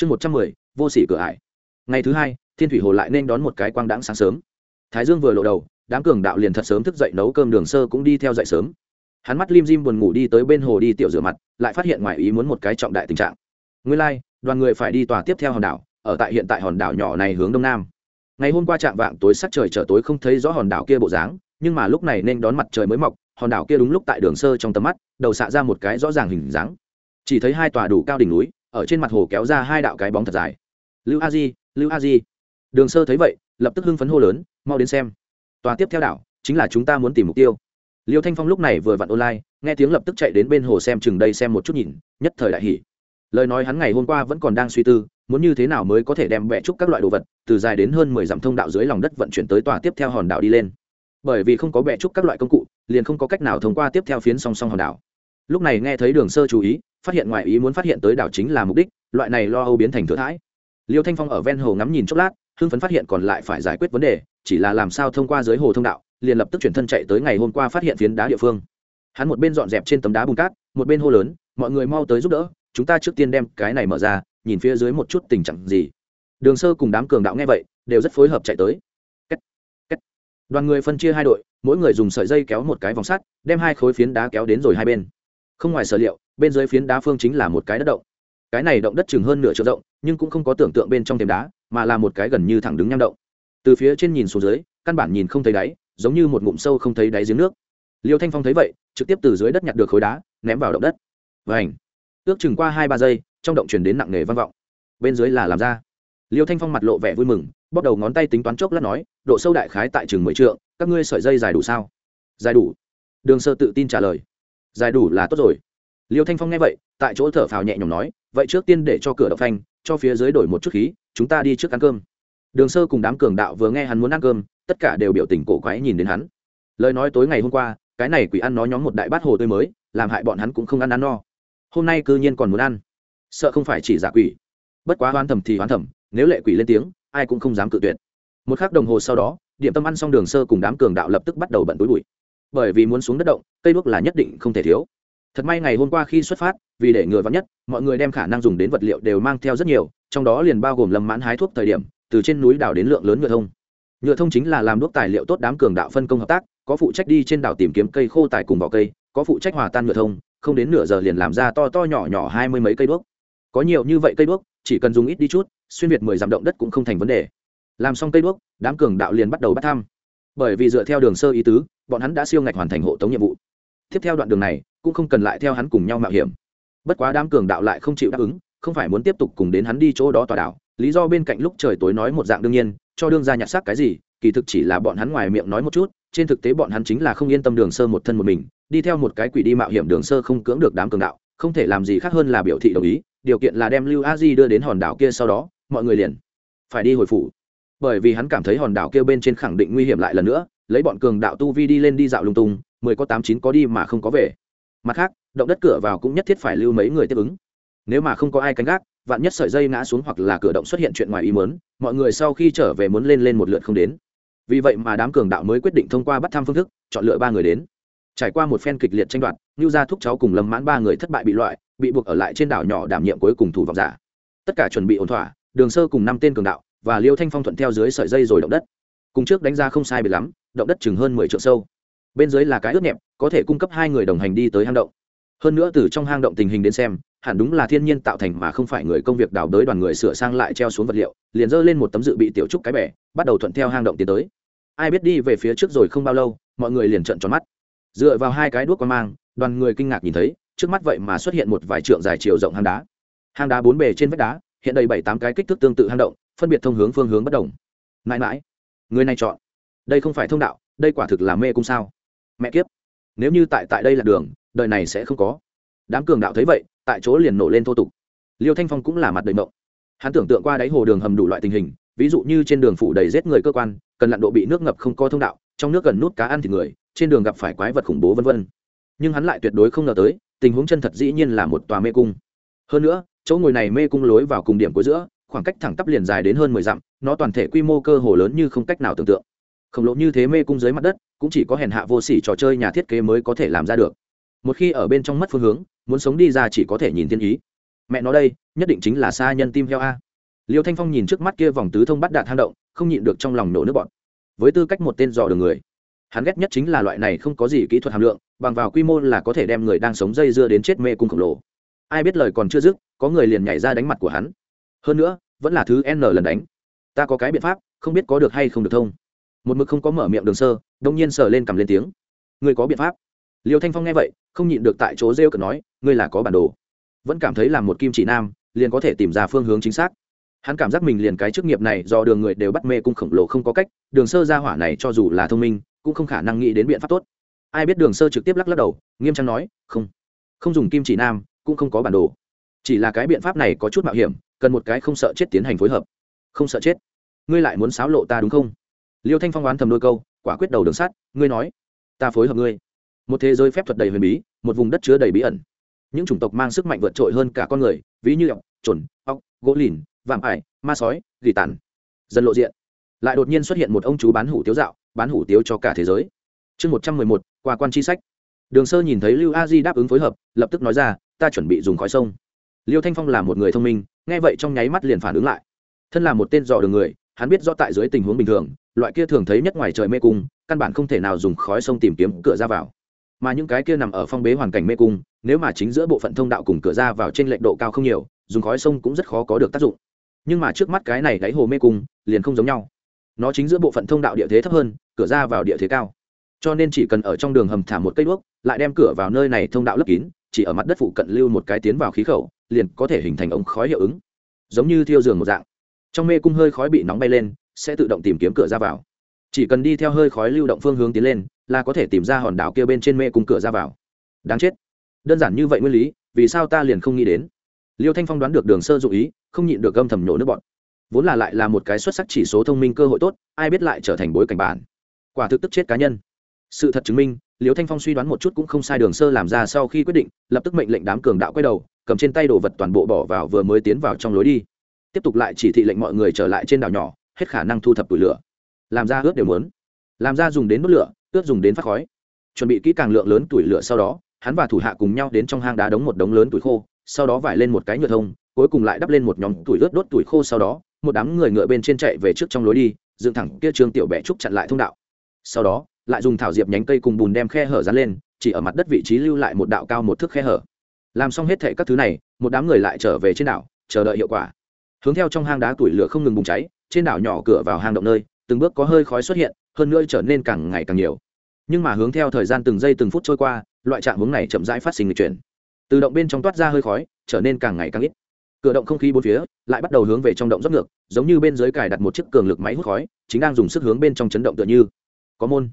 chương một trăm mười vô sỉ cửa ải. Ngày thứ hai thiên thủy hồ lại nên đón một cái quang đãng sáng sớm. Thái dương vừa lộ đầu đám cường đạo liền thật sớm thức dậy nấu cơm đường sơ cũng đi theo dậy sớm. Hắn mắt lim dim buồn ngủ đi tới bên hồ đi tiểu rửa mặt lại phát hiện ngoài ý muốn một cái trọng đại tình trạng. Nguyên lai、like, đoàn người phải đi tòa tiếp theo hòn đảo ở tại hiện tại hòn đảo nhỏ này hướng đông nam. Ngày hôm qua trạm vạng tối sắc trời trở tối không thấy rõ hòn đảo kia bộ dáng nhưng mà lúc này nên đón mặt trời mới mọc hòn đảo kia đúng lúc tại đường sơ trong tầm mắt đầu xạ ra một cái rõ ràng hình dáng. Chỉ thấy hai tòa đủ cao đỉnh núi ở trên mặt hồ kéo ra hai đạo cái bóng thật dài. Lưu a di, lưu a di. Đường sơ thấy vậy, lập tức hưng phấn hô lớn, mau đến xem. Tòa tiếp theo đảo chính là chúng ta muốn tìm mục tiêu. Liêu thanh phong lúc này vừa vặn online, nghe tiếng lập tức chạy đến bên hồ xem chừng đây xem một chút nhìn, nhất thời đại hỉ. Lời nói hắn ngày hôm qua vẫn còn đang suy tư, muốn như thế nào mới có thể đem bẹ trúc các loại đồ vật từ dài đến hơn mười dặm thông đạo dưới lòng đất vận chuyển tới tòa tiếp theo hòn đảo đi lên. Bởi vì không có bẹ trúc các loại công cụ, liền không có cách nào thông qua tiếp theo phiến song song hòn đảo. Lúc này nghe thấy đường sơ chú ý phát hiện ngoài ý muốn phát hiện tới đảo chính là mục đích, loại này lo âu biến thành thừa thãi liêu thanh phong ở ven hồ ngắm nhìn chốc lát, hưng phấn phát hiện còn lại phải giải quyết vấn đề, chỉ là làm sao thông qua dưới hồ thông đạo, liền lập tức chuyển thân chạy tới ngày hôm qua phát hiện phiến đá địa phương hắn một bên dọn dẹp trên tấm đá bùn cát, một bên hô lớn, mọi người mau tới giúp đỡ, chúng ta trước tiên đem cái này mở ra, nhìn phía dưới một chút tình trạng gì đường sơ cùng đám cường đạo nghe vậy, đều rất phối hợp chạy tới Kết. Kết. đoàn người phân chia hai đội, mỗi người dùng sợi dây kéo một cái vòng sắt, đem hai khối phiến đá kéo đến rồi hai bên không ngoài sở liệu bên dưới phiến đá phương chính là một cái đất động. Cái này động đất chừng hơn nửa triệu rộng, nhưng cũng không có tưởng tượng bên trong thềm đá, mà là một cái gần như thẳng đứng nham động. Từ phía trên nhìn xuống dưới, căn bản nhìn không thấy đáy, giống như một ngụm sâu không thấy đáy giếng nước. Liêu thanh phong thấy vậy, trực tiếp từ dưới đất nhặt được khối đá, ném vào động đất. Vảnh ước chừng qua hai ba giây, trong động chuyển đến nặng nề vang vọng. Bên dưới là làm ra. Liêu thanh phong mặt lộ vẻ vui mừng bóc đầu ngón tay tính toán chốc lát nói, độ sâu đại khái tại chừng mười trượng, các ngươi sợi dây dài đủ sao? Dài đủ. Đường sơ tự tin trả lời. Dài đủ là tốt rồi liêu thanh phong nghe vậy, tại chỗ thở phào nhẹ nhõm nói, vậy trước tiên để cho cửa đậu phanh cho phía dưới đổi một chút khí, chúng ta đi trước ăn cơm. Đường sơ cùng đám cường đạo vừa nghe hắn muốn ăn cơm, tất cả đều biểu tình cổ quái nhìn đến hắn. Lời nói tối ngày hôm qua, cái này quỷ ăn nó nhóm một đại bát hồ tươi mới, làm hại bọn hắn cũng không ăn ăn no. Hôm nay cư nhiên còn muốn ăn. Sợ không phải chỉ giả quỷ. Bất quá hoan thầm thì hoan thầm, nếu lệ quỷ lên tiếng, ai cũng không dám cự tuyệt. Một k h ắ c đồng hồ sau đó, điểm tâm ăn xong đường sơ cùng đám cường đạo lập tức bắt đầu bận túi bụi. Bởi vì muốn xuống đất động, cây đuốc là nhất định không thể thiếu thật may ngày hôm qua khi xuất phát, vì để ngừa vắn nhất, mọi người đem khả năng dùng đến vật liệu đều mang theo rất nhiều, trong đó liền bao gồm lâm mãn hái thuốc thời điểm, từ trên núi đảo đến lượng lớn nhựa thông. Nhựa thông chính là làm đuốc tài liệu tốt đám cường đạo phân công hợp tác, có phụ trách đi trên đảo tìm kiếm cây khô tài cùng vỏ cây, có phụ trách hòa tan nhựa thông, không đến nửa giờ liền làm ra to to nhỏ nhỏ hai mươi mấy cây đuốc. Có nhiều như vậy cây đuốc, chỉ cần dùng ít đi chút, xuyên việt mười dặm động đất cũng không thành vấn đề. Làm xong cây đuốc, đám cường đạo liền bắt đầu bắt thăm. Bởi vì dựa theo đường sơ ý tứ, bọn hắn đã siêu ngạch hoàn thành hộ tống nhiệm vụ tiếp theo đoạn đường này, cũng không cần lại theo hắn cùng nhau mạo hiểm. Bất quá đám cường đạo lại không chịu đáp ứng, không phải muốn tiếp tục cùng đến hắn đi chỗ đó tòa đảo. Lý do bên cạnh lúc trời tối nói một dạng đương nhiên, cho đương ra nhặt xác cái gì, kỳ thực chỉ là bọn hắn ngoài miệng nói một chút, trên thực tế bọn hắn chính là không yên tâm đường sơ một thân một mình, đi theo một cái quỷ đi mạo hiểm đường sơ không cưỡng được đám cường đạo, không thể làm gì khác hơn là biểu thị đồng ý, điều kiện là đem lưu a di đưa đến hòn đảo kia sau đó, mọi người liền phải đi hồi phủ. Bởi vì hắn cảm thấy hòn đảo kia bên trên khẳng định nguy hiểm lại lần nữa, lấy bọn cường đạo tu vi đi lên đi dạo lung tung mười có tám chín có đi mà không có về. Mặt khác, động đất cửa vào cũng nhất thiết phải lưu mấy người tiếp ứng. Nếu mà không có ai canh gác, vạn nhất sợi dây ngã xuống hoặc là cửa động xuất hiện chuyện ngoài ý muốn, mọi người sau khi trở về muốn lên lên một lượt không đến. Vì vậy mà đám cường đạo mới quyết định thông qua bắt thăm phương thức, chọn lựa ba người đến. Trải qua một phen kịch liệt tranh đoạt ngưu gia thúc cháu cùng lâm mãn ba người thất bại bị loại, bị buộc ở lại trên đảo nhỏ đảm nhiệm cuối cùng thủ vọng giả. Tất cả chuẩn bị ổn thỏa, đường sơ cùng năm tên cường đạo và liêu thanh phong thuận theo dưới sợi dây rồi động đất. Cùng trước đánh ra không sai biệt lắm, động đất chừng hơn mười triệu sâu bên dưới là cái ướt nhẹp, có thể cung cấp hai người đồng hành đi tới hang động. Hơn nữa từ trong hang động tình hình đến xem, hẳn đúng là thiên nhiên tạo thành mà không phải người công việc đào đới đoàn người sửa sang lại treo xuống vật liệu, liền dơ lên một tấm dự bị tiểu trúc cái bẻ, bắt đầu thuận theo hang động tiến tới. Ai biết đi về phía trước rồi không bao lâu, mọi người liền trợn tròn mắt. Dựa vào hai cái đuốc qua mang, đoàn người kinh ngạc nhìn thấy, trước mắt vậy mà xuất hiện một vài trượng dài chiều rộng hang đá. Hang đá bốn bề trên vách đá, hiện đầy bảy tám cái kích thước tương tự hang động, phân biệt thông hướng phương hướng bất đồng. Mãi mãi, người này chọn. Đây không phải thông đạo, đây quả thực là mê cung sao mẹ kiếp. Nếu như tại tại đây là đường, đời này sẽ không có. Đám cường đạo thấy vậy, tại chỗ liền nổ lên thô tục. Liêu thanh phong cũng là mặt đầy mộng. Hắn tưởng tượng qua đáy hồ đường hầm đủ loại tình hình, ví dụ như trên đường phủ đầy rết người cơ quan, cần lặn độ bị nước ngập không có thông đạo, trong nước gần nút cá ăn thịt người, trên đường gặp phải quái vật khủng bố vân vân. Nhưng hắn lại tuyệt đối không ngờ tới, tình huống chân thật dĩ nhiên là một tòa mê cung. Hơn nữa, chỗ ngồi này mê cung lối vào cùng điểm cuối giữa, khoảng cách thẳng tắp liền dài đến hơn mười dặm, nó toàn thể quy mô cơ hồ lớn như không cách nào tưởng tượng. Khổng lồ như thế mê cung dưới mặt đất cũng chỉ có hèn hạ vô sỉ trò chơi nhà thiết kế mới có thể làm ra được. Một khi ở bên trong mất phương hướng, muốn sống đi ra chỉ có thể nhìn thiên ý. Mẹ nó đây, nhất định chính là xa nhân tim heo a. Liêu thanh phong nhìn trước mắt kia vòng tứ thông bắt đạt hang động, không nhịn được trong lòng nổ nước bọn với tư cách một tên dò đường người, hắn ghét nhất chính là loại này không có gì kỹ thuật hàm lượng, bằng vào quy mô là có thể đem người đang sống dây dưa đến chết mê cung khổng lồ. Ai biết lời còn chưa dứt, có người liền nhảy ra đánh mặt của hắn. Hơn nữa, vẫn là thứ n lần đánh. Ta có cái biện pháp, không biết có được hay không được thông một mực không có mở miệng đường sơ, đông nhiên sờ lên cầm lên tiếng. Ngươi có biện pháp? Liêu thanh phong nghe vậy, không nhịn được tại chỗ rêu cợt nói, ngươi là có bản đồ. Vẫn cảm thấy là một kim chỉ nam, liền có thể tìm ra phương hướng chính xác. Hắn cảm giác mình liền cái chức nghiệp này do đường người đều bắt mê cung khổng lồ không có cách, đường sơ ra hỏa này cho dù là thông minh, cũng không khả năng nghĩ đến biện pháp tốt. Ai biết đường sơ trực tiếp lắc lắc đầu, nghiêm trang nói, không. Không dùng kim chỉ nam, cũng không có bản đồ. Chỉ là cái biện pháp này có chút mạo hiểm, cần một cái không sợ chết tiến hành phối hợp. Không sợ chết. Ngươi lại muốn xáo lộ ta đúng không? Liêu thanh phong oán thầm đôi câu, quả quyết đầu đường sắt, ngươi nói, ta phối hợp ngươi. Một thế giới phép thuật đầy huyền bí, một vùng đất chứa đầy bí ẩn. Những chủng tộc mang sức mạnh vượt trội hơn cả con người, ví như ọc chuẩn ọc gỗ lìn, vạm ải, ma sói, gỉ tàn. Dần lộ diện, lại đột nhiên xuất hiện một ông chú bán hủ tiếu dạo, bán hủ tiếu cho cả thế giới. Chương một trăm mười một, qua quan tri sách. Đường sơ nhìn thấy lưu a di đáp ứng phối hợp, lập tức nói ra, ta chuẩn bị dùng khói sông. Liêu thanh phong là một người thông minh, nghe vậy trong nháy mắt liền phản ứng lại. Thân là một tên dò đường người, hắn biết rõ tại dưới tình huống bình thường loại kia thường thấy nhất ngoài trời mê cung, căn bản không thể nào dùng khói sông tìm kiếm cửa ra vào. Mà những cái kia nằm ở phong bế hoàn cảnh mê cung, nếu mà chính giữa bộ phận thông đạo cùng cửa ra vào trên lệnh độ cao không nhiều, dùng khói sông cũng rất khó có được tác dụng. Nhưng mà trước mắt cái này đáy hồ mê cung, liền không giống nhau. Nó chính giữa bộ phận thông đạo địa thế thấp hơn, cửa ra vào địa thế cao. Cho nên chỉ cần ở trong đường hầm thả một cây đuốc, lại đem cửa vào nơi này thông đạo lấp kín, chỉ ở mặt đất phụ cận lưu một cái tiến vào khí khẩu, liền có thể hình thành ống khói hiệu ứng. Giống như thiêu giường một dạng. Trong mê cung hơi khói bị nóng bay lên sẽ tự động tìm kiếm cửa ra vào. Chỉ cần đi theo hơi khói lưu động phương hướng tiến lên, là có thể tìm ra hòn đảo kia bên trên mê cung cửa ra vào. Đáng chết. Đơn giản như vậy nguyên lý, vì sao ta liền không nghĩ đến? Liêu thanh phong đoán được đường sơ dụ ý, không nhịn được gâm thầm nhổ nước bọn vốn là lại là một cái xuất sắc chỉ số thông minh cơ hội tốt, ai biết lại trở thành bối cảnh bản. Quả thực tức chết cá nhân. Sự thật chứng minh, liêu thanh phong suy đoán một chút cũng không sai đường sơ làm ra sau khi quyết định, lập tức mệnh lệnh đám cường đạo quay đầu, cầm trên tay đồ vật toàn bộ bỏ vào vừa mới tiến vào trong lối đi. Tiếp tục lại chỉ thị lệnh mọi người trở lại trên đảo nhỏ hết khả năng thu thập tủi lửa. Làm ra ướt đều muốn. Làm ra dùng đến đốt lửa, ướt dùng đến phát khói. Chuẩn bị kỹ càng lượng lớn tuổi lửa sau đó, hắn và thủ hạ cùng nhau đến trong hang đá đống một đống lớn tuổi khô, sau đó vải lên một cái nhựa thông, cuối cùng lại đắp lên một nhóm tuổi ướt đốt tuổi khô sau đó, một đám người ngựa bên trên chạy về trước trong lối đi, dựng thẳng kia trường tiểu bẹ trúc chặn lại thông đạo. Sau đó, lại dùng thảo diệp nhánh cây cùng bùn đem khe hở dán lên, chỉ ở mặt đất vị trí lưu lại một đạo cao một thước khe hở. Làm xong hết thệ các thứ này, một đám người lại trở về trên đảo, chờ đợi hiệu quả. Hướng theo trong hang đá tuổi lửa không ngừng bùng cháy trên đảo nhỏ cửa vào hang động nơi, từng bước có hơi khói xuất hiện, hơn nữa trở nên càng ngày càng nhiều. Nhưng mà hướng theo thời gian từng giây từng phút trôi qua, loại trạng hướng này chậm rãi phát sinh lịch chuyển. Từ động bên trong toát ra hơi khói, trở nên càng ngày càng ít. Cửa động không khí bốn phía lại bắt đầu hướng về trong động dốc ngược, giống như bên dưới cài đặt một chiếc cường lực máy hút khói, chính đang dùng sức hướng bên trong chấn động tựa như. Có môn.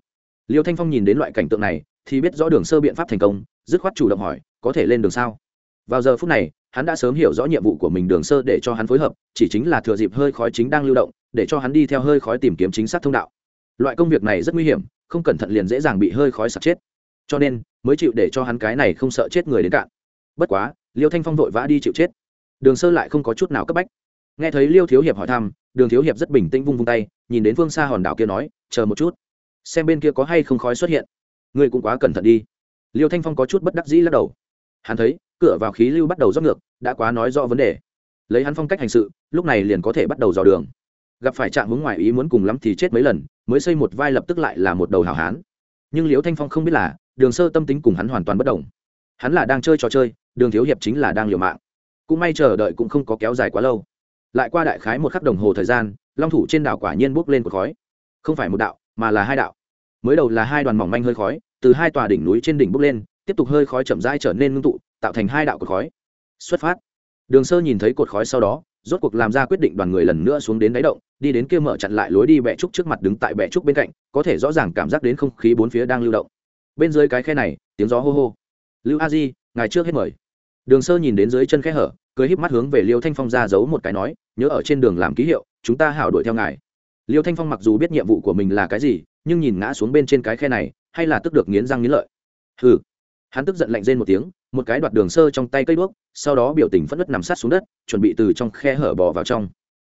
Liêu thanh phong nhìn đến loại cảnh tượng này, thì biết rõ đường sơ biện pháp thành công, dứt khoát chủ động hỏi, có thể lên đường sao? Vào giờ phút này hắn đã sớm hiểu rõ nhiệm vụ của mình đường sơ để cho hắn phối hợp, chỉ chính là thừa dịp hơi khói chính đang lưu động, để cho hắn đi theo hơi khói tìm kiếm chính xác thông đạo. Loại công việc này rất nguy hiểm, không cẩn thận liền dễ dàng bị hơi khói sạt chết. Cho nên, mới chịu để cho hắn cái này không sợ chết người đến cạn. Bất quá, liêu thanh phong vội vã đi chịu chết. Đường sơ lại không có chút nào cấp bách. Nghe thấy liêu thiếu hiệp hỏi thăm, đường thiếu hiệp rất bình tĩnh vung vung tay, nhìn đến phương xa hòn đảo kia nói, chờ một chút, xem bên kia có hay không khói xuất hiện. Ngươi cũng quá cẩn thận đi. Liêu thanh phong có chút bất đắc dĩ lắc đầu. Hắn thấy cửa vào khí lưu bắt đầu rót ngược, đã quá nói rõ vấn đề. Lấy hắn phong cách hành sự, lúc này liền có thể bắt đầu dò đường. Gặp phải trạng hướng ngoài ý muốn cùng lắm thì chết mấy lần, mới xây một vai lập tức lại là một đầu hảo hán. Nhưng liễu thanh phong không biết là, đường sơ tâm tính cùng hắn hoàn toàn bất đồng. Hắn là đang chơi trò chơi, đường thiếu hiệp chính là đang liều mạng. Cũng may chờ đợi cũng không có kéo dài quá lâu. Lại qua đại khái một khắc đồng hồ thời gian, long thủ trên đảo quả nhiên bốc lên cột khói. Không phải một đạo, mà là hai đạo. Mới đầu là hai đoàn mỏng manh hơi khói, từ hai tòa đỉnh núi trên đỉnh bốc lên, tiếp tục hơi khói chậm rãi trở nên ngưng tụ tạo thành hai đạo cột khói. Xuất phát. Đường sơ nhìn thấy cột khói sau đó, rốt cuộc làm ra quyết định đoàn người lần nữa xuống đến đáy động, đi đến kia mở chặn lại lối đi bẹ trúc trước mặt đứng tại bẹ trúc bên cạnh, có thể rõ ràng cảm giác đến không khí bốn phía đang lưu động. Bên dưới cái khe này, tiếng gió hô hô. Lưu a di, ngài trước hết mời. Đường sơ nhìn đến dưới chân khe hở, cười híp mắt hướng về liêu thanh phong ra giấu một cái nói, nhớ ở trên đường làm ký hiệu, chúng ta hảo đuổi theo ngài. Liêu thanh phong mặc dù biết nhiệm vụ của mình là cái gì, nhưng nhìn ngã xuống bên trên cái khe này, hay là tức được nghiến răng nghiến lợi. Hừ hắn tức giận lạnh rên một tiếng, một cái đoạt đường sơ trong tay cây đuốc, sau đó biểu tình phất đất nằm sát xuống đất, chuẩn bị từ trong khe hở bò vào trong.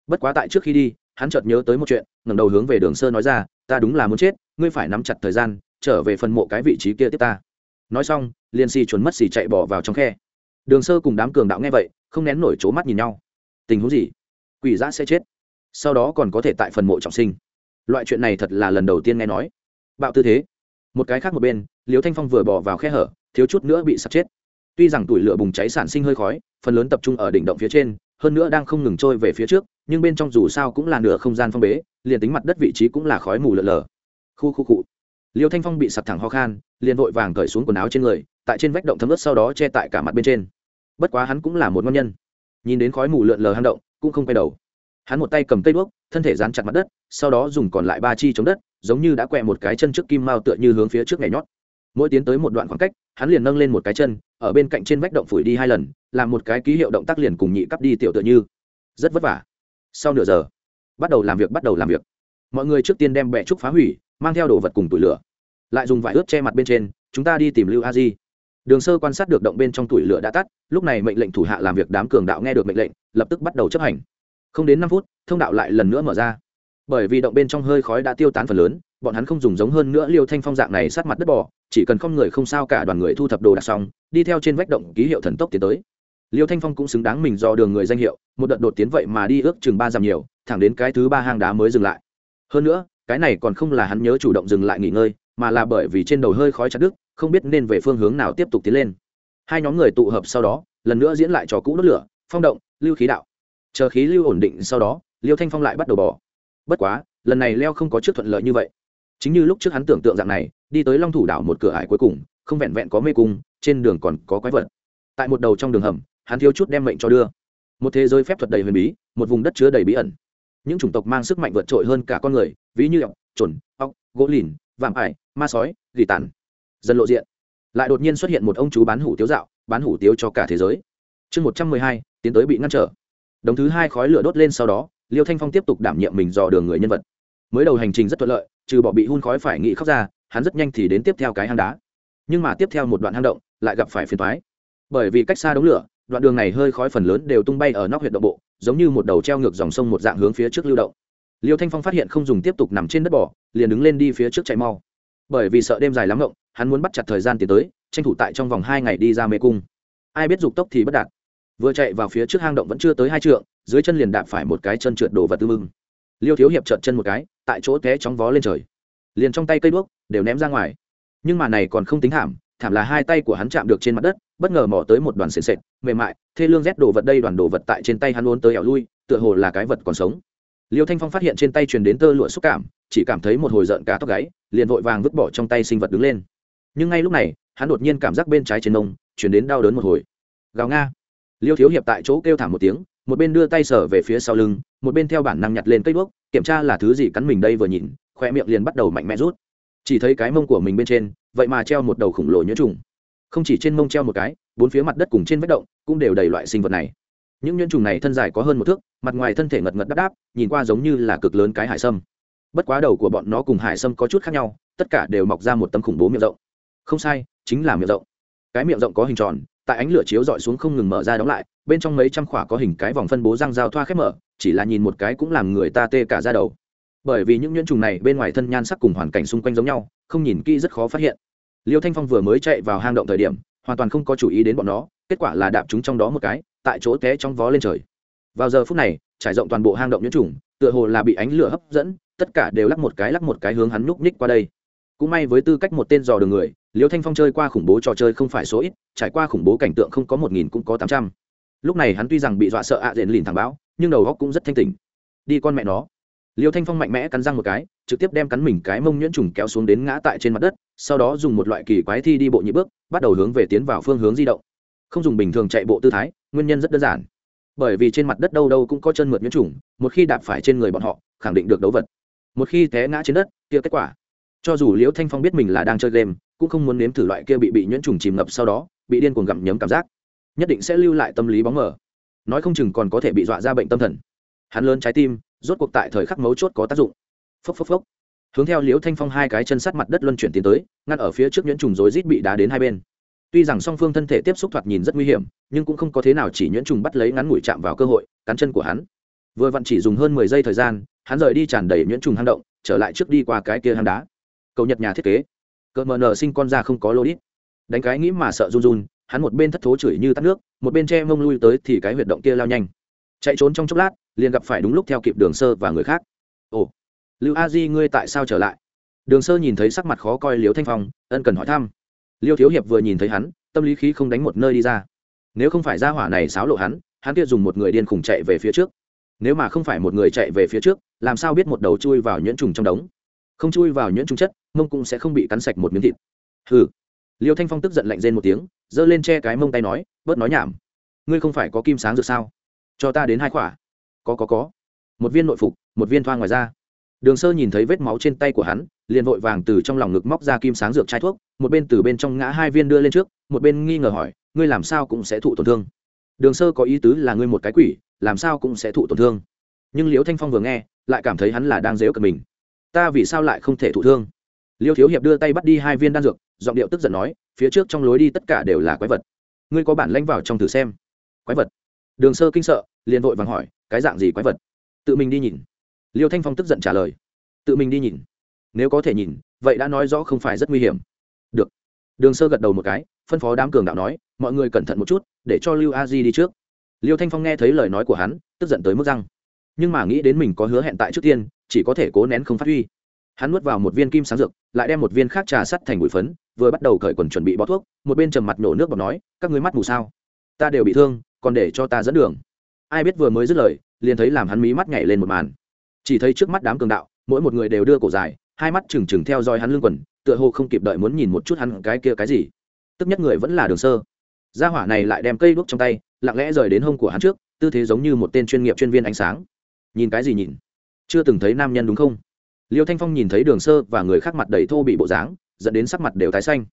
Bất quá tại trước khi đi, hắn chợt nhớ tới một chuyện, ngẩng đầu hướng về đường sơ nói ra, ta đúng là muốn chết, ngươi phải nắm chặt thời gian, trở về phần mộ cái vị trí kia tiếp ta. Nói xong, liền xì chuẩn mất xì chạy bỏ vào trong khe. Đường sơ cùng đám cường đạo nghe vậy, không nén nổi c mắt nhìn nhau. Tình huống gì? Quỷ giã sẽ chết. Sau đó còn có thể tại phần mộ trọng sinh. Loại chuyện này thật là lần đầu tiên nghe nói. Bạo tư thế. Một cái khác một bên liều thanh phong vừa bỏ vào khe hở thiếu chút nữa bị sập chết. Tuy rằng tuổi lửa bùng cháy sản sinh hơi khói, phần lớn tập trung ở đỉnh động phía trên, hơn nữa đang không ngừng trôi về phía trước, nhưng bên trong dù sao cũng là nửa không gian phong bế, liền tính mặt đất vị trí cũng là khói mù lợn lờ khu khu cụ liêu thanh phong bị sặc thẳng ho khan, liền vội vàng cởi xuống quần áo trên người, tại trên vách động thấm ướt sau đó che tại cả mặt bên trên. Bất quá hắn cũng là một ngon nhân. Nhìn đến khói mù lượn lờ hang động, cũng không quay đầu. Hắn một tay cầm cây đuốc, thân thể dán chặt mặt đất, sau đó dùng còn lại ba chi chống đất, giống như đã quẹ một cái chân trước kim mao tựa như hướng phía trước nhảy nhót mỗi tiến tới một đoạn khoảng cách, hắn liền nâng lên một cái chân, ở bên cạnh trên vách động phủi đi hai lần, làm một cái ký hiệu động tác liền cùng nhị cắp đi tiểu tựa như. Rất vất vả. Sau nửa giờ, bắt đầu làm việc, bắt đầu làm việc. Mọi người trước tiên đem bẹ trúc phá hủy, mang theo đồ vật cùng tủi lửa. Lại dùng vải ướt che mặt bên trên, chúng ta đi tìm lưu a di. Đường sơ quan sát được động bên trong tủi lửa đã tắt, lúc này mệnh lệnh thủ hạ làm việc đám cường đạo nghe được mệnh lệnh, lập tức bắt đầu chấp hành. Không đến năm phút, thông đạo lại lần nữa mở ra. Bởi vì động bên trong hơi khói đã tiêu tán phần lớn, bọn hắn không dùng giống hơn nữa liêu thanh phong dạng này sát mặt đất bò chỉ cần không người không sao cả đoàn người thu thập đồ đạc xong, đi theo trên vách động ký hiệu thần tốc tiến tới. Liêu thanh phong cũng xứng đáng mình do đường người danh hiệu, một đợt đột tiến vậy mà đi ước chừng ba dặm nhiều, thẳng đến cái thứ ba hang đá mới dừng lại. Hơn nữa, cái này còn không là hắn nhớ chủ động dừng lại nghỉ ngơi, mà là bởi vì trên đầu hơi khói chặt đứt, không biết nên về phương hướng nào tiếp tục tiến lên. Hai nhóm người tụ hợp sau đó, lần nữa diễn lại trò cũ đốt lửa, phong động, lưu khí đạo. Chờ khí lưu ổn định sau đó, liêu thanh phong lại bắt đầu bỏ. Bất quá, lần này leo không có trước thuận lợi như vậy chính như lúc trước hắn tưởng tượng dạng này, đi tới long thủ đảo một cửa ải cuối cùng, không vẹn vẹn có mê cung, trên đường còn có quái vật. Tại một đầu trong đường hầm, hắn thiếu chút đem mệnh cho đưa. Một thế giới phép thuật đầy huyền bí, một vùng đất chứa đầy bí ẩn. Những chủng tộc mang sức mạnh vượt trội hơn cả con người, ví như ọc trồn ọc gỗ lìn, vạm ải, ma sói, gỉ tàn. Dần lộ diện, lại đột nhiên xuất hiện một ông chú bán hủ tiếu dạo, bán hủ tiếu cho cả thế giới. Chương một trăm mười hai, tiến tới bị ngăn trở. Đồng thứ hai khói lửa đốt lên sau đó, liêu thanh phong tiếp tục đảm nhiệm mình dò đường người nhân vật mới đầu hành trình rất thuận lợi, trừ bỏ bị hun khói phải nghĩ khóc ra, hắn rất nhanh thì đến tiếp theo cái hang đá. Nhưng mà tiếp theo một đoạn hang động, lại gặp phải phiền thoái bởi vì cách xa đống lửa, đoạn đường này hơi khói phần lớn đều tung bay ở nóc huyện động bộ, giống như một đầu treo ngược dòng sông một dạng hướng phía trước lưu động. Liêu thanh phong phát hiện không dùng tiếp tục nằm trên đất bỏ liền đứng lên đi phía trước chạy mau. Bởi vì sợ đêm dài lắm ngộng, hắn muốn bắt chặt thời gian tiến tới, tranh thủ tại trong vòng hai ngày đi ra mê cung. Ai biết dục tốc thì bất đạt. Vừa chạy vào phía trước hang động vẫn chưa tới hai trượng, dưới chân liền đạp phải một cái chân trượt đổ vật tư mưng liêu thiếu hiệp trợn chân một cái, tại chỗ té chóng vó lên trời. Liền trong tay cây đuốc đều ném ra ngoài. Nhưng mà này còn không tính thảm thảm là hai tay của hắn chạm được trên mặt đất, bất ngờ mò tới một đoàn sền sệt, mềm mại, thê lương rét đồ vật đây đoàn đồ vật tại trên tay hắn ốn tới ẻo lui, tựa hồ là cái vật còn sống. Liêu thanh phong phát hiện trên tay truyền đến tơ lụa xúc cảm, chỉ cảm thấy một hồi rợn cá tóc gáy, liền vội vàng vứt bỏ trong tay sinh vật đứng lên. Nhưng ngay lúc này, hắn đột nhiên cảm giác bên trái trên nông chuyển đến đau đớn một hồi. Gào nga! Liêu thiếu hiệp tại chỗ kêu thảm một tiếng một bên đưa tay sở về phía sau lưng, một bên theo bản năng nhặt lên cây đuốc, kiểm tra là thứ gì cắn mình đây vừa nhìn khoe miệng liền bắt đầu mạnh mẽ rút. Chỉ thấy cái mông của mình bên trên, vậy mà treo một đầu khổng lồ nhuyễn trùng. Không chỉ trên mông treo một cái, bốn phía mặt đất cùng trên vách động cũng đều đầy loại sinh vật này. Những nhuyễn trùng này thân dài có hơn một thước, mặt ngoài thân thể ngật ngật đáp đáp, nhìn qua giống như là cực lớn cái hải sâm. Bất quá đầu của bọn nó cùng hải sâm có chút khác nhau, tất cả đều mọc ra một tấm khủng bố miệng rộng. Không sai, chính là miệng rộng. Cái miệng rộng có hình tròn, tại ánh lửa chiếu dọi xuống không ngừng mở ra đóng lại bên trong mấy trăm khỏa có hình cái vòng phân bố răng dao thoa khép mở, chỉ là nhìn một cái cũng làm người ta tê cả ra đầu. Bởi vì những nhuyễn trùng này bên ngoài thân nhan sắc cùng hoàn cảnh xung quanh giống nhau, không nhìn kỹ rất khó phát hiện. Liêu thanh phong vừa mới chạy vào hang động thời điểm, hoàn toàn không có chủ ý đến bọn nó, kết quả là đạp chúng trong đó một cái, tại chỗ té trong vó lên trời. Vào giờ phút này, trải rộng toàn bộ hang động nhuyễn trùng, tựa hồ là bị ánh lửa hấp dẫn, tất cả đều lắc một cái lắc một cái hướng hắn núp ních qua đây. Cũng may với tư cách một tên dò đường người, liêu thanh phong chơi qua khủng bố trò chơi không phải số ít, trải qua khủng bố cảnh tượng không có một nghìn cũng có tám trăm lúc này hắn tuy rằng bị dọa sợ ạ à diện lìn thẳng báo nhưng đầu góc cũng rất thanh tỉnh. Đi con mẹ nó. Liêu thanh phong mạnh mẽ cắn răng một cái, trực tiếp đem cắn mình cái mông nhuyễn trùng kéo xuống đến ngã tại trên mặt đất, sau đó dùng một loại kỳ quái thi đi bộ nhị bước, bắt đầu hướng về tiến vào phương hướng di động. Không dùng bình thường chạy bộ tư thái, nguyên nhân rất đơn giản. Bởi vì trên mặt đất đâu đâu cũng có chân mượt nhuyễn trùng, một khi đạp phải trên người bọn họ, khẳng định được đấu vật. Một khi té ngã trên đất, kia kết quả. Cho dù liễu thanh phong biết mình là đang chơi game, cũng không muốn nếm thử loại kia bị bị nhuyễn trùng chìm ngập sau đó, bị điên cuồng gặm nhấm cảm giác nhất định sẽ lưu lại tâm lý bóng mờ. Nói không chừng còn có thể bị dọa ra bệnh tâm thần. Hắn lớn trái tim, rốt cuộc tại thời khắc mấu chốt có tác dụng. Phốc phốc phốc. Hướng theo liễu thanh phong hai cái chân sát mặt đất luân chuyển tiến tới, ngăn ở phía trước nhuyễn trùng rối rít bị đá đến hai bên. Tuy rằng song phương thân thể tiếp xúc thoạt nhìn rất nguy hiểm, nhưng cũng không có thế nào chỉ nhuyễn trùng bắt lấy ngắn ngủi chạm vào cơ hội, cắn chân của hắn. Vừa vặn chỉ dùng hơn mười giây thời gian, hắn rời đi tràn đầy nhuyễn trùng hang động, trở lại trước đi qua cái kia hang đá. Cầu nhật nhà thiết kế. Cợt mờ nở sinh con ra không có lô đít. Đánh cái nghĩ mà sợ run run hắn một bên thất thố chửi như tắt nước, một bên che mông lui tới thì cái huyệt động kia lao nhanh. Chạy trốn trong chốc lát, liền gặp phải đúng lúc theo kịp đường sơ và người khác. Ồ, lưu a di ngươi tại sao trở lại? Đường sơ nhìn thấy sắc mặt khó coi liếu thanh phong, ân cần hỏi thăm. Liêu thiếu hiệp vừa nhìn thấy hắn, tâm lý khí không đánh một nơi đi ra. Nếu không phải ra hỏa này xáo lộ hắn hắn kia dùng một người điên khủng chạy về phía trước. Nếu mà không phải một người chạy về phía trước, làm sao biết một đầu chui vào nhuyễn trùng trong đống? Không chui vào nhuyễn trùng chất, mông cũng sẽ không bị cắn sạch một miếng thịt. Hừ liêu thanh phong tức giận lạnh rên một tiếng, giơ lên che cái mông tay nói, bớt nói nhảm. Ngươi không phải có kim sáng dược sao? Cho ta đến hai khỏa. Có có có. Một viên nội phục, một viên thoa ngoài da. đường sơ nhìn thấy vết máu trên tay của hắn, liền vội vàng từ trong lòng ngực móc ra kim sáng dược chai thuốc, một bên từ bên trong ngã hai viên đưa lên trước, một bên nghi ngờ hỏi, ngươi làm sao cũng sẽ thụ tổn thương? Đường sơ có ý tứ là ngươi một cái quỷ, làm sao cũng sẽ thụ tổn thương. Nhưng liễu thanh phong vừa nghe, lại cảm thấy hắn là đang dếu cận mình. Ta vì sao lại không thể thụ thương? Liêu thiếu hiệp đưa tay bắt đi hai viên đan dược, giọng điệu tức giận nói, phía trước trong lối đi tất cả đều là quái vật. Ngươi có bản lãnh vào trong thử xem. Quái vật? Đường sơ kinh sợ, liền vội vàng hỏi, cái dạng gì quái vật? Tự mình đi nhìn. Liêu thanh phong tức giận trả lời, tự mình đi nhìn. Nếu có thể nhìn, vậy đã nói rõ không phải rất nguy hiểm. Được. Đường sơ gật đầu một cái, phân phó đám cường đạo nói, mọi người cẩn thận một chút, để cho lưu a di đi trước. Liêu thanh phong nghe thấy lời nói của hắn, tức giận tới mức răng. Nhưng mà nghĩ đến mình có hứa hẹn tại trước tiên, chỉ có thể cố nén không phát huy hắn nuốt vào một viên kim sáng dược, lại đem một viên khác trà sắt thành bụi phấn, vừa bắt đầu cởi quần chuẩn bị bó thuốc, một bên trầm mặt nổ nước bọc nói, các người mắt mù sao? Ta đều bị thương, còn để cho ta dẫn đường. Ai biết vừa mới dứt lời, liền thấy làm hắn mí mắt nhảy lên một màn. Chỉ thấy trước mắt đám cường đạo, mỗi một người đều đưa cổ dài, hai mắt trừng trừng theo dõi hắn lưng quần, tựa hồ không kịp đợi muốn nhìn một chút hắn cái kia cái gì. Tức nhất người vẫn là đường sơ. Gia hỏa này lại đem cây đuốc trong tay, lặng lẽ rời đến hông của hắn trước, tư thế giống như một tên chuyên nghiệp chuyên viên ánh sáng. Nhìn cái gì nhìn? Chưa từng thấy nam nhân đúng không? Liêu thanh phong nhìn thấy đường sơ và người khác mặt đầy thô bị bộ dáng, dẫn đến sắc mặt đều tái xanh.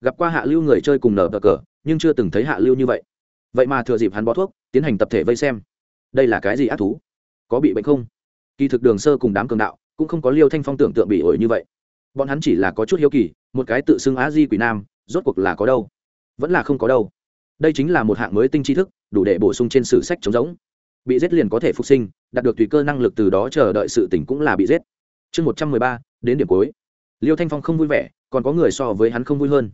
Gặp qua hạ lưu người chơi cùng nở bờ cờ, nhưng chưa từng thấy hạ lưu như vậy. Vậy mà thừa dịp hắn bó thuốc, tiến hành tập thể vây xem. Đây là cái gì ác thú? Có bị bệnh không? Kỳ thực đường sơ cùng đám cường đạo, cũng không có liêu thanh phong tưởng tượng bị ổi như vậy. Bọn hắn chỉ là có chút hiếu kỳ, một cái tự xưng á di quỷ nam, rốt cuộc là có đâu? Vẫn là không có đâu. Đây chính là một hạng mới tinh tri thức, đủ để bổ sung trên sử sách chống giống bị giết liền có thể phục sinh, đạt được tùy cơ năng lực từ đó chờ đợi sự tỉnh cũng là bị giết chương một trăm mười ba, đến điểm cuối. Liêu thanh phong không vui vẻ, còn có người so với hắn không vui hơn.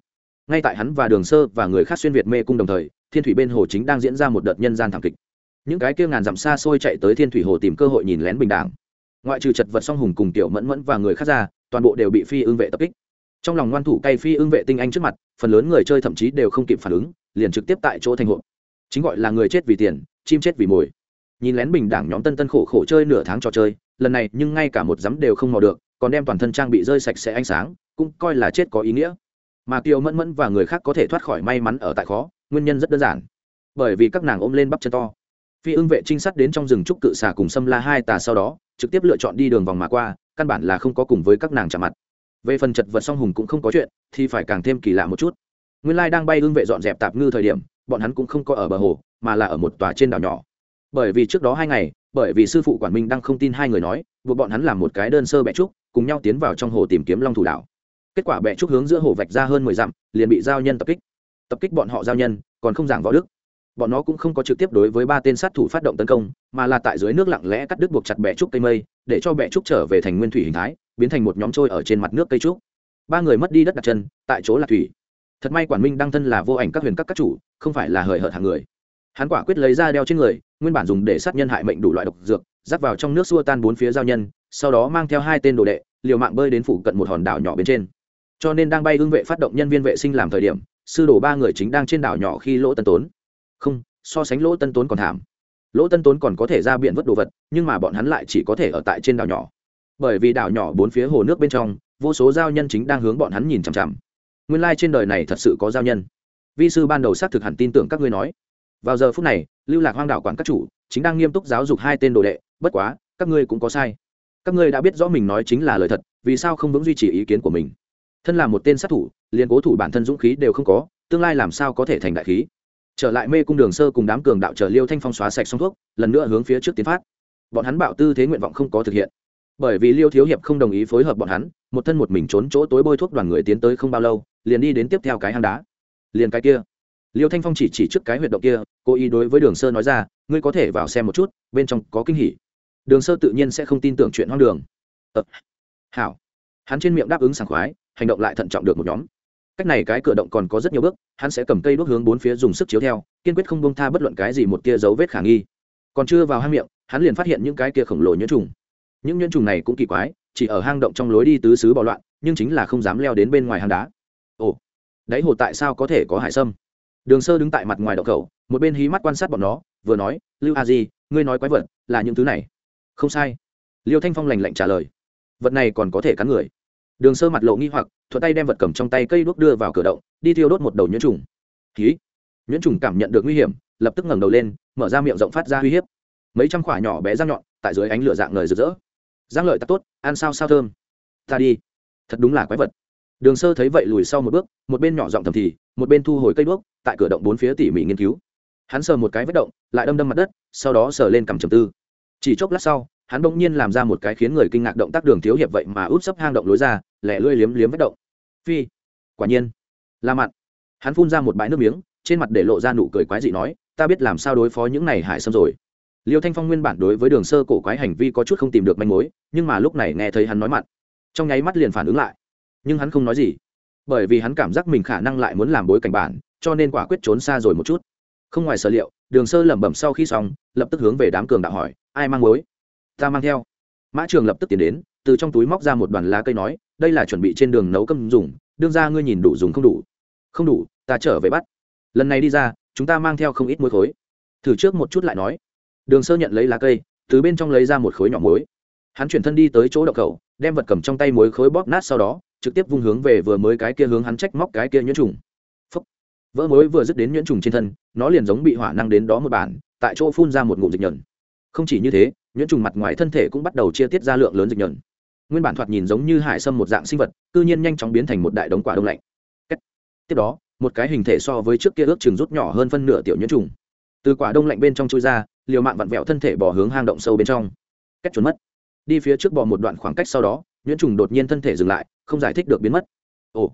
Ngay tại hắn và đường sơ và người khác xuyên việt mê cung đồng thời, thiên thủy bên hồ chính đang diễn ra một đợt nhân gian thảm kịch. Những cái kia ngàn dặm xa xôi chạy tới thiên thủy hồ tìm cơ hội nhìn lén bình đẳng. Ngoại trừ chật vật song hùng cùng tiểu mẫn mẫn và người khác ra, toàn bộ đều bị phi ưng vệ tập kích. Trong lòng ngoan thủ cay phi ưng vệ tinh anh trước mặt, phần lớn người chơi thậm chí đều không kịp phản ứng, liền trực tiếp tại chỗ thành hộ. Chính gọi là người chết vì tiền, chim chết vì mồi nhìn lén bình đẳng nhóm tân tân khổ khổ chơi nửa tháng trò chơi, lần này nhưng ngay cả một dám đều không mò được, còn đem toàn thân trang bị rơi sạch sẽ ánh sáng, cũng coi là chết có ý nghĩa. Mà kiều mẫn mẫn và người khác có thể thoát khỏi may mắn ở tại khó, nguyên nhân rất đơn giản. Bởi vì các nàng ôm lên bắp chân to. Phi ưng vệ trinh sát đến trong rừng trúc cự xà cùng xâm la hai tà sau đó, trực tiếp lựa chọn đi đường vòng mà qua, căn bản là không có cùng với các nàng chạm mặt. Về phần chật vật song hùng cũng không có chuyện, thì phải càng thêm kỳ lạ một chút. Nguyên lai đang bay ưng vệ dọn dẹp tạp ngư thời điểm, bọn hắn cũng không có ở bờ hồ, mà là ở một tòa trên đảo nhỏ bởi vì trước đó hai ngày, bởi vì sư phụ quản minh đang không tin hai người nói, buộc bọn hắn làm một cái đơn sơ bẹ trúc, cùng nhau tiến vào trong hồ tìm kiếm long thủ đảo. Kết quả bẹ trúc hướng giữa hồ vạch ra hơn mười dặm, liền bị giao nhân tập kích. Tập kích bọn họ giao nhân, còn không giảng võ đức. Bọn nó cũng không có trực tiếp đối với ba tên sát thủ phát động tấn công, mà là tại dưới nước lặng lẽ cắt đứt buộc chặt bẹ trúc cây mây, để cho bẹ trúc trở về thành nguyên thủy hình thái, biến thành một nhóm trôi ở trên mặt nước cây trúc. Ba người mất đi đất đặt chân, tại chỗ là thủy. Thật may quản minh đang thân là vô ảnh các huyền các các chủ, không phải là hời hợt hàng người. Hắn quả quyết lấy ra đeo trên người nguyên bản dùng để sát nhân hại mệnh đủ loại độc dược, rắc vào trong nước xua tan bốn phía giao nhân, sau đó mang theo hai tên đồ đệ, liều mạng bơi đến phủ cận một hòn đảo nhỏ bên trên. Cho nên đang bay hương vệ phát động nhân viên vệ sinh làm thời điểm, sư đồ ba người chính đang trên đảo nhỏ khi lỗ tân tốn. Không, so sánh lỗ tân tốn còn thảm. Lỗ tân tốn còn có thể ra biển vớt đồ vật, nhưng mà bọn hắn lại chỉ có thể ở tại trên đảo nhỏ. Bởi vì đảo nhỏ bốn phía hồ nước bên trong, vô số giao nhân chính đang hướng bọn hắn nhìn chằm chằm. Nguyên lai、like、trên đời này thật sự có giao nhân. Vi sư ban đầu xác thực hẳn tin tưởng các ngươi nói vào giờ phút này, lưu lạc hoang đảo quản các chủ chính đang nghiêm túc giáo dục hai tên đồ đệ, bất quá, các ngươi cũng có sai. Các ngươi đã biết rõ mình nói chính là lời thật, vì sao không vững duy trì ý kiến của mình? Thân là một tên sát thủ, liền cố thủ bản thân dũng khí đều không có, tương lai làm sao có thể thành đại khí? Trở lại mê cung đường sơ cùng đám cường đạo chờ liêu thanh phong xóa sạch xong thuốc, lần nữa hướng phía trước tiến phát. Bọn hắn bạo tư thế nguyện vọng không có thực hiện. Bởi vì liêu thiếu hiệp không đồng ý phối hợp bọn hắn, một thân một mình trốn chỗ tối bôi thuốc đoàn người tiến tới không bao lâu, liền đi đến tiếp theo cái hang đá. Liền cái kia liêu thanh phong chỉ chỉ trước cái huyệt động kia cố ý đối với đường sơ nói ra ngươi có thể vào xem một chút bên trong có kinh hỉ. Đường sơ tự nhiên sẽ không tin tưởng chuyện hoang đường. Ờ, hảo. Hắn trên miệng đáp ứng sảng khoái hành động lại thận trọng được một nhóm. Cách này cái cửa động còn có rất nhiều bước hắn sẽ cầm cây đốt hướng bốn phía dùng sức chiếu theo kiên quyết không bông tha bất luận cái gì một tia dấu vết khả nghi. Còn chưa vào hang miệng hắn liền phát hiện những cái kia khổng lồ nhuyễn trùng. Những nhuyễn trùng này cũng kỳ quái chỉ ở hang động trong lối đi tứ xứ bạo loạn nhưng chính là không dám leo đến bên ngoài hang đá. Ồ đáy hồ tại sao có thể có hải sâm? Đường sơ đứng tại mặt ngoài đậu khẩu, một bên hí mắt quan sát bọn nó, vừa nói, lưu a di, ngươi nói quái vật là những thứ này. Không sai. Liêu thanh phong lành lạnh trả lời. Vật này còn có thể cắn người. Đường sơ mặt lộ nghi hoặc, thuận tay đem vật cầm trong tay cây đuốc đưa vào cửa động, đi thiêu đốt một đầu nhuyễn trùng. Ký nhuyễn trùng cảm nhận được nguy hiểm, lập tức ngẩng đầu lên, mở ra miệng rộng phát ra uy hiếp. Mấy trăm quả nhỏ bé răng nhọn tại dưới ánh lửa dạng ngời rực rỡ. Giang lợi tắt tốt, ăn sao sao thơm. Ta đi. Thật đúng là quái vật đường sơ thấy vậy lùi sau một bước một bên nhỏ giọng thầm thì một bên thu hồi cây đuốc tại cửa động bốn phía tỉ mỉ nghiên cứu. Hắn sờ một cái vết động lại đâm đâm mặt đất sau đó sờ lên cằm trầm tư. Chỉ chốc lát sau hắn bỗng nhiên làm ra một cái khiến người kinh ngạc động tác đường thiếu hiệp vậy mà út sấp hang động lối ra lẻ lươi liếm liếm vết động. Phi quả nhiên là mặn. hắn phun ra một bãi nước miếng trên mặt để lộ ra nụ cười quái dị nói ta biết làm sao đối phó những này hải sâm rồi. Liêu thanh phong nguyên bản đối với đường sơ cổ quái hành vi có chút không tìm được manh mối nhưng mà lúc này nghe thấy hắn nói mặn, trong nháy mắt liền phản ứng lại nhưng hắn không nói gì. Bởi vì hắn cảm giác mình khả năng lại muốn làm bối cảnh bản, cho nên quả quyết trốn xa rồi một chút. Không ngoài sở liệu, đường sơ lẩm bẩm sau khi xong, lập tức hướng về đám cường đạo hỏi, ai mang mối? Ta mang theo. Mã trường lập tức tiến đến, từ trong túi móc ra một đoàn lá cây nói, đây là chuẩn bị trên đường nấu cơm dùng, đương ra ngươi nhìn đủ dùng không đủ. Không đủ, ta trở về bắt. Lần này đi ra, chúng ta mang theo không ít muối khối thử trước một chút lại nói. Đường sơ nhận lấy lá cây, từ bên trong lấy ra một khối nhỏ muối. Hắn chuyển thân đi tới chỗ đậu cầu đem vật cầm trong tay muối khối bóp nát sau đó trực tiếp vung hướng về vừa mới cái kia hướng hắn trách móc cái kia nhuyễn trùng. Phúc. vỡ muối vừa dứt đến nhuyễn trùng trên thân, nó liền giống bị hỏa năng đến đó một bản, tại chỗ phun ra một ngụm dịch nhẫn không chỉ như thế, nhuyễn trùng mặt ngoài thân thể cũng bắt đầu chia tiết ra lượng lớn dịch nhẫn nguyên bản thoạt nhìn giống như hải sâm một dạng sinh vật, cư nhiên nhanh chóng biến thành một đại đống quả đông lạnh. Tiếp đó, một cái hình thể so với trước kia ước chừng rút nhỏ hơn phân nửa tiểu nhuyễn trùng. Từ quả đông lạnh bên trong chui ra, liều mạng vặn vẹo thân thể bỏ hướng hang động sâu bên trong. Cách trốn mất. Đi phía trước bò một đoạn khoảng cách sau đó, nhuyễn trùng đột nhiên thân thể dừng lại không giải thích được biến mất. Ồ,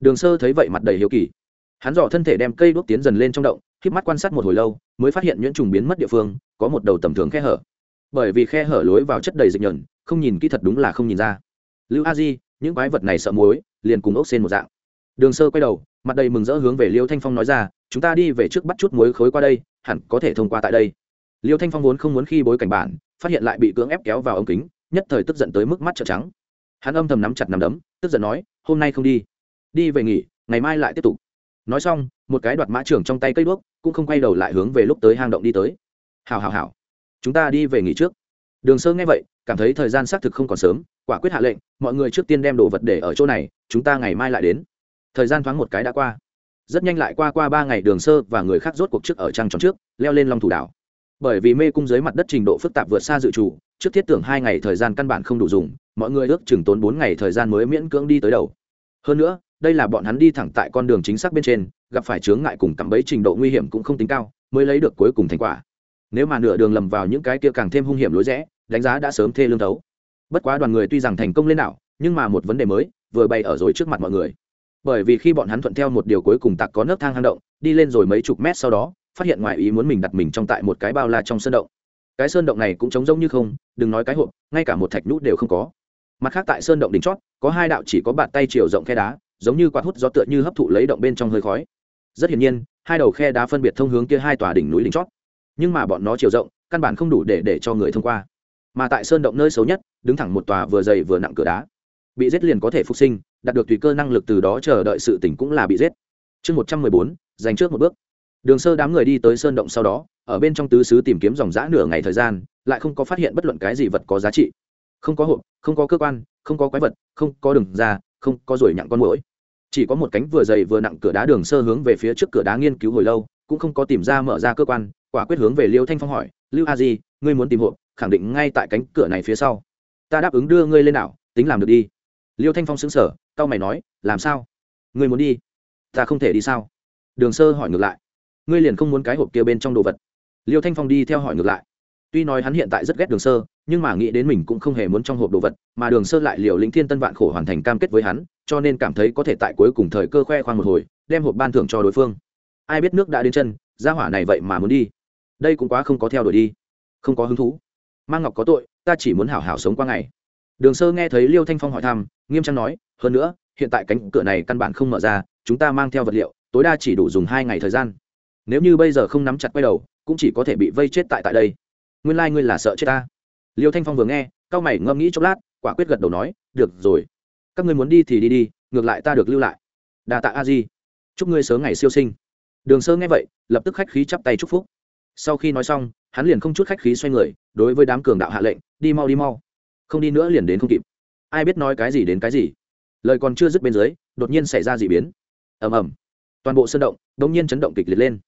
đường sơ thấy vậy mặt đầy hiếu kỳ. Hắn dò thân thể đem cây đuốc tiến dần lên trong động k mắt quan sát một hồi lâu, mới phát hiện nhuyễn trùng biến mất địa phương, có một đầu tầm thường khe hở. Bởi vì khe hở lối vào chất đầy dịch nhờn, không nhìn kỹ thật đúng là không nhìn ra. Lưu a di, những quái vật này sợ muối, liền cùng ốc xên một dạng. Đường sơ quay đầu, mặt đầy mừng rỡ hướng về liêu thanh phong nói ra, chúng ta đi về trước bắt chút muối khối qua đây, hẳn có thể thông qua tại đây. Liêu thanh phong vốn không muốn khi bối cảnh bản, phát hiện lại bị cưỡng ép kéo vào ống kính, nhất thời tức giận tới mức mắt trợn trắng hắn âm thầm nắm chặt nắm đấm, tức giận nói, hôm nay không đi. Đi về nghỉ, ngày mai lại tiếp tục. Nói xong, một cái đoạt mã trưởng trong tay cây đuốc cũng không quay đầu lại hướng về lúc tới hang động đi tới. Hào hào hào chúng ta đi về nghỉ trước. Đường sơ nghe vậy, cảm thấy thời gian xác thực không còn sớm, quả quyết hạ lệnh, mọi người trước tiên đem đồ vật để ở chỗ này, chúng ta ngày mai lại đến. Thời gian thoáng một cái đã qua. Rất nhanh lại qua qua ba ngày, đường sơ và người khác rốt cuộc trước ở trăng tròn trước, leo lên long thủ đảo. Bởi vì mê cung dưới mặt đất trình độ phức tạp vượt xa dự trù trước thiết tưởng hai ngày thời gian căn bản không đủ dùng, mọi người ước chừng tốn bốn ngày thời gian mới miễn cưỡng đi tới đầu. Hơn nữa, đây là bọn hắn đi thẳng tại con đường chính xác bên trên, gặp phải chướng ngại cùng cặm bẫy trình độ nguy hiểm cũng không tính cao, mới lấy được cuối cùng thành quả. Nếu mà nửa đường lầm vào những cái kia càng thêm hung hiểm lối rẽ, đánh giá đã sớm thê lương thấu. Bất quá đoàn người tuy rằng thành công lên nào nhưng mà một vấn đề mới, vừa bày ở rồi trước mặt mọi người. Bởi vì khi bọn hắn thuận theo một điều cuối cùng tặc có nấc thang hang động, đi lên rồi mấy chục mét sau đó, phát hiện ngoài ý muốn mình đặt mình trong tại một cái bao la trong sân động cái sơn động này cũng trống rỗng như không, đừng nói cái hộp, ngay cả một thạch nhũ đều không có. Mặt khác tại sơn động đỉnh chót, có hai đạo chỉ có bàn tay chiều rộng khe đá, giống như quạt hút gió tựa như hấp thụ lấy động bên trong hơi khói. Rất hiển nhiên, hai đầu khe đá phân biệt thông hướng kia hai tòa đỉnh núi đỉnh chót. Nhưng mà bọn nó chiều rộng, căn bản không đủ để để cho người thông qua. Mà tại sơn động nơi xấu nhất, đứng thẳng một tòa vừa dày vừa nặng cửa đá. Bị giết liền có thể phục sinh, đạt được tùy cơ năng lực từ đó chờ đợi sự tỉnh cũng là bị giết. Chương một trăm mười bốn dành trước một bước đường sơ đám người đi tới sơn động sau đó, ở bên trong tứ xứ tìm kiếm dòng dã nửa ngày thời gian, lại không có phát hiện bất luận cái gì vật có giá trị. Không có hộp, không có cơ quan, không có quái vật, không có đường ra, không có ruồi nhặng con mũi chỉ có một cánh vừa dày vừa nặng cửa đá đường sơ hướng về phía trước cửa đá nghiên cứu hồi lâu, cũng không có tìm ra mở ra cơ quan, quả quyết hướng về liêu thanh phong hỏi, lưu a di, ngươi muốn tìm hộp, khẳng định ngay tại cánh cửa này phía sau. Ta đáp ứng đưa ngươi lên nào tính làm được đi. Liêu thanh phong xứng sở tao mày nói, làm sao? Ngươi muốn đi? Ta không thể đi sao? Đường sơ hỏi ngược lại ngươi liền không muốn cái hộp kia bên trong đồ vật. Liêu thanh phong đi theo hỏi ngược lại. Tuy nói hắn hiện tại rất ghét đường sơ, nhưng mà nghĩ đến mình cũng không hề muốn trong hộp đồ vật, mà đường sơ lại liều lĩnh thiên tân vạn khổ hoàn thành cam kết với hắn, cho nên cảm thấy có thể tại cuối cùng thời cơ khoe khoang một hồi, đem hộp ban thưởng cho đối phương. Ai biết nước đã đến chân ra hỏa này vậy mà muốn đi. Đây cũng quá không có theo đuổi đi. Không có hứng thú. Mang ngọc có tội, ta chỉ muốn hảo hảo sống qua ngày. Đường sơ nghe thấy liêu thanh phong hỏi thăm, nghiêm trang nói, hơn nữa, hiện tại cánh cửa này căn bản không mở ra, chúng ta mang theo vật liệu, tối đa chỉ đủ dùng hai ngày thời gian nếu như bây giờ không nắm chặt quay đầu, cũng chỉ có thể bị vây chết tại tại đây. Nguyên lai、like、ngươi là sợ chết ta. Liêu thanh phong vừa nghe c a o mày ngâm nghĩ chốc lát, quả quyết gật đầu nói, được rồi, các ngươi muốn đi thì đi đi, ngược lại ta được lưu lại. Đà tạ a di chúc ngươi sớm ngày siêu sinh. Đường sơ nghe vậy, lập tức khách khí chắp tay chúc phúc. Sau khi nói xong, hắn liền không chút khách khí xoay người, đối với đám cường đạo hạ lệnh, đi mau đi mau. Không đi nữa liền đến không kịp. Ai biết nói cái gì đến cái gì. Lời còn chưa dứt bên dưới, đột nhiên xảy ra d ị biến. Ầm ầm. Toàn bộ sơn động đ ỗ n g nhiên chấn động kịch liệt lên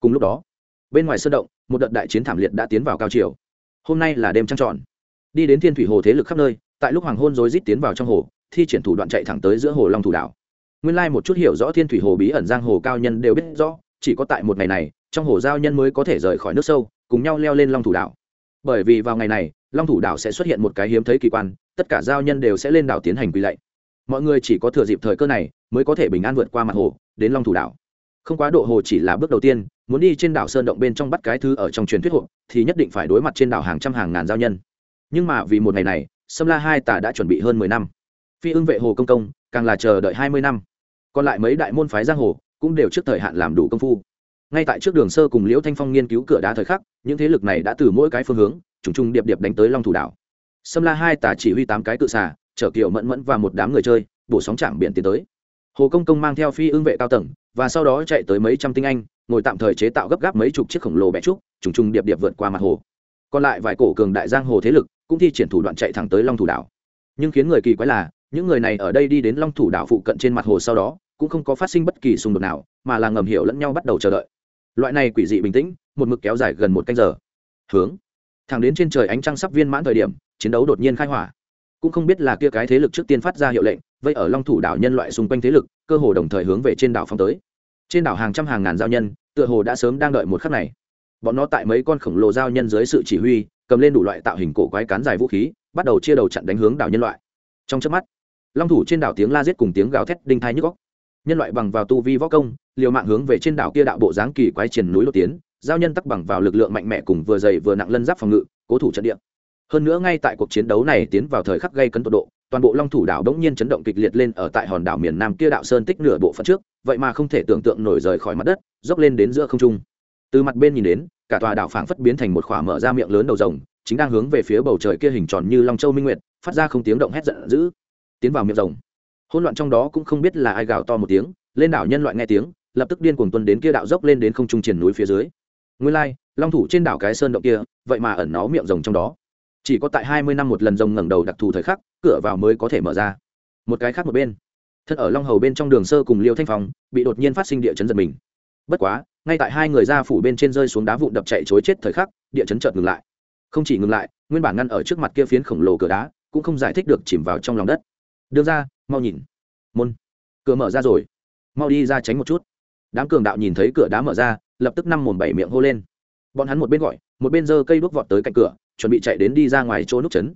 cùng lúc đó, bên ngoài sơn động, một đợt đại chiến thảm liệt đã tiến vào cao chiều. Hôm nay là đêm trăng tròn. Đi đến thiên thủy hồ thế lực khắp nơi, tại lúc hoàng hôn rối rít tiến vào trong hồ, thi triển thủ đoạn chạy thẳng tới giữa hồ long thủ đảo. Nguyên lai một chút hiểu rõ thiên thủy hồ bí ẩn giang hồ cao nhân đều biết rõ, chỉ có tại một ngày này, trong hồ giao nhân mới có thể rời khỏi nước sâu, cùng nhau leo lên long thủ đảo. Bởi vì vào ngày này, long thủ đảo sẽ xuất hiện một cái hiếm thấy kỳ quan, tất cả giao nhân đều sẽ lên đảo tiến hành quy lệ mọi người chỉ có thừa dịp thời cơ này, mới có thể bình an vượt qua mặt hồ, đến long thủ đảo. Không quá độ hồ chỉ là bước đầu tiên muốn đi trên đảo sơn động bên trong bắt cái thứ ở trong truyền thuyết hộ, thì nhất định phải đối mặt trên đảo hàng trăm hàng ngàn giao nhân. Nhưng mà vì một ngày này, sâm la hai tà đã chuẩn bị hơn mười năm. Phi ưng vệ hồ công công, càng là chờ đợi hai mươi năm. Còn lại mấy đại môn phái giang hồ cũng đều trước thời hạn làm đủ công phu. Ngay tại trước đường sơ cùng liễu thanh phong nghiên cứu cửa đá thời khắc, những thế lực này đã từ mỗi cái phương hướng, trùng trùng điệp điệp đánh tới long thủ đảo. Sâm la hai tà chỉ huy tám cái cự xà, chở kiệu mẫn mẫn và một đám người chơi, bổ sóng chạm biển tiến tới hồ công công mang theo phi ương vệ cao tầng, và sau đó chạy tới mấy trăm tinh anh, ngồi tạm thời chế tạo gấp gáp mấy chục chiếc khổng lồ bẹ trúc, trùng trùng điệp điệp vượt qua mặt hồ. Còn lại vài cổ cường đại giang hồ thế lực cũng thi triển thủ đoạn chạy thẳng tới long thủ đảo. Nhưng khiến người kỳ quái là, những người này ở đây đi đến long thủ đảo phụ cận trên mặt hồ sau đó, cũng không có phát sinh bất kỳ xung đột nào, mà là ngầm hiểu lẫn nhau bắt đầu chờ đợi. Loại này quỷ dị bình tĩnh, một mực kéo dài gần một canh giờ. Hướng, thẳng đến trên trời ánh trăng sắp viên mãn thời điểm, chiến đấu đột nhiên khai hỏa cũng không biết là kia cái thế lực trước tiên phát ra hiệu lệnh, vây ở long thủ đảo nhân loại xung quanh thế lực, cơ hồ đồng thời hướng về trên đảo phong tới. Trên đảo hàng trăm hàng ngàn giao nhân, tựa hồ đã sớm đang đợi một khắc này. Bọn nó tại mấy con khổng lồ giao nhân dưới sự chỉ huy, cầm lên đủ loại tạo hình cổ quái cán dài vũ khí, bắt đầu chia đầu chặn đánh hướng đảo nhân loại. Trong chớp mắt, long thủ trên đảo tiếng la giết cùng tiếng gào thét đinh thai nhức góc nhân loại bằng vào tu vi võ công, liều mạng hướng về trên đảo kia đạo bộ dáng kỳ quái triển núi lộ tiến, giao nhân tắc bằng vào lực lượng mạnh mẽ cùng vừa dày vừa nặng lân giáp phòng ngự, cố thủ trận địa hơn nữa ngay tại cuộc chiến đấu này tiến vào thời khắc gây cấn tột độ, toàn bộ long thủ đảo đống nhiên chấn động kịch liệt lên ở tại hòn đảo miền nam kia đạo sơn tích nửa bộ phận trước, vậy mà không thể tưởng tượng nổi rời khỏi mặt đất, dốc lên đến giữa không trung. Từ mặt bên nhìn đến, cả tòa đảo phảng phất biến thành một khỏa mở ra miệng lớn đầu rồng, chính đang hướng về phía bầu trời kia hình tròn như long châu minh nguyệt, phát ra không tiếng động hét giận dữ. Tiến vào miệng rồng. Hỗn loạn trong đó cũng không biết là ai gào to một tiếng, lên đảo nhân loại nghe tiếng, lập tức điên cuồng tuân đến kia đạo dốc lên đến không trung triển núi phía dưới. Nguyên lai, long thủ trên đảo cái sơn động kia, vậy mà ẩn nó miệng rồng trong đó chỉ có tại hai mươi năm một lần rồng ngẩng đầu đặc thù thời khắc, cửa vào mới có thể mở ra. Một cái khác một bên. Thân ở long hầu bên trong đường sơ cùng liêu thanh phong bị đột nhiên phát sinh địa chấn giật mình. Bất quá, ngay tại hai người ra phủ bên trên rơi xuống đá vụn đập chạy chối chết thời khắc, địa chấn chợt ngừng lại. Không chỉ ngừng lại, nguyên bản ngăn ở trước mặt kia phiến khổng lồ cửa đá cũng không giải thích được chìm vào trong lòng đất. Đưa ra, mau nhìn. Môn. Cửa mở ra rồi. Mau đi ra tránh một chút. Đám cường đạo nhìn thấy cửa đá mở ra, lập tức năm mồm bảy miệng hô lên. Bọn hắn một bên gọi, một bên giơ cây đuốc vọt tới cạnh cửa chuẩn bị chạy đến đi ra ngoài chỗ nút chấn.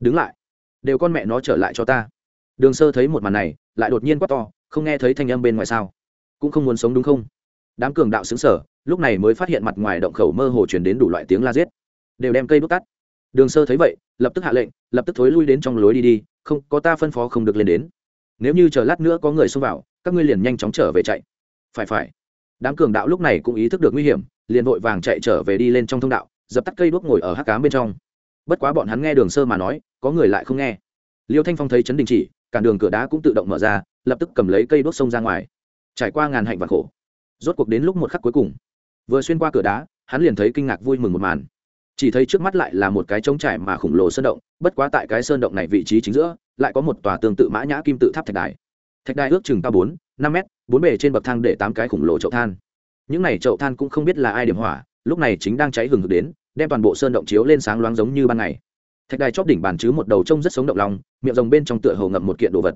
Đứng lại. Đều con mẹ nó trở lại cho ta. Đường sơ thấy một màn này, lại đột nhiên quát to, không nghe thấy thanh âm bên ngoài sao? Cũng không muốn sống đúng không? Đám cường đạo xứng sở lúc này mới phát hiện mặt ngoài động khẩu mơ hồ chuyển đến đủ loại tiếng la giết. Đều đem cây đốt tắt. Đường sơ thấy vậy, lập tức hạ lệnh, lập tức thối lui đến trong lối đi đi, không, có ta phân phó không được lên đến. Nếu như chờ lát nữa có người xông vào, các ngươi liền nhanh chóng trở về chạy. Phải phải. Đám cường đạo lúc này cũng ý thức được nguy hiểm, liền vội vàng chạy trở về đi lên trong thông đạo dập tắt cây đuốc ngồi ở hắc cám bên trong. Bất quá bọn hắn nghe đường sơ mà nói, có người lại không nghe. Liêu thanh phong thấy chấn đình chỉ cản đường cửa đá cũng tự động mở ra, lập tức cầm lấy cây đuốc xông ra ngoài. Trải qua ngàn hạnh và khổ, rốt cuộc đến lúc một khắc cuối cùng. Vừa xuyên qua cửa đá, hắn liền thấy kinh ngạc vui mừng một màn. Chỉ thấy trước mắt lại là một cái trống trải mà khổng lồ sơn động, bất quá tại cái sơn động này vị trí chính giữa, lại có một tòa tương tự mã nhã kim tự tháp thạch đài. Thạch đài ước chừng cao bốn, năm mét, bốn bề trên bậc thang để tám cái khổng lồ chậu than. Những này chậu than cũng không biết là ai điểm hỏa, lúc này chính đang cháy hừng hực đến đem toàn bộ sơn động chiếu lên sáng loáng giống như ban ngày. Thạch đài chóp đỉnh bàn chứ một đầu trông rất sống động lòng, miệng rồng bên trong tựa hồ ngậm một kiện đồ vật.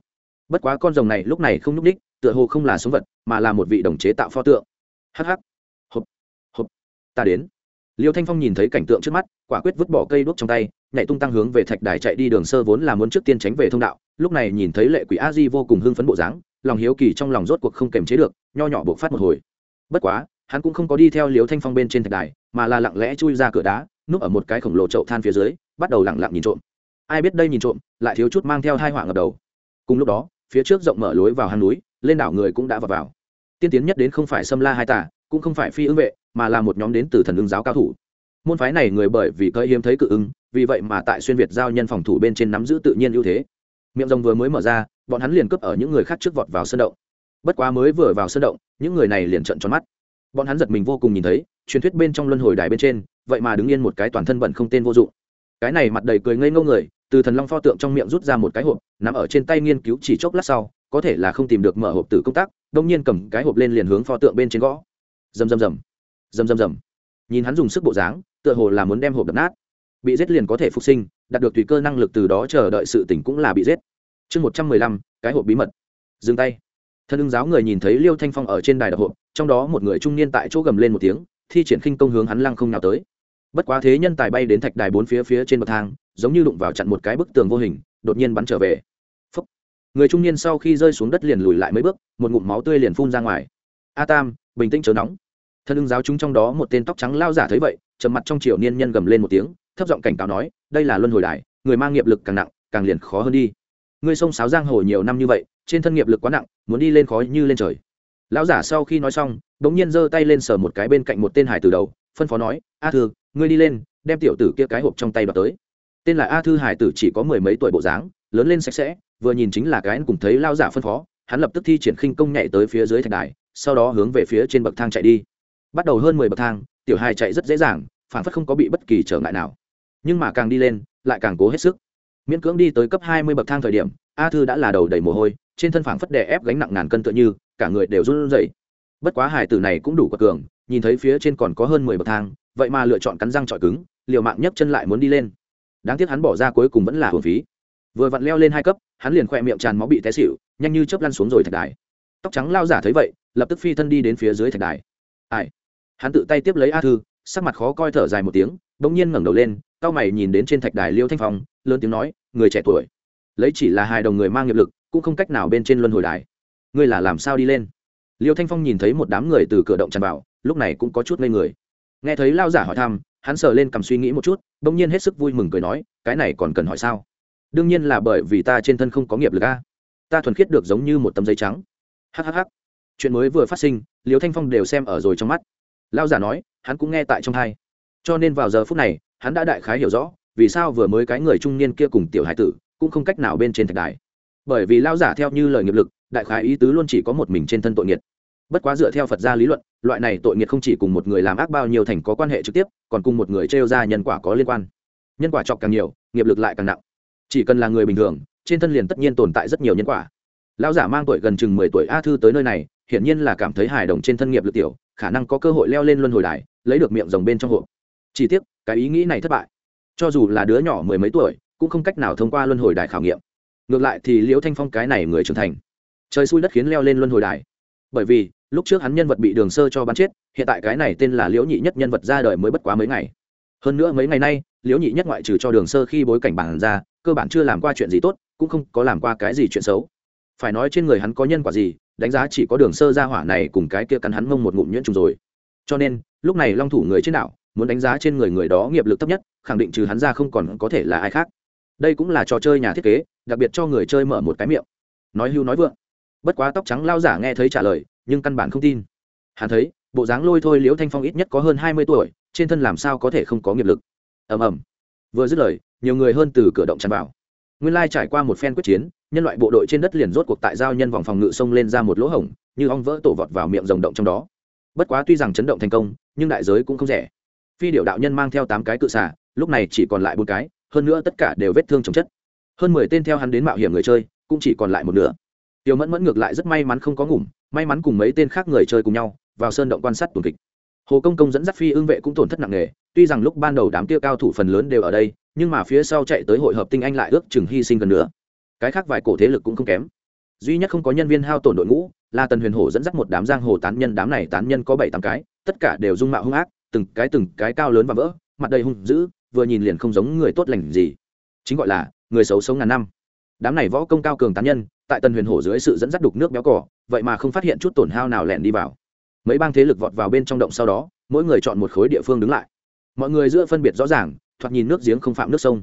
Bất quá con rồng này lúc này không n ú c đích tựa hồ không là sống vật, mà là một vị đồng chế tạo pho tượng. Hh hộp. Hộp. Ta đến. Liêu thanh phong nhìn thấy cảnh tượng trước mắt, quả quyết vứt bỏ cây đuốc trong tay, nhảy tung tăng hướng về thạch đài chạy đi đường sơ vốn là muốn trước tiên tránh về thông đạo, lúc này nhìn thấy lệ quỷ a di vô cùng hưng phấn bộ dáng, lòng hiếu kỳ trong lòng rốt cuộc không kềm chế được, nho nhỏ buộc phát một hồi. Bất quá hắn cũng không có đi theo liếu thanh phong bên trên thạch đài, mà là lặng lẽ chui ra cửa đá, núp ở một cái khổng lồ chậu than phía dưới, bắt đầu lặng lặng nhìn trộm. Ai biết đây nhìn trộm, lại thiếu chút mang theo hai họa ngập đầu. Cùng lúc đó, phía trước rộng mở lối vào hang núi, lên đảo người cũng đã vào vào. Tiên tiến nhất đến không phải xâm la hai tả cũng không phải phi ứng vệ, mà là một nhóm đến từ thần ứng giáo cao thủ. Môn phái này người bởi vì cơi hiếm thấy cự ứng, vì vậy mà tại xuyên việt giao nhân phòng thủ bên trên nắm giữ tự nhiên ưu thế. Miệng rồng vừa mới mở ra, bọn hắn liền cướp ở những người khác trước vọt vào sân động. Bất quá mới vừa vào sân động, những người này liền trận tròn mắt bọn hắn giật mình vô cùng nhìn thấy, truyền thuyết bên trong luân hồi đài bên trên, vậy mà đứng yên một cái toàn thân bẩn không tên vô dụng. Cái này mặt đầy cười ngây ngô người, từ thần long pho tượng trong miệng rút ra một cái hộp nằm ở trên tay nghiên cứu chỉ chốc lát sau, có thể là không tìm được mở hộp từ công tác, đông nhiên cầm cái hộp lên liền hướng pho tượng bên trên gõ. Rầm rầm rầm rầm rầm rầm. Nhìn hắn dùng sức bộ dáng, tựa hồ là muốn đem hộp đập nát. Bị giết liền có thể phục sinh, đạt được tùy cơ năng lực từ đó chờ đợi sự tỉnh cũng là bị giết. Chương một trăm mười lăm, cái hộp bí mật. Dừng tay thân ưng giáo người nhìn thấy liêu thanh phong ở trên đài đập hộp trong đó một người trung niên tại chỗ gầm lên một tiếng, thi triển khinh công hướng hắn lăng không nào tới. Bất quá thế nhân tài bay đến thạch đài bốn phía phía trên bậc thang, giống như đụng vào chặn một cái bức tường vô hình, đột nhiên bắn trở về. Phúc. người trung niên sau khi rơi xuống đất liền lùi lại mấy bước, một ngụm máu tươi liền phun ra ngoài. A tam, bình tĩnh chớ nóng. Thân ưng giáo chúng trong đó một tên tóc trắng lao giả thấy vậy, trầm mặt trong triều niên nhân gầm lên một tiếng, thấp giọng cảnh cáo nói, đây là luân hồi đài, người mang nghiệp lực càng nặng, càng liền khó hơn đi. Ngươi sông sáo giang hồ nhiều năm như vậy trên thân nghiệp lực quá nặng, muốn đi lên khói như lên trời. Lão giả sau khi nói xong đ ố n g nhiên giơ tay lên sờ một cái bên cạnh một tên hải từ đầu, phân phó nói, a thư, ngươi đi lên, đem tiểu tử kia cái hộp trong tay đoạt tới. Tên là a thư hải tử chỉ có mười mấy tuổi bộ dáng, lớn lên sạch sẽ, vừa nhìn chính là cái anh cùng thấy lao giả phân phó, hắn lập tức thi triển khinh công nhảy tới phía dưới thạch đài, sau đó hướng về phía trên bậc thang chạy đi. Bắt đầu hơn mười bậc thang, tiểu hài chạy rất dễ dàng, phản phất không có bị bất kỳ trở ngại nào. Nhưng mà càng đi lên, lại càng cố hết sức miễn cưỡng đi tới cấp hai mươi bậc thang thời điểm, a thư đã là đầu đầy mồ hôi, trên thân phảng phất đè ép gánh nặng ngàn cân tựa như, cả người đều run rẩy. Bất quá hải tử này cũng đủ quật cường, nhìn thấy phía trên còn có hơn mười bậc thang, vậy mà lựa chọn cắn răng trọi cứng, liều mạng nhấc chân lại muốn đi lên. Đáng tiếc hắn bỏ ra cuối cùng vẫn là hồn phí. Vừa vặn leo lên hai cấp, hắn liền khỏe miệng tràn máu bị té xịu nhanh như chớp lăn xuống rồi thạch đài. Tóc trắng lao giả thấy vậy, lập tức phi thân đi đến phía dưới thạch đài. Ai? Hắn tự tay tiếp lấy a thư, sắc mặt khó coi thở dài một tiếng, bỗng nhiên ngẩng đầu lên cao mày nhìn đến trên thạch đài liêu thanh phong, lớn tiếng nói, người trẻ tuổi, lấy chỉ là hai đồng người mang nghiệp lực, cũng không cách nào bên trên luân hồi đài. Ngươi là làm sao đi lên? Liêu thanh phong nhìn thấy một đám người từ cửa động tràn vào, lúc này cũng có chút ngây người. Nghe thấy lao giả hỏi thăm, hắn sờ lên cầm suy nghĩ một chút đ ỗ n g nhiên hết sức vui mừng cười nói, cái này còn cần hỏi sao? Đương nhiên là bởi vì ta trên thân không có nghiệp lực a. Ta thuần khiết được giống như một tấm giấy trắng. Hhh chuyện mới vừa phát sinh, liêu thanh phong đều xem ở rồi trong mắt. Lao giả nói, hắn cũng nghe tại trong hai. Cho nên vào giờ phút này hắn đã đại khái hiểu rõ, vì sao vừa mới cái người trung niên kia cùng tiểu hải tử cũng không cách nào bên trên thạch đài. Bởi vì lao giả theo như lời nghiệp lực, đại khái ý tứ luôn chỉ có một mình trên thân tội nghiệt. Bất quá dựa theo phật gia lý luận, loại này tội nghiệt không chỉ cùng một người làm ác bao nhiêu thành có quan hệ trực tiếp, còn cùng một người trêu ra nhân quả có liên quan. Nhân quả chọc càng nhiều, nghiệp lực lại càng nặng. Chỉ cần là người bình thường, trên thân liền tất nhiên tồn tại rất nhiều nhân quả. Lão giả mang tuổi gần chừng mười tuổi a thư tới nơi này, hiển nhiên là cảm thấy hài đồng trên thân nghiệp lực tiểu, khả năng có cơ hội leo lên luân hồi đài, lấy được miệng rồng bên trong hộp chỉ tiếc, cái ý nghĩ này thất bại. Cho dù là đứa nhỏ mười mấy tuổi, cũng không cách nào thông qua luân hồi đài khảo nghiệm. Ngược lại thì liễu thanh phong cái này người trưởng thành. Trời xui đất khiến leo lên luân hồi đài. Bởi vì, lúc trước hắn nhân vật bị đường sơ cho bắn chết, hiện tại cái này tên là liễu nhị nhất nhân vật ra đời mới bất quá mấy ngày. Hơn nữa mấy ngày nay, liễu nhị nhất ngoại trừ cho đường sơ khi bối cảnh bản ra, cơ bản chưa làm qua chuyện gì tốt, cũng không có làm qua cái gì chuyện xấu. Phải nói trên người hắn có nhân quả gì, đánh giá chỉ có đường sơ ra hỏa này cùng cái kia cắn hắn mông một ngụm nhuyễn trùng rồi. Cho nên, lúc này long thủ người trên đảo muốn đánh giá trên người người đó nghiệp lực thấp nhất, khẳng định trừ hắn ra không còn có thể là ai khác. Đây cũng là trò chơi nhà thiết kế, đặc biệt cho người chơi mở một cái miệng. Nói hưu nói vượng. Bất quá tóc trắng lao giả nghe thấy trả lời, nhưng căn bản không tin. Hắn thấy, bộ dáng lôi thôi liễu thanh phong ít nhất có hơn hai mươi tuổi, trên thân làm sao có thể không có nghiệp lực. Ầm ầm. Vừa dứt lời, nhiều người hơn từ cửa động tràn vào. Nguyên lai trải qua một phen quyết chiến, nhân loại bộ đội trên đất liền rốt cuộc tại giao nhân vòng phòng ngự sông lên ra một lỗ hổng, như ong vỡ tổ vọt vào miệng rồng động trong đó. Bất quá tuy rằng chấn động thành công, nhưng đại giới cũng không rẻ phi điệu đạo nhân mang theo tám cái cự xả lúc này chỉ còn lại bốn cái, hơn nữa tất cả đều vết thương chồng chất. Hơn mười tên theo hắn đến mạo hiểm người chơi, cũng chỉ còn lại một nửa. Tiểu mẫn mẫn ngược lại rất may mắn không có ngủm, may mắn cùng mấy tên khác người chơi cùng nhau, vào sơn động quan sát tuần kịch. Hồ công công dẫn dắt phi ương vệ cũng tổn thất nặng nề, tuy rằng lúc ban đầu đám kia cao thủ phần lớn đều ở đây, nhưng mà phía sau chạy tới hội hợp tinh anh lại ước chừng hy sinh gần nữa cái khác vài cổ thế lực cũng không kém. Duy nhất không có nhân viên hao tổn đội ngũ, là tần huyền hổ dẫn dắt một đám giang hồ tán nhân, đám này tán nhân có bảy tám cái, tất cả đều dung mạo hung ác từng cái từng cái cao lớn và vỡ, mặt đầy hung dữ, vừa nhìn liền không giống người tốt lành gì. Chính gọi là người xấu sống ngàn năm. Đám này võ công cao cường tán nhân, tại tần huyền hổ dưới sự dẫn dắt đục nước béo cỏ vậy mà không phát hiện chút tổn hao nào lẻn đi vào. Mấy bang thế lực vọt vào bên trong động sau đó, mỗi người chọn một khối địa phương đứng lại. Mọi người giữa phân biệt rõ ràng, thoạt nhìn nước giếng không phạm nước sông.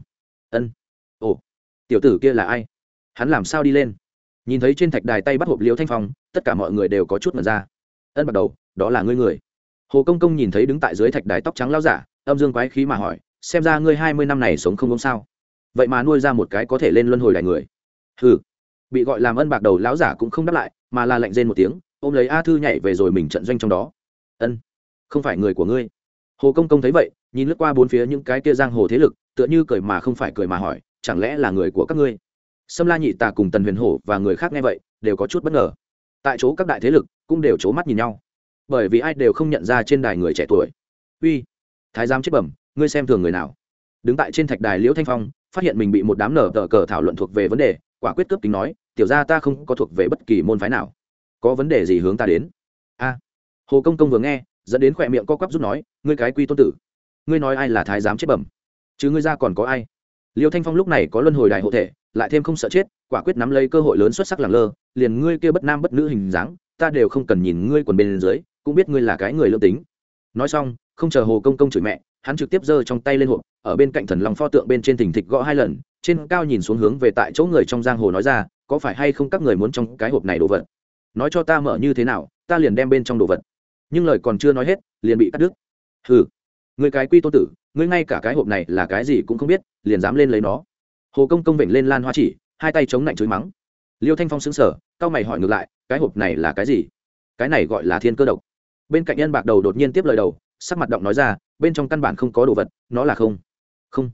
Ân. Ồ, tiểu tử kia là ai? Hắn làm sao đi lên? Nhìn thấy trên thạch đài tay bắt hộp liễu thanh phong, tất cả mọi người đều có chút mật ra. Ân bắt đầu, đó là ngươi người hồ công công nhìn thấy đứng tại dưới thạch đài tóc trắng lao giả, âm dương quái khí mà hỏi, xem ra ngươi hai mươi năm này sống không công sao? Vậy mà nuôi ra một cái có thể lên luân hồi đài người. Ừ bị gọi làm ân bạc đầu lão giả cũng không đáp lại, mà là lạnh rên một tiếng, ôm lấy a thư nhảy về rồi mình trận doanh trong đó. Ân, không phải người của ngươi. Hồ công công thấy vậy, nhìn lướt qua bốn phía những cái kia giang hồ thế lực, tựa như cười mà không phải cười mà hỏi, chẳng lẽ là người của các ngươi? Sâm la nhị tà cùng tần huyền hổ và người khác nghe vậy, đều có chút bất ngờ. Tại chỗ các đại thế lực cũng đều c mắt nhìn nhau bởi vì ai đều không nhận ra trên đài người trẻ tuổi. Uy, thái giám chết bẩm, ngươi xem thường người nào? Đứng tại trên thạch đài liễu thanh phong, phát hiện mình bị một đám nở tờ cờ thảo luận thuộc về vấn đề, quả quyết cướp tính nói, tiểu ra ta không có thuộc về bất kỳ môn phái nào. Có vấn đề gì hướng ta đến? A, hồ công công vừa nghe, dẫn đến khỏe miệng co quắp rút nói, ngươi cái quy tôn tử, ngươi nói ai là thái giám chết bẩm? Chứ ngươi ra còn có ai? Liêu thanh phong lúc này có luân hồi đại hộ thể, lại thêm không sợ chết, quả quyết nắm lấy cơ hội lớn xuất sắc làng lơ, liền ngươi kia bất nam bất nữ hình dáng, ta đều không cần nhìn ngươi quần bên dưới cũng biết ngươi là cái người lương tính. Nói xong, không chờ hồ công công chửi mẹ, hắn trực tiếp giơ trong tay lên hộp, ở bên cạnh thần lòng pho tượng bên trên thình thịch gõ hai lần, trên cao nhìn xuống hướng về tại chỗ người trong giang hồ nói ra, có phải hay không các người muốn trong cái hộp này đồ vật? Nói cho ta mở như thế nào, ta liền đem bên trong đồ vật. Nhưng lời còn chưa nói hết, liền bị cắt đứt. Hừ, người cái quy tô tử, ngươi ngay cả cái hộp này là cái gì cũng không biết, liền dám lên lấy nó. Hồ công công vểnh lên lan hoa chỉ, hai tay chống lạnh chối mắng. Liêu thanh phong xứng sở cao mày hỏi ngược lại, cái hộp này là cái gì? Cái này gọi là thiên cơ độc bên cạnh nhân bạc đầu đột nhiên tiếp lời đầu, sắc mặt động nói ra, bên trong căn bản không có đồ vật, nó là không. Không.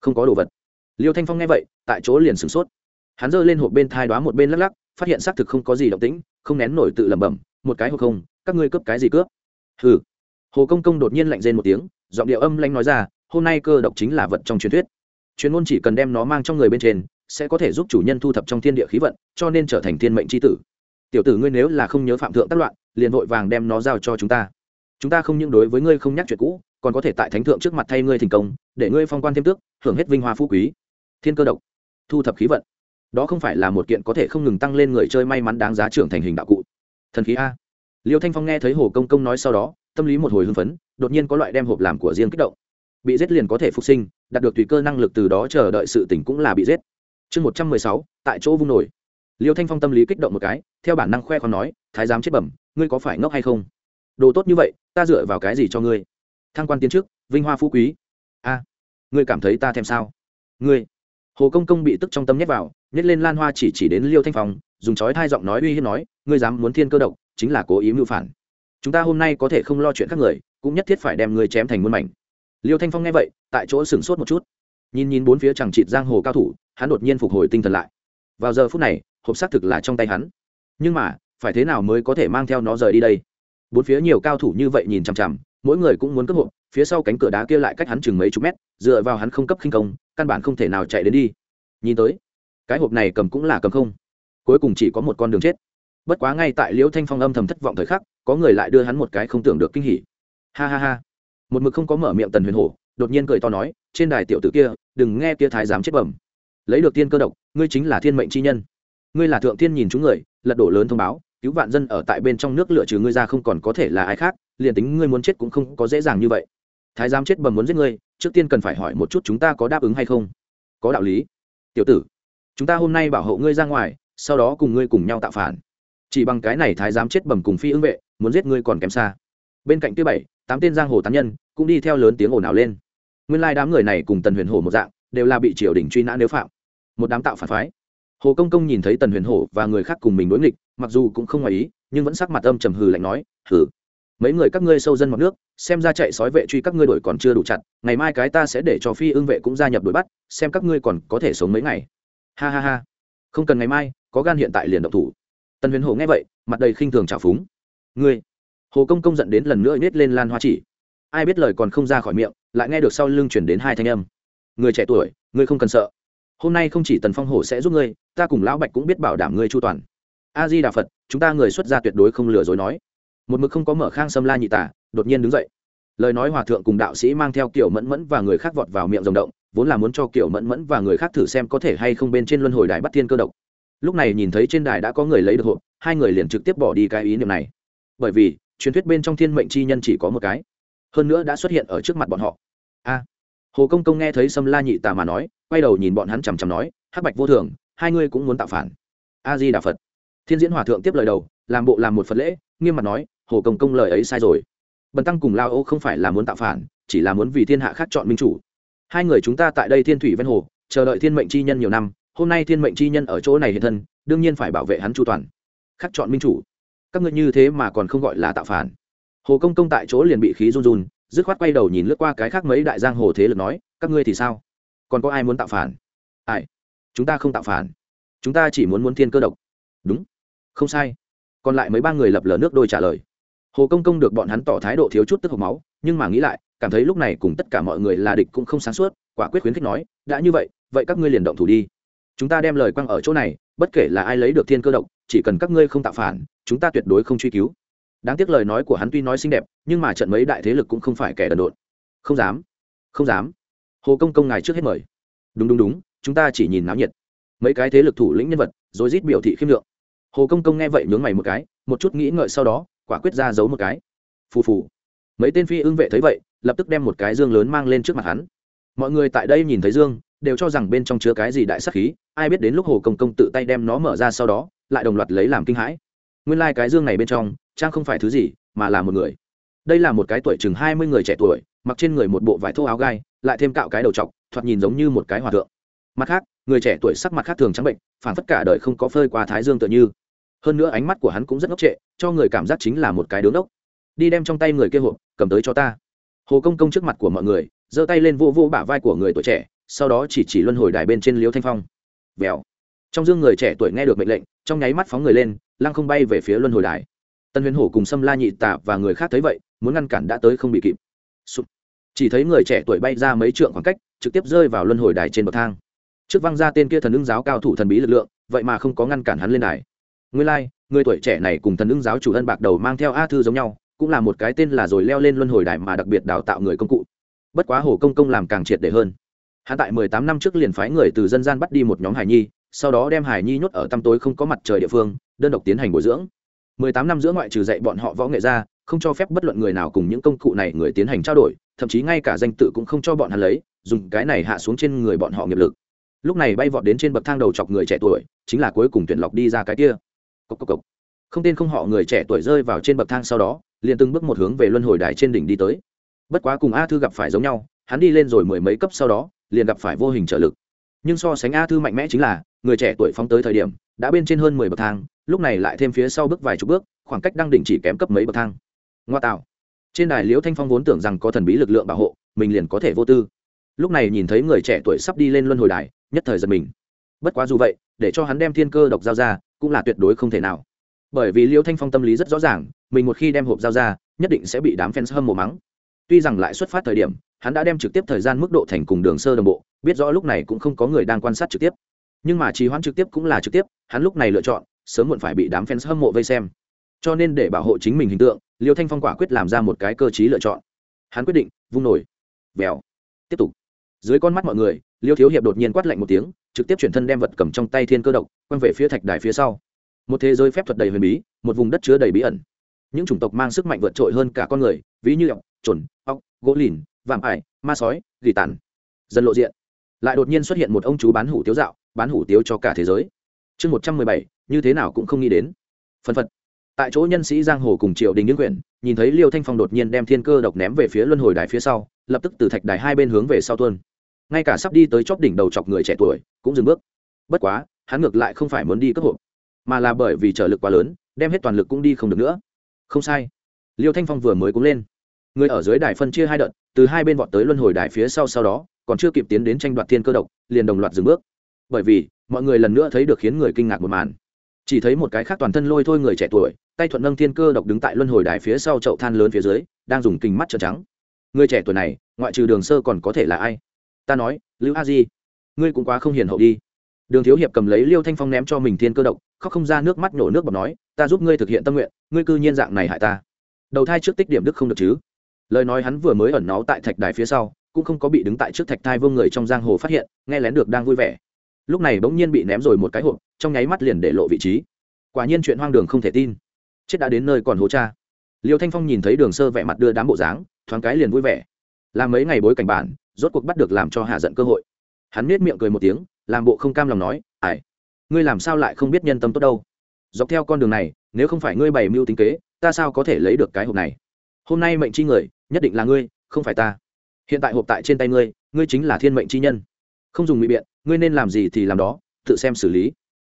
Không có đồ vật. Liêu thanh phong nghe vậy, tại chỗ liền sửng sốt. Hắn giơ lên hộp bên thai đoá một bên lắc lắc, phát hiện xác thực không có gì động tĩnh, không nén nổi tự lẩm bẩm, một cái hộp không, các ngươi cướp cái gì cướp? Hừ. Hồ công công đột nhiên lạnh rên một tiếng, giọng điệu âm lanh nói ra, hôm nay cơ độc chính là vật trong truyền thuyết. Chuyên môn chỉ cần đem nó mang trong người bên trên, sẽ có thể giúp chủ nhân thu thập trong thiên địa khí vận, cho nên trở thành thiên mệnh tri tử tiểu tử ngươi nếu là không nhớ phạm thượng tác loạn, liền vội vàng đem nó giao cho chúng ta. Chúng ta không những đối với ngươi không nhắc chuyện cũ, còn có thể tại thánh thượng trước mặt thay ngươi thành công, để ngươi phong quan thêm tước hưởng hết vinh hoa phú quý. Thiên cơ độc, thu thập khí vận. Đó không phải là một kiện có thể không ngừng tăng lên người chơi may mắn đáng giá trưởng thành hình đạo cụ. Thần khí a. Liêu thanh phong nghe thấy hồ công công nói sau đó, tâm lý một hồi hưng phấn, đột nhiên có loại đem hộp làm của riêng kích động. Bị giết liền có thể phục sinh, đạt được tùy cơ năng lực từ đó chờ đợi sự tỉnh cũng là bị giết. Chương một trăm mười sáu, tại chỗ vung nổi liêu thanh phong tâm lý kích động một cái, theo bản năng khoe còn nói, thái giám chết bẩm, ngươi có phải ngốc hay không? Đồ tốt như vậy, ta dựa vào cái gì cho ngươi? Thăng quan tiến trước, vinh hoa phú quý. A, ngươi cảm thấy ta thèm sao? Ngươi. Hồ công công bị tức trong tâm nhét vào, nhét lên lan hoa chỉ chỉ đến liêu thanh phong, dùng chói thai giọng nói uy hiếp nói, ngươi dám muốn thiên cơ độc, chính là cố ý mưu phản. Chúng ta hôm nay có thể không lo chuyện các người, cũng nhất thiết phải đem ngươi chém thành muôn mảnh. Liêu thanh phong nghe vậy, tại chỗ sửng sốt một chút. Nhìn nhìn bốn phía chẳng trịt giang hồ cao thủ, hắn đột nhiên phục hồi tinh thần lại. Vào giờ phút này hộp xác thực là trong tay hắn. Nhưng mà, phải thế nào mới có thể mang theo nó rời đi đây? Bốn phía nhiều cao thủ như vậy nhìn chằm chằm, mỗi người cũng muốn cấp hộp, phía sau cánh cửa đá kia lại cách hắn chừng mấy chục mét, dựa vào hắn không cấp khinh công, căn bản không thể nào chạy đến đi. Nhìn tới, cái hộp này cầm cũng là cầm không. Cuối cùng chỉ có một con đường chết. Bất quá ngay tại liễu thanh phong âm thầm thất vọng thời khắc, có người lại đưa hắn một cái không tưởng được kinh hỉ. Ha ha ha. Một mực không có mở miệng tần huyền hổ, đột nhiên cười to nói, trên đài tiểu tử kia, đừng nghe kia thái giám chết bẩm. Lấy được tiên cơ độc, ngươi chính là thiên mệnh chi nhân ngươi là thượng thiên nhìn chúng người, lật đổ lớn thông báo, cứu vạn dân ở tại bên trong nước lựa trừ ngươi ra không còn có thể là ai khác, liền tính ngươi muốn chết cũng không có dễ dàng như vậy. Thái giám chết bầm muốn giết ngươi, trước tiên cần phải hỏi một chút chúng ta có đáp ứng hay không. Có đạo lý. Tiểu tử, chúng ta hôm nay bảo hộ ngươi ra ngoài, sau đó cùng ngươi cùng nhau tạo phản. Chỉ bằng cái này thái giám chết bầm cùng phi ứng vệ, muốn giết ngươi còn kém xa. Bên cạnh thứ bảy, tám tên giang hồ tán nhân cũng đi theo lớn tiếng ồn ào lên. Nguyên lai đám người này cùng tần huyền hổ một dạng, đều là bị triều đình truy nã nếu phạm. Một đám tạo phản phái hồ công công nhìn thấy tần huyền hổ và người khác cùng mình đối nghịch, mặc dù cũng không ngoài ý, nhưng vẫn sắc mặt âm trầm hừ lạnh nói, hừ, mấy người các ngươi sâu dân mọc nước, xem ra chạy sói vệ truy các ngươi đổi còn chưa đủ chặt, ngày mai cái ta sẽ để cho phi ương vệ cũng gia nhập đuổi bắt, xem các ngươi còn có thể sống mấy ngày. Ha ha ha. Không cần ngày mai, có gan hiện tại liền động thủ. Tần huyền hổ nghe vậy, mặt đầy khinh thường trào phúng. Ngươi. Hồ công công giận đến lần nữa nhét lên lan hoa chỉ. Ai biết lời còn không ra khỏi miệng, lại nghe được sau lưng chuyển đến hai thanh âm. Người trẻ tuổi, ngươi không cần sợ hôm nay không chỉ tần phong hổ sẽ giúp ngươi, ta cùng lão bạch cũng biết bảo đảm ngươi chu toàn. A di đà phật, chúng ta người xuất gia tuyệt đối không lừa dối nói. Một mực không có mở khang sâm la nhị tả, đột nhiên đứng dậy. Lời nói hòa thượng cùng đạo sĩ mang theo kiểu mẫn mẫn và người khác vọt vào miệng rồng động, vốn là muốn cho kiểu mẫn mẫn và người khác thử xem có thể hay không bên trên luân hồi đài bắt thiên cơ độc. Lúc này nhìn thấy trên đài đã có người lấy được hộp, hai người liền trực tiếp bỏ đi cái ý niệm này. Bởi vì, truyền thuyết bên trong thiên mệnh chi nhân chỉ có một cái. Hơn nữa đã xuất hiện ở trước mặt bọn họ. A hồ công công nghe thấy sâm la nhị tà mà nói, quay đầu nhìn bọn hắn chằm chằm nói, hắc bạch vô thường, hai ngươi cũng muốn tạo phản. A di đà phật. Thiên diễn hòa thượng tiếp lời đầu, làm bộ làm một phật lễ, nghiêm mặt nói, hồ công công lời ấy sai rồi. Bần tăng cùng lao ô không phải là muốn tạo phản, chỉ là muốn vì thiên hạ khác chọn minh chủ. Hai người chúng ta tại đây thiên thủy ven hồ, chờ đợi thiên mệnh chi nhân nhiều năm, hôm nay thiên mệnh chi nhân ở chỗ này hiện thân, đương nhiên phải bảo vệ hắn chu toàn. Khắc chọn minh chủ. Các ngươi như thế mà còn không gọi là tạo phản. Hồ công công tại chỗ liền bị khí run run dứt khoát quay đầu nhìn lướt qua cái khác mấy đại giang hồ thế lực nói, các ngươi thì sao? Còn có ai muốn tạo phản? Ai? Chúng ta không tạo phản. Chúng ta chỉ muốn muốn thiên cơ độc. Đúng. Không sai. Còn lại mấy ba người lập lờ nước đôi trả lời. Hồ công công được bọn hắn tỏ thái độ thiếu chút tức hộc máu, nhưng mà nghĩ lại, cảm thấy lúc này cùng tất cả mọi người là địch cũng không sáng suốt, quả quyết khuyến khích nói, đã như vậy vậy các ngươi liền động thủ đi. Chúng ta đem lời quăng ở chỗ này, bất kể là ai lấy được thiên cơ độc, chỉ cần các ngươi không tạo phản, chúng ta tuyệt đối không truy cứu đáng tiếc lời nói của hắn tuy nói xinh đẹp, nhưng mà trận mấy đại thế lực cũng không phải kẻ đần độn. Không dám không dám. Hồ công công ngài trước hết mời. Đúng đúng đúng, chúng ta chỉ nhìn náo nhiệt. Mấy cái thế lực thủ lĩnh nhân vật, rồi rít biểu thị khiêm lượng. Hồ công công nghe vậy nhướng mày một cái, một chút nghĩ ngợi sau đó, quả quyết ra giấu một cái. Phù phù. Mấy tên phi ưng vệ thấy vậy, lập tức đem một cái dương lớn mang lên trước mặt hắn. Mọi người tại đây nhìn thấy dương, đều cho rằng bên trong chứa cái gì đại sắc khí, ai biết đến lúc hồ công công tự tay đem nó mở ra sau đó, lại đồng loạt lấy làm kinh hãi. Nguyên lai、like、cái dương này bên trong trang không phải thứ gì, mà là một người. Đây là một cái tuổi chừng hai mươi người trẻ tuổi, mặc trên người một bộ vải thô áo gai, lại thêm cạo cái đầu t thoạt nhìn giống như một cái hòa thượng. Mặt khác, người trẻ tuổi sắc mặt khác thường trắng bệnh, phản phất cả đời không có phơi qua thái dương tựa như. Hơn nữa ánh mắt của hắn cũng rất ngốc trệ, cho người cảm giác chính là một cái đứng ốc đi đem trong tay người kia hộp, cầm tới cho ta. Hồ công công trước mặt của mọi người, giơ tay lên vô vô bả vai của người tuổi trẻ, sau đó chỉ chỉ luân hồi đài bên trên liêu thanh phong. Vèo. Trong dương người trẻ tuổi nghe được mệnh lệnh, trong nháy mắt phóng người lên, lăng không bay về phía luân hồi đài tân huyền hổ cùng Sâm la nhị tạ và người khác thấy vậy muốn ngăn cản đã tới không bị kịp. Chỉ thấy người trẻ tuổi bay ra mấy trượng khoảng cách trực tiếp rơi vào luân hồi đài trên bậc thang. Trước văng ra tên kia thần ưng giáo cao thủ thần bí lực lượng vậy mà không có ngăn cản hắn lên đài. Nguyên lai、like, người tuổi trẻ này cùng thần ưng giáo chủ thân bạc đầu mang theo a thư giống nhau cũng là một cái tên là rồi leo lên luân hồi đài mà đặc biệt đào tạo người công cụ. Bất quá hồ công công làm càng triệt để hơn. Hắn tại mười tám năm trước liền phái người từ dân gian bắt đi một nhóm hải nhi sau đó đem hải nhi nhốt ở tăm tối không có mặt trời địa phương đơn độc tiến hành bồi dưỡng mười tám năm giữa ngoại trừ dạy bọn họ võ nghệ ra, không cho phép bất luận người nào cùng những công cụ này người tiến hành trao đổi, thậm chí ngay cả danh tự cũng không cho bọn hắn lấy, dùng cái này hạ xuống trên người bọn họ nghiệp lực. Lúc này bay vọt đến trên bậc thang đầu chọc người trẻ tuổi, chính là cuối cùng tuyển lọc đi ra cái kia. Cốc cốc cốc. không tên không họ người trẻ tuổi rơi vào trên bậc thang sau đó, liền từng bước một hướng về luân hồi đài trên đỉnh đi tới. Bất quá cùng a thư gặp phải giống nhau, hắn đi lên rồi mười mấy cấp sau đó, liền gặp phải vô hình trợ lực. Nhưng so sánh a thư mạnh mẽ chính là, người trẻ tuổi phóng tới thời điểm đã bên trên hơn mười bậc thang, lúc này lại thêm phía sau bước vài chục bước, khoảng cách đang đỉnh chỉ kém cấp mấy bậc thang. Ngoa tạo. Trên đài liễu thanh phong vốn tưởng rằng có thần bí lực lượng bảo hộ, mình liền có thể vô tư. Lúc này nhìn thấy người trẻ tuổi sắp đi lên luân hồi đài, nhất thời giật mình. Bất quá dù vậy, để cho hắn đem thiên cơ độc giao ra, cũng là tuyệt đối không thể nào. Bởi vì liễu thanh phong tâm lý rất rõ ràng, mình một khi đem hộp giao ra, nhất định sẽ bị đám fans hâm mộ mắng. Tuy rằng lại xuất phát thời điểm, hắn đã đem trực tiếp thời gian mức độ thành cùng đường sơ đồng bộ, biết rõ lúc này cũng không có người đang quan sát trực tiếp nhưng mà trì hoãn trực tiếp cũng là trực tiếp, hắn lúc này lựa chọn, sớm muộn phải bị đám fans hâm mộ vây xem. Cho nên để bảo hộ chính mình hình tượng, liêu thanh phong quả quyết làm ra một cái cơ chí lựa chọn. Hắn quyết định, vung nổi. Vèo. Tiếp tục. Dưới con mắt mọi người, liêu thiếu hiệp đột nhiên quát lạnh một tiếng, trực tiếp chuyển thân đem vật cầm trong tay thiên cơ độc, quăng về phía thạch đài phía sau. Một thế giới phép thuật đầy huyền bí, một vùng đất chứa đầy bí ẩn. Những chủng tộc mang sức mạnh vượt trội hơn cả con người, ví như ọc, trồn, ọc, gỗ lìn, vạm ải, ma sói, gỉ tàn. Dân lộ diện lại đột nhiên xuất hiện một ông chú bán hủ tiếu dạo, bán hủ tiếu cho cả thế giới. Chương một trăm mười bảy, như thế nào cũng không nghĩ đến. Phân phật. Tại chỗ nhân sĩ giang hồ cùng triệu đình những quyển, nhìn thấy liêu thanh phong đột nhiên đem thiên cơ độc ném về phía luân hồi đài phía sau, lập tức từ thạch đài hai bên hướng về sau tuôn. Ngay cả sắp đi tới chóp đỉnh đầu chọc người trẻ tuổi, cũng dừng bước. Bất quá, hắn ngược lại không phải muốn đi cấp hộp mà là bởi vì trở lực quá lớn, đem hết toàn lực cũng đi không được nữa. Không sai. Liêu thanh phong vừa mới cúng lên. Người ở dưới đài phân chia hai đợt, từ hai bên vọt tới luân hồi đài phía sau sau đó còn chưa kịp tiến đến tranh đoạt thiên cơ độc, liền đồng loạt dừng bước. Bởi vì, mọi người lần nữa thấy được khiến người kinh ngạc một màn. Chỉ thấy một cái khác toàn thân lôi thôi người trẻ tuổi, tay thuận nâng thiên cơ độc đứng tại luân hồi đài phía sau chậu than lớn phía dưới, đang dùng kinh mắt trợn trắng. Người trẻ tuổi này, ngoại trừ đường sơ còn có thể là ai? Ta nói, lưu a di, ngươi cũng quá không hiền hậu đi. Đường thiếu hiệp cầm lấy liêu thanh phong ném cho mình thiên cơ độc, khóc không ra nước mắt nổ nước bọc nói, ta giúp ngươi thực hiện tâm nguyện, ngươi cư nhiên dạng này hại ta. Đầu thai trước tích điểm đức không được chứ. Lời nói hắn vừa mới ẩn náu tại thạch đài phía sau cũng không có bị đứng tại trước thạch thai vương người trong giang hồ phát hiện, nghe lén được đang vui vẻ. Lúc này bỗng nhiên bị ném rồi một cái hộp, trong nháy mắt liền để lộ vị trí. Quả nhiên chuyện hoang đường không thể tin. Chết đã đến nơi còn hố cha. Liêu thanh phong nhìn thấy đường sơ vẻ mặt đưa đám bộ dáng, thoáng cái liền vui vẻ. Làm mấy ngày bối cảnh bản, rốt cuộc bắt được làm cho hạ giận cơ hội. Hắn nết miệng cười một tiếng, làm bộ không cam lòng nói ải ngươi làm sao lại không biết nhân tâm tốt đâu? Dọc theo con đường này, nếu không phải ngươi bày mưu tính kế, ta sao có thể lấy được cái hộp này? Hôm nay mệnh chi người, nhất định là ngươi, không phải ta hiện tại hộp tại trên tay ngươi ngươi chính là thiên mệnh chi nhân. Không dùng ngụy biện, ngươi nên làm gì thì làm đó, tự xem xử lý.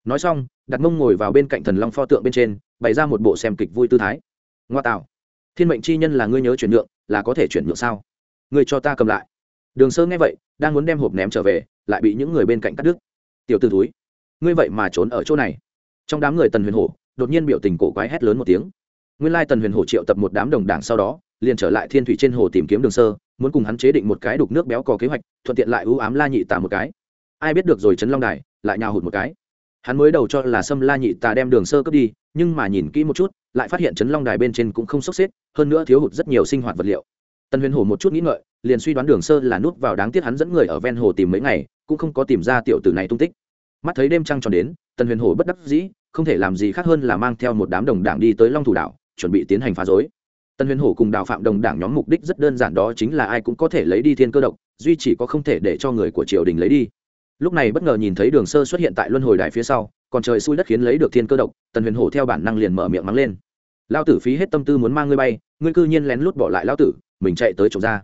Nói xong đặt mông ngồi vào bên cạnh thần long pho tượng bên trên, bày ra một bộ xem kịch vui tư thái. Ngoa tạo, thiên mệnh chi nhân là ngươi nhớ chuyển nhượng, là có thể chuyển nhượng sao? Ngươi cho ta cầm lại. Đường sơ nghe vậy, đang muốn đem hộp ném trở về, lại bị những người bên cạnh cắt đứt. Tiểu t ử túi ngươi vậy mà trốn ở chỗ này. Trong đám người tần huyền hổ, đột nhiên biểu tình cổ quái hét lớn một tiếng. Nguyên lai tần huyền hổ triệu tập một đám đồng đảng sau đó, liền trở lại thiên thủy trên hồ tìm kiếm đường sơ muốn cùng hắn chế định một cái đục nước béo cò kế hoạch, thuận tiện lại ưu ám la nhị tả một cái. Ai biết được rồi trấn long đài, lại nhào hụt một cái. Hắn mới đầu cho là sâm la nhị tà đem đường sơ cướp đi, nhưng mà nhìn kỹ một chút, lại phát hiện trấn long đài bên trên cũng không sốc xếp, hơn nữa thiếu hụt rất nhiều sinh hoạt vật liệu. Tần huyền hổ một chút nghĩ ngợi, liền suy đoán đường sơ là nút vào đáng tiếc hắn dẫn người ở ven hồ tìm mấy ngày, cũng không có tìm ra tiểu tử này tung tích. Mắt thấy đêm trăng tròn đến, tần huyền hổ bất đắc dĩ, không thể làm gì khác hơn là mang theo một đám đồng đảng đi tới long thủ đảo, chuẩn bị tiến hành phá rối tần huyền hổ cùng đào phạm đồng đảng nhóm mục đích rất đơn giản đó chính là ai cũng có thể lấy đi thiên cơ độc, duy chỉ có không thể để cho người của triều đình lấy đi. Lúc này bất ngờ nhìn thấy đường sơ xuất hiện tại luân hồi đài phía sau, còn trời xui đất khiến lấy được thiên cơ độc, tần huyền hổ theo bản năng liền mở miệng mắng lên. Lao tử phí hết tâm tư muốn mang ngươi bay, ngươi cư nhiên lén lút bỏ lại lao tử, mình chạy tới chỗ ra.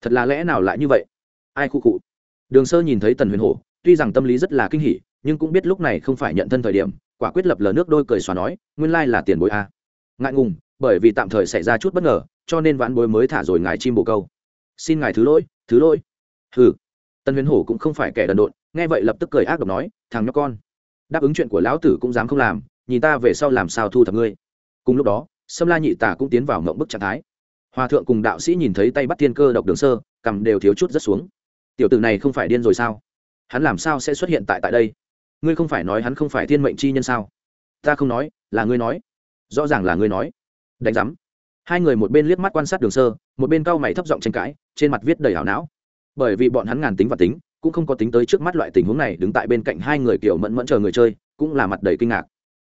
Thật là lẽ nào lại như vậy? Ai khu cụ đường sơ nhìn thấy tần huyền hổ, tuy rằng tâm lý rất là kinh hỉ, nhưng cũng biết lúc này không phải nhận thân thời điểm, quả quyết lập lờ nước đôi cười xóa nói, nguyên lai là tiền bối a. Ngại ngùng bởi vì tạm thời xảy ra chút bất ngờ, cho nên vãn bối mới thả rồi ngài chim bồ câu. Xin ngài thứ lỗi thứ lỗi. Hừ. Tân huyền hổ cũng không phải kẻ đần độn, nghe vậy lập tức cười ác độc nói, thằng nhóc con, đáp ứng chuyện của lão tử cũng dám không làm, nhìn ta về sau làm sao thu thập ngươi. Cùng lúc đó, sâm la nhị tả cũng tiến vào mộng bức trạng thái. Hòa thượng cùng đạo sĩ nhìn thấy tay bắt thiên cơ độc đường sơ cầm đều thiếu chút rất xuống. Tiểu tử này không phải điên rồi sao? Hắn làm sao sẽ xuất hiện tại tại đây? Ngươi không phải nói hắn không phải thiên mệnh chi nhân sao? Ta không nói, là ngươi nói. Rõ ràng là ngươi nói đánh giám. Hai người một bên liếc mắt quan sát đường sơ, một bên cau mày thấp giọng tranh cãi, trên mặt viết đầy hảo não. Bởi vì bọn hắn ngàn tính và tính, cũng không có tính tới trước mắt loại tình huống này, đứng tại bên cạnh hai người kiểu mẫn mẫn chờ người chơi, cũng là mặt đầy kinh ngạc.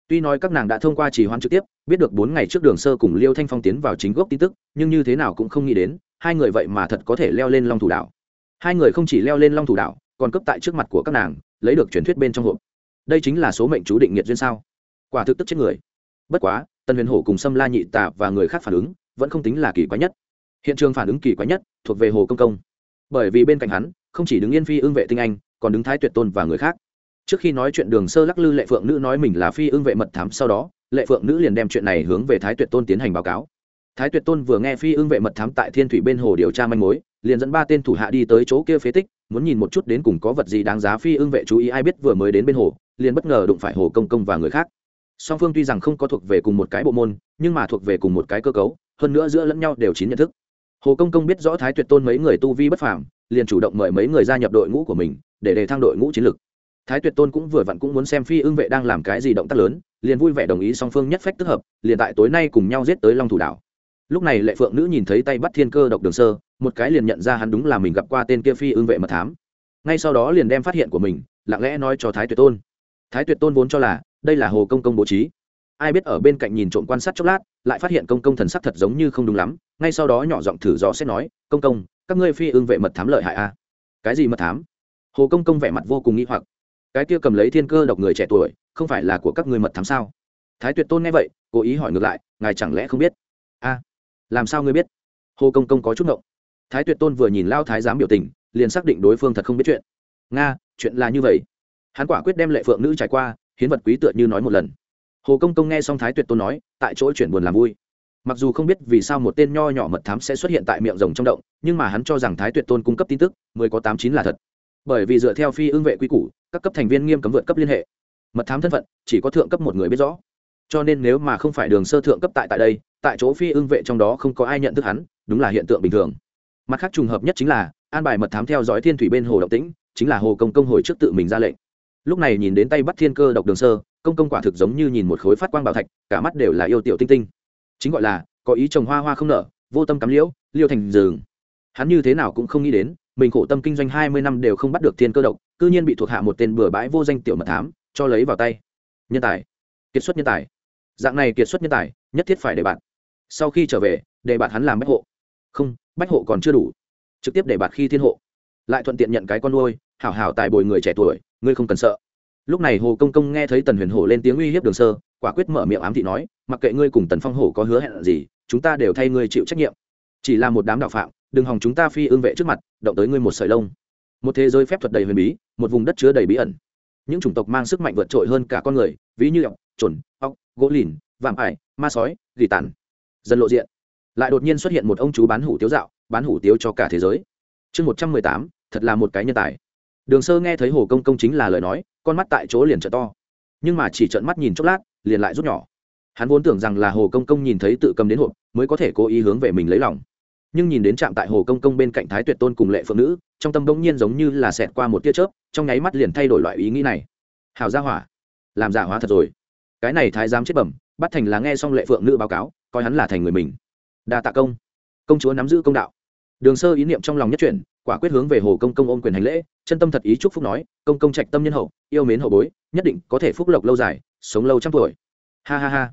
Tuy nói các nàng đã thông qua trì hoãn trực tiếp, biết được bốn ngày trước đường sơ cùng liêu thanh phong tiến vào chính gốc tin tức, nhưng như thế nào cũng không nghĩ đến, hai người vậy mà thật có thể leo lên long thủ đảo. Hai người không chỉ leo lên long thủ đảo, còn cấp tại trước mặt của các nàng, lấy được truyền thuyết bên trong hộp. Đây chính là số mệnh chú định nghiệt duyên sao? Quả thực tức chết người. Bất quá tần huyền hổ cùng sâm la nhị tạ và người khác phản ứng vẫn không tính là kỳ quái nhất. Hiện trường phản ứng kỳ quái nhất thuộc về hồ công công. Bởi vì bên cạnh hắn, không chỉ đứng yên phi ương vệ tinh anh, còn đứng thái tuyệt tôn và người khác. Trước khi nói chuyện đường sơ lắc lư lệ phượng nữ nói mình là phi ương vệ mật thám, sau đó, lệ phượng nữ liền đem chuyện này hướng về thái tuyệt tôn tiến hành báo cáo. Thái tuyệt tôn vừa nghe phi ương vệ mật thám tại thiên thủy bên hồ điều tra manh mối, liền dẫn ba tên thủ hạ đi tới chỗ kia phế tích, muốn nhìn một chút đến cùng có vật gì đáng giá phi ương vệ chú ý, ai biết vừa mới đến bên hồ, liền bất ngờ đụng phải hồ công công và người khác song phương tuy rằng không có thuộc về cùng một cái bộ môn, nhưng mà thuộc về cùng một cái cơ cấu, hơn nữa giữa lẫn nhau đều chín nhận thức. Hồ công công biết rõ thái tuyệt tôn mấy người tu vi bất phàm, liền chủ động mời mấy người gia nhập đội ngũ của mình, để đề thăng đội ngũ chiến lược thái tuyệt tôn cũng vừa vặn cũng muốn xem phi ưng vệ đang làm cái gì động tác lớn, liền vui vẻ đồng ý song phương nhất phách tức hợp, liền tại tối nay cùng nhau giết tới long thủ đảo. Lúc này lệ phượng nữ nhìn thấy tay bắt thiên cơ độc đường sơ, một cái liền nhận ra hắn đúng là mình gặp qua tên kia phi ưng vệ mật thám. Ngay sau đó liền đem phát hiện của mình, lặng lẽ nói cho thái tuyệt tôn. Thái tuyệt tôn vốn cho là đây là hồ công công bố trí. Ai biết ở bên cạnh nhìn trộm quan sát chốc lát, lại phát hiện công công thần sắc thật giống như không đúng lắm, ngay sau đó nhỏ giọng thử dò xét nói, công công, các ngươi phi ương vệ mật thám lợi hại a. À? cái gì mật thám? Hồ công công vẻ mặt vô cùng nghĩ hoặc. Cái kia cầm lấy thiên cơ độc người trẻ tuổi, không phải là của các ngươi mật thám sao? Thái tuyệt tôn nghe vậy, cố ý hỏi ngược lại, ngài chẳng lẽ không biết? A, làm sao ngươi biết? Hồ công công có chút ngộng. Thái tuyệt tôn vừa nhìn lao thái giám biểu tình, liền xác định đối phương thật không biết chuyện. Nga, chuyện là như vậy. Hắn quả quyết đem lệ phượng nữ trải qua hiến vật quý tựa như nói một lần. Hồ công công nghe xong thái tuyệt tôn nói, tại chỗ chuyển buồn làm vui. Mặc dù không biết vì sao một tên nho nhỏ mật thám sẽ xuất hiện tại miệng rồng trong động, nhưng mà hắn cho rằng thái tuyệt tôn cung cấp tin tức mới có tám chín là thật. Bởi vì dựa theo phi ương vệ quy củ, các cấp thành viên nghiêm cấm vượt cấp liên hệ. Mật thám thân phận, chỉ có thượng cấp một người biết rõ. Cho nên nếu mà không phải đường sơ thượng cấp tại tại đây, tại chỗ phi ương vệ trong đó không có ai nhận thức hắn, đúng là hiện tượng bình thường. Mặt khác trùng hợp nhất chính là, an bài mật thám theo dõi thiên thủy bên hồ động tĩnh, chính là hồ công công hồi trước tự mình ra lệnh lúc này nhìn đến tay bắt thiên cơ độc đường sơ, công công quả thực giống như nhìn một khối phát quang bảo thạch, cả mắt đều là yêu tiểu tinh tinh. Chính gọi là, có ý trồng hoa hoa không nở, vô tâm cắm liễu, liêu thành rừng. Hắn như thế nào cũng không nghĩ đến, mình khổ tâm kinh doanh hai mươi năm đều không bắt được thiên cơ độc, cư nhiên bị thuộc hạ một tên bừa bãi vô danh tiểu mật thám cho lấy vào tay. Nhân tài. Kiệt xuất nhân tài. Dạng này kiệt xuất nhân tài, nhất thiết phải để bạn. Sau khi trở về, để bạn hắn làm bách hộ. Không, bách hộ còn chưa đủ. Trực tiếp để bạn khi thiên hộ. Lại thuận tiện nhận cái con nuôi, hảo hảo tài bồi người trẻ tuổi ngươi không cần sợ. Lúc này hồ công công nghe thấy tần huyền hổ lên tiếng uy hiếp đường sơ, quả quyết mở miệng ám thị nói, mặc kệ ngươi cùng tần phong hổ có hứa hẹn gì, chúng ta đều thay ngươi chịu trách nhiệm. Chỉ là một đám đạo phạm, đừng hòng chúng ta phi ương vệ trước mặt, động tới ngươi một sợi lông. Một thế giới phép thuật đầy huyền bí, một vùng đất chứa đầy bí ẩn. Những chủng tộc mang sức mạnh vượt trội hơn cả con người, ví như ọc trồn ọc gỗ lìn, vạm ải, ma sói, gỉ tàn. Dần lộ diện. Lại đột nhiên xuất hiện một ông chú bán hủ tiếu dạo, bán hủ tiếu cho cả thế giới. Chương một trăm mười tám, thật là một cái nhân tài đường sơ nghe thấy hồ công công chính là lời nói, con mắt tại chỗ liền trợ to. Nhưng mà chỉ trợn mắt nhìn chốc lát, liền lại rút nhỏ. Hắn vốn tưởng rằng là hồ công công nhìn thấy tự cầm đến hộp, mới có thể cố ý hướng về mình lấy lòng. Nhưng nhìn đến trạm tại hồ công công bên cạnh thái tuyệt tôn cùng lệ phượng nữ, trong tâm bỗng nhiên giống như là xẹt qua một tia chớp, trong nháy mắt liền thay đổi loại ý nghĩ này. Hào gia hỏa, làm giả hóa thật rồi. Cái này thái giám chết bẩm, bắt thành là nghe xong lệ phượng nữ báo cáo, coi hắn là thành người mình. Đa tạ công. Công chúa nắm giữ công đạo. Đường sơ ý niệm trong lòng nhất chuyển quả quyết hướng về hồ công công ôm quyền hành lễ, chân tâm thật ý chúc phúc nói, công công trạch tâm nhân hậu, yêu mến hậu bối, nhất định có thể phúc lộc lâu dài, sống lâu trăm tuổi. Ha ha ha.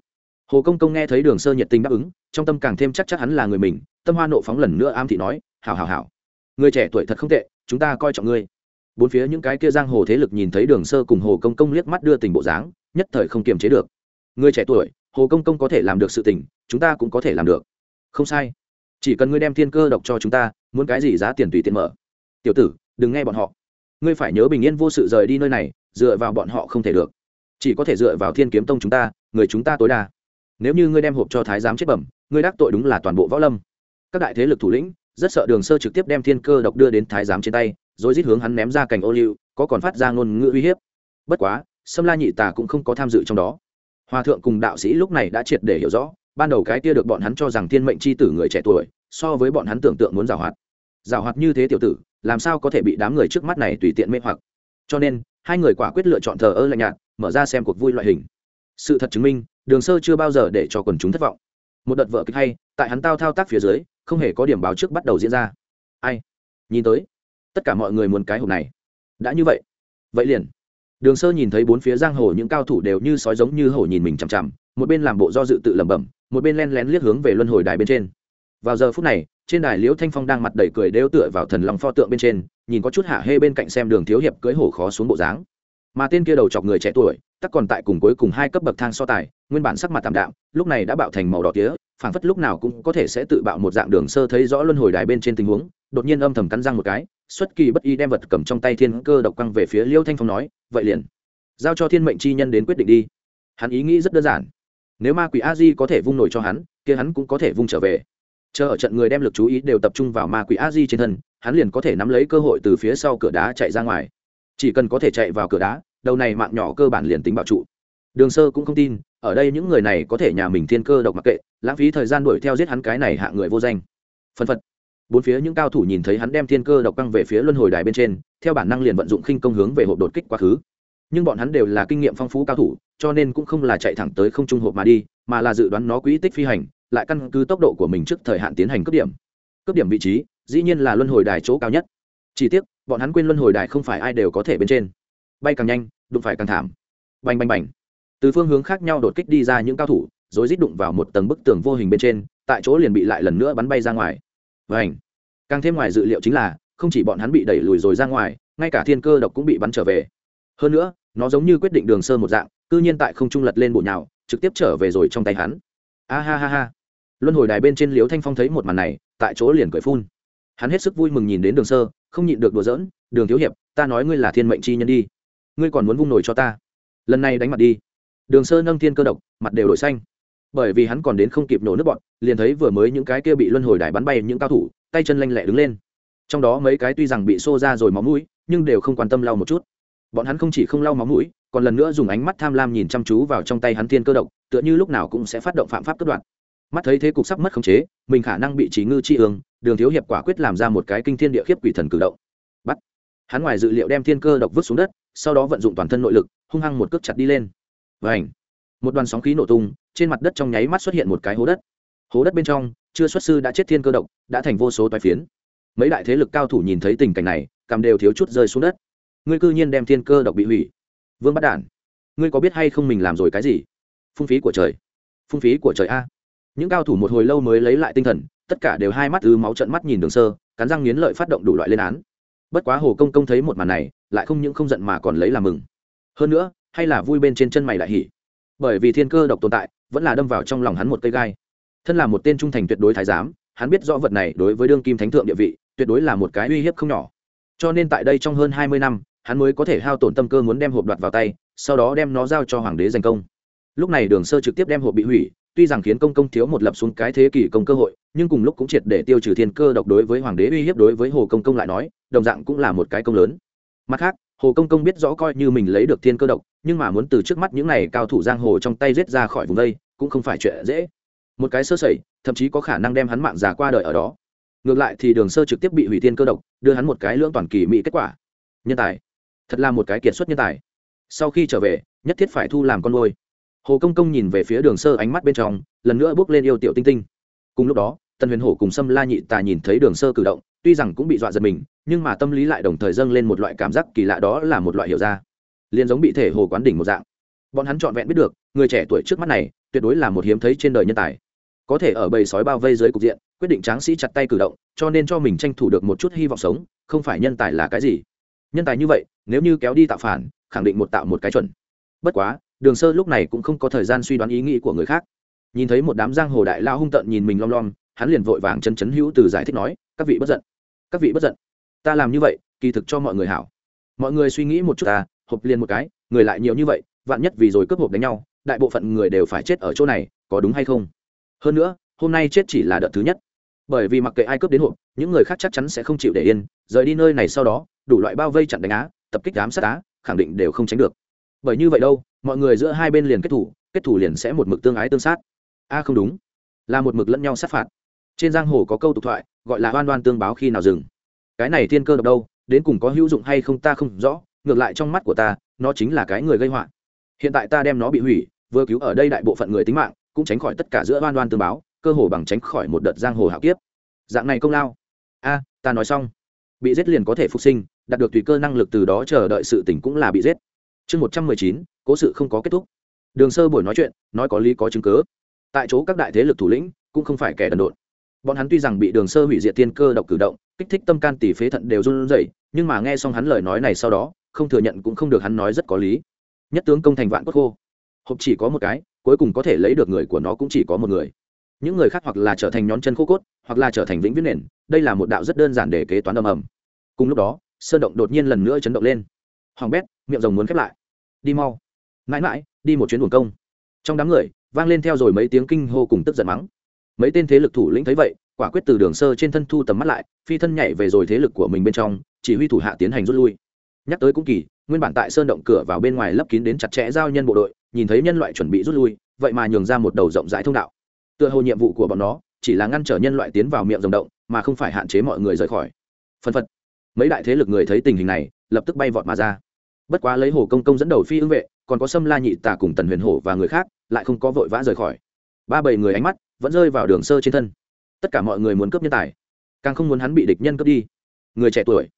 Hồ công công nghe thấy đường sơ nhiệt tình đáp ứng, trong tâm càng thêm chắc chắc hắn là người mình, tâm hoa nộ phóng lần nữa am thị nói, hảo hảo hảo. Người trẻ tuổi thật không tệ, chúng ta coi trọng ngươi. Bốn phía những cái kia giang hồ thế lực nhìn thấy đường sơ cùng hồ công công liếc mắt đưa tình bộ dáng, nhất thời không kiềm chế được. Người trẻ tuổi, hồ công công có thể làm được sự tình, chúng ta cũng có thể làm được. Không sai. Chỉ cần ngươi đem thiên cơ độc cho chúng ta muốn cái gì giá tiền tùy tiện mở. Tiểu tử, đừng nghe bọn họ. Ngươi phải nhớ bình yên vô sự rời đi nơi này, dựa vào bọn họ không thể được. Chỉ có thể dựa vào thiên kiếm tông chúng ta, người chúng ta tối đa. Nếu như ngươi đem hộp cho thái giám chết bẩm, ngươi đắc tội đúng là toàn bộ võ lâm. Các đại thế lực thủ lĩnh, rất sợ đường sơ trực tiếp đem thiên cơ độc đưa đến thái giám trên tay, rồi rít hướng hắn ném ra cành ô liu, có còn phát ra ngôn ngữ uy hiếp. Bất quá, sâm la nhị tà cũng không có tham dự trong đó. Hòa thượng cùng đạo sĩ lúc này đã triệt để hiểu rõ, ban đầu cái kia được bọn hắn cho rằng thiên mệnh c h i tử người trẻ tuổi, so với bọn hắn tưởng tượng muốn giảo hoạt giảo hoạt như thế tiểu tử, làm sao có thể bị đám người trước mắt này tùy tiện mê hoặc? Cho nên, hai người quả quyết lựa chọn thờ ơ lạnh nhạt, mở ra xem cuộc vui loại hình. Sự thật chứng minh, đường sơ chưa bao giờ để cho quần chúng thất vọng. Một đợt vợ kịch hay, tại hắn tao thao tác phía dưới, không hề có điểm báo trước bắt đầu diễn ra. Ai? Nhìn tới, tất cả mọi người muốn cái hộp này. Đã như vậy vậy liền. Đường sơ nhìn thấy bốn phía giang hồ những cao thủ đều như sói giống như hổ nhìn mình chằm chằm, một bên làm bộ do dự tự lẩm bẩm, một bên len lén liếc hướng về luân hồi đài bên trên. Vào giờ phút này trên đài liễu thanh phong đang mặt đầy cười đeo tựa vào thần lòng pho tượng bên trên, nhìn có chút hạ hê bên cạnh xem đường thiếu hiệp cưới hổ khó xuống bộ dáng. Mà tên kia đầu chọc người trẻ tuổi, tắc còn tại cùng cuối cùng hai cấp bậc thang so tài, nguyên bản sắc mặt tạm đạm, lúc này đã bạo thành màu đỏ tía, phảng phất lúc nào cũng có thể sẽ tự bạo một dạng đường sơ thấy rõ luân hồi đài bên trên tình huống, đột nhiên âm thầm cắn răng một cái, xuất kỳ bất y đem vật cầm trong tay thiên cơ độc quăng về phía liêu thanh phong nói, vậy liền, giao cho thiên mệnh chi nhân đến quyết định đi. Hắn ý nghĩ rất đơn giản. Nếu ma quỷ a di có thể vung nổi cho hắn, kia hắn cũng có thể vung trở về chờ ở trận người đem lực chú ý đều tập trung vào ma quỷ a di trên thân, hắn liền có thể nắm lấy cơ hội từ phía sau cửa đá chạy ra ngoài. Chỉ cần có thể chạy vào cửa đá, đầu này mạng nhỏ cơ bản liền tính bảo trụ. Đường sơ cũng không tin, ở đây những người này có thể nhà mình thiên cơ độc mặc kệ, lãng phí thời gian đuổi theo giết hắn cái này hạ người vô danh. Phân phật. Bốn phía những cao thủ nhìn thấy hắn đem thiên cơ độc căng về phía luân hồi đài bên trên, theo bản năng liền vận dụng khinh công hướng về hộp đột kích quá khứ. Nhưng bọn hắn đều là kinh nghiệm phong phú cao thủ, cho nên cũng không là chạy thẳng tới không trung hộp mà đi, mà là dự đoán nó quỹ tích phi hành lại căn cứ tốc độ của mình trước thời hạn tiến hành cấp điểm. Cấp điểm vị trí, dĩ nhiên là luân hồi đài chỗ cao nhất. Chỉ tiếc, bọn hắn quên luân hồi đài không phải ai đều có thể bên trên. Bay càng nhanh, đụng phải càng thảm. Bành bành bành. Từ phương hướng khác nhau đột kích đi ra những cao thủ, rồi rít đụng vào một tầng bức tường vô hình bên trên, tại chỗ liền bị lại lần nữa bắn bay ra ngoài. Và càng thêm ngoài dự liệu chính là, không chỉ bọn hắn bị đẩy lùi rồi ra ngoài, ngay cả thiên cơ độc cũng bị bắn trở về. Hơn nữa, nó giống như quyết định đường sơ một dạng, cư nhiên tại không trung lật lên bộ nhào, trực tiếp trở về rồi trong tay hắn. A ha ha ha luân hồi đài bên trên liếu thanh phong thấy một màn này, tại chỗ liền cười phun. Hắn hết sức vui mừng nhìn đến đường sơ, không nhịn được đùa giỡn, đường thiếu hiệp, ta nói ngươi là thiên mệnh chi nhân đi. Ngươi còn muốn vung nổi cho ta. Lần này đánh mặt đi. Đường sơ nâng thiên cơ độc, mặt đều đổi xanh. Bởi vì hắn còn đến không kịp nổ nước bọn, liền thấy vừa mới những cái kia bị luân hồi đài bắn bay những cao thủ, tay chân lanh lẹ đứng lên. Trong đó mấy cái tuy rằng bị xô ra rồi máu mũi, nhưng đều không quan tâm lau một chút. Bọn hắn không chỉ không lau máu mũi, còn lần nữa dùng ánh mắt tham lam nhìn chăm chú vào trong tay hắn thiên cơ độc, tựa như lúc nào cũng sẽ phát động phạm pháp cất đoạn mắt thấy thế cục sắp mất khống chế, mình khả năng bị trí ngư chi ương, đường thiếu hiệp quả quyết làm ra một cái kinh thiên địa khiếp quỷ thần cử động. Bắt. Hắn ngoài dự liệu đem thiên cơ độc vứt xuống đất, sau đó vận dụng toàn thân nội lực, hung hăng một cước chặt đi lên. Vảnh một đoàn sóng khí nổ tung, trên mặt đất trong nháy mắt xuất hiện một cái hố đất. Hố đất bên trong, chưa xuất sư đã chết thiên cơ độc, đã thành vô số toái phiến. Mấy đại thế lực cao thủ nhìn thấy tình cảnh này cầm đều thiếu chút rơi xuống đất. Ngươi cư nhiên đem thiên cơ độc bị hủy. Vương bắt đản, ngươi có biết hay không mình làm rồi cái gì? Phung phí của trời. Phung phí của trời a những cao thủ một hồi lâu mới lấy lại tinh thần, tất cả đều hai mắt ứ máu trận mắt nhìn đường sơ, cắn răng nghiến lợi phát động đủ loại lên án. Bất quá hồ công công thấy một màn này, lại không những không giận mà còn lấy làm mừng. Hơn nữa, hay là vui bên trên chân mày lại hỉ. Bởi vì thiên cơ độc tồn tại, vẫn là đâm vào trong lòng hắn một cây gai. Thân là một tên trung thành tuyệt đối thái giám, hắn biết rõ vật này đối với đương kim thánh thượng địa vị, tuyệt đối là một cái uy hiếp không nhỏ. Cho nên tại đây trong hơn hai mươi năm, hắn mới có thể hao tổn tâm cơ muốn đem hộp đoạt vào tay, sau đó đem nó giao cho hoàng đế giành công. Lúc này đường sơ trực tiếp đem hộp bị hủy tuy rằng khiến công công thiếu một lập xuống cái thế kỷ công cơ hội, nhưng cùng lúc cũng triệt để tiêu trừ thiên cơ độc đối với hoàng đế uy hiếp đối với hồ công công lại nói, đồng dạng cũng là một cái công lớn. Mặt khác, hồ công công biết rõ coi như mình lấy được thiên cơ độc, nhưng mà muốn từ trước mắt những này cao thủ giang hồ trong tay giết ra khỏi vùng đây, cũng không phải chuyện dễ. Một cái sơ sẩy, thậm chí có khả năng đem hắn mạng già qua đời ở đó. Ngược lại thì đường sơ trực tiếp bị hủy thiên cơ độc, đưa hắn một cái lưỡng toàn kỳ mỹ kết quả. Nhân tài. Thật là một cái kiệt xuất nhân tài. Sau khi trở về, nhất thiết phải thu làm con nuôi hồ công công nhìn về phía đường sơ ánh mắt bên trong, lần nữa bước lên yêu tiểu tinh tinh. Cùng lúc đó, tần huyền hổ cùng sâm la nhị tà nhìn thấy đường sơ cử động, tuy rằng cũng bị dọa giật mình, nhưng mà tâm lý lại đồng thời dâng lên một loại cảm giác kỳ lạ đó là một loại hiểu ra. Liền giống bị thể hồ quán đỉnh một dạng. Bọn hắn trọn vẹn biết được, người trẻ tuổi trước mắt này, tuyệt đối là một hiếm thấy trên đời nhân tài. Có thể ở bầy sói bao vây dưới cục diện, quyết định tráng sĩ chặt tay cử động, cho nên cho mình tranh thủ được một chút hy vọng sống, không phải nhân tài là cái gì. Nhân tài như vậy, nếu như kéo đi tạo phản, khẳng định một tạo một cái chuẩn. Bất quá đường sơ lúc này cũng không có thời gian suy đoán ý nghĩ của người khác. Nhìn thấy một đám giang hồ đại lao hung tợn nhìn mình lom lom, hắn liền vội vàng chân chấn hữu từ giải thích nói, các vị bất giận, các vị bất giận. Ta làm như vậy, kỳ thực cho mọi người hảo. Mọi người suy nghĩ một chút ta, hộp liền một cái, người lại nhiều như vậy, vạn nhất vì rồi cướp hộp đánh nhau, đại bộ phận người đều phải chết ở chỗ này, có đúng hay không? Hơn nữa, hôm nay chết chỉ là đợt thứ nhất. Bởi vì mặc kệ ai cướp đến hộp, những người khác chắc chắn sẽ không chịu để yên, rời đi nơi này sau đó, đủ loại bao vây chặn đánh á, tập kích đám sát á, khẳng định đều không tránh được. Bởi như vậy đâu mọi người giữa hai bên liền kết thủ kết thủ liền sẽ một mực tương ái tương sát. A, không đúng. Là một mực lẫn nhau sát phạt. Trên giang hồ có câu tục thoại, gọi là oan oan tương báo khi nào dừng. Cái này thiên cơ độc đâu, đến cùng có hữu dụng hay không ta không rõ, ngược lại trong mắt của ta, nó chính là cái người gây họa. Hiện tại ta đem nó bị hủy, vừa cứu ở đây đại bộ phận người tính mạng, cũng tránh khỏi tất cả giữa oan oan tương báo, cơ hồ bằng tránh khỏi một đợt giang hồ hạo kiếp. Dạng này công lao. A, ta nói xong. Bị giết liền có thể phục sinh, đạt được tùy cơ năng lực từ đó chờ đợi sự tỉnh cũng là bị giết chương một trăm mười chín, cố sự không có kết thúc. Đường sơ buổi nói chuyện, nói có lý có chứng cớ tại chỗ các đại thế lực thủ lĩnh cũng không phải kẻ đần độn. Bọn hắn tuy rằng bị đường sơ hủy diệt tiên cơ độc cử động, kích thích tâm can tỷ phế thận đều run rẩy, nhưng mà nghe xong hắn lời nói này sau đó, không thừa nhận cũng không được hắn nói rất có lý. Nhất tướng công thành vạn cốt khô. Hộp chỉ có một cái, cuối cùng có thể lấy được người của nó cũng chỉ có một người. Những người khác hoặc là trở thành nhón chân khô cốt, hoặc là trở thành vĩnh viễn nền, đây là một đạo rất đơn giản để kế toán âm ầm. Cùng lúc đó, sơn động đột nhiên lần nữa chấn động lên. Hoàng bét miệng rồng muốn khép lại. Đi mau. Mãi mãi, đi một chuyến buồn công. Trong đám người, vang lên theo rồi mấy tiếng kinh hô cùng tức giận mắng. Mấy tên thế lực thủ lĩnh thấy vậy, quả quyết từ đường sơ trên thân thu tầm mắt lại, phi thân nhảy về rồi thế lực của mình bên trong, chỉ huy thủ hạ tiến hành rút lui. Nhắc tới cũng kỳ, nguyên bản tại sơn động cửa vào bên ngoài lấp kín đến chặt chẽ giao nhân bộ đội, nhìn thấy nhân loại chuẩn bị rút lui, vậy mà nhường ra một đầu rộng rãi thông đạo. Tựa hồ nhiệm vụ của bọn nó, chỉ là ngăn trở nhân loại tiến vào miệng rồng động, mà không phải hạn chế mọi người rời khỏi. Phân phật. Mấy đại thế lực người thấy tình hình này, lập tức bay vọt mà ra bất quá lấy hồ công công dẫn đầu phi ưng vệ, còn có sâm la nhị tà cùng tần huyền hổ và người khác, lại không có vội vã rời khỏi. Ba bảy người ánh mắt vẫn rơi vào đường sơ trên thân. Tất cả mọi người muốn cướp nhân tài, càng không muốn hắn bị địch nhân cướp đi. Người trẻ tuổi.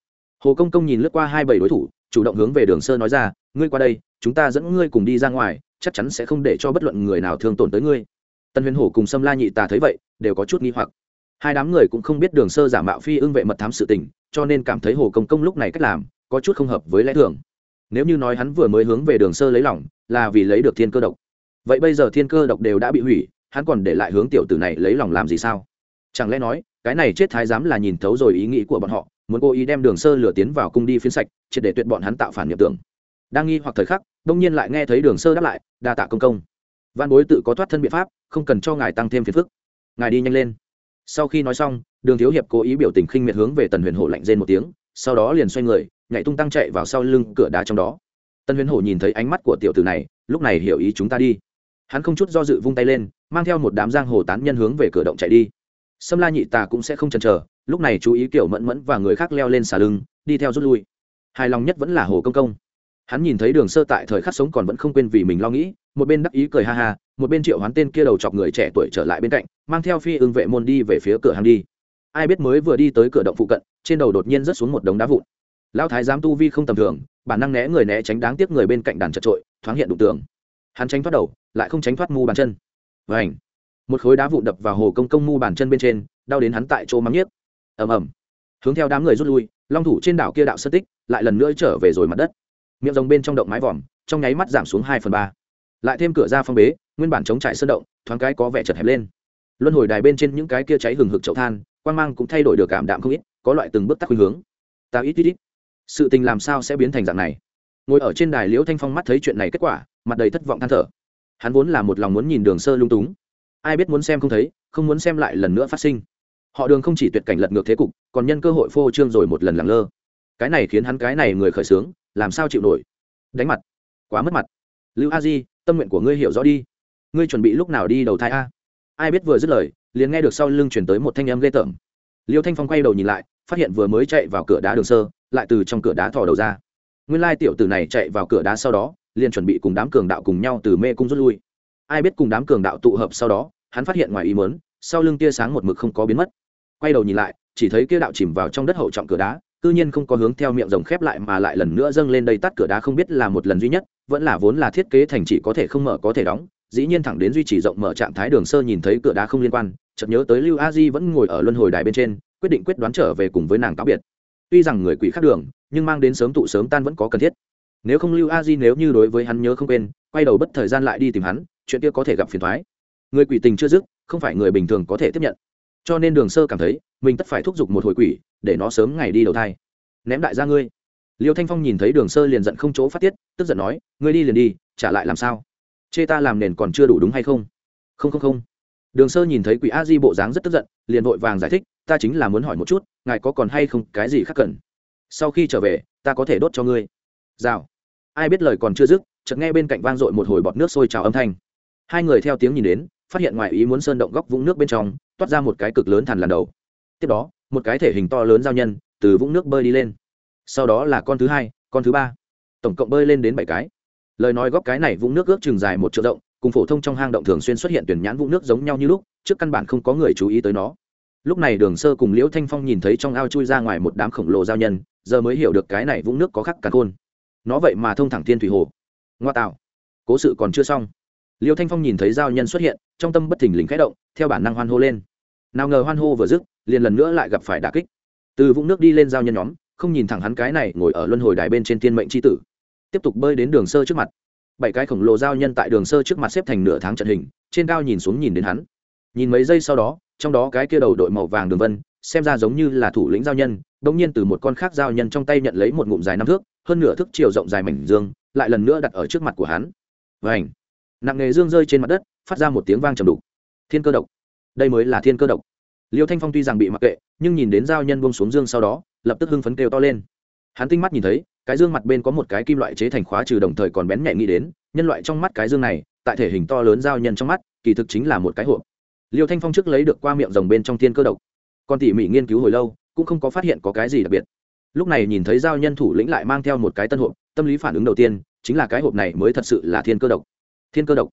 Hồ công công nhìn lướt qua hai bảy đối thủ, chủ động hướng về đường sơ nói ra, ngươi qua đây, chúng ta dẫn ngươi cùng đi ra ngoài, chắc chắn sẽ không để cho bất luận người nào thương tổn tới ngươi. Tần huyền hổ cùng sâm la nhị tà thấy vậy, đều có chút nghi hoặc. Hai đám người cũng không biết đường sơ giả mạo phi ưng vệ mật thám sự tình, cho nên cảm thấy hồ công công lúc này cách làm, có chút không hợp với lẽ thường nếu như nói hắn vừa mới hướng về đường sơ lấy lỏng là vì lấy được thiên cơ độc. Vậy bây giờ thiên cơ độc đều đã bị hủy, hắn còn để lại hướng tiểu tử này lấy lòng làm gì sao? Chẳng lẽ nói, cái này chết thái giám là nhìn thấu rồi ý nghĩ của bọn họ, muốn cố ý đem đường sơ lửa tiến vào cung đi phiến sạch chỉ để tuyệt bọn hắn tạo phản nhập tưởng. Đang nghi hoặc thời khắc, đông nhiên lại nghe thấy đường sơ đáp lại, đa tạ công công. Văn bối tự có thoát thân biện pháp, không cần cho ngài tăng thêm phiền phức. Ngài đi nhanh lên. Sau khi nói xong, đường thiếu hiệp cố ý biểu tình khinh miệt hướng về tần huyền hổ lạnh rên một tiếng, sau đó liền xoay người nhảy tung tăng chạy vào sau lưng cửa đá trong đó. Tân huyền hổ nhìn thấy ánh mắt của tiểu tử này, lúc này hiểu ý chúng ta đi. Hắn không chút do dự vung tay lên, mang theo một đám giang hồ tán nhân hướng về cửa động chạy đi. Sâm la nhị tà cũng sẽ không chần chờ, lúc này chú ý kiểu mẫn mẫn và người khác leo lên xà lưng, đi theo rút lui. Hài lòng nhất vẫn là hồ công công. Hắn nhìn thấy đường sơ tại thời khắc sống còn vẫn không quên vì mình lo nghĩ, một bên đắc ý cười ha ha, một bên triệu hoán tên kia đầu chọc người trẻ tuổi trở lại bên cạnh, mang theo phi ưng vệ môn đi về phía cửa hàng đi. Ai biết mới vừa đi tới cửa động phụ cận, trên đầu đột nhiên rớt xuống một đống đá vụn lao thái giám tu vi không tầm thường, bản năng né người né tránh đáng tiếc người bên cạnh đàn chật trội, thoáng hiện đụng tường. Hắn tránh thoát đầu, lại không tránh thoát mu bàn chân. Và ảnh một khối đá vụn đập vào hồ công công mu bàn chân bên trên, đau đến hắn tại chỗ mắng nhiếc. Ầm ầm. Hướng theo đám người rút lui, long thủ trên đảo kia đạo sơ tích, lại lần nữa trở về rồi mặt đất. Miệng rồng bên trong động mái vòm, trong nháy mắt giảm xuống hai phần ba. Lại thêm cửa ra phong bế, nguyên bản chống trại sơn động, thoáng cái có vẻ chật hẹp lên. Luân hồi đài bên trên những cái kia cháy hừng hực chậu than quan mang cũng thay đổi được cảm đạm không ít, có loại từng bước tắc khuynh hướng. Ta ít ít ít sự tình làm sao sẽ biến thành dạng này? Ngồi ở trên đài liễu thanh phong mắt thấy chuyện này kết quả mặt đầy thất vọng than thở. Hắn vốn là một lòng muốn nhìn đường sơ lung túng. Ai biết muốn xem không thấy không muốn xem lại lần nữa phát sinh. Họ đường không chỉ tuyệt cảnh lật ngược thế cục còn nhân cơ hội phô trương rồi một lần lẳng lơ. Cái này khiến hắn cái này người khởi sướng, làm sao chịu nổi? Đánh mặt. Quá mất mặt. Lưu a di tâm nguyện của ngươi hiểu rõ đi. Ngươi chuẩn bị lúc nào đi đầu thai a? Ai biết vừa dứt lời liền nghe được sau lưng chuyển tới một thanh âm ghê tởm. Liêu thanh phong quay đầu nhìn lại phát hiện vừa mới chạy vào cửa đá đường sơ lại từ trong cửa đá thò đầu ra. Nguyên lai tiểu tử này chạy vào cửa đá sau đó, liền chuẩn bị cùng đám cường đạo cùng nhau từ mê cung rút lui. Ai biết cùng đám cường đạo tụ hợp sau đó, hắn phát hiện ngoài ý mớn sau lưng tia sáng một mực không có biến mất. Quay đầu nhìn lại, chỉ thấy kia đạo chìm vào trong đất hậu trọng cửa đá tự nhiên không có hướng theo miệng rồng khép lại mà lại lần nữa dâng lên đây tắt cửa đá không biết là một lần duy nhất, vẫn là vốn là thiết kế thành chỉ có thể không mở có thể đóng, dĩ nhiên thẳng đến duy trì rộng mở trạng thái đường sơ nhìn thấy cửa đá không liên quan, chợt nhớ tới lưu a di vẫn ngồi ở luân hồi đài bên trên, quyết định quyết đoán trở về cùng với nàng cáo biệt tuy rằng người quỷ khác đường, nhưng mang đến sớm tụ sớm tan vẫn có cần thiết. Nếu không lưu a di nếu như đối với hắn nhớ không quên, quay đầu bất thời gian lại đi tìm hắn, chuyện kia có thể gặp phiền thoái người quỷ tình chưa dứt, không phải người bình thường có thể tiếp nhận. Cho nên đường sơ cảm thấy, mình tất phải thúc giục một hồi quỷ, để nó sớm ngày đi đầu thai. Ném đại ra ngươi. Liêu thanh phong nhìn thấy đường sơ liền giận không chỗ phát tiết, tức giận nói, ngươi đi liền đi, trả lại làm sao? Chê ta làm nền còn chưa đủ đúng hay không? Không không không. Đường sơ nhìn thấy quỷ a di bộ dáng rất tức giận liền vội vàng giải thích, ta chính là muốn hỏi một chút, ngài có còn hay không cái gì khác cần? Sau khi trở về, ta có thể đốt cho ngươi. Rào. Ai biết lời còn chưa dứt, chợt nghe bên cạnh vang dội một hồi bọt nước sôi trào âm thanh. Hai người theo tiếng nhìn đến, phát hiện ngoài ý muốn sơn động góc vũng nước bên trong, toát ra một cái cực lớn thằn lần đầu. Tiếp đó, một cái thể hình to lớn giao nhân, từ vũng nước bơi đi lên. Sau đó là con thứ hai, con thứ ba. Tổng cộng bơi lên đến bảy cái. Lời nói góc cái này vũng nước ước chừng dài một triệu rộng cùng phổ thông trong hang động thường xuyên xuất hiện tuyển nhãn vũng nước giống nhau như lúc, trước căn bản không có người chú ý tới nó. Lúc này đường sơ cùng liễu thanh phong nhìn thấy trong ao chui ra ngoài một đám khổng lồ giao nhân, giờ mới hiểu được cái này vũng nước có khắc cả khôn. Nó vậy mà thông thẳng thiên thủy hồ. Ngoa tạo. Cố sự còn chưa xong. Liêu thanh phong nhìn thấy giao nhân xuất hiện, trong tâm bất thình lình khẽ động, theo bản năng hoan hô lên. Nào ngờ hoan hô vừa dứt, liền lần nữa lại gặp phải đà kích. Từ vũng nước đi lên giao nhân nhóm, không nhìn thẳng hắn cái này ngồi ở luân hồi đài bên trên tiên mệnh tri tử. Tiếp tục bơi đến đường sơ trước mặt bảy cái khổng lồ giao nhân tại đường sơ trước mặt xếp thành nửa tháng trận hình, trên cao nhìn xuống nhìn đến hắn. Nhìn mấy giây sau đó, trong đó cái kia đầu đội màu vàng đường vân, xem ra giống như là thủ lĩnh giao nhân đ ỗ n g nhiên từ một con khác giao nhân trong tay nhận lấy một ngụm dài năm thước, hơn nửa thước chiều rộng dài mảnh dương, lại lần nữa đặt ở trước mặt của hắn. Và ảnh nặng nghề dương rơi trên mặt đất, phát ra một tiếng vang trầm đục. Thiên cơ độc! Đây mới là thiên cơ độc. Liêu thanh phong tuy rằng bị mặc kệ, nhưng nhìn đến giao nhân bông xuống dương sau đó, lập tức hưng phấn kêu to lên. Hắn tinh mắt nhìn thấy cái dương mặt bên có một cái kim loại chế thành khóa trừ đồng thời còn bén nhẹ nghĩ đến, nhân loại trong mắt cái dương này, tại thể hình to lớn giao nhân trong mắt, kỳ thực chính là một cái hộp. Liêu thanh phong trước lấy được qua miệng rồng bên trong thiên cơ độc. Còn tỉ mỉ nghiên cứu hồi lâu, cũng không có phát hiện có cái gì đặc biệt. Lúc này nhìn thấy giao nhân thủ lĩnh lại mang theo một cái tân hộp, tâm lý phản ứng đầu tiên, chính là cái hộp này mới thật sự là thiên cơ độc. Thiên cơ độc.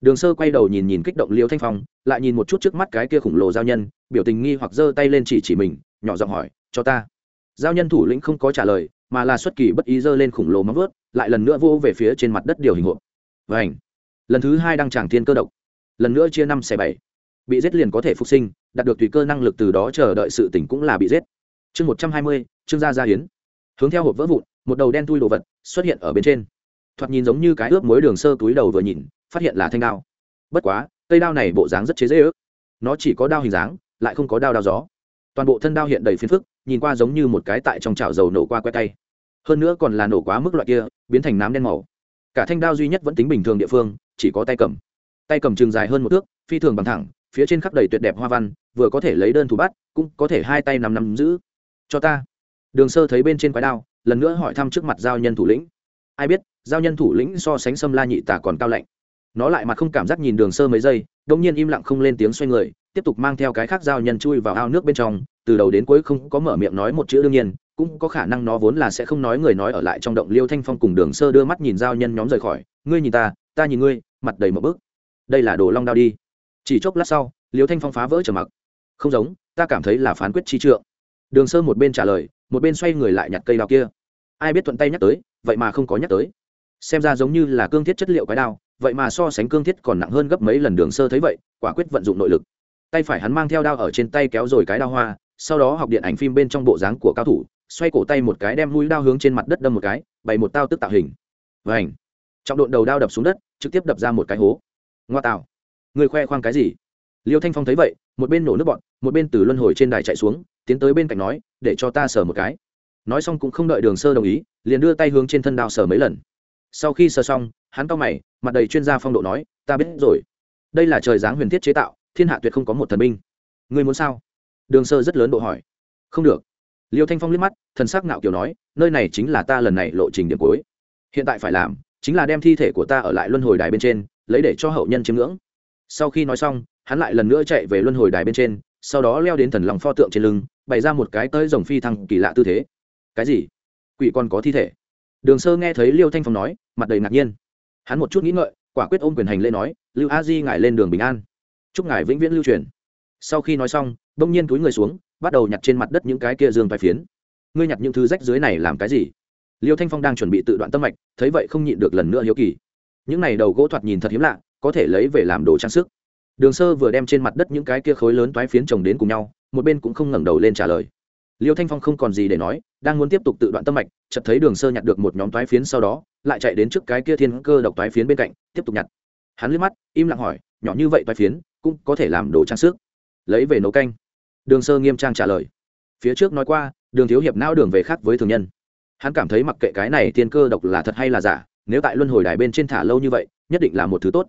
Đường sơ quay đầu nhìn nhìn kích động liêu thanh phong, lại nhìn một chút trước mắt cái kia khổng lồ giao nhân, biểu tình nghi hoặc giơ tay lên chỉ chỉ mình, nhỏ giọng hỏi, cho ta giao nhân thủ lĩnh không có trả lời, mà là xuất kỳ bất ý giơ lên khổng lồ móng vớt lại lần nữa vô về phía trên mặt đất điều hình hộp. Và ảnh lần thứ hai đăng tràng thiên cơ độc. Lần nữa chia năm xẻ bảy. Bị giết liền có thể phục sinh, đạt được tùy cơ năng lực từ đó chờ đợi sự tỉnh cũng là bị giết. Chương một trăm hai mươi, trương gia gia hiến. Hướng theo hộp vỡ vụn, một đầu đen thui đồ vật xuất hiện ở bên trên. Thoạt nhìn giống như cái ướp mối đường sơ túi đầu vừa nhìn, phát hiện là thanh đao. Bất quá, cây đao này bộ dáng rất chế dễ ước. Nó chỉ có đao hình dáng, lại không có đao đao gió. Toàn bộ thân đao hiện đầy phiến phức nhìn qua giống như một cái tại trong chảo dầu nổ qua que tay. Hơn nữa còn là nổ quá mức loại kia, biến thành nám đen màu. Cả thanh đao duy nhất vẫn tính bình thường địa phương, chỉ có tay cầm. Tay cầm trường dài hơn một thước, phi thường bằng thẳng, phía trên khắp đầy tuyệt đẹp hoa văn, vừa có thể lấy đơn thủ bắt, cũng có thể hai tay nằm nằm giữ. Cho ta. Đường sơ thấy bên trên quái đao, lần nữa hỏi thăm trước mặt giao nhân thủ lĩnh. Ai biết, giao nhân thủ lĩnh so sánh xâm la nhị tả còn cao lạnh. Nó lại mặt không cảm giác nhìn đường sơ mấy giây đông nhiên im lặng không lên tiếng xoay người, tiếp tục mang theo cái khác giao nhân chui vào ao nước bên trong từ đầu đến cuối không có mở miệng nói một chữ đương nhiên, cũng có khả năng nó vốn là sẽ không nói người nói ở lại trong động liêu thanh phong cùng đường sơ đưa mắt nhìn giao nhân nhóm rời khỏi, ngươi nhìn ta ta nhìn ngươi, mặt đầy một bước đây là đồ long đao đi. Chỉ chốc lát sau, liêu thanh phong phá vỡ trở mặc. Không giống, ta cảm thấy là phán quyết chi trượng. Đường sơ một bên trả lời, một bên xoay người lại nhặt cây đao kia. Ai biết thuận tay nhắc tới, vậy mà không có nhắc tới. Xem ra giống như là cương thiết chất liệu cái đao, vậy mà so sánh cương thiết còn nặng hơn gấp mấy lần. Đường sơ thấy vậy, quả quyết vận dụng nội lực. Tay phải hắn mang theo đao ở trên tay kéo rồi cái đao hoa sau đó học điện ảnh phim bên trong bộ dáng của cao thủ, xoay cổ tay một cái đem mũi đao hướng trên mặt đất đâm một cái, bày một tao tức tạo hình. Và ảnh trọng độn đầu đao đập xuống đất, trực tiếp đập ra một cái hố. Ngoa tạo. Người khoe khoang cái gì? Liêu thanh phong thấy vậy, một bên nổ nước bọn, một bên từ luân hồi trên đài chạy xuống, tiến tới bên cạnh nói, để cho ta sờ một cái. Nói xong cũng không đợi đường sơ đồng ý, liền đưa tay hướng trên thân đao sờ mấy lần. Sau khi sờ xong, hắn cau mày, mặt đầy chuyên gia phong độ nói, ta biết rồi. Đây là trời dáng huyền thiết chế tạo, thiên hạ tuyệt không có một thần binh. Người muốn sao? Đường sơ rất lớn độ hỏi. Không được. Liêu thanh phong liếc mắt, thần sắc ngạo kiểu nói, nơi này chính là ta lần này lộ trình điểm cuối. Hiện tại phải làm, chính là đem thi thể của ta ở lại luân hồi đài bên trên, lấy để cho hậu nhân chiếm ngưỡng. Sau khi nói xong, hắn lại lần nữa chạy về luân hồi đài bên trên, sau đó leo đến thần lòng pho tượng trên lưng, bày ra một cái tới dòng phi thăng kỳ lạ tư thế. Cái gì? Quỷ còn có thi thể. Đường sơ nghe thấy liêu thanh phong nói, mặt đầy ngạc nhiên. Hắn một chút nghĩ ngợi, quả quyết ôm quyền hành lễ nói, lưu a di ngài lên đường bình an. Chúc ngài vĩnh viễn lưu truyền. Sau khi nói xong bỗng nhiên túi người xuống, bắt đầu nhặt trên mặt đất những cái kia dương vai phiến. Ngươi nhặt những thứ rách dưới này làm cái gì? Liêu thanh phong đang chuẩn bị tự đoạn tâm mạch, thấy vậy không nhịn được lần nữa hiếu kỳ. Những này đầu gỗ thoạt nhìn thật hiếm lạ, có thể lấy về làm đồ trang sức. Đường sơ vừa đem trên mặt đất những cái kia khối lớn toái phiến trồng đến cùng nhau, một bên cũng không ngẩng đầu lên trả lời. Liêu thanh phong không còn gì để nói, đang muốn tiếp tục tự đoạn tâm mạch, chợt thấy đường sơ nhặt được một nhóm toái phiến sau đó, lại chạy đến trước cái kia thiên cơ độc toái phiến bên cạnh, tiếp tục nhặt. Hắn liếc mắt, im lặng hỏi, nhỏ như vậy toái phiến, cũng có thể làm đồ trang sức? Lấy về nấu canh đường sơ nghiêm trang trả lời. Phía trước nói qua, đường thiếu hiệp não đường về khác với thường nhân. Hắn cảm thấy mặc kệ cái này thiên cơ độc là thật hay là giả, nếu tại luân hồi đài bên trên thả lâu như vậy, nhất định là một thứ tốt.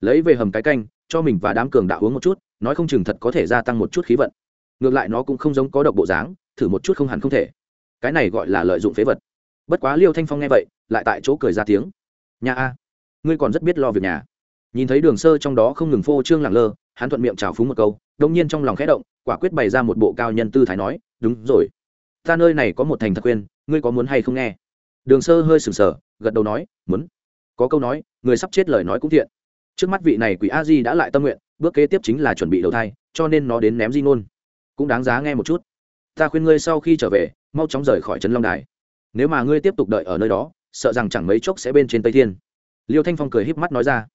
Lấy về hầm cái canh, cho mình và đám cường đạo uống một chút, nói không chừng thật có thể gia tăng một chút khí vận. Ngược lại nó cũng không giống có độc bộ dáng, thử một chút không hẳn không thể. Cái này gọi là lợi dụng phế vật. Bất quá liêu thanh phong nghe vậy, lại tại chỗ cười ra tiếng. Nhà a, ngươi còn rất biết lo việc nhà nhìn thấy đường sơ trong đó không ngừng phô trương lẳng lơ hắn thuận miệng trào phúng một câu đông nhiên trong lòng khẽ động quả quyết bày ra một bộ cao nhân tư thái nói đúng rồi. Ta nơi này có một thành thật khuyên, ngươi có muốn hay không nghe? Đường sơ hơi sừng sờ gật đầu nói muốn. Có câu nói người sắp chết lời nói cũng thiện. Trước mắt vị này quỷ a di đã lại tâm nguyện bước kế tiếp chính là chuẩn bị đầu thai cho nên nó đến ném di ngôn. Cũng đáng giá nghe một chút. Ta khuyên ngươi sau khi trở về mau chóng rời khỏi trấn long đài. Nếu mà ngươi tiếp tục đợi ở nơi đó sợ rằng chẳng mấy chốc sẽ bên trên tây thiên. Liêu thanh phong cười híp mắt nói ra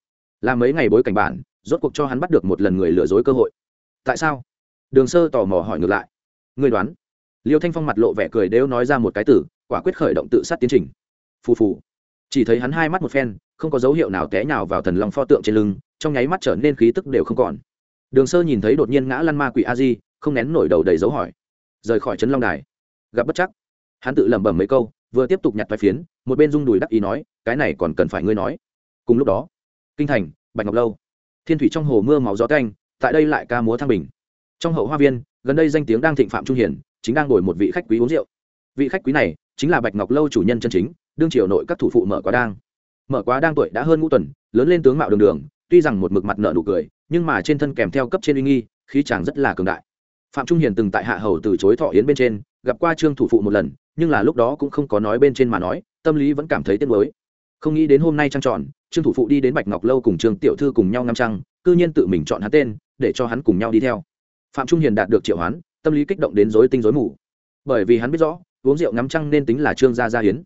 là mấy ngày bối cảnh bản, rốt cuộc cho hắn bắt được một lần người lừa dối cơ hội. Tại sao? Đường sơ tò mò hỏi ngược lại. Ngươi đoán? Liêu thanh phong mặt lộ vẻ cười đều nói ra một cái tử quả quyết khởi động tự sát tiến trình. Phù phù. Chỉ thấy hắn hai mắt một phen, không có dấu hiệu nào té nào vào thần long pho tượng trên lưng, trong nháy mắt trở nên khí tức đều không còn. Đường sơ nhìn thấy đột nhiên ngã lăn ma quỷ a di, không nén nổi đầu đầy dấu hỏi. Rời khỏi trấn long đài. Gặp bất chắc. Hắn tự lẩm bẩm mấy câu, vừa tiếp tục nhặt vai phiến, một bên rung đùi đắc ý nói, cái này còn cần phải ngươi nói. Cùng lúc đó kinh thành, bạch ngọc lâu. Thiên thủy trong hồ mưa máu gió canh tại đây lại ca múa thăng bình. Trong hậu hoa viên, gần đây danh tiếng đang thịnh phạm trung hiển chính đang ngồi một vị khách quý uống rượu. Vị khách quý này chính là bạch ngọc lâu chủ nhân chân chính, đương triều nội các thủ phụ mở quá đang. Mở quá đang tuổi đã hơn ngũ tuần, lớn lên tướng mạo đường đường, tuy rằng một mực mặt nợ nụ cười, nhưng mà trên thân kèm theo cấp trên uy nghi, khí chàng rất là cường đại. Phạm trung hiền từng tại hạ hầu từ chối thọ yến bên trên, gặp qua trương thủ phụ một lần, nhưng là lúc đó cũng không có nói bên trên mà nói, tâm lý vẫn cảm thấy tiếc mới không nghĩ đến hôm nay trăng tròn trương thủ phụ đi đến bạch ngọc lâu cùng trương tiểu thư cùng nhau ngắm trăng, cư nhiên tự mình chọn hắn tên, để cho hắn cùng nhau đi theo. Phạm trung hiền đạt được triệu hoán, tâm lý kích động đến rối tinh rối mù. Bởi vì hắn biết rõ, uống rượu ngắm trăng nên tính là trương gia gia hiến.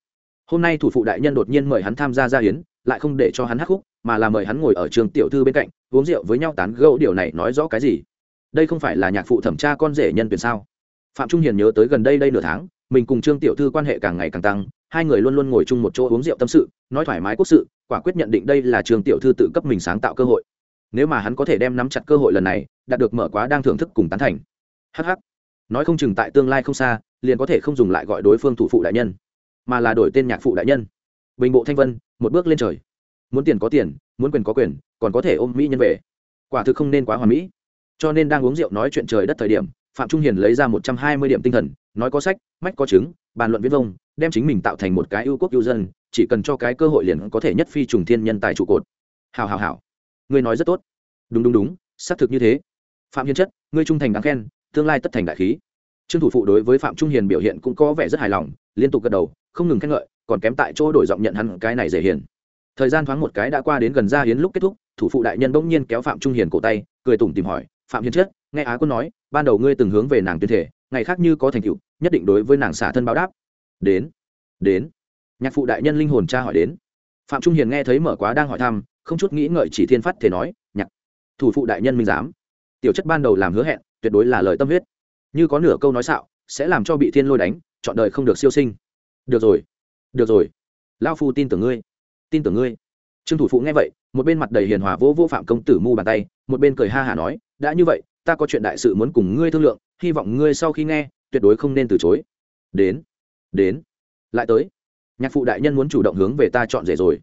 Hôm nay thủ phụ đại nhân đột nhiên mời hắn tham gia gia hiến, lại không để cho hắn hắc khúc mà là mời hắn ngồi ở trường tiểu thư bên cạnh, uống rượu với nhau tán gẫu điều này nói rõ cái gì? Đây không phải là nhạc phụ thẩm tra con rể nhân tuyển sao? Phạm trung hiền nhớ tới gần đây đây nửa tháng, mình cùng trương tiểu thư quan hệ càng ngày càng tăng, hai người luôn luôn ngồi chung một chỗ uống rượu tâm sự, nói thoải mái quốc sự quả quyết nhận định đây là trường tiểu thư tự cấp mình sáng tạo cơ hội. Nếu mà hắn có thể đem nắm chặt cơ hội lần này, đạt được mở quá đang thưởng thức cùng tán thành. Hh nói không chừng tại tương lai không xa, liền có thể không dùng lại gọi đối phương thủ phụ đại nhân, mà là đổi tên nhạc phụ đại nhân. Bình bộ thanh vân, một bước lên trời. Muốn tiền có tiền, muốn quyền có quyền, còn có thể ôm mỹ nhân về. Quả thực không nên quá hoàn mỹ. Cho nên đang uống rượu nói chuyện trời đất thời điểm, phạm trung hiền lấy ra một trăm hai mươi điểm tinh thần nói có sách mách có chứng bàn luận viết vông đem chính mình tạo thành một cái ưu quốc ưu dân chỉ cần cho cái cơ hội liền có thể nhất phi trùng thiên nhân tài trụ cột. Hào hào hào ngươi nói rất tốt. Đúng đúng đúng xác thực như thế. Phạm hiền chất ngươi trung thành đáng khen tương lai tất thành đại khí. Trương thủ phụ đối với phạm trung hiền biểu hiện cũng có vẻ rất hài lòng liên tục gật đầu không ngừng khen ngợi còn kém tại chỗ đổi giọng nhận hắn cái này dễ hiền. Thời gian thoáng một cái đã qua đến gần ra hiến lúc kết thúc thủ phụ đại nhân bỗng nhiên kéo phạm trung hiền cổ tay cười tủm tìm hỏi phạm hiền Chất, nghe á quân nói ban đầu ngươi từng hướng về nàng tuyên thể ngày khác như có thành tựu nhất định đối với nàng xả thân báo đáp. Đến đến. Nhạc phụ đại nhân linh hồn cha hỏi đến. Phạm trung hiền nghe thấy mở quá đang hỏi thăm, không chút nghĩ ngợi chỉ thiên phát thể nói, nhạc, thủ phụ đại nhân minh giám. Tiểu chất ban đầu làm hứa hẹn, tuyệt đối là lời tâm huyết. Như có nửa câu nói xạo, sẽ làm cho bị thiên lôi đánh, chọn đời không được siêu sinh. Được rồi được rồi. Lao phu tin tưởng ngươi, tin tưởng ngươi. Trương thủ phụ nghe vậy, một bên mặt đầy hiền hòa vỗ vỗ phạm công tử mu bàn tay, một bên cười ha hả nói, đã như vậy, ta có chuyện đại sự muốn cùng ngươi thương lượng, hy vọng ngươi sau khi nghe tuyệt đối không nên từ chối. Đến đến, lại tới. Nhạc phụ đại nhân muốn chủ động hướng về ta chọn rể rồi.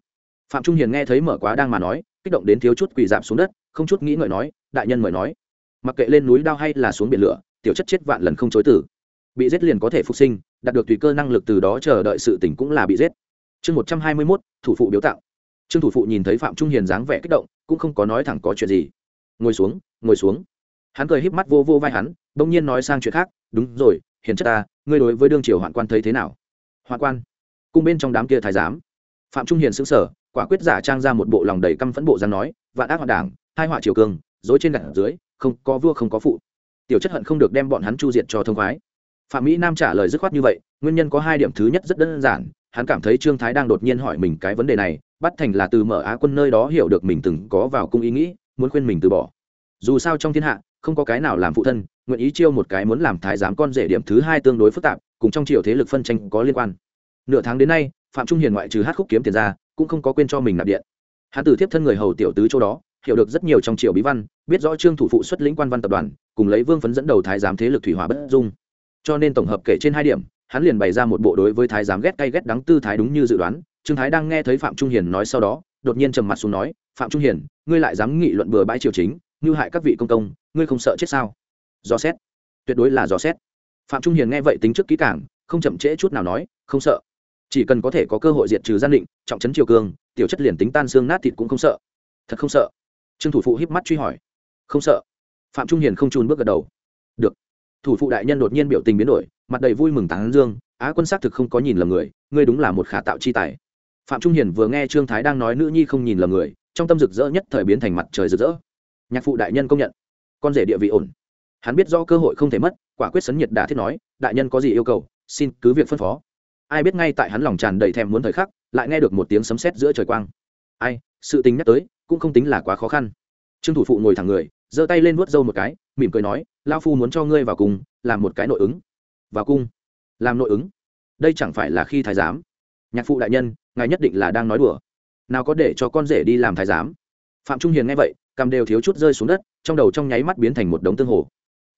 Phạm trung hiền nghe thấy mở quá đang mà nói, kích động đến thiếu chút quỳ dạp xuống đất, không chút nghĩ ngợi nói, đại nhân mời nói. Mặc kệ lên núi đao hay là xuống biển lửa, tiểu chất chết vạn lần không chối tử bị giết liền có thể phục sinh, đạt được tùy cơ năng lực từ đó chờ đợi sự tỉnh cũng là bị giết. Chương một trăm hai mươi mốt, thủ phụ biếu tạo trương thủ phụ nhìn thấy phạm trung hiền dáng vẻ kích động, cũng không có nói thẳng có chuyện gì. Ngồi xuống ngồi xuống. Hắn cười híp mắt vô vô vai hắn bỗng nhiên nói sang chuyện khác, đúng rồi, hiền chất ta, ngươi đối với đương triều hoạn quan thấy thế nào? Hoạn quan? Cung bên trong đám kia thái giám. Phạm trung hiền xứng sở quả quyết giả trang ra một bộ lòng đầy căm phẫn bộ dáng nói, vạn ác hoạn đảng, hai họa triều cường, dối trên gạt dưới, không có vua không có phụ. Tiểu chất hận không được đem bọn hắn chu diệt cho thông khoái. Phạm mỹ nam trả lời dứt khoát như vậy, nguyên nhân có hai điểm. Thứ nhất rất đơn giản, hắn cảm thấy trương thái đang đột nhiên hỏi mình cái vấn đề này, bắt thành là từ mở á quân nơi đó hiểu được mình từng có vào cung ý nghĩ, muốn khuyên mình từ bỏ. Dù sao trong thiên hạ, không có cái nào làm phụ thân nguyện ý chiêu một cái muốn làm thái giám con rể điểm thứ hai tương đối phức tạp, cùng trong triều thế lực phân tranh có liên quan. Nửa tháng đến nay, phạm trung hiền ngoại trừ hát khúc kiếm tiền ra, cũng không có quên cho mình nạp điện. Hắn Tử tiếp thân người hầu tiểu tứ chỗ đó, hiểu được rất nhiều trong triều bí văn, biết rõ trương thủ phụ xuất lĩnh quan văn tập đoàn, cùng lấy vương phấn dẫn đầu thái giám thế lực thủy hòa bất dung. Cho nên tổng hợp kể trên hai điểm, hắn liền bày ra một bộ đối với thái giám ghét cay ghét đắng tư thái đúng như dự đoán. Trương thái đang nghe thấy phạm trung hiền nói sau đó, đột nhiên trầm mặt xuống nói, phạm trung hiền, ngươi lại dám nghị luận bừa bãi triều chính, như hại các vị công công, ngươi không sợ chết sao? Do xét. Tuyệt đối là do xét. Phạm trung hiền nghe vậy tính trước kỹ càng, không chậm trễ chút nào nói không sợ. Chỉ cần có thể có cơ hội diệt trừ gian định trọng trấn triều cường tiểu chất liền tính tan xương nát thịt cũng không sợ. Thật không sợ. Trương thủ phụ híp mắt truy hỏi. Không sợ. Phạm trung hiền không trùn bước gật đầu. Được. Thủ phụ đại nhân đột nhiên biểu tình biến đổi mặt đầy vui mừng tán dương á quân xác thực không có nhìn lầm người ngươi đúng là một khả tạo chi tài. Phạm trung hiền vừa nghe trương thái đang nói nữ nhi không nhìn lầm người trong tâm rực rỡ nhất thời biến thành mặt trời rực rỡ. Nhạc phụ đại nhân công nhận. Con rể địa vị ổn hắn biết do cơ hội không thể mất, quả quyết sấn nhiệt đã thiết nói, đại nhân có gì yêu cầu, xin cứ việc phân phó. Ai biết ngay tại hắn lòng tràn đầy thèm muốn thời khắc, lại nghe được một tiếng sấm sét giữa trời quang. Ai, sự tính nhắc tới, cũng không tính là quá khó khăn. Trương thủ phụ ngồi thẳng người, giơ tay lên vuốt râu một cái, mỉm cười nói lao phu muốn cho ngươi vào cùng, làm một cái nội ứng. Vào cung? Làm nội ứng? Đây chẳng phải là khi thái giám? Nhạc phụ đại nhân, ngài nhất định là đang nói đùa. Nào có để cho con rể đi làm thái giám? Phạm trung hiền nghe vậy cầm đều thiếu chút rơi xuống đất, trong đầu trong nháy mắt biến thành một đống tương hồ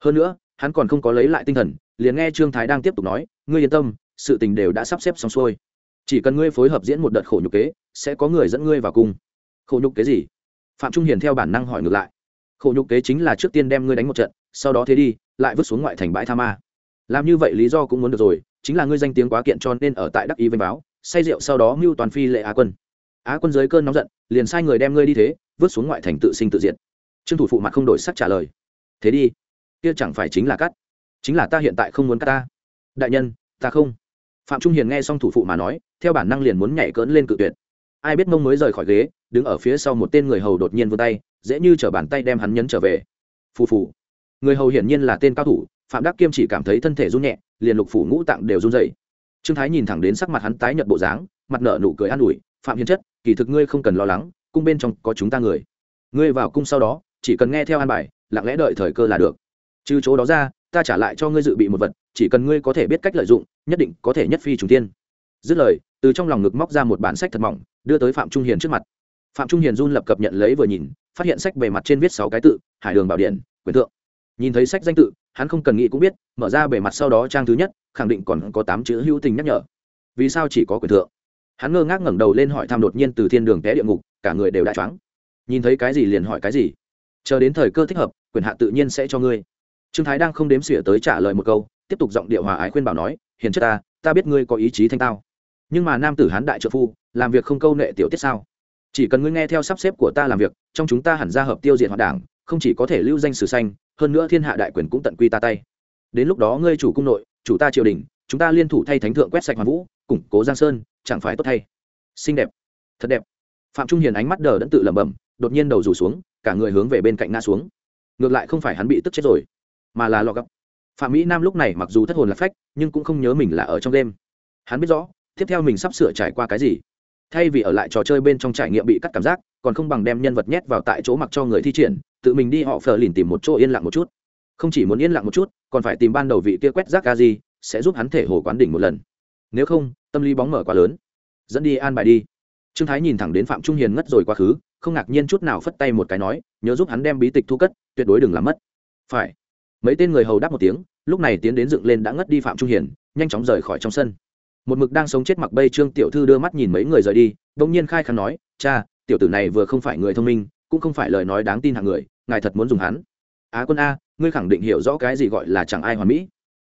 hơn nữa, hắn còn không có lấy lại tinh thần, liền nghe trương thái đang tiếp tục nói, ngươi yên tâm, sự tình đều đã sắp xếp xong xuôi. Chỉ cần ngươi phối hợp diễn một đợt khổ nhục kế, sẽ có người dẫn ngươi vào cung. Khổ nhục kế gì? Phạm trung hiền theo bản năng hỏi ngược lại. Khổ nhục kế chính là trước tiên đem ngươi đánh một trận, sau đó thế đi, lại vứt xuống ngoại thành bãi tha ma. Làm như vậy lý do cũng muốn được rồi, chính là ngươi danh tiếng quá kiện cho nên ở tại đắc ý vênh báo, say rượu sau đó mưu toàn phi lệ á quân. Á quân dưới cơn nóng giận, liền sai người đem ngươi đi thế, vứt xuống ngoại thành tự sinh tự diệt. Trương thủ phụ mặt không đổi sắc trả lời. Thế đi kia chẳng phải chính là cắt? Chính là ta hiện tại không muốn cắt ta. Đại nhân, ta không. Phạm trung hiền nghe xong thủ phụ mà nói, theo bản năng liền muốn nhảy cỡn lên cự tuyệt. Ai biết mông mới rời khỏi ghế, đứng ở phía sau một tên người hầu đột nhiên vươn tay, dễ như t bàn tay đem hắn nhấn trở về. Phù phù. Người hầu hiển nhiên là tên cao thủ, phạm đắc kiêm chỉ cảm thấy thân thể run nhẹ, liền lục phủ ngũ tạng đều run dày trương thái nhìn thẳng đến sắc mặt hắn tái nhợt bộ dáng, mặt nợ nụ cười an ủi, phạm hiền chất, kỳ thực ngươi không cần lo lắng, cung bên trong có chúng ta người. Ngươi vào cung sau đó, chỉ cần nghe theo an bài, lặng lẽ đợi thời cơ là được trừ chỗ đó ra, ta trả lại cho ngươi dự bị một vật, chỉ cần ngươi có thể biết cách lợi dụng, nhất định có thể nhất phi trùng tiên dứt lời, từ trong lòng ngực móc ra một bản sách thật mỏng, đưa tới phạm trung hiền trước mặt. Phạm trung hiền run lập cập nhận lấy vừa nhìn, phát hiện sách bề mặt trên viết sáu cái tự, hải đường bảo điện, quyền thượng. Nhìn thấy sách danh tự, hắn không cần nghĩ cũng biết, mở ra bề mặt sau đó trang thứ nhất, khẳng định còn có tám chữ hữu tình nhắc nhở. Vì sao chỉ có quyền thượng? Hắn ngơ ngác ngẩng đầu lên hỏi thăm đột nhiên từ thiên đường té địa ngục, cả người đều đã choáng. Nhìn thấy cái gì liền hỏi cái gì. Chờ đến thời cơ thích hợp, quyền hạ tự nhiên sẽ cho ngươi trương thái đang không đếm xỉa tới trả lời một câu, tiếp tục giọng điệu hòa ái khuyên bảo nói, hiền chất ta ta biết ngươi có ý chí thanh tao. Nhưng mà nam tử hán đại trợ phu, làm việc không câu nệ tiểu tiết sao? Chỉ cần ngươi nghe theo sắp xếp của ta làm việc, trong chúng ta hẳn ra hợp tiêu diệt hoạt đảng, không chỉ có thể lưu danh sử xanh hơn nữa thiên hạ đại quyền cũng tận quy ta tay. Đến lúc đó ngươi chủ cung nội, chủ ta triều đình, chúng ta liên thủ thay thánh thượng quét sạch hoàn vũ, củng cố giang sơn, chẳng phải tốt thay. Xinh đẹp, thật đẹp. Phạm trung hiền ánh mắt đờ đẫn tự lẩm bẩm, đột nhiên đầu rủ xuống, cả người hướng về bên cạnh ngã xuống. Ngược lại không phải hắn bị tức chết rồi mà là lọ gấp. Phạm mỹ nam lúc này mặc dù thất hồn là phách, nhưng cũng không nhớ mình là ở trong đêm. Hắn biết rõ, tiếp theo mình sắp sửa trải qua cái gì. Thay vì ở lại trò chơi bên trong trải nghiệm bị cắt cảm giác, còn không bằng đem nhân vật nhét vào tại chỗ mặc cho người thi triển, tự mình đi họ phờ lìn tìm một chỗ yên lặng một chút. Không chỉ muốn yên lặng một chút, còn phải tìm ban đầu vị kia quét rác ca gì sẽ giúp hắn thể hồ quán đỉnh một lần. Nếu không, tâm lý bóng mở quá lớn. Dẫn đi an bài đi. Trương thái nhìn thẳng đến phạm trung hiền ngất rồi quá khứ, không ngạc nhiên chút nào phất tay một cái nói, nhớ giúp hắn đem bí tịch thu cất, tuyệt đối đừng làm mất. Phải mấy tên người hầu đáp một tiếng, lúc này tiến đến dựng lên đã ngất đi phạm trung hiền nhanh chóng rời khỏi trong sân. Một mực đang sống chết mặc bây trương tiểu thư đưa mắt nhìn mấy người rời đi, bỗng nhiên khai khăn nói, cha, tiểu tử này vừa không phải người thông minh, cũng không phải lời nói đáng tin hạng người, ngài thật muốn dùng hắn. Á quân a, ngươi khẳng định hiểu rõ cái gì gọi là chẳng ai hoàn mỹ.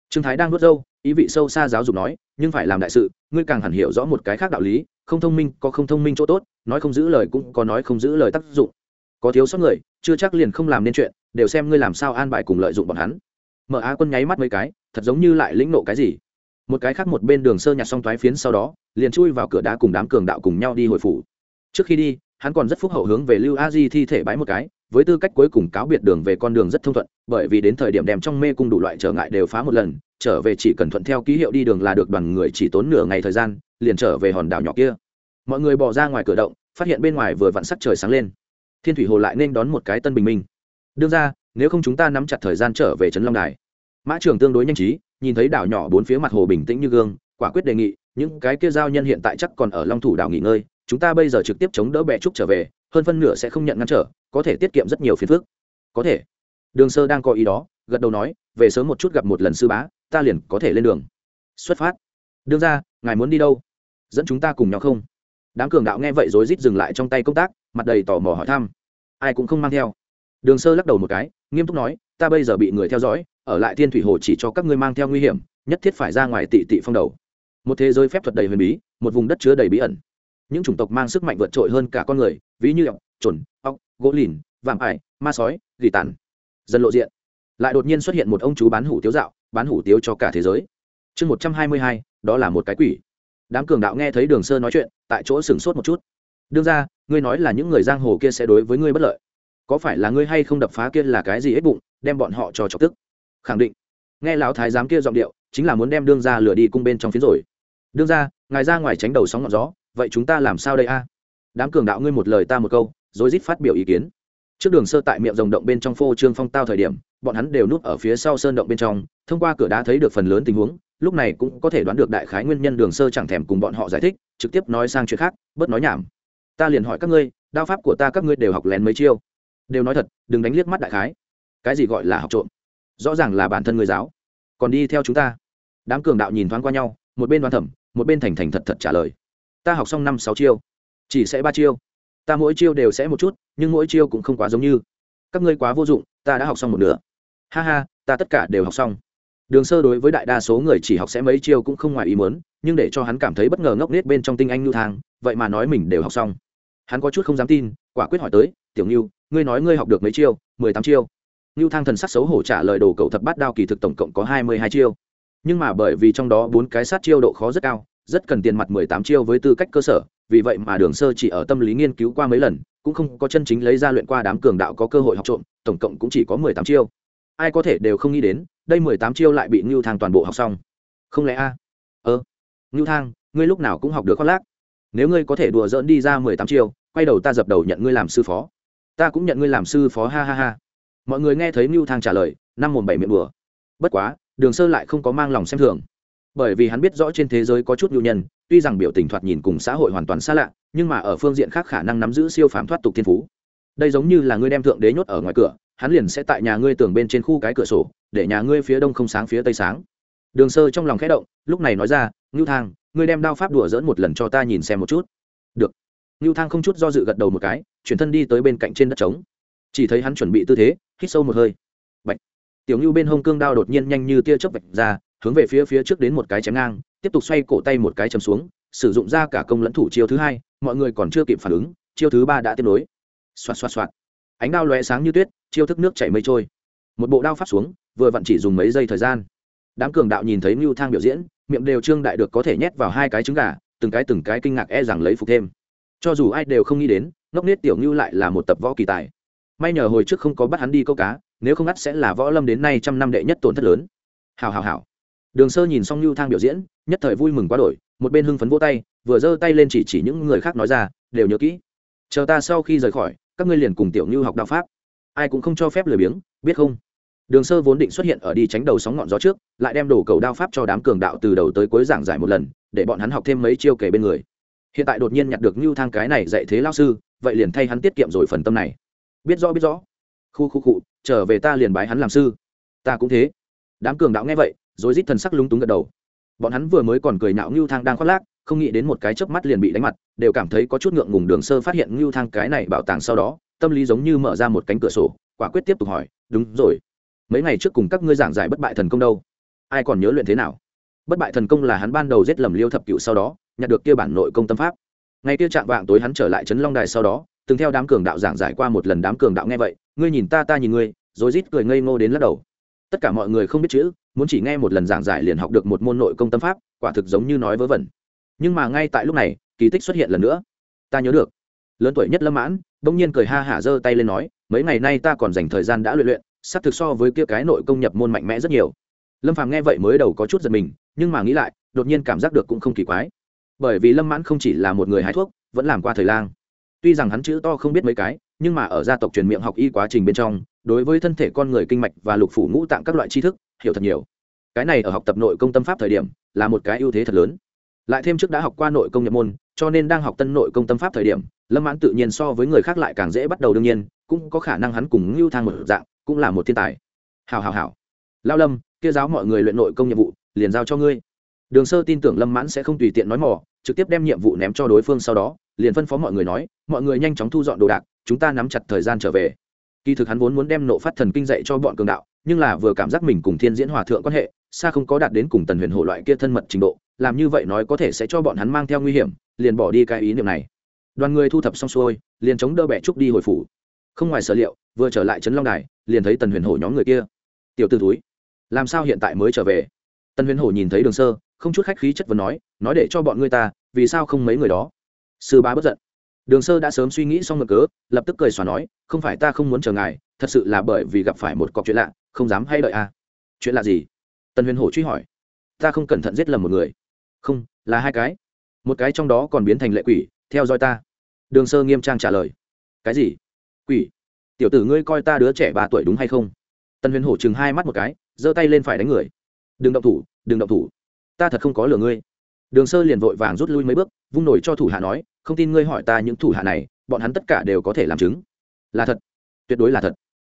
Trương thái đang nuốt dâu ý vị sâu xa giáo dục nói, nhưng phải làm đại sự, ngươi càng hẳn hiểu rõ một cái khác đạo lý, không thông minh có không thông minh chỗ tốt, nói không giữ lời cũng có nói không giữ lời tác dụng. Có thiếu sót người, chưa chắc liền không làm nên chuyện đều xem ngươi làm sao an bài cùng lợi dụng bọn hắn. Mở á quân nháy mắt mấy cái, thật giống như lại lĩnh nộ cái gì. Một cái khác một bên đường sơ nhặt xong thoái phiến sau đó, liền chui vào cửa đá cùng đám cường đạo cùng nhau đi hồi phủ. Trước khi đi, hắn còn rất phúc hậu hướng về lưu a di thi thể bãi một cái, với tư cách cuối cùng cáo biệt đường về con đường rất thông thuận, bởi vì đến thời điểm đem trong mê cung đủ loại trở ngại đều phá một lần, trở về chỉ cần thuận theo ký hiệu đi đường là được đoàn người chỉ tốn nửa ngày thời gian, liền trở về hòn đảo nhỏ kia. Mọi người bỏ ra ngoài cửa động, phát hiện bên ngoài vừa vặn sắc trời sáng lên. Thiên thủy hồ lại nên đón một cái tân bình minh đương ra, nếu không chúng ta nắm chặt thời gian trở về trấn long đài. Mã trường tương đối nhanh trí, nhìn thấy đảo nhỏ bốn phía mặt hồ bình tĩnh như gương, quả quyết đề nghị, những cái kia giao nhân hiện tại chắc còn ở long thủ đảo nghỉ ngơi, chúng ta bây giờ trực tiếp chống đỡ bẹ trúc trở về, hơn phân nửa sẽ không nhận ngăn trở, có thể tiết kiệm rất nhiều phiền phức. Có thể. Đường sơ đang có ý đó, gật đầu nói, về sớm một chút gặp một lần sư bá, ta liền có thể lên đường. Xuất phát. Đương ra, ngài muốn đi đâu? Dẫn chúng ta cùng nhau không? Đám cường đạo nghe vậy rối rít dừng lại trong tay công tác, mặt đầy tò mò hỏi thăm. Ai cũng không mang theo đường sơ lắc đầu một cái, nghiêm túc nói, ta bây giờ bị người theo dõi, ở lại thiên thủy hồ chỉ cho các ngươi mang theo nguy hiểm, nhất thiết phải ra ngoài tị tị phong đầu. Một thế giới phép thuật đầy huyền bí, một vùng đất chứa đầy bí ẩn. Những chủng tộc mang sức mạnh vượt trội hơn cả con người, ví như ọc, trồn, ọc, gỗ lìn vàm ải, ma sói, gỉ tàn. Dần lộ diện, lại đột nhiên xuất hiện một ông chú bán hủ tiếu dạo, bán hủ tiếu cho cả thế giới. Chương một trăm hai mươi hai, đó là một cái quỷ. Đám cường đạo nghe thấy đường sơ nói chuyện, tại chỗ sửng sốt một chút. Đương ra ngươi nói là những người giang hồ kia sẽ đối với ngươi bất lợi có phải là ngươi hay không đập phá kia là cái gì hết bụng, đem bọn họ cho chọc tức? Khẳng định. Nghe lão thái giám kia giọng điệu, chính là muốn đem đương ra lửa đi cung bên trong phiến rồi. Đương ra ngài ra ngoài tránh đầu sóng ngọn gió, vậy chúng ta làm sao đây a? Đám cường đạo ngươi một lời ta một câu, rồi rít phát biểu ý kiến. Trước đường sơ tại miệng rồng động bên trong phô trương phong tao thời điểm, bọn hắn đều núp ở phía sau sơn động bên trong, thông qua cửa đá thấy được phần lớn tình huống, lúc này cũng có thể đoán được đại khái nguyên nhân đường sơ chẳng thèm cùng bọn họ giải thích, trực tiếp nói sang chuyện khác, bớt nói nhảm. Ta liền hỏi các ngươi, đao pháp của ta các ngươi đều học lén mấy chiêu đều nói thật, đừng đánh liếc mắt đại khái. Cái gì gọi là học trộm? Rõ ràng là bản thân người giáo. Còn đi theo chúng ta. Đám cường đạo nhìn thoáng qua nhau, một bên đoán thẩm, một bên thành thành thật thật trả lời. Ta học xong năm sáu chiêu, chỉ sẽ ba chiêu. Ta mỗi chiêu đều sẽ một chút, nhưng mỗi chiêu cũng không quá giống như. Các ngươi quá vô dụng, ta đã học xong một nửa. Ha ha, ta tất cả đều học xong. Đường sơ đối với đại đa số người chỉ học sẽ mấy chiêu cũng không ngoài ý muốn, nhưng để cho hắn cảm thấy bất ngờ ngốc nết bên trong tinh anh nhu thang, vậy mà nói mình đều học xong. Hắn có chút không dám tin, quả quyết hỏi tới, tiểu ngưu ngươi nói ngươi học được mấy chiêu? mười tám chiêu. Ngưu thang thần sắc xấu hổ trả lời đồ cậu thập bát đao kỳ thực tổng cộng có hai mươi hai chiêu. Nhưng mà bởi vì trong đó bốn cái sát chiêu độ khó rất cao, rất cần tiền mặt mười tám chiêu với tư cách cơ sở, vì vậy mà đường sơ chỉ ở tâm lý nghiên cứu qua mấy lần, cũng không có chân chính lấy ra luyện qua đám cường đạo có cơ hội học trộm, tổng cộng cũng chỉ có mười tám chiêu. Ai có thể đều không nghĩ đến, đây mười tám chiêu lại bị ngưu thang toàn bộ học xong. Không lẽ a? Ơ, ngưu thang ngươi lúc nào cũng học được khoác lác. Nếu ngươi có thể đùa dỡn đi ra mười tám chiêu, quay đầu ta dập đầu nhận ngươi làm sư phó ta cũng nhận ngươi làm sư phó, ha ha ha. Mọi người nghe thấy mưu thang trả lời, năm mồm bảy miệng bừa bất quá, đường sơ lại không có mang lòng xem thường. Bởi vì hắn biết rõ trên thế giới có chút nhu nhân, tuy rằng biểu tình thoạt nhìn cùng xã hội hoàn toàn xa lạ, nhưng mà ở phương diện khác khả năng nắm giữ siêu phàm thoát tục thiên phú. Đây giống như là ngươi đem thượng đế nhốt ở ngoài cửa, hắn liền sẽ tại nhà ngươi tường bên trên khu cái cửa sổ, để nhà ngươi phía đông không sáng phía tây sáng. Đường sơ trong lòng khẽ động, lúc này nói ra, ngưu thang, ngươi đem đao pháp đùa dỡn một lần cho ta nhìn xem một chút. Được ngưu thang không chút do dự gật đầu một cái, chuyển thân đi tới bên cạnh trên đất trống. Chỉ thấy hắn chuẩn bị tư thế, hít sâu một hơi. Bạch. tiểu ngưu bên hông cương đao đột nhiên nhanh như tia chớp vạch ra, hướng về phía phía trước đến một cái chém ngang, tiếp tục xoay cổ tay một cái chầm xuống, sử dụng ra cả công lẫn thủ chiêu thứ hai, mọi người còn chưa kịp phản ứng, chiêu thứ ba đã tiếp nối. Xoạt xoạt xoạt. Ánh đao lóe sáng như tuyết, chiêu thức nước chảy mây trôi. Một bộ đao phát xuống, vừa vặn chỉ dùng mấy giây thời gian. Đám cường đạo nhìn thấy mưu thang biểu diễn, miệng đều trương đại được có thể nhét vào hai cái trứng gà, từng cái từng cái kinh ngạc e rằng lấy phục thêm cho dù ai đều không nghĩ đến, ngốc nết tiểu ngưu lại là một tập võ kỳ tài. May nhờ hồi trước không có bắt hắn đi câu cá, nếu không ngắt sẽ là võ lâm đến nay trăm năm đệ nhất tổn thất lớn. Hào hào hào. Đường sơ nhìn xong ngưu thang biểu diễn, nhất thời vui mừng quá đổi, một bên hưng phấn vỗ tay, vừa giơ tay lên chỉ chỉ những người khác nói ra, đều nhớ kỹ. Chờ ta sau khi rời khỏi, các ngươi liền cùng tiểu ngưu học đạo pháp. Ai cũng không cho phép lười biếng, biết không? Đường sơ vốn định xuất hiện ở đi tránh đầu sóng ngọn gió trước, lại đem đổ cầu đao pháp cho đám cường đạo từ đầu tới cuối giảng giải một lần, để bọn hắn học thêm mấy chiêu kể bên người hiện tại đột nhiên nhặt được ngưu thang cái này dạy thế lao sư, vậy liền thay hắn tiết kiệm rồi phần tâm này. Biết rõ biết rõ. Khu khu cụ trở về ta liền bái hắn làm sư. Ta cũng thế. Đám cường đạo nghe vậy rồi rít thần sắc lúng túng gật đầu. Bọn hắn vừa mới còn cười nạo ngưu thang đang khoác lác, không nghĩ đến một cái chớp mắt liền bị đánh mặt, đều cảm thấy có chút ngượng ngùng đường sơ phát hiện ngưu thang cái này bảo tàng sau đó, tâm lý giống như mở ra một cánh cửa sổ, quả quyết tiếp tục hỏi, đúng rồi. Mấy ngày trước cùng các ngươi giảng giải bất bại thần công đâu? Ai còn nhớ luyện thế nào? Bất bại thần công là hắn ban đầu giết lầm liêu thập cựu sau đó, nhặt được kia bản nội công tâm pháp. Ngày kia chạm vạng tối hắn trở lại trấn long đài sau đó, từng theo đám cường đạo giảng giải qua một lần đám cường đạo nghe vậy, ngươi nhìn ta ta nhìn ngươi, rồi rít cười ngây ngô đến lắc đầu. Tất cả mọi người không biết chữ, muốn chỉ nghe một lần giảng giải liền học được một môn nội công tâm pháp, quả thực giống như nói vớ vẩn. Nhưng mà ngay tại lúc này, kỳ tích xuất hiện lần nữa. Ta nhớ được. Lớn tuổi nhất lâm mãn, bỗng nhiên cười ha hả giơ tay lên nói, mấy ngày nay ta còn dành thời gian đã luyện luyện, sắp thực so với kia cái nội công nhập môn mạnh mẽ rất nhiều lâm phàm nghe vậy mới đầu có chút giật mình, nhưng mà nghĩ lại, đột nhiên cảm giác được cũng không kỳ quái. Bởi vì lâm mãn không chỉ là một người hái thuốc, vẫn làm qua thời lang. Tuy rằng hắn chữ to không biết mấy cái, nhưng mà ở gia tộc truyền miệng học y quá trình bên trong, đối với thân thể con người kinh mạch và lục phủ ngũ tạng các loại tri thức, hiểu thật nhiều. Cái này ở học tập nội công tâm pháp thời điểm, là một cái ưu thế thật lớn. Lại thêm trước đã học qua nội công nhập môn, cho nên đang học tân nội công tâm pháp thời điểm, lâm mãn tự nhiên so với người khác lại càng dễ bắt đầu đương nhiên, cũng có khả năng hắn cùng ngưu thang một dạng, cũng là một thiên tài. Hào hào hào. Lao lâm kia giáo mọi người luyện nội công nhiệm vụ, liền giao cho ngươi. Đường sơ tin tưởng lâm mãn sẽ không tùy tiện nói mỏ trực tiếp đem nhiệm vụ ném cho đối phương sau đó, liền phân phó mọi người nói, mọi người nhanh chóng thu dọn đồ đạc, chúng ta nắm chặt thời gian trở về. Kỳ thực hắn vốn muốn đem nộ phát thần kinh dạy cho bọn cường đạo, nhưng là vừa cảm giác mình cùng thiên diễn hòa thượng quan hệ, xa không có đạt đến cùng tần huyền hổ loại kia thân mật trình độ, làm như vậy nói có thể sẽ cho bọn hắn mang theo nguy hiểm, liền bỏ đi cái ý niệm này. Đoàn người thu thập xong xuôi, liền chống đỡ bẻ trúc đi hồi phủ. Không ngoài sở liệu, vừa trở lại trấn long đài, liền thấy tần huyền hổ nhóm người kia. Tiểu t ử túi làm sao hiện tại mới trở về? Tần huyền hổ nhìn thấy đường sơ, không chút khách khí chất vấn nói nói để cho bọn ngươi ta, vì sao không mấy người đó? Sư bá bất giận. Đường sơ đã sớm suy nghĩ xong ngược cớ, lập tức cười xòa nói, không phải ta không muốn chờ ngài, thật sự là bởi vì gặp phải một cọc chuyện lạ, không dám hay đợi à. chuyện lạ gì? Tần huyền hổ truy hỏi. Ta không cẩn thận giết lầm một người. Không, là hai cái. Một cái trong đó còn biến thành lệ quỷ, theo dõi ta. Đường sơ nghiêm trang trả lời. Cái gì? Quỷ? Tiểu tử ngươi coi ta đứa trẻ ba tuổi đúng hay không? Tần huyền hổ chừng hai mắt một cái giơ tay lên phải đánh người. Đừng động thủ, đừng động thủ. Ta thật không có lừa ngươi. Đường sơ liền vội vàng rút lui mấy bước, vung nổi cho thủ hạ nói, không tin ngươi hỏi ta những thủ hạ này, bọn hắn tất cả đều có thể làm chứng. Là thật. Tuyệt đối là thật.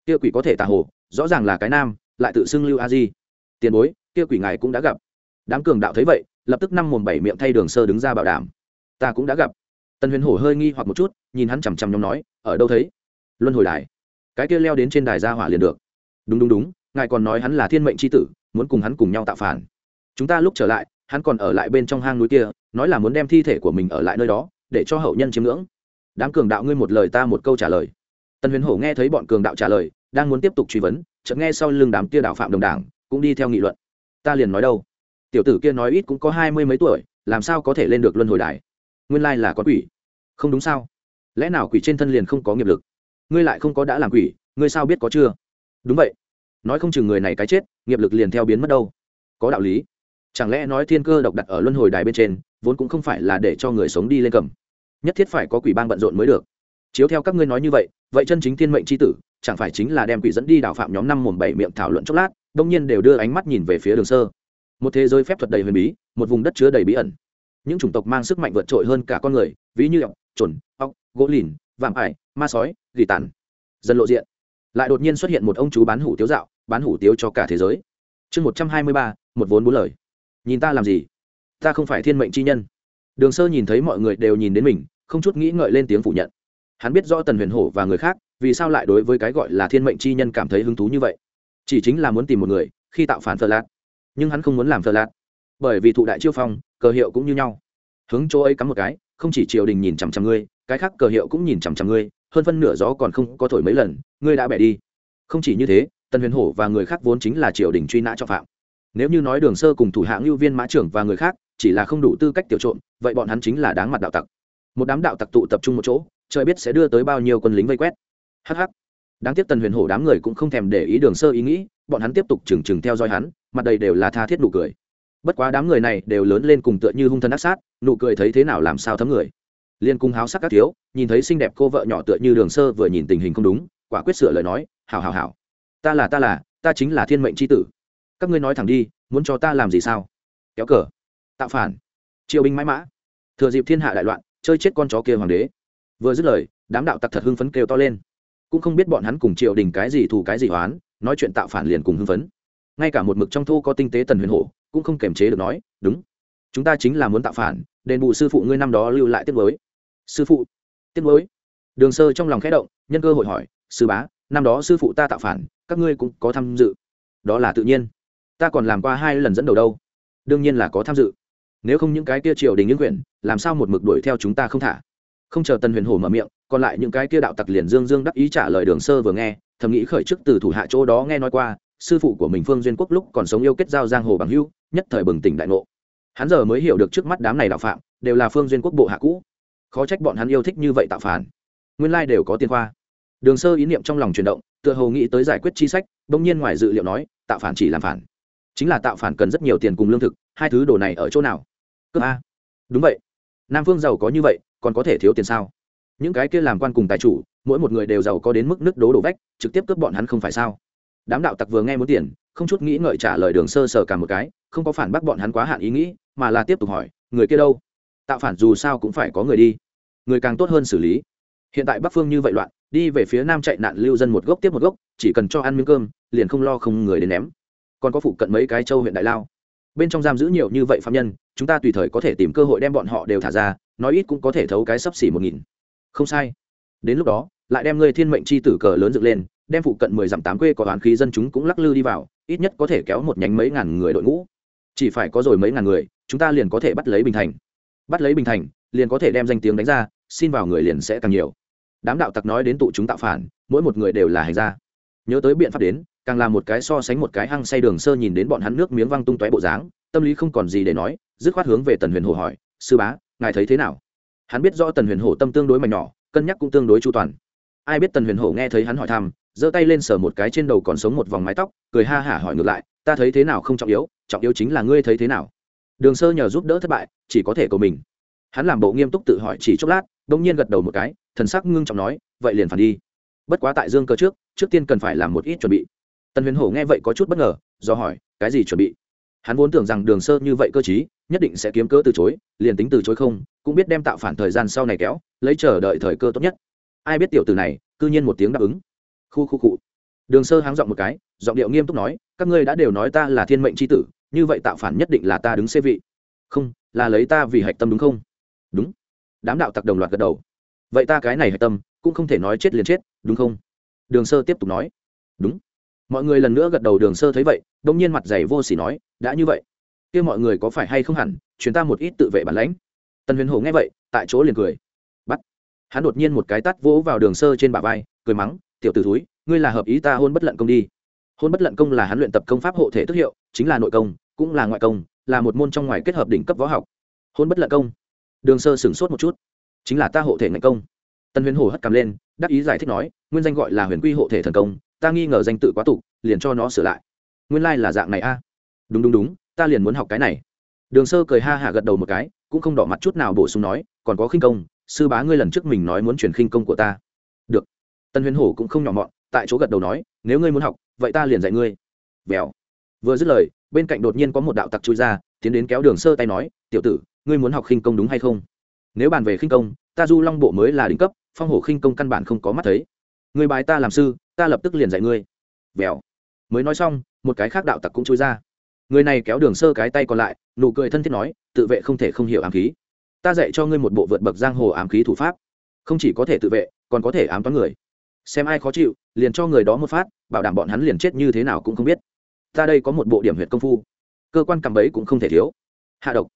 Kia quỷ có thể tà hồ, rõ ràng là cái nam, lại tự xưng lưu a di. Tiền bối, kia quỷ ngài cũng đã gặp. Đám cường đạo thấy vậy, lập tức năm mồm bảy miệng thay đường sơ đứng ra bảo đảm. Ta cũng đã gặp. Tần huyền hổ hơi nghi hoặc một chút, nhìn hắn chằm chằm nhóm nói, ở đâu thấy? Luân hồi đài. Cái kia leo đến trên đài ra hỏa liền được. Đúng đúng đúng ngài còn nói hắn là thiên mệnh c h i tử, muốn cùng hắn cùng nhau tạo phản. Chúng ta lúc trở lại, hắn còn ở lại bên trong hang núi kia, nói là muốn đem thi thể của mình ở lại nơi đó, để cho hậu nhân chiếm ngưỡng. Đám cường đạo ngươi một lời ta một câu trả lời. Tần huyền hổ nghe thấy bọn cường đạo trả lời, đang muốn tiếp tục truy vấn, chợt nghe sau lưng đám kia đạo phạm đồng đảng, cũng đi theo nghị luận. Ta liền nói đâu? Tiểu tử kia nói ít cũng có hai mươi mấy tuổi, làm sao có thể lên được luân hồi đài? Nguyên lai là có quỷ. Không đúng sao? Lẽ nào quỷ trên thân liền không có nghiệp lực? Ngươi lại không có đã làm quỷ, ngươi sao biết có chưa? Đúng vậy nói không chừng người này cái chết, nghiệp lực liền theo biến mất đâu. Có đạo lý. Chẳng lẽ nói thiên cơ độc đặt ở luân hồi đài bên trên, vốn cũng không phải là để cho người sống đi lên cầm. Nhất thiết phải có quỷ bang bận rộn mới được. Chiếu theo các ngươi nói như vậy vậy chân chính thiên mệnh c h i tử, chẳng phải chính là đem quỷ dẫn đi đào phạm nhóm năm mồm bảy miệng thảo luận chốc lát, đông nhiên đều đưa ánh mắt nhìn về phía đường sơ. Một thế giới phép thuật đầy huyền bí, một vùng đất chứa đầy bí ẩn. Những chủng tộc mang sức mạnh vượt trội hơn cả con người, ví như ọc trồn ọc gỗ lìn, vạm ải, ma sói, gỉ tàn. Dần lộ diện, lại đột nhiên xuất hiện một ông chú bán hủ tiếu dạo bán hủ tiếu cho cả thế giới. Chương một trăm hai mươi ba, một vốn bốn lời. Nhìn ta làm gì? Ta không phải thiên mệnh chi nhân. Đường sơ nhìn thấy mọi người đều nhìn đến mình, không chút nghĩ ngợi lên tiếng phủ nhận. Hắn biết rõ tần huyền hổ và người khác, vì sao lại đối với cái gọi là thiên mệnh chi nhân cảm thấy hứng thú như vậy. Chỉ chính là muốn tìm một người, khi tạo phản phờ lạt. Nhưng hắn không muốn làm phờ lạt. Bởi vì thụ đại chiêu phong, cờ hiệu cũng như nhau. Hướng chỗ ấy cắm một cái, không chỉ triều đình nhìn chằm chằm ngươi, cái khác cờ hiệu cũng nhìn chằm chằm ngươi, hơn phân nửa gió còn không có thổi mấy lần, ngươi đã bẻ đi. Không chỉ như thế tần huyền hổ và người khác vốn chính là triều đình truy nã cho phạm. Nếu như nói đường sơ cùng thủ hạng lưu viên mã trưởng và người khác chỉ là không đủ tư cách tiểu trộm, vậy bọn hắn chính là đáng mặt đạo tặc. Một đám đạo tặc tụ tập trung một chỗ, trời biết sẽ đưa tới bao nhiêu quân lính vây quét. Hh đáng tiếc tần huyền hổ đám người cũng không thèm để ý đường sơ ý nghĩ, bọn hắn tiếp tục trừng trừng theo dõi hắn, mặt đầy đều là tha thiết nụ cười. Bất quá đám người này đều lớn lên cùng tựa như hung thân ác sát, nụ cười thấy thế nào làm sao thấm người. Liên cung háo sắc các thiếu, nhìn thấy xinh đẹp cô vợ nhỏ tựa như đường sơ vừa nhìn tình hình không đúng, quả quyết sửa lời nói, hảo hảo hảo ta là ta là, ta chính là thiên mệnh c h i tử. Các ngươi nói thẳng đi, muốn cho ta làm gì sao? Kéo cờ. Tạo phản. Triều binh mãi mã. Thừa dịp thiên hạ đại loạn, chơi chết con chó kia hoàng đế. Vừa dứt lời, đám đạo tặc thật hưng phấn kêu to lên. Cũng không biết bọn hắn cùng triều đình cái gì thù cái gì hoán nói chuyện tạo phản liền cùng hưng phấn. Ngay cả một mực trong thu có tinh tế tần huyền hổ, cũng không kềm chế được nói, đúng, chúng ta chính là muốn tạo phản, đền bù sư phụ ngươi năm đó lưu lại tiết mới. Sư phụ? Tiết mới. Đường sơ trong lòng khẽ động, nhân cơ hội hỏi, sư bá, năm đó sư phụ ta tạo phản các ngươi cũng có tham dự. Đó là tự nhiên. Ta còn làm qua hai lần dẫn đầu đâu. Đương nhiên là có tham dự. Nếu không những cái kia triều đình những quyển làm sao một mực đuổi theo chúng ta không thả? Không chờ tần huyền hổ mở miệng, còn lại những cái kia đạo tặc liền dương dương đắc ý trả lời đường sơ vừa nghe, thầm nghĩ khởi chức từ thủ hạ chỗ đó nghe nói qua, sư phụ của mình phương duyên quốc lúc còn sống yêu kết giao giang hồ bằng hưu nhất thời bừng tỉnh đại ngộ. Hắn giờ mới hiểu được trước mắt đám này đạo phạm, đều là phương duyên quốc bộ hạ cũ. Khó trách bọn hắn yêu thích như vậy tạo phản. Nguyên lai đều có tiên khoa. Đường sơ ý niệm trong lòng chuyển động tựa hồ nghĩ tới giải quyết chi sách, bỗng nhiên ngoài dự liệu nói, tạo phản chỉ làm phản. Chính là tạo phản cần rất nhiều tiền cùng lương thực, hai thứ đồ này ở chỗ nào? Cướp a. Đúng vậy. Nam phương giàu có như vậy, còn có thể thiếu tiền sao? Những cái kia làm quan cùng tài chủ, mỗi một người đều giàu có đến mức nước đố đổ vách, trực tiếp cướp bọn hắn không phải sao? Đám đạo tặc vừa nghe muốn tiền, không chút nghĩ ngợi trả lời đường sơ sờ cả một cái, không có phản bác bọn hắn quá hạn ý nghĩ, mà là tiếp tục hỏi, người kia đâu? Tạo phản dù sao cũng phải có người đi. Người càng tốt hơn xử lý. Hiện tại bắc phương như vậy loạn đi về phía nam chạy nạn lưu dân một gốc tiếp một gốc, chỉ cần cho ăn miếng cơm, liền không lo không người đến ném. Còn có phụ cận mấy cái châu huyện đại lao. Bên trong giam giữ nhiều như vậy phạm nhân, chúng ta tùy thời có thể tìm cơ hội đem bọn họ đều thả ra, nói ít cũng có thể thấu cái sấp xỉ một nghìn. Không sai. Đến lúc đó, lại đem ngươi thiên mệnh c h i tử cờ lớn dựng lên, đem phụ cận mười dặm tám quê có toán khí dân chúng cũng lắc lư đi vào, ít nhất có thể kéo một nhánh mấy ngàn người đội ngũ. Chỉ phải có rồi mấy ngàn người, chúng ta liền có thể bắt lấy bình thành. Bắt lấy bình thành, liền có thể đem danh tiếng đánh ra, xin vào người liền sẽ càng nhiều đám đạo tặc nói đến tụ chúng tạo phản, mỗi một người đều là hành gia. Nhớ tới biện pháp đến, càng là một cái so sánh một cái hăng say đường sơ nhìn đến bọn hắn nước miếng văng tung tóe bộ dáng, tâm lý không còn gì để nói, dứt khoát hướng về tần huyền hồ hỏi, sư bá, ngài thấy thế nào? Hắn biết rõ tần huyền hổ tâm tương đối mạnh nhỏ, cân nhắc cũng tương đối chu toàn. Ai biết tần huyền hổ nghe thấy hắn hỏi thăm, giơ tay lên sờ một cái trên đầu còn sống một vòng mái tóc, cười ha hả hỏi ngược lại, ta thấy thế nào không trọng yếu trọng yếu chính là ngươi thấy thế nào? Đường sơ nhờ giúp đỡ thất bại, chỉ có thể cầu mình. Hắn làm bộ nghiêm túc tự hỏi chỉ chốc lát đông nhiên gật đầu một cái thần sắc ngưng trọng nói vậy liền phản đi. Bất quá tại dương cơ trước trước tiên cần phải làm một ít chuẩn bị. Tần huyền hổ nghe vậy có chút bất ngờ do hỏi cái gì chuẩn bị? Hắn vốn tưởng rằng đường sơ như vậy cơ trí, nhất định sẽ kiếm cơ từ chối liền tính từ chối không cũng biết đem tạo phản thời gian sau này kéo lấy chờ đợi thời cơ tốt nhất. Ai biết tiểu từ này c nhiên một tiếng đáp ứng. Khu khu cụ đường sơ háng giọng một cái giọng điệu nghiêm túc nói các ngươi đã đều nói ta là thiên mệnh c h i tử như vậy tạo phản nhất định là ta đứng xê vị. Không là lấy ta vì hạch tâm đúng không? Đám đạo tặc đồng loạt gật đầu. Vậy ta cái này hạch tâm, cũng không thể nói chết liền chết, đúng không? Đường sơ tiếp tục nói. Đúng. Mọi người lần nữa gật đầu, đường sơ thấy vậy, đông nhiên mặt dày vô s ỉ nói, đã như vậy. Kia mọi người có phải hay không hẳn chuyến ta một ít tự vệ bản lãnh? Tần huyền hổ nghe vậy, tại chỗ liền cười. Bắt. Hắn đột nhiên một cái tắt vỗ vào đường sơ trên bả vai, cười mắng, tiểu t ử thúi, ngươi là hợp ý ta hôn bất lận công đi. Hôn bất lận công là hắn luyện tập công pháp hộ thể tức hiệu, chính là nội công, cũng là ngoại công, là một môn trong ngoài kết hợp đỉnh cấp võ học. Hôn bất lận công đường sơ sửng sốt một chút. Chính là ta hộ thể ngạch công. Tần huyền hổ hất cầm lên, đắc ý giải thích nói, nguyên danh gọi là huyền quy hộ thể thần công, ta nghi ngờ danh tự quá tục, liền cho nó sửa lại. Nguyên lai là dạng này a. Đúng đúng đúng, ta liền muốn học cái này. Đường sơ cười ha hạ gật đầu một cái, cũng không đỏ mặt chút nào bổ sung nói, còn có khinh công, sư bá ngươi lần trước mình nói muốn chuyển khinh công của ta. Được. Tần huyền hổ cũng không nhỏ mọn, tại chỗ gật đầu nói, nếu ngươi muốn học, vậy ta liền dạy ngươi. Vèo vừa dứt lời, bên cạnh đột nhiên có một đạo tặc chui ra, tiến đến kéo đường sơ tay nói, tiểu tử ngươi muốn học khinh công đúng hay không? Nếu bàn về khinh công, ta du long bộ mới là đỉnh cấp, phong hổ khinh công căn bản không có mắt thấy. Người bài ta làm sư, ta lập tức liền dạy ngươi. Vèo mới nói xong, một cái khác đạo tặc cũng chui ra. Người này kéo đường sơ cái tay còn lại, nụ cười thân thiết nói, tự vệ không thể không hiểu ám khí. Ta dạy cho ngươi một bộ vượt bậc giang hồ ám khí thủ pháp. Không chỉ có thể tự vệ, còn có thể ám toán người. Xem ai khó chịu, liền cho người đó một phát, bảo đảm bọn hắn liền chết như thế nào cũng không biết. Ta đây có một bộ điểm huyệt công phu. Cơ quan cầm bẫy cũng không thể thiếu. Hạ độc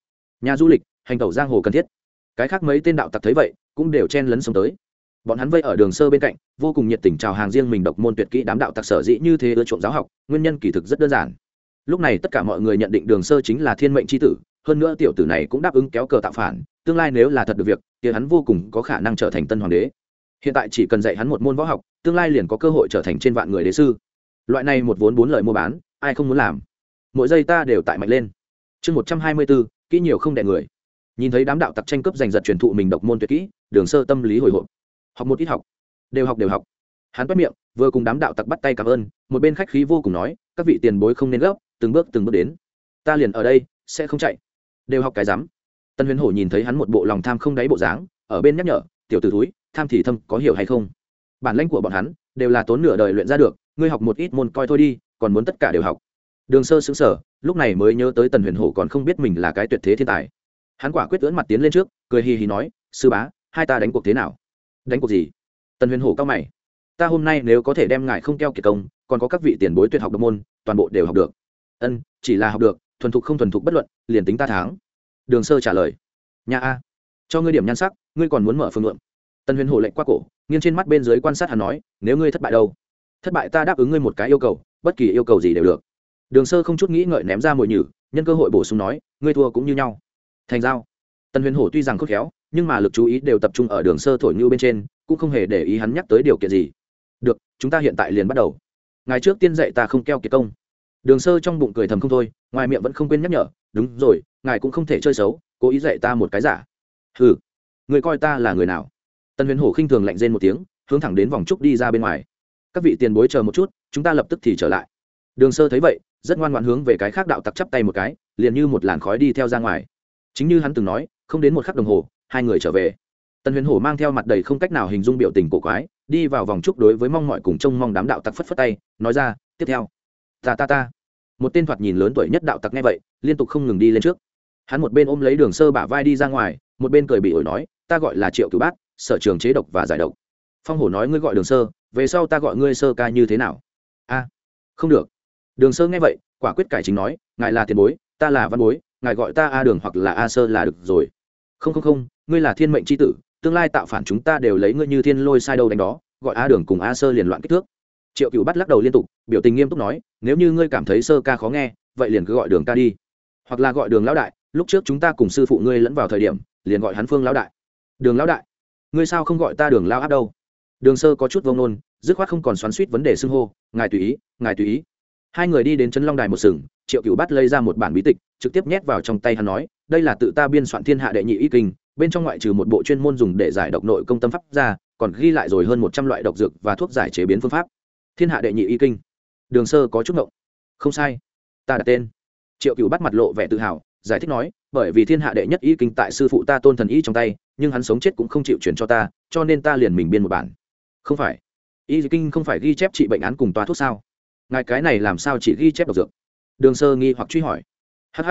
nhà du lịch, hành tẩu giang hồ cần thiết. Cái khác mấy tên đạo tặc thấy vậy, cũng đều chen lấn sống tới. Bọn hắn vây ở đường sơ bên cạnh, vô cùng nhiệt tình chào hàng riêng mình độc môn tuyệt kỹ đám đạo tặc sở dĩ như thế ưa chuộng giáo học, nguyên nhân kỳ thực rất đơn giản. Lúc này tất cả mọi người nhận định đường sơ chính là thiên mệnh c tử, hơn nữa tiểu tử này cũng đáp ứng kéo cờ tạo phản, tương lai nếu là thật được việc, thì hắn vô cùng có khả năng trở thành tân hoàng đế. Hiện tại chỉ cần dạy hắn một môn võ học, tương lai liền có cơ hội trở thành trên vạn người đế sư. Loại này một vốn bốn lời mua bán, ai không muốn làm. Mỗi giây ta đều tại mạnh lên. Chương một trăm hai mươi bốn kỹ nhiều không đẻ người. Nhìn thấy đám đạo tặc tranh cướp giành giật truyền thụ mình độc môn tuyệt kỹ, đường sơ tâm lý hồi hộp. Học một ít học. Đều học đều học. Hắn bắt miệng, vừa cùng đám đạo tặc bắt tay cảm ơn, một bên khách khí vô cùng nói, các vị tiền bối không nên gấp, từng bước từng bước đến. Ta liền ở đây, sẽ không chạy. Đều học cái rắm. Tân huyền hổ nhìn thấy hắn một bộ lòng tham không đáy bộ dáng, ở bên nhắc nhở, tiểu t ử túi tham thì thâm, có hiểu hay không? Bản lãnh của bọn hắn đều là tốn nửa đời luyện ra được, ngươi học một ít môn coi thôi đi, còn muốn tất cả đều học đường sơ xứng sở lúc này mới nhớ tới tần huyền hổ còn không biết mình là cái tuyệt thế thiên tài. Hắn quả quyết ưỡn mặt tiến lên trước, cười hì hì nói, sư bá, hai ta đánh cuộc thế nào? Đánh cuộc gì? Tần huyền hổ cao mày. Ta hôm nay nếu có thể đem ngài không keo kiệt công, còn có các vị tiền bối tuyệt học độc môn, toàn bộ đều học được. Ân, chỉ là học được, thuần thục không thuần thục bất luận, liền tính ta tháng đường sơ trả lời. Nhà a, cho ngươi điểm nhan sắc, ngươi còn muốn mở phương lượng tần huyền hổ lệnh qua cổ, nghiêng trên mắt bên dưới quan sát hắn nói, nếu ngươi thất bại đâu? Thất bại ta đáp ứng ngươi một cái yêu cầu, bất kỳ yêu cầu gì đều được đường sơ không chút nghĩ ngợi ném ra mồi nhử, nhân cơ hội bổ sung nói, ngươi thua cũng như nhau. Thành giao. Tần huyền hổ tuy rằng khôn khéo, nhưng mà lực chú ý đều tập trung ở đường sơ thổi như bên trên, cũng không hề để ý hắn nhắc tới điều kiện gì. Được, chúng ta hiện tại liền bắt đầu. Ngày trước tiên dạy ta không keo kiệt công. Đường sơ trong bụng cười thầm không thôi, ngoài miệng vẫn không quên nhắc nhở, đúng rồi, ngài cũng không thể chơi xấu, cố ý dạy ta một cái giả. Hừ người coi ta là người nào? Tần huyền hổ khinh thường lạnh rên một tiếng, hướng thẳng đến vòng trúc đi ra bên ngoài. Các vị tiền bối chờ một chút, chúng ta lập tức thì trở lại. Đường sơ thấy vậy rất ngoan ngoãn hướng về cái khác đạo tặc chắp tay một cái liền như một làn khói đi theo ra ngoài. Chính như hắn từng nói không đến một khắc đồng hồ hai người trở về. Tần huyền hổ mang theo mặt đầy không cách nào hình dung biểu tình cổ quái đi vào vòng trúc đối với mong mọi cùng trông mong đám đạo tặc phất phất tay nói ra tiếp theo. Ta ta ta. Một tên thoạt nhìn lớn tuổi nhất đạo tặc nghe vậy liên tục không ngừng đi lên trước. Hắn một bên ôm lấy đường sơ bả vai đi ra ngoài một bên cười bị ổi nói ta gọi là triệu cứu bác, sở trường chế độc và giải độc. Phong hổ nói ngươi gọi đường sơ về sau ta gọi ngươi sơ ca như thế nào? A không được đường sơ nghe vậy, quả quyết cải chính nói, ngài là tiền bối, ta là văn bối, ngài gọi ta a đường hoặc là a sơ là được rồi. Không không không, ngươi là thiên mệnh c h i tử, tương lai tạo phản chúng ta đều lấy ngươi như thiên lôi sai đâu đánh đó, gọi a đường cùng a sơ liền loạn kích thước. Triệu cựu bắt lắc đầu liên tục, biểu tình nghiêm túc nói, nếu như ngươi cảm thấy sơ ca khó nghe, vậy liền cứ gọi đường ca đi. Hoặc là gọi đường lão đại, lúc trước chúng ta cùng sư phụ ngươi lẫn vào thời điểm, liền gọi hắn phương lão đại. Đường lão đại, ngươi sao không gọi ta đường lao áp đâu? Đường sơ có chút vông nôn dứt khoát không còn xoắn suýt vấn đề xưng hô, ngài tùy ý, ngài tùy ý hai người đi đến chân long đài một sừng, triệu cựu bắt lấy ra một bản bí tịch, trực tiếp nhét vào trong tay hắn nói, đây là tự ta biên soạn thiên hạ đệ nhị y kinh, bên trong ngoại trừ một bộ chuyên môn dùng để giải độc nội công tâm pháp ra, còn ghi lại rồi hơn một trăm loại độc dược và thuốc giải chế biến phương pháp. Thiên hạ đệ nhị y kinh. Đường sơ có chút ngộng. Không sai, ta đặt tên. Triệu cựu bắt mặt lộ vẻ tự hào, giải thích nói, bởi vì thiên hạ đệ nhất y kinh tại sư phụ ta tôn thần y trong tay, nhưng hắn sống chết cũng không chịu chuyển cho ta, cho nên ta liền mình biên một bản. Không phải, y kinh không phải ghi chép trị bệnh án cùng toa thuốc sao? Ngài cái này làm sao chỉ ghi chép độc dược? Đường sơ nghi hoặc truy hỏi. Hh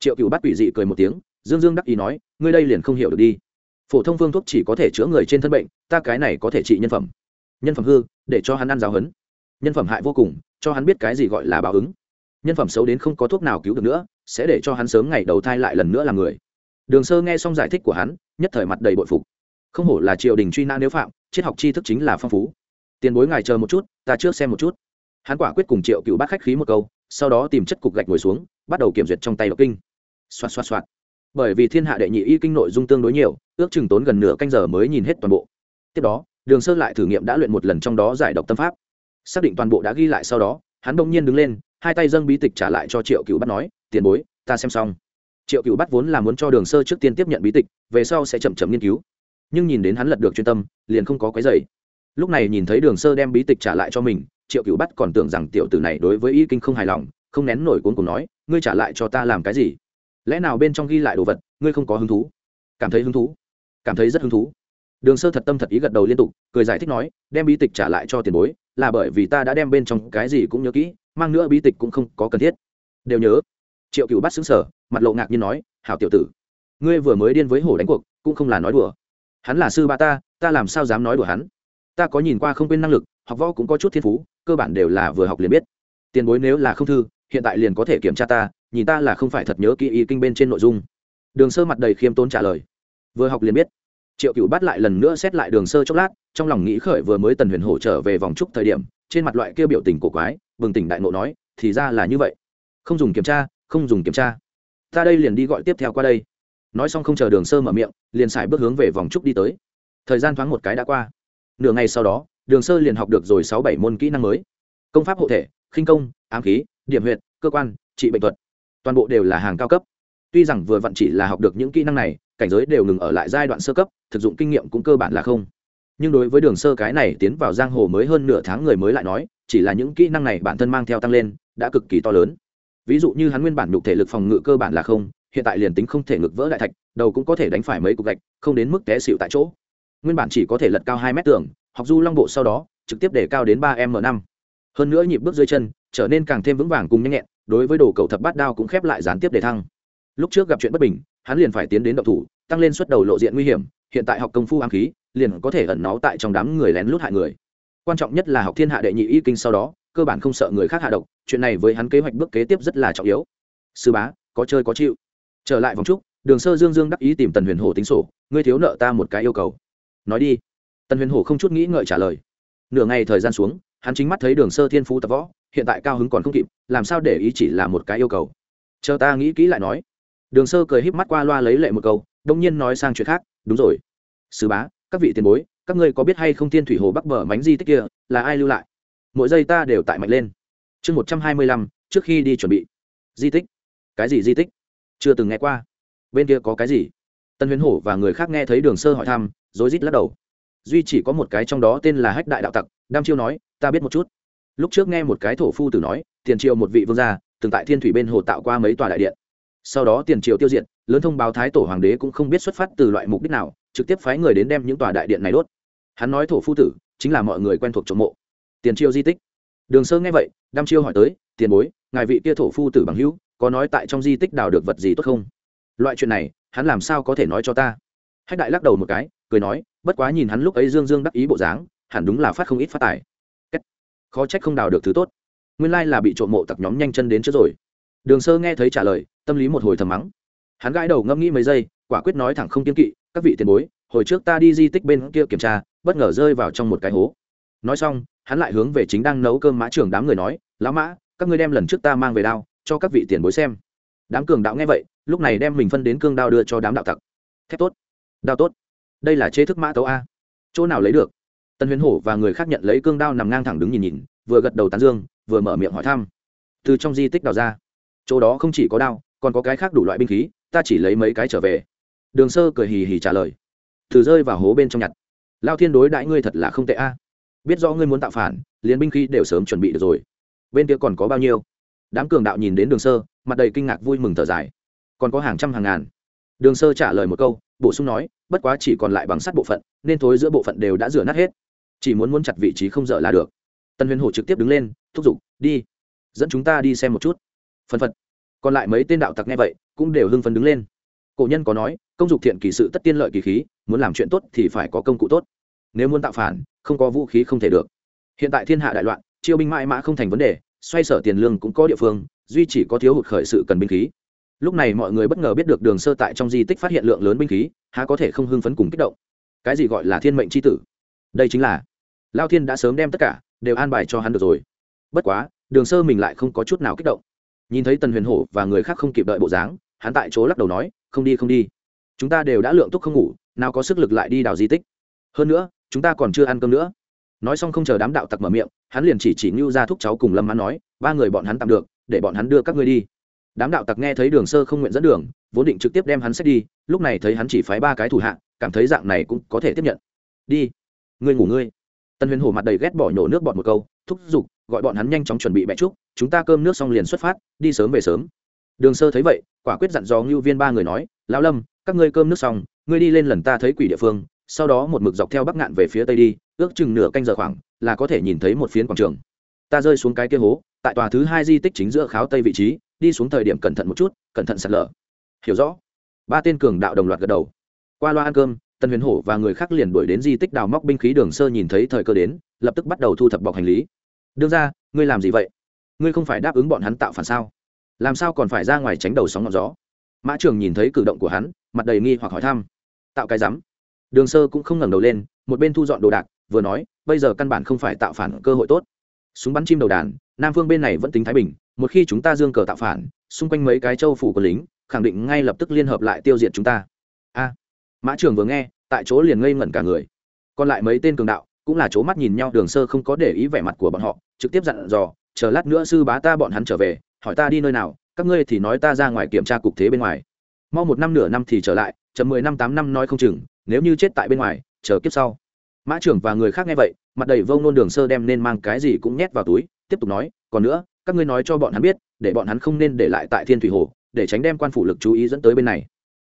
triệu cựu bắt quỷ dị cười một tiếng, dương dương đắc ý nói, ngươi đây liền không hiểu được đi. Phổ thông phương thuốc chỉ có thể chữa người trên thân bệnh, ta cái này có thể trị nhân phẩm. Nhân phẩm hư, để cho hắn ăn giáo hấn. Nhân phẩm hại vô cùng, cho hắn biết cái gì gọi là báo ứng. Nhân phẩm xấu đến không có thuốc nào cứu được nữa, sẽ để cho hắn sớm ngày đầu thai lại lần nữa là người. Đường sơ nghe xong giải thích của hắn, nhất thời mặt đầy bội phục. Không hổ là triều đình truy nã nếu phạm, triết học tri thức chính là phong phú. Tiền bối ngài chờ một chút, ta trước xem một chút hắn quả quyết cùng triệu cựu bác khách khí một câu, sau đó tìm chất cục gạch ngồi xuống, bắt đầu kiểm duyệt trong tay đọc kinh. Xoạt xoạt xoạt. Bởi vì thiên hạ đệ nhị y kinh nội dung tương đối nhiều, ước chừng tốn gần nửa canh giờ mới nhìn hết toàn bộ. Tiếp đó, đường sơ lại thử nghiệm đã luyện một lần trong đó giải độc tâm pháp. Xác định toàn bộ đã ghi lại sau đó, hắn đông nhiên đứng lên, hai tay dâng bí tịch trả lại cho triệu cựu bắt nói, tiền bối, ta xem xong. Triệu cựu bắt vốn là muốn cho đường sơ trước tiên tiếp nhận bí tịch, về sau sẽ chậm chậm nghiên cứu. Nhưng nhìn đến hắn lật được chuyên tâm, liền không có cái dày lúc này nhìn thấy đường sơ đem bí tịch trả lại cho mình triệu cựu bắt còn tưởng rằng tiểu tử này đối với y kinh không hài lòng, không nén nổi cuốn cùng nói, ngươi trả lại cho ta làm cái gì? Lẽ nào bên trong ghi lại đồ vật, ngươi không có hứng thú? Cảm thấy hứng thú? Cảm thấy rất hứng thú. Đường sơ thật tâm thật ý gật đầu liên tục, cười giải thích nói, đem bí tịch trả lại cho tiền bối, là bởi vì ta đã đem bên trong cái gì cũng nhớ kỹ, mang nữa bí tịch cũng không có cần thiết. Đều nhớ. Triệu cựu bắt xứng sở mặt lộ ngạc nhiên nói, hảo tiểu tử, ngươi vừa mới điên với hổ đánh cuộc, cũng không là nói đùa. Hắn là sư ba ta ta làm sao dám nói đùa hắn? Ta có nhìn qua không quên năng lực học võ cũng có chút thiên phú, cơ bản đều là vừa học liền biết. Tiền bối nếu là không thư, hiện tại liền có thể kiểm tra ta, nhìn ta là không phải thật nhớ kỹ ý kinh bên trên nội dung. Đường sơ mặt đầy khiêm tốn trả lời. Vừa học liền biết. Triệu cựu bắt lại lần nữa xét lại đường sơ chốc lát, trong lòng nghĩ khởi vừa mới tần huyền hổ trở về vòng trúc thời điểm, trên mặt loại kia biểu tình cổ quái, bừng tỉnh đại nộ nói, thì ra là như vậy. Không dùng kiểm tra, không dùng kiểm tra. Ta đây liền đi gọi tiếp theo qua đây. Nói xong không chờ đường sơ mở miệng, liền xài bước hướng về vòng trúc đi tới. Thời gian thoáng một cái đã qua. Nửa ngày sau đó đường sơ liền học được rồi sáu bảy môn kỹ năng mới. Công pháp hộ thể, khinh công, ám khí, điểm huyện cơ quan, trị bệnh thuật. Toàn bộ đều là hàng cao cấp. Tuy rằng vừa vặn chỉ là học được những kỹ năng này, cảnh giới đều ngừng ở lại giai đoạn sơ cấp, thực dụng kinh nghiệm cũng cơ bản là không. Nhưng đối với đường sơ cái này tiến vào giang hồ mới hơn nửa tháng người mới lại nói, chỉ là những kỹ năng này bản thân mang theo tăng lên, đã cực kỳ to lớn. Ví dụ như hắn nguyên bản nhục thể lực phòng ngự cơ bản là không, hiện tại liền tính không thể ngực vỡ đại thạch, đầu cũng có thể đánh phải mấy cục gạch, không đến mức té xịu tại chỗ. Nguyên bản chỉ có thể lật cao hai mét tường học du long bộ sau đó, trực tiếp để cao đến ba m năm. Hơn nữa nhịp bước dưới chân, trở nên càng thêm vững vàng cùng nhanh nhẹn, đối với đồ cầu thập bát đao cũng khép lại gián tiếp để thăng. Lúc trước gặp chuyện bất bình, hắn liền phải tiến đến động thủ, tăng lên suất đầu lộ diện nguy hiểm, hiện tại học công phu ám khí, liền có thể ẩn náu tại trong đám người lén lút hại người. Quan trọng nhất là học thiên hạ đệ nhị y kinh sau đó, cơ bản không sợ người khác hạ độc, chuyện này với hắn kế hoạch bước kế tiếp rất là trọng yếu. Sư bá, có chơi có chịu. Trở lại vòng trúc, đường sơ dương dương đắc ý tìm tần huyền hổ tính sổ, ngươi thiếu nợ ta một cái yêu cầu. Nói đi tần huyền hổ không chút nghĩ ngợi trả lời nửa ngày thời gian xuống hắn chính mắt thấy đường sơ thiên phú tập võ hiện tại cao hứng còn không kịp làm sao để ý chỉ là một cái yêu cầu chờ ta nghĩ kỹ lại nói đường sơ cười híp mắt qua loa lấy lệ một câu đông nhiên nói sang chuyện khác đúng rồi sứ bá các vị tiền bối các ngươi có biết hay không thiên thủy hồ bắc bờ mánh di tích kia là ai lưu lại mỗi giây ta đều tại mạnh lên chương một trăm hai mươi lăm trước khi đi chuẩn bị di tích cái gì di tích chưa từng nghe qua bên kia có cái gì tân huyền hổ và người khác nghe thấy đường sơ hỏi thăm rối rít lắc đầu duy chỉ có một cái trong đó tên là hách đại đạo tặc, đam chiêu nói, ta biết một chút. Lúc trước nghe một cái thổ phu tử nói, tiền triều một vị vương gia, từng tại thiên thủy bên hồ tạo qua mấy tòa đại điện. Sau đó tiền triều tiêu diệt, lớn thông báo thái tổ hoàng đế cũng không biết xuất phát từ loại mục đích nào, trực tiếp phái người đến đem những tòa đại điện này đốt. Hắn nói thổ phu tử, chính là mọi người quen thuộc trộm mộ. Tiền triều di tích. Đường sơ nghe vậy, đam chiêu hỏi tới, tiền bối, ngài vị kia thổ phu tử bằng hữu, có nói tại trong di tích đào được vật gì tốt không? Loại chuyện này, hắn làm sao có thể nói cho ta? Hách đại lắc đầu một cái, cười nói bất quá nhìn hắn lúc ấy dương dương đắc ý bộ dáng, hẳn đúng là phát không ít phát tài. Khó trách không đào được thứ tốt. Nguyên lai là bị trộm mộ tặc nhóm nhanh chân đến trước rồi. Đường sơ nghe thấy trả lời, tâm lý một hồi thầm mắng. Hắn gãi đầu ngẫm nghĩ mấy giây, quả quyết nói thẳng không kiên kỵ, các vị tiền bối, hồi trước ta đi di tích bên kia kiểm tra, bất ngờ rơi vào trong một cái hố. Nói xong, hắn lại hướng về chính đang nấu cơm mã trưởng đám người nói, lão mã, các ngươi đem lần trước ta mang về đao, cho các vị tiền bối xem. Đám cường đạo nghe vậy, lúc này đem mình phân đến cương đao đưa cho đám đạo tặc. Thép tốt. Đao tốt đây là chế thức mã tấu a. Chỗ nào lấy được? Tân huyền hổ và người khác nhận lấy cương đao nằm ngang thẳng đứng nhìn nhìn, vừa gật đầu tán dương, vừa mở miệng hỏi thăm. Từ trong di tích đào ra. Chỗ đó không chỉ có đao, còn có cái khác đủ loại binh khí, ta chỉ lấy mấy cái trở về. Đường sơ cười hì hì trả lời. Thử rơi vào hố bên trong nhặt. Lao thiên đối đãi ngươi thật là không tệ a. Biết rõ ngươi muốn tạo phản, liền binh khí đều sớm chuẩn bị được rồi. Bên kia còn có bao nhiêu? Đám cường đạo nhìn đến đường sơ, mặt đầy kinh ngạc vui mừng thở dài. Còn có hàng trăm hàng ngàn đường sơ trả lời một câu, bổ sung nói, bất quá chỉ còn lại bằng sắt bộ phận, nên thối giữa bộ phận đều đã rửa nát hết. Chỉ muốn muốn chặt vị trí không dở là được. Tân huyền hổ trực tiếp đứng lên, thúc giục, đi, dẫn chúng ta đi xem một chút. Phân phật. Còn lại mấy tên đạo tặc nghe vậy, cũng đều hưng phấn đứng lên. Cổ nhân có nói, công dục thiện kỳ sự tất tiên lợi kỳ khí, muốn làm chuyện tốt thì phải có công cụ tốt. Nếu muốn tạo phản, không có vũ khí không thể được. Hiện tại thiên hạ đại loạn, chiêu binh mãi mã không thành vấn đề, xoay sở tiền lương cũng có địa phương, duy chỉ có thiếu hụt khởi sự cần binh khí lúc này mọi người bất ngờ biết được đường sơ tại trong di tích phát hiện lượng lớn binh khí, há có thể không hưng phấn cùng kích động. Cái gì gọi là thiên mệnh c h i tử? Đây chính là, lao thiên đã sớm đem tất cả đều an bài cho hắn được rồi. Bất quá, đường sơ mình lại không có chút nào kích động. Nhìn thấy tần huyền hổ và người khác không kịp đợi bộ dáng, hắn tại chỗ lắc đầu nói, không đi không đi. Chúng ta đều đã lượng túc không ngủ, nào có sức lực lại đi đào di tích. Hơn nữa, chúng ta còn chưa ăn cơm nữa. Nói xong không chờ đám đạo tặc mở miệng, hắn liền chỉ chỉ ngưu ra thúc cháu cùng lâm mãn nói, ba người bọn hắn tạm được, để bọn hắn đưa các ngươi đi đám đạo tặc nghe thấy đường sơ không nguyện dẫn đường, vốn định trực tiếp đem hắn xét đi, lúc này thấy hắn chỉ phái ba cái thủ hạ, cảm thấy dạng này cũng có thể tiếp nhận. Đi, ngươi ngủ ngươi. Tân huyền hổ mặt đầy ghét bỏ nhổ nước bọn một câu, thúc giục, gọi bọn hắn nhanh chóng chuẩn bị bẹ trúc, chúng ta cơm nước xong liền xuất phát, đi sớm về sớm. Đường sơ thấy vậy, quả quyết dặn dò ngưu viên ba người nói, lão lâm, các ngươi cơm nước xong, ngươi đi lên lần ta thấy quỷ địa phương, sau đó một mực dọc theo bắc ngạn về phía tây đi, ước chừng nửa canh giờ khoảng, là có thể nhìn thấy một phiến quảng trường. Ta rơi xuống cái kia hố, tại tòa thứ hai di tích chính giữa kháo tây vị trí đi xuống thời điểm cẩn thận một chút, cẩn thận sạt lở. Hiểu rõ. Ba tên cường đạo đồng loạt gật đầu. Qua loa ăn cơm, tần huyền hổ và người khác liền đuổi đến di tích đào móc binh khí đường sơ nhìn thấy thời cơ đến, lập tức bắt đầu thu thập bọc hành lý. Đương ra ngươi làm gì vậy? Ngươi không phải đáp ứng bọn hắn tạo phản sao? Làm sao còn phải ra ngoài tránh đầu sóng ngọn gió? Mã trường nhìn thấy cử động của hắn, mặt đầy nghi hoặc hỏi thăm. Tạo cái rắm. Đường sơ cũng không ngẩng đầu lên, một bên thu dọn đồ đạc, vừa nói, bây giờ căn bản không phải tạo phản cơ hội tốt. Súng bắn chim đầu đàn, nam phương bên này vẫn tính thái bình một khi chúng ta dương cờ tạo phản, xung quanh mấy cái châu phủ của lính, khẳng định ngay lập tức liên hợp lại tiêu diệt chúng ta. A. Mã trường vừa nghe, tại chỗ liền ngây ngẩn cả người. Còn lại mấy tên cường đạo, cũng là chỗ mắt nhìn nhau, đường sơ không có để ý vẻ mặt của bọn họ, trực tiếp dặn dò, chờ lát nữa sư bá ta bọn hắn trở về, hỏi ta đi nơi nào, các ngươi thì nói ta ra ngoài kiểm tra cục thế bên ngoài. Mau một năm nửa năm thì trở lại, chậm mười năm tám năm nói không chừng, nếu như chết tại bên ngoài, chờ kiếp sau. Mã trưởng và người khác nghe vậy, mặt đầy vông nôn đường sơ đem nên mang cái gì cũng nhét vào túi, tiếp tục nói, còn nữa các ngươi nói cho bọn hắn biết, để bọn hắn không nên để lại tại thiên thủy hồ, để tránh đem quan phủ lực chú ý dẫn tới bên này.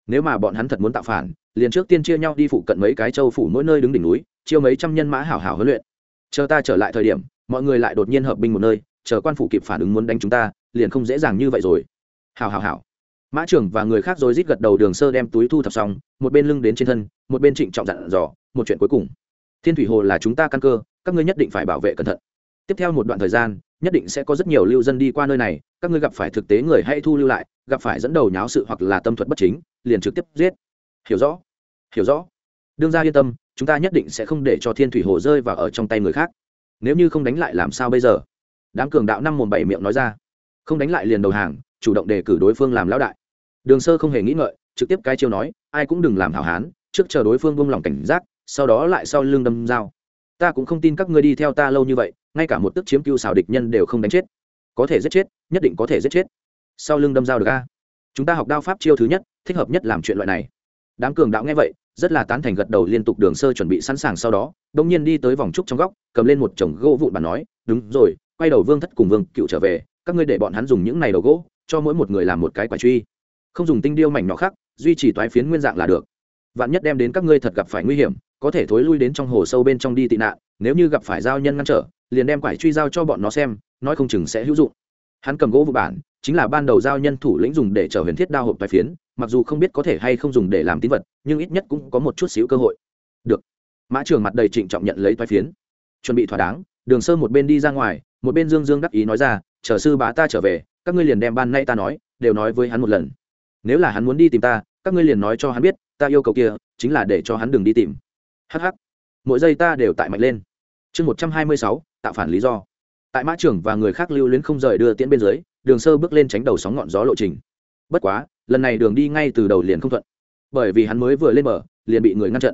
Nếu mà bọn hắn thật muốn tạo phản, liền trước tiên chia nhau đi phụ cận mấy cái châu phủ mỗi nơi đứng đỉnh núi, chiêu mấy trăm nhân mã hảo hảo huấn luyện. Chờ ta trở lại thời điểm, mọi người lại đột nhiên hợp binh một nơi, chờ quan phủ kịp phản ứng muốn đánh chúng ta, liền không dễ dàng như vậy rồi. Hảo hảo hảo. Mã trưởng và người khác rồi rít gật đầu đường sơ đem túi thu thập xong, một bên lưng đến trên thân, một bên trịnh trọng dặn dò, một chuyện cuối cùng. Thiên thủy hồ là chúng ta căn cơ, các ngươi nhất định phải bảo vệ cẩn thận. Tiếp theo một đoạn thời gian nhất định sẽ có rất nhiều lưu dân đi qua nơi này, các ngươi gặp phải thực tế người hãy thu lưu lại, gặp phải dẫn đầu nháo sự hoặc là tâm thuật bất chính, liền trực tiếp giết. Hiểu rõ. Hiểu rõ. Đương ra yên tâm, chúng ta nhất định sẽ không để cho thiên thủy hồ rơi vào ở trong tay người khác. Nếu như không đánh lại làm sao bây giờ? Đám cường đạo năm mồm bảy miệng nói ra. Không đánh lại liền đầu hàng, chủ động đề cử đối phương làm lão đại. Đường sơ không hề nghĩ ngợi, trực tiếp cái chiêu nói, ai cũng đừng làm hảo hán, trước chờ đối phương buông lòng cảnh giác, sau đó lại sau lưng đâm dao ta cũng không tin các ngươi đi theo ta lâu như vậy, ngay cả một tức chiếm cưu xào địch nhân đều không đánh chết. Có thể giết chết, nhất định có thể giết chết. Sau lưng đâm dao được a. Chúng ta học đao pháp chiêu thứ nhất, thích hợp nhất làm chuyện loại này. Đám cường đạo nghe vậy, rất là tán thành gật đầu liên tục đường sơ chuẩn bị sẵn sàng sau đó đông nhiên đi tới vòng trúc trong góc, cầm lên một chồng gỗ vụn bàn nói, đúng rồi, quay đầu vương thất cùng vương cựu trở về, các ngươi để bọn hắn dùng những này đầu gỗ, cho mỗi một người làm một cái quả truy. Không dùng tinh điêu mảnh nhỏ khác, duy trì toái phiến nguyên dạng là được. Vạn nhất đem đến các ngươi thật gặp phải nguy hiểm có thể thối lui đến trong hồ sâu bên trong đi tị nạn, nếu như gặp phải giao nhân ngăn trở, liền đem quải truy giao cho bọn nó xem, nói không chừng sẽ hữu dụng. Hắn cầm gỗ vụ bản, chính là ban đầu giao nhân thủ lĩnh dùng để chở huyền thiết đao hộp tài phiến, mặc dù không biết có thể hay không dùng để làm tín vật, nhưng ít nhất cũng có một chút xíu cơ hội. Được. Mã trường mặt đầy trịnh trọng nhận lấy tài phiến. Chuẩn bị thỏa đáng, đường sơ một bên đi ra ngoài, một bên dương dương đắc ý nói ra, chờ sư bá ta trở về, các ngươi liền đem ban nay ta nói, đều nói với hắn một lần. Nếu là hắn muốn đi tìm ta, các ngươi liền nói cho hắn biết, ta yêu cầu kia, chính là để cho hắn đừng đi tìm hh mỗi giây ta đều tại mạnh lên. Chương một trăm hai mươi sáu, tạo phản lý do. Tại mã trưởng và người khác lưu luyến không rời đưa tiễn bên dưới, đường sơ bước lên tránh đầu sóng ngọn gió lộ trình. Bất quá, lần này đường đi ngay từ đầu liền không thuận. Bởi vì hắn mới vừa lên bờ, liền bị người ngăn chặn.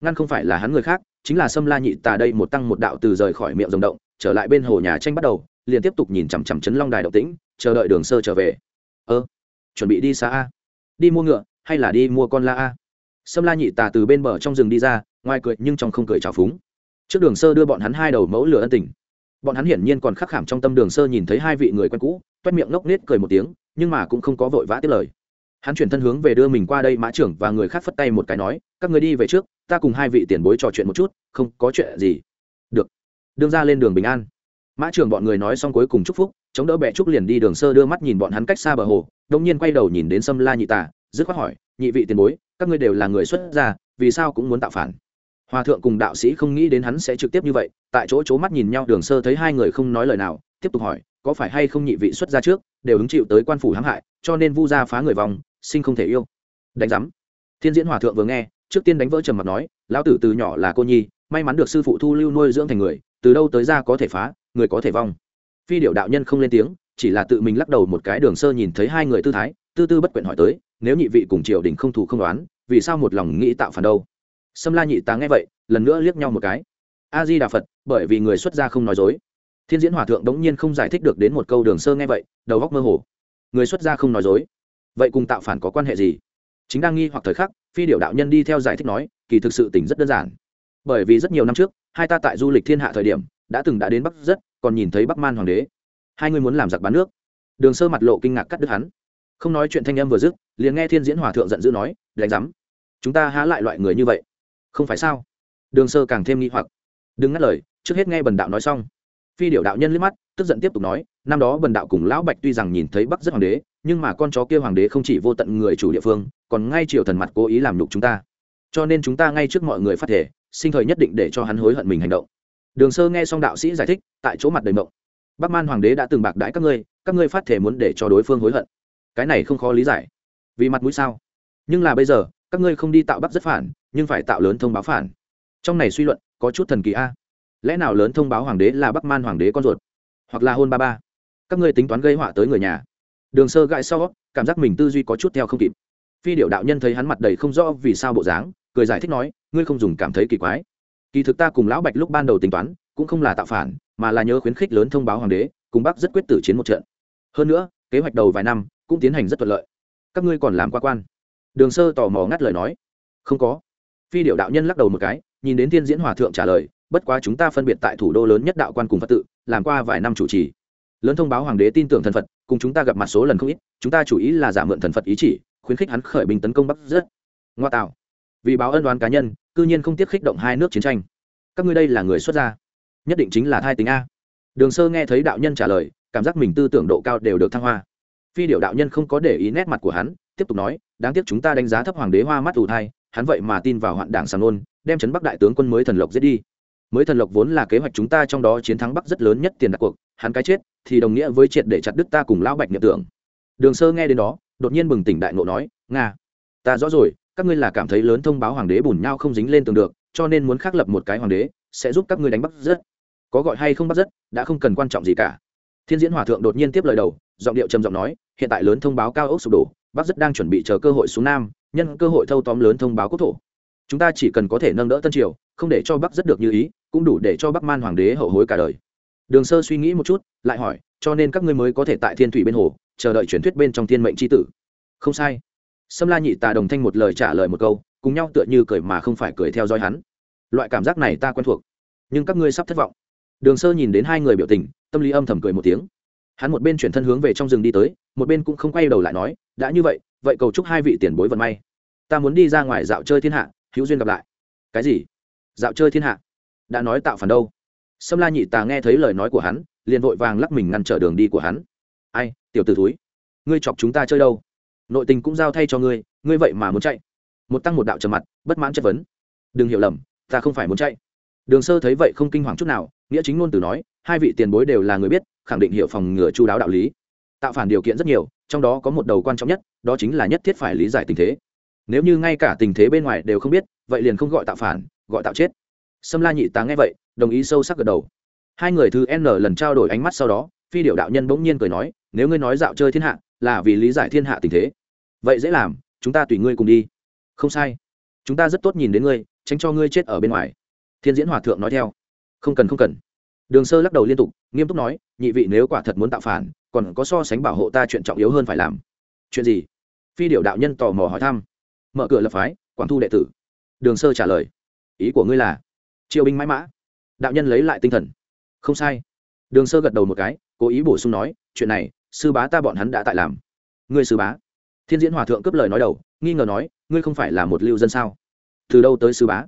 Ngăn không phải là hắn người khác, chính là sâm la nhị tà đây một tăng một đạo từ rời khỏi miệng rồng động, trở lại bên hồ nhà tranh bắt đầu, liền tiếp tục nhìn chằm chằm chấn long đài động tĩnh, chờ đợi đường sơ trở về. Ơ, chuẩn bị đi xa a. Đi mua ngựa, hay là đi mua con la a? Sâm la nhị tà từ bên bờ trong rừng đi ra ngoài cười nhưng trong không cười trào phúng. Trước đường sơ đưa bọn hắn hai đầu mẫu lửa ân tình. Bọn hắn hiển nhiên còn khắc khảm trong tâm đường sơ nhìn thấy hai vị người quen cũ, toét miệng ngốc nết cười một tiếng, nhưng mà cũng không có vội vã tiếp lời. Hắn chuyển thân hướng về đưa mình qua đây mã trưởng và người khác phất tay một cái nói, các người đi về trước, ta cùng hai vị tiền bối trò chuyện một chút, không có chuyện gì. Được. Đương ra lên đường bình an. Mã trưởng bọn người nói xong cuối cùng chúc phúc, chống đỡ bẹ trúc liền đi đường sơ đưa mắt nhìn bọn hắn cách xa bờ hồ đông nhiên quay đầu nhìn đến sâm la nhị tả dứt khoát hỏi, nhị vị tiền bối, các ngươi đều là người xuất gia, vì sao cũng muốn tạo phản? Hòa thượng cùng đạo sĩ không nghĩ đến hắn sẽ trực tiếp như vậy, tại chỗ c mắt nhìn nhau, đường sơ thấy hai người không nói lời nào, tiếp tục hỏi, có phải hay không nhị vị xuất gia trước, đều hứng chịu tới quan phủ hãm hại, cho nên vu gia phá người vòng, sinh không thể yêu. Đánh giám. Thiên diễn hòa thượng vừa nghe, trước tiên đánh vỡ trầm mặt nói, lão tử từ nhỏ là cô nhi, may mắn được sư phụ thu lưu nuôi dưỡng thành người, từ đâu tới ra có thể phá, người có thể vong. Phi điệu đạo nhân không lên tiếng, chỉ là tự mình lắc đầu một cái, đường sơ nhìn thấy hai người tư thái, tư tư bất quyện hỏi tới, nếu nhị vị cùng triều đình không thù không đoán vì sao một lòng nghĩ tạo phản đâu? Sâm la nhị tá nghe vậy, lần nữa liếc nhau một cái. A di đà phật, bởi vì người xuất gia không nói dối. Thiên diễn hòa thượng đống nhiên không giải thích được đến một câu đường sơ nghe vậy, đầu góc mơ hồ. Người xuất gia không nói dối. Vậy cùng tạo phản có quan hệ gì? Chính đang nghi hoặc thời khắc, phi điệu đạo nhân đi theo giải thích nói, kỳ thực sự tỉnh rất đơn giản. Bởi vì rất nhiều năm trước, hai ta tại du lịch thiên hạ thời điểm, đã từng đã đến bắc rất, còn nhìn thấy bắc man hoàng đế. Hai người muốn làm giặc bán nước. Đường sơ mặt lộ kinh ngạc cắt đứt hắn. Không nói chuyện thanh âm vừa dứt, liền nghe thiên diễn hòa thượng giận dữ nói, đánh rắm chúng ta há lại loại người như vậy? Không phải sao? Đường sơ càng thêm nghi hoặc. Đừng ngắt lời, trước hết nghe bần đạo nói xong. Phi điệu đạo nhân liếc mắt, tức giận tiếp tục nói, năm đó bần đạo cùng lão bạch tuy rằng nhìn thấy bắc rất hoàng đế, nhưng mà con chó kia hoàng đế không chỉ vô tận người chủ địa phương, còn ngay triều thần mặt cố ý làm nhục chúng ta. Cho nên chúng ta ngay trước mọi người phát thể, sinh thời nhất định để cho hắn hối hận mình hành động. Đường sơ nghe xong đạo sĩ giải thích, tại chỗ mặt đầy mộng. Bắc man hoàng đế đã từng bạc đãi các ngươi các ngươi phát thể muốn để cho đối phương hối hận. Cái này không khó lý giải. Vì mặt mũi sao? Nhưng là bây giờ, các ngươi không đi tạo bắc rất phản nhưng phải tạo lớn thông báo phản. Trong này suy luận, có chút thần kỳ a. Lẽ nào lớn thông báo hoàng đế là bắc man hoàng đế con ruột? Hoặc là hôn ba ba? Các ngươi tính toán gây họa tới người nhà. Đường sơ gãi sau, cảm giác mình tư duy có chút theo không kịp. Phi điệu đạo nhân thấy hắn mặt đầy không rõ vì sao bộ dáng, cười giải thích nói, ngươi không dùng cảm thấy kỳ quái. Kỳ thực ta cùng lão bạch lúc ban đầu tính toán, cũng không là tạo phản, mà là nhớ khuyến khích lớn thông báo hoàng đế, cùng bắc rất quyết tử chiến một trận. Hơn nữa, kế hoạch đầu vài năm, cũng tiến hành rất thuận lợi. Các ngươi còn làm qua quan. Đường sơ tò mò ngắt lời nói, không có phi điệu đạo nhân lắc đầu một cái, nhìn đến thiên diễn hòa thượng trả lời, bất quá chúng ta phân biệt tại thủ đô lớn nhất đạo quan cùng phật tự, làm qua vài năm chủ trì. Lớn thông báo hoàng đế tin tưởng thần phật, cùng chúng ta gặp mặt số lần không ít, chúng ta chủ ý là giả mượn thần phật ý chỉ, khuyến khích hắn khởi binh tấn công bắc rất. Ngoa tạo. Vì báo ân đoán cá nhân, cư nhiên không tiếc khích động hai nước chiến tranh. Các ngươi đây là người xuất gia. Nhất định chính là thai tính a. Đường sơ nghe thấy đạo nhân trả lời, cảm giác mình tư tưởng độ cao đều được thăng hoa. Phi điệu đạo nhân không có để ý nét mặt của hắn, tiếp tục nói, đáng tiếc chúng ta đánh giá thấp hoàng đế hoa mắt ủ thai hắn vậy mà tin vào hoạn đảng sàng nôn, đem chấn bắc đại tướng quân mới thần lộc giết đi. Mới thần lộc vốn là kế hoạch chúng ta trong đó chiến thắng bắc rất lớn nhất tiền đặt cuộc, hắn cái chết thì đồng nghĩa với triệt để chặt đức ta cùng lão bạch nhập tưởng. Đường sơ nghe đến đó, đột nhiên bừng tỉnh đại ngộ nói, nga, ta rõ rồi, các ngươi là cảm thấy lớn thông báo hoàng đế bùn nhau không dính lên tường được, cho nên muốn khắc lập một cái hoàng đế, sẽ giúp các ngươi đánh bắc rất. Có gọi hay không bắt rất, đã không cần quan trọng gì cả. Thiên diễn hòa thượng đột nhiên tiếp lời đầu, giọng điệu trầm giọng nói, hiện tại lớn thông báo cao ốc sụp đổ bắc rất đang chuẩn bị chờ cơ hội xuống nam, nhân cơ hội thâu tóm lớn thông báo quốc thổ. Chúng ta chỉ cần có thể nâng đỡ tân triều, không để cho bắc rất được như ý, cũng đủ để cho bắc man hoàng đế hậu hối cả đời. Đường sơ suy nghĩ một chút, lại hỏi, cho nên các ngươi mới có thể tại thiên thủy bên hồ, chờ đợi truyền thuyết bên trong thiên mệnh tri tử. Không sai. Sâm la nhị tà đồng thanh một lời trả lời một câu, cùng nhau tựa như cười mà không phải cười theo dõi hắn. Loại cảm giác này ta quen thuộc, nhưng các ngươi sắp thất vọng. Đường sơ nhìn đến hai người biểu tình, tâm lý âm thầm cười một tiếng hắn một bên chuyển thân hướng về trong rừng đi tới, một bên cũng không quay đầu lại nói, đã như vậy vậy cầu chúc hai vị tiền bối vận may. Ta muốn đi ra ngoài dạo chơi thiên hạ, hữu duyên gặp lại. Cái gì? Dạo chơi thiên hạ? Đã nói tạo phản đâu? Sâm la nhị tà nghe thấy lời nói của hắn, liền vội vàng lắc mình ngăn trở đường đi của hắn. Ai, tiểu t ử túi ngươi chọc chúng ta chơi đâu? Nội tình cũng giao thay cho ngươi ngươi vậy mà muốn chạy. Một tăng một đạo trầm mặt, bất mãn chất vấn. Đừng hiểu lầm, ta không phải muốn chạy. Đường sơ thấy vậy không kinh hoàng chút nào, nghĩa chính ngôn từ nói, hai vị tiền bối đều là người biết khẳng định hiệu phòng ngừa chu đáo đạo lý. Tạo phản điều kiện rất nhiều, trong đó có một đầu quan trọng nhất, đó chính là nhất thiết phải lý giải tình thế. Nếu như ngay cả tình thế bên ngoài đều không biết, vậy liền không gọi tạo phản, gọi tạo chết. Sâm la nhị tá nghe vậy, đồng ý sâu sắc gật đầu. Hai người thứ n lần trao đổi ánh mắt sau đó, phi điệu đạo nhân bỗng nhiên cười nói, nếu ngươi nói dạo chơi thiên hạ, là vì lý giải thiên hạ tình thế. Vậy dễ làm, chúng ta tùy ngươi cùng đi. Không sai. Chúng ta rất tốt nhìn đến ngươi, tránh cho ngươi chết ở bên ngoài. Thiên diễn hòa thượng nói theo. Không cần không cần đường sơ lắc đầu liên tục, nghiêm túc nói, nhị vị nếu quả thật muốn tạo phản, còn có so sánh bảo hộ ta chuyện trọng yếu hơn phải làm. Chuyện gì? Phi điệu đạo nhân tò mò hỏi thăm. Mở cửa lập phái quảng thu đệ tử. Đường sơ trả lời. Ý của ngươi là? Triều binh mãi mã. Đạo nhân lấy lại tinh thần. Không sai. Đường sơ gật đầu một cái, cố ý bổ sung nói, chuyện này, sư bá ta bọn hắn đã tại làm. Ngươi sư bá? Thiên diễn hòa thượng cướp lời nói đầu, nghi ngờ nói, ngươi không phải là một lưu dân sao? Từ đâu tới sư bá?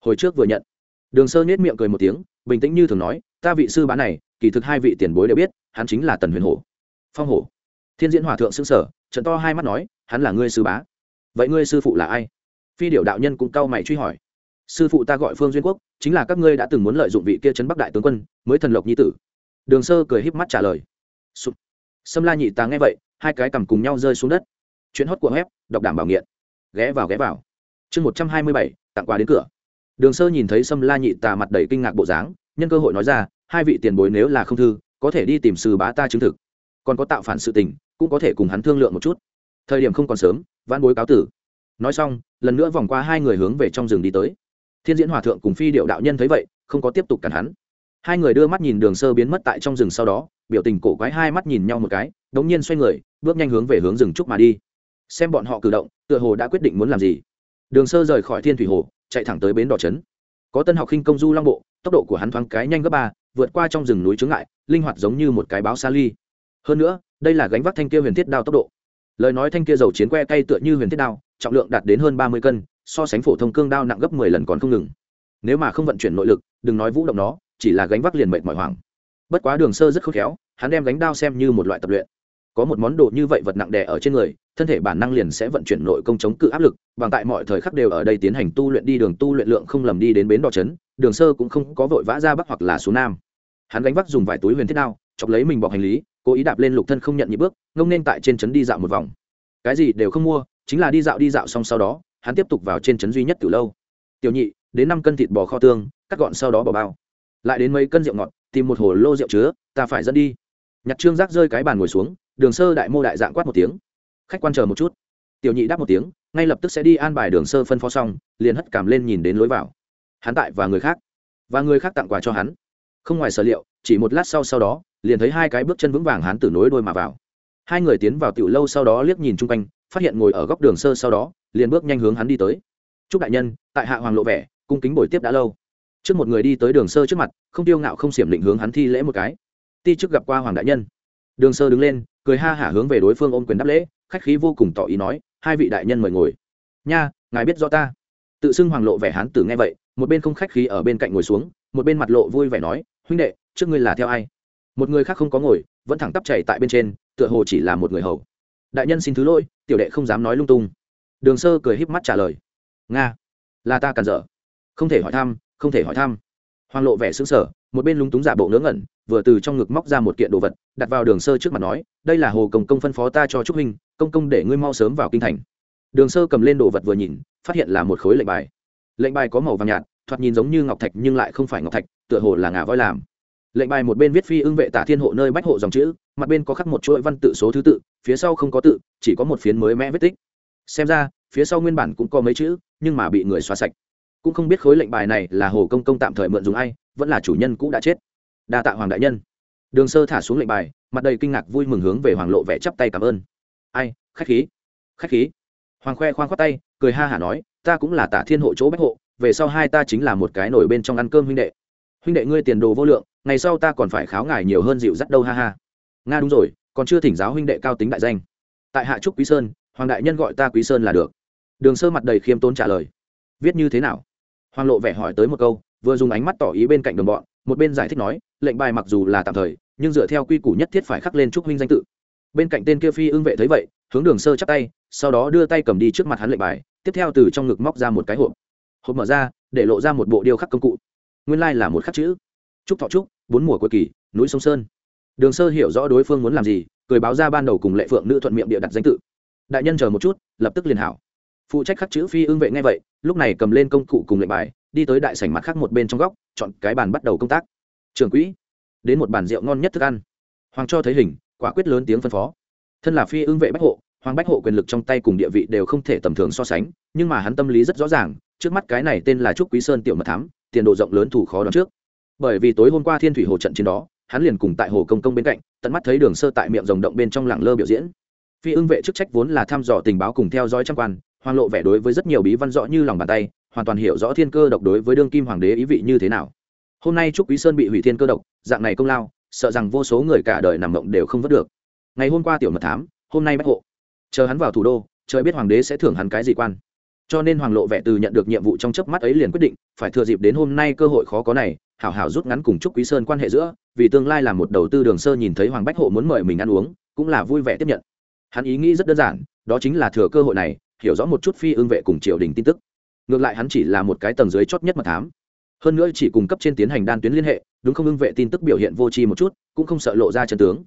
Hồi trước vừa nhận. Đường sơ nhét miệng cười một tiếng, bình tĩnh như thường nói ta vị sư bá này, kỳ thực hai vị tiền bối đều biết, hắn chính là tần huyền hổ. Phong hổ. Thiên diễn hòa thượng xưng sở trận to hai mắt nói, hắn là ngươi sư bá. Vậy ngươi sư phụ là ai? Phi điệu đạo nhân cũng cau mày truy hỏi. Sư phụ ta gọi phương duyên quốc, chính là các ngươi đã từng muốn lợi dụng vị kia trấn bắc đại tướng quân, mới thần lộc nhi tử. Đường sơ cười híp mắt trả lời. Sụp. sâm la nhị tá nghe vậy, hai cái cầm cùng nhau rơi xuống đất. Chuyến hót của web, đọc đảm bảo nghiện. Ghé vào ghé vào. Chương một trăm hai mươi bảy, tặng quà đến cửa. Đường sơ nhìn thấy sâm la nhị tà mặt đầy kinh ngạc bộ dáng nhân cơ hội nói ra, hai vị tiền bối nếu là không thư, có thể đi tìm sư bá ta chứng thực. Còn có tạo phản sự tình, cũng có thể cùng hắn thương lượng một chút. Thời điểm không còn sớm văn bối cáo tử. Nói xong, lần nữa vòng qua hai người hướng về trong rừng đi tới. Thiên diễn hòa thượng cùng phi điệu đạo nhân thấy vậy, không có tiếp tục cản hắn. Hai người đưa mắt nhìn đường sơ biến mất tại trong rừng sau đó, biểu tình cổ quái hai mắt nhìn nhau một cái, đống nhiên xoay người, bước nhanh hướng về hướng rừng trúc mà đi. Xem bọn họ cử động, tựa hồ đã quyết định muốn làm gì. Đường sơ rời khỏi thiên thủy hồ, chạy thẳng tới bến đỏ trấn. Có tân học khinh công du long bộ tốc độ của hắn thoáng cái nhanh gấp ba, vượt qua trong rừng núi chướng ngại, linh hoạt giống như một cái báo xa ly. Hơn nữa, đây là gánh vác thanh kia huyền thiết đao tốc độ. Lời nói thanh kia dầu chiến que cay tựa như huyền thiết đao, trọng lượng đạt đến hơn ba mươi cân, so sánh phổ thông cương đao nặng gấp mười lần còn không ngừng. Nếu mà không vận chuyển nội lực, đừng nói vũ động nó, chỉ là gánh vác liền mệt mỏi hoảng. Bất quá đường sơ rất khôn khéo, hắn đem gánh đao xem như một loại tập luyện có một món đồ như vậy vật nặng đè ở trên người, thân thể bản năng liền sẽ vận chuyển nội công chống cự áp lực, bằng tại mọi thời khắc đều ở đây tiến hành tu luyện đi đường tu luyện lượng không lầm đi đến bến đỏ trấn, đường sơ cũng không có vội vã ra bắc hoặc là xuống nam. Hắn gánh vác dùng vài túi huyền thiết đao, chọc lấy mình bọc hành lý, cố ý đạp lên lục thân không nhận nhị bước, ngông nên tại trên trấn đi dạo một vòng. Cái gì đều không mua, chính là đi dạo đi dạo xong sau đó, hắn tiếp tục vào trên trấn duy nhất từ lâu. Tiểu nhị, đến năm cân thịt bò kho tương, cắt gọn sau đó bỏ bao. Lại đến mấy cân rượu ngọt, tìm một hồ lô rượu chứa, ta phải dẫn đi nhặt trương rác rơi cái bàn ngồi xuống, đường sơ đại mô đại dạng quát một tiếng. Khách quan chờ một chút. Tiểu nhị đáp một tiếng, ngay lập tức sẽ đi an bài đường sơ phân phó xong, liền hất cảm lên nhìn đến lối vào. Hắn tại và người khác, và người khác tặng quà cho hắn. Không ngoài sở liệu, chỉ một lát sau sau đó, liền thấy hai cái bước chân vững vàng hắn từ nối đôi mà vào. Hai người tiến vào tiểu lâu sau đó liếc nhìn chung quanh, phát hiện ngồi ở góc đường sơ sau đó, liền bước nhanh hướng hắn đi tới. Chúc đại nhân, tại hạ hoàng lộ vẻ, cung kính buổi tiếp đã lâu. Trước một người đi tới đường sơ trước mặt, không tiêu ngạo không xiểm định hướng hắn thi lễ một cái ti trước gặp qua hoàng đại nhân. Đường sơ đứng lên, cười ha hả hướng về đối phương ôm quyền đáp lễ, khách khí vô cùng tỏ ý nói, hai vị đại nhân mời ngồi. Nha, ngài biết rõ ta. Tự xưng hoàng lộ vẻ hán tử nghe vậy, một bên không khách khí ở bên cạnh ngồi xuống, một bên mặt lộ vui vẻ nói, huynh đệ, trước ngươi là theo ai? Một người khác không có ngồi, vẫn thẳng tắp chảy tại bên trên, tựa hồ chỉ là một người hầu. Đại nhân xin thứ lỗi, tiểu đệ không dám nói lung tung. Đường sơ cười híp mắt trả lời, nga, là ta cản dở không thể hỏi thăm, không thể hỏi thăm. Hoàng lộ vẻ xứng sở một bên lúng túng giả bộ ngớ ngẩn, vừa từ trong ngực móc ra một kiện đồ vật, đặt vào đường sơ trước mặt nói, đây là hồ công công phân phó ta cho trúc huynh, công công để ngươi mau sớm vào kinh thành. Đường sơ cầm lên đồ vật vừa nhìn, phát hiện là một khối lệnh bài. Lệnh bài có màu vàng nhạt, thoạt nhìn giống như ngọc thạch nhưng lại không phải ngọc thạch, tựa hồ là ngà voi làm. Lệnh bài một bên viết phi ưng vệ tả thiên hộ nơi bách hộ dòng chữ, mặt bên có khắc một chuỗi văn tự số thứ tự, phía sau không có tự, chỉ có một phiến mới mẽ vết tích. Xem ra, phía sau nguyên bản cũng có mấy chữ, nhưng mà bị người xóa sạch. Cũng không biết khối lệnh bài này là hồ công công tạm thời mượn dùng ai vẫn là chủ nhân cũ đã chết. Đa tạ hoàng đại nhân. Đường sơ thả xuống lệnh bài, mặt đầy kinh ngạc vui mừng hướng về hoàng lộ vẽ chắp tay cảm ơn. Ai, khách khí khách khí. Hoàng khoe khoang khoác tay, cười ha hả nói, ta cũng là tả thiên hộ chỗ bách hộ, về sau hai ta chính là một cái nổi bên trong ăn cơm huynh đệ. Huynh đệ ngươi tiền đồ vô lượng, ngày sau ta còn phải kháo ngài nhiều hơn dịu dắt đâu ha ha. Nga đúng rồi, còn chưa thỉnh giáo huynh đệ cao tính đại danh. Tại hạ trúc quý sơn, hoàng đại nhân gọi ta quý sơn là được. Đường sơ mặt đầy khiêm tốn trả lời. Viết như thế nào? Hoàng lộ vẻ hỏi tới một câu vừa dùng ánh mắt tỏ ý bên cạnh đồng bọn, một bên giải thích nói, lệnh bài mặc dù là tạm thời, nhưng dựa theo quy củ nhất thiết phải khắc lên trúc huynh danh tự. Bên cạnh tên kia phi ưng vệ thấy vậy, hướng đường sơ chắp tay, sau đó đưa tay cầm đi trước mặt hắn lệnh bài, tiếp theo từ trong ngực móc ra một cái hộp. Hộp mở ra, để lộ ra một bộ điêu khắc công cụ. Nguyên lai là một khắc chữ. Trúc thọ trúc bốn mùa cuối kỳ, núi sông sơn. Đường sơ hiểu rõ đối phương muốn làm gì, cười báo ra ban đầu cùng lệ phượng nữ thuận miệng địa đặt danh tự. Đại nhân chờ một chút, lập tức liền hảo. Phụ trách khắc chữ phi ưng vệ ngay vậy, lúc này cầm lên công cụ cùng lệnh bài đi tới đại sảnh mặt khác một bên trong góc, chọn cái bàn bắt đầu công tác. Trường quỹ, đến một bàn rượu ngon nhất thức ăn. Hoàng cho thấy hình, quả quyết lớn tiếng phân phó. Thân là phi ưng vệ bách hộ, hoàng bách hộ quyền lực trong tay cùng địa vị đều không thể tầm thường so sánh, nhưng mà hắn tâm lý rất rõ ràng, trước mắt cái này tên là trúc quý sơn tiểu mật thám, tiền độ rộng lớn thủ khó đoán trước. Bởi vì tối hôm qua thiên thủy hồ trận chiến đó, hắn liền cùng tại hồ công công bên cạnh, tận mắt thấy đường sơ tại miệng rồng động bên trong làng lơ biểu diễn. Phi ưng vệ chức trách vốn là thăm dò tình báo cùng theo dõi trang quan, hoàng lộ vẻ đối với rất nhiều bí văn rõ như lòng bàn tay hoàn toàn hiểu rõ thiên cơ độc đối với đương kim hoàng đế ý vị như thế nào. Hôm nay trúc quý sơn bị hủy thiên cơ độc, dạng này công lao, sợ rằng vô số người cả đời nằm mộng đều không vớt được. Ngày hôm qua tiểu mật thám, hôm nay bách hộ. Chờ hắn vào thủ đô, trời biết hoàng đế sẽ thưởng hắn cái gì quan. Cho nên hoàng lộ vẻ từ nhận được nhiệm vụ trong chớp mắt ấy liền quyết định, phải thừa dịp đến hôm nay cơ hội khó có này, hảo hảo rút ngắn cùng trúc quý sơn quan hệ giữa, vì tương lai là một đầu tư đường sơ nhìn thấy hoàng bách hộ muốn mời mình ăn uống, cũng là vui vẻ tiếp nhận. Hắn ý nghĩ rất đơn giản, đó chính là thừa cơ hội này, hiểu rõ một chút phi ương vệ cùng triều đình tin tức ngược lại hắn chỉ là một cái tầng dưới chót nhất mà thám. Hơn nữa chỉ cung cấp trên tiến hành đan tuyến liên hệ, đúng không ưng vệ tin tức biểu hiện vô tri một chút, cũng không sợ lộ ra chân tướng.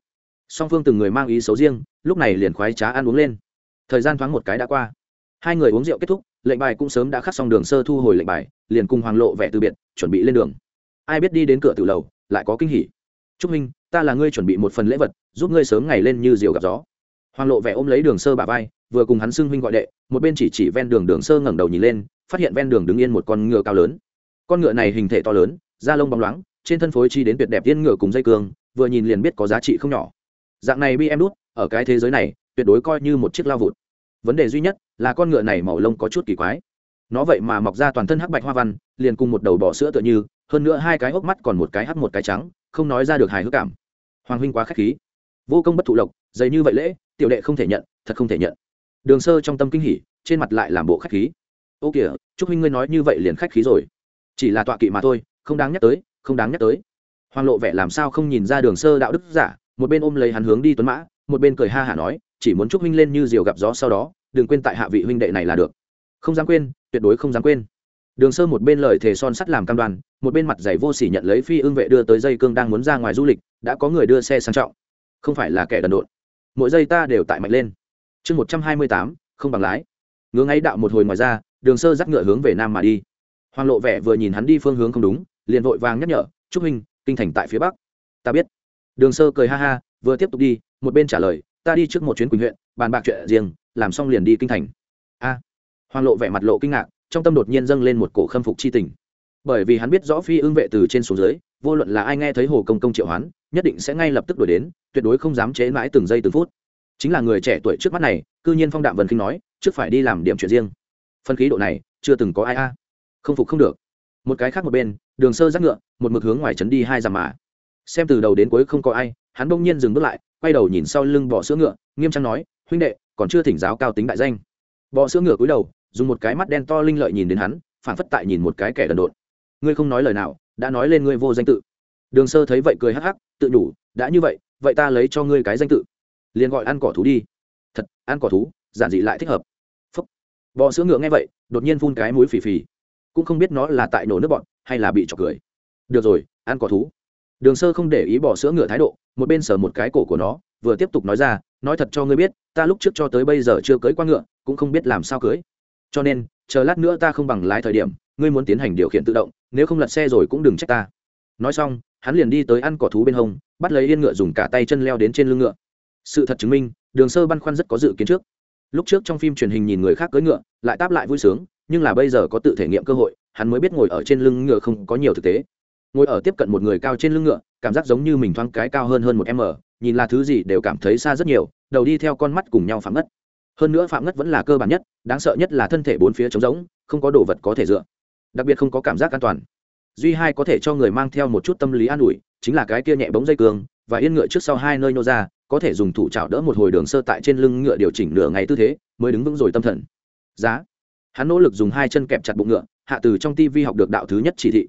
Song phương từng người mang ý xấu riêng, lúc này liền khoái trá ăn uống lên. Thời gian thoáng một cái đã qua. Hai người uống rượu kết thúc, lệnh bài cũng sớm đã khắc xong đường sơ thu hồi lệnh bài, liền cùng hoàng lộ vẻ từ biệt, chuẩn bị lên đường. Ai biết đi đến cửa tử lầu, lại có kinh hỉ. Chúc minh, ta là ngươi chuẩn bị một phần lễ vật, giúp ngươi sớm ngày lên như diều gặp gió. Hoàng lộ vẻ ôm lấy đường sơ bà vai, vừa cùng hắn xưng huynh gọi đệ, một bên chỉ chỉ ven đường đường sơ ngẩng đầu nhìn lên phát hiện ven đường đứng yên một con ngựa cao lớn. Con ngựa này hình thể to lớn, da lông bóng loáng, trên thân phối chi đến tuyệt đẹp tiên ngựa cùng dây cương, vừa nhìn liền biết có giá trị không nhỏ. Dạng này bi em đút, ở cái thế giới này, tuyệt đối coi như một chiếc lao vụt. Vấn đề duy nhất là con ngựa này màu lông có chút kỳ quái. Nó vậy mà mọc ra toàn thân hắc bạch hoa văn, liền cùng một đầu bò sữa tựa như, hơn nữa hai cái hốc mắt còn một cái hắc một cái trắng, không nói ra được hài hước cảm. Hoàng huynh quá k h á c h khí. Vô công bất thụ lộc, dày như vậy lễ, tiểu đệ không thể nhận, thật không thể nhận. Đường sơ trong tâm kinh hỉ, trên mặt lại làm bộ khách khí ô kìa chúc huynh ngươi nói như vậy liền khách khí rồi. Chỉ là tọa kỵ mà thôi không đáng nhắc tới không đáng nhắc tới. Hoàng lộ vẻ làm sao không nhìn ra đường sơ đạo đức giả một bên ôm lấy hắn hướng đi tuấn mã một bên cười ha hả nói chỉ muốn chúc huynh lên như diều gặp gió sau đó đừng quên tại hạ vị huynh đệ này là được. Không dám quên tuyệt đối không dám quên. Đường sơ một bên lời thề son sắt làm cam đoàn, một bên mặt giày vô sỉ nhận lấy phi ương vệ đưa tới dây cương đang muốn ra ngoài du lịch đã có người đưa xe sang trọng. Không phải là kẻ đần độn. Mỗi giây ta đều tại mạnh lên. Chương một trăm hai mươi tám không bằng lái. Ngứa ngay đạo một hồi ngoài ra đường sơ dắt ngựa hướng về nam mà đi. Hoàng lộ vẻ vừa nhìn hắn đi phương hướng không đúng, liền vội vàng nhắc nhở chúc huynh, kinh thành tại phía bắc. Ta biết. Đường sơ cười ha ha, vừa tiếp tục đi, một bên trả lời, ta đi trước một chuyến quỳnh huyện, bàn bạc chuyện riêng, làm xong liền đi kinh thành. A. Hoàng lộ vẻ mặt lộ kinh ngạc, trong tâm đột nhiên dâng lên một cổ khâm phục c h i tình. Bởi vì hắn biết rõ phi ương vệ từ trên xuống dưới, vô luận là ai nghe thấy hồ công công triệu hoán, nhất định sẽ ngay lập tức đổi đến, tuyệt đối không dám chế mãi từng giây từng phút. Chính là người trẻ tuổi trước mắt này, cư nhiên phong đạm vân khinh nói, trước phải đi làm điểm chuyện riêng phân khí độ này, chưa từng có ai a. Không phục không được. Một cái khác một bên, đường sơ giác ngựa, một mực hướng ngoài trấn đi hai dặm mà. Xem từ đầu đến cuối không có ai, hắn bỗng nhiên dừng bước lại, quay đầu nhìn sau lưng bỏ sữa ngựa, nghiêm trang nói, huynh đệ, còn chưa thỉnh giáo cao tính đại danh. Bỏ sữa ngựa cúi đầu, dùng một cái mắt đen to linh lợi nhìn đến hắn phản phất tại nhìn một cái kẻ đần độn. Ngươi không nói lời nào, đã nói lên ngươi vô danh tự. Đường sơ thấy vậy cười hắc hắc, tự nhủ đã như vậy vậy ta lấy cho ngươi cái danh tự. Liền gọi ăn cỏ thú đi. Thật, ăn cỏ thú, giản dị lại thích hợp bò sữa ngựa nghe vậy, đột nhiên phun cái mũi phì phì. Cũng không biết nó là tại nổ nước bọn, hay là bị trọc cười. Được rồi, ăn cỏ thú. Đường sơ không để ý bỏ sữa ngựa thái độ, một bên sờ một cái cổ của nó, vừa tiếp tục nói ra, nói thật cho ngươi biết, ta lúc trước cho tới bây giờ chưa cưới qua ngựa, cũng không biết làm sao cưới. Cho nên, chờ lát nữa ta không bằng lái thời điểm, ngươi muốn tiến hành điều khiển tự động, nếu không lật xe rồi cũng đừng trách ta. Nói xong, hắn liền đi tới ăn cỏ thú bên hông, bắt lấy yên ngựa dùng cả tay chân leo đến trên lưng ngựa. Sự thật chứng minh, đường sơ băn khoăn rất có dự kiến trước lúc trước trong phim truyền hình nhìn người khác cưỡi ngựa, lại táp lại vui sướng, nhưng là bây giờ có tự thể nghiệm cơ hội, hắn mới biết ngồi ở trên lưng ngựa không có nhiều thực tế. Ngồi ở tiếp cận một người cao trên lưng ngựa, cảm giác giống như mình thoáng cái cao hơn hơn một m nhìn là thứ gì đều cảm thấy xa rất nhiều, đầu đi theo con mắt cùng nhau phạm ngất. Hơn nữa phạm ngất vẫn là cơ bản nhất, đáng sợ nhất là thân thể bốn phía trống rỗng, không có đồ vật có thể dựa. Đặc biệt không có cảm giác an toàn. Duy hai có thể cho người mang theo một chút tâm lý an ủi, chính là cái kia nhẹ bóng dây cường và yên ngựa trước sau hai nơi nô ra có thể dùng thủ chảo đỡ một hồi đường sơ tại trên lưng ngựa điều chỉnh nửa ngày tư thế, mới đứng vững rồi tâm thần. Giá. Hắn nỗ lực dùng hai chân kẹp chặt bụng ngựa, hạ từ trong tivi học được đạo thứ nhất chỉ thị.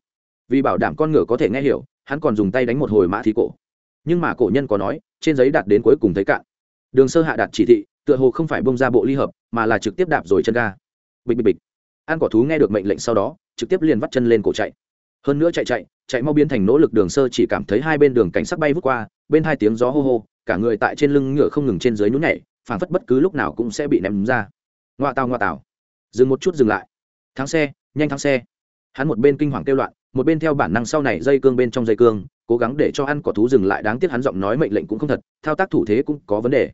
Vì bảo đảm con ngựa có thể nghe hiểu, hắn còn dùng tay đánh một hồi mã thí cổ. Nhưng mà cổ nhân có nói, trên giấy đạt đến cuối cùng thấy cạn. Đường sơ hạ đạt chỉ thị, tựa hồ không phải bông ra bộ ly hợp, mà là trực tiếp đạp rồi chân ga. Bịch bịch bịch. An cỏ thú nghe được mệnh lệnh sau đó, trực tiếp liền vắt chân lên cổ chạy. Hơn nữa chạy chạy chạy mau biến thành nỗ lực đường sơ chỉ cảm thấy hai bên đường cảnh sắc bay vút qua, bên hai tiếng gió hô hô cả người tại trên lưng ngựa không ngừng trên dưới nhún nhảy, phảng phất bất cứ lúc nào cũng sẽ bị ném ra. Ngoa tào ngoa tào. Dừng một chút, dừng lại. Thắng xe, nhanh thắng xe. Hắn một bên kinh hoàng kêu loạn, một bên theo bản năng sau này dây cương bên trong dây cương, cố gắng để cho ăn cỏ thú dừng lại. Đáng tiếc hắn giọng nói mệnh lệnh cũng không thật, thao tác thủ thế cũng có vấn đề.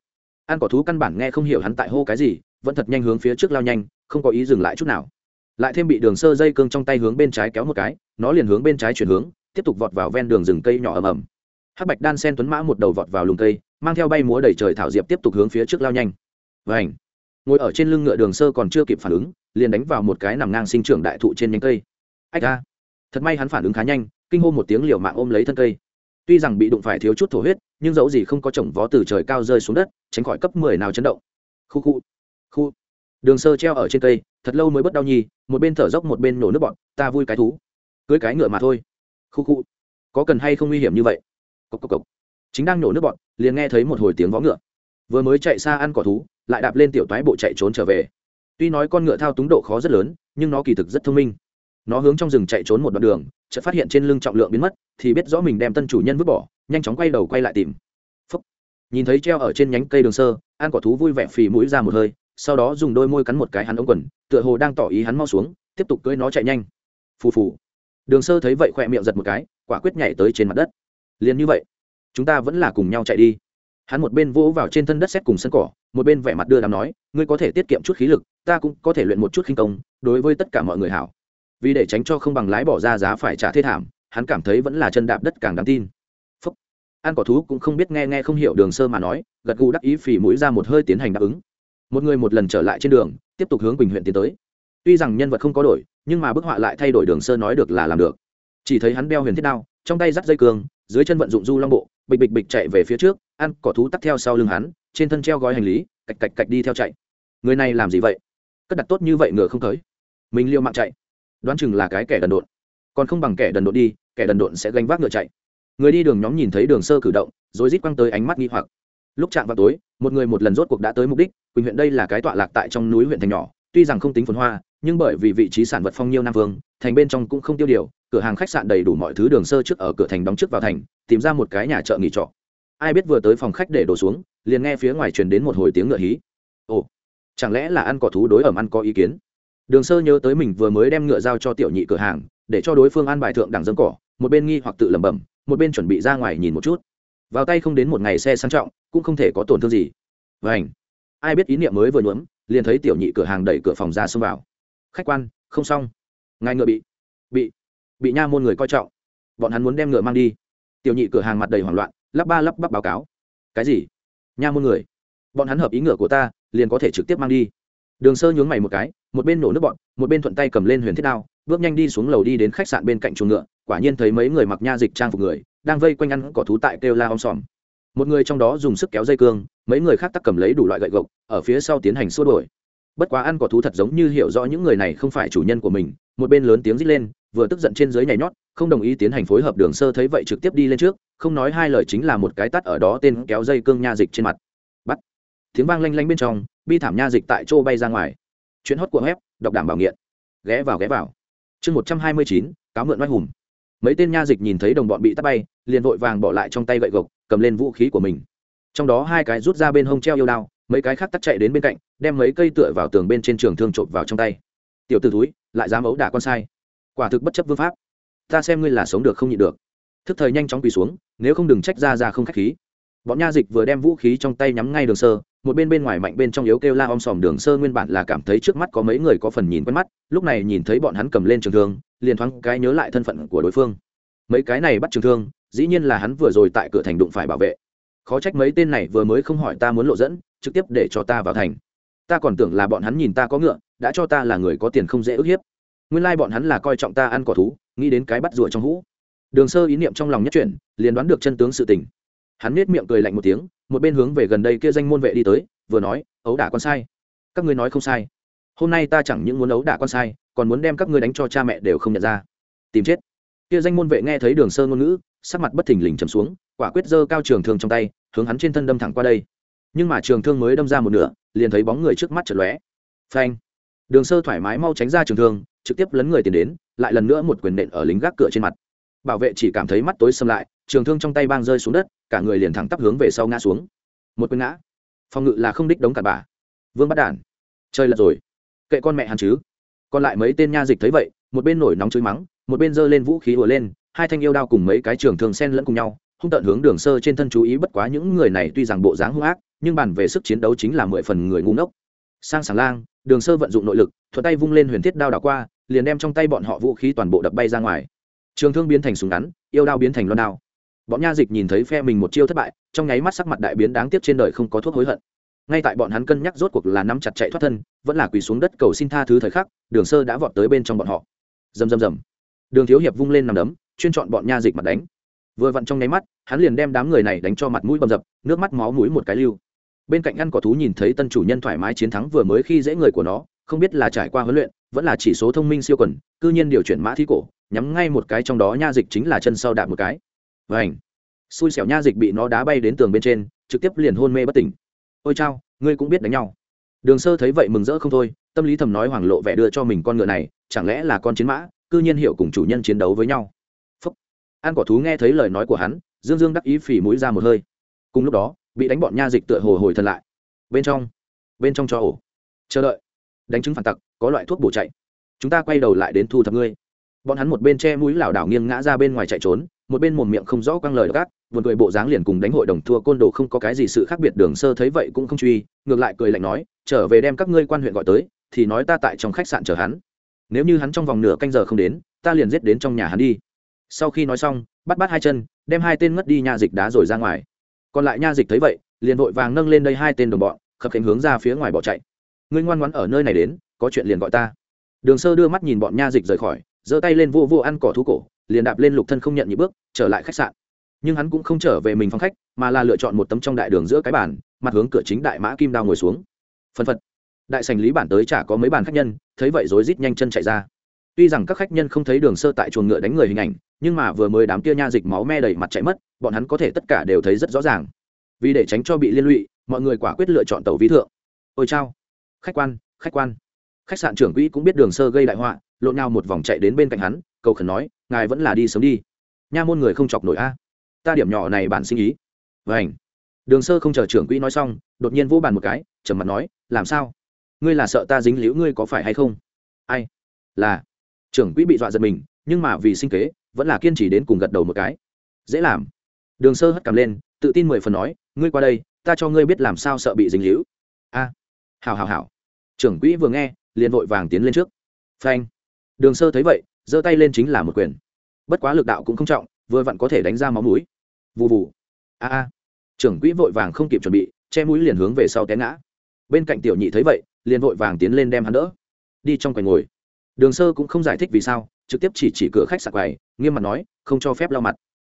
Ăn cỏ thú căn bản nghe không hiểu hắn tại hô cái gì, vẫn thật nhanh hướng phía trước lao nhanh, không có ý dừng lại chút nào. Lại thêm bị đường sơ dây cương trong tay hướng bên trái kéo một cái, nó liền hướng bên trái chuyển hướng, tiếp tục vọt vào ven đường rừng cây nhỏ ầm ầm hắc bạch đan sen tuấn mã một đầu vọt vào lùng cây, mang theo bay múa đầy trời thảo diệp tiếp tục hướng phía trước lao nhanh. Và ảnh ngồi ở trên lưng ngựa đường sơ còn chưa kịp phản ứng, liền đánh vào một cái nằm ngang sinh trưởng đại thụ trên nhánh cây. Ách ra thật may hắn phản ứng khá nhanh, kinh hô một tiếng liều mạng ôm lấy thân cây. Tuy rằng bị đụng phải thiếu chút thổ huyết, nhưng dẫu gì không có chồng vó từ trời cao rơi xuống đất, tránh khỏi cấp mười nào chấn động. Khu khu! Khu! Đường sơ treo ở trên cây, thật lâu mới bất đau nhi một bên thở dốc một bên nổ nước bọn, ta vui cái thú. Cưới cái ngựa mà thôi. Khu khu! Có cần hay không nguy hiểm như vậy? Cốc cốc cốc. chính đang nổ nước bọn, liền nghe thấy một hồi tiếng vó ngựa. Vừa mới chạy xa ăn cỏ thú, lại đạp lên tiểu toái bộ chạy trốn trở về. Tuy nói con ngựa thao túng độ khó rất lớn, nhưng nó kỳ thực rất thông minh. Nó hướng trong rừng chạy trốn một đoạn đường, chợt phát hiện trên lưng trọng lượng biến mất, thì biết rõ mình đem tân chủ nhân vứt bỏ, nhanh chóng quay đầu quay lại tìm. Phúc. nhìn thấy treo ở trên nhánh cây đường sơ an cỏ thú vui vẻ phì mũi ra một hơi, sau đó dùng đôi môi cắn một cái hắn ống quần, tựa hồ đang tỏ ý hắn mau xuống, tiếp tục cưỡi nó chạy nhanh. Phù phù. Đường sơ thấy vậy khỏe miệng giật một cái, quả quyết nhảy tới trên mặt đất liền như vậy, chúng ta vẫn là cùng nhau chạy đi. Hắn một bên vỗ vào trên thân đất xét cùng sân cỏ, một bên vẻ mặt đưa đám nói, ngươi có thể tiết kiệm chút khí lực, ta cũng có thể luyện một chút khinh công, đối với tất cả mọi người hảo. Vì để tránh cho không bằng lái bỏ ra giá phải trả thê thảm, hắn cảm thấy vẫn là chân đạp đất càng đáng tin. Phúc. An cỏ thú cũng không biết nghe nghe không hiểu đường sơ mà nói, gật gù đắc ý phì mũi ra một hơi tiến hành đáp ứng. Một người một lần trở lại trên đường, tiếp tục hướng quỳnh huyện tiến tới. Tuy rằng nhân vật không có đổi, nhưng mà bức họa lại thay đổi đường sơ nói được là làm được. Chỉ thấy hắn đeo huyền thiết đao, trong tay dắt dây cường dưới chân vận dụng du long bộ, bịch bịch bịch chạy về phía trước, ăn cỏ thú tắt theo sau lưng hắn, trên thân treo gói hành lý, cạch cạch cạch đi theo chạy. Người này làm gì vậy? Cất đặt tốt như vậy ngựa không tới. Mình liêu mạng chạy. Đoán chừng là cái kẻ đần độn. Còn không bằng kẻ đần độn đi, kẻ đần độn sẽ gánh vác ngựa chạy. Người đi đường nhóm nhìn thấy đường sơ cử động, rồi rít quăng tới ánh mắt nghi hoặc. Lúc chạm vào tối, một người một lần rốt cuộc đã tới mục đích, quỳnh huyện đây là cái tọa lạc tại trong núi huyện thành nhỏ, tuy rằng không tính phồn hoa, nhưng bởi vì vị trí sản vật phong nhiêu nam vương, thành bên trong cũng không tiêu điều cửa hàng khách sạn đầy đủ mọi thứ đường sơ trước ở cửa thành đóng trước vào thành, tìm ra một cái nhà chợ nghỉ trọ. Ai biết vừa tới phòng khách để đổ xuống, liền nghe phía ngoài truyền đến một hồi tiếng ngựa hí. Ồ, chẳng lẽ là ăn cỏ thú đối ẩm ăn có ý kiến? Đường sơ nhớ tới mình vừa mới đem ngựa giao cho tiểu nhị cửa hàng, để cho đối phương ăn bài thượng đẳng dâng cỏ, một bên nghi hoặc tự lẩm bẩm, một bên chuẩn bị ra ngoài nhìn một chút. Vào tay không đến một ngày xe sang trọng, cũng không thể có tổn thương gì. Vảnh ai biết ý niệm mới vừa nhuốm, liền thấy tiểu nhị cửa hàng đẩy cửa phòng ra xông vào. Khách quan, không xong. Ngài ngựa bị bị nha môn người coi trọng. Bọn hắn muốn đem ngựa mang đi. Tiểu nhị cửa hàng mặt đầy hoảng loạn, lắp ba lắp bắp báo cáo. Cái gì? Nha môn người? Bọn hắn hợp ý ngựa của ta, liền có thể trực tiếp mang đi. Đường sơ nhướng mày một cái, một bên nổ nước bọn, một bên thuận tay cầm lên huyền thiết đao, bước nhanh đi xuống lầu đi đến khách sạn bên cạnh chuồng ngựa, quả nhiên thấy mấy người mặc nha dịch trang phục người, đang vây quanh ăn cỏ thú tại kêu la om sòm. Một người trong đó dùng sức kéo dây cương, mấy người khác tắc cầm lấy đủ loại gậy gộc, ở phía sau tiến hành xua đổi bất quá ăn cỏ thú thật giống như hiểu rõ những người này không phải chủ nhân của mình một bên lớn tiếng rít lên, vừa tức giận trên dưới nhảy nhót, không đồng ý tiến hành phối hợp đường sơ thấy vậy trực tiếp đi lên trước, không nói hai lời chính là một cái tắt ở đó tên kéo dây cương nha dịch trên mặt. Bắt. Tiếng vang lanh lanh bên trong, bi thảm nha dịch tại chỗ bay ra ngoài. Chuyến hót của web, đọc đảm bảo nghiện. Ghé vào ghé vào. Chương một trăm hai mươi chín, cáo mượn oai hùng. Mấy tên nha dịch nhìn thấy đồng bọn bị tắt bay, liền vội vàng bỏ lại trong tay gậy gộc, cầm lên vũ khí của mình. Trong đó hai cái rút ra bên hông treo yêu đao, mấy cái khác tắt chạy đến bên cạnh, đem mấy cây tựa vào tường bên trên trường thương trộm vào trong tay. Tiểu t ử túi lại dám ấu đả con sai. Quả thực bất chấp vương pháp. Ta xem ngươi là sống được không nhịn được. Thức thời nhanh chóng quỳ xuống, nếu không đừng trách ra ra không k h á c h khí. Bọn nha dịch vừa đem vũ khí trong tay nhắm ngay đường sơ, một bên bên ngoài mạnh bên trong yếu kêu la om sòm đường sơ nguyên bản là cảm thấy trước mắt có mấy người có phần nhìn quen mắt, lúc này nhìn thấy bọn hắn cầm lên trường thương, liền thoáng cái nhớ lại thân phận của đối phương. Mấy cái này bắt trường thương, dĩ nhiên là hắn vừa rồi tại cửa thành đụng phải bảo vệ. Khó trách mấy tên này vừa mới không hỏi ta muốn lộ dẫn, trực tiếp để cho ta vào thành ta còn tưởng là bọn hắn nhìn ta có ngựa, đã cho ta là người có tiền không dễ ức hiếp. Nguyên lai、like、bọn hắn là coi trọng ta ăn cỏ thú, nghĩ đến cái bắt rùa trong hũ. Đường sơ ý niệm trong lòng nhất chuyển, liền đoán được chân tướng sự tình. Hắn nết miệng cười lạnh một tiếng, một bên hướng về gần đây kia danh môn vệ đi tới, vừa nói, ấu đả con sai. Các ngươi nói không sai. Hôm nay ta chẳng những muốn ấu đả con sai, còn muốn đem các ngươi đánh cho cha mẹ đều không nhận ra. Tìm chết. Kia danh môn vệ nghe thấy đường sơ ngôn ngữ, sắc mặt bất thình lình trầm xuống, quả quyết giơ cao trường thương trong tay, hướng hắn trên thân đâm thẳng qua đây. Nhưng mà trường thương mới đâm ra một nửa liền thấy bóng người trước mắt chật lóe. Phanh. Đường sơ thoải mái mau tránh ra trường thương, trực tiếp lấn người tiến đến, lại lần nữa một quyền nện ở lính gác cửa trên mặt. Bảo vệ chỉ cảm thấy mắt tối xâm lại, trường thương trong tay bang rơi xuống đất, cả người liền thẳng tắp hướng về sau ngã xuống. Một quyền ngã. Phòng ngự là không đích đống cặn bà. Vương bắt đản. Chơi lật rồi. Kệ con mẹ hàn chứ. Còn lại mấy tên nha dịch thấy vậy, một bên nổi nóng chửi mắng, một bên giơ lên vũ khí ùa lên, hai thanh yêu đao cùng mấy cái trường thương sen lẫn cùng nhau hung tận hướng đường sơ trên thân chú ý bất quá những người này tuy rằng bộ dáng hung ác, nhưng bàn về sức chiến đấu chính là mười phần người ngu ngốc. Sang sảng lang, đường sơ vận dụng nội lực thuật tay vung lên huyền thiết đao đảo qua, liền đem trong tay bọn họ vũ khí toàn bộ đập bay ra ngoài. Trường thương biến thành súng ngắn, yêu đao biến thành loan đao. Bọn nha dịch nhìn thấy phe mình một chiêu thất bại, trong nháy mắt sắc mặt đại biến đáng tiếc trên đời không có thuốc hối hận. Ngay tại bọn hắn cân nhắc rốt cuộc là nắm chặt chạy thoát thân, vẫn là quỳ xuống đất cầu xin tha thứ thời khắc, đường sơ đã vọt tới bên trong bọn họ. Rầm rầm rầm. Đường thiếu hiệp vung lên nằm đấm, chuyên chọn bọn nha dịch mặt đánh vừa vặn trong nháy mắt, hắn liền đem đám người này đánh cho mặt mũi bầm dập, nước mắt máu mũi một cái lưu. Bên cạnh ngăn cỏ thú nhìn thấy tân chủ nhân thoải mái chiến thắng vừa mới khi dễ người của nó, không biết là trải qua huấn luyện, vẫn là chỉ số thông minh siêu quần, cư nhiên điều chuyển mã thi cổ, nhắm ngay một cái trong đó nha dịch chính là chân sau đạp một cái. Vảnh xui xẻo nha dịch bị nó đá bay đến tường bên trên, trực tiếp liền hôn mê bất tỉnh. Ôi chao, ngươi cũng biết đánh nhau. Đường sơ thấy vậy mừng rỡ không thôi, tâm lý thầm nói hoàng lộ vẻ đưa cho mình con ngựa này, chẳng lẽ là con chiến mã, cư nhiên hiểu cùng chủ nhân chiến đấu với nhau an cỏ thú nghe thấy lời nói của hắn, dương dương đắc ý phỉ mũi ra một hơi. Cùng lúc đó, bị đánh bọn nha dịch tựa hồ hồi thần lại. Bên trong bên trong cho ổ. Chờ đợi. Đánh chứng phản tặc, có loại thuốc bổ chạy. Chúng ta quay đầu lại đến thu thập ngươi. Bọn hắn một bên che mũi lảo đảo nghiêng ngã ra bên ngoài chạy trốn, một bên mồm miệng không rõ quăng lời gác vườn cười bộ dáng liền cùng đánh hội đồng thua côn đồ không có cái gì sự khác biệt đường sơ thấy vậy cũng không truy, ngược lại cười lạnh nói, trở về đem các ngươi quan huyện gọi tới, thì nói ta tại trong khách sạn chờ hắn. Nếu như hắn trong vòng nửa canh giờ không đến, ta liền giết đến trong nhà hắn đi sau khi nói xong, bắt bắt hai chân, đem hai tên ngất đi nha dịch đá rồi ra ngoài. Còn lại nha dịch thấy vậy, liền vội vàng nâng lên đây hai tên đồng bọn, khập khiễng hướng ra phía ngoài bỏ chạy. Ngươi ngoan ngoãn ở nơi này đến, có chuyện liền gọi ta. Đường sơ đưa mắt nhìn bọn nha dịch rời khỏi, giơ tay lên vô vô ăn cỏ thú cổ, liền đạp lên lục thân không nhận nhị bước, trở lại khách sạn. Nhưng hắn cũng không trở về mình phòng khách, mà là lựa chọn một tấm trong đại đường giữa cái bàn, mặt hướng cửa chính đại mã kim đao ngồi xuống. Phân phật. Đại sành lý bản tới chả có mấy bàn khách nhân, thấy vậy rối rít nhanh chân chạy ra tuy rằng các khách nhân không thấy đường sơ tại chuồng ngựa đánh người hình ảnh, nhưng mà vừa mới đám kia nha dịch máu me đầy mặt chạy mất, bọn hắn có thể tất cả đều thấy rất rõ ràng. Vì để tránh cho bị liên lụy, mọi người quả quyết lựa chọn tàu ví thượng. Ôi chao. Khách quan khách quan. Khách sạn trưởng quỹ cũng biết đường sơ gây đại họa, lộn nhau một vòng chạy đến bên cạnh hắn, cầu khẩn nói, ngài vẫn là đi sớm đi. Nha môn người không chọc nổi a. Ta điểm nhỏ này bản sinh ý. Vảnh đường sơ không chờ trưởng quỹ nói xong, đột nhiên vỗ bàn một cái, trầm mặt nói, làm sao? Ngươi là sợ ta dính liễu ngươi có phải hay không? Ai? Là trưởng quỹ bị dọa giật mình nhưng mà vì sinh kế vẫn là kiên trì đến cùng gật đầu một cái. Dễ làm. Đường sơ hất cầm lên tự tin mười phần nói ngươi qua đây ta cho ngươi biết làm sao sợ bị dính líu. A à, hào hào hào trưởng quỹ vừa nghe liền vội vàng tiến lên trước. Phanh. Đường sơ thấy vậy giơ tay lên chính là một quyền. Bất quá lực đạo cũng không trọng vừa vặn có thể đánh ra máu mũi. Vụ vụ a a. Trưởng quỹ vội vàng không kịp chuẩn bị che mũi liền hướng về sau té ngã. Bên cạnh tiểu nhị thấy vậy liền vội vàng tiến lên đem hắn đỡ. Đi trong quầy ngồi đường sơ cũng không giải thích vì sao, trực tiếp chỉ chỉ cửa khách sạc quầy, nghiêm mặt nói, không cho phép lau mặt.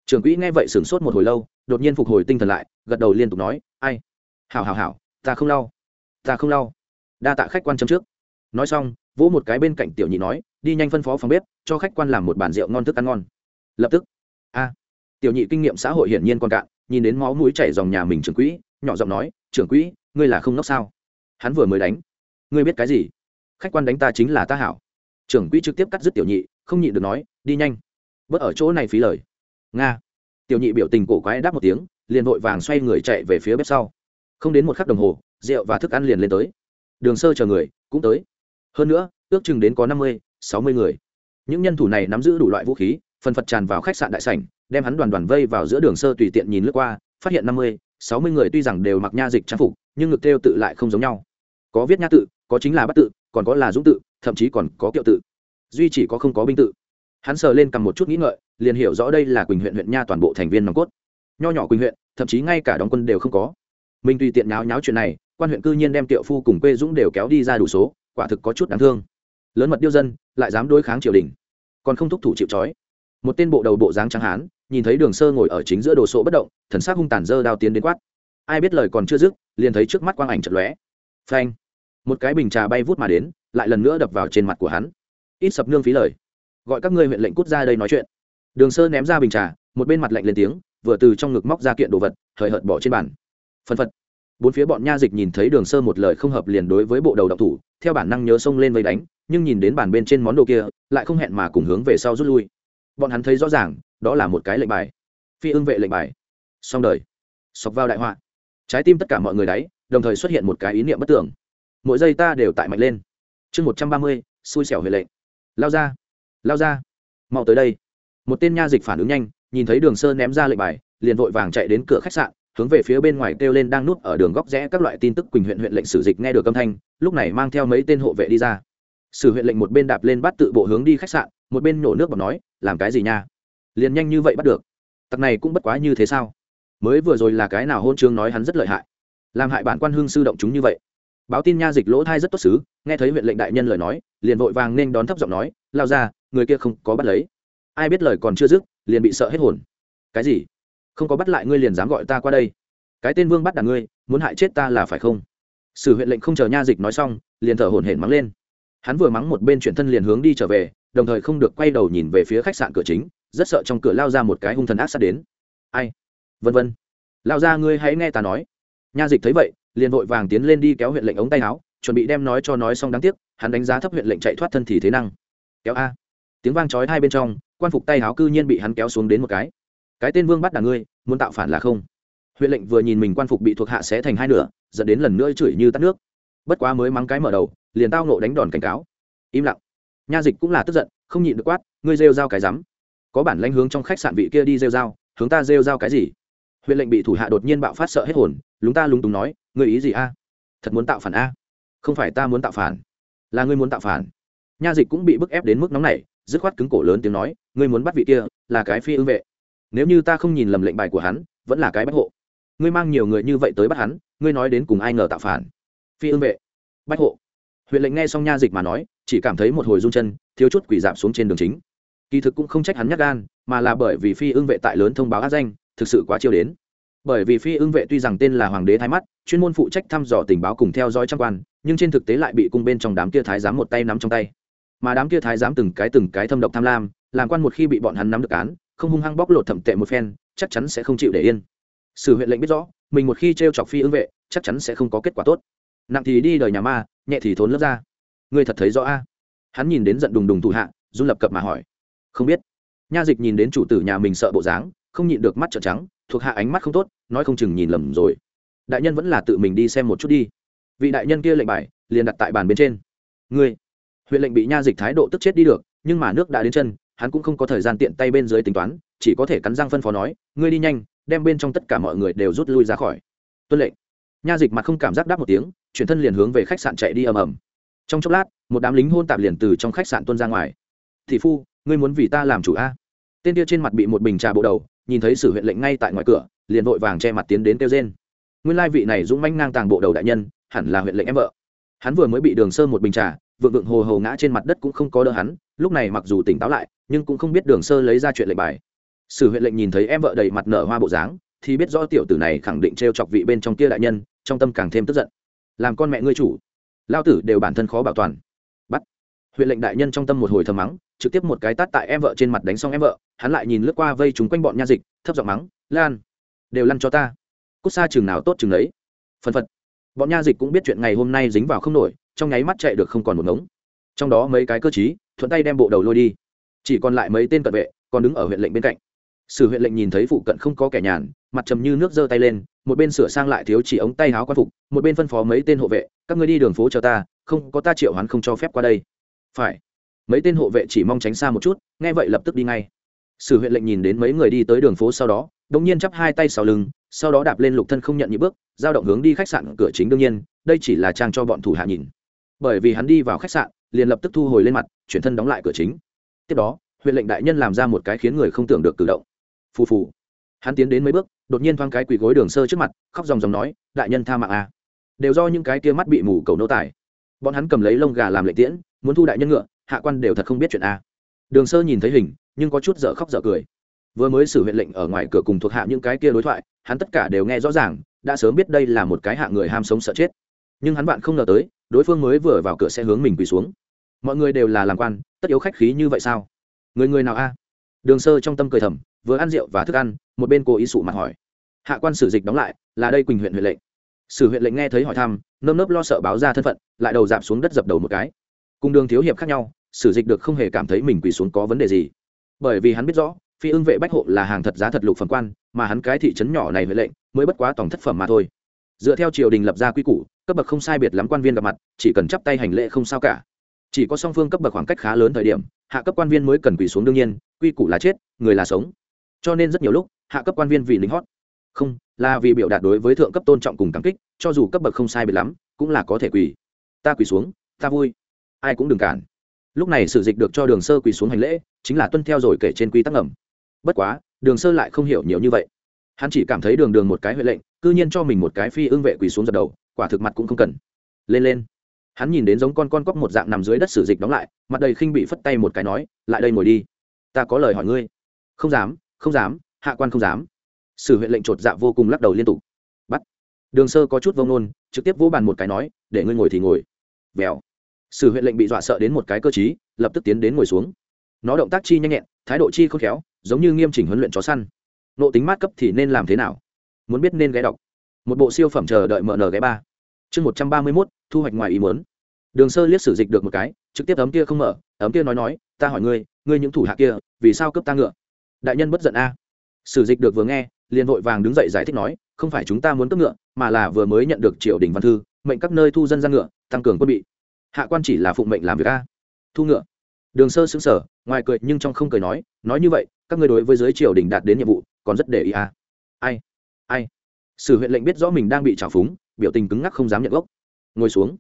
Trưởng quỹ nghe vậy sửng sốt một hồi lâu, đột nhiên phục hồi tinh thần lại, gật đầu liên tục nói, ai? Hảo hảo hảo, ta không lau. Ta không lau. Đa tạ khách quan chấm trước. Nói xong, vỗ một cái bên cạnh tiểu nhị nói, đi nhanh phân phó phòng bếp, cho khách quan làm một bàn rượu ngon thức ăn ngon. Lập tức, a, tiểu nhị kinh nghiệm xã hội hiển nhiên còn cạn, nhìn đến máu mũi chảy dòng nhà mình trưởng quỹ, nhỏ giọng nói, trưởng quỹ, ngươi là không nốc sao? Hắn vừa mới đánh. Ngươi biết cái gì? Khách quan đánh ta chính là ta hảo trưởng quỹ trực tiếp cắt dứt tiểu nhị, không nhịn được nói, đi nhanh. Bớt ở chỗ này phí lời. Nga. Tiểu nhị biểu tình cổ quái đáp một tiếng, liền vội vàng xoay người chạy về phía bếp sau. Không đến một khắc đồng hồ, rượu và thức ăn liền lên tới. Đường sơ chờ người, cũng tới. Hơn nữa, ước chừng đến có năm mươi, sáu mươi người. Những nhân thủ này nắm giữ đủ loại vũ khí, phần phật tràn vào khách sạn đại sảnh, đem hắn đoàn đoàn vây vào giữa đường sơ tùy tiện nhìn lướt qua, phát hiện năm mươi, sáu mươi người tuy rằng đều mặc nha dịch trang phục, nhưng ngực theo tự lại không giống nhau. Có viết nha tự, có chính là bắt tự còn có là dũng tự, thậm chí còn có kiệu tự. Duy chỉ có không có binh tự. Hắn sờ lên cầm một chút nghĩ ngợi, liền hiểu rõ đây là quỳnh huyện huyện nha toàn bộ thành viên nòng cốt. Nho nhỏ quỳnh huyện, thậm chí ngay cả đóng quân đều không có. Mình tùy tiện nháo nháo chuyện này, quan huyện cư nhiên đem tiệu phu cùng quê dũng đều kéo đi ra đủ số, quả thực có chút đáng thương. Lớn mật điêu dân, lại dám đối kháng triều đình. Còn không thúc thủ chịu trói. Một tên bộ đầu bộ dáng trắng hán, nhìn thấy đường sơ ngồi ở chính giữa đồ sộ bất động, thần sắc hung tàn dơ đao tiến đến quát. Ai biết lời còn chưa dứt, liền thấy trước mắt quang ảnh chật lóe. Phanh một cái bình trà bay vút mà đến, lại lần nữa đập vào trên mặt của hắn. Ít sập nương phí lời. Gọi các ngươi huyện lệnh cút ra đây nói chuyện. Đường sơ ném ra bình trà, một bên mặt lạnh lên tiếng, vừa từ trong ngực móc ra kiện đồ vật thời hợt bỏ trên bàn. Phân phật. Bốn phía bọn nha dịch nhìn thấy đường sơ một lời không hợp liền đối với bộ đầu độc thủ, theo bản năng nhớ xông lên vây đánh, nhưng nhìn đến bàn bên trên món đồ kia, lại không hẹn mà cùng hướng về sau rút lui. Bọn hắn thấy rõ ràng, đó là một cái lệnh bài. Phi ưng vệ lệnh bài. Xong đời. Sọc vào đại họa. Trái tim tất cả mọi người đáy, đồng thời xuất hiện một cái ý niệm bất tưởng mỗi giây ta đều tại mạnh lên. Chương một trăm ba mươi, xui xẻo huệ lệnh lao ra lao ra. Mau tới đây. Một tên nha dịch phản ứng nhanh, nhìn thấy đường sơ ném ra lệnh bài, liền vội vàng chạy đến cửa khách sạn, hướng về phía bên ngoài kêu lên đang núp ở đường góc rẽ các loại tin tức quỳnh huyện huyện lệnh sử dịch nghe được âm thanh, lúc này mang theo mấy tên hộ vệ đi ra. Sử huyện lệnh một bên đạp lên bắt tự bộ hướng đi khách sạn, một bên nổ nước bọc nói, làm cái gì nha? Liền nhanh như vậy bắt được. Tặc này cũng bất quá như thế sao? Mới vừa rồi là cái nào hôn chương nói hắn rất lợi hại. Làm hại bản quan hương sư động chúng như vậy báo tin nha dịch lỗ thai rất tốt xứ, nghe thấy huyện lệnh đại nhân lời nói, liền vội vàng nên đón thấp giọng nói, lao ra, người kia không có bắt lấy. Ai biết lời còn chưa dứt, liền bị sợ hết hồn. Cái gì? Không có bắt lại ngươi liền dám gọi ta qua đây. Cái tên vương bắt đàn ngươi, muốn hại chết ta là phải không? Sử huyện lệnh không chờ nha dịch nói xong, liền thở hổn hển mắng lên. Hắn vừa mắng một bên chuyển thân liền hướng đi trở về, đồng thời không được quay đầu nhìn về phía khách sạn cửa chính, rất sợ trong cửa lao ra một cái hung thần ác sát đến. Ai? Vân vân. Lao ra ngươi hãy nghe ta nói. Nha dịch thấy vậy liền vội vàng tiến lên đi kéo huyện lệnh ống tay áo, chuẩn bị đem nói cho nói xong đáng tiếc, hắn đánh giá thấp huyện lệnh chạy thoát thân thì thế năng. Kéo a. Tiếng vang chói hai bên trong, quan phục tay áo cư nhiên bị hắn kéo xuống đến một cái. Cái tên vương bắt đàn ngươi, muốn tạo phản là không? Huyện lệnh vừa nhìn mình quan phục bị thuộc hạ xé thành hai nửa, dẫn đến lần nữa chửi như tắt nước. Bất quá mới mắng cái mở đầu, liền tao nộ đánh đòn cảnh cáo. Im lặng. Nha dịch cũng là tức giận, không nhịn được quát, ngươi rêu dao cái rắm. Có bản lãnh hướng trong khách sạn vị kia đi rêu dao hướng ta rêu dao cái gì? Huyện lệnh bị thủ hạ đột nhiên bạo phát sợ hết hồn, lúng ta lúng túng nói ngươi ý gì a? Thật muốn tạo phản a? Không phải ta muốn tạo phản, là ngươi muốn tạo phản. Nha dịch cũng bị bức ép đến mức nóng này dứt khoát cứng cổ lớn tiếng nói, ngươi muốn bắt vị kia, là cái phi ưng vệ. Nếu như ta không nhìn lầm lệnh bài của hắn, vẫn là cái bách hộ. Ngươi mang nhiều người như vậy tới bắt hắn, ngươi nói đến cùng ai ngờ tạo phản? Phi ưng vệ. Bách hộ. Huyện lệnh nghe xong nha dịch mà nói, chỉ cảm thấy một hồi run chân, thiếu chút quỷ giảm xuống trên đường chính. Kỳ thực cũng không trách hắn nhắc gan, mà là bởi vì phi ưng vệ tại lớn thông báo áp danh, thực sự quá chiêu đến bởi vì phi ưng vệ tuy rằng tên là hoàng đế thái mắt, chuyên môn phụ trách thăm dò tình báo cùng theo dõi trang quan, nhưng trên thực tế lại bị cung bên trong đám kia thái giám một tay nắm trong tay. Mà đám kia thái giám từng cái từng cái thâm độc tham lam, làm quan một khi bị bọn hắn nắm được án, không hung hăng bóc lột thẩm tệ một phen, chắc chắn sẽ không chịu để yên. Sử huyện lệnh biết rõ, mình một khi t r e o chọc phi ưng vệ, chắc chắn sẽ không có kết quả tốt. Nặng thì đi đời nhà ma, nhẹ thì thốn lớp ra ngươi thật thấy rõ a? Hắn nhìn đến giận đùng đùng thủ hạ, run lập cập mà hỏi. Không biết. Nha dịch nhìn đến chủ tử nhà mình sợ bộ dáng, không nhịn được mắt trợn trắng thuộc hạ ánh mắt không tốt, nói không chừng nhìn lầm rồi. Đại nhân vẫn là tự mình đi xem một chút đi. Vị đại nhân kia lệnh bài, liền đặt tại bàn bên trên. Ngươi, huyện lệnh bị nha dịch thái độ tức chết đi được, nhưng mà nước đã đến chân, hắn cũng không có thời gian tiện tay bên dưới tính toán, chỉ có thể cắn răng phân phó nói, ngươi đi nhanh, đem bên trong tất cả mọi người đều rút lui ra khỏi. Tuân lệnh. Nha dịch mặt không cảm giác đáp một tiếng, chuyển thân liền hướng về khách sạn chạy đi ầm ầm. Trong chốc lát, một đám lính hôn tạp liền từ trong khách sạn tuân ra ngoài. Thị phu, ngươi muốn vì ta làm chủ a? Tên kia trên mặt bị một bình trà bộ đầu nhìn thấy sử huyện lệnh ngay tại ngoài cửa, liền vội vàng che mặt tiến đến kêu trên nguyên lai vị này dũng manh ngang tàng bộ đầu đại nhân, hẳn là huyện lệnh em vợ. Hắn vừa mới bị đường sơ một bình trà, vượng vượng hồ hồ ngã trên mặt đất cũng không có đỡ hắn, lúc này mặc dù tỉnh táo lại, nhưng cũng không biết đường sơ lấy ra chuyện lệnh bài. Sử huyện lệnh nhìn thấy em vợ đầy mặt nở hoa bộ dáng, thì biết rõ tiểu tử này khẳng định t r e o chọc vị bên trong kia đại nhân, trong tâm càng thêm tức giận. Làm con mẹ ngươi chủ. Lao tử đều bản thân khó bảo toàn huyện lệnh đại nhân trong tâm một hồi thầm mắng, trực tiếp một cái tát tại em vợ trên mặt đánh xong em vợ, hắn lại nhìn lướt qua vây chúng quanh bọn nha dịch, thấp giọng mắng, lan, đều lăn cho ta. Cút xa chừng nào tốt chừng ấy phân phật. Bọn nha dịch cũng biết chuyện ngày hôm nay dính vào không nổi, trong nháy mắt chạy được không còn một ngống. Trong đó mấy cái cơ chí thuận tay đem bộ đầu lôi đi. Chỉ còn lại mấy tên cận vệ, còn đứng ở huyện lệnh bên cạnh. Sử huyện lệnh nhìn thấy phụ cận không có kẻ nhàn, mặt trầm như nước giơ tay lên, một bên sửa sang lại thiếu chỉ ống tay háo quan phục, một bên phân phó mấy tên hộ vệ, các ngươi đi đường phố chờ ta, không có ta triệu hắn không cho phép qua đây phải. Mấy tên hộ vệ chỉ mong tránh xa một chút, nghe vậy lập tức đi ngay. Sử huyện lệnh nhìn đến mấy người đi tới đường phố sau đó, đống nhiên chắp hai tay sau lưng, sau đó đạp lên lục thân không nhận những bước, giao động hướng đi khách sạn cửa chính đương nhiên, đây chỉ là trang cho bọn thủ hạ nhìn. Bởi vì hắn đi vào khách sạn, liền lập tức thu hồi lên mặt, chuyển thân đóng lại cửa chính. Tiếp đó, huyện lệnh đại nhân làm ra một cái khiến người không tưởng được cử động. Phù phù. Hắn tiến đến mấy bước, đột nhiên thoáng cái quỳ gối đường sơ trước mặt, khóc dòng dòng nói, đại nhân tha mạng à. đều do những cái kia mắt bị mù cầu nô tài. Bọn hắn cầm lấy lông gà làm lệ tiễn muốn thu đại nhân ngựa, hạ quan đều thật không biết chuyện a. Đường sơ nhìn thấy hình, nhưng có chút dở khóc dở cười. Vừa mới xử huyện lệnh ở ngoài cửa cùng thuộc hạ những cái kia đối thoại, hắn tất cả đều nghe rõ ràng, đã sớm biết đây là một cái hạ người ham sống sợ chết. Nhưng hắn bạn không ngờ tới, đối phương mới vừa vào cửa sẽ hướng mình quỳ xuống. Mọi người đều là làm quan, tất yếu khách khí như vậy sao? Người người nào a? Đường sơ trong tâm cười thầm, vừa ăn rượu và thức ăn, một bên cô ý sụ mặt hỏi. Hạ quan sử dịch đóng lại, là đây quỳnh huyện huyện lệnh. Sử huyện lệnh nghe thấy hỏi thăm, nơm nớp lo sợ báo ra thân phận, lại đầu dạp xuống đất dập đầu một cái cùng đường thiếu hiệp khác nhau, sử dịch được không hề cảm thấy mình quỳ xuống có vấn đề gì. Bởi vì hắn biết rõ, phi ưng vệ bách hộ là hàng thật giá thật lục phẩm quan, mà hắn cái thị trấn nhỏ này huệ lệnh, mới bất quá tổng thất phẩm mà thôi. Dựa theo triều đình lập ra quy củ, cấp bậc không sai biệt lắm quan viên gặp mặt, chỉ cần chắp tay hành lễ không sao cả. Chỉ có song phương cấp bậc khoảng cách khá lớn thời điểm, hạ cấp quan viên mới cần quỳ xuống đương nhiên, quy củ là chết, người là sống. Cho nên rất nhiều lúc, hạ cấp quan viên vì lính hót. Không, là vì biểu đạt đối với thượng cấp tôn trọng cùng cảm kích, cho dù cấp bậc không sai biệt lắm, cũng là có thể quỳ. Ta quỳ xuống, ta vui ai cũng đừng cản. Lúc này sử dịch được cho đường sơ quỳ xuống hành lễ, chính là tuân theo rồi kể trên quy tắc ngầm. Bất quá, đường sơ lại không hiểu nhiều như vậy. Hắn chỉ cảm thấy đường đường một cái huệ lệnh, cư nhiên cho mình một cái phi ương vệ quỳ xuống giật đầu, quả thực mặt cũng không cần. Lên lên. Hắn nhìn đến giống con con cóc một dạng nằm dưới đất sử dịch đóng lại, mặt đầy khinh bị phất tay một cái nói, lại đây ngồi đi. Ta có lời hỏi ngươi. Không dám không dám, hạ quan không dám. Sử huyện lệnh chột dạ vô cùng lắc đầu liên tục. Bắt. Đường sơ có chút vông nôn, trực tiếp vỗ bàn một cái nói, để ngươi ngồi thì ngồi. Vèo sử huyện lệnh bị dọa sợ đến một cái cơ chí lập tức tiến đến ngồi xuống. Nó động tác chi nhanh nhẹn, thái độ chi khôn khéo, giống như nghiêm chỉnh huấn luyện chó săn. Nộ tính mát cấp thì nên làm thế nào? Muốn biết nên ghé đọc. Một bộ siêu phẩm chờ đợi mở nở ghé ba. Chương một trăm ba mươi mốt, thu hoạch ngoài ý muốn. Đường sơ liếc sử dịch được một cái, trực tiếp ấm kia không mở, ấm kia nói nói, ta hỏi ngươi ngươi những thủ hạ kia, vì sao cướp ta ngựa? Đại nhân bất giận a. Sử dịch được vừa nghe, liền vội vàng đứng dậy giải thích nói, không phải chúng ta muốn cướp ngựa, mà là vừa mới nhận được triều đình văn thư, mệnh các nơi thu dân ra ngựa, tăng cường quân bị hạ quan chỉ là phụng mệnh làm việc a. Thu ngựa. Đường sơ xứng sở ngoài cười nhưng trong không cười nói nói như vậy các ngươi đối với giới triều đình đạt đến nhiệm vụ còn rất để ý à. ai? Ai? Sử huyện lệnh biết rõ mình đang bị trào phúng biểu tình cứng ngắc không dám nhận gốc. Ngồi xuống.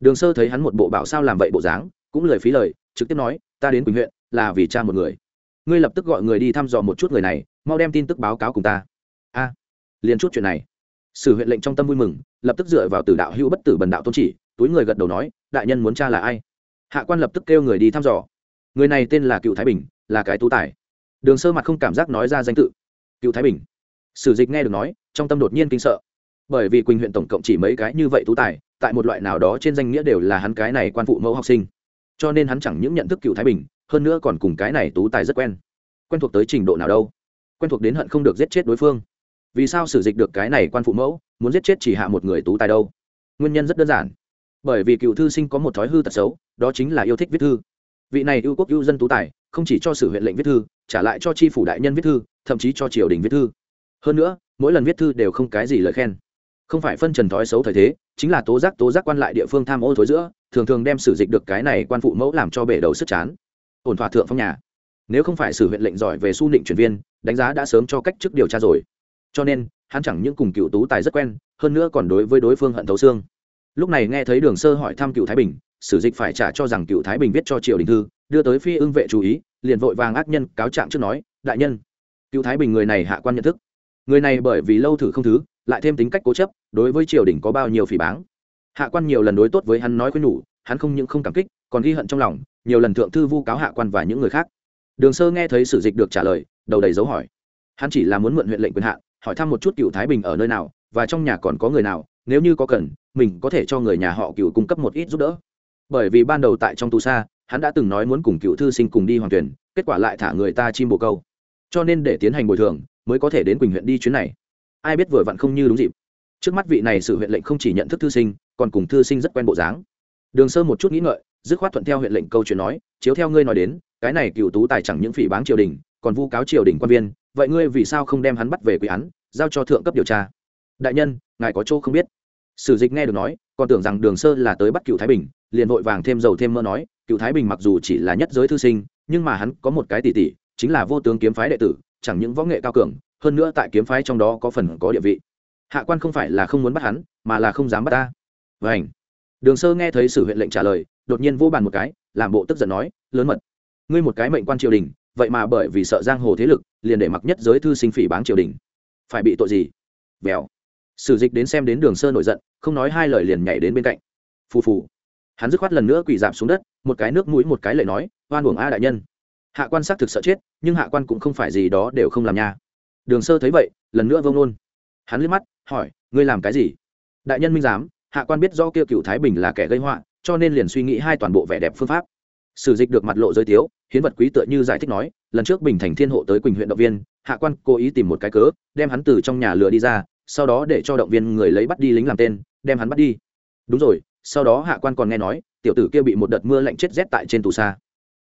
Đường sơ thấy hắn một bộ bảo sao làm vậy bộ dáng cũng lời phí lời trực tiếp nói ta đến quỳnh huyện là vì cha một người. Ngươi lập tức gọi người đi thăm dò một chút người này mau đem tin tức báo cáo cùng ta. A. À, liền chút chuyện này sử huyện lệnh trong tâm vui mừng, lập tức dựa vào tử đạo hữu bất tử bần đạo tôn chỉ, túi người gật đầu nói, đại nhân muốn cha là ai? Hạ quan lập tức kêu người đi thăm dò. Người này tên là cựu thái bình, là cái tú tài. Đường sơ mặt không cảm giác nói ra danh tự. Cựu thái bình. Sử dịch nghe được nói, trong tâm đột nhiên kinh sợ. Bởi vì quỳnh huyện tổng cộng chỉ mấy cái như vậy tú tài, tại một loại nào đó trên danh nghĩa đều là hắn cái này quan phụ mẫu học sinh. Cho nên hắn chẳng những nhận thức cựu thái bình, hơn nữa còn cùng cái này tú tài rất quen. Quen thuộc tới trình độ nào đâu? Quen thuộc đến hận không được giết chết đối phương vì sao sử dịch được cái này quan phụ mẫu, muốn giết chết chỉ hạ một người tú tài đâu? Nguyên nhân rất đơn giản. Bởi vì cựu thư sinh có một thói hư tật xấu, đó chính là yêu thích viết thư. Vị này ưu quốc ưu dân tú tài, không chỉ cho sử huyện lệnh viết thư, trả lại cho tri phủ đại nhân viết thư, thậm chí cho triều đình viết thư. Hơn nữa, mỗi lần viết thư đều không cái gì lời khen. Không phải phân trần thói xấu thời thế, chính là tố giác tố giác quan lại địa phương tham ô thối giữa, thường thường đem sử dịch được cái này quan phụ mẫu làm cho bể đầu sức chán. Ổn thỏa thượng phong nhà. Nếu không phải sử huyện lệnh giỏi về su nịnh chuyển viên, đánh giá đã sớm cho cách chức điều tra rồi cho nên, hắn chẳng những cùng cựu tú tài rất quen, hơn nữa còn đối với đối phương hận thấu xương. Lúc này nghe thấy đường sơ hỏi thăm cựu thái bình, sử dịch phải trả cho rằng cựu thái bình viết cho triều đình thư, đưa tới phi ưng vệ chú ý, liền vội vàng ác nhân cáo trạng trước nói, đại nhân, cựu thái bình người này hạ quan nhận thức. Người này bởi vì lâu thử không thứ, lại thêm tính cách cố chấp, đối với triều đình có bao nhiêu phỉ báng. Hạ quan nhiều lần đối tốt với hắn nói khuyên nhủ, hắn không những không cảm kích, còn ghi hận trong lòng, nhiều lần thượng thư vu cáo hạ quan và những người khác. Đường sơ nghe thấy sử dịch được trả lời, đầu đầy dấu hỏi. Hắn chỉ là muốn mượn huyện lệnh quyền hạn hỏi thăm một chút cựu thái bình ở nơi nào, và trong nhà còn có người nào, nếu như có cần, mình có thể cho người nhà họ cựu cung cấp một ít giúp đỡ. Bởi vì ban đầu tại trong tù xa, hắn đã từng nói muốn cùng cựu thư sinh cùng đi hoàng tuyển, kết quả lại thả người ta chim bồ câu. Cho nên để tiến hành bồi thường, mới có thể đến quỳnh huyện đi chuyến này. Ai biết vừa vặn không như đúng dịp. Trước mắt vị này sự huyện lệnh không chỉ nhận thức thư sinh, còn cùng thư sinh rất quen bộ dáng. Đường sơ một chút nghĩ ngợi, dứt khoát thuận theo huyện lệnh câu chuyện nói, chiếu theo ngươi nói đến, cái này cựu tú tài chẳng những phỉ báng triều đình, còn vu cáo triều đình quan viên vậy ngươi vì sao không đem hắn bắt về quỷ án giao cho thượng cấp điều tra? Đại nhân, ngài có chỗ không biết. Sử dịch nghe được nói, còn tưởng rằng đường sơ là tới bắt cựu thái bình, liền vội vàng thêm dầu thêm mơ nói, cựu thái bình mặc dù chỉ là nhất giới thư sinh, nhưng mà hắn có một cái tỷ tỷ, chính là vô tướng kiếm phái đệ tử, chẳng những võ nghệ cao cường, hơn nữa tại kiếm phái trong đó có phần có địa vị. Hạ quan không phải là không muốn bắt hắn, mà là không dám bắt ta. Vảnh đường sơ nghe thấy sử huyện lệnh trả lời, đột nhiên vô bàn một cái, làm bộ tức giận nói, lớn mật, ngươi một cái mệnh quan triều đình vậy mà bởi vì sợ giang hồ thế lực, liền để mặc nhất giới thư sinh phỉ báng triều đình. Phải bị tội gì? Vèo. Sử dịch đến xem đến đường sơ nổi giận, không nói hai lời liền nhảy đến bên cạnh. Phù phù. Hắn dứt khoát lần nữa quỳ dạp xuống đất, một cái nước mũi một cái lời nói, oan uổng a đại nhân. Hạ quan xác thực sợ chết, nhưng hạ quan cũng không phải gì đó đều không làm nha. Đường sơ thấy vậy, lần nữa vông nôn hắn liếc mắt, hỏi, ngươi làm cái gì? Đại nhân minh giám, hạ quan biết do kia cựu thái bình là kẻ gây họa, cho nên liền suy nghĩ hai toàn bộ vẻ đẹp phương pháp sử dịch được mặt lộ giới tiếu, hiến vật quý tựa như giải thích nói, lần trước bình thành thiên hộ tới quỳnh huyện động viên, hạ quan cố ý tìm một cái cớ, đem hắn từ trong nhà lừa đi ra, sau đó để cho động viên người lấy bắt đi lính làm tên, đem hắn bắt đi. Đúng rồi, sau đó hạ quan còn nghe nói, tiểu tử kia bị một đợt mưa lạnh chết rét tại trên tù xa.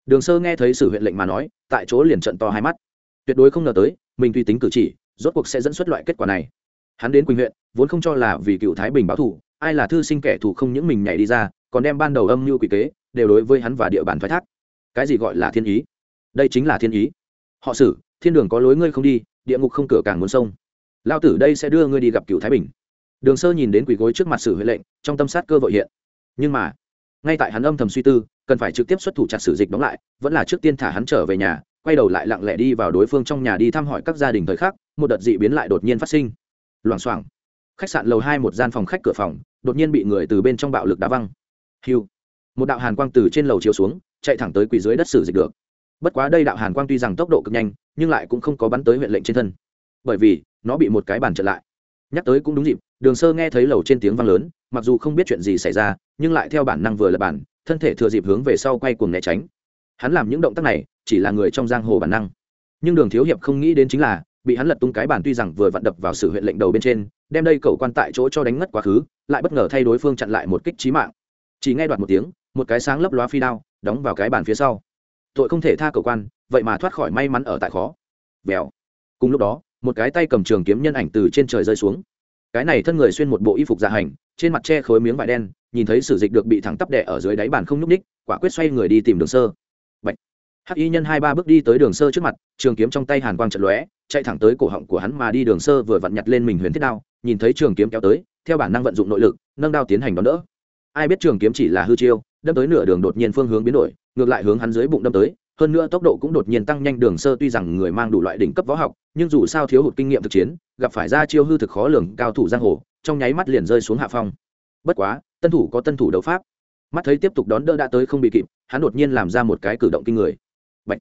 Đường sơ nghe thấy sử huyện lệnh mà nói, tại chỗ liền trận to hai mắt. Tuyệt đối không ngờ tới, mình tùy tính cử chỉ, rốt cuộc sẽ dẫn xuất loại kết quả này. Hắn đến quỳnh huyện, vốn không cho là vì cựu thái bình báo thù, ai là thư sinh kẻ thù không những mình nhảy đi ra, còn đem ban đầu âm mưu quỷ kế đều đối với hắn và địa bàn thoái thác. Cái gì gọi là thiên ý? Đây chính là thiên ý. Họ xử, thiên đường có lối ngươi không đi, địa ngục không cửa càng muốn sông. Lao tử đây sẽ đưa ngươi đi gặp cựu thái bình. Đường sơ nhìn đến quỷ gối trước mặt sử huệ lệnh, trong tâm sát cơ vội hiện. Nhưng mà, ngay tại hắn âm thầm suy tư, cần phải trực tiếp xuất thủ chặt sử dịch đóng lại, vẫn là trước tiên thả hắn trở về nhà, quay đầu lại lặng lẽ đi vào đối phương trong nhà đi thăm hỏi các gia đình thời khắc, một đợt dị biến lại đột nhiên phát sinh. Loảng xoảng. Khách sạn lầu hai một gian phòng khách cửa phòng, đột nhiên bị người từ bên trong bạo lực đá văng. Hiu một đạo hàn quang từ trên lầu chiếu xuống, chạy thẳng tới quỷ dưới đất sử dịch được. Bất quá đây đạo hàn quang tuy rằng tốc độ cực nhanh, nhưng lại cũng không có bắn tới huyện lệnh trên thân. Bởi vì, nó bị một cái bàn chặn lại. Nhắc tới cũng đúng dịp, đường sơ nghe thấy lầu trên tiếng vang lớn, mặc dù không biết chuyện gì xảy ra, nhưng lại theo bản năng vừa là bản thân thể thừa dịp hướng về sau quay cuồng né tránh. Hắn làm những động tác này, chỉ là người trong giang hồ bản năng. Nhưng đường thiếu hiệp không nghĩ đến chính là, bị hắn lật tung cái bàn tuy rằng vừa vặn đập vào sự huyện lệnh đầu bên trên, đem đây cầu quan tại chỗ cho đánh ngất quá khứ, lại bất ngờ thay đối phương chặn lại một kích trí mạng. Chỉ nghe đoạt một tiếng một cái sáng lấp loá phi đao, đóng vào cái bàn phía sau. Tội không thể tha cầu quan, vậy mà thoát khỏi may mắn ở tại khó. Vèo. Cùng lúc đó, một cái tay cầm trường kiếm nhân ảnh từ trên trời rơi xuống. Cái này thân người xuyên một bộ y phục dạ hành, trên mặt che khối miếng vải đen, nhìn thấy sử dịch được bị thẳng tắp đẻ ở dưới đáy bàn không n ú c ních quả quyết xoay người đi tìm đường sơ. Bạch. hắc y nhân hai ba bước đi tới đường sơ trước mặt, trường kiếm trong tay hàn quang trận lóe, chạy thẳng tới cổ họng của hắn mà đi đường sơ vừa vặn nhặt lên mình huyền thiết đao, nhìn thấy trường kiếm kéo tới, theo bản năng vận dụng nội lực, nâng đao tiến hành đón đỡ. Ai biết trường kiếm chỉ là hư chiêu đâm tới nửa đường đột nhiên phương hướng biến đổi, ngược lại hướng hắn dưới bụng đâm tới, hơn nữa tốc độ cũng đột nhiên tăng nhanh, đường sơ tuy rằng người mang đủ loại đỉnh cấp võ học, nhưng dù sao thiếu hụt kinh nghiệm thực chiến, gặp phải ra chiêu hư thực khó lường, cao thủ giang hồ, trong nháy mắt liền rơi xuống hạ phong. Bất quá, tân thủ có tân thủ đấu pháp. Mắt thấy tiếp tục đón đỡ đã tới không bị kịp, hắn đột nhiên làm ra một cái cử động kinh người. Bạch.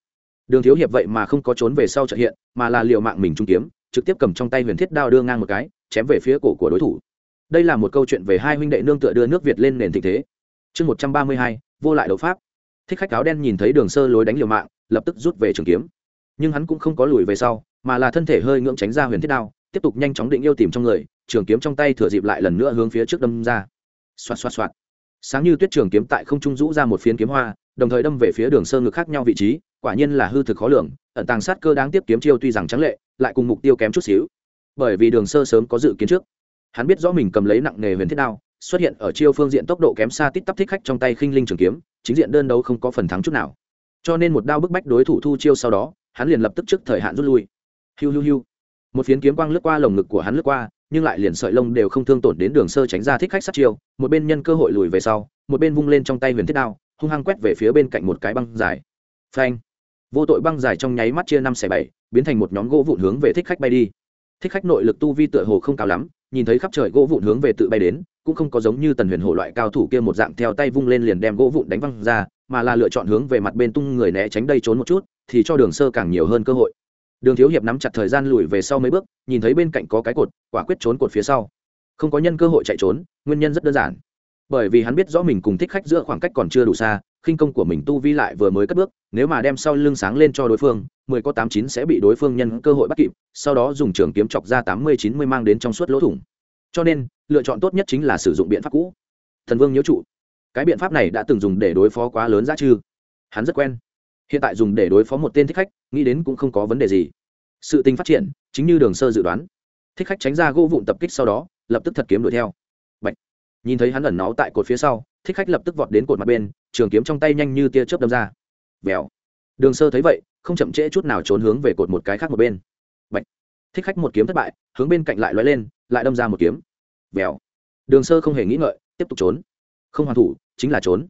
đường thiếu hiệp vậy mà không có trốn về sau trợ hiện, mà là liều mạng mình trung kiếm, trực tiếp cầm trong tay huyền thiết đao đưa ngang một cái, chém về phía cổ của đối thủ. Đây là một câu chuyện về hai huynh đệ nương tựa đưa nước việt lên nền thịnh thế chương một trăm ba mươi hai, vô lại đấu pháp. Thích khách áo đen nhìn thấy đường sơ lối đánh liều mạng, lập tức rút về trường kiếm. Nhưng hắn cũng không có lùi về sau, mà là thân thể hơi ngưỡng tránh ra huyền thiết đao, tiếp tục nhanh chóng định yêu tìm trong người, trường kiếm trong tay thừa dịp lại lần nữa hướng phía trước đâm ra. Xoạt xoạt xoạt. Sáng như tuyết trường kiếm tại không trung rũ ra một phiến kiếm hoa, đồng thời đâm về phía đường sơ ngực khác nhau vị trí, quả nhiên là hư thực khó lường, ẩn tàng sát cơ đáng tiếp kiếm chiêu tuy rằng trắng lệ, lại cùng mục tiêu kém chút xíu. Bởi vì đường sơ sớm có dự kiến trước. Hắn biết rõ mình cầm lấy nặng nghề huyền thiết đao xuất hiện ở chiêu phương diện tốc độ kém xa tít tắp thích khách trong tay khinh linh trường kiếm, chính diện đơn đấu không có phần thắng chút nào. Cho nên một đao bức bách đối thủ thu chiêu sau đó, hắn liền lập tức trước thời hạn rút lui. Hiu hiu hiu. Một phiến kiếm quang lướt qua lồng ngực của hắn lướt qua, nhưng lại liền sợi lông đều không thương tổn đến đường sơ tránh ra thích khách sát chiêu, một bên nhân cơ hội lùi về sau, một bên vung lên trong tay huyền thiết đao, hung hăng quét về phía bên cạnh một cái băng dài. Phanh. Vô tội băng dài trong nháy mắt chia năm xẻ bảy, biến thành một nhóm gỗ vụn hướng về thích khách bay đi. Thích khách nội lực tu vi tựa hồ không cao lắm, nhìn thấy khắp trời gỗ vụn hướng về tự bay đến cũng không có giống như tần huyền hổ loại cao thủ kia một dạng theo tay vung lên liền đem gỗ vụn đánh văng ra, mà là lựa chọn hướng về mặt bên tung người né tránh đây trốn một chút, thì cho đường sơ càng nhiều hơn cơ hội. Đường thiếu hiệp nắm chặt thời gian lùi về sau mấy bước, nhìn thấy bên cạnh có cái cột, quả quyết trốn cột phía sau. Không có nhân cơ hội chạy trốn, nguyên nhân rất đơn giản. Bởi vì hắn biết rõ mình cùng thích khách giữa khoảng cách còn chưa đủ xa, khinh công của mình tu vi lại vừa mới cất bước, nếu mà đem sau lưng sáng lên cho đối phương, mười có tám chín sẽ bị đối phương nhân cơ hội bắt kịp, sau đó dùng trường kiếm chọc ra tám mươi chín mươi mang đến trong suốt lỗ thủng. Cho nên lựa chọn tốt nhất chính là sử dụng biện pháp cũ. Thần vương nhiễu trụ cái biện pháp này đã từng dùng để đối phó quá lớn giá chư. Hắn rất quen. Hiện tại dùng để đối phó một tên thích khách, nghĩ đến cũng không có vấn đề gì. Sự tình phát triển, chính như đường sơ dự đoán. Thích khách tránh ra gỗ vụn tập kích sau đó, lập tức thật kiếm đuổi theo. Bạch. nhìn thấy hắn ẩn náu tại cột phía sau, thích khách lập tức vọt đến cột mặt bên, trường kiếm trong tay nhanh như tia chớp đâm ra. Vèo. Đường sơ thấy vậy, không chậm trễ chút nào trốn hướng về cột một cái khác một bên. Bạch. thích khách một kiếm thất bại, hướng bên cạnh lại lóe lên, lại đâm ra một kiếm vèo đường sơ không hề nghĩ ngợi, tiếp tục trốn. Không hoàn thủ, chính là trốn.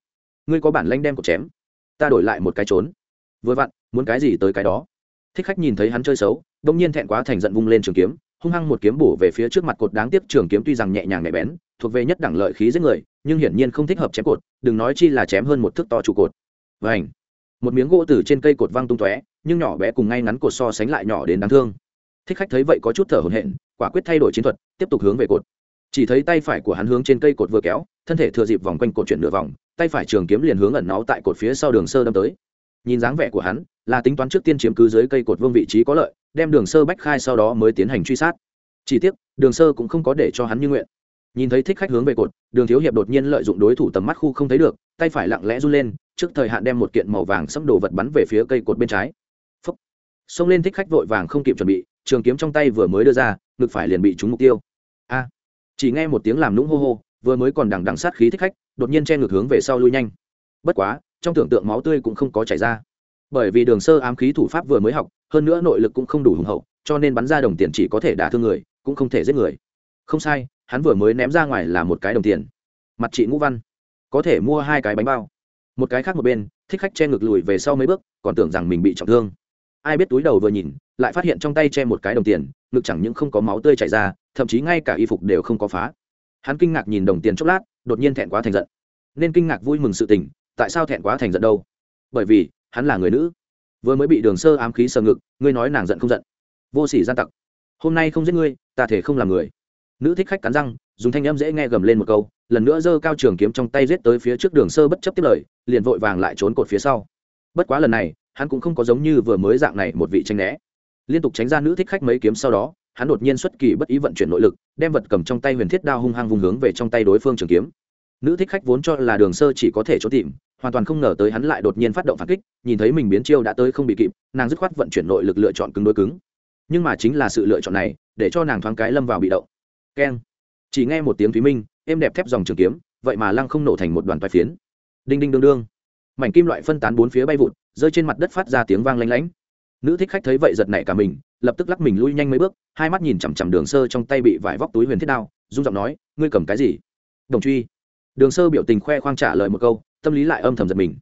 Ngươi có bản lanh đem cột chém, ta đổi lại một cái trốn. Vừa vặn, muốn cái gì tới cái đó. Thích khách nhìn thấy hắn chơi xấu, đông nhiên thẹn quá thành giận vung lên trường kiếm, hung hăng một kiếm bổ về phía trước mặt cột đáng tiếc trường kiếm tuy rằng nhẹ nhàng nhạy bén, thuộc về nhất đẳng lợi khí giết người, nhưng hiển nhiên không thích hợp chém cột, đừng nói chi là chém hơn một thước to trụ cột. Vảnh một miếng gỗ từ trên cây cột văng tung tóe, nhưng nhỏ bé cùng ngay ngắn cột so sánh lại nhỏ đến đáng thương. Thích khách thấy vậy có chút thở hổn hển, quả quyết thay đổi chiến thuật, tiếp tục hướng về cột chỉ thấy tay phải của hắn hướng trên cây cột vừa kéo thân thể thừa dịp vòng quanh cột chuyển nửa vòng tay phải trường kiếm liền hướng ẩn náu tại cột phía sau đường sơ đâm tới. Nhìn dáng vẻ của hắn là tính toán trước tiên chiếm cứ dưới cây cột vương vị trí có lợi đem đường sơ bách khai sau đó mới tiến hành truy sát. Chỉ tiếc đường sơ cũng không có để cho hắn như nguyện. Nhìn thấy thích khách hướng về cột đường thiếu hiệp đột nhiên lợi dụng đối thủ tầm mắt khu không thấy được tay phải lặng lẽ run lên trước thời hạn đem một kiện màu vàng xâm đồ vật bắn về phía cây cột bên trái. Phấp, xông lên thích khách vội vàng không kịp chuẩn bị trường kiếm trong tay vừa mới đưa ra ngực phải liền bị trúng mục tiêu. A chỉ nghe một tiếng làm nũng hô hô, vừa mới còn đằng đằng sát khí thích khách, đột nhiên che ngược hướng về sau lui nhanh. Bất quá, trong tưởng tượng máu tươi cũng không có chảy ra. Bởi vì đường sơ ám khí thủ pháp vừa mới học, hơn nữa nội lực cũng không đủ hùng hậu, cho nên bắn ra đồng tiền chỉ có thể đả thương người, cũng không thể giết người. Không sai, hắn vừa mới ném ra ngoài là một cái đồng tiền. Mặt chị ngũ văn, có thể mua hai cái bánh bao. Một cái khác một bên, thích khách che ngực lùi về sau mấy bước, còn tưởng rằng mình bị trọng thương ai biết túi đầu vừa nhìn, lại phát hiện trong tay che một cái đồng tiền, ngực chẳng những không có máu tươi chảy ra, thậm chí ngay cả y phục đều không có phá. Hắn kinh ngạc nhìn đồng tiền chốc lát, đột nhiên thẹn quá thành giận. Nên kinh ngạc vui mừng sự tình, tại sao thẹn quá thành giận đâu? Bởi vì, hắn là người nữ. Vừa mới bị đường sơ ám khí sờ ngực, ngươi nói nàng giận không giận? Vô sỉ gian tặc. Hôm nay không giết ngươi, ta thể không làm người. Nữ thích khách cắn răng, dùng thanh âm dễ nghe gầm lên một câu, lần nữa giơ cao trường kiếm trong tay giết tới phía trước đường sơ bất chấp tiếp lời, liền vội vàng lại trốn cột phía sau. Bất quá lần này hắn cũng không có giống như vừa mới dạng này một vị tranh né. Liên tục tránh ra nữ thích khách mấy kiếm sau đó, hắn đột nhiên xuất kỳ bất ý vận chuyển nội lực, đem vật cầm trong tay huyền thiết đao hung hăng vùng hướng về trong tay đối phương trường kiếm. Nữ thích khách vốn cho là đường sơ chỉ có thể trốn tìm, hoàn toàn không ngờ tới hắn lại đột nhiên phát động phản kích, nhìn thấy mình biến chiêu đã tới không bị kịp, nàng dứt khoát vận chuyển nội lực lựa chọn cứng đối cứng. Nhưng mà chính là sự lựa chọn này, để cho nàng thoáng cái lâm vào bị động. Keng. Chỉ nghe một tiếng thúy minh, êm đẹp thép dòng trường kiếm, vậy mà lăng không nổ thành một đoàn toai phiến. Đinh đinh đương đương mảnh kim loại phân tán bốn phía bay vụt, rơi trên mặt đất phát ra tiếng vang lanh lánh nữ thích khách thấy vậy giật nảy cả mình, lập tức lắc mình lui nhanh mấy bước, hai mắt nhìn chằm chằm đường sơ trong tay bị vải vóc túi huyền thiết đao dung giọng nói, ngươi cầm cái gì? Đồng truy. Đường sơ biểu tình khoe khoang trả lời một câu, tâm lý lại âm thầm giật mình.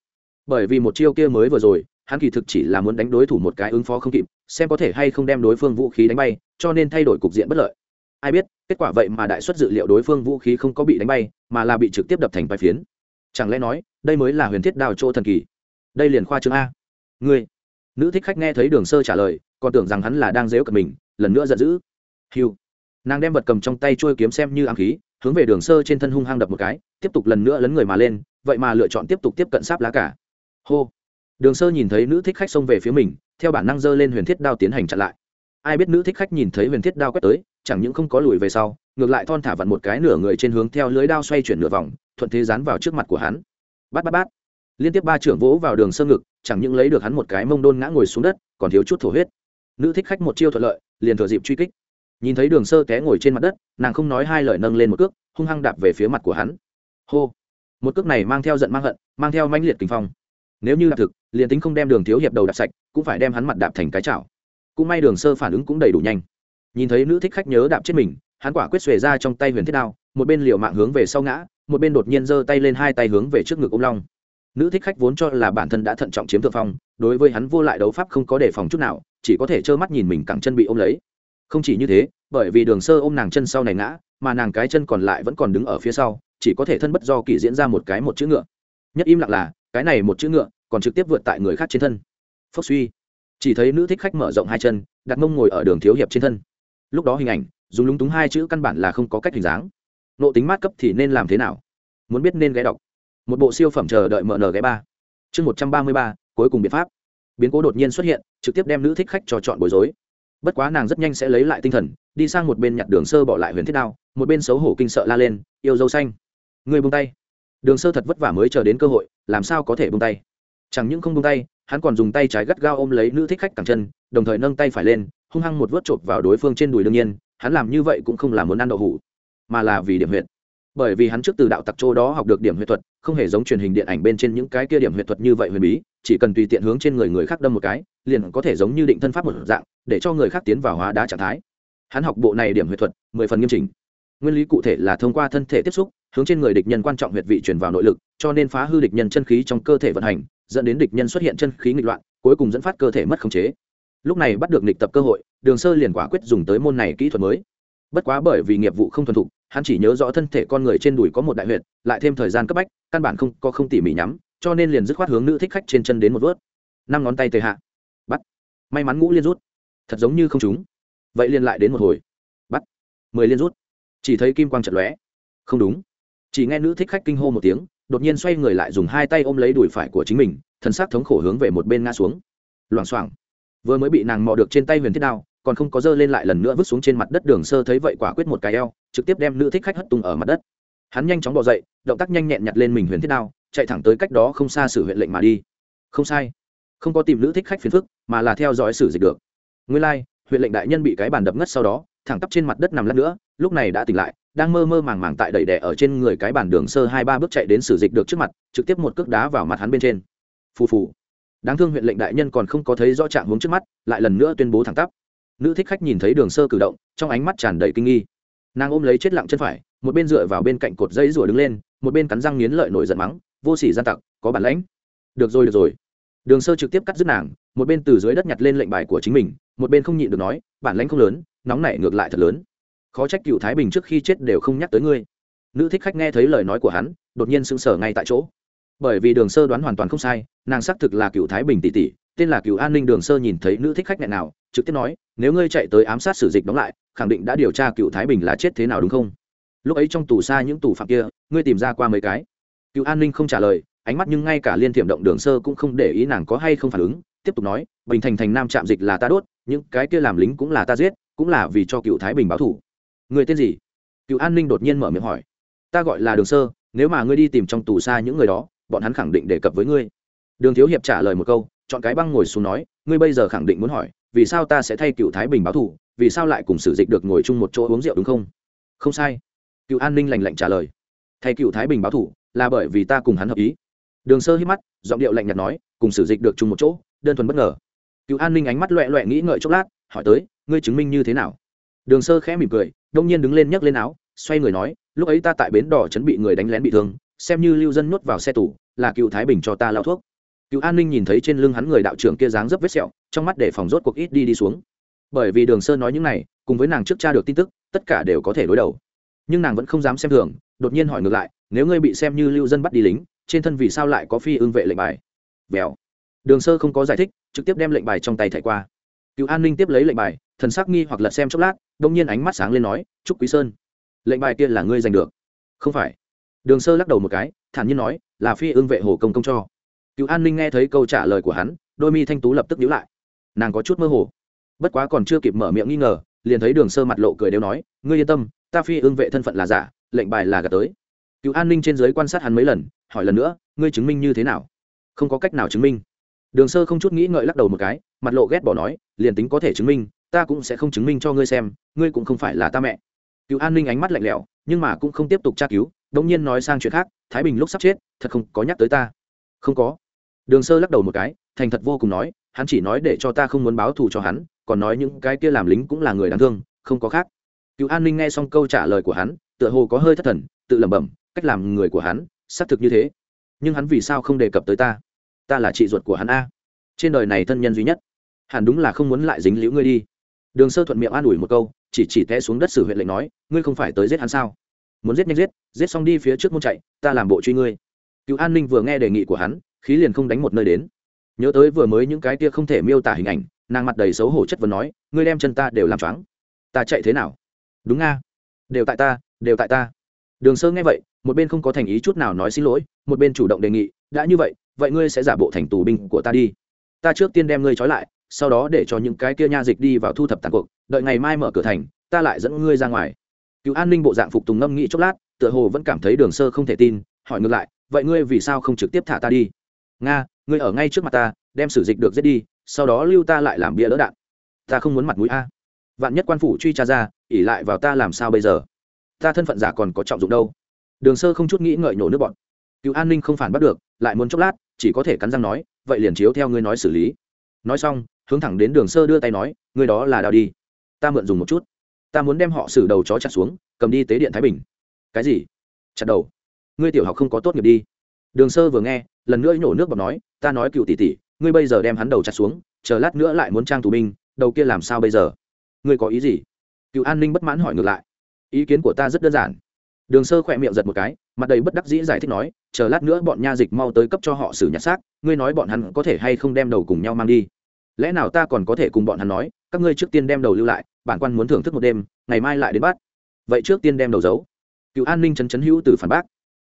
Bởi vì một chiêu kia mới vừa rồi, hắn kỳ thực chỉ là muốn đánh đối thủ một cái ứng phó không kịp, xem có thể hay không đem đối phương vũ khí đánh bay, cho nên thay đổi cục diện bất lợi. Ai biết, kết quả vậy mà đại xuất dự liệu đối phương vũ khí không có bị đánh bay, mà là bị trực tiếp đập thành bài phiến chẳng lẽ nói, đây mới là huyền thiết đao chỗ thần kỳ? Đây liền khoa chương a. Ngươi, nữ thích khách nghe thấy đường sơ trả lời, còn tưởng rằng hắn là đang dếu cận mình, lần nữa giận dữ. Hiu nàng đem vật cầm trong tay trôi kiếm xem như ám khí, hướng về đường sơ trên thân hung hăng đập một cái, tiếp tục lần nữa lấn người mà lên, vậy mà lựa chọn tiếp tục tiếp cận sáp lá cả. Hô. Đường sơ nhìn thấy nữ thích khách xông về phía mình, theo bản năng giơ lên huyền thiết đao tiến hành chặn lại. Ai biết nữ thích khách nhìn thấy huyền thiết đao quét tới, chẳng những không có lùi về sau, ngược lại thon thả vặn một cái nửa người trên hướng theo lưới đao xoay chuyển nửa vòng thuận thế dán vào trước mặt của hắn. Bát bát bát. Liên tiếp ba trưởng vỗ vào đường sơ ngực, chẳng những lấy được hắn một cái mông đôn ngã ngồi xuống đất, còn thiếu chút thổ huyết. Nữ thích khách một chiêu thuận lợi, liền thừa dịp truy kích. Nhìn thấy đường sơ té ngồi trên mặt đất, nàng không nói hai lời nâng lên một cước, hung hăng đạp về phía mặt của hắn. Hô. Một cước này mang theo giận mang hận, mang theo mãnh liệt kinh phong. Nếu như đạp thực, liền tính không đem đường thiếu hiệp đầu đạp sạch, cũng phải đem hắn mặt đạp thành cái chảo. Cũng may đường sơ phản ứng cũng đầy đủ nhanh. Nhìn thấy nữ thích khách nhớ đạp chết mình, hắn quả quyết xuề ra trong tay huyền thiết đao, một bên liều mạng hướng về sau ngã một bên đột nhiên giơ tay lên hai tay hướng về trước ngực ôm long. Nữ thích khách vốn cho là bản thân đã thận trọng chiếm thượng phong, đối với hắn vô lại đấu pháp không có đề phòng chút nào, chỉ có thể trơ mắt nhìn mình cẳng chân bị ôm lấy. Không chỉ như thế, bởi vì đường sơ ôm nàng chân sau này ngã, mà nàng cái chân còn lại vẫn còn đứng ở phía sau, chỉ có thể thân bất do kỳ diễn ra một cái một chữ ngựa. Nhất im lặng là, cái này một chữ ngựa còn trực tiếp vượt tại người khác trên thân. Phốc suy. Chỉ thấy nữ thích khách mở rộng hai chân, đặt mông ngồi ở đường thiếu hiệp trên thân. Lúc đó hình ảnh, dùng lúng túng hai chữ căn bản là không có cách hình dáng nộ tính mát cấp thì nên làm thế nào? Muốn biết nên ghé đọc. Một bộ siêu phẩm chờ đợi mở nở ghé ba. Chương một trăm ba mươi ba, cuối cùng biện pháp. Biến cố đột nhiên xuất hiện, trực tiếp đem nữ thích khách cho chọn bối rối. Bất quá nàng rất nhanh sẽ lấy lại tinh thần, đi sang một bên nhặt đường sơ bỏ lại huyền thiết đao, một bên xấu hổ kinh sợ la lên, yêu dâu xanh người buông tay. Đường sơ thật vất vả mới chờ đến cơ hội, làm sao có thể buông tay? Chẳng những không buông tay, hắn còn dùng tay trái gắt gao ôm lấy nữ thích khách cẳng chân, đồng thời nâng tay phải lên, hung hăng một vớt chộp vào đối phương trên đùi đương nhiên, hắn làm như vậy cũng không là muốn ăn đậu hủ mà là vì điểm huyệt. Bởi vì hắn trước từ đạo tặc châu đó học được điểm huyệt thuật, không hề giống truyền hình điện ảnh bên trên những cái kia điểm huyệt thuật như vậy huyền bí, chỉ cần tùy tiện hướng trên người người khác đâm một cái, liền có thể giống như định thân pháp một dạng, để cho người khác tiến vào hóa đá trạng thái. Hắn học bộ này điểm huyệt thuật, mười phần nghiêm chỉnh. Nguyên lý cụ thể là thông qua thân thể tiếp xúc, hướng trên người địch nhân quan trọng huyệt vị chuyển vào nội lực, cho nên phá hư địch nhân chân khí trong cơ thể vận hành, dẫn đến địch nhân xuất hiện chân khí nghịch loạn, cuối cùng dẫn phát cơ thể mất khống chế. Lúc này bắt được nghịch tập cơ hội, đường sơ liền quả quyết dùng tới môn này kỹ thuật mới bất quá bởi vì nghiệp vụ không thuần thục hắn chỉ nhớ rõ thân thể con người trên đùi có một đại huyệt lại thêm thời gian cấp bách căn bản không có không tỉ mỉ nhắm cho nên liền dứt khoát hướng nữ thích khách trên chân đến một vớt. Năm ngón tay tề hạ. Bắt. May mắn ngũ liên rút. Thật giống như không chúng, vậy liền lại đến một hồi. Bắt. Mười liên rút. Chỉ thấy kim quang trận lóe. Không đúng. Chỉ nghe nữ thích khách kinh hô một tiếng đột nhiên xoay người lại dùng hai tay ôm lấy đùi phải của chính mình thần sắc thống khổ hướng về một bên ngã xuống. Loảng xoảng. Vừa mới bị nàng mò được trên tay huyền thiết đao còn không có dơ lên lại lần nữa vứt xuống trên mặt đất đường sơ thấy vậy quả quyết một cái eo trực tiếp đem nữ thích khách hất tung ở mặt đất. Hắn nhanh chóng bỏ dậy động tác nhanh nhẹn nhặt lên mình huyền thiết đao chạy thẳng tới cách đó không xa xử huyện lệnh mà đi. Không sai. Không có tìm nữ thích khách phiền phức mà là theo dõi xử dịch được. Nguyên lai、like, huyện lệnh đại nhân bị cái bàn đập ngất sau đó thẳng tắp trên mặt đất nằm lát nữa lúc này đã tỉnh lại đang mơ mơ màng màng tại đẩy đẻ ở trên người cái bàn đường sơ hai ba bước chạy đến xử dịch được trước mặt trực tiếp một cước đá vào mặt hắn bên trên. Phù phù. Đáng thương huyện lệnh đại nhân còn không có thấy rõ trạng hướng trước mắt lại lần nữa tuyên bố thẳng tắp nữ thích khách nhìn thấy đường sơ cử động, trong ánh mắt tràn đầy kinh nghi. Nàng ôm lấy chết lặng chân phải, một bên dựa vào bên cạnh cột dây rủa đứng lên, một bên cắn răng nghiến lợi nổi giận mắng, vô sỉ gian tặc, có bản lãnh. Được rồi được rồi. Đường sơ trực tiếp cắt dứt nàng, một bên từ dưới đất nhặt lên lệnh bài của chính mình, một bên không nhịn được nói, bản lãnh không lớn, nóng nảy ngược lại thật lớn. Khó trách cựu thái bình trước khi chết đều không nhắc tới ngươi. Nữ thích khách nghe thấy lời nói của hắn, đột nhiên sững sờ ngay tại chỗ. Bởi vì đường sơ đoán hoàn toàn không sai, nàng xác thực là cựu thái bình tỷ tỷ tên là cựu an ninh đường sơ nhìn thấy nữ thích khách nghẹn nào, trực tiếp nói, nếu ngươi chạy tới ám sát sử dịch đóng lại, khẳng định đã điều tra cựu thái bình là chết thế nào đúng không? Lúc ấy trong tù xa những tù phạm kia, ngươi tìm ra qua mấy cái. Cựu an ninh không trả lời, ánh mắt nhưng ngay cả liên thiểm động đường sơ cũng không để ý nàng có hay không phản ứng, tiếp tục nói, bình thành thành nam trạm dịch là ta đốt, những cái kia làm lính cũng là ta giết, cũng là vì cho cựu thái bình báo thủ người tên gì? Cựu an ninh đột nhiên mở miệng hỏi. Ta gọi là đường sơ, nếu mà ngươi đi tìm trong tù xa những người đó, bọn hắn khẳng định đề cập với ngươi. Đường thiếu hiệp trả lời một câu chọn cái băng ngồi xuống nói, ngươi bây giờ khẳng định muốn hỏi, vì sao ta sẽ thay cựu thái bình báo thù, vì sao lại cùng sử dịch được ngồi chung một chỗ uống rượu đúng không? Không sai. Cựu an ninh lành lạnh trả lời, thay cựu thái bình báo thù là bởi vì ta cùng hắn hợp ý. Đường sơ hít mắt, giọng điệu lạnh nhạt nói, cùng sử dịch được chung một chỗ, đơn thuần bất ngờ. Cựu an ninh ánh mắt loẹ loẹ nghĩ ngợi chốc lát, hỏi tới, ngươi chứng minh như thế nào? Đường sơ khẽ mỉm cười, đông nhiên đứng lên nhấc lên áo, xoay người nói, lúc ấy ta tại bến đỏ chuẩn bị người đánh lén bị thương, xem như lưu dân nuốt vào xe tù, là cựu thái bình cho ta lao thuốc cựu an ninh nhìn thấy trên lưng hắn người đạo trưởng kia dáng dấp vết sẹo, trong mắt để phòng rốt cuộc ít đi đi xuống. Bởi vì đường sơn nói những này, cùng với nàng trước cha được tin tức, tất cả đều có thể đối đầu. Nhưng nàng vẫn không dám xem thường, đột nhiên hỏi ngược lại, nếu ngươi bị xem như lưu dân bắt đi lính, trên thân vì sao lại có phi ương vệ lệnh bài? Vèo đường sơ không có giải thích, trực tiếp đem lệnh bài trong tay thảy qua. Cựu an ninh tiếp lấy lệnh bài, thần sắc nghi hoặc lật xem chốc lát đông nhiên ánh mắt sáng lên nói, chúc quý sơn, lệnh bài kia là ngươi giành được. Không phải. Đường sơ lắc đầu một cái, thản nhiên nói, là phi ương vệ hồ công công cho cựu an ninh nghe thấy câu trả lời của hắn, đôi mi thanh tú lập tức nhíu lại. Nàng có chút mơ hồ. Bất quá còn chưa kịp mở miệng nghi ngờ, liền thấy đường sơ mặt lộ cười đều nói, ngươi yên tâm, ta phi ương vệ thân phận là giả, lệnh bài là gạt tới. Cựu an ninh trên giới quan sát hắn mấy lần, hỏi lần nữa, ngươi chứng minh như thế nào? Không có cách nào chứng minh. Đường sơ không chút nghĩ ngợi lắc đầu một cái, mặt lộ ghét bỏ nói, liền tính có thể chứng minh, ta cũng sẽ không chứng minh cho ngươi xem, ngươi cũng không phải là ta mẹ. Cựu an ninh ánh mắt lạnh lẽo, nhưng mà cũng không tiếp tục tra cứu đông nhiên nói sang chuyện khác, thái bình lúc sắp chết, thật không có nhắc tới ta. Không có đường sơ lắc đầu một cái, thành thật vô cùng nói, hắn chỉ nói để cho ta không muốn báo thù cho hắn, còn nói những cái kia làm lính cũng là người đáng thương, không có khác. Cựu an ninh nghe xong câu trả lời của hắn, tựa hồ có hơi thất thần, tự lẩm bẩm, cách làm người của hắn, xác thực như thế. Nhưng hắn vì sao không đề cập tới ta? Ta là chị ruột của hắn a. Trên đời này thân nhân duy nhất. Hẳn đúng là không muốn lại dính liễu ngươi đi. Đường sơ thuận miệng an ủi một câu, chỉ chỉ té xuống đất sử huyện lệnh nói, ngươi không phải tới giết hắn sao? Muốn giết nhanh giết giết xong đi phía trước môn chạy, ta làm bộ truy ngươi. Cựu an ninh vừa nghe đề nghị của hắn khí liền không đánh một nơi đến. Nhớ tới vừa mới những cái kia không thể miêu tả hình ảnh, nàng mặt đầy xấu hổ chất vấn nói, ngươi đem chân ta đều làm choáng. Ta chạy thế nào? Đúng nga. Đều tại ta, đều tại ta. Đường sơ nghe vậy, một bên không có thành ý chút nào nói xin lỗi, một bên chủ động đề nghị, đã như vậy vậy ngươi sẽ giả bộ thành tù binh của ta đi. Ta trước tiên đem ngươi trói lại, sau đó để cho những cái kia nha dịch đi vào thu thập tàn cuộc, đợi ngày mai mở cửa thành, ta lại dẫn ngươi ra ngoài. Cựu an ninh bộ dạng phục tùng ngâm nghĩ chốc lát, tựa hồ vẫn cảm thấy đường sơ không thể tin, hỏi ngược lại, vậy ngươi vì sao không trực tiếp thả ta đi? Nga, ngươi ở ngay trước mặt ta, đem sử dịch được giết đi, sau đó lưu ta lại làm bia đỡ đạn. Ta không muốn mặt mũi a. Vạn nhất quan phủ truy tra ra ỉ lại vào ta làm sao bây giờ? Ta thân phận giả còn có trọng dụng đâu? Đường sơ không chút nghĩ ngợi nhổ nước bọn. Cựu an ninh không phản bắt được, lại muốn chốc lát, chỉ có thể cắn răng nói, vậy liền chiếu theo ngươi nói xử lý. Nói xong, hướng thẳng đến đường sơ đưa tay nói, ngươi đó là đào đi. Ta mượn dùng một chút. Ta muốn đem họ xử đầu chó chặt xuống, cầm đi tế điện thái bình. Cái gì? Chặt đầu. Ngươi tiểu học không có tốt nghiệp đi đường sơ vừa nghe, lần nữa nhổ nước bọt nói, ta nói cựu tỷ tỷ, ngươi bây giờ đem hắn đầu chặt xuống, chờ lát nữa lại muốn trang tù binh, đầu kia làm sao bây giờ? Ngươi có ý gì? Cựu an ninh bất mãn hỏi ngược lại, ý kiến của ta rất đơn giản. Đường sơ khỏe miệng giật một cái, mặt đầy bất đắc dĩ giải thích nói, chờ lát nữa bọn nha dịch mau tới cấp cho họ xử nhặt xác, ngươi nói bọn hắn có thể hay không đem đầu cùng nhau mang đi? Lẽ nào ta còn có thể cùng bọn hắn nói, các ngươi trước tiên đem đầu lưu lại, bản quan muốn thưởng thức một đêm, ngày mai lại đến bắt. Vậy trước tiên đem đầu giấu. Cựu an ninh chấn chấn hữu từ phản bác.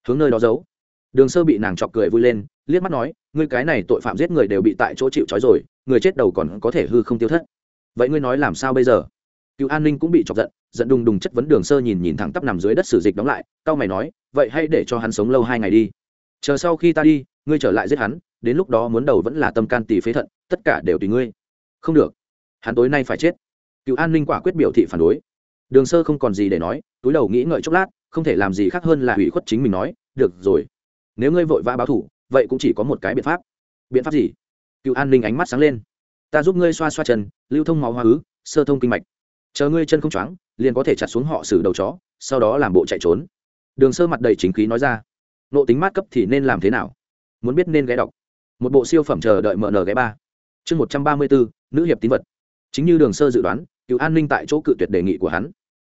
Hướng nơi đó giấu đường sơ bị nàng chọc cười vui lên, liếc mắt nói, ngươi cái này tội phạm giết người đều bị tại chỗ chịu trói rồi, người chết đầu còn có thể hư không tiêu thất. Vậy ngươi nói làm sao bây giờ? Cựu an ninh cũng bị chọc giận giận đùng đùng chất vấn đường sơ nhìn nhìn thẳng tắp nằm dưới đất sử dịch đóng lại cao mày nói, vậy hay để cho hắn sống lâu hai ngày đi. Chờ sau khi ta đi, ngươi trở lại giết hắn, đến lúc đó muốn đầu vẫn là tâm can tỳ phế thận, tất cả đều tùy ngươi. Không được. Hắn tối nay phải chết. Cựu an ninh quả quyết biểu thị phản đối. Đường sơ không còn gì để nói, túi đầu nghĩ ngợi chốc lát, không thể làm gì khác hơn là hủy khuất chính mình nói, được rồi nếu ngươi vội vã báo thủ, vậy cũng chỉ có một cái biện pháp. Biện pháp gì? Cựu an ninh ánh mắt sáng lên. Ta giúp ngươi xoa xoa chân, lưu thông máu hoa ứ, sơ thông kinh mạch. Chờ ngươi chân không choáng, liền có thể chặt xuống họ xử đầu chó, sau đó làm bộ chạy trốn. Đường sơ mặt đầy chính khí nói ra. Nộ tính mát cấp thì nên làm thế nào? Muốn biết nên ghé đọc. Một bộ siêu phẩm chờ đợi mở nở ghé ba. Chương một trăm ba mươi bốn, nữ hiệp tín vật. Chính như đường sơ dự đoán, cựu an ninh tại chỗ cự tuyệt đề nghị của hắn.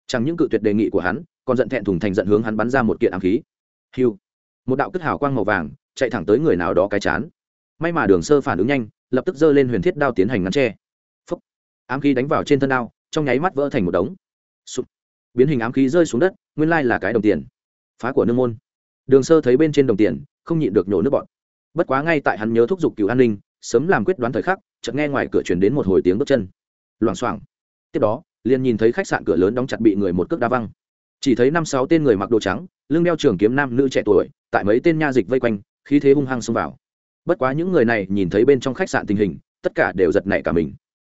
Chẳng những cự tuyệt đề nghị của hắn, còn giận thẹn thùng thành giận hướng hắn bắn ra một kiện ám khí. Hiu một đạo cất hào quang màu vàng chạy thẳng tới người nào đó cái chán. May mà đường sơ phản ứng nhanh, lập tức giơ lên huyền thiết đao tiến hành ngắn tre phấp ám khí đánh vào trên thân đao, trong nháy mắt vỡ thành một đống. Sụp. biến hình ám khí rơi xuống đất, nguyên lai là cái đồng tiền. Phá của nương môn. Đường sơ thấy bên trên đồng tiền, không nhịn được nhổ nước bọn bất quá ngay tại hắn nhớ thúc giục cựu an ninh, sớm làm quyết đoán thời khắc, chợt nghe ngoài cửa chuyển đến một hồi tiếng bước chân. Loảng xoảng. Tiếp đó, liền nhìn thấy khách sạn cửa lớn đóng chặt bị người một cước đa văng. Chỉ thấy năm sáu tên người mặc đồ trắng, lưng đeo trường kiếm nam nữ trẻ tuổi tại mấy tên nha dịch vây quanh, khí thế hung hăng xông vào. Bất quá những người này nhìn thấy bên trong khách sạn tình hình, tất cả đều giật nảy cả mình.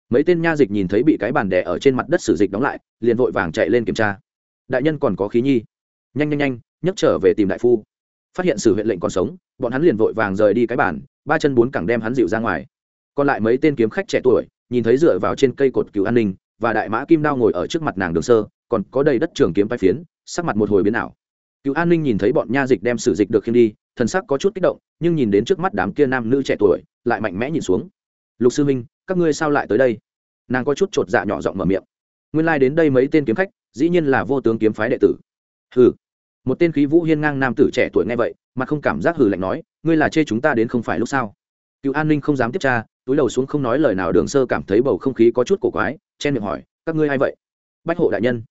Mấy tên nha dịch nhìn thấy bị cái bàn đè ở trên mặt đất sử dịch đóng lại, liền vội vàng chạy lên kiểm tra. Đại nhân còn có khí nhi. Nhanh nhanh nhanh, nhấc trở về tìm đại phu. Phát hiện sử huyện lệnh còn sống, bọn hắn liền vội vàng rời đi cái bàn, ba chân bốn cẳng đem hắn dịu ra ngoài. Còn lại mấy tên kiếm khách trẻ tuổi, nhìn thấy dựa vào trên cây cột cứu an ninh, và đại mã kim đao ngồi ở trước mặt nàng đường sơ, còn có đầy đất trường kiếm vai phiến, sắc mặt một hồi biến ảo. Cựu an ninh nhìn thấy bọn nha dịch đem sử dịch được khiêm đi, thần sắc có chút kích động, nhưng nhìn đến trước mắt đám kia nam nữ trẻ tuổi, lại mạnh mẽ nhìn xuống. Lục sư minh các ngươi sao lại tới đây? Nàng có chút chột dạ nhỏ giọng mở miệng. Nguyên lai、like、đến đây mấy tên kiếm khách, dĩ nhiên là vô tướng kiếm phái đệ tử. Hừ. Một tên khí vũ hiên ngang nam tử trẻ tuổi nghe vậy, mà không cảm giác hừ lạnh nói, ngươi là chê chúng ta đến không phải lúc sao? Cựu an ninh không dám tiếp tra, túi đầu xuống không nói lời nào đường sơ cảm thấy bầu không khí có chút cổ quái chen miệng hỏi, các ngươi a i vậy? Bách hộ đại nhân.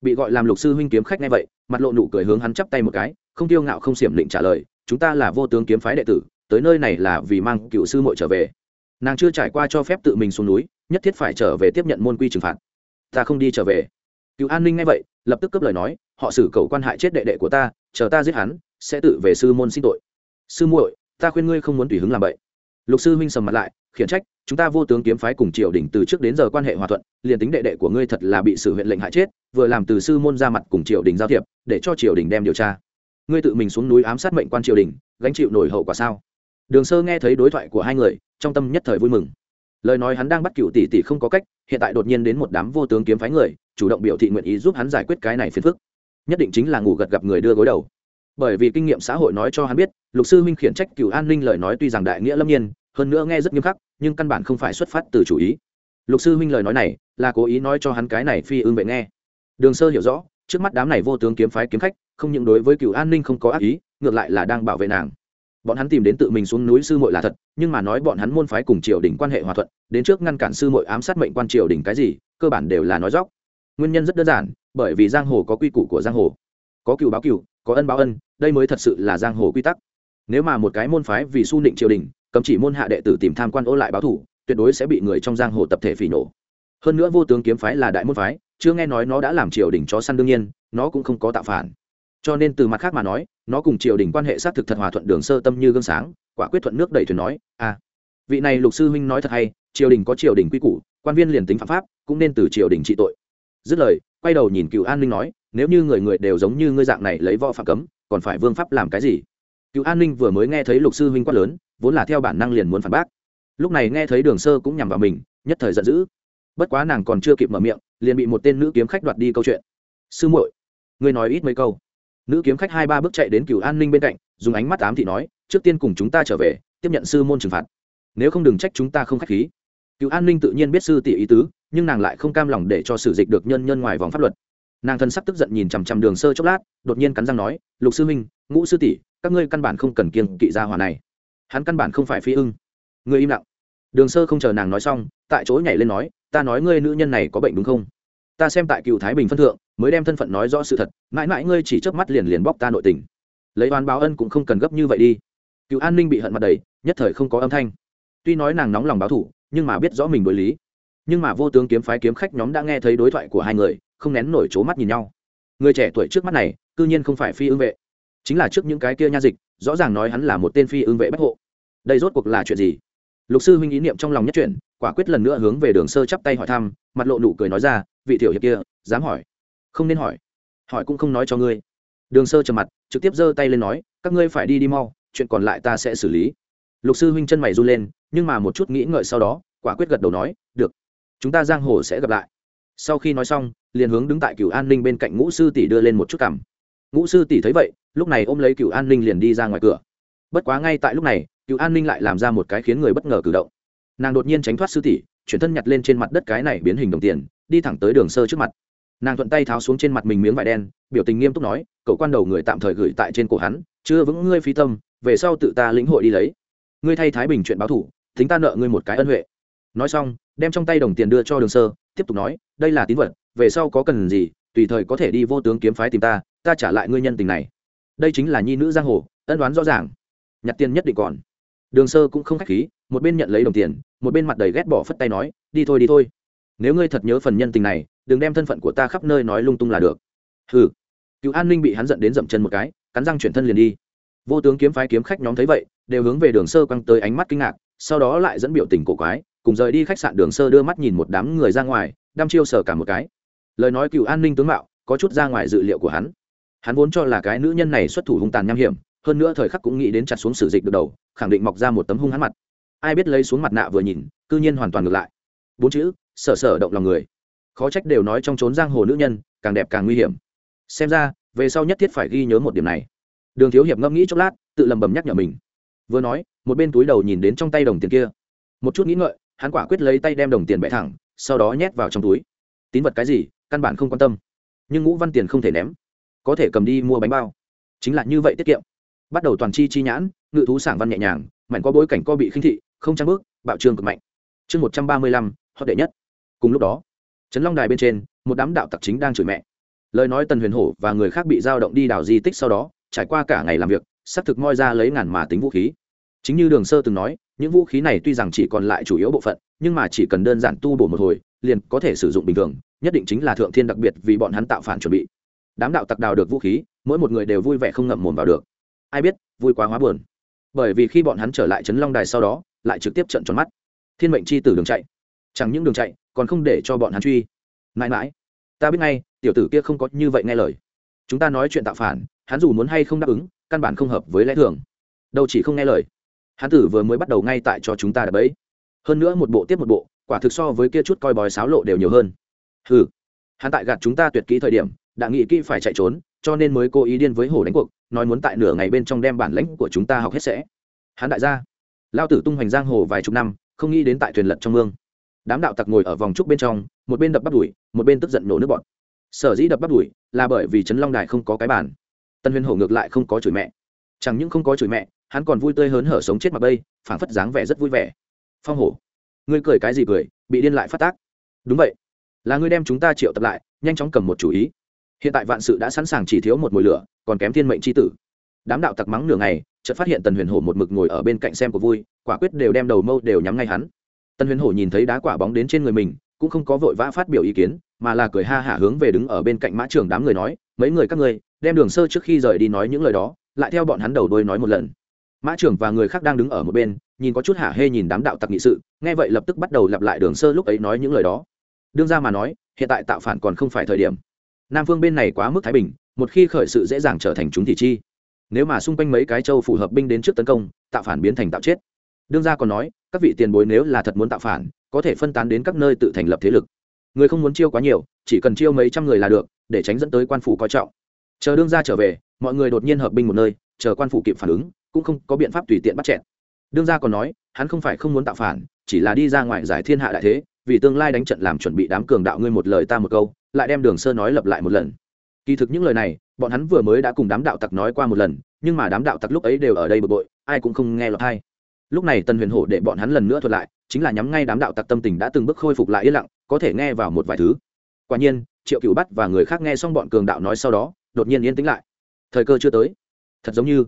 Bị gọi làm lục sư huynh kiếm khách nghe vậy mặt lộ nụ cười hướng hắn chắp tay một cái, không tiêu ngạo không xiểm định trả lời, chúng ta là vô tướng kiếm phái đệ tử, tới nơi này là vì mang cựu sư muội trở về. Nàng chưa trải qua cho phép tự mình xuống núi, nhất thiết phải trở về tiếp nhận môn quy trừng phạt. Ta không đi trở về. Cựu an ninh nghe vậy, lập tức cướp lời nói, họ xử cầu quan hại chết đệ đệ của ta, chờ ta giết hắn, sẽ tự về sư môn xin tội. Sư muội, ta khuyên ngươi không muốn tùy hứng làm vậy lục sư huynh sầm mặt lại, khiển trách, chúng ta vô tướng kiếm phái cùng triều đình từ trước đến giờ quan hệ hòa thuận, liền tính đệ đệ của ngươi thật là bị sử huyện lệnh hại chết, vừa làm từ sư môn ra mặt cùng triều đình giao thiệp, để cho triều đình đem điều tra. Ngươi tự mình xuống núi ám sát mệnh quan triều đình, gánh chịu nổi hậu quả sao? Đường sơ nghe thấy đối thoại của hai người, trong tâm nhất thời vui mừng. Lời nói hắn đang bắt cựu tỷ tỷ không có cách, hiện tại đột nhiên đến một đám vô tướng kiếm phái người, chủ động biểu thị nguyện ý giúp hắn giải quyết cái này phiền phức. Nhất định chính là ngủ gật gặp người đưa gối đầu bởi vì kinh nghiệm xã hội nói cho hắn biết, lục sư minh khiển trách cựu an ninh lời nói tuy rằng đại nghĩa lâm nhiên, hơn nữa nghe rất nghiêm khắc, nhưng căn bản không phải xuất phát từ chủ ý. Lục sư minh lời nói này là cố ý nói cho hắn cái này phi ương vệ nghe. Đường sơ hiểu rõ, trước mắt đám này vô tướng kiếm phái kiếm khách, không những đối với cựu an ninh không có ác ý, ngược lại là đang bảo vệ nàng. Bọn hắn tìm đến tự mình xuống núi sư muội là thật, nhưng mà nói bọn hắn môn phái cùng triều đình quan hệ hòa thuận, đến trước ngăn cản sư muội ám sát mệnh quan triều đình cái gì, cơ bản đều là nói dóc. Nguyên nhân rất đơn giản, bởi vì giang hồ có quy củ của giang hồ. Có cựu báo cựu có ân báo ân, đây mới thật sự là giang hồ quy tắc. Nếu mà một cái môn phái vì su nịnh triều đình, cấm chỉ môn hạ đệ tử tìm tham quan ô lại báo thủ, tuyệt đối sẽ bị người trong giang hồ tập thể phỉ nổ. Hơn nữa vô tướng kiếm phái là đại môn phái, chưa nghe nói nó đã làm triều đình chó săn đương nhiên, nó cũng không có tạo phản. Cho nên từ mặt khác mà nói, nó cùng triều đình quan hệ xác thực thật hòa thuận đường sơ tâm như gương sáng, quả quyết thuận nước đẩy thuyền nói à vị này lục sư huynh nói thật hay, triều đình có triều đình quy củ, quan viên liền tính phạm pháp, cũng nên từ triều đình trị tội. Dứt lời, quay đầu nhìn cựu an ninh nói nếu như người người đều giống như ngươi dạng này lấy võ phạm cấm, còn phải vương pháp làm cái gì? Cựu an ninh vừa mới nghe thấy lục sư huynh quát lớn, vốn là theo bản năng liền muốn phản bác. Lúc này nghe thấy đường sơ cũng nhằm vào mình, nhất thời giận dữ. Bất quá nàng còn chưa kịp mở miệng, liền bị một tên nữ kiếm khách đoạt đi câu chuyện. Sư muội, ngươi nói ít mấy câu. Nữ kiếm khách hai ba bước chạy đến cựu an ninh bên cạnh, dùng ánh mắt ám thị nói, trước tiên cùng chúng ta trở về, tiếp nhận sư môn trừng phạt. Nếu không đừng trách chúng ta không k h á c h khí. Cựu an ninh tự nhiên biết sư tỷ ý tứ, nhưng nàng lại không cam lòng để cho sử dịch được nhân nhân ngoài vòng pháp luật nàng thân sắc tức giận nhìn chằm chằm đường sơ chốc lát, đột nhiên cắn răng nói, lục sư minh ngũ sư tỷ, các ngươi căn bản không cần kiêng kỵ gia hòa này. Hắn căn bản không phải phi ưng. Ngươi im lặng. Đường sơ không chờ nàng nói xong, tại chỗ nhảy lên nói, ta nói ngươi nữ nhân này có bệnh đúng không? Ta xem tại cựu thái bình phân thượng, mới đem thân phận nói rõ sự thật, mãi mãi ngươi chỉ chớp mắt liền liền bóc ta nội tình. Lấy oán báo ân cũng không cần gấp như vậy đi. Cựu an ninh bị hận mặt đầy, nhất thời không có âm thanh. Tuy nói nàng nóng lòng báo thủ nhưng mà biết rõ mình đối lý nhưng mà vô tướng kiếm phái kiếm khách nhóm đã nghe thấy đối thoại của hai người, không nén nổi c mắt nhìn nhau. Người trẻ tuổi trước mắt này, cư nhiên không phải phi ương vệ. Chính là trước những cái kia nha dịch, rõ ràng nói hắn là một tên phi ương vệ bách hộ. Đây rốt cuộc là chuyện gì? Lục sư huynh ý niệm trong lòng nhất chuyển, quả quyết lần nữa hướng về đường sơ chắp tay hỏi thăm, mặt lộ nụ cười nói ra, vị tiểu hiệp kia, dám hỏi? Không nên hỏi. Hỏi cũng không nói cho ngươi. Đường sơ trầm mặt, trực tiếp giơ tay lên nói, các ngươi phải đi đi mau, chuyện còn lại ta sẽ xử lý. Lục sư huynh chân mày run lên, nhưng mà một chút nghĩ ngợi sau đó, quả quyết gật đầu nói, được chúng ta giang hồ sẽ gặp lại. Sau khi nói xong, liền hướng đứng tại cựu an ninh bên cạnh ngũ sư tỷ đưa lên một chút cằm. ngũ sư tỷ thấy vậy, lúc này ôm lấy cựu an ninh liền đi ra ngoài cửa. Bất quá ngay tại lúc này cựu an ninh lại làm ra một cái khiến người bất ngờ cử động. Nàng đột nhiên tránh thoát sư tỷ, chuyển thân nhặt lên trên mặt đất cái này biến hình đồng tiền, đi thẳng tới đường sơ trước mặt. Nàng thuận tay tháo xuống trên mặt mình miếng vải đen, biểu tình nghiêm túc nói, cậu quan đầu người tạm thời gửi tại trên cổ hắn, chưa vững ngươi phi tâm, về sau tự ta lĩnh hội đi lấy. Ngươi thay thái bình chuyện báo thủ tính ta nợ ngươi một cái ân huệ. Nói xong đem trong tay đồng tiền đưa cho đường sơ, tiếp tục nói, đây là tín vật, về sau có cần gì, tùy thời có thể đi vô tướng kiếm phái tìm ta ta trả lại ngươi nhân tình này. Đây chính là nhi nữ giang hồ, ân đoán rõ ràng. Nhặt tiền nhất định còn. Đường sơ cũng không k h á c h khí, một bên nhận lấy đồng tiền, một bên mặt đầy ghét bỏ phất tay nói, đi thôi đi thôi. Nếu ngươi thật nhớ phần nhân tình này, đừng đem thân phận của ta khắp nơi nói lung tung là được. Hừ. Cựu an ninh bị hắn giận đến dậm chân một cái, cắn răng chuyển thân liền đi. Vô tướng kiếm phái kiếm khách nhóm thấy vậy, đều hướng về đường sơ quăng tới ánh mắt kinh ngạc, sau đó lại dẫn biểu tình cổ quái cùng rời đi khách sạn đường sơ đưa mắt nhìn một đám người ra ngoài, đăm chiêu sở cả một cái. Lời nói cựu an ninh tướng mạo, có chút ra ngoài dự liệu của hắn. Hắn vốn cho là cái nữ nhân này xuất thủ hung tàn nham hiểm, hơn nữa thời khắc cũng nghĩ đến chặt xuống sử dịch được đầu, khẳng định mọc ra một tấm hung hắn mặt. Ai biết lấy xuống mặt nạ vừa nhìn, cư nhiên hoàn toàn ngược lại. Bốn chữ, sở sở động lòng người. Khó trách đều nói trong trốn giang hồ nữ nhân, càng đẹp càng nguy hiểm. Xem ra, về sau nhất thiết phải ghi nhớ một điểm này. Đường thiếu hiệp ngẫm nghĩ chốc lát, tự lầm bầm nhắc nhở mình. Vừa nói, một bên túi đầu nhìn đến trong tay đồng tiền kia. Một chút nghĩ ngợi hắn quả quyết lấy tay đem đồng tiền bẻ thẳng, sau đó nhét vào trong túi. Tín vật cái gì, căn bản không quan tâm. Nhưng ngũ văn tiền không thể ném. Có thể cầm đi mua bánh bao. Chính là như vậy tiết kiệm. Bắt đầu toàn chi chi nhãn, ngự thú sảng văn nhẹ nhàng mạnh có bối cảnh co bị khinh thị, không trang bước, bạo trương cực mạnh. Chương một trăm ba mươi lăm họ đệ nhất. Cùng lúc đó, trấn long đài bên trên, một đám đạo tặc chính đang chửi mẹ. Lời nói tần huyền hổ và người khác bị giao động đi đào di tích sau đó, trải qua cả ngày làm việc xác thực moi ra lấy ngàn mà tính vũ khí. Chính như đường sơ từng nói những vũ khí này tuy rằng chỉ còn lại chủ yếu bộ phận, nhưng mà chỉ cần đơn giản tu bổ một hồi, liền có thể sử dụng bình thường, nhất định chính là thượng thiên đặc biệt vì bọn hắn tạo phản chuẩn bị. Đám đạo tặc đào được vũ khí, mỗi một người đều vui vẻ không ngậm mồm vào được. Ai biết, vui quá hóa buồn. Bởi vì khi bọn hắn trở lại trấn long đài sau đó, lại trực tiếp trận tròn mắt. Thiên mệnh chi tử đường chạy. Chẳng những đường chạy, còn không để cho bọn hắn truy. Mãi mãi, ta biết ngay, tiểu tử kia không có như vậy nghe lời. Chúng ta nói chuyện tạo phản, hắn dù muốn hay không đáp ứng, căn bản không hợp với lẽ thường. Đâu chỉ không nghe lời. Hán tử vừa mới bắt đầu ngay tại cho chúng ta đập ấy hơn nữa một bộ tiếp một bộ quả thực so với kia chút coi bòi sáo lộ đều nhiều hơn. Hừ, hắn tại gạt chúng ta tuyệt kỹ thời điểm đã nghĩ kỹ phải chạy trốn cho nên mới cố ý điên với hổ đánh cuộc nói muốn tại nửa ngày bên trong đem bản lãnh của chúng ta học hết sẽ. Hắn đại gia. Lao tử tung hoành giang hồ vài chục năm không nghĩ đến tại thuyền lật trong mương. Đám đạo tặc ngồi ở vòng trúc bên trong một bên đập bắt đùi một bên tức giận nổ nước bọn sở dĩ đập bắt đùi là bởi vì trấn long đài không có cái bản tân huyền hổ ngược lại không có chửi mẹ. Chẳng những không có chửi mẹ hắn còn vui tươi hớn hở sống chết mà bây, phảng phất dáng vẻ rất vui vẻ. Phong hổ, ngươi cười cái gì cười, bị điên lại phát tác. Đúng vậy, là ngươi đem chúng ta triệu tập lại, nhanh chóng cầm một chủ ý. Hiện tại vạn sự đã sẵn sàng chỉ thiếu một mùi lửa, còn kém thiên mệnh c h i tử. Đám đạo tặc mắng nửa ngày, chợt phát hiện tần huyền hổ một mực ngồi ở bên cạnh xem của vui, quả quyết đều đem đầu mâu đều nhắm ngay hắn. Tần huyền hổ nhìn thấy đá quả bóng đến trên người mình, cũng không có vội vã phát biểu ý kiến, mà là cười ha hả hướng về đứng ở bên cạnh mã trưởng đám người nói, mấy người các ngươi, đem đường sơ trước khi rời đi nói những lời đó, lại theo bọn hắn đầu đôi nói một lần mã trưởng và người khác đang đứng ở một bên, nhìn có chút hả hê nhìn đám đạo tặc nghị sự, nghe vậy lập tức bắt đầu lặp lại đường sơ lúc ấy nói những lời đó. Đương ra mà nói, hiện tại tạo phản còn không phải thời điểm. Nam phương bên này quá mức thái bình, một khi khởi sự dễ dàng trở thành chúng thị chi. Nếu mà xung quanh mấy cái châu phù hợp binh đến trước tấn công, tạo phản biến thành tạo chết. Đương gia còn nói, các vị tiền bối nếu là thật muốn tạo phản, có thể phân tán đến các nơi tự thành lập thế lực. Người không muốn chiêu quá nhiều, chỉ cần chiêu mấy trăm người là được, để tránh dẫn tới quan phủ coi trọng. Chờ đương gia trở về, mọi người đột nhiên hợp binh một nơi, chờ quan phủ kịp phản ứng cũng không có biện pháp tùy tiện bắt chẹn đương gia còn nói, hắn không phải không muốn tạo phản, chỉ là đi ra ngoài giải thiên hạ đại thế, vì tương lai đánh trận làm chuẩn bị đám cường đạo ngươi một lời ta một câu, lại đem đường sơ nói lập lại một lần. Kỳ thực những lời này, bọn hắn vừa mới đã cùng đám đạo tặc nói qua một lần, nhưng mà đám đạo tặc lúc ấy đều ở đây bực bội, ai cũng không nghe lọt hay lúc này tần huyền hổ để bọn hắn lần nữa thuật lại, chính là nhắm ngay đám đạo tặc tâm tình đã từng bước khôi phục lại yên lặng, có thể nghe vào một vài thứ. Quả nhiên, triệu cựu bắt và người khác nghe xong bọn cường đạo nói sau đó, đột nhiên yên tĩnh lại. Thời cơ chưa tới. Thật giống như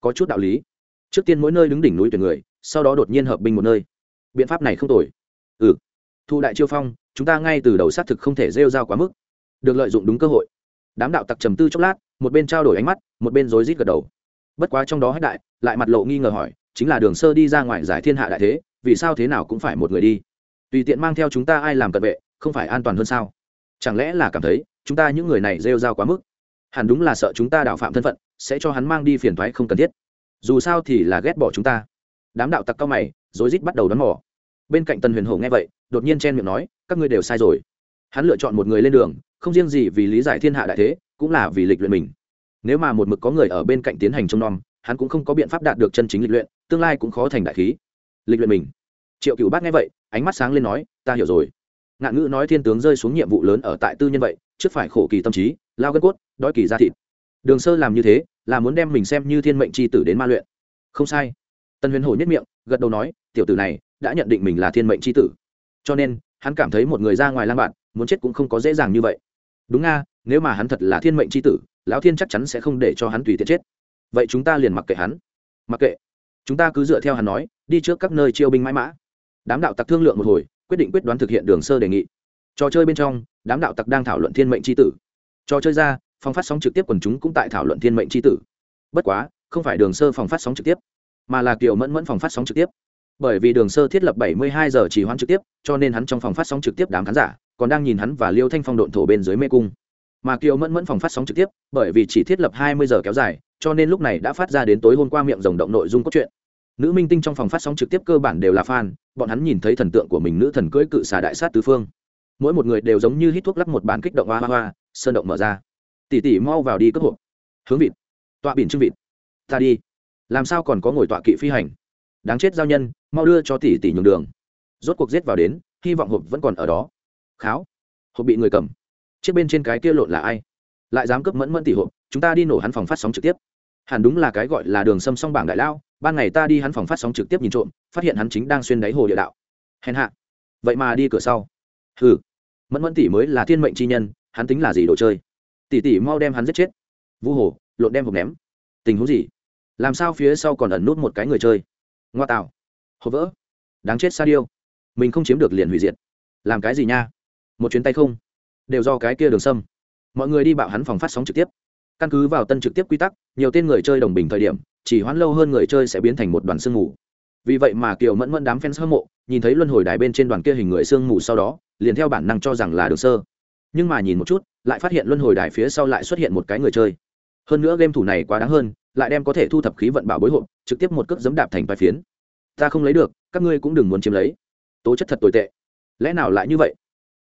có chút đạo lý. Trước tiên mỗi nơi đứng đỉnh núi tuyển người, sau đó đột nhiên hợp binh một nơi. Biện pháp này không tồi. Ừ. Thu đại chiêu phong, chúng ta ngay từ đầu xác thực không thể rêu r a o quá mức. Được lợi dụng đúng cơ hội. Đám đạo tặc trầm tư chốc lát, một bên trao đổi ánh mắt, một bên rối rít gật đầu. Bất quá trong đó hết đại, lại mặt lộ nghi ngờ hỏi, chính là đường sơ đi ra ngoài giải thiên hạ đại thế, vì sao thế nào cũng phải một người đi? Tùy tiện mang theo chúng ta ai làm cận vệ, không phải an toàn hơn sao? Chẳng lẽ là cảm thấy, chúng ta những người này rêu r a o quá mức? Hẳn đúng là sợ chúng ta đạo phạm thân phận, sẽ cho hắn mang đi phiền thoái không cần thiết. Dù sao thì là ghét bỏ chúng ta. Đám đạo tặc cao mày, rối rít bắt đầu đón mỏ bên cạnh tần huyền hổ nghe vậy, đột nhiên chen miệng nói, các ngươi đều sai rồi. Hắn lựa chọn một người lên đường, không riêng gì vì lý giải thiên hạ đại thế, cũng là vì lịch luyện mình. Nếu mà một mực có người ở bên cạnh tiến hành trông nom, hắn cũng không có biện pháp đạt được chân chính lịch luyện, tương lai cũng khó thành đại khí. Lịch luyện mình. Triệu cựu bác nghe vậy, ánh mắt sáng lên nói, ta hiểu rồi. Ngạn ngữ nói thiên tướng rơi xuống nhiệm vụ lớn ở tại tư nhân vậy, trước phải khổ kỳ tâm trí lao gân cốt, đói kỳ ra thịt. Đường sơ làm như thế, là muốn đem mình xem như thiên mệnh c h i tử đến ma luyện. Không sai. Tân huyền hổ nhất miệng, gật đầu nói, tiểu tử này đã nhận định mình là thiên mệnh c h i tử. Cho nên, hắn cảm thấy một người ra ngoài lang bạn, muốn chết cũng không có dễ dàng như vậy. Đúng nga, nếu mà hắn thật là thiên mệnh c h i tử, lão thiên chắc chắn sẽ không để cho hắn tùy tiện chết. Vậy chúng ta liền mặc kệ hắn. Mặc kệ. Chúng ta cứ dựa theo hắn nói, đi trước các nơi chiêu binh mãi mã. Đám đạo tặc thương lượng một hồi, quyết định quyết đoán thực hiện đường sơ đề nghị. Trò chơi bên trong, đám đạo tặc đang thảo luận thiên mệnh c tử trò chơi ra, phòng phát sóng trực tiếp quần chúng cũng tại thảo luận thiên mệnh tri tử. Bất quá, không phải đường sơ phòng phát sóng trực tiếp, mà là kiểu mẫn mẫn phòng phát sóng trực tiếp. Bởi vì đường sơ thiết lập 72 giờ chỉ hoãn trực tiếp, cho nên hắn trong phòng phát sóng trực tiếp đám khán giả còn đang nhìn hắn và liêu thanh phong độn thổ bên dưới mê cung. Mà kiều mẫn mẫn phòng phát sóng trực tiếp, bởi vì chỉ thiết lập 20 giờ kéo dài, cho nên lúc này đã phát ra đến tối hôm qua miệng rồng động nội dung cốt truyện. Nữ minh tinh trong phòng phát sóng trực tiếp cơ bản đều là fan, bọn hắn nhìn thấy thần tượng của mình nữ thần cưỡi cự xà đại sát tứ phương. Mỗi một người đều giống như hít thuốc lắc một bản kích động hoa hoa hoa sơn động mở ra. Tỉ tỉ mau vào đi cướp hộp hướng vịt. Tọa biển trưng vịt. Ta đi. Làm sao còn có ngồi tọa kỵ phi hành? Đáng chết giao nhân, mau đưa cho tỷ tỷ nhường đường. Rốt cuộc giết vào đến, hy vọng hộp vẫn còn ở đó. Kháo. Hộp bị người cầm. Chiếc bên trên cái kia lộn là ai? Lại dám cướp mẫn mẫn tỷ hộp, chúng ta đi nổ hắn phòng phát sóng trực tiếp. Hẳn đúng là cái gọi là đường xâm song bảng đại lao, ban ngày ta đi hắn phòng phát sóng trực tiếp nhìn trộm, phát hiện hắn chính đang xuyên đáy hồ địa đạo. Hèn hạ. Vậy mà đi cửa sau. Hừ. Mẫn mẫn tỷ mới là thiên mệnh chi nhân hắn tính là gì đồ chơi? Tỷ tỷ mau đem hắn giết chết. Vu hồ, lộn đem hộp ném. Tình huống gì? Làm sao phía sau còn ẩn nút một cái người chơi? Ngoa tạo. Hộp vỡ. Đáng chết sa điêu. Mình không chiếm được liền hủy diệt. Làm cái gì nha? Một chuyến tay không. Đều do cái kia đường sâm. Mọi người đi bạo hắn phòng phát sóng trực tiếp. Căn cứ vào tân trực tiếp quy tắc, nhiều tên người chơi đồng bình thời điểm, chỉ hoãn lâu hơn người chơi sẽ biến thành một đoàn sương mù. Vì vậy mà kiều mẫn mẫn đám fans hâm mộ, nhìn thấy luân hồi đài bên trên đoàn kia hình người sương mù sau đó, liền theo bản năng cho rằng là đường sơ nhưng mà nhìn một chút, lại phát hiện luân hồi đài phía sau lại xuất hiện một cái người chơi. Hơn nữa game thủ này quá đáng hơn, lại đem có thể thu thập khí vận bảo bối hộp, trực tiếp một cước dấm đạp thành vài phiến. Ta không lấy được, các ngươi cũng đừng muốn chiếm lấy. Tố chất thật tồi tệ. Lẽ nào lại như vậy?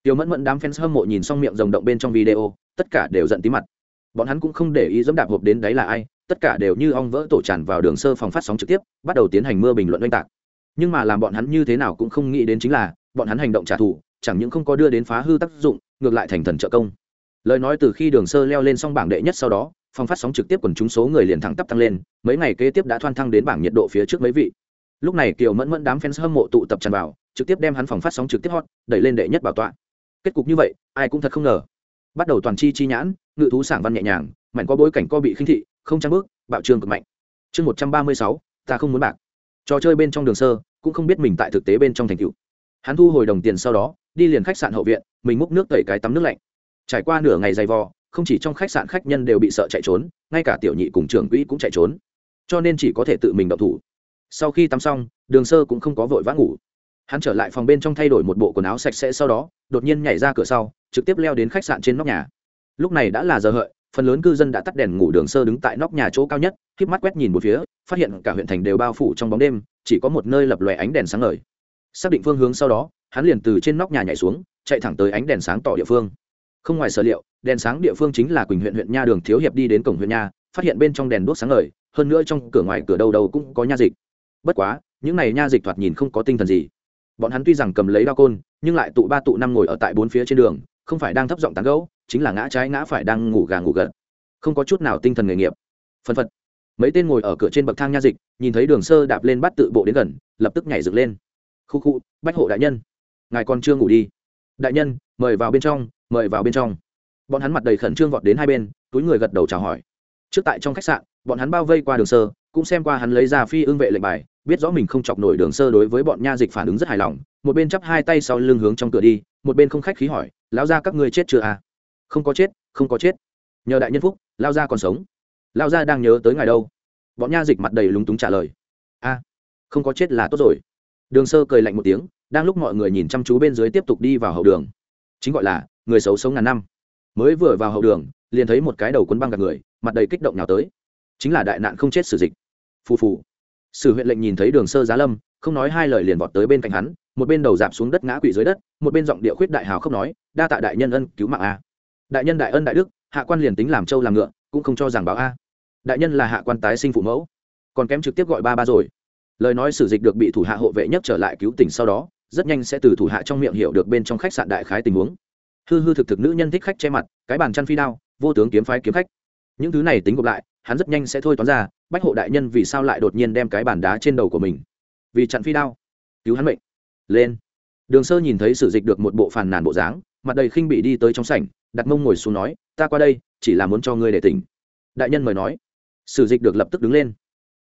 Tiểu mẫn mẫn đám fans hâm mộ nhìn xong miệng rồng động bên trong video, tất cả đều giận tí mặt. Bọn hắn cũng không để ý dẫm đạp hộp đến đấy là ai, tất cả đều như ong vỡ tổ tràn vào đường sơ phòng phát sóng trực tiếp, bắt đầu tiến hành mưa bình luận oanh tạc. Nhưng mà làm bọn hắn như thế nào cũng không nghĩ đến chính là, bọn hắn hành động trả thù, chẳng những không có đưa đến phá hư tác dụng ngược lại thành thần trợ công. Lời nói từ khi đường sơ leo lên xong bảng đệ nhất sau đó phòng phát sóng trực tiếp quần chúng số người liền thẳng tắp tăng lên, mấy ngày kế tiếp đã thoan thăng đến bảng nhiệt độ phía trước mấy vị. Lúc này kiều mẫn mẫn đám fans hâm mộ tụ tập tràn vào, trực tiếp đem hắn phòng phát sóng trực tiếp hot, đẩy lên đệ nhất bảo tọa. Kết cục như vậy, ai cũng thật không ngờ. Bắt đầu toàn chi chi nhãn, ngự thú sảng văn nhẹ nhàng mạnh có bối cảnh co bị khinh thị, không trang bước, bạo trương cực mạnh. Chương một trăm ba mươi sáu, ta không muốn bạc. Trò chơi bên trong đường sơ, cũng không biết mình tại thực tế bên trong thành tựu. Hắn thu hồi đồng tiền sau đó đi liền khách sạn hậu viện, mình múc nước tẩy cái tắm nước lạnh. Trải qua nửa ngày dày vò, không chỉ trong khách sạn khách nhân đều bị sợ chạy trốn, ngay cả tiểu nhị cùng trưởng quỹ cũng chạy trốn. Cho nên chỉ có thể tự mình động thủ. Sau khi tắm xong, đường sơ cũng không có vội vã ngủ. Hắn trở lại phòng bên trong thay đổi một bộ quần áo sạch sẽ sau đó, đột nhiên nhảy ra cửa sau, trực tiếp leo đến khách sạn trên nóc nhà. Lúc này đã là giờ hợi, phần lớn cư dân đã tắt đèn ngủ đường sơ đứng tại nóc nhà chỗ cao nhất k mắt quét nhìn một phía, phát hiện cả huyện thành đều bao phủ trong bóng đêm, chỉ có một nơi lập lòe ánh đèn sáng ngời. Xác định phương hướng sau đó hắn liền từ trên nóc nhà nhảy xuống, chạy thẳng tới ánh đèn sáng tỏ địa phương. Không ngoài sở liệu, đèn sáng địa phương chính là quỳnh huyện huyện nha đường thiếu hiệp đi đến cổng huyện nha, phát hiện bên trong đèn đốt sáng ngời, hơn nữa trong cửa ngoài cửa đầu đầu cũng có nha dịch. Bất quá, những này nha dịch thoạt nhìn không có tinh thần gì. Bọn hắn tuy rằng cầm lấy đao côn, nhưng lại tụ ba tụ năm ngồi ở tại bốn phía trên đường, không phải đang thấp giọng tán gấu chính là ngã trái ngã phải đang ngủ gà ngủ gật. Không có chút nào tinh thần nghề nghiệp. Phân phật. Mấy tên ngồi ở cửa trên bậc thang nha dịch, nhìn thấy đường sơ đạp lên bắt tự bộ đến gần, lập tức nhảy dựng lên. Khu khu, bách hộ đại nhân ngài còn chưa ngủ đi. Đại nhân, mời vào bên trong, mời vào bên trong. Bọn hắn mặt đầy khẩn trương vọt đến hai bên, túi người gật đầu chào hỏi. Trước tại trong khách sạn, bọn hắn bao vây qua đường sơ, cũng xem qua hắn lấy ra phi ương vệ lệnh bài, biết rõ mình không chọc nổi đường sơ đối với bọn nha dịch phản ứng rất hài lòng, một bên chắp hai tay sau lưng hướng trong cửa đi, một bên không khách khí hỏi, lão ra các ngươi chết chưa à? Không có chết, không có chết. Nhờ đại nhân phúc lao ra còn sống. Lao ra đang nhớ tới ngài đâu. Bọn nha dịch mặt đầy lúng túng trả lời. A, không có chết là tốt rồi. Đường sơ cười lạnh một tiếng đang lúc mọi người nhìn chăm chú bên dưới tiếp tục đi vào hậu đường. Chính gọi là người xấu sống ngàn năm. Mới vừa vào hậu đường, liền thấy một cái đầu quân băng gạt người, mặt đầy kích động nào tới. Chính là đại nạn không chết sử dịch. Phù phù. Sử huyện lệnh nhìn thấy đường sơ giá lâm, không nói hai lời liền vọt tới bên cạnh hắn, một bên đầu dạp xuống đất ngã quỵ dưới đất, một bên giọng địa khuyết đại hào không nói, đa tạ đại nhân ân cứu mạng a. Đại nhân đại ân đại đức, hạ quan liền tính làm trâu làm ngựa, cũng không cho rằng báo a. Đại nhân là hạ quan tái sinh phụ mẫu, còn kém trực tiếp gọi ba ba rồi. Lời nói sử dịch được bị thủ hạ hộ vệ nhất trở lại cứu tỉnh sau đó rất nhanh sẽ từ thủ hạ trong miệng hiểu được bên trong khách sạn đại khái tình huống. Hư hư thực thực nữ nhân thích khách che mặt, cái bàn chăn phi đao, vô tướng kiếm phái kiếm khách. Những thứ này tính gộp lại, hắn rất nhanh sẽ thôi toán ra, bách hộ đại nhân vì sao lại đột nhiên đem cái bàn đá trên đầu của mình. Vì chặn phi đao. Cứu hắn mệnh. Lên. Đường sơ nhìn thấy sử dịch được một bộ phàn nàn bộ dáng, mặt đầy khinh bị đi tới trong sảnh, đặt mông ngồi xuống nói, ta qua đây, chỉ là muốn cho ngươi để tỉnh. Đại nhân mời nói. Sử dịch được lập tức đứng lên.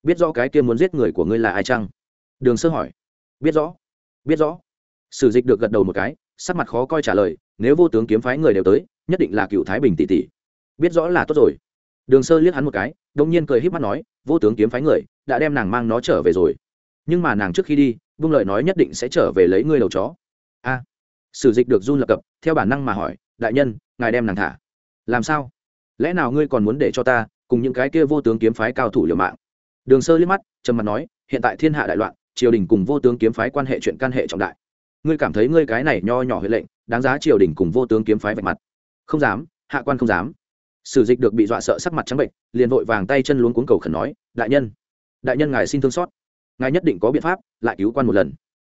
Biết rõ cái kia muốn giết người của ngươi là ai chăng? Đường sơ hỏi. Biết rõ biết rõ. Sử dịch được gật đầu một cái, sắc mặt khó coi trả lời, nếu vô tướng kiếm phái người đều tới, nhất định là cựu thái bình tỷ tỷ. Biết rõ là tốt rồi. Đường sơ liếc hắn một cái đông nhiên cười h í p mắt nói, vô tướng kiếm phái người, đã đem nàng mang nó trở về rồi. Nhưng mà nàng trước khi đi, vương lợi nói nhất định sẽ trở về lấy ngươi đầu chó. A. Sử dịch được run lập cập, theo bản năng mà hỏi, đại nhân, ngài đem nàng thả. Làm sao? Lẽ nào ngươi còn muốn để cho ta cùng những cái kia vô tướng kiếm phái cao thủ liều mạng? Đường sơ liếc mắt, trầm mặt nói, hiện tại thiên hạ đại loạn triều đình cùng vô tướng kiếm phái quan hệ chuyện can hệ trọng đại. Ngươi cảm thấy ngươi cái này nho nhỏ huệ lệnh, đáng giá triều đình cùng vô tướng kiếm phái vạch mặt. Không dám, hạ quan không dám. Sử dịch được bị dọa sợ sắc mặt trắng bệnh, liền vội vàng tay chân luống cuống cầu khẩn nói, đại nhân đại nhân ngài xin thương xót. Ngài nhất định có biện pháp, lại cứu quan một lần.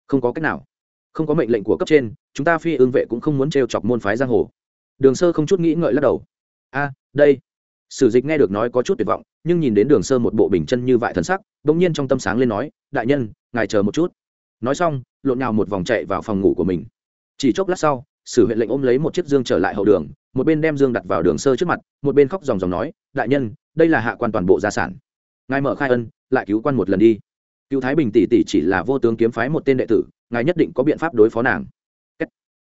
Không có cách nào. Không có mệnh lệnh của cấp trên, chúng ta phi ương vệ cũng không muốn t chọc môn phái giang hồ. Đường sơ không chút nghĩ ngợi lắc đầu. A, đây sử dịch nghe được nói có chút tuyệt vọng, nhưng nhìn đến đường sơ một bộ bình chân như vại thần sắc đ ỗ n g nhiên trong tâm sáng lên nói, đại nhân, ngài chờ một chút. Nói xong, lộn nhào một vòng chạy vào phòng ngủ của mình. Chỉ chốc lát sau, sử huyện lệnh ôm lấy một chiếc dương trở lại hậu đường, một bên đem dương đặt vào đường sơ trước mặt, một bên khóc dòng dòng nói, đại nhân, đây là hạ quan toàn bộ gia sản. Ngài mở khai ân, lại cứu quan một lần đi. Cứu thái bình tỷ tỷ chỉ là vô tướng kiếm phái một tên đệ tử, ngài nhất định có biện pháp đối phó nàng.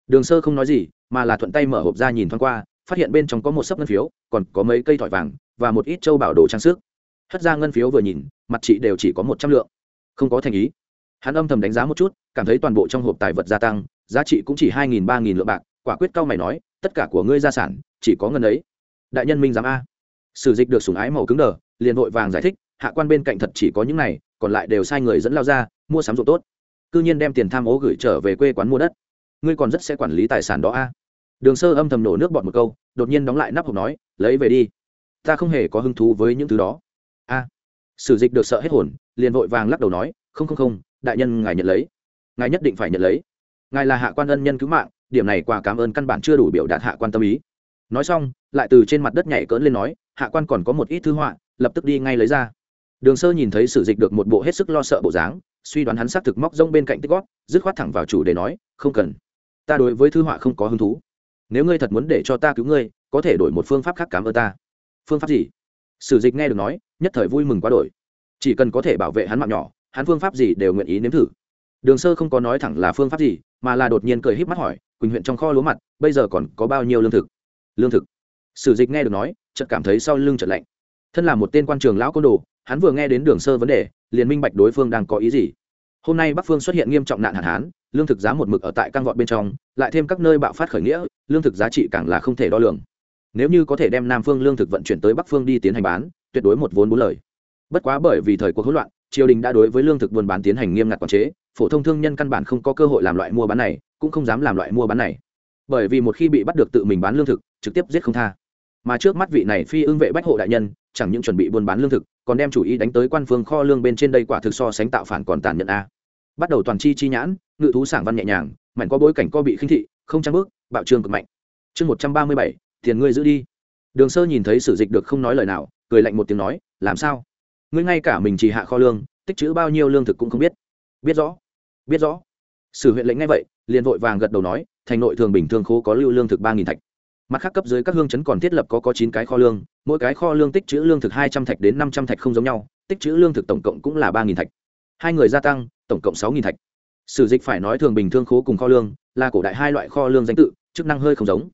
Đường sơ không nói gì, mà là thuận tay mở hộp ra nhìn thoáng qua phát hiện bên trong có một sấp ngân phiếu, còn có mấy cây thỏi vàng và một ít châu bảo đồ trang sức. Hất ra ngân phiếu vừa nhìn, mặt chị đều chỉ có một trăm lượng. Không có thành ý. Hắn âm thầm đánh giá một chút, cảm thấy toàn bộ trong hộp tài vật gia tăng, giá trị cũng chỉ hai nghìn, ba nghìn lượng bạc, quả quyết cao mày nói, tất cả của ngươi gia sản, chỉ có ngân ấy. Đại nhân minh giám a. Sử dịch được sùng ái màu cứng đờ, liền vội vàng giải thích, hạ quan bên cạnh thật chỉ có những này, còn lại đều sai người dẫn lao ra, mua sắm ruộng tốt. C ư nhiên đem tiền tham ố gửi trở về quê quán mua đất. Ngươi còn rất sẽ quản lý tài sản đó a đường sơ âm thầm nổ nước bọt một câu, đột nhiên đóng lại nắp hộp nói, lấy về đi. Ta không hề có hứng thú với những thứ đó. A. Sử dịch được sợ hết hồn, liền vội vàng lắc đầu nói, không không không, đại nhân ngài nhận lấy. Ngài nhất định phải nhận lấy. Ngài là hạ quan ân nhân cứu mạng, điểm này quà cảm ơn căn bản chưa đủ biểu đạt hạ quan tâm ý. Nói xong, lại từ trên mặt đất nhảy cỡn lên nói, hạ quan còn có một ít thư họa, lập tức đi ngay lấy ra. Đường sơ nhìn thấy sử dịch được một bộ hết sức lo sợ bộ dáng, suy đoán hắn xác thực móc rông bên cạnh tích gót, dứt khoát thẳng vào chủ để nói, không cần. Ta đối với thư họa không có hứng thú nếu ngươi thật muốn để cho ta cứu ngươi, có thể đổi một phương pháp khác cảm ơn ta. Phương pháp gì? Sử dịch nghe được nói, nhất thời vui mừng quá đổi. Chỉ cần có thể bảo vệ hắn mạng nhỏ, hắn phương pháp gì đều nguyện ý nếm thử. Đường sơ không có nói thẳng là phương pháp gì, mà là đột nhiên cười híp mắt hỏi, quỳnh huyện trong kho lúa mặt, bây giờ còn có bao nhiêu lương thực? Lương thực? Sử dịch nghe được nói, chợt cảm thấy sau lưng chợt lạnh. Thân là một tên quan trường lão côn đồ, hắn vừa nghe đến đường sơ vấn đề, liền minh bạch đối phương đang có ý gì. Hôm nay bắc phương xuất hiện nghiêm trọng nạn hạn hán lương thực giá một mực ở tại căng vọt bên trong, lại thêm các nơi bạo phát khởi nghĩa, lương thực giá trị càng là không thể đo lường. Nếu như có thể đem nam phương lương thực vận chuyển tới bắc phương đi tiến hành bán, tuyệt đối một vốn bốn lời. Bất quá bởi vì thời cuộc hỗn loạn, triều đình đã đối với lương thực buôn bán tiến hành nghiêm ngặt quản chế, phổ thông thương nhân căn bản không có cơ hội làm loại mua bán này, cũng không dám làm loại mua bán này. Bởi vì một khi bị bắt được tự mình bán lương thực, trực tiếp giết không tha. Mà trước mắt vị này phi ưng vệ bách hộ đại nhân, chẳng những chuẩn bị buôn bán lương thực, còn đem chủ ý đánh tới quan phương kho lương bên trên đây quả thực so sánh tạo phản còn tàn nhẫn a bắt đầu toàn chi chi nhãn, ngự thú sảng văn nhẹ nhàng mạnh có bối cảnh co bị khinh thị, không trang bước, bạo trương cực mạnh. Chương một trăm ba mươi bảy, tiền ngươi giữ đi. Đường sơ nhìn thấy sử dịch được không nói lời nào, cười lạnh một tiếng nói, làm sao? Ngươi ngay cả mình chỉ hạ kho lương, tích chữ bao nhiêu lương thực cũng không biết. Biết rõ biết rõ. Sử huyện lệnh ngay vậy, liền vội vàng gật đầu nói, thành nội thường bình thường khố có lưu lương thực ba nghìn thạch. Mặt khác cấp dưới các hương chấn còn thiết lập có có chín cái kho lương, mỗi cái kho lương tích chữ lương thực hai trăm thạch đến năm trăm thạch không giống nhau, tích chữ lương thực tổng cộng cũng là ba nghìn thạch hai người gia tăng, tổng cộng sáu nghìn thạch. Sử dịch phải nói thường bình thương khố cùng kho lương, là cổ đại hai loại kho lương danh tự, chức năng hơi không giống.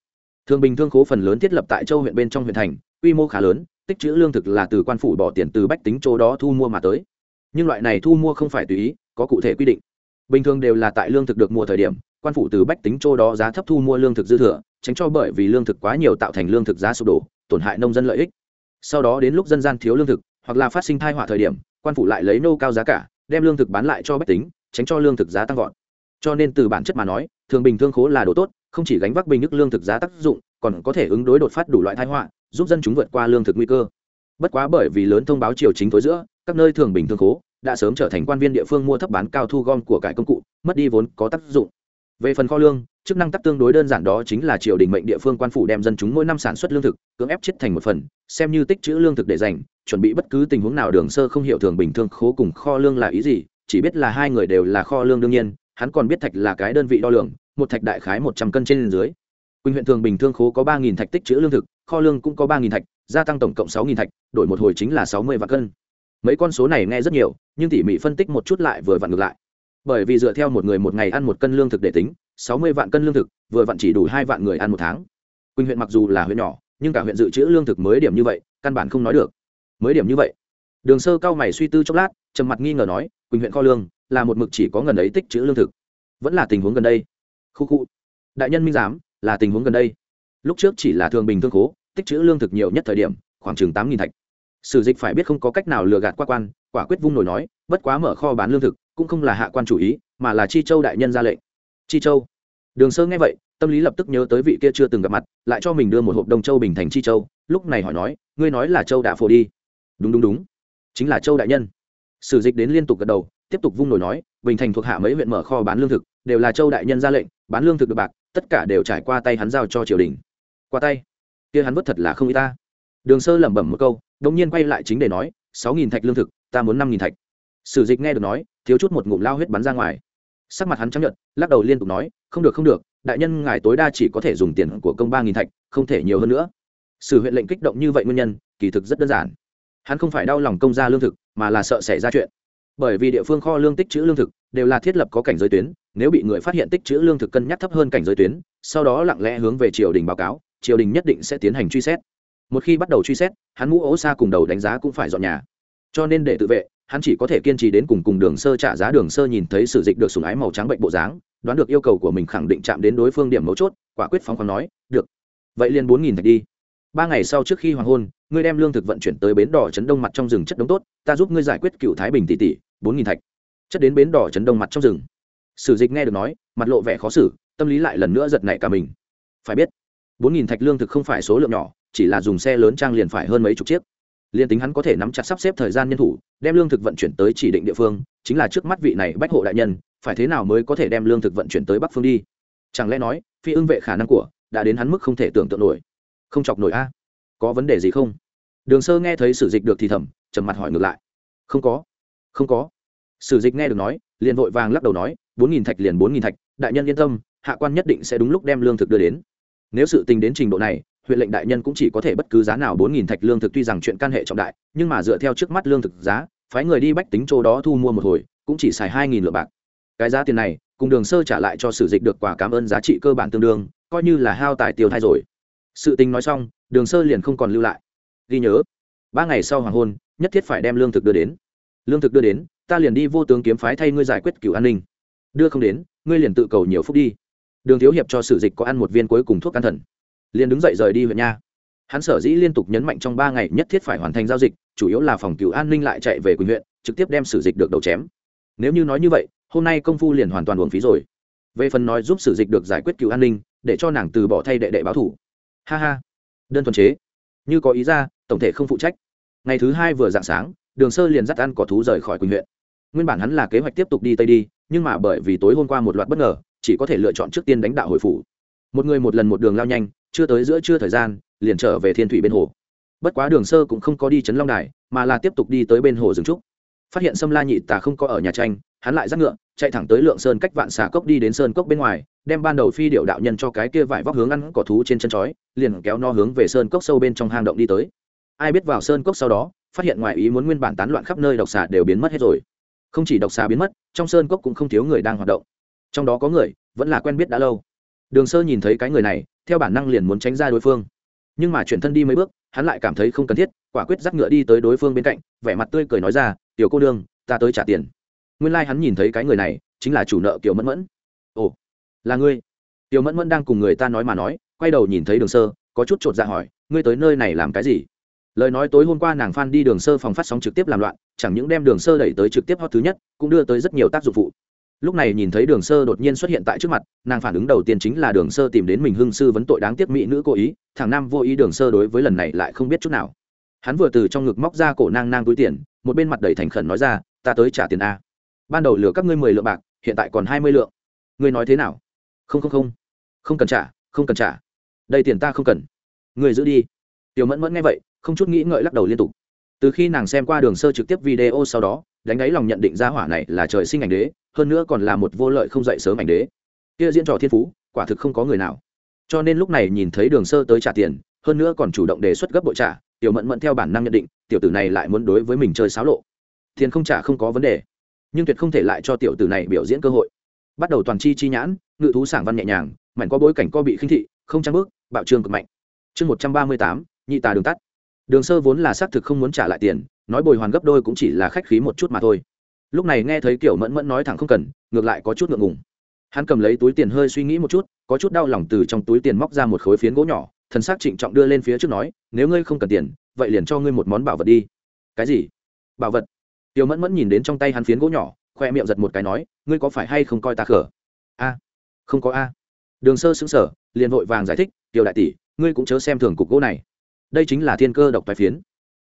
Thường bình thương khố phần lớn thiết lập tại châu huyện bên trong huyện thành, quy mô khá lớn, tích chữ lương thực là từ quan phủ bỏ tiền từ bách tính chỗ đó thu mua mà tới. Nhưng loại này thu mua không phải tùy ý, có cụ thể quy định. Bình thường đều là tại lương thực được mua thời điểm, quan phủ từ bách tính chỗ đó giá thấp thu mua lương thực dư thừa, tránh cho bởi vì lương thực quá nhiều tạo thành lương thực giá sụp đổ, tổn hại nông dân lợi ích. Sau đó đến lúc dân gian thiếu lương thực, hoặc là phát sinh thai họa thời điểm, quan phủ lại lấy nô cao giá cả đem lương thực bán lại cho bách tính, tránh cho lương thực giá tăng vọt. Cho nên từ bản chất mà nói, thường bình thương khố là đồ tốt, không chỉ gánh vác bình nước lương thực giá tác dụng, còn có thể ứng đối đột phát đủ loại thái họa, giúp dân chúng vượt qua lương thực nguy cơ. Bất quá bởi vì lớn thông báo triều chính tối giữa, các nơi thường bình thương khố đã sớm trở thành quan viên địa phương mua thấp bán cao thu gom của cải công cụ, mất đi vốn có tác dụng. Về phần kho lương chức năng tắc tương đối đơn giản đó chính là triều đình mệnh địa phương quan phủ đem dân chúng mỗi năm sản xuất lương thực, cưỡng ép chết thành một phần, xem như tích trữ lương thực để dành, chuẩn bị bất cứ tình huống nào đường sơ không hiểu thường bình thường khố cùng kho lương là ý gì, chỉ biết là hai người đều là kho lương đương nhiên, hắn còn biết thạch là cái đơn vị đo lường, một thạch đại khái một trăm cân trên dưới. Quỳnh huyện thường bình thương khố có ba nghìn thạch tích trữ lương thực, kho lương cũng có ba nghìn thạch, gia tăng tổng cộng sáu nghìn thạch, đổi một hồi chính là sáu mươi vạn cân. Mấy con số này nghe rất nhiều, nhưng tỉ mỉ phân tích một chút lại vừa vặn ngược lại. Bởi vì dựa theo một người một ngày ăn một cân lương thực để tính sáu mươi vạn cân lương thực, vừa vặn chỉ đủ hai vạn người ăn một tháng. Quỳnh huyện mặc dù là huyện nhỏ, nhưng cả huyện dự trữ lương thực mới điểm như vậy, căn bản không nói được. Mới điểm như vậy. Đường sơ cao mày suy tư chốc lát, trầm mặt nghi ngờ nói, quỳnh huyện kho lương, là một mực chỉ có ngần ấy tích trữ lương thực. Vẫn là tình huống gần đây. Khu khu. Đại nhân minh giám, là tình huống gần đây. Lúc trước chỉ là thường bình thương khố, tích trữ lương thực nhiều nhất thời điểm, khoảng chừng tám nghìn thạch. Sử dịch phải biết không có cách nào lừa gạt qua quan, quả quyết vung nổi nói, bất quá mở kho bán lương thực, cũng không là hạ quan chủ ý, mà là chi châu đại nhân ra lệnh chi châu. Đường sơ nghe vậy, tâm lý lập tức nhớ tới vị kia chưa từng gặp mặt, lại cho mình đưa một hộp đông châu bình thành chi châu, lúc này hỏi nói, ngươi nói là châu đã phổ đi? Đúng đúng đúng. Chính là châu đại nhân. Sử dịch đến liên tục gật đầu, tiếp tục vung nổi nói, bình thành thuộc hạ mấy huyện mở kho bán lương thực, đều là châu đại nhân ra lệnh, bán lương thực được bạc, tất cả đều trải qua tay hắn giao cho triều đình. Qua tay? Kia hắn vất thật là không y ta. Đường sơ lẩm bẩm một câu Đông nhiên quay lại chính để nói, sáu nghìn thạch lương thực, ta muốn năm nghìn thạch. Sử dịch nghe được nói, thiếu chút một ngụm lao huyết bắn ra ngoài sắc mặt hắn chấp nhận lắc đầu liên tục nói, không được không được, đại nhân ngài tối đa chỉ có thể dùng tiền của công ba nghìn thạch, không thể nhiều hơn nữa. Sử huyện lệnh kích động như vậy nguyên nhân, kỳ thực rất đơn giản. Hắn không phải đau lòng công gia lương thực, mà là sợ xảy ra chuyện. Bởi vì địa phương kho lương tích chữ lương thực đều là thiết lập có cảnh giới tuyến, nếu bị người phát hiện tích chữ lương thực cân nhắc thấp hơn cảnh giới tuyến, sau đó lặng lẽ hướng về triều đình báo cáo, triều đình nhất định sẽ tiến hành truy xét. Một khi bắt đầu truy xét, hắn mũ ố xa cùng đầu đánh giá cũng phải dọn nhà. Cho nên để tự vệ hắn chỉ có thể kiên trì đến cùng cùng đường sơ trả giá, đường sơ nhìn thấy sử dịch được sùng ái màu trắng bệnh bộ dáng, đoán được yêu cầu của mình khẳng định chạm đến đối phương điểm mấu chốt, quả quyết phóng khoáng nói, được, vậy liền bốn nghìn thạch đi. Ba ngày sau trước khi hoàng hôn, ngươi đem lương thực vận chuyển tới bến đỏ trấn đông mặt trong rừng chất đống tốt, ta giúp ngươi giải quyết cựu thái bình tỷ tỷ, bốn nghìn thạch. Chất đến bến đỏ trấn đông mặt trong rừng. Sử dịch nghe được nói, mặt lộ vẻ khó xử, tâm lý lại lần nữa giật nảy cả mình. Phải biết, bốn nghìn thạch lương thực không phải số lượng nhỏ, chỉ là dùng xe lớn trang liền phải hơn mấy chục chiếc liền tính hắn có thể nắm chặt sắp xếp thời gian nhân thủ, đem lương thực vận chuyển tới chỉ định địa phương, chính là trước mắt vị này bách hộ đại nhân, phải thế nào mới có thể đem lương thực vận chuyển tới bắc phương đi? Chẳng lẽ nói, phi ưng vệ khả năng của, đã đến hắn mức không thể tưởng tượng nổi. Không chọc nổi a. Có vấn đề gì không? Đường sơ nghe thấy sử dịch được thì thầm, trầm mặt hỏi ngược lại. Không có. Không có. Sử dịch nghe được nói, liền vội vàng lắc đầu nói, bốn nghìn thạch liền bốn nghìn thạch, đại nhân yên tâm, hạ quan nhất định sẽ đúng lúc đem lương thực đưa đến. Nếu sự tình đến trình độ này huyện lệnh đại nhân cũng chỉ có thể bất cứ giá nào bốn nghìn thạch lương thực tuy rằng chuyện can hệ trọng đại, nhưng mà dựa theo trước mắt lương thực giá, phái người đi bách tính chỗ đó thu mua một hồi, cũng chỉ xài hai nghìn lượng bạc. Cái giá tiền này, cùng đường sơ trả lại cho sử dịch được quả cảm ơn giá trị cơ bản tương đương, coi như là hao tài tiêu thai rồi. Sự tình nói xong, đường sơ liền không còn lưu lại. Ghi nhớ, ba ngày sau hoàng hôn, nhất thiết phải đem lương thực đưa đến. Lương thực đưa đến, ta liền đi vô tướng kiếm phái thay ngươi giải quyết cựu an ninh. Đưa không đến, ngươi liền tự cầu nhiều phút đi. Đường thiếu hiệp cho sử dịch có ăn một viên cuối cùng thuốc an thần liền đứng dậy rời đi huyện nha. Hắn sở dĩ liên tục nhấn mạnh trong ba ngày nhất thiết phải hoàn thành giao dịch, chủ yếu là phòng cựu an ninh lại chạy về quỳnh huyện, trực tiếp đem sử dịch được đầu chém. Nếu như nói như vậy, hôm nay công phu liền hoàn toàn uổng phí rồi. Về phần nói giúp sử dịch được giải quyết cựu an ninh, để cho nàng từ bỏ thay đệ đệ báo thủ. Ha ha. Đơn thuần chế. Như có ý ra, tổng thể không phụ trách. Ngày thứ hai vừa dạng sáng, đường sơ liền dắt ăn cỏ thú rời khỏi quỳnh huyện. Nguyên bản hắn là kế hoạch tiếp tục đi tây đi, nhưng mà bởi vì tối hôm qua một loạt bất ngờ, chỉ có thể lựa chọn trước tiên đánh đạo hồi phủ. Một người một lần một đường lao nhanh chưa tới giữa trưa thời gian, liền trở về thiên thủy bên hồ. Bất quá đường sơ cũng không có đi chấn long đài, mà là tiếp tục đi tới bên hồ rừng trúc. Phát hiện sâm la nhị tà không có ở nhà tranh, hắn lại dắt ngựa, chạy thẳng tới lượng sơn cách vạn xà cốc đi đến sơn cốc bên ngoài, đem ban đầu phi điệu đạo nhân cho cái kia vải vóc hướng ăn cỏ thú trên chân chói, liền kéo no hướng về sơn cốc sâu bên trong hang động đi tới. Ai biết vào sơn cốc sau đó, phát hiện ngoài ý muốn nguyên bản tán loạn khắp nơi độc xà đều biến mất hết rồi. Không chỉ độc xà biến mất, trong sơn cốc cũng không thiếu người đang hoạt động. Trong đó có người, vẫn là quen biết đã lâu đường sơ nhìn thấy cái người này, theo bản năng liền muốn tránh ra đối phương. Nhưng mà chuyển thân đi mấy bước, hắn lại cảm thấy không cần thiết, quả quyết dắt ngựa đi tới đối phương bên cạnh, vẻ mặt tươi cười nói ra, tiểu cô đương ta tới trả tiền. Nguyên lai、like、hắn nhìn thấy cái người này, chính là chủ nợ kiểu mẫn mẫn. Ồ, là ngươi. Tiểu mẫn mẫn đang cùng người ta nói mà nói, quay đầu nhìn thấy đường sơ, có chút chột dạ hỏi, ngươi tới nơi này làm cái gì? Lời nói tối hôm qua nàng phan đi đường sơ phòng phát sóng trực tiếp làm loạn, chẳng những đem đường sơ đẩy tới trực tiếp hot thứ nhất, cũng đưa tới rất nhiều tác dụng phụ lúc này nhìn thấy đường sơ đột nhiên xuất hiện tại trước mặt, nàng phản ứng đầu tiên chính là đường sơ tìm đến mình hưng sư vấn tội đáng tiếc mỹ nữ cố ý, thằng nam vô ý đường sơ đối với lần này lại không biết chút nào. Hắn vừa từ trong ngực móc ra cổ nang nang túi tiền, một bên mặt đầy thành khẩn nói ra, ta tới trả tiền a. Ban đầu lừa các ngươi mười lượng bạc, hiện tại còn hai mươi lượng. Ngươi nói thế nào? Không không không. Không cần trả, không cần trả. Đây tiền ta không cần. Người giữ đi. Tiểu mẫn mẫn nghe vậy, không chút nghĩ ngợi lắc đầu liên tục từ khi nàng xem qua đường sơ trực tiếp video sau đó, đánh ấy lòng nhận định ra hỏa này là trời sinh ảnh đế, hơn nữa còn là một vô lợi không dậy sớm ảnh đế. Kia diễn trò thiên phú, quả thực không có người nào. Cho nên lúc này nhìn thấy đường sơ tới trả tiền, hơn nữa còn chủ động đề xuất gấp bội trả, tiểu mẫn mẫn theo bản năng nhận định, tiểu tử này lại muốn đối với mình chơi xáo lộ. Tiền không trả không có vấn đề, nhưng tuyệt không thể lại cho tiểu tử này biểu diễn cơ hội. Bắt đầu toàn chi chi nhãn, ngự thú sảng văn nhẹ nhàng, mảnh có bối cảnh co bị khinh thị, không trang bước, bạo trương cực mạnh. Chương một trăm ba mươi tám, nhị tà đường tắt đường sơ vốn là xác thực không muốn trả lại tiền, nói bồi hoàn gấp đôi cũng chỉ là khách khí một chút mà thôi. Lúc này nghe thấy kiểu mẫn mẫn nói thẳng không cần, ngược lại có chút ngượng ngùng. Hắn cầm lấy túi tiền hơi suy nghĩ một chút, có chút đau lòng từ trong túi tiền móc ra một khối phiến gỗ nhỏ, thần s c trịnh trọng đưa lên phía trước nói, nếu ngươi không cần tiền, vậy liền cho ngươi một món bảo vật đi. Cái gì? Bảo vật. Tiểu mẫn mẫn nhìn đến trong tay hắn phiến gỗ nhỏ, khoe miệng giật một cái nói, ngươi có phải hay không coi ta khở a, không có a. Đường sơ xứng sở liền vội vàng giải thích tiểu đại tỷ, ngươi cũng chớ xem thường cục gỗ này đây chính là thiên cơ độc tài phiến.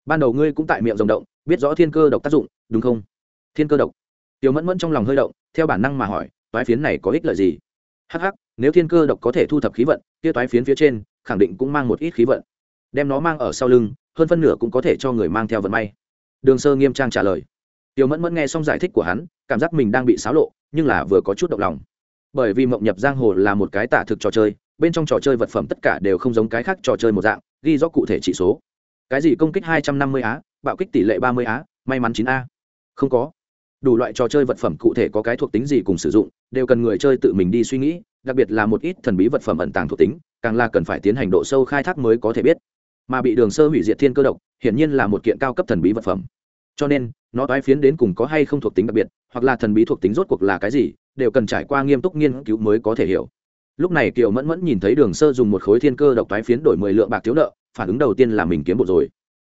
Ban đầu ngươi cũng tại miệng rồng động, biết rõ thiên cơ độc tác dụng, đúng không? Thiên cơ độc. Tiểu mẫn mẫn trong lòng hơi động, theo bản năng mà hỏi toái phiến này có ích lợi gì? Hh nếu thiên cơ độc có thể thu thập khí vận, kia toái phiến phía trên, khẳng định cũng mang một ít khí vận. Đem nó mang ở sau lưng, hơn phân nửa cũng có thể cho người mang theo vận may. Đường sơ nghiêm trang trả lời. Tiểu mẫn mẫn nghe xong giải thích của hắn, cảm giác mình đang bị xáo lộ, nhưng là vừa có chút động lòng. Bởi vì mộng nhập giang hồ là một cái tả thực trò chơi bên trong trò chơi vật phẩm tất cả đều không giống cái khác trò chơi một dạng, ghi rõ cụ thể chỉ số. Cái gì công kích hai trăm năm mươi á, bạo kích tỷ lệ ba mươi á, may mắn chín a không có. Đủ loại trò chơi vật phẩm cụ thể có cái thuộc tính gì cùng sử dụng, đều cần người chơi tự mình đi suy nghĩ, đặc biệt là một ít thần bí vật phẩm ẩn tàng thuộc tính, càng là cần phải tiến hành độ sâu khai thác mới có thể biết. Mà bị đường sơ hủy diệt thiên cơ độc, hiển nhiên là một kiện cao cấp thần bí vật phẩm. Cho nên, nó toái phiến đến cùng có hay không thuộc tính đặc biệt, hoặc là thần bí thuộc tính rốt cuộc là cái gì, đều cần trải qua nghiêm túc nghiên cứu mới có thể hiểu lúc này kiều mẫn mẫn nhìn thấy đường sơ dùng một khối thiên cơ độc toái phiến đổi mười lượng bạc thiếu nợ, phản ứng đầu tiên là mình kiếm bộ rồi.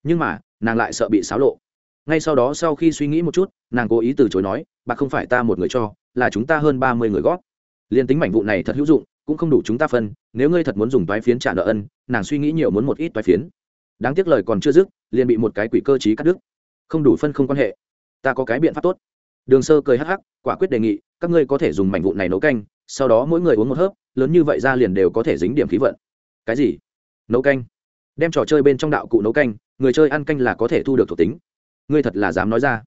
Nhưng mà, nàng lại sợ bị xáo lộ. Ngay sau đó sau khi suy nghĩ một chút, nàng cố ý từ chối nói, bạc không phải ta một người cho, là chúng ta hơn ba mươi người gót liên tính mảnh vụ này thật hữu dụng, cũng không đủ chúng ta phân, nếu ngươi thật muốn dùng toái phiến trả nợ ân, nàng suy nghĩ nhiều muốn một ít toái phiến. Đáng tiếc lời còn chưa dứt, liền bị một cái quỷ cơ chí cắt đứt. Không đủ phân không quan hệ. Ta có cái biện pháp tốt. Đường sơ cười hắc hắc, quả quyết đề nghị, các ngươi có thể dùng mảnh vụ này nấu canh, sau đó mỗi người uống một hớp lớn như vậy ra liền đều có thể dính điểm khí vận. Cái gì? Nấu canh. Đem trò chơi bên trong đạo cụ nấu canh, người chơi ăn canh là có thể thu được thuộc tính. Ngươi thật là dám nói ra.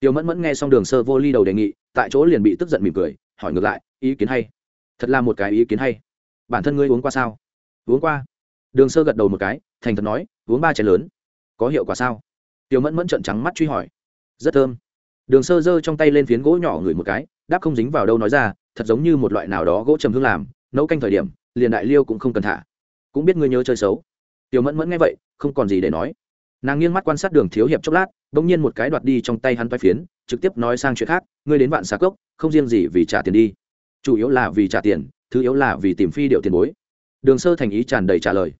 Tiêu mẫn mẫn nghe xong đường sơ vô ly đầu đề nghị, tại chỗ liền bị tức giận mỉm cười, hỏi ngược lại, ý kiến hay? Thật là một cái ý kiến hay. Bản thân ngươi uống qua sao? Uống qua. Đường sơ gật đầu một cái, thành thật nói, uống ba chén lớn. Có hiệu quả sao? Tiêu mẫn mẫn trợn trắng mắt truy hỏi. Rất thơm. Đường sơ giơ trong tay lên phiến gỗ nhỏ ngửi một cái, đáp không dính vào đâu nói ra, thật giống như một loại nào đó gỗ trầm hương làm nấu canh thời điểm, liền đại liêu cũng không cần thả. Cũng biết ngươi nhớ chơi xấu. Tiểu mẫn mẫn nghe vậy, không còn gì để nói. Nàng nghiêng mắt quan sát đường thiếu hiệp chốc lát đ ỗ n g nhiên một cái đoạt đi trong tay hắn toai phiến, trực tiếp nói sang chuyện khác, ngươi đến vạn xà cốc, không riêng gì vì trả tiền đi. Chủ yếu là vì trả tiền, thứ yếu là vì tìm phi điệu tiền bối. Đường sơ thành ý tràn đầy trả lời.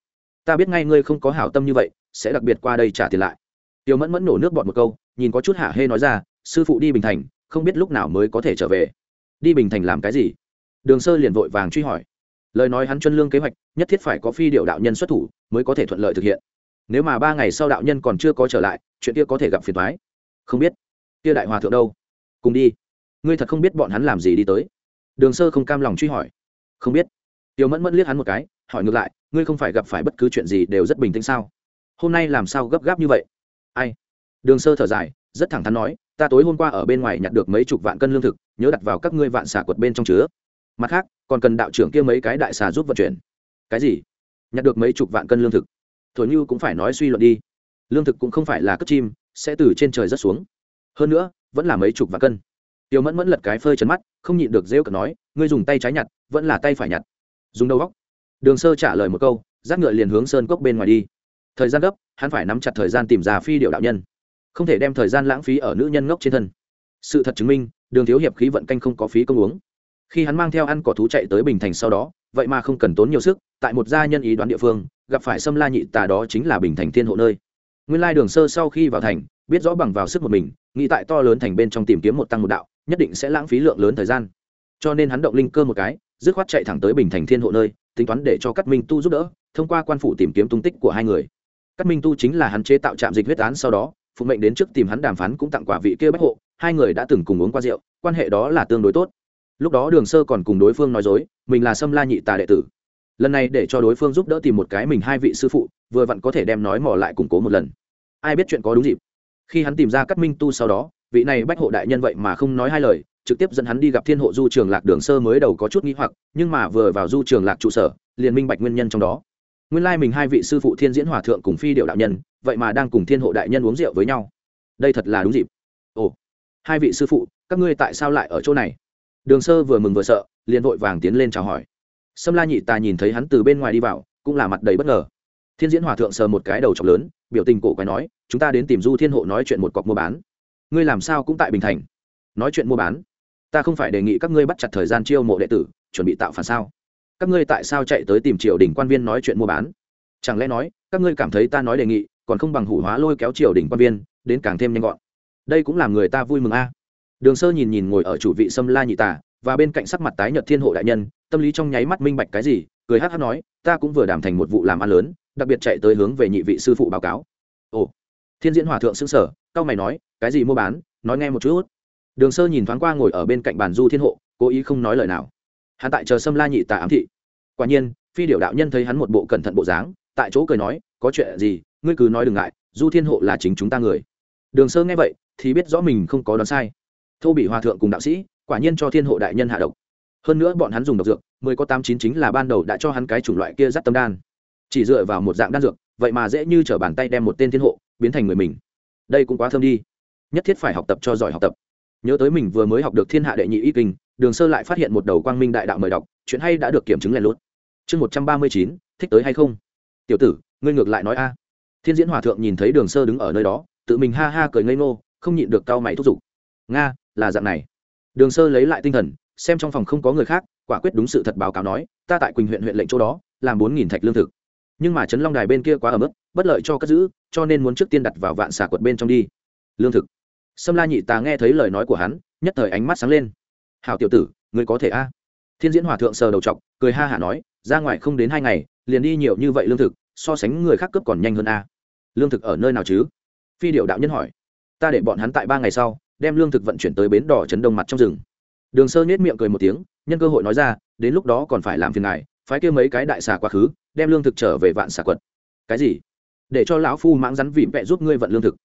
Ta biết ngay ngươi không có hảo tâm như vậy, sẽ đặc biệt qua đây trả tiền lại. Tiểu mẫn mẫn nổ nước bọt một câu, nhìn có chút hạ hê nói ra, sư phụ đi bình thành, không biết lúc nào mới có thể trở về. Đi bình thành làm cái gì? Đường sơ liền vội vàng truy hỏi. Lời nói hắn chuẩn lương kế hoạch, nhất thiết phải có phi điệu đạo nhân xuất thủ mới có thể thuận lợi thực hiện. Nếu mà ba ngày sau đạo nhân còn chưa có trở lại, chuyện kia có thể gặp phiền thoái không biết. Kia đại hòa thượng đâu? Cùng đi. Ngươi thật không biết bọn hắn làm gì đi tới. Đường sơ không cam lòng truy hỏi. Không biết. Tiêu mẫn mẫn liếc hắn một cái, hỏi ngược lại, ngươi không phải gặp phải bất cứ chuyện gì đều rất bình tĩnh sao? Hôm nay làm sao gấp gáp như vậy? Ai? Đường sơ thở dài, rất thẳng thắn nói, ta tối hôm qua ở bên ngoài nhặt được mấy chục vạn cân lương thực, nhớ đặt vào các ngươi vạn xả quật bên trong chứa mặt khác, còn cần đạo trưởng kia mấy cái đại xà giúp vận chuyển. Cái gì? Nhặt được mấy chục vạn cân lương thực. Thổi như cũng phải nói suy luận đi. Lương thực cũng không phải là cất chim, sẽ từ trên trời rất xuống. Hơn nữa, vẫn là mấy chục vạn cân. Tiêu mẫn mẫn lật cái phơi chấn mắt, không nhịn được rêu cợt nói, ngươi dùng tay trái nhặt, vẫn là tay phải nhặt. Dùng đầu góc. Đường sơ trả lời một câu, rác ngựa liền hướng sơn cốc bên ngoài đi. Thời gian gấp, hắn phải nắm chặt thời gian tìm ra phi điệu đạo nhân. Không thể đem thời gian lãng phí ở nữ nhân ngốc trên thân. Sự thật chứng minh, đường thiếu hiệp khí vận canh không có phí công uống khi hắn mang theo ăn cỏ thú chạy tới bình thành sau đó, vậy mà không cần tốn nhiều sức, tại một gia nhân ý đoán địa phương, gặp phải xâm la nhị tà đó chính là bình thành thiên hộ nơi. Nguyên lai đường sơ sau khi vào thành, biết rõ bằng vào sức một mình, nghĩ tại to lớn thành bên trong tìm kiếm một tăng một đạo, nhất định sẽ lãng phí lượng lớn thời gian. Cho nên hắn động linh cơ một cái, dứt khoát chạy thẳng tới bình thành thiên hộ nơi, tính toán để cho các minh tu giúp đỡ, thông qua quan phủ tìm kiếm tung tích của hai người. Các minh tu chính là hắn chế tạo trạm dịch huyết án sau đó, phụ mệnh đến trước tìm hắn đàm phán cũng tặng quả vị kia bách hộ, hai người đã từng cùng uống qua rượu, quan hệ đó là tương đối tốt lúc đó đường sơ còn cùng đối phương nói dối, mình là sâm la nhị tà đệ tử. Lần này để cho đối phương giúp đỡ tìm một cái mình hai vị sư phụ, vừa vặn có thể đem nói mỏ lại củng cố một lần. Ai biết chuyện có đúng dịp. Khi hắn tìm ra cắt minh tu sau đó, vị này bách hộ đại nhân vậy mà không nói hai lời, trực tiếp dẫn hắn đi gặp thiên hộ du trường lạc đường sơ mới đầu có chút nghĩ hoặc, nhưng mà vừa vào du trường lạc trụ sở, liền minh bạch nguyên nhân trong đó. Nguyên lai mình hai vị sư phụ thiên diễn hòa thượng cùng phi điệu đạo nhân, vậy mà đang cùng thiên hộ đại nhân uống rượu với nhau. Đây thật là đúng dịp. Ồ, hai vị sư phụ, các ngươi tại sao lại ở chỗ này? Đường sơ vừa mừng vừa sợ, liền vội vàng tiến lên chào hỏi. Sâm la nhị tà nhìn thấy hắn từ bên ngoài đi vào, cũng là mặt đầy bất ngờ. Thiên diễn hòa thượng sờ một cái đầu trọc lớn, biểu tình cổ quái nói, chúng ta đến tìm du thiên hộ nói chuyện một cọc mua bán. Ngươi làm sao cũng tại bình thành. Nói chuyện mua bán? Ta không phải đề nghị các ngươi bắt chặt thời gian chiêu mộ đệ tử, chuẩn bị tạo phản sao? Các ngươi tại sao chạy tới tìm triều đình quan viên nói chuyện mua bán? Chẳng lẽ nói, các ngươi cảm thấy ta nói đề nghị, còn không bằng hủ hóa lôi kéo triều đình quan viên, đến càng thêm nhanh gọn. Đây cũng làm người ta vui mừng a đường sơ nhìn nhìn ngồi ở chủ vị sâm la nhị Tả và bên cạnh sắc mặt tái nhợt thiên hộ đại nhân, tâm lý trong nháy mắt minh bạch cái gì, cười hát hát nói, ta cũng vừa đảm thành một vụ làm ăn lớn, đặc biệt chạy tới hướng về nhị vị sư phụ báo cáo. Ồ. Thiên diễn hòa thượng xưng sở cao mày nói, cái gì mua bán, nói nghe một chút. Đường sơ nhìn thoáng qua ngồi ở bên cạnh bàn du thiên hộ, cố ý không nói lời nào. Hắn tại chờ sâm la nhị tà ám thị. Quả nhiên, phi điệu đạo nhân thấy hắn một bộ cẩn thận bộ dáng, tại chỗ cười nói, có chuyện gì, ngươi cứ nói đừng ngại, du thiên hộ là chính chúng ta người. Đường sơ nghe vậy, thì biết rõ mình không có đoán sai thô bị hòa thượng cùng đạo sĩ, quả nhiên cho thiên hộ đại nhân hạ độc. Hơn nữa bọn hắn dùng độc dược, mười có tám chín chính là ban đầu đã cho hắn cái chủng loại kia dắt tâm đan. Chỉ dựa vào một dạng đan dược, vậy mà dễ như t r ở bàn tay đem một tên thiên hộ biến thành người mình. Đây cũng quá thơm đi. Nhất thiết phải học tập cho giỏi học tập. Nhớ tới mình vừa mới học được thiên hạ đệ nhị y kinh, đường sơ lại phát hiện một đầu quang minh đại đạo mời đọc, chuyện hay đã được kiểm chứng lèn lút. Chương một trăm ba mươi chín, thích tới hay không? Tiểu tử, ngươi ngược lại nói a. Thiên diễn hòa thượng nhìn thấy đường sơ đứng ở nơi đó, tự mình ha ha cười ngây ngô, không nhịn được cau mày thúc giục. Nga là dạng này. Đường sơ lấy lại tinh thần, xem trong phòng không có người khác, quả quyết đúng sự thật báo cáo nói, ta tại quỳnh huyện huyện lệnh chỗ đó, làm bốn nghìn thạch lương thực. Nhưng mà trấn long đài bên kia quá ở mức bất lợi cho cất giữ, cho nên muốn trước tiên đặt vào vạn xà quật bên trong đi. Lương thực. Sâm la nhị tà nghe thấy lời nói của hắn, nhất thời ánh mắt sáng lên. Hào tiểu tử người có thể a? Thiên diễn hòa thượng sờ đầu t cười ha hả nói, ra ngoài không đến hai ngày, liền đi nhiều như vậy lương thực, so sánh người khác cướp còn nhanh hơn a. Lương thực ở nơi nào chứ? Phi điệu đạo nhân hỏi. Ta để bọn hắn tại ba ngày sau đem lương thực vận chuyển tới bến đỏ trấn đông mặt trong rừng. Đường sơ nhét miệng cười một tiếng, nhân cơ hội nói ra, đến lúc đó còn phải làm phiền ngài, phái kêu mấy cái đại xà quá khứ, đem lương thực trở về vạn xà quật. Cái gì? Để cho lão phu mãng rắn vịm vẹ giúp ngươi vận lương thực.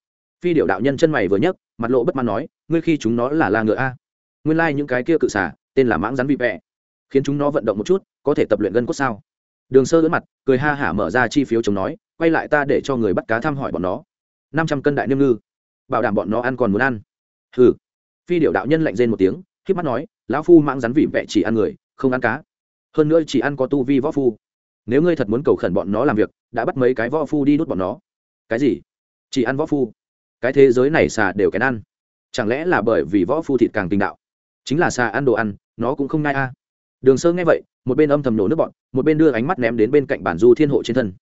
Phi điệu đạo nhân chân mày vừa nhấc, mặt lộ bất mãn nói, ngươi khi chúng nó là la ngựa a? Nguyên lai、like、những cái kia cự xà, tên là mãng rắn vịm vẹ. Khiến chúng nó vận động một chút, có thể tập luyện gân cốt sao? Đường sơ đỡ mặt, cười ha hả mở ra chi phiếu chống nói, quay lại ta để cho người bắt cá thăm hỏi bọn nó. Năm trăm cân đại niêm ngư. Bảo đảm bọn nó ăn còn muốn ăn ừ phi điệu đạo nhân lạnh rên một tiếng k mắt nói, lão phu mang rắn vị vẹ chỉ ăn người, không ăn cá. Hơn nữa chỉ ăn có tu vi võ phu. Nếu ngươi thật muốn cầu khẩn bọn nó làm việc, đã bắt mấy cái võ phu đi đốt bọn nó. Cái gì? Chỉ ăn võ phu? Cái thế giới này xà đều kén ăn. Chẳng lẽ là bởi vì võ phu thịt càng tình đạo? Chính là xà ăn đồ ăn, nó cũng không nai a. Đường sơ nghe vậy, một bên âm thầm nổ nước bọn, một bên đưa ánh mắt ném đến bên cạnh bản du thiên hộ trên thân.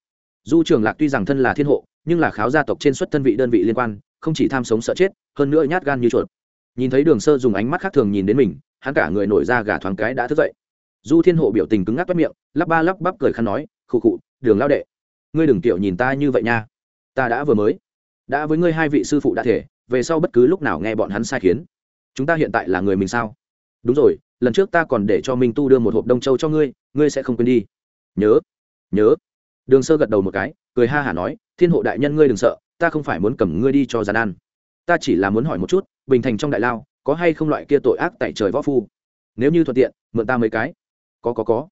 Du trường lạc tuy rằng thân là thiên hộ, nhưng là kháo gia tộc trên xuất thân vị đơn vị liên quan không chỉ tham sống sợ chết, hơn nữa nhát gan như chuột. Nhìn thấy đường sơ dùng ánh mắt khác thường nhìn đến mình, hắn cả người nổi ra gà thoáng cái đã thức dậy. Du thiên hộ biểu tình cứng ngắc bắt miệng, lắp ba lắp bắp cười khăn nói, khụ khụ, đường lao đệ, ngươi đừng tiểu nhìn ta như vậy nha. Ta đã vừa mới, đã với ngươi hai vị sư phụ đã thể, về sau bất cứ lúc nào nghe bọn hắn sai khiến. Chúng ta hiện tại là người mình sao? Đúng rồi, lần trước ta còn để cho minh tu đưa một hộp đông châu cho ngươi ngươi sẽ không quên đi. Nhớ nhớ. Đường sơ gật đầu một cái, cười ha hả nói, thiên hộ đại nhân ngươi đừng sợ ta không phải muốn cầm ngươi đi cho giàn ăn ta chỉ là muốn hỏi một chút, bình thành trong đại lao, có hay không loại kia tội ác tại trời võ phu? Nếu như thuận tiện, mượn ta mấy cái. Có có có.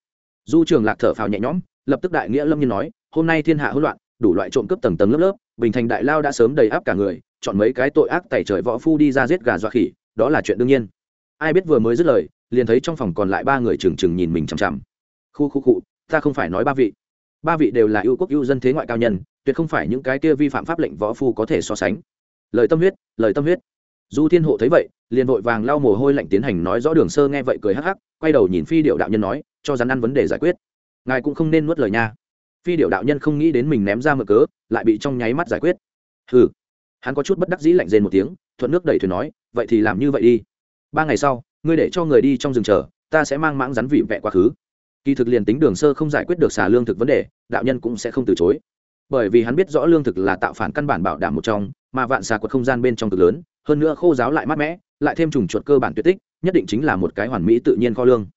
Du trường lạc thở phào nhẹ nhõm, lập tức đại nghĩa lâm nhiên nói, hôm nay thiên hạ hỗn loạn, đủ loại trộm cướp tầng tầng lớp lớp, bình thành đại lao đã sớm đầy áp cả người, chọn mấy cái tội ác tẩy trời võ phu đi ra giết gà dọa khỉ, đó là chuyện đương nhiên. Ai biết vừa mới dứt lời, liền thấy trong phòng còn lại ba người trừng trừng nhìn mình chằm chằm. Khu khu cụ ta không phải nói ba vị. Ba vị đều là ưu quốc ưu dân thế ngoại cao nhân tuyệt không phải những cái kia vi phạm pháp lệnh võ phu có thể so sánh. Lời tâm huyết lời tâm huyết. Du thiên hộ thấy vậy liền vội vàng lau mồ hôi lạnh tiến hành nói rõ đường sơ nghe vậy cười hắc hắc quay đầu nhìn phi điệu đạo nhân nói cho rắn ăn vấn đề giải quyết. Ngài cũng không nên nuốt lời nha. Phi điệu đạo nhân không nghĩ đến mình ném ra mở cớ lại bị trong nháy mắt giải quyết. Hừ, hắn có chút bất đắc dĩ lạnh rên một tiếng thuận nước đẩy thuyền nói vậy thì làm như vậy đi. Ba ngày sau ngươi để cho người đi trong rừng chờ ta sẽ mang mãng rắn vị vẹ quá khứ. Kỳ thực liền tính đường sơ không giải quyết được xà lương thực vấn đề đạo nhân cũng sẽ không từ chối bởi vì hắn biết rõ lương thực là tạo phản căn bản bảo đảm một trong, mà vạn xà quật không gian bên trong cực lớn, hơn nữa khô giáo lại mát mẻ, lại thêm trùng chuột cơ bản tuyệt tích, nhất định chính là một cái hoàn mỹ tự nhiên kho lương.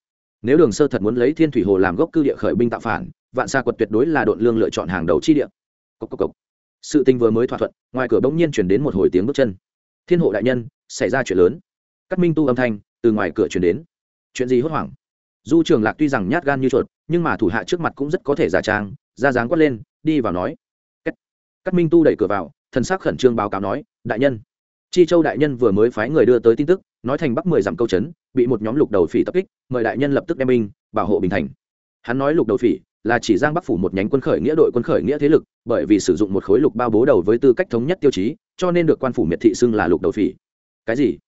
Nếu đường sơ thật muốn lấy thiên thủy hồ làm gốc cư địa khởi binh tạo phản, vạn xà quật tuyệt đối là đội lương lựa chọn hàng đầu chi địa. Cốc cốc cốc. sự tình vừa mới thỏa thuận, ngoài cửa bỗng nhiên chuyển đến một hồi tiếng bước chân. Thiên hộ đại nhân, xảy ra chuyện lớn. Cắt minh tu âm thanh từ ngoài cửa chuyển đến. Chuyện gì hốt hoảng? Du trường lạc tuy rằng nhát gan như chuột, nhưng mà thủ hạ trước mặt cũng rất có thể giả trang ra dáng quát lên, đi vào nói. Cắt minh tu đẩy cửa vào, thần sắc khẩn trương báo cáo nói, đại nhân. Chi châu đại nhân vừa mới phái người đưa tới tin tức, nói thành bắc mười dặm câu trấn, bị một nhóm lục đầu phỉ tập kích, mời đại nhân lập tức đem binh, bảo hộ bình thành. Hắn nói lục đầu phỉ là chỉ giang bắc phủ một nhánh quân khởi nghĩa đội quân khởi nghĩa thế lực, bởi vì sử dụng một khối lục bao bố đầu với tư cách thống nhất tiêu chí, cho nên được quan phủ miệt thị xưng là lục đầu phỉ. Cái gì?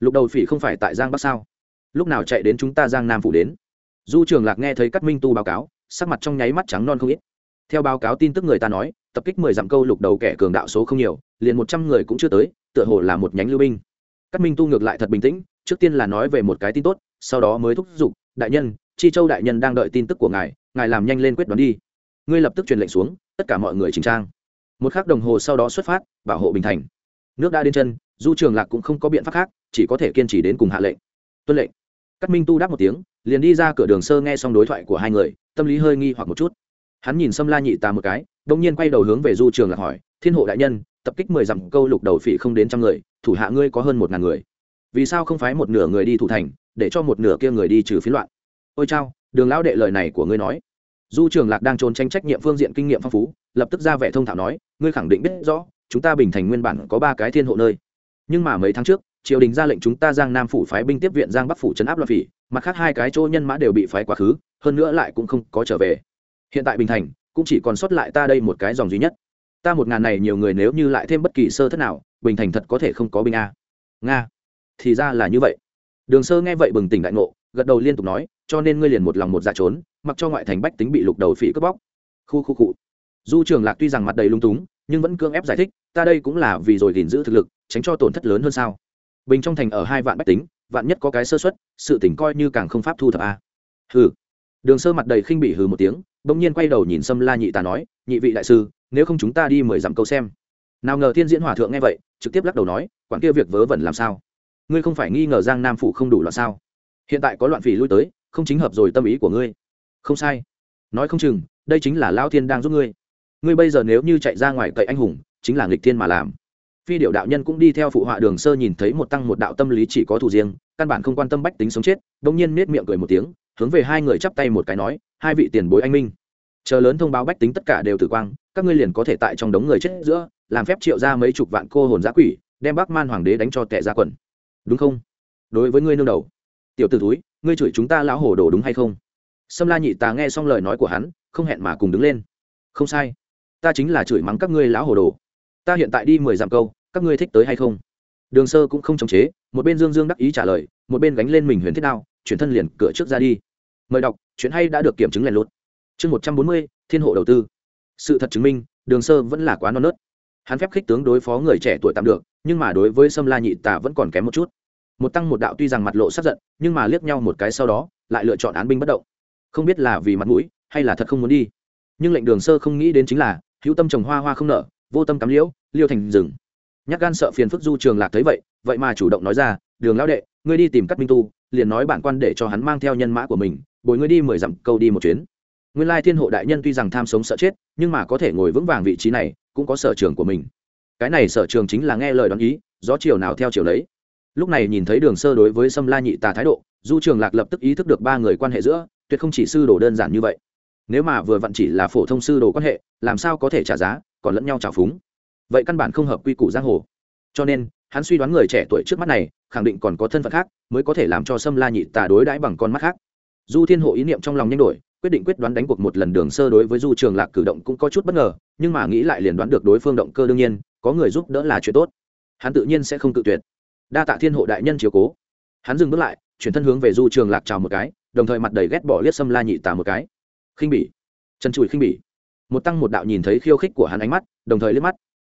Lục đầu phỉ không phải tại giang bắc sao? Lúc nào chạy đến chúng ta giang nam phủ đến? Du trường lạc nghe thấy cắt minh tu báo cáo, sắc mặt trong nháy mắt trắng non không ít theo báo cáo tin tức người ta nói, tập kích mười dặm câu lục đầu kẻ cường đạo số không nhiều, liền một trăm người cũng chưa tới, tựa hồ là một nhánh lưu binh. Cắt minh tu ngược lại thật bình tĩnh, trước tiên là nói về một cái tin tốt, sau đó mới thúc giục, đại nhân, chi châu đại nhân đang đợi tin tức của ngài ngài làm nhanh lên quyết đoán đi. Ngươi lập tức truyền lệnh xuống, tất cả mọi người chỉnh trang. Một khắc đồng hồ sau đó xuất phát, bảo hộ bình thành. Nước đã đến chân, du trường lạc cũng không có biện pháp khác, chỉ có thể kiên trì đến cùng hạ lệnh. Tuân lệnh. Cắt minh tu đáp một tiếng, liền đi ra cửa đường sơ nghe xong đối thoại của hai người, tâm lý hơi nghi hoặc một chút hắn nhìn xâm la nhị tà một cái đông nhiên quay đầu hướng về du trường lạc hỏi, thiên hộ đại nhân, tập kích mười dặm câu lục đầu phỉ không đến trăm người, thủ hạ ngươi có hơn một ngàn người. Vì sao không phái một nửa người đi thủ thành, để cho một nửa kia người đi trừ phiến loạn? Ôi chao, đường lão đệ lời này của ngươi nói. Du trường lạc đang trốn tranh trách nhiệm phương diện kinh nghiệm phong phú, lập tức ra vẻ thông thạo nói, ngươi khẳng định biết rõ, chúng ta bình thành nguyên bản có ba cái thiên hộ nơi. Nhưng mà mấy tháng trước, triều đình ra lệnh chúng ta giang nam phủ phái binh tiếp viện giang bắc phủ trấn áp loạn phỉ, mặt khác hai cái chỗ nhân mã đều bị phái quá khứ, hơn nữa lại cũng không có trở về hiện tại bình thành, cũng chỉ còn sót lại ta đây một cái dòng duy nhất. Ta một ngàn này nhiều người nếu như lại thêm bất kỳ sơ thất nào, bình thành thật có thể không có binh a. Nga, thì ra là như vậy. Đường sơ nghe vậy bừng tỉnh đại ngộ, gật đầu liên tục nói, cho nên ngươi liền một lòng một dạ trốn, mặc cho ngoại thành bách tính bị lục đầu phỉ cướp bóc. Khu khu cụ du trường lạc tuy rằng mặt đầy lung túng, nhưng vẫn cương ép giải thích, ta đây cũng là vì rồi gìn giữ thực lực, tránh cho tổn thất lớn hơn sao. Bình trong thành ở hai vạn bách tính, vạn nhất có cái sơ xuất sự tỉnh coi như càng không pháp thu thập a. Hừ. Đường sơ mặt đầy khinh bị hừ một tiếng bỗng nhiên quay đầu nhìn sâm la nhị tà nói, nhị vị đại sư, nếu không chúng ta đi mười dặm câu xem. Nào ngờ thiên diễn hòa thượng nghe vậy, trực tiếp lắc đầu nói, quản kia việc vớ vẩn làm sao? Ngươi không phải nghi ngờ giang nam phủ không đủ loạn sao? Hiện tại có loạn phỉ lui tới, không chính hợp rồi tâm ý của ngươi. Không sai. Nói không chừng, đây chính là lao thiên đang giúp ngươi. Ngươi bây giờ nếu như chạy ra ngoài cậy anh hùng, chính là nghịch thiên mà làm. Phi điệu đạo nhân cũng đi theo phụ họa đường sơ nhìn thấy một tăng một đạo tâm lý chỉ có thủ riêng, căn bản không quan tâm bách tính sống chết, bỗng nhiên nết miệng cười một tiếng hướng về hai người chắp tay một cái nói, hai vị tiền bối anh minh, chờ lớn thông báo bách tính tất cả đều tử quang, các ngươi liền có thể tại trong đống người chết giữa, làm phép triệu ra mấy chục vạn cô hồn giã quỷ, đem bắc man hoàng đế đánh cho tệ ra quần. Đúng không? Đối với ngươi nương đầu, tiểu t ử túi ngươi chửi chúng ta lão hồ đồ đúng hay không? Sâm la nhị tà nghe xong lời nói của hắn, không hẹn mà cùng đứng lên. Không sai, ta chính là chửi mắng các ngươi lão hồ đồ. Ta hiện tại đi mười dặm câu, các ngươi thích tới hay không? Đường sơ cũng không chống chế, một bên dương dương đắc ý trả lời, một bên gánh lên mình huyền thiết đao, chuyển thân liền cửa trước ra đi mời đọc, chuyện hay đã được kiểm chứng lèn lút. Chương một trăm bốn mươi, thiên hộ đầu tư. Sự thật chứng minh, đường sơ vẫn là quá non nớt. Hắn phép khích tướng đối phó người trẻ tuổi tạm được, nhưng mà đối với sâm la nhị tả vẫn còn kém một chút. Một tăng một đạo tuy rằng mặt lộ sắc giận, nhưng mà liếc nhau một cái sau đó, lại lựa chọn án binh bất động. Không biết là vì mặt mũi, hay là thật không muốn đi. Nhưng lệnh đường sơ không nghĩ đến chính là, hữu tâm trồng hoa hoa không nở, vô tâm cắm liễu, liêu thành rừng. Nhắc gan sợ phiền phức du trường lạc thấy vậy vậy mà chủ động nói ra, đường lão đệ, ngươi đi tìm cắt minh tu, liền nói bản quan để cho hắn mang theo nhân mã của mình bồi ngươi đi mười dặm, câu đi một chuyến. Nguyên lai thiên hộ đại nhân tuy rằng tham sống sợ chết, nhưng mà có thể ngồi vững vàng vị trí này, cũng có sở trường của mình. Cái này sở trường chính là nghe lời đoán ý, gió chiều nào theo chiều lấy lúc này nhìn thấy đường sơ đối với sâm la nhị tà thái độ, du trường lạc lập tức ý thức được ba người quan hệ giữa, tuyệt không chỉ sư đồ đơn giản như vậy. Nếu mà vừa vặn chỉ là phổ thông sư đồ quan hệ, làm sao có thể trả giá, còn lẫn nhau trào phúng. Vậy căn bản không hợp quy củ giang hồ. Cho nên, hắn suy đoán người trẻ tuổi trước mắt này, khẳng định còn có thân phận khác, mới có thể làm cho sâm la nhị tà đối đãi bằng con mắt khác du thiên hộ ý niệm trong lòng nhanh đổi, quyết định quyết đoán đánh cuộc một lần đường sơ đối với du trường lạc cử động cũng có chút bất ngờ, nhưng mà nghĩ lại liền đoán được đối phương động cơ đương nhiên, có người giúp đỡ là chuyện tốt. Hắn tự nhiên sẽ không cự tuyệt. Đa tạ thiên hộ đại nhân chiếu cố. Hắn dừng bước lại, chuyển thân hướng về du trường lạc chào một cái, đồng thời mặt đầy ghét bỏ liếc xâm la nhị tà một cái. Khinh bỉ. Chân chùi khinh bỉ. Một tăng một đạo nhìn thấy khiêu khích của hắn ánh mắt, đồng thời liếc mắt.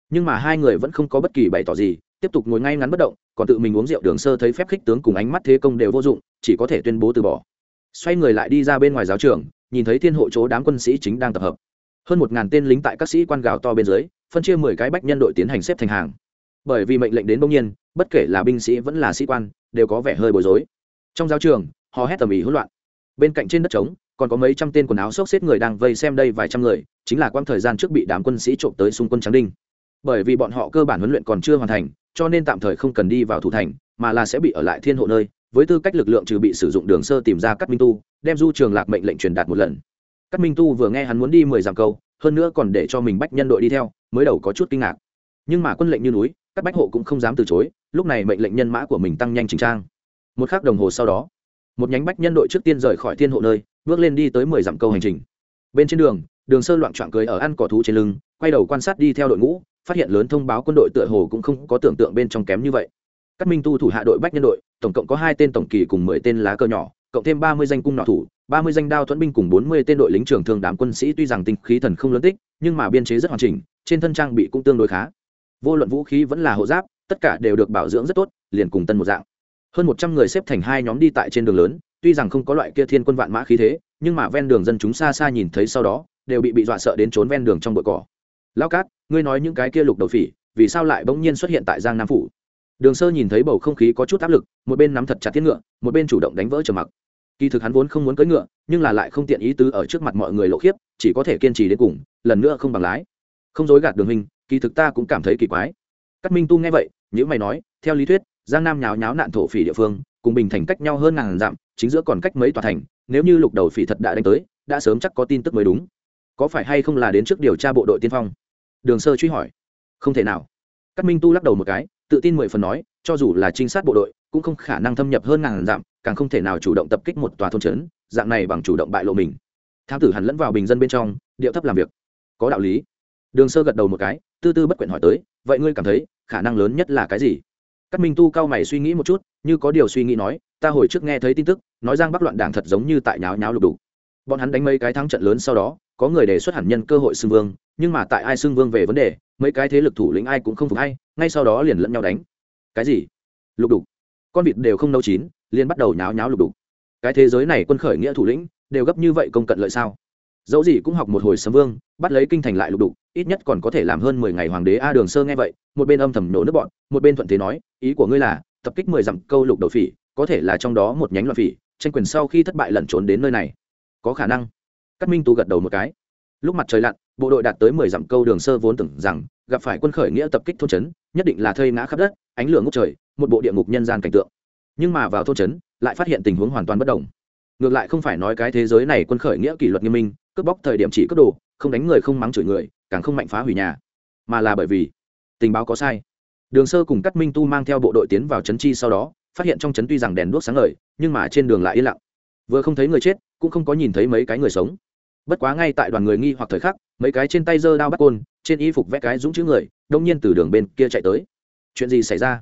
Nhưng mà hai người vẫn không có bất kỳ bày tỏ gì, tiếp tục ngồi ngay ngắn bất động, còn tự mình uống rượu đường sơ thấy phép khích tướng cùng ánh mắt thế công đều vô dụng, chỉ có thể tuyên bố từ bỏ xoay người lại đi ra bên ngoài giáo trường, nhìn thấy thiên hộ chỗ đám quân sĩ chính đang tập hợp. Hơn một ngàn tên lính tại các sĩ quan gào to bên dưới, phân chia mười cái bách nhân đội tiến hành xếp thành hàng. Bởi vì mệnh lệnh đến bỗng nhiên, bất kể là binh sĩ vẫn là sĩ quan, đều có vẻ hơi bối rối. Trong giáo trường họ hét tầm ý hỗn loạn. Bên cạnh trên đất trống, còn có mấy trăm tên quần áo xốc xếp người đang vây xem đây vài trăm người, chính là quãng thời gian trước bị đám quân sĩ trộm tới xung quân trắng đinh. Bởi vì bọn họ cơ bản huấn luyện còn chưa hoàn thành cho nên tạm thời không cần đi vào thủ thành, mà là sẽ bị ở lại thiên hộ nơi, với tư cách lực lượng trừ bị sử dụng đường sơ tìm ra cắt minh tu, đem du trường lạc mệnh lệnh truyền đạt một lần. Cắt minh tu vừa nghe hắn muốn đi mười dặm câu, hơn nữa còn để cho mình bách nhân đội đi theo, mới đầu có chút kinh ngạc. Nhưng mà quân lệnh như núi các bách hộ cũng không dám từ chối, lúc này mệnh lệnh nhân mã của mình tăng nhanh trình trang. Một khắc đồng hồ sau đó, một nhánh bách nhân đội trước tiên rời khỏi thiên hộ nơi, bước lên đi tới mười dặm câu hành trình. Bên trên đường đường sơ loạn trọn cưới ở ăn cỏ thú trên lưng, quay đầu quan sát đi theo đội ngũ phát hiện lớn thông báo quân đội tựa hồ cũng không có tưởng tượng bên trong kém như vậy. Các minh tu thủ hạ đội bách nhân đội, tổng cộng có hai tên tổng kỳ cùng mười tên lá cờ nhỏ, cộng thêm ba mươi danh cung nọ thủ, ba mươi danh đao thuẫn binh cùng bốn mươi tên đội lính trưởng thường đám quân sĩ tuy rằng tinh khí thần không lớn tích, nhưng mà biên chế rất hoàn chỉnh, trên thân trang bị cũng tương đối khá. Vô luận vũ khí vẫn là hộ giáp, tất cả đều được bảo dưỡng rất tốt, liền cùng tân một dạng. Hơn một trăm người xếp thành hai nhóm đi tại trên đường lớn, tuy rằng không có loại kia thiên quân vạn mã khí thế, nhưng mà ven đường dân chúng xa xa nhìn thấy sau đó, đều bị bị dọa sợ đến trốn ven đường trong bụi cỏ lao cát, ngươi nói những cái kia lục đầu phỉ, vì sao lại bỗng nhiên xuất hiện tại giang nam phủ? Đường sơ nhìn thấy bầu không khí có chút áp lực, một bên nắm thật chặt thiết ngựa, một bên chủ động đánh vỡ trầm mặc. Kỳ thực hắn vốn không muốn cưỡi ngựa, nhưng là lại không tiện ý tứ ở trước mặt mọi người lộ khiếp, chỉ có thể kiên trì đến cùng, lần nữa không bằng lái. Không dối gạt đường hình kỳ thực ta cũng cảm thấy kỳ quái. Cát minh tu nghe vậy những mày nói, theo lý thuyết, giang nam nháo nháo nạn thổ phỉ địa phương, cùng bình thành cách nhau hơn ngàn dặm, chính giữa còn cách mấy tòa thành, nếu như lục đầu phỉ thật đã đánh tới, đã sớm chắc có tin tức mới đúng. Có phải hay không là đến trước điều tra bộ đội tiên phong? Đường sơ truy hỏi. Không thể nào. Cát minh tu lắc đầu một cái, tự tin mười phần nói, cho dù là trinh sát bộ đội, cũng không khả năng thâm nhập hơn ngàn dặm, càng không thể nào chủ động tập kích một tòa thôn trấn, dạng này bằng chủ động bại lộ mình. Thám tử hẳn lẫn vào bình dân bên trong, điệu thấp làm việc. Có đạo lý. Đường sơ gật đầu một cái, tư tư bất quyện hỏi tới, vậy ngươi cảm thấy, khả năng lớn nhất là cái gì? Các minh tu cao mày suy nghĩ một chút, như có điều suy nghĩ nói, ta hồi trước nghe thấy tin tức, nói giang bắc loạn đảng thật giống như tại nháo nháo lục đủ bọn hắn đánh mấy cái thắng trận lớn sau đó, có người đề xuất hẳn nhân cơ hội xưng vương, nhưng mà tại ai xưng vương về vấn đề, mấy cái thế lực thủ lĩnh ai cũng không phục hay, ngay sau đó liền lẫn nhau đánh. Cái gì? Lục đục. Con vịt đều không nấu chín, liền bắt đầu nháo nháo lục đục. Cái thế giới này quân khởi nghĩa thủ lĩnh, đều gấp như vậy công cận lợi sao? Dẫu gì cũng học một hồi sấm vương, bắt lấy kinh thành lại lục đục, ít nhất còn có thể làm hơn mười ngày hoàng đế a đường sơ nghe vậy, một bên âm thầm nổ nước bọn, một bên thuận thế nói, ý của ngươi là, tập kích mười dặm câu lục đầu phỉ, có thể là trong đó một nhánh loạn phỉ, tranh quyền sau khi thất bại lẩn trốn đến nơi này có khả năng. Cắt minh tú gật đầu một cái. Lúc mặt trời lặn, bộ đội đạt tới mười dặm câu đường sơ vốn tưởng rằng gặp phải quân khởi nghĩa tập kích thôn trấn, nhất định là thây ngã khắp đất, ánh lửa ngốc trời, một bộ địa ngục nhân gian cảnh tượng. Nhưng mà vào thôn trấn, lại phát hiện tình huống hoàn toàn bất đồng. Ngược lại không phải nói cái thế giới này quân khởi nghĩa kỷ luật nghiêm minh, cướp bóc thời điểm chỉ cướp đồ, không đánh người không mắng chửi người, càng không mạnh phá hủy nhà. Mà là bởi vì tình báo có sai. Đường sơ cùng cắt minh tu mang theo bộ đội tiến vào trấn chi sau đó, phát hiện trong trấn tuy rằng đèn đuốc sáng ngời, nhưng mà trên đường lại yên lặng vừa không thấy người chết, cũng không có nhìn thấy mấy cái người sống. Bất quá ngay tại đoàn người nghi hoặc thời khắc, mấy cái trên tay giơ đao bắt côn, trên y phục vẽ cái dũng chữ người, đông nhiên từ đường bên kia chạy tới. Chuyện gì xảy ra?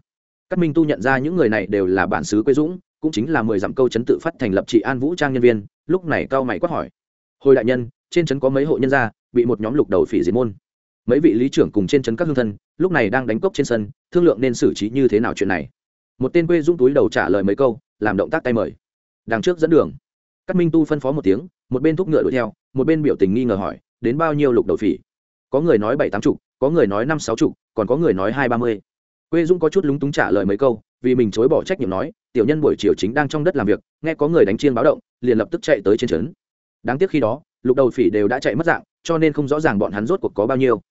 Các minh tu nhận ra những người này đều là bản xứ quê dũng, cũng chính là mười dặm câu chấn tự phát thành lập trị an vũ trang nhân viên, lúc này cao mày quát hỏi. Hồi đại nhân, trên trấn có mấy hộ nhân gia, bị một nhóm lục đầu phỉ diệt môn. Mấy vị lý trưởng cùng trên trấn các hương thân, lúc này đang đánh cốc trên sân, thương lượng nên xử trí như thế nào chuyện này. Một tên quê dũng túi đầu trả lời mấy câu, làm động tác tay mời đằng trước dẫn đường. Các minh tu phân phó một tiếng, một bên thúc ngựa đuổi theo, một bên biểu tình nghi ngờ hỏi, đến bao nhiêu lục đầu phỉ? Có người nói bảy tám chục, có người nói năm sáu chục, còn có người nói hai ba mươi. Quê dũng có chút lúng túng trả lời mấy câu, vì mình chối bỏ trách nhiệm nói, tiểu nhân buổi chiều chính đang trong đất làm việc, nghe có người đánh chiên báo động, liền lập tức chạy tới trên trấn. Đáng tiếc khi đó, lục đầu phỉ đều đã chạy mất dạng, cho nên không rõ ràng bọn hắn rốt cuộc có bao nhiêu.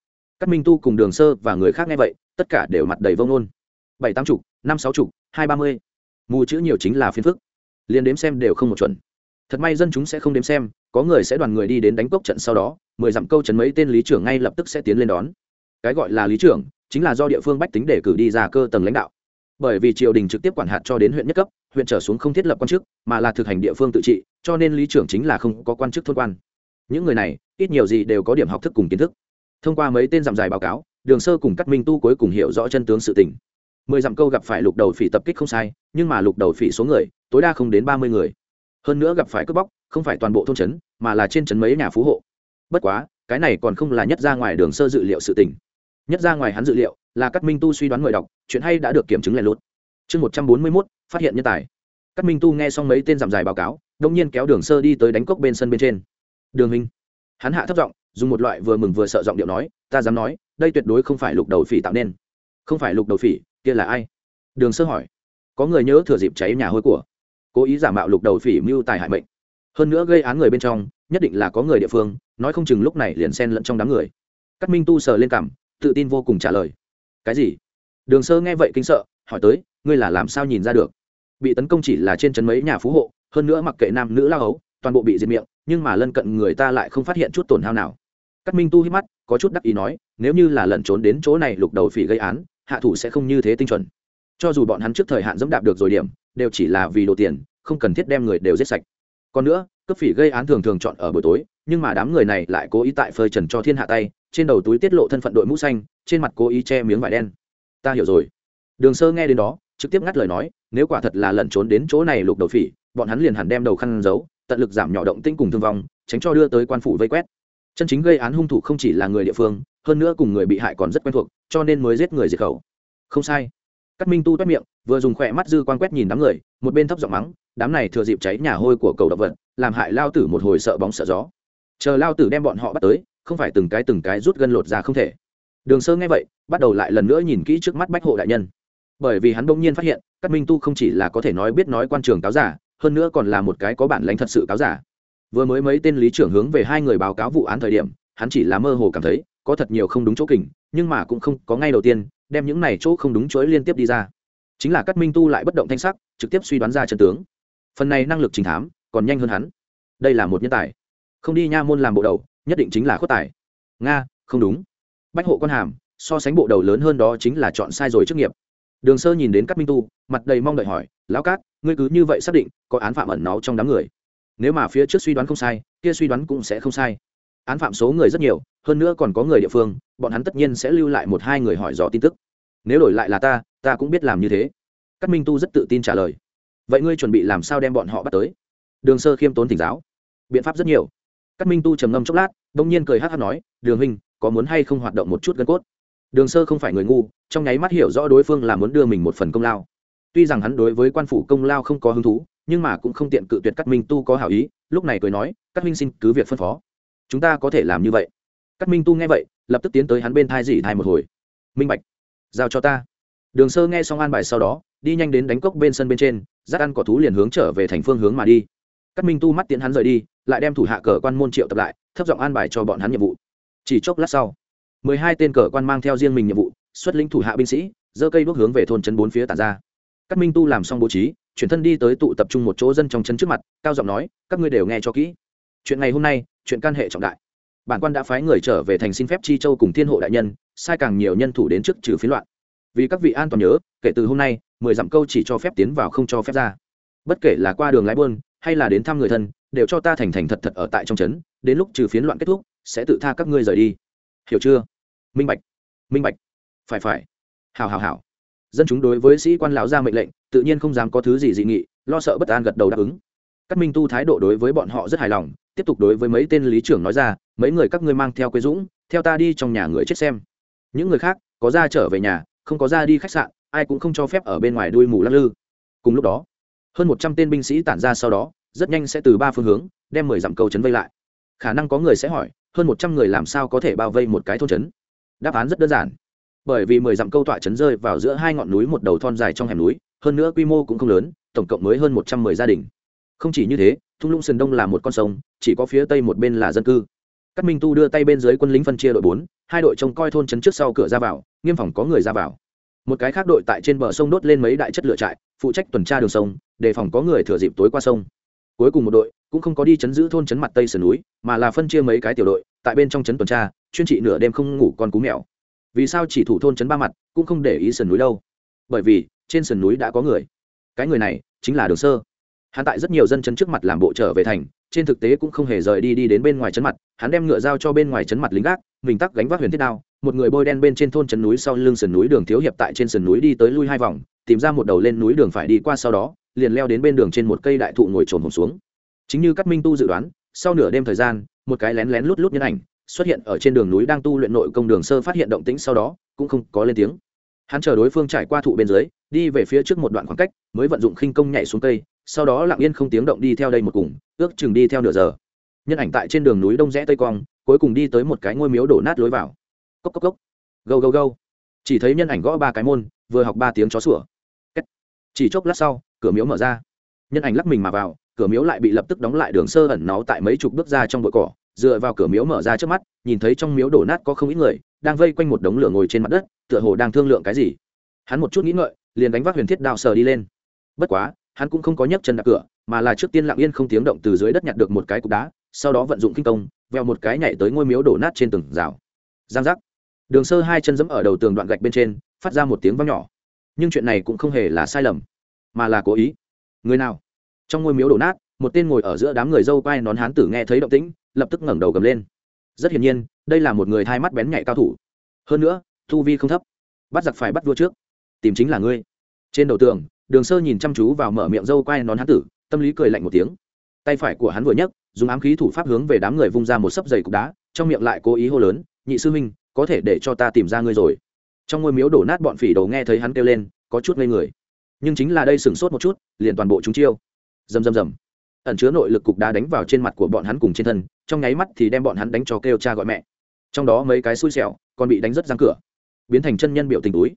Các minh tu cùng đường sơ và người khác nghe vậy, tất cả đều mặt đầy vông nôn bảy tám chục, năm sáu chục, hai ba mươi. Mù chữ nhiều chính là phiên phức liền đếm xem đều không một chuẩn. Thật may dân chúng sẽ không đếm xem, có người sẽ đoàn người đi đến đánh cốc trận sau đó, mười dặm câu trấn mấy tên lý trưởng ngay lập tức sẽ tiến lên đón. Cái gọi là lý trưởng, chính là do địa phương bách tính để cử đi ra cơ tầng lãnh đạo. Bởi vì triều đình trực tiếp quản hạt cho đến huyện nhất cấp, huyện trở xuống không thiết lập quan chức, mà là thực hành địa phương tự trị, cho nên lý trưởng chính là không có quan chức thôn quan. Những người này, ít nhiều gì đều có điểm học thức cùng kiến thức. Thông qua mấy tên dặm dài báo cáo, đường sơ cùng cắt minh tu cuối cùng hiểu rõ chân tướng sự tình. Mười dặm câu gặp phải lục đầu phỉ tập kích không sai, nhưng mà lục đầu phỉ số người tối đa không đến ba mươi người. Hơn nữa gặp phải cướp bóc, không phải toàn bộ thôn trấn, mà là trên trấn mấy nhà phú hộ. Bất quá, cái này còn không là nhất ra ngoài đường sơ dự liệu sự tình. Nhất ra ngoài hắn dự liệu là các minh tu suy đoán người đọc, chuyện hay đã được kiểm chứng lẻ luôn. chương một trăm bốn mươi mốt, phát hiện nhân tài. Các minh tu nghe xong mấy tên giảm dài báo cáo, đông nhiên kéo đường sơ đi tới đánh cốc bên sân bên trên. Đường minh hắn hạ thấp giọng, dùng một loại vừa mừng vừa sợ giọng điệu nói, ta dám nói, đây tuyệt đối không phải lục đầu phỉ tạo nên. Không phải lục đầu phỉ, kia là ai? Đường sơ hỏi. Có người nhớ thừa dịp cháy nhà hôi của cố ý giả mạo lục đầu phỉ mưu tài hại mệnh. Hơn nữa gây án người bên trong, nhất định là có người địa phương, nói không chừng lúc này liền xen lẫn trong đám người. Các minh tu sờ lên cảm tự tin vô cùng trả lời. Cái gì? Đường sơ nghe vậy kinh sợ, hỏi tới, ngươi là làm sao nhìn ra được? Bị tấn công chỉ là trên chân mấy nhà phú hộ, hơn nữa mặc kệ nam nữ lao ấu toàn bộ bị diệt miệng, nhưng mà lân cận người ta lại không phát hiện chút tổn hao nào. Các minh tu hít mắt, có chút đắc ý nói, nếu như là lẩn trốn đến chỗ này lục đầu phỉ gây án, hạ thủ sẽ không như thế tinh chuẩn. Cho dù bọn hắn trước thời hạn dẫm đạp được rồi điểm đều chỉ là vì đồ tiền, không cần thiết đem người đều giết sạch. Còn nữa cấp phỉ gây án thường thường chọn ở buổi tối, nhưng mà đám người này lại cố ý tại phơi trần cho thiên hạ tay, trên đầu túi tiết lộ thân phận đội mũ xanh, trên mặt cố ý che miếng vải đen. Ta hiểu rồi. Đường sơ nghe đến đó, trực tiếp ngắt lời nói, nếu quả thật là lẩn trốn đến chỗ này lục đầu phỉ, bọn hắn liền hẳn đem đầu khăn giấu, tận lực giảm nhỏ động tinh cùng thương vong, tránh cho đưa tới quan phủ vây quét. Chân chính gây án hung thủ không chỉ là người địa phương, hơn nữa cùng người bị hại còn rất quen thuộc, cho nên mới giết người diệt khẩu. Không sai. Cắt minh tu toét miệng vừa dùng khỏe mắt dư quan quét nhìn đám người, một bên thấp giọng mắng, đám này thừa dịp cháy nhà hôi của cầu động vật, làm hại lao tử một hồi sợ bóng sợ gió. Chờ lao tử đem bọn họ bắt tới, không phải từng cái từng cái rút gân lột ra không thể. Đường sơ nghe vậy, bắt đầu lại lần nữa nhìn kỹ trước mắt bách hộ đại nhân. Bởi vì hắn bỗng nhiên phát hiện các minh tu không chỉ là có thể nói biết nói quan trường cáo giả, hơn nữa còn là một cái có bản lãnh thật sự cáo giả. Vừa mới mấy tên lý trưởng hướng về hai người báo cáo vụ án thời điểm, hắn chỉ là mơ hồ cảm thấy, có thật nhiều không đúng chỗ kình, nhưng mà cũng không có ngay đầu tiên, đem những này chỗ không đúng chuỗi liên tiếp đi ra chính là cắt minh tu lại bất động thanh sắc, trực tiếp suy đoán ra trận tướng. Phần này năng lực trình thám, còn nhanh hơn hắn. Đây là một nhân tài. Không đi nha môn làm bộ đầu, nhất định chính là khuất tài. Nga, không đúng. Bách hộ quan hàm, so sánh bộ đầu lớn hơn đó chính là chọn sai rồi chức nghiệp. Đường sơ nhìn đến Cát minh tu, mặt đầy mong đợi hỏi, lão cát, ngươi cứ như vậy xác định có án phạm ẩn náu trong đám người. Nếu mà phía trước suy đoán không sai, kia suy đoán cũng sẽ không sai. Án phạm số người rất nhiều, hơn nữa còn có người địa phương, bọn hắn tất nhiên sẽ lưu lại một hai người hỏi dò tin tức nếu đổi lại là ta ta cũng biết làm như thế. Các minh tu rất tự tin trả lời. Vậy ngươi chuẩn bị làm sao đem bọn họ bắt tới? Đường sơ khiêm tốn thỉnh giáo. Biện pháp rất nhiều. Các minh tu trầm ngâm chốc lát, đông nhiên cười hát hát nói, đường huynh, có muốn hay không hoạt động một chút gân cốt? Đường sơ không phải người ngu, trong nháy mắt hiểu rõ đối phương là muốn đưa mình một phần công lao. Tuy rằng hắn đối với quan phủ công lao không có hứng thú, nhưng mà cũng không tiện cự tuyệt các minh tu có hảo ý, lúc này cười nói các minh xin cứ việc phân phó. Chúng ta có thể làm như vậy. Các minh tu nghe vậy, lập tức tiến tới hắn bên thai dị thai một hồi. Minh bạch giao cho ta. Đường sơ nghe xong an bài sau đó, đi nhanh đến đánh cốc bên sân bên trên giác ăn cỏ thú liền hướng trở về thành phương hướng mà đi. Các minh tu mắt tiến hắn rời đi, lại đem thủ hạ cờ quan môn triệu tập lại, thấp giọng an bài cho bọn hắn nhiệm vụ. Chỉ chốc lát sau, mười hai tên cờ quan mang theo riêng mình nhiệm vụ, xuất lĩnh thủ hạ binh sĩ, giơ cây đuốc hướng về thôn chân bốn phía tản ra. Các minh tu làm xong bố trí, chuyển thân đi tới tụ tập trung một chỗ dân trong chân trước mặt, cao giọng nói, các ngươi đều nghe cho kỹ. Chuyện ngày hôm nay, chuyện can hệ trọng đại. Bản quan đã phái người trở về thành xin phép chi châu cùng thiên hộ đại nhân sai càng nhiều nhân thủ đến trước trừ phiến loạn. Vì các vị an toàn nhớ, kể từ hôm nay, mười dặm câu chỉ cho phép tiến vào không cho phép ra. Bất kể là qua đường lái buôn, hay là đến thăm người thân, đều cho ta thành thành thật thật ở tại trong trấn, đến lúc trừ phiến loạn kết thúc, sẽ tự tha các ngươi rời đi. Hiểu chưa? Minh bạch. Minh bạch. Phải phải. Hào hào hào dân chúng đối với sĩ quan lão ra mệnh lệnh, tự nhiên không dám có thứ gì dị nghị, lo sợ bất an gật đầu đáp ứng. Các minh tu thái độ đối với bọn họ rất hài lòng, tiếp tục đối với mấy tên lý trưởng nói ra, mấy người các ngươi mang theo quế dũng, theo ta đi trong nhà người chết xem những người khác, có ra trở về nhà, không có ra đi khách sạn, ai cũng không cho phép ở bên ngoài đuôi mù lắc lư. Cùng lúc đó, hơn một trăm tên binh sĩ tản ra sau đó, rất nhanh sẽ từ ba phương hướng, đem mười dặm cầu trấn vây lại. Khả năng có người sẽ hỏi, hơn một trăm người làm sao có thể bao vây một cái thôn trấn? Đáp án rất đơn giản. Bởi vì mười dặm câu tọa trấn rơi vào giữa hai ngọn núi một đầu thon dài trong hẻm núi, hơn nữa quy mô cũng không lớn, tổng cộng mới hơn một trăm mười gia đình. Không chỉ như thế, thung lũng sườn đông là một con sông, chỉ có phía tây một bên là dân cư các minh tu đưa tay bên dưới quân lính phân chia đội bốn, hai đội trông coi thôn trấn trước sau cửa ra vào, nghiêm phòng có người ra vào. Một cái khác đội tại trên bờ sông đốt lên mấy đại chất lửa trại, phụ trách tuần tra đường sông, đề phòng có người thừa dịp tối qua sông. Cuối cùng một đội cũng không có đi chấn giữ thôn chấn mặt tây sườn núi, mà là phân chia mấy cái tiểu đội, tại bên trong chấn tuần tra, chuyên trị nửa đêm không ngủ con cú mèo. Vì sao chỉ thủ thôn chấn ba mặt, cũng không để ý sườn núi đâu? Bởi vì, trên sườn núi đã có người. Cái người này chính là đường sơ hắn tại rất nhiều dân chấn trước mặt làm bộ trở về thành, trên thực tế cũng không hề rời đi đi đến bên ngoài chấn mặt, hắn đem ngựa giao cho bên ngoài chấn mặt lính gác, mình tắc gánh vác huyền thiết đao, một người bôi đen bên trên thôn chấn núi sau lưng sườn núi đường thiếu hiệp tại trên sườn núi đi tới lui hai vòng, tìm ra một đầu lên núi đường phải đi qua sau đó, liền leo đến bên đường trên một cây đại thụ ngồi trồn hồn xuống. Chính như các minh tu dự đoán, sau nửa đêm thời gian, một cái lén lén lút lút nhân ảnh xuất hiện ở trên đường núi đang tu luyện nội công đường sơ phát hiện động tĩnh sau đó, cũng không có lên tiếng. Hắn chờ đối phương trải qua thụ bên dưới, đi về phía trước một đoạn khoảng cách, mới vận dụng khinh công nhảy xuống cây sau đó lặng yên không tiếng động đi theo đây một cùng, ước chừng đi theo nửa giờ. Nhân ảnh tại trên đường núi đông rẽ tây quang cuối cùng đi tới một cái ngôi miếu đổ nát lối vào. Cốc cốc cốc. Gâu gâu gâu. Chỉ thấy nhân ảnh gõ ba cái môn, vừa học ba tiếng chó sủa. Chỉ chốc lát sau, cửa miếu mở ra. Nhân ảnh lắc mình mà vào, cửa miếu lại bị lập tức đóng lại đường sơ ẩn náu tại mấy chục bước ra trong bụi cỏ. Dựa vào cửa miếu mở ra trước mắt, nhìn thấy trong miếu đổ nát có không ít người, đang vây quanh một đống lửa ngồi trên mặt đất, tựa hồ đang thương lượng cái gì. Hắn một chút nghĩ ngợi, liền đánh vác huyền thiết đao sờ đi lên. Bất quá hắn cũng không có nhấc chân đạp cửa, mà là trước tiên lặng yên không tiếng động từ dưới đất nhặt được một cái cục đá, sau đó vận dụng kinh công, veo một cái nhảy tới ngôi miếu đổ nát trên tường rào. Giang giác. Đường sơ hai chân dẫm ở đầu tường đoạn gạch bên trên, phát ra một tiếng vang nhỏ. Nhưng chuyện này cũng không hề là sai lầm, mà là cố ý. Người nào? Trong ngôi miếu đổ nát, một tên ngồi ở giữa đám người dâu quai nón hán tử nghe thấy động tĩnh, lập tức ngẩng đầu gầm lên. Rất hiển nhiên, đây là một người thai mắt bén nhạy cao thủ. Hơn nữa thu vi không thấp. Bắt giặc phải bắt vua trước. Tìm chính là ngươi. Trên đầu tường đường sơ nhìn chăm chú vào mở miệng dâu quai nón hán tử, tâm lý cười lạnh một tiếng. Tay phải của hắn vừa nhấc, dùng ám khí thủ pháp hướng về đám người vung ra một sấp dày cục đá, trong miệng lại cố ý hô lớn, nhị sư huynh, có thể để cho ta tìm ra ngươi rồi. Trong ngôi miếu đổ nát bọn phỉ đồ nghe thấy hắn kêu lên, có chút ngây người. Nhưng chính là đây sửng sốt một chút, liền toàn bộ chúng chiêu. Rầm rầm rầm. Ẩn chứa nội lực cục đá đánh vào trên mặt của bọn hắn cùng trên thân, trong nháy mắt thì đem bọn hắn đánh cho kêu cha gọi mẹ. Trong đó mấy cái xui xẻo, còn bị đánh rất răng cửa, biến thành chân nhân biểu tình túi.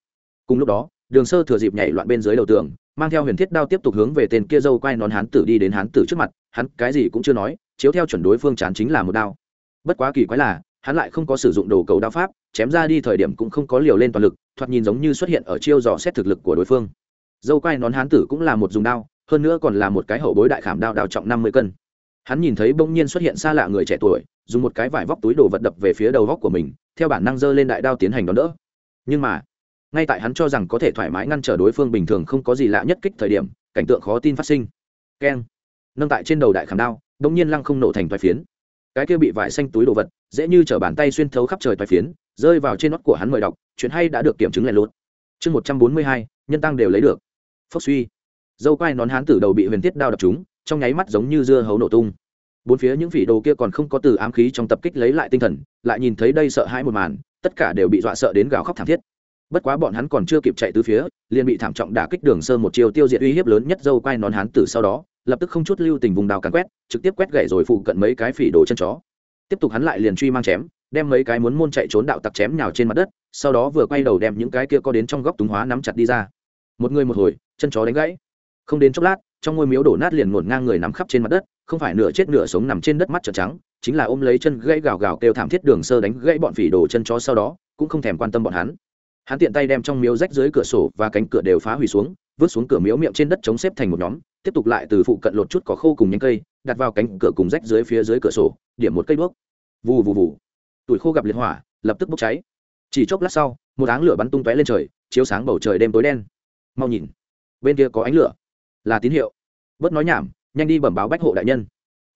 Cùng lúc đó, đường sơ thừa dịp nhảy loạn bên dưới đầu tường mang theo huyền thiết đao tiếp tục hướng về tên kia dâu quay nón hán tử đi đến hán tử trước mặt, hắn cái gì cũng chưa nói, chiếu theo chuẩn đối phương chán chính là một đao. Bất quá kỳ quái là, hắn lại không có sử dụng đồ cầu đao pháp, chém ra đi thời điểm cũng không có liều lên toàn lực, thoạt nhìn giống như xuất hiện ở chiêu dò xét thực lực của đối phương. Dâu quay nón hán tử cũng là một dùng đao, hơn nữa còn là một cái hậu bối đại khảm đao đào trọng năm mươi cân. Hắn nhìn thấy bỗng nhiên xuất hiện xa lạ người trẻ tuổi, dùng một cái vải vóc túi đồ vật đập về phía đầu vóc của mình, theo bản năng giơ lên đại đao tiến hành đón đỡ. Nhưng mà ngay tại hắn cho rằng có thể thoải mái ngăn trở đối phương bình thường không có gì lạ nhất kích thời điểm, cảnh tượng khó tin phát sinh. Keng. Nâng tại trên đầu đại khảm đao bỗng nhiên lăng không nổ thành toái phiến. Cái kia bị vải xanh túi đồ vật, dễ như chở bàn tay xuyên thấu khắp trời toái phiến, rơi vào trên nót của hắn mời đọc, chuyện hay đã được kiểm chứng lại lốt chương một trăm bốn mươi hai, nhân tăng đều lấy được. Phốc suy. Dâu quai nón hán tử đầu bị huyền thiết đao đập chúng trong nháy mắt giống như dưa hấu nổ tung. Bốn phía những phỉ đồ kia còn không có từ ám khí trong tập kích lấy lại tinh thần, lại nhìn thấy đây sợ hãi một màn, tất cả đều bị dọa sợ đến gào khóc thảm thiết bất quá bọn hắn còn chưa kịp chạy từ phía, liền bị thảm trọng đả kích đường sơ một chiều tiêu diệt uy hiếp lớn nhất dâu quai nón hán tử sau đó, lập tức không chút lưu tình vùng đào càn quét, trực tiếp quét gậy rồi phụ cận mấy cái phỉ đồ chân chó. Tiếp tục hắn lại liền truy mang chém, đem mấy cái muốn môn chạy trốn đạo tặc chém nhào trên mặt đất, sau đó vừa quay đầu đem những cái kia có đến trong góc túng hóa nắm chặt đi ra. Một người một hồi, chân chó đánh gãy. Không đến chốc lát, trong ngôi miếu đổ nát liền ngổn ngang người nắm khắp trên mặt đất, không phải nửa chết nửa sống nằm trên đất mắt trợn trắng, chính là ôm lấy chân gãy gào gào kêu thảm thiết đường sơ đánh gãy bọn phỉ đồ chân chó sau đó, cũng không thèm quan tâm bọn hắn hắn tiện tay đem trong miếu rách dưới cửa sổ và cánh cửa đều phá hủy xuống, vứt xuống cửa miếu miệng trên đất chống xếp thành một nhóm, tiếp tục lại từ phụ cận lột chút cỏ khô cùng nhánh cây, đặt vào cánh cửa cùng rách dưới phía dưới cửa sổ, điểm một cây đuốc. Vù vù vù. Tuổi khô gặp liệt hỏa, lập tức bốc cháy. Chỉ chốc lát sau, một áng lửa bắn tung tóe lên trời, chiếu sáng bầu trời đêm tối đen. Mau nhìn, bên kia có ánh lửa. Là tín hiệu. Bớt nói nhảm, nhanh đi bẩm báo bách hộ đại nhân.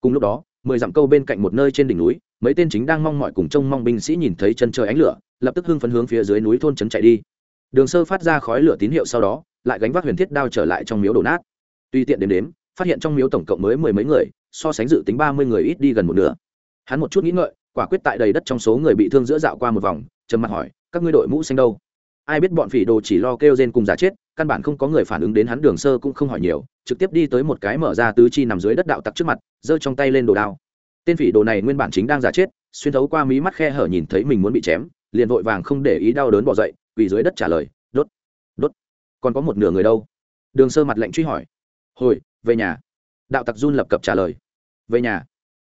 Cùng lúc đó, mười dặm câu bên cạnh một nơi trên đỉnh núi mấy tên chính đang mong mọi cùng trông mong binh sĩ nhìn thấy chân trời ánh lửa, lập tức hưng phấn hướng phía dưới núi thôn trấn chạy đi. Đường sơ phát ra khói lửa tín hiệu sau đó, lại gánh vác huyền thiết đao trở lại trong miếu đổ nát. Tuy tiện đếm đếm, phát hiện trong miếu tổng cộng mới mười mấy người, so sánh dự tính ba mươi người ít đi gần một nửa. Hắn một chút nghĩ ngợi, quả quyết tại đầy đất trong số người bị thương giữa dạo qua một vòng, trầm mặt hỏi, các ngươi đội mũ xanh đâu? Ai biết bọn phỉ đồ chỉ lo kêu rên cùng giả chết, căn bản không có người phản ứng đến hắn, đường sơ cũng không hỏi nhiều, trực tiếp đi tới một cái mở ra tứ chi nằm dưới đất đạo tặc trước mặt, giơ trong tay lên đồ đao tên phỉ đồ này nguyên bản chính đang giả chết, xuyên thấu qua mí mắt khe hở nhìn thấy mình muốn bị chém, liền vội vàng không để ý đau đớn bỏ dậy, quỳ dưới đất trả lời, đốt đốt, còn có một nửa người đâu? Đường sơ mặt lệnh truy hỏi. Hồi, về nhà. Đạo tặc run lập cập trả lời. Về nhà.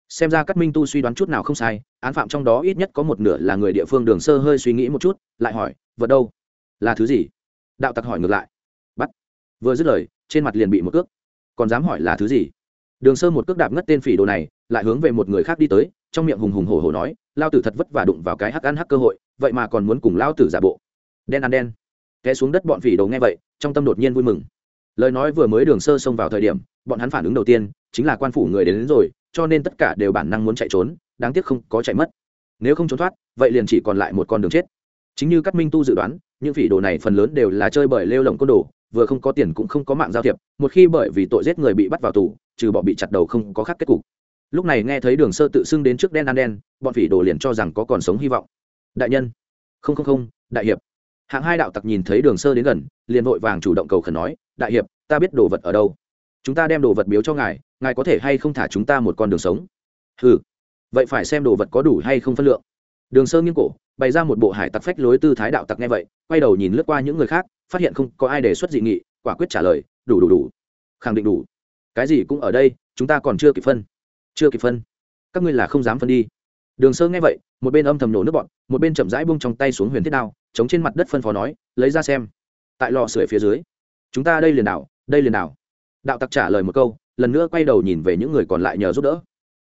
Xem ra các minh tu suy đoán chút nào không sai, án phạm trong đó ít nhất có một nửa là người địa phương đường sơ hơi suy nghĩ một chút, lại hỏi, vật đâu? Là thứ gì? Đạo tặc hỏi ngược lại. Bắt. Vừa dứt lời, trên mặt liền bị một cước còn dám hỏi là thứ gì? Đường sơ một cước đạp ngất tên phỉ đồ này lại hướng về một người khác đi tới trong miệng hùng hùng hổ hổ nói lao tử thật vất vả đụng vào cái hắc ăn hắc cơ hội vậy mà còn muốn cùng lao tử giả bộ. Đen ăn đen. Té xuống đất bọn phỉ đồ nghe vậy trong tâm đột nhiên vui mừng. Lời nói vừa mới đường sơ xông vào thời điểm bọn hắn phản ứng đầu tiên chính là quan phủ người đến, đến rồi cho nên tất cả đều bản năng muốn chạy trốn đáng tiếc không có chạy mất. Nếu không trốn thoát vậy liền chỉ còn lại một con đường chết. Chính như các minh tu dự đoán những phỉ đồ này phần lớn đều là chơi bởi lêu lồng côn đồ vừa không có tiền cũng không có mạng giao thiệp một khi bởi vì tội giết người bị bắt vào tù trừ bỏ bị chặt đầu không có khác kết cục. Lúc này nghe thấy đường sơ tự xưng đến trước đen ăn đen, bọn phỉ đồ liền cho rằng có còn sống hy vọng. Đại nhân. Không không không, đại hiệp. Hạng hai đạo tặc nhìn thấy đường sơ đến gần, liền vội vàng chủ động cầu khẩn nói, đại hiệp, ta biết đồ vật ở đâu. Chúng ta đem đồ vật biếu cho ngài ngài có thể hay không thả chúng ta một con đường sống? Ừ vậy phải xem đồ vật có đủ hay không phân lượng. Đường sơ nghiêng cổ, bày ra một bộ hải tặc phách lối tư thái đạo tặc nghe vậy, quay đầu nhìn lướt qua những người khác, phát hiện không có ai đề xuất dị nghị, quả quyết trả lời, đủ đủ đủ. Khẳng định đủ cái gì cũng ở đây, chúng ta còn chưa kịp phân. Chưa kịp phân. Các ngươi là không dám phân đi. Đường sơ nghe vậy, một bên âm thầm nổ nước bọn, một bên chậm rãi bung trong tay xuống huyền thiết đao, chống trên mặt đất phân phó nói, lấy ra xem. Tại lò sưởi phía dưới, chúng ta đây liền đảo, đây liền đảo. Đạo tặc trả lời một câu, lần nữa quay đầu nhìn về những người còn lại nhờ giúp đỡ.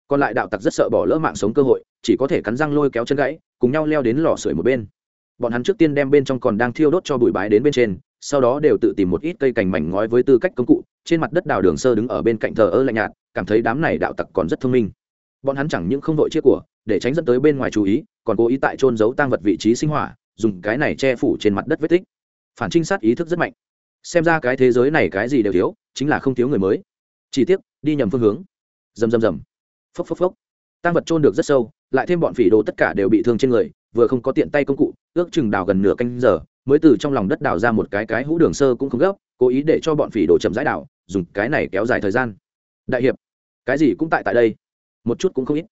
Còn lại đạo tặc rất sợ bỏ lỡ mạng sống cơ hội, chỉ có thể cắn răng lôi kéo chân gãy, cùng nhau leo đến lò sưởi một bên. Bọn hắn trước tiên đem bên trong còn đang thiêu đốt cho bụi bái đến bên trên sau đó đều tự tìm một ít cây cành mảnh ngói với tư cách công cụ, trên mặt đất đào đường sơ đứng ở bên cạnh thờ ơ lạnh nhạt, cảm thấy đám này đạo tặc còn rất thông minh. Bọn hắn chẳng những không đội chiếc của, để tránh dẫn tới bên ngoài chú ý, còn cố ý tại trôn giấu tăng vật vị trí sinh hỏa dùng cái này che phủ trên mặt đất vết tích. Phản trinh sát ý thức rất mạnh. Xem ra cái thế giới này cái gì đều thiếu, chính là không thiếu người mới. Chỉ tiếc, đi nhầm phương hướng. Rầm rầm rầm. Phốc phốc phốc. Tăng vật trôn được rất sâu, lại thêm bọn phỉ đồ tất cả đều bị thương trên người vừa không có tiện tay công cụ, ước chừng đào gần nửa canh giờ, mới từ trong lòng đất đào ra một cái cái hũ đường sơ cũng không gấp, cố ý để cho bọn phỉ đồ chậm rãi đào, dùng cái này kéo dài thời gian. Đại hiệp, cái gì cũng tại tại đây, một chút cũng không ít,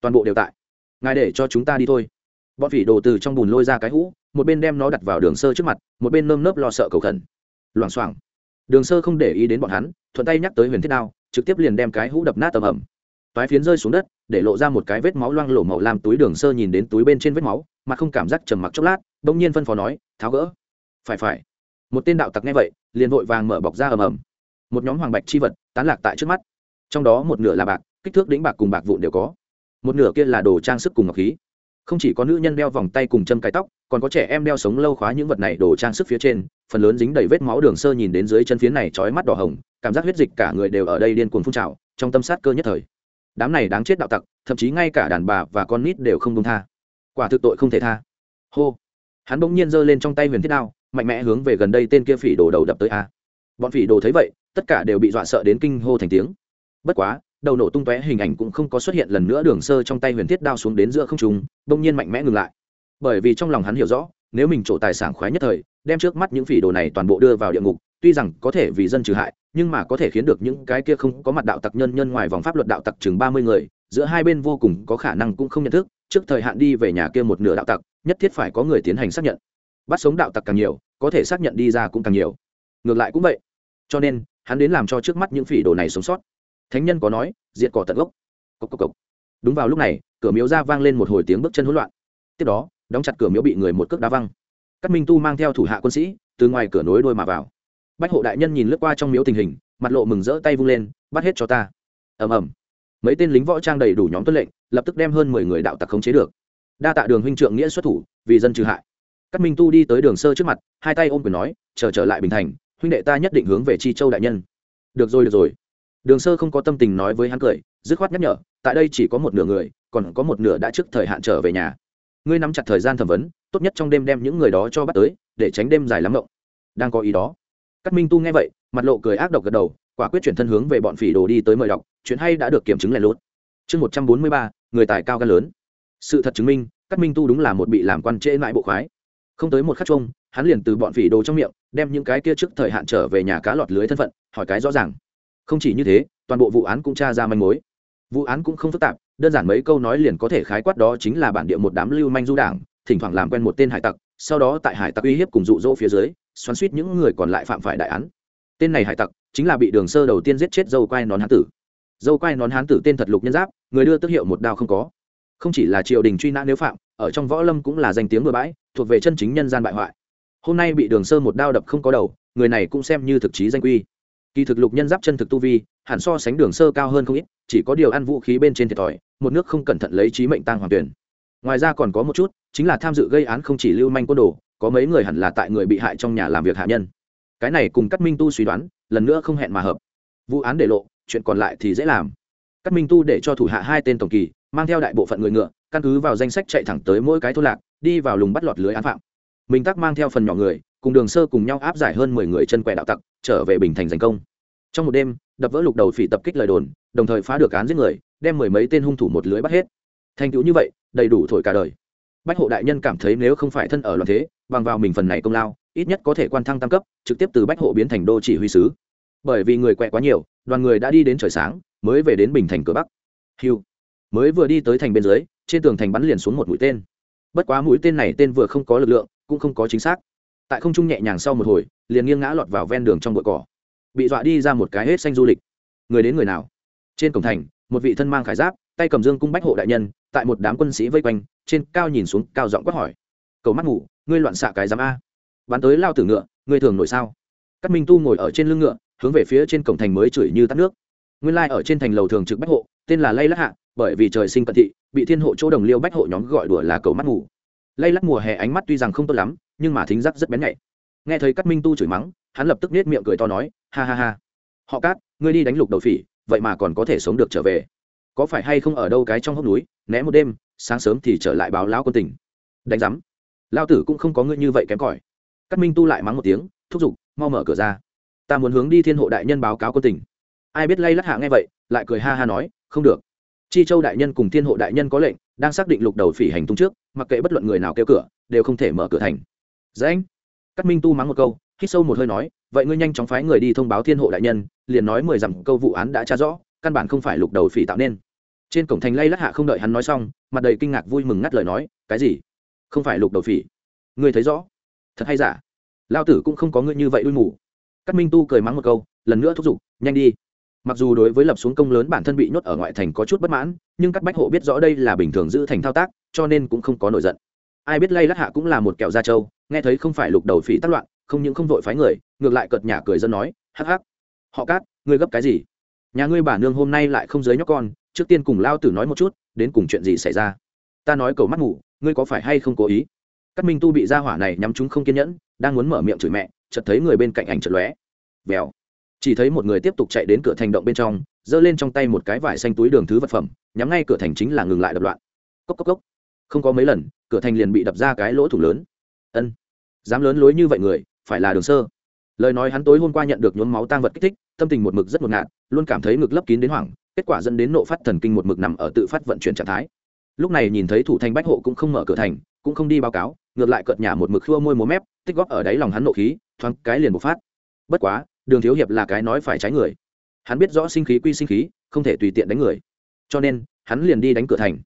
toàn bộ đều tại, ngài để cho chúng ta đi thôi. Bọn phỉ đồ từ trong bùn lôi ra cái hũ, một bên đem nó đặt vào đường sơ trước mặt, một bên nơm nớp lo sợ cầu khẩn. Loảng xoảng, đường sơ không để ý đến bọn hắn, thuận tay nhắc tới huyền thiết đao, trực tiếp liền đem cái hũ đập nát tầm ẩm. Toái phiến rơi xuống đất để lộ ra một cái vết máu loang lổ màu làm túi đường sơ nhìn đến túi bên trên vết máu, mà không cảm giác trầm mặc chốc lát, bỗng nhiên phân phó nói, tháo gỡ. Phải phải. Một tên đạo tặc nghe vậy, liền vội vàng mở bọc ra ầm ầm. Một nhóm hoàng bạch chi vật tán lạc tại trước mắt. Trong đó một nửa là bạc, kích thước đĩnh bạc cùng bạc vụn đều có. Một nửa kia là đồ trang sức cùng ngọc khí. Không chỉ có nữ nhân đeo vòng tay cùng châm cái tóc, còn có trẻ em đeo sống lâu khóa những vật này đồ trang sức phía trên, phần lớn dính đầy vết máu đường sơ nhìn đến dưới chân phía này trói mắt đỏ hồng, cảm giác huyết dịch cả người đều ở đây điên cuồng phun trào, trong tâm sát cơ nhất thời đám này đáng chết đạo tặc, thậm chí ngay cả đàn bà và con nít đều không công tha. Quả thực tội không thể tha. Hô. Hắn bỗng nhiên giơ lên trong tay huyền thiết đao, mạnh mẽ hướng về gần đây tên kia phỉ đồ đầu đập tới a. Bọn phỉ đồ thấy vậy, tất cả đều bị dọa sợ đến kinh hô thành tiếng. Bất quá, đầu nổ tung tóe hình ảnh cũng không có xuất hiện lần nữa đường sơ trong tay huyền thiết đao xuống đến giữa không trung, bỗng nhiên mạnh mẽ ngừng lại. Bởi vì trong lòng hắn hiểu rõ, nếu mình trổ tài sản khoái nhất thời, đem trước mắt những phỉ đồ này toàn bộ đưa vào địa ngục, tuy rằng có thể vì dân trừ hại nhưng mà có thể khiến được những cái kia không có mặt đạo tặc nhân nhân ngoài vòng pháp luật đạo tặc chừng ba mươi người, giữa hai bên vô cùng có khả năng cũng không nhận thức, trước thời hạn đi về nhà kia một nửa đạo tặc, nhất thiết phải có người tiến hành xác nhận. Bắt sống đạo tặc càng nhiều, có thể xác nhận đi ra cũng càng nhiều. Ngược lại cũng vậy. Cho nên, hắn đến làm cho trước mắt những phỉ đồ này sống sót. Thánh nhân có nói, diệt cỏ tận gốc. Cốc cốc cốc. đúng vào lúc này, cửa miếu ra vang lên một hồi tiếng bước chân hỗn loạn. Tiếp đó, đóng chặt cửa miếu bị người một cước đá văng. Các minh tu mang theo thủ hạ quân sĩ, từ ngoài cửa nối đôi mà vào bách hộ đại nhân nhìn lướt qua trong miếu tình hình, mặt lộ mừng rỡ tay vung lên, bắt hết cho ta. Ầm ầm. Mấy tên lính võ trang đầy đủ nhóm tuân lệnh, lập tức đem hơn mười người đạo tặc khống chế được. Đa tạ đường huynh trượng nghĩa xuất thủ, vì dân trừ hại. Các minh tu đi tới đường sơ trước mặt, hai tay ôm quyền nói, chờ trở lại bình thành, huynh đệ ta nhất định hướng về chi châu đại nhân. Được rồi được rồi. Đường sơ không có tâm tình nói với hắn cười, dứt khoát nhắc nhở, tại đây chỉ có một nửa người, còn có một nửa đã trước thời hạn trở về nhà. Ngươi nắm chặt thời gian thẩm vấn, tốt nhất trong đêm đem những người đó cho bắt tới, để tránh đêm dài lắm rộng đang có ý đó Cát minh tu nghe vậy, mặt lộ cười ác độc gật đầu, quả quyết chuyển thân hướng về bọn phỉ đồ đi tới mời đọc, chuyện hay đã được kiểm chứng lén lút. Chương một trăm bốn mươi ba, người tài cao gan lớn. Sự thật chứng minh, Cát minh tu đúng là một bị làm quan trễ lại bộ khoái. Không tới một khắc chung, hắn liền từ bọn phỉ đồ trong miệng, đem những cái kia trước thời hạn trở về nhà cá lọt lưới thân phận, hỏi cái rõ ràng. Không chỉ như thế, toàn bộ vụ án cũng tra ra manh mối. Vụ án cũng không phức tạp, đơn giản mấy câu nói liền có thể khái quát đó chính là bản địa một đám lưu manh du đảng, thỉnh thoảng làm quen một tên hải tặc sau đó tại hải tặc uy hiếp cùng dụ dỗ phía dưới, xoắn suýt những người còn lại phạm phải đại án. Tên này hải tặc chính là bị đường sơ đầu tiên giết chết dâu quai nón hán tử. Dâu quai nón hán tử tên thật lục nhân giáp, người đưa tước hiệu một đao không có. Không chỉ là triều đình truy nã nếu phạm, ở trong võ lâm cũng là danh tiếng bừa bãi, thuộc về chân chính nhân gian bại hoại. Hôm nay bị đường sơ một đao đập không có đầu, người này cũng xem như thực chí danh quy. Kỳ thực lục nhân giáp chân thực tu vi, hẳn so sánh đường sơ cao hơn không ít, chỉ có điều ăn vũ khí bên trên thiệt thòi, một nước không cẩn thận lấy trí mệnh tăng hoàng tuyển ngoài ra còn có một chút, chính là tham dự gây án không chỉ lưu manh côn đồ, có mấy người hẳn là tại người bị hại trong nhà làm việc hạ nhân. Cái này cùng các minh tu suy đoán, lần nữa không hẹn mà hợp. Vụ án để lộ, chuyện còn lại thì dễ làm. Các minh tu để cho thủ hạ hai tên tổng kỳ, mang theo đại bộ phận người ngựa, căn cứ vào danh sách chạy thẳng tới mỗi cái thôn lạc, đi vào lùng bắt lọt lưới án phạm. Mình tắc mang theo phần nhỏ người, cùng đường sơ cùng nhau áp giải hơn mười người chân quẹ đạo tặc, trở về bình thành giành công. Trong một đêm, đập vỡ lục đầu phỉ tập kích lời đồn, đồng thời phá được án giết người, đem mười mấy tên hung thủ một lưới bắt hết. Thành tựu như vậy đầy đủ thổi cả đời. Bách hộ đại nhân cảm thấy nếu không phải thân ở loạn thế, bằng vào mình phần này công lao, ít nhất có thể quan thăng tam cấp, trực tiếp từ bách hộ biến thành đô chỉ huy sứ. Bởi vì người quẹ quá nhiều, đoàn người đã đi đến trời sáng, mới về đến bình thành cửa bắc. Hiu mới vừa đi tới thành bên dưới, trên tường thành bắn liền xuống một mũi tên. Bất quá mũi tên này tên vừa không có lực lượng, cũng không có chính xác. Tại không trung nhẹ nhàng sau một hồi, liền nghiêng ngã lọt vào ven đường trong bụi cỏ. Bị dọa đi ra một cái hết xanh du lịch. Người đến người nào? Trên cổng thành, một vị thân mang khải giáp, tay cầm dương cung bách hộ đại nhân tại một đám quân sĩ vây quanh, trên cao nhìn xuống, cao giọng quát hỏi. Cầu mắt ngủ, ngươi loạn xạ cái giám a. Bắn tới lao tử ngựa, ngươi thường nổi sao? Các minh tu ngồi ở trên lưng ngựa, hướng về phía trên cổng thành mới chửi như tắt nước. Nguyên lai ở trên thành lầu thường trực bách hộ, tên là lay lắc hạ, bởi vì trời sinh cận thị, bị thiên hộ chỗ đồng liêu bách hộ nhóm gọi đùa là cầu mắt ngủ. Lay lắc mùa hè ánh mắt tuy rằng không tốt lắm, nhưng mà thính giác rất bén nhạy. Nghe thấy các minh tu chửi mắng, hắn lập tức nết miệng cười to nói, ha ha ha. Họ cát, ngươi đi đánh lục đầu phỉ, vậy mà còn có thể sống được trở về có phải hay không ở đâu cái trong hốc núi, né một đêm, sáng sớm thì trở lại báo lão quân tỉnh. Đánh giám. Lao tử cũng không có ngươi như vậy kém cỏi. Cắt minh tu lại mắng một tiếng, thúc giục, mau mở cửa ra. Ta muốn hướng đi thiên hộ đại nhân báo cáo quân tỉnh. Ai biết lay lắc hạ nghe vậy, lại cười ha ha nói, không được. Chi châu đại nhân cùng thiên hộ đại nhân có lệnh, đang xác định lục đầu phỉ hành tung trước, mặc kệ bất luận người nào kêu cửa, đều không thể mở cửa thành. Dễ anh. Cắt minh tu mắng một câu, hít sâu một hơi nói, vậy ngươi nhanh chóng phái người đi thông báo thiên hộ đại nhân, liền nói mười dặm câu vụ án đã tra rõ căn bản không phải lục đầu phỉ tạo nên. Trên cổng thành lay lắc hạ không đợi hắn nói xong, mặt đầy kinh ngạc vui mừng ngắt lời nói, cái gì? Không phải lục đầu phỉ? Ngươi thấy rõ? Thật hay giả? Lao tử cũng không có ngươi như vậy đuôi mù. Cắt minh tu cười mắng một câu, lần nữa thúc giục, nhanh đi. Mặc dù đối với lập xuống công lớn bản thân bị nhốt ở ngoại thành có chút bất mãn, nhưng các bách hộ biết rõ đây là bình thường giữ thành thao tác, cho nên cũng không có nổi giận. Ai biết lay lắc hạ cũng là một kẹo da trâu, nghe thấy không phải lục đầu phỉ tác loạn, không những không vội phái người, ngược lại cợt nhả cười dân nói, hắc hắc. Họ cát, ngươi gấp cái gì? Nhà ngươi bà nương hôm nay lại không giới nhóc con, trước tiên cùng lao tử nói một chút, đến cùng chuyện gì xảy ra? Ta nói cầu mắt ngủ, ngươi có phải hay không cố ý? Các minh tu bị ra hỏa này nhắm chúng không kiên nhẫn, đang muốn mở miệng chửi mẹ, chợt thấy người bên cạnh ảnh chợt lóe. Vèo. Chỉ thấy một người tiếp tục chạy đến cửa thành động bên trong, giơ lên trong tay một cái vải xanh túi đường thứ vật phẩm, nhắm ngay cửa thành chính là ngừng lại đập loạn. Cốc cốc cốc. Không có mấy lần, cửa thành liền bị đập ra cái lỗ thủ lớn. Ân. Dám lớn lối như vậy người, phải là đường sơ lời nói hắn tối hôm qua nhận được nhuốm máu tang vật kích thích, tâm tình một mực rất ngột ngạt, luôn cảm thấy ngực lấp kín đến hoảng, kết quả dẫn đến nộ phát thần kinh một mực nằm ở tự phát vận chuyển trạng thái. Lúc này nhìn thấy thủ thành bách hộ cũng không mở cửa thành, cũng không đi báo cáo, ngược lại cợt nhả một mực khua môi múa mép, tích góp ở đáy lòng hắn nộ khí, thoáng cái liền bộc phát. Bất quá, đường thiếu hiệp là cái nói phải trái người. Hắn biết rõ sinh khí quy sinh khí, không thể tùy tiện đánh người. Cho nên, hắn liền đi đánh cửa thành.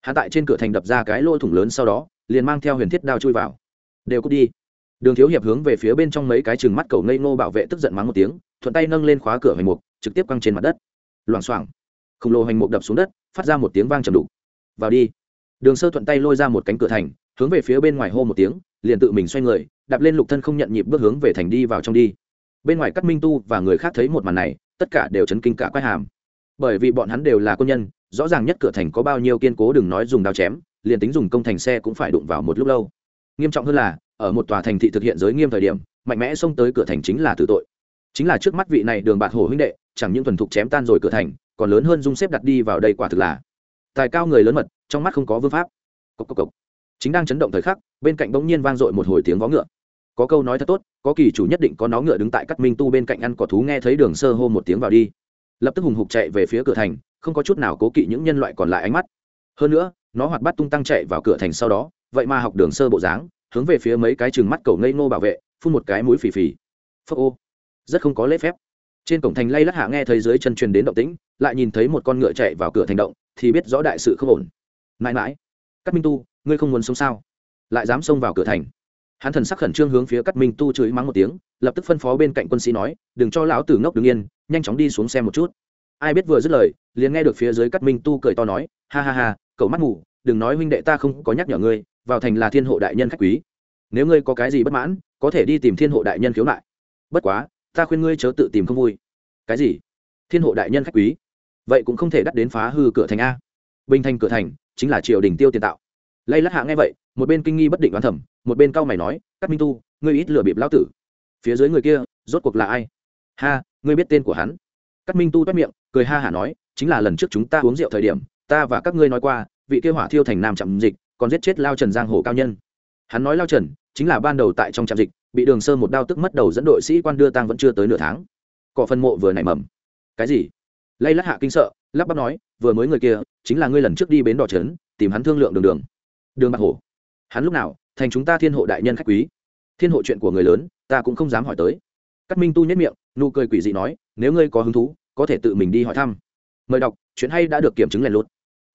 Hắn tại trên cửa thành đập ra cái lỗ thủng lớn sau đó, liền mang theo huyền thiết đao chui vào. Đều cút đi đường thiếu hiệp hướng về phía bên trong mấy cái chừng mắt cầu ngây ngô bảo vệ tức giận mắng một tiếng, thuận tay nâng lên khóa cửa hành mục, trực tiếp quăng trên mặt đất. Loảng xoảng. Khổng lồ hành mục đập xuống đất, phát ra một tiếng vang trầm đục. Vào đi. Đường sơ thuận tay lôi ra một cánh cửa thành, hướng về phía bên ngoài hô một tiếng, liền tự mình xoay người, đạp lên lục thân không nhận nhịp bước hướng về thành đi vào trong đi. Bên ngoài các minh tu và người khác thấy một màn này, tất cả đều chấn kinh cả quái hàm. Bởi vì bọn hắn đều là quân nhân, rõ ràng nhất cửa thành có bao nhiêu kiên cố đừng nói dùng đao chém, liền tính dùng công thành xe cũng phải đụng vào một lúc lâu. Nghiêm trọng hơn là ở một tòa thành thị thực hiện giới nghiêm thời điểm, mạnh mẽ xông tới cửa thành chính là tử tội. Chính là trước mắt vị này đường bạt hổ huynh đệ, chẳng những thuần thục chém tan rồi cửa thành, còn lớn hơn dung xếp đặt đi vào đây quả thực là tài cao người lớn mật, trong mắt không có vương pháp. Cốc cốc cốc. chính đang chấn động thời khắc, bên cạnh bỗng nhiên vang dội một hồi tiếng vó ngựa. Có câu nói thật tốt, có kỳ chủ nhất định có nó ngựa đứng tại cắt minh tu bên cạnh ăn cỏ thú nghe thấy đường sơ hô một tiếng vào đi. Lập tức hùng hục chạy về phía cửa thành, không có chút nào cố kỵ những nhân loại còn lại ánh mắt. Hơn nữa, nó hoạt bắt tung tăng chạy vào cửa thành sau đó, vậy mà học đường sơ bộ dáng hướng về phía mấy cái chừng mắt cầu ngây ngô bảo vệ, phun một cái mũi phì phì. Phốc ô. Rất không có lễ phép. Trên cổng thành lay lắc hạ nghe thấy dưới chân truyền đến động tĩnh, lại nhìn thấy một con ngựa chạy vào cửa thành động, thì biết rõ đại sự không ổn. Mãi mãi. Cắt minh tu, ngươi không muốn sống sao? Lại dám xông vào cửa thành. Hắn thần sắc khẩn trương hướng phía cắt minh tu chửi mắng một tiếng, lập tức phân phó bên cạnh quân sĩ nói, đừng cho lão tử ngốc đứng yên, nhanh chóng đi xuống xem một chút. Ai biết vừa dứt lời, liền nghe được phía dưới cắt minh tu cười to nói, ha ha ha, cậu mắt ngủ đừng nói huynh đệ ta không có nhắc nhở ngươi vào thành là thiên hộ đại nhân khách quý. Nếu ngươi có cái gì bất mãn, có thể đi tìm thiên hộ đại nhân khiếu nại. Bất quá, ta khuyên ngươi chớ tự tìm không vui. Cái gì? Thiên hộ đại nhân khách quý? Vậy cũng không thể đắt đến phá hư cửa thành a. Bình thành cửa thành chính là triều đình tiêu tiền tạo. Lây lắc hạ nghe vậy, một bên kinh nghi bất định đoán thẩm một bên cao mày nói các minh tu, ngươi ít lừa bịp lão tử. Phía dưới người kia, rốt cuộc là ai? Ha, ngươi biết tên của hắn. Các minh tu toét miệng, cười ha hả nói, chính là lần trước chúng ta uống rượu thời điểm, ta và các ngươi nói qua, vị kia hỏa thiêu thành nam chậm dịch còn giết chết lao trần giang hồ cao nhân. Hắn nói lao trần chính là ban đầu tại trong trạm dịch, bị đường sơ một đao tức mất đầu dẫn đội sĩ quan đưa tang vẫn chưa tới nửa tháng. Cỏ phân mộ vừa nảy mầm. Cái gì? Lay lắc hạ kinh sợ, lắp bắp nói, vừa mới người kia chính là ngươi lần trước đi bến đỏ trấn, tìm hắn thương lượng đường đường. Đường bạc hổ. Hắn lúc nào thành chúng ta thiên hộ đại nhân khách quý? Thiên hộ chuyện của người lớn, ta cũng không dám hỏi tới. Cắt minh tu nhất miệng, nụ cười quỷ dị nói, nếu ngươi có hứng thú, có thể tự mình đi hỏi thăm. Mời đọc, chuyện hay đã được kiểm chứng lèn lút.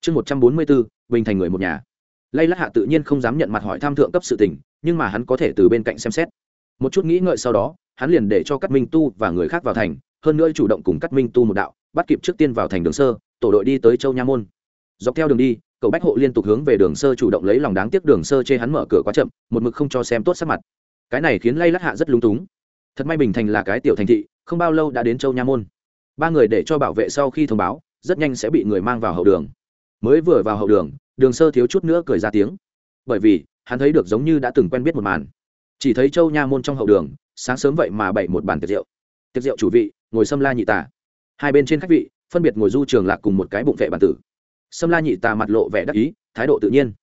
Chương một trăm bốn mươi bốn bình thành người một nhà lay lắc hạ tự nhiên không dám nhận mặt hỏi tham thượng cấp sự tình, nhưng mà hắn có thể từ bên cạnh xem xét. Một chút nghĩ ngợi sau đó, hắn liền để cho cắt minh tu và người khác vào thành, hơn nữa chủ động cùng cắt minh tu một đạo, bắt kịp trước tiên vào thành đường sơ, tổ đội đi tới châu nha môn. Dọc theo đường đi, cậu bách hộ liên tục hướng về đường sơ chủ động lấy lòng đáng tiếc đường sơ chê hắn mở cửa quá chậm, một mực không cho xem tốt sắc mặt. Cái này khiến lay lắc hạ rất lung túng. Thật may bình thành là cái tiểu thành thị, không bao lâu đã đến châu nha môn. Ba người để cho bảo vệ sau khi thông báo, rất nhanh sẽ bị người mang vào hậu đường. Mới vừa vào hậu đường đường sơ thiếu chút nữa cười ra tiếng. Bởi vì, hắn thấy được giống như đã từng quen biết một màn. Chỉ thấy châu nha môn trong hậu đường, sáng sớm vậy mà bày một bàn tiệc rượu. Tiệc rượu chủ vị, ngồi xâm la nhị tà. Hai bên trên khách vị, phân biệt ngồi du trường lạc cùng một cái bụng vệ bàn tử. Xâm la nhị tà mặt lộ vẻ đắc ý, thái độ tự nhiên.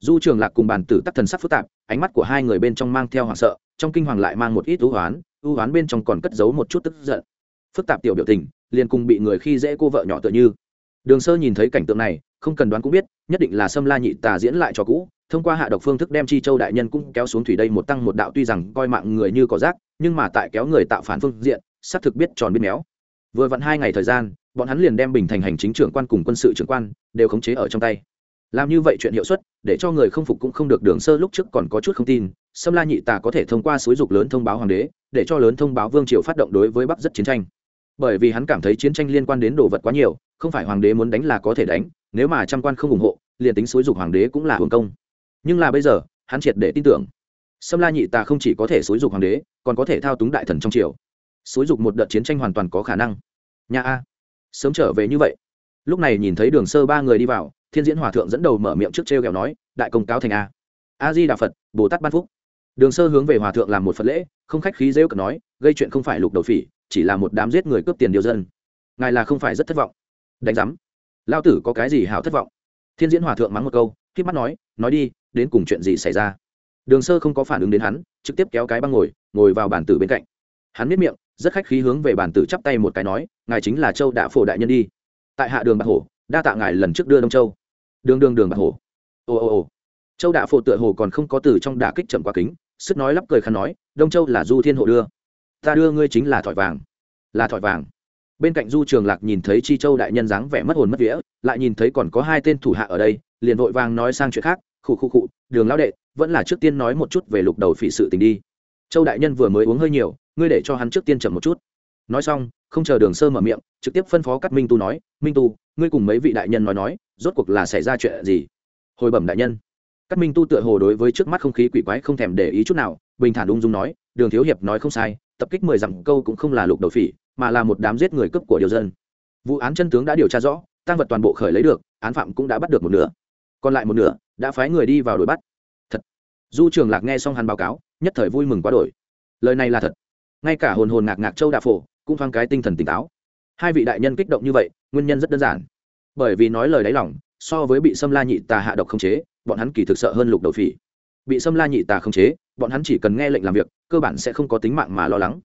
Du trường lạc cùng bàn tử tắc thần sắc phức tạp, ánh mắt của hai người bên trong mang theo hoảng sợ, trong kinh hoàng lại mang một ít ưu hoán ưu hoán bên trong còn cất giấu một chút tức giận. Phức tạp tiểu biểu tình, liền cùng bị người khi dễ cô vợ nhỏ tựa như. Đường sơ nhìn thấy cảnh tượng này không cần đoán cũng biết, nhất định là sâm la nhị tà diễn lại cho cũ, thông qua hạ độc phương thức đem chi châu đại nhân cũng kéo xuống thủy đây một tăng một đạo tuy rằng coi mạng người như cỏ rác, nhưng mà tại kéo người tạo phản phương diện, xác thực biết tròn biết méo. Vừa vặn hai ngày thời gian, bọn hắn liền đem bình thành hành chính trưởng quan cùng quân sự trưởng quan đều khống chế ở trong tay. Làm như vậy chuyện hiệu suất, để cho người không phục cũng không được đường sơ lúc trước còn có chút không tin, sâm la nhị tà có thể thông qua xúi dục lớn thông báo hoàng đế, để cho lớn thông báo vương triều phát động đối với bắc rất chiến tranh bởi vì hắn cảm thấy chiến tranh liên quan đến đồ vật quá nhiều, không phải hoàng đế muốn đánh là có thể đánh, nếu mà trăm quan không ủng hộ, liền tính xúi dục hoàng đế cũng là hưởng công. Nhưng là bây giờ, hắn triệt để tin tưởng. Sâm la nhị tà không chỉ có thể xúi dục hoàng đế, còn có thể thao túng đại thần trong triều. Xúi dục một đợt chiến tranh hoàn toàn có khả năng. Nhà a, sớm trở về như vậy. Lúc này nhìn thấy đường sơ ba người đi vào, thiên diễn hòa thượng dẫn đầu mở miệng trước t r e o kẹo nói, đại công cáo thành a. A di đà phật, bồ tát ban phúc đường sơ hướng về hòa thượng làm một phật lễ, không khách khí rêu cợt nói, gây chuyện không phải lục đầu phỉ, chỉ là một đám giết người cướp tiền điều dân. Ngài là không phải rất thất vọng. Đánh giám. Lao tử có cái gì hảo thất vọng? Thiên diễn hòa thượng mắng một câu k mắt nói nói đi, đến cùng chuyện gì xảy ra? Đường sơ không có phản ứng đến hắn, trực tiếp kéo cái băng ngồi ngồi vào bàn tử bên cạnh. Hắn biết miệng, rất khách khí hướng về bàn tử chắp tay một cái nói, ngài chính là châu đạ phổ đại nhân đi. Tại hạ đường bạc hổ, đa tạ ngài lần trước đưa đông châu. Đường đường đường bạc hổ. Ồ ồ ồ châu đạ phổ tựa hồ còn không có từ trong đả kích chậm quá kính sức nói lắp cười khăn nói, đông châu là du thiên hộ đưa. Ta đưa ngươi chính là thỏi vàng. Là thỏi vàng. Bên cạnh du trường lạc nhìn thấy chi châu đại nhân dáng vẻ mất hồn mất vía, lại nhìn thấy còn có hai tên thủ hạ ở đây, liền vội vàng nói sang chuyện khác, khụ khụ khụ, đường lão đệ, vẫn là trước tiên nói một chút về lục đầu phỉ sự tình đi. Châu đại nhân vừa mới uống hơi nhiều, ngươi để cho hắn trước tiên chậm một chút. Nói xong, không chờ đường sơ mở miệng, trực tiếp phân phó các minh tu nói, minh tu, ngươi cùng mấy vị đại nhân nói nói, rốt cuộc là xảy ra chuyện gì? Hồi bẩm đại nhân các minh tu tựa hồ đối với trước mắt không khí quỷ quái không thèm để ý chút nào, bình thản ung dung nói, đường thiếu hiệp nói không sai, tập kích mười dặm câu cũng không là lục đầu phỉ, mà là một đám giết người cướp của điều dân. Vụ án chân tướng đã điều tra rõ, tăng vật toàn bộ khởi lấy được, án phạm cũng đã bắt được một nửa. Còn lại một nửa đã phái người đi vào đuổi bắt. Thật. Du trường lạc nghe xong hắn báo cáo, nhất thời vui mừng quá đổi. Lời này là thật. Ngay cả hồn hồn ngạc ngạc châu đạ phổ cũng thoáng cái tinh thần tỉnh táo. Hai vị đại nhân kích động như vậy, nguyên nhân rất đơn giản. Bởi vì nói lời đáy lòng so với bị xâm la nhị tà hạ độc không chế, bọn hắn kỳ thực sợ hơn lục đầu phỉ. Bị xâm la nhị tà không chế, bọn hắn chỉ cần nghe lệnh làm việc, cơ bản sẽ không có tính mạng mà lo lắng.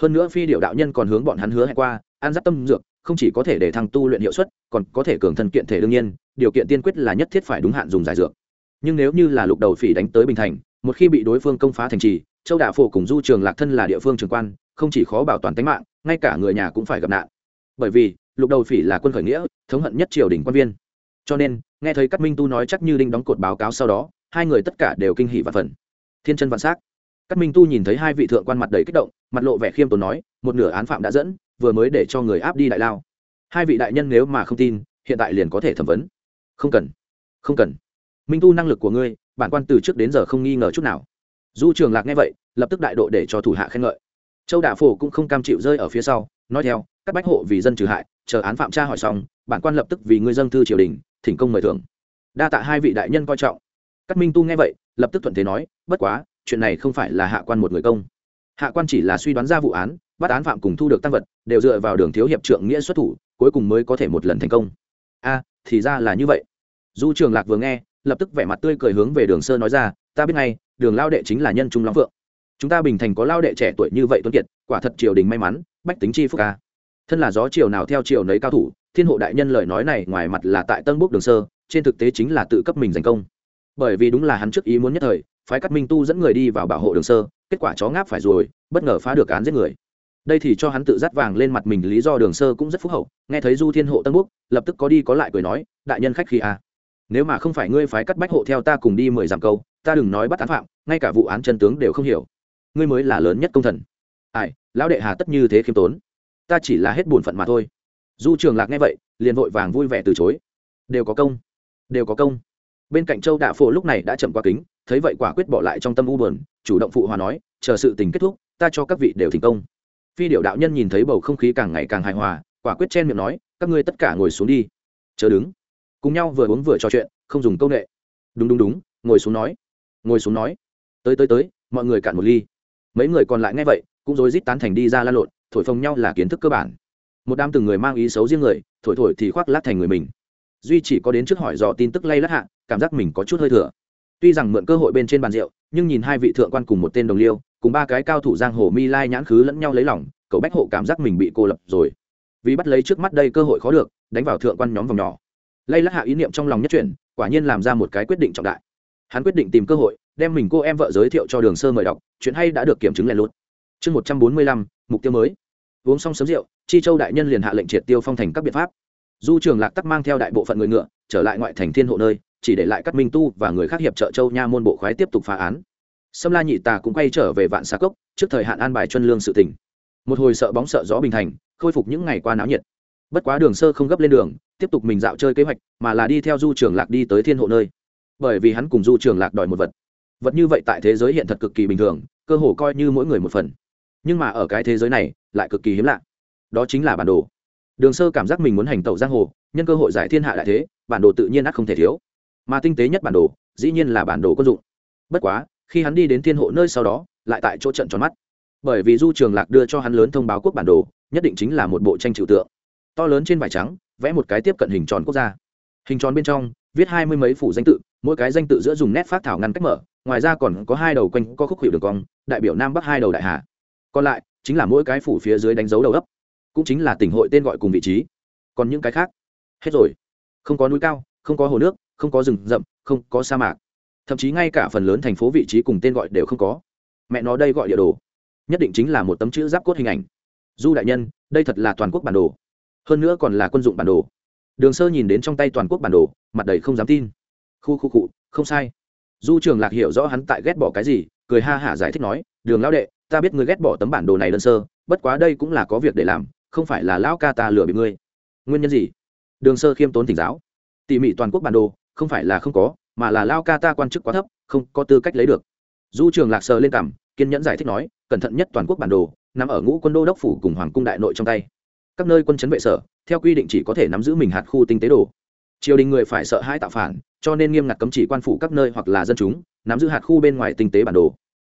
Hơn nữa phi điệu đạo nhân còn hướng bọn hắn hứa hẹn qua, an giáp tâm dược, không chỉ có thể để thăng tu luyện hiệu suất, còn có thể cường thân kiện thể đương nhiên, điều kiện tiên quyết là nhất thiết phải đúng hạn dùng giải dược. Nhưng nếu như là lục đầu phỉ đánh tới bình thành, một khi bị đối phương công phá thành trì, châu đạ phổ cùng du trường lạc thân là địa phương trường quan, không chỉ khó bảo toàn tính mạng, ngay cả người nhà cũng phải gặp nạn. Bởi vì, lục đầu phỉ là quân khởi nghĩa, thống hận nhất triều đình quan viên cho nên, nghe thấy các minh tu nói chắc như đinh đóng cột báo cáo sau đó, hai người tất cả đều kinh hỉ và phần thiên chân vạn s á c các minh tu nhìn thấy hai vị thượng quan mặt đầy kích động, mặt lộ vẻ khiêm tốn nói, một nửa án phạm đã dẫn, vừa mới để cho người áp đi đại lao. Hai vị đại nhân nếu mà không tin, hiện tại liền có thể thẩm vấn. Không cần không cần. Minh tu năng lực của ngươi, bản quan từ trước đến giờ không nghi ngờ chút nào. Du trường lạc nghe vậy, lập tức đại độ để cho thủ hạ khen ngợi. Châu đạ phổ cũng không cam chịu rơi ở phía sau, nói theo, các bách hộ vì dân trừ hại, chờ án phạm tra hỏi xong, bản quan lập tức vì ngươi dân thư triều đình thỉnh công mời thưởng. Đa tạ hai vị đại nhân coi trọng. Các minh tu nghe vậy, lập tức thuận thế nói, bất quá, chuyện này không phải là hạ quan một người công. Hạ quan chỉ là suy đoán ra vụ án, bắt án phạm cùng thu được tăng vật, đều dựa vào đường thiếu hiệp trượng nghĩa xuất thủ, cuối cùng mới có thể một lần thành công. A, thì ra là như vậy. Du trường lạc vừa nghe, lập tức vẻ mặt tươi cười hướng về đường sơ nói ra, ta biết ngay, đường lao đệ chính là nhân trung long phượng. Chúng ta bình thành có lao đệ trẻ tuổi như vậy tuân kiệt, quả thật triều đình may mắn, bách tính chi phúc ca thân là gió triều nào theo triều nấy cao thủ thiên hộ đại nhân lời nói này ngoài mặt là tại tân bốc đường sơ, trên thực tế chính là tự cấp mình giành công. Bởi vì đúng là hắn trước ý muốn nhất thời, phái cắt minh tu dẫn người đi vào bảo hộ đường sơ, kết quả chó ngáp phải rồi, bất ngờ phá được án giết người. Đây thì cho hắn tự dắt vàng lên mặt mình, lý do đường sơ cũng rất phúc hậu, nghe thấy du thiên hộ tân búc lập tức có đi có lại cười nói, đại nhân khách khi à. nếu mà không phải ngươi phái cắt bách hộ theo ta cùng đi mười dặm câu, ta đừng nói bắt án phạm, ngay cả vụ án chân tướng đều không hiểu. Ngươi mới là lớn nhất công thần. Ai, lão đệ hà tất như thế khiêm tốn. Ta chỉ là hết bổn phận mà thôi du trường lạc nghe vậy, liền vội vàng vui vẻ từ chối. Đều có công. Đều có công. Bên cạnh châu đạ phổ lúc này đã chậm qua kính, thấy vậy quả quyết bỏ lại trong tâm u buồn, chủ động phụ hòa nói, chờ sự tình kết thúc, ta cho các vị đều thành công. Phi điệu đạo nhân nhìn thấy bầu không khí càng ngày càng hài hòa, quả quyết chen miệng nói, các ngươi tất cả ngồi xuống đi. Chờ đứng. Cùng nhau vừa uống vừa trò chuyện, không dùng công nghệ đúng đúng đúng, ngồi xuống nói. Ngồi xuống nói. Tới tới tới, mọi người cạn một ly. Mấy người còn lại nghe vậy, cũng rối rít tán thành đi ra la lộn, thổi phồng nhau là kiến thức cơ bản một đám từng người mang ý xấu riêng người, thổi thổi thì khoác lát thành người mình. Duy chỉ có đến trước hỏi dò tin tức lay lát hạ, cảm giác mình có chút hơi thừa. Tuy rằng mượn cơ hội bên trên bàn rượu, nhưng nhìn hai vị thượng quan cùng một tên đồng liêu, cùng ba cái cao thủ giang hồ mi lai nhãn khứ lẫn nhau lấy lòng, cậu bách hộ cảm giác mình bị cô lập rồi. Vì bắt lấy trước mắt đây cơ hội khó được, đánh vào thượng quan nhóm vòng nhỏ. Lay lắc hạ ý niệm trong lòng nhất chuyển, quả nhiên làm ra một cái quyết định trọng đại. Hắn quyết định tìm cơ hội, đem mình cô em vợ giới thiệu cho đường sơ mời đọc, chuyện hay đã được kiểm chứng lại lút. Chương một trăm bốn mươi lăm, mục tiêu mới uống xong sớm rượu, chi châu đại nhân liền hạ lệnh triệt tiêu phong thành các biện pháp. Du trường lạc tắc mang theo đại bộ phận người ngựa, trở lại ngoại thành thiên hộ nơi, chỉ để lại các minh tu và người khác hiệp trợ châu nha môn bộ khoái tiếp tục phá án. Sâm la nhị tà cũng quay trở về vạn xà cốc, trước thời hạn an bài chuân lương sự tỉnh. Một hồi sợ bóng sợ gió bình thành, khôi phục những ngày qua náo nhiệt. Bất quá đường sơ không gấp lên đường, tiếp tục mình dạo chơi kế hoạch, mà là đi theo du trường lạc đi tới thiên hộ nơi. Bởi vì hắn cùng du trường lạc đòi một vật. Vật như vậy tại thế giới hiện thật cực kỳ bình thường, cơ hồ coi như mỗi người một phần nhưng mà ở cái thế giới này, lại cực kỳ hiếm lạ. Đó chính là bản đồ. Đường sơ cảm giác mình muốn hành tẩu giang hồ, nhân cơ hội giải thiên hạ đại thế, bản đồ tự nhiên ắt không thể thiếu. Mà tinh tế nhất bản đồ, dĩ nhiên là bản đồ quân dụng. Bất quá, khi hắn đi đến thiên hộ nơi sau đó, lại tại chỗ trận tròn mắt. Bởi vì du trường lạc đưa cho hắn lớn thông báo quốc bản đồ, nhất định chính là một bộ tranh trừu tượng. To lớn trên vải trắng, vẽ một cái tiếp cận hình tròn quốc gia. Hình tròn bên trong, viết hai mươi mấy phủ danh tự, mỗi cái danh tự giữa dùng nét phát thảo ngăn cách mở, ngoài ra còn có hai đầu quanh có khúc hiệu đường cong, đại biểu nam bắc hai đầu đại hà còn lại, chính là mỗi cái phủ phía dưới đánh dấu đầu ấp, cũng chính là tỉnh hội tên gọi cùng vị trí. Còn những cái khác? Hết rồi. Không có núi cao, không có hồ nước, không có rừng rậm, không có sa mạc. Thậm chí ngay cả phần lớn thành phố vị trí cùng tên gọi đều không có. Mẹ nó đây gọi địa đồ. Nhất định chính là một tấm chữ giáp cốt hình ảnh. Du đại nhân, đây thật là toàn quốc bản đồ. Hơn nữa còn là quân dụng bản đồ. Đường sơ nhìn đến trong tay toàn quốc bản đồ, mặt đầy không dám tin. Khu khu cụ không sai. Du trường lạc hiểu rõ hắn tại ghét bỏ cái gì, cười ha hả giải thích nói đường lão đệ, ta biết ngươi ghét bỏ tấm bản đồ này đơn sơ, bất quá đây cũng là có việc để làm, không phải là lão ca ta lừa bị ngươi. Nguyên nhân gì? Đường sơ khiêm tốn thỉnh giáo. Tỉ mỉ toàn quốc bản đồ, không phải là không có, mà là lao ca ta quan chức quá thấp, không có tư cách lấy được. Du trường lạc sơ lên cảm kiên nhẫn giải thích nói, cẩn thận nhất toàn quốc bản đồ, nằm ở ngũ quân đô đốc phủ cùng hoàng cung đại nội trong tay. Các nơi quân chấn vệ sở, theo quy định chỉ có thể nắm giữ mình hạt khu tinh tế đồ. Triều đình người phải sợ hãi tạo phản, cho nên nghiêm ngặt cấm chỉ quan phủ các nơi hoặc là dân chúng, nắm giữ hạt khu bên ngoài tinh tế bản đồ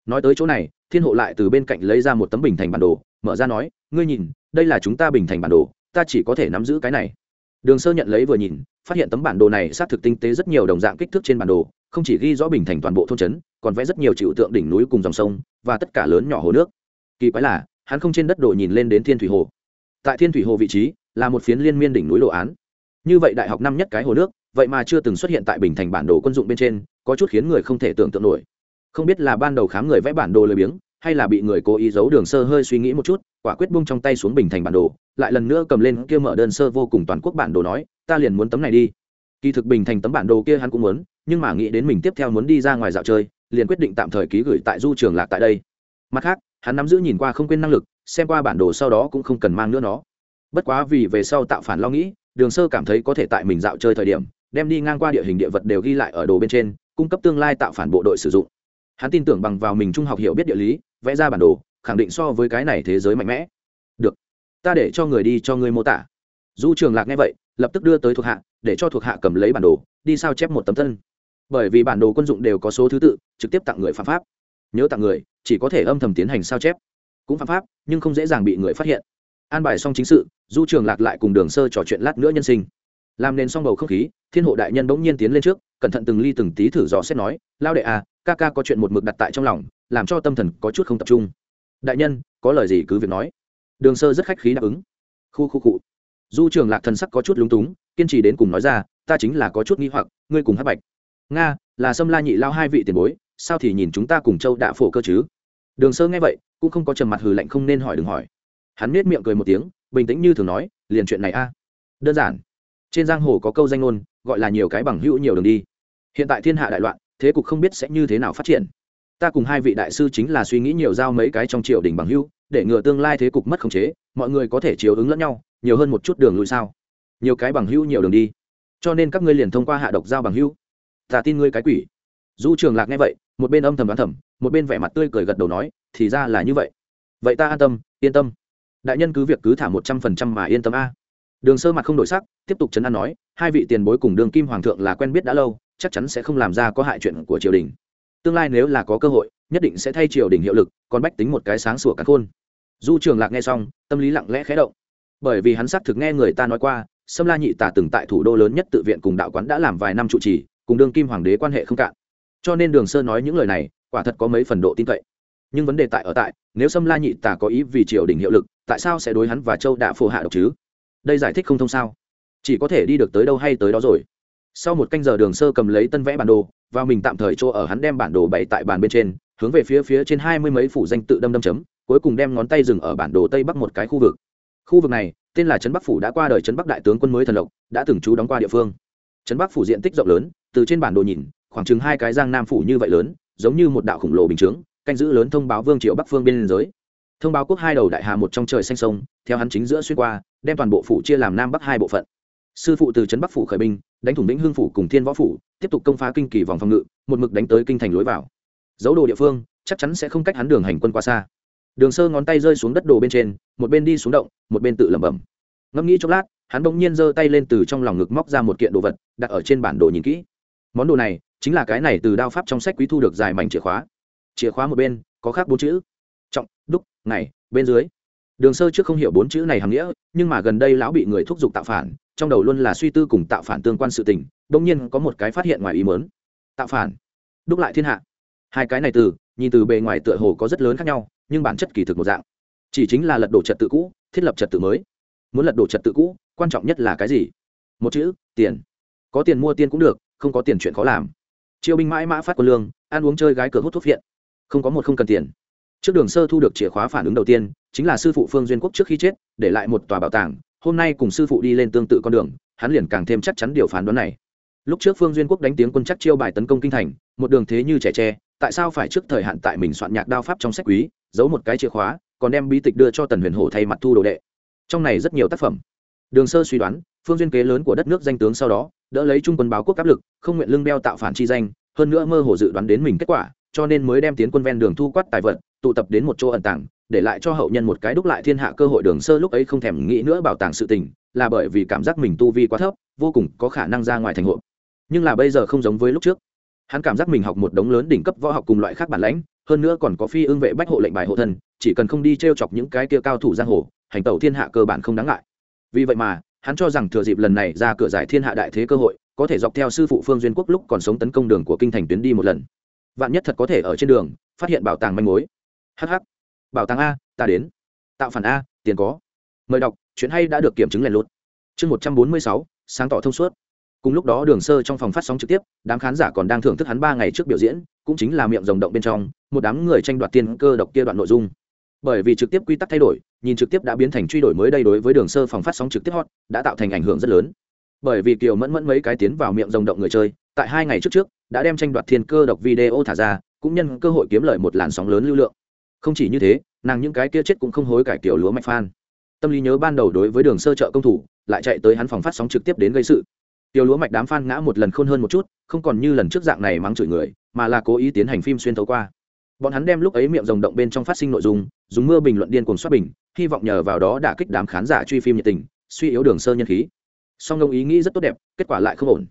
nói tới chỗ này, thiên hộ lại từ bên cạnh lấy ra một tấm bình thành bản đồ, mở ra nói, ngươi nhìn, đây là chúng ta bình thành bản đồ, ta chỉ có thể nắm giữ cái này. Đường sơ nhận lấy vừa nhìn, phát hiện tấm bản đồ này xác thực tinh tế rất nhiều đồng dạng kích thước trên bản đồ, không chỉ ghi rõ bình thành toàn bộ thôn trấn, còn vẽ rất nhiều trừu tượng đỉnh núi cùng dòng sông, và tất cả lớn nhỏ hồ nước. Kỳ quái là, hắn không trên đất đồ nhìn lên đến thiên thủy hồ. Tại thiên thủy hồ vị trí, là một phiến liên miên đỉnh núi đồ án. Như vậy đại học năm nhất cái hồ nước, vậy mà chưa từng xuất hiện tại bình thành bản đồ quân dụng bên trên, có chút khiến người không thể tưởng tượng nổi không biết là ban đầu khám người vẽ bản đồ lười biếng, hay là bị người cố ý giấu đường sơ hơi suy nghĩ một chút, quả quyết bung trong tay xuống bình thành bản đồ, lại lần nữa cầm lên kia mở đơn sơ vô cùng toàn quốc bản đồ nói, ta liền muốn tấm này đi. Kỳ thực bình thành tấm bản đồ kia hắn cũng muốn, nhưng mà nghĩ đến mình tiếp theo muốn đi ra ngoài dạo chơi, liền quyết định tạm thời ký gửi tại du trường lạc tại đây. Mặt khác, hắn nắm giữ nhìn qua không quên năng lực, xem qua bản đồ sau đó cũng không cần mang nữa nó. Bất quá vì về sau tạo phản lo nghĩ, đường sơ cảm thấy có thể tại mình dạo chơi thời điểm, đem đi ngang qua địa hình địa vật đều ghi lại ở đồ bên trên, cung cấp tương lai tạo phản bộ đội sử dụng hắn tin tưởng bằng vào mình trung học hiểu biết địa lý, vẽ ra bản đồ, khẳng định so với cái này thế giới mạnh mẽ. Được, ta để cho người đi cho ngươi mô tả. Du trường lạc nghe vậy, lập tức đưa tới thuộc hạ, để cho thuộc hạ cầm lấy bản đồ, đi sao chép một tấm thân. Bởi vì bản đồ quân dụng đều có số thứ tự, trực tiếp tặng người phạm pháp. Nhớ tặng người, chỉ có thể âm thầm tiến hành sao chép. Cũng phạm pháp, nhưng không dễ dàng bị người phát hiện. An bài xong chính sự, du trường lạc lại cùng đường sơ trò chuyện lát nữa nhân sinh. Làm nên xong bầu không khí, thiên hộ đại nhân bỗng nhiên tiến lên trước, cẩn thận từng ly từng tí thử dò xét nói lao đệ à ca ca có chuyện một mực đặt tại trong lòng, làm cho tâm thần có chút không tập trung. Đại nhân, có lời gì cứ việc nói. Đường sơ rất khách khí đáp ứng. Khu khu cụ du trường lạc thần sắc có chút lúng túng, kiên trì đến cùng nói ra, ta chính là có chút nghi hoặc, ngươi cùng hát bạch. Nga, là sâm la nhị lao hai vị tiền bối, sao thì nhìn chúng ta cùng châu đạ phổ cơ chứ? Đường sơ nghe vậy, cũng không có trầm mặt hừ lạnh không nên hỏi đừng hỏi. Hắn nết miệng cười một tiếng, bình tĩnh như thường nói, liền chuyện này a. Đơn giản. Trên giang hồ có câu danh ngôn, gọi là nhiều cái bằng hữu nhiều đường đi. Hiện tại thiên hạ đại loạn thế cục không biết sẽ như thế nào phát triển. Ta cùng hai vị đại sư chính là suy nghĩ nhiều giao mấy cái trong triều đình bằng hưu, để ngừa tương lai thế cục mất khống chế mọi người có thể chiếu ứng lẫn nhau nhiều hơn một chút đường lùi sao? Nhiều cái bằng hưu nhiều đường đi. Cho nên các ngươi liền thông qua hạ độc giao bằng hưu. ta tin ngươi cái quỷ. Du trường lạc nghe vậy một bên âm thầm đoán thầm một bên vẻ mặt tươi cười gật đầu nói thì ra là như vậy. Vậy ta an tâm yên tâm. Đại nhân cứ việc cứ thả một trăm phần trăm mà yên tâm a. Đường sơ mặt không đổi sắc tiếp tục chấn an nói hai vị tiền bối cùng đường kim hoàng thượng là quen biết đã lâu chắc chắn sẽ không làm ra có hại chuyện của triều đình. Tương lai nếu là có cơ hội, nhất định sẽ thay triều đình hiệu lực, còn bách tính một cái sáng sủa cắn khôn. Du trường lạc nghe xong, tâm lý lặng lẽ khé động. Bởi vì hắn xác thực nghe người ta nói qua, sâm la nhị tà từng tại thủ đô lớn nhất tự viện cùng đạo quán đã làm vài năm trụ trì, cùng đương kim hoàng đế quan hệ không cạn. Cho nên đường sơ nói những lời này, quả thật có mấy phần độ tin cậy. Nhưng vấn đề tại ở tại, nếu sâm la nhị tà có ý vì triều đình hiệu lực, tại sao sẽ đối hắn và châu đạ phù hạ độc chứ? Đây giải thích không thông sao? Chỉ có thể đi được tới đâu hay tới đó rồi sau một canh giờ đường sơ cầm lấy tân vẽ bản đồ và mình tạm thời chỗ ở hắn đem bản đồ bày tại bàn bên trên, hướng về phía phía trên hai mươi mấy phủ danh tự đâm đâm chấm, cuối cùng đem ngón tay dừng ở bản đồ tây bắc một cái khu vực. Khu vực này, tên là trấn bắc phủ đã qua đời trấn bắc đại tướng quân mới thần lộc, đã từng trú đóng qua địa phương. Trấn bắc phủ diện tích rộng lớn, từ trên bản đồ nhìn, khoảng chừng hai cái giang nam phủ như vậy lớn, giống như một đạo khổng lồ bình chướng, canh giữ lớn thông báo vương triệu bắc phương biên giới. Thông báo quốc hai đầu đại hà một trong trời xanh sông, theo hắn chính giữa xuyên qua, đem toàn bộ phủ chia làm nam bắc hai bộ phận sư phụ từ trấn bắc phủ khởi binh, đánh thủng lĩnh hương phủ cùng thiên võ phủ, tiếp tục công phá kinh kỳ vòng phòng ngự, một mực đánh tới kinh thành lối vào. Dấu đồ địa phương, chắc chắn sẽ không cách hắn đường hành quân qua xa. Đường sơ ngón tay rơi xuống đất đồ bên trên, một bên đi xuống động, một bên tự lẩm bẩm. Ngẫm nghĩ chốc lát, hắn bỗng nhiên giơ tay lên từ trong lòng ngực móc ra một kiện đồ vật, đặt ở trên bản đồ nhìn kỹ. Món đồ này, chính là cái này từ đao pháp trong sách quý thu được dài mảnh chìa khóa. Chìa khóa một bên, có khác bốn chữ. Trọng, đúc, ngày, bên dưới đường sơ trước không hiểu bốn chữ này hàm nghĩa, nhưng mà gần đây lão bị người thúc giục tạo phản, trong đầu luôn là suy tư cùng tạo phản tương quan sự tình đông nhiên có một cái phát hiện ngoài ý mớn tạo phản. Đúc lại thiên hạ. Hai cái này từ, nhìn từ bề ngoài tựa hồ có rất lớn khác nhau, nhưng bản chất kỳ thực một dạng. Chỉ chính là lật đổ trật tự cũ, thiết lập trật tự mới. Muốn lật đổ trật tự cũ, quan trọng nhất là cái gì? Một chữ, tiền. Có tiền mua tiền cũng được, không có tiền chuyện khó làm. Chiêu binh mãi mã phát quân lương, ăn uống chơi gái cửa hút thuốc viện không có một không cần tiền trước đường sơ thu được chìa khóa phản ứng đầu tiên, chính là sư phụ phương duyên quốc trước khi chết, để lại một tòa bảo tàng, hôm nay cùng sư phụ đi lên tương tự con đường, hắn liền càng thêm chắc chắn điều phán đoán này. Lúc trước phương duyên quốc đánh tiếng quân chắc chiêu bài tấn công kinh thành, một đường thế như trẻ tre, tại sao phải trước thời hạn tại mình soạn nhạc đao pháp trong sách quý, giấu một cái chìa khóa, còn đem bí tịch đưa cho tần huyền hổ thay mặt thu đồ đệ. Trong này rất nhiều tác phẩm. Đường sơ suy đoán, phương duyên kế lớn của đất nước danh tướng sau đó, đỡ lấy trung quân báo quốc áp lực, không nguyện lương đeo tạo phản chi danh, hơn nữa mơ hồ dự đoán đến mình kết quả cho nên mới đem tiến quân ven đường thu quát tài vật, tụ tập đến một chỗ ẩn tàng, để lại cho hậu nhân một cái đúc lại thiên hạ cơ hội đường sơ lúc ấy không thèm nghĩ nữa bảo tàng sự tình, là bởi vì cảm giác mình tu vi quá thấp, vô cùng có khả năng ra ngoài thành hộ. Nhưng là bây giờ không giống với lúc trước. Hắn cảm giác mình học một đống lớn đỉnh cấp võ học cùng loại khác bản lãnh, hơn nữa còn có phi ương vệ bách hộ lệnh bài hộ thân, chỉ cần không đi t r e o chọc những cái kia cao thủ giang hồ, hành tẩu thiên hạ cơ bản không đáng ngại. Vì vậy mà, hắn cho rằng thừa dịp lần này ra cửa giải thiên hạ đại thế cơ hội, có thể dọc theo sư phụ phương duyên quốc lúc còn sống tấn công đường của kinh thành tuyến đi một lần vạn nhất thật có thể ở trên đường, phát hiện bảo tàng manh mối. Hh bảo tàng a, ta đến. Tạo phản a, tiền có. Mời đọc, chuyện hay đã được kiểm chứng lèn lút. Chương một trăm bốn mươi sáu, sáng tỏ thông suốt. Cùng lúc đó đường sơ trong phòng phát sóng trực tiếp, đám khán giả còn đang thưởng thức hắn ba ngày trước biểu diễn, cũng chính là miệng rồng động bên trong, một đám người tranh đoạt tiên cơ độc kia đoạn nội dung. Bởi vì trực tiếp quy tắc thay đổi, nhìn trực tiếp đã biến thành truy đổi mới đây đối với đường sơ phòng phát sóng trực tiếp hot, đã tạo thành ảnh hưởng rất lớn. Bởi vì kiều mẫn mẫn mấy cái tiến vào miệng rồng động người chơi tại hai ngày trước trước, đã đem tranh đoạt thiên cơ độc video thả ra, cũng nhân cơ hội kiếm lợi một làn sóng lớn lưu lượng. Không chỉ như thế, nàng những cái kia chết cũng không hối cải kiểu lúa mạch phan. Tâm lý nhớ ban đầu đối với đường sơ trợ công thủ, lại chạy tới hắn phòng phát sóng trực tiếp đến gây sự. Tiểu lúa mạch đám phan ngã một lần khôn hơn một chút, không còn như lần trước dạng này mắng chửi người, mà là cố ý tiến hành phim xuyên thấu qua. Bọn hắn đem lúc ấy miệng rồng động bên trong phát sinh nội dung, dùng mưa bình luận điên cuồng xuất bình, hy vọng nhờ vào đó đả kích đám khán giả truy phim nhiệt tình, suy yếu đường sơ nhân khí. Song ngông ý nghĩ rất tốt đẹp, kết quả lại không ổn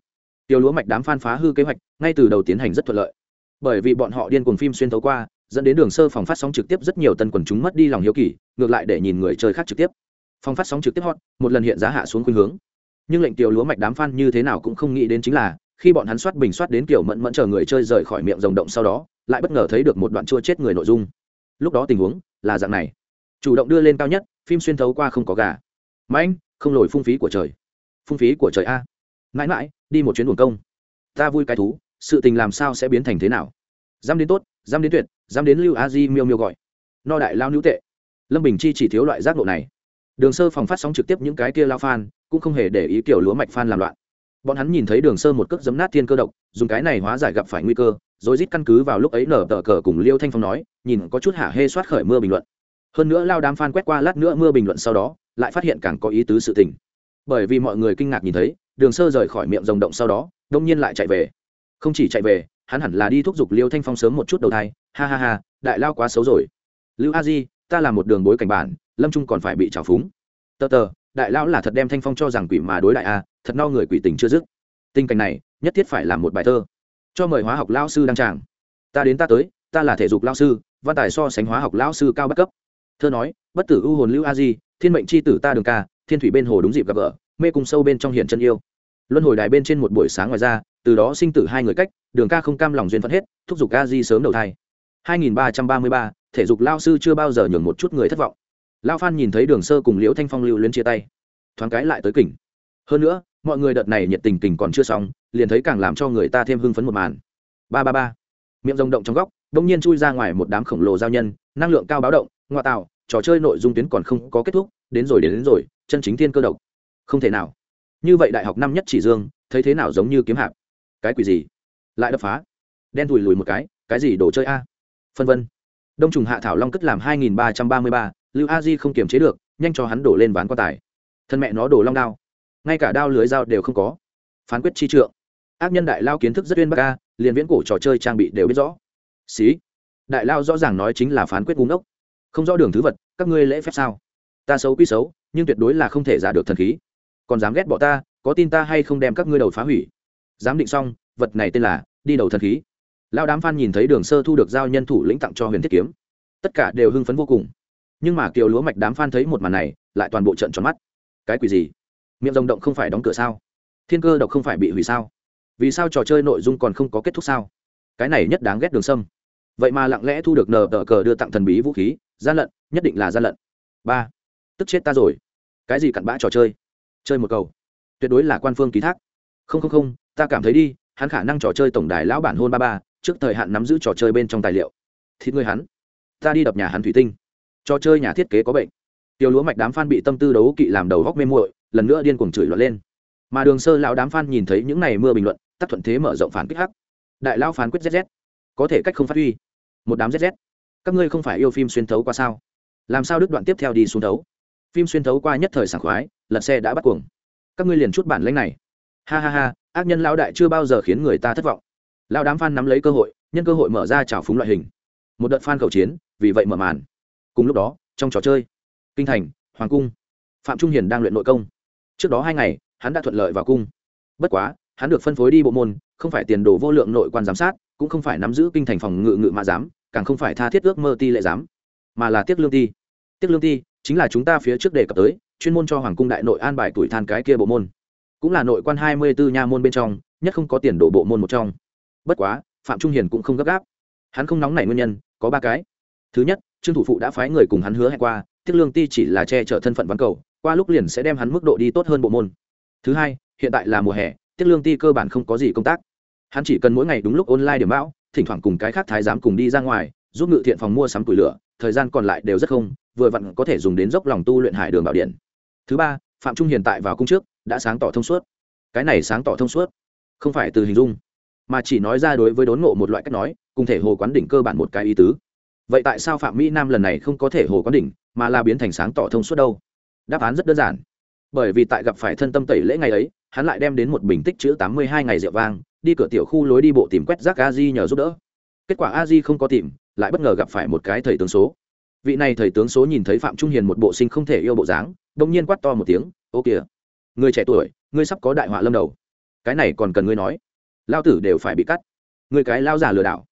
tiểu lúa mạch đám phan phá hư kế hoạch, ngay từ đầu tiến hành rất thuận lợi. Bởi vì bọn họ điên cuồng phim xuyên thấu qua, dẫn đến đường sơ phòng phát sóng trực tiếp rất nhiều tân quần chúng mất đi lòng hiếu kỳ, ngược lại để nhìn người chơi khác trực tiếp. Phòng phát sóng trực tiếp hot, một lần hiện giá hạ xuống khuynh hướng. Nhưng lệnh tiểu lúa mạch đám phan như thế nào cũng không nghĩ đến chính là, khi bọn hắn soát bình soát đến kiểu mẫn mẫn chờ người chơi rời khỏi miệng rồng động sau đó, lại bất ngờ thấy được một đoạn chua chết người nội dung. Lúc đó tình huống là dạng này. Chủ động đưa lên cao nhất, phim xuyên thấu qua không có gà. Mãnh, không lồi phung phí của trời. Phung phí của trời a. Mãi mãi đi một chuyến buồn công. Ta vui cái thú, sự tình làm sao sẽ biến thành thế nào? Dám đến tốt dám đến tuyệt dám đến lưu a di miêu miêu gọi. No đại lao nữ tệ. Lâm bình chi chỉ thiếu loại giác độ này. Đường sơ phòng phát sóng trực tiếp những cái kia lao phan cũng không hề để ý kiểu lúa mạch phan làm loạn. Bọn hắn nhìn thấy đường sơ một cước giấm nát thiên cơ độc, dùng cái này hóa giải gặp phải nguy cơ, rồi rít căn cứ vào lúc ấy nở tờ cờ cùng liêu thanh phong nói, nhìn có chút hạ hê soát khởi mưa bình luận. Hơn nữa lao đám phan quét qua lát nữa mưa bình luận sau đó, lại phát hiện càng có ý tứ sự tình. Bởi vì mọi người kinh ngạc nhìn thấy đường sơ rời khỏi miệng rồng động sau đó, đông nhiên lại chạy về. Không chỉ chạy về, hắn hẳn là đi thúc giục liêu thanh phong sớm một chút đầu thai. Ha ha ha, đại lao quá xấu rồi. Lưu a di, ta là một đường bối cảnh bản, lâm trung còn phải bị trào phúng. Tờ tờ, đại lão là thật đem thanh phong cho rằng quỷ mà đối đại a thật no người quỷ tình chưa dứt. Tình cảnh này, nhất thiết phải làm một bài thơ. Cho mời hóa học lao sư đăng tràng. Ta đến ta tới, ta là thể dục lao sư, văn tài so sánh hóa học lao sư cao bất cấp. Thơ nói, bất tử u hồn lưu a di, thiên mệnh c h i tử ta đường ca, thiên thủy bên hồ đúng dịp gặp vợ mê cùng sâu bên trong hiện chân yêu. Luân hồi đài bên trên một buổi sáng ngoài ra từ đó sinh tử hai người cách đường ca không cam lòng duyên phận hết thúc giục ca di sớm đầu thai. 2333, thể dục lao sư chưa bao giờ nhường một chút người thất vọng. Lao phan nhìn thấy đường sơ cùng liễu thanh phong lưu luyến chia tay. Thoáng cái lại tới kỉnh. Hơn nữa mọi người đợt này nhiệt tình kỉnh còn chưa xong liền thấy càng làm cho người ta thêm hưng phấn một màn. Ba ba ba. Miệng rồng động trong góc đông nhiên chui ra ngoài một đám khổng lồ giao nhân năng lượng cao báo động ngoại tạo trò chơi nội dung tuyến còn không có kết thúc đến rồi đến, đến rồi chân chính thiên cơ độc không thể nào. Như vậy đại học năm nhất chỉ dương, thấy thế nào giống như kiếm hạp? Cái quỷ gì? Lại đập phá. Đen thùi lùi một cái cái gì đồ chơi a? Phân vân. Đông trùng hạ thảo long cất làm hai nghìn ba trăm ba mươi ba, lưu a di không kiềm chế được, nhanh cho hắn đổ lên ván quan tài. Thân mẹ nó đổ long đao. Ngay cả đao lưới dao đều không có. Phán quyết chi trượng. Ác nhân đại lao kiến thức rất uyên bác ca liền viễn cổ trò chơi trang bị đều biết rõ. Xí. Đại lao rõ ràng nói chính là phán quyết ngu ốc không rõ đường thứ vật, các ngươi lễ phép sao? Ta xấu quy xấu, nhưng tuyệt đối là không thể giả được thần khí còn dám ghét bỏ ta, có tin ta hay không đem các ngươi đầu phá hủy? Dám định xong, vật này tên là, đi đầu thần khí. Lao đám phan nhìn thấy đường sơ thu được giao nhân thủ lĩnh tặng cho huyền thiết kiếm. Tất cả đều hưng phấn vô cùng. Nhưng mà kiều lúa mạch đám phan thấy một màn này, lại toàn bộ trận tròn mắt. Cái quỷ gì? Miệng rồng động không phải đóng cửa sao? Thiên cơ độc không phải bị hủy sao? Vì sao trò chơi nội dung còn không có kết thúc sao? Cái này nhất đáng ghét đường sâm. Vậy mà lặng lẽ thu được nờ tờ cờ đưa tặng thần bí vũ khí, gian lận, nhất định là gian lận. Ba. Tức chết ta rồi. Cái gì cặn bã trò chơi? Chơi một cầu. Tuyệt đối là quan phương ký thác. Không không không, ta cảm thấy đi, hắn khả năng trò chơi tổng đài lão bản hôn ba ba, trước thời hạn nắm giữ trò chơi bên trong tài liệu. Thịt người hắn. Ta đi đập nhà hắn thủy tinh. Trò chơi nhà thiết kế có bệnh. Tiêu lúa mạch đám f a n bị tâm tư đấu kỵ làm đầu góc mê muội, lần nữa điên cuồng chửi luận lên. Mà đường sơ lão đám f a n nhìn thấy những n à y mưa bình luận tắc thuận thế mở rộng phán kích hắc. Đại lão phán quyết zz có thể cách không phát huy. Một đám zz các ngươi không phải yêu phim xuyên thấu qua sao? Làm sao đức đoạn tiếp theo đi xuống thấu? Phim xuyên thấu qua nhất thời sảng khoái, lật xe đã bắt cuồng. Các ngươi liền chút bản lãnh này. Ha ha ha, ác nhân lão đại chưa bao giờ khiến người ta thất vọng. Lão đám f a n nắm lấy cơ hội, nhân cơ hội mở ra trào phúng loại hình. Một đợt f a n khẩu chiến, vì vậy mở màn. Cùng lúc đó, trong trò chơi, kinh thành, hoàng cung, phạm trung hiền đang luyện nội công. Trước đó hai ngày, hắn đã thuận lợi vào cung. Bất quá, hắn được phân phối đi bộ môn, không phải tiền đồ vô lượng nội quan giám sát, cũng không phải nắm giữ kinh thành phòng ngự ngự mã giám, càng không phải tha thiết ước mơ ti lệ giám, mà là tiếc lương ti. Tiếc lương ti chính là chúng ta phía trước đề cập tới, chuyên môn cho hoàng cung đại nội an bài tuổi than cái kia bộ môn. Cũng là nội quan hai mươi bốn nha môn bên trong, nhất không có tiền đổ bộ môn một trong. Bất quá, phạm trung hiền cũng không gấp gáp. Hắn không nóng nảy nguyên nhân, có ba cái. Thứ nhất, trương thủ phụ đã phái người cùng hắn hứa hẹn qua tiếc lương ti chỉ là che chở thân phận ván cầu, qua lúc liền sẽ đem hắn mức độ đi tốt hơn bộ môn. Thứ hai, hiện tại là mùa hè tiếc lương ti cơ bản không có gì công tác. Hắn chỉ cần mỗi ngày đúng lúc online điểm bão thỉnh thoảng cùng cái khác thái giám cùng đi ra ngoài, giúp ngự thiện phòng mua sắm củi lửa, thời gian còn lại đều rất không vừa vặn có thể dùng đến dốc lòng tu luyện hải đường bảo điện. Thứ ba, phạm trung hiện tại vào cung trước, đã sáng tỏ thông suốt. Cái này sáng tỏ thông suốt, không phải từ hình dung, mà chỉ nói ra đối với đốn ngộ một loại cách nói, cùng thể hồ quán đỉnh cơ bản một cái ý tứ. Vậy tại sao phạm mỹ nam lần này không có thể hồ quán đỉnh, mà là biến thành sáng tỏ thông suốt đâu? Đáp án rất đơn giản. Bởi vì tại gặp phải thân tâm tẩy lễ ngày ấy, hắn lại đem đến một bình tích chữ tám mươi hai ngày rượu vang, đi cửa tiểu khu lối đi bộ tìm quét rác a di nhờ giúp đỡ. Kết quả a di không có tìm, lại bất ngờ gặp phải một cái thầy tướng số vị này thầy tướng số nhìn thấy phạm trung hiền một bộ sinh không thể yêu bộ dáng đông nhiên quát to một tiếng, ô kìa, người trẻ tuổi, ngươi sắp có đại họa lâm đầu. Cái này còn cần ngươi nói. Lao tử đều phải bị cắt. Người cái lao già lừa đảo.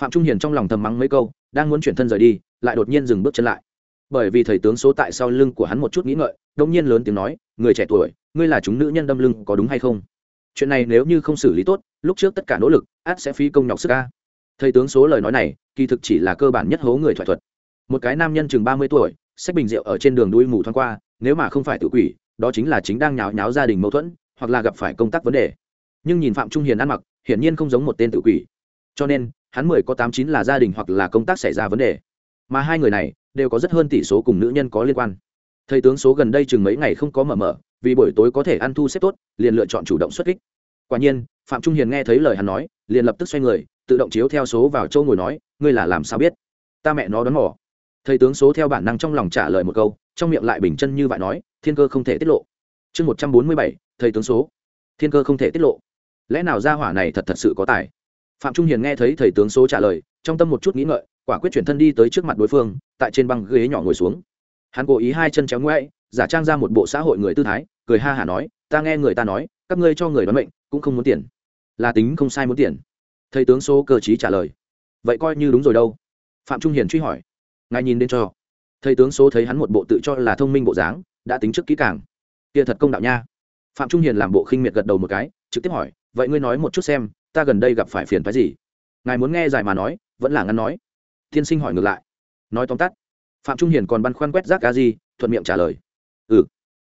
Phạm trung hiền trong lòng thầm mắng mấy câu, đang muốn chuyển thân rời đi, lại đột nhiên dừng bước chân lại. Bởi vì thầy tướng số tại sau lưng của hắn một chút nghĩ ngợi, đông nhiên lớn tiếng nói, người trẻ tuổi, ngươi là chúng nữ nhân đâm lưng có đúng hay không? Chuyện này nếu như không xử lý tốt, lúc trước tất cả nỗ lực, át sẽ phí công nhọc sức ca thầy tướng số lời nói này, kỳ thực chỉ là cơ bản nhất hố người thoại thuật một cái nam nhân chừng ba mươi tuổi, xách bình rượu ở trên đường đuôi mù thoáng qua, nếu mà không phải tự quỷ, đó chính là chính đang nháo nháo gia đình mâu thuẫn, hoặc là gặp phải công tác vấn đề. Nhưng nhìn phạm trung hiền ăn mặc, hiển nhiên không giống một tên tự quỷ. Cho nên, hắn mười có tám chín là gia đình hoặc là công tác xảy ra vấn đề. Mà hai người này, đều có rất hơn tỷ số cùng nữ nhân có liên quan. Thầy tướng số gần đây chừng mấy ngày không có mở mở, vì buổi tối có thể ăn thu xếp tốt, liền lựa chọn chủ động xuất kích. Quả nhiên, phạm trung hiền nghe thấy lời hắn nói, liền lập tức xoay người, tự động chiếu theo số vào châu ngồi nói, ngươi là làm sao biết? Ta mẹ nó đón mỏ thầy tướng số theo bản năng trong lòng trả lời một câu, trong miệng lại bình chân như vậy nói, thiên cơ không thể tiết lộ. Chương một trăm bốn mươi bảy, thầy tướng số. Thiên cơ không thể tiết lộ. Lẽ nào ra hỏa này thật thật sự có tài? Phạm trung hiền nghe thấy thầy tướng số trả lời, trong tâm một chút nghĩ ngợi, quả quyết chuyển thân đi tới trước mặt đối phương, tại trên băng ghế nhỏ ngồi xuống. Hắn cố ý hai chân chéo ngoãi giả trang ra một bộ xã hội người tư thái, cười ha hả nói, ta nghe người ta nói, các ngươi cho người đoán mệnh, cũng không muốn tiền. Là tính không sai muốn tiền. Thầy tướng số cơ chí trả lời. Vậy coi như đúng rồi đâu. Phạm trung hiền truy hỏi ngài nhìn đến cho. Thầy tướng số thấy hắn một bộ tự cho là thông minh bộ dáng, đã tính trước kỹ càng. Kia thật công đạo nha. Phạm trung hiền làm bộ khinh miệt gật đầu một cái, trực tiếp hỏi, vậy ngươi nói một chút xem, ta gần đây gặp phải phiền phái gì? Ngài muốn nghe dài mà nói, vẫn là ngắn nói. Tiên sinh hỏi ngược lại. Nói tóm tắt. Phạm trung hiền còn băn khoăn quét rác cá gì thuận miệng trả lời. Ừ.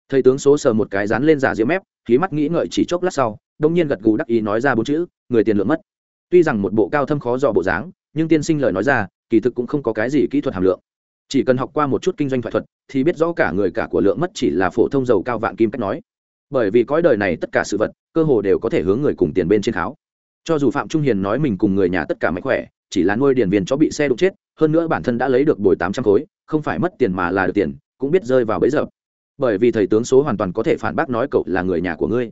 Thầy tướng số sờ một cái dán lên giả diễm mép, khí mắt nghĩ ngợi chỉ chốc lát sau, đông nhiên gật gù đắc ý nói ra bốn chữ, người tiền lượng mất. Tuy rằng một bộ cao thâm khó dò bộ dáng, nhưng tiên sinh lời nói ra kỳ thực cũng không có cái gì kỹ thuật hàm lượng. Chỉ cần học qua một chút kinh doanh thoại thuật, thì biết rõ cả người cả của lượng mất chỉ là phổ thông dầu cao vạn kim cách nói. Bởi vì cõi đời này tất cả sự vật, cơ hồ đều có thể hướng người cùng tiền bên trên kháo cho dù phạm trung hiền nói mình cùng người nhà tất cả mạnh khỏe, chỉ là nuôi điển viên chó bị xe đụng chết, hơn nữa bản thân đã lấy được bồi tám trăm khối, không phải mất tiền mà là được tiền, cũng biết rơi vào bấy giờ bởi vì thầy tướng số hoàn toàn có thể phản bác nói cậu là người nhà của ngươi.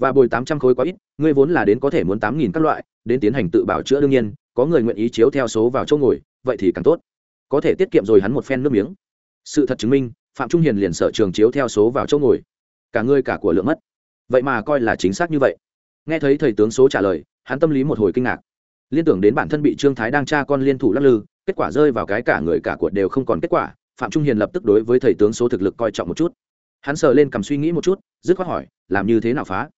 Và bồi tám trăm khối quá ít, ngươi vốn là đến có thể muốn tám nghìn các loại, đến tiến hành tự bảo chữa đương nhiên có người nguyện ý chiếu theo số vào chỗ ngồi, vậy thì càng tốt. Có thể tiết kiệm rồi hắn một phen nước miếng. Sự thật chứng minh, phạm trung hiền liền sở trường chiếu theo số vào chỗ ngồi. Cả ngươi cả của lượng mất. Vậy mà coi là chính xác như vậy. Nghe thấy thầy tướng số trả lời, hắn tâm lý một hồi kinh ngạc. Liên tưởng đến bản thân bị trương thái đang tra con liên thủ lắc lư, kết quả rơi vào cái cả người cả của đều không còn kết quả, phạm trung hiền lập tức đối với thầy tướng số thực lực coi trọng một chút. Hắn sờ lên cầm suy nghĩ một chút, dứt khoát hỏi, làm như thế nào phá?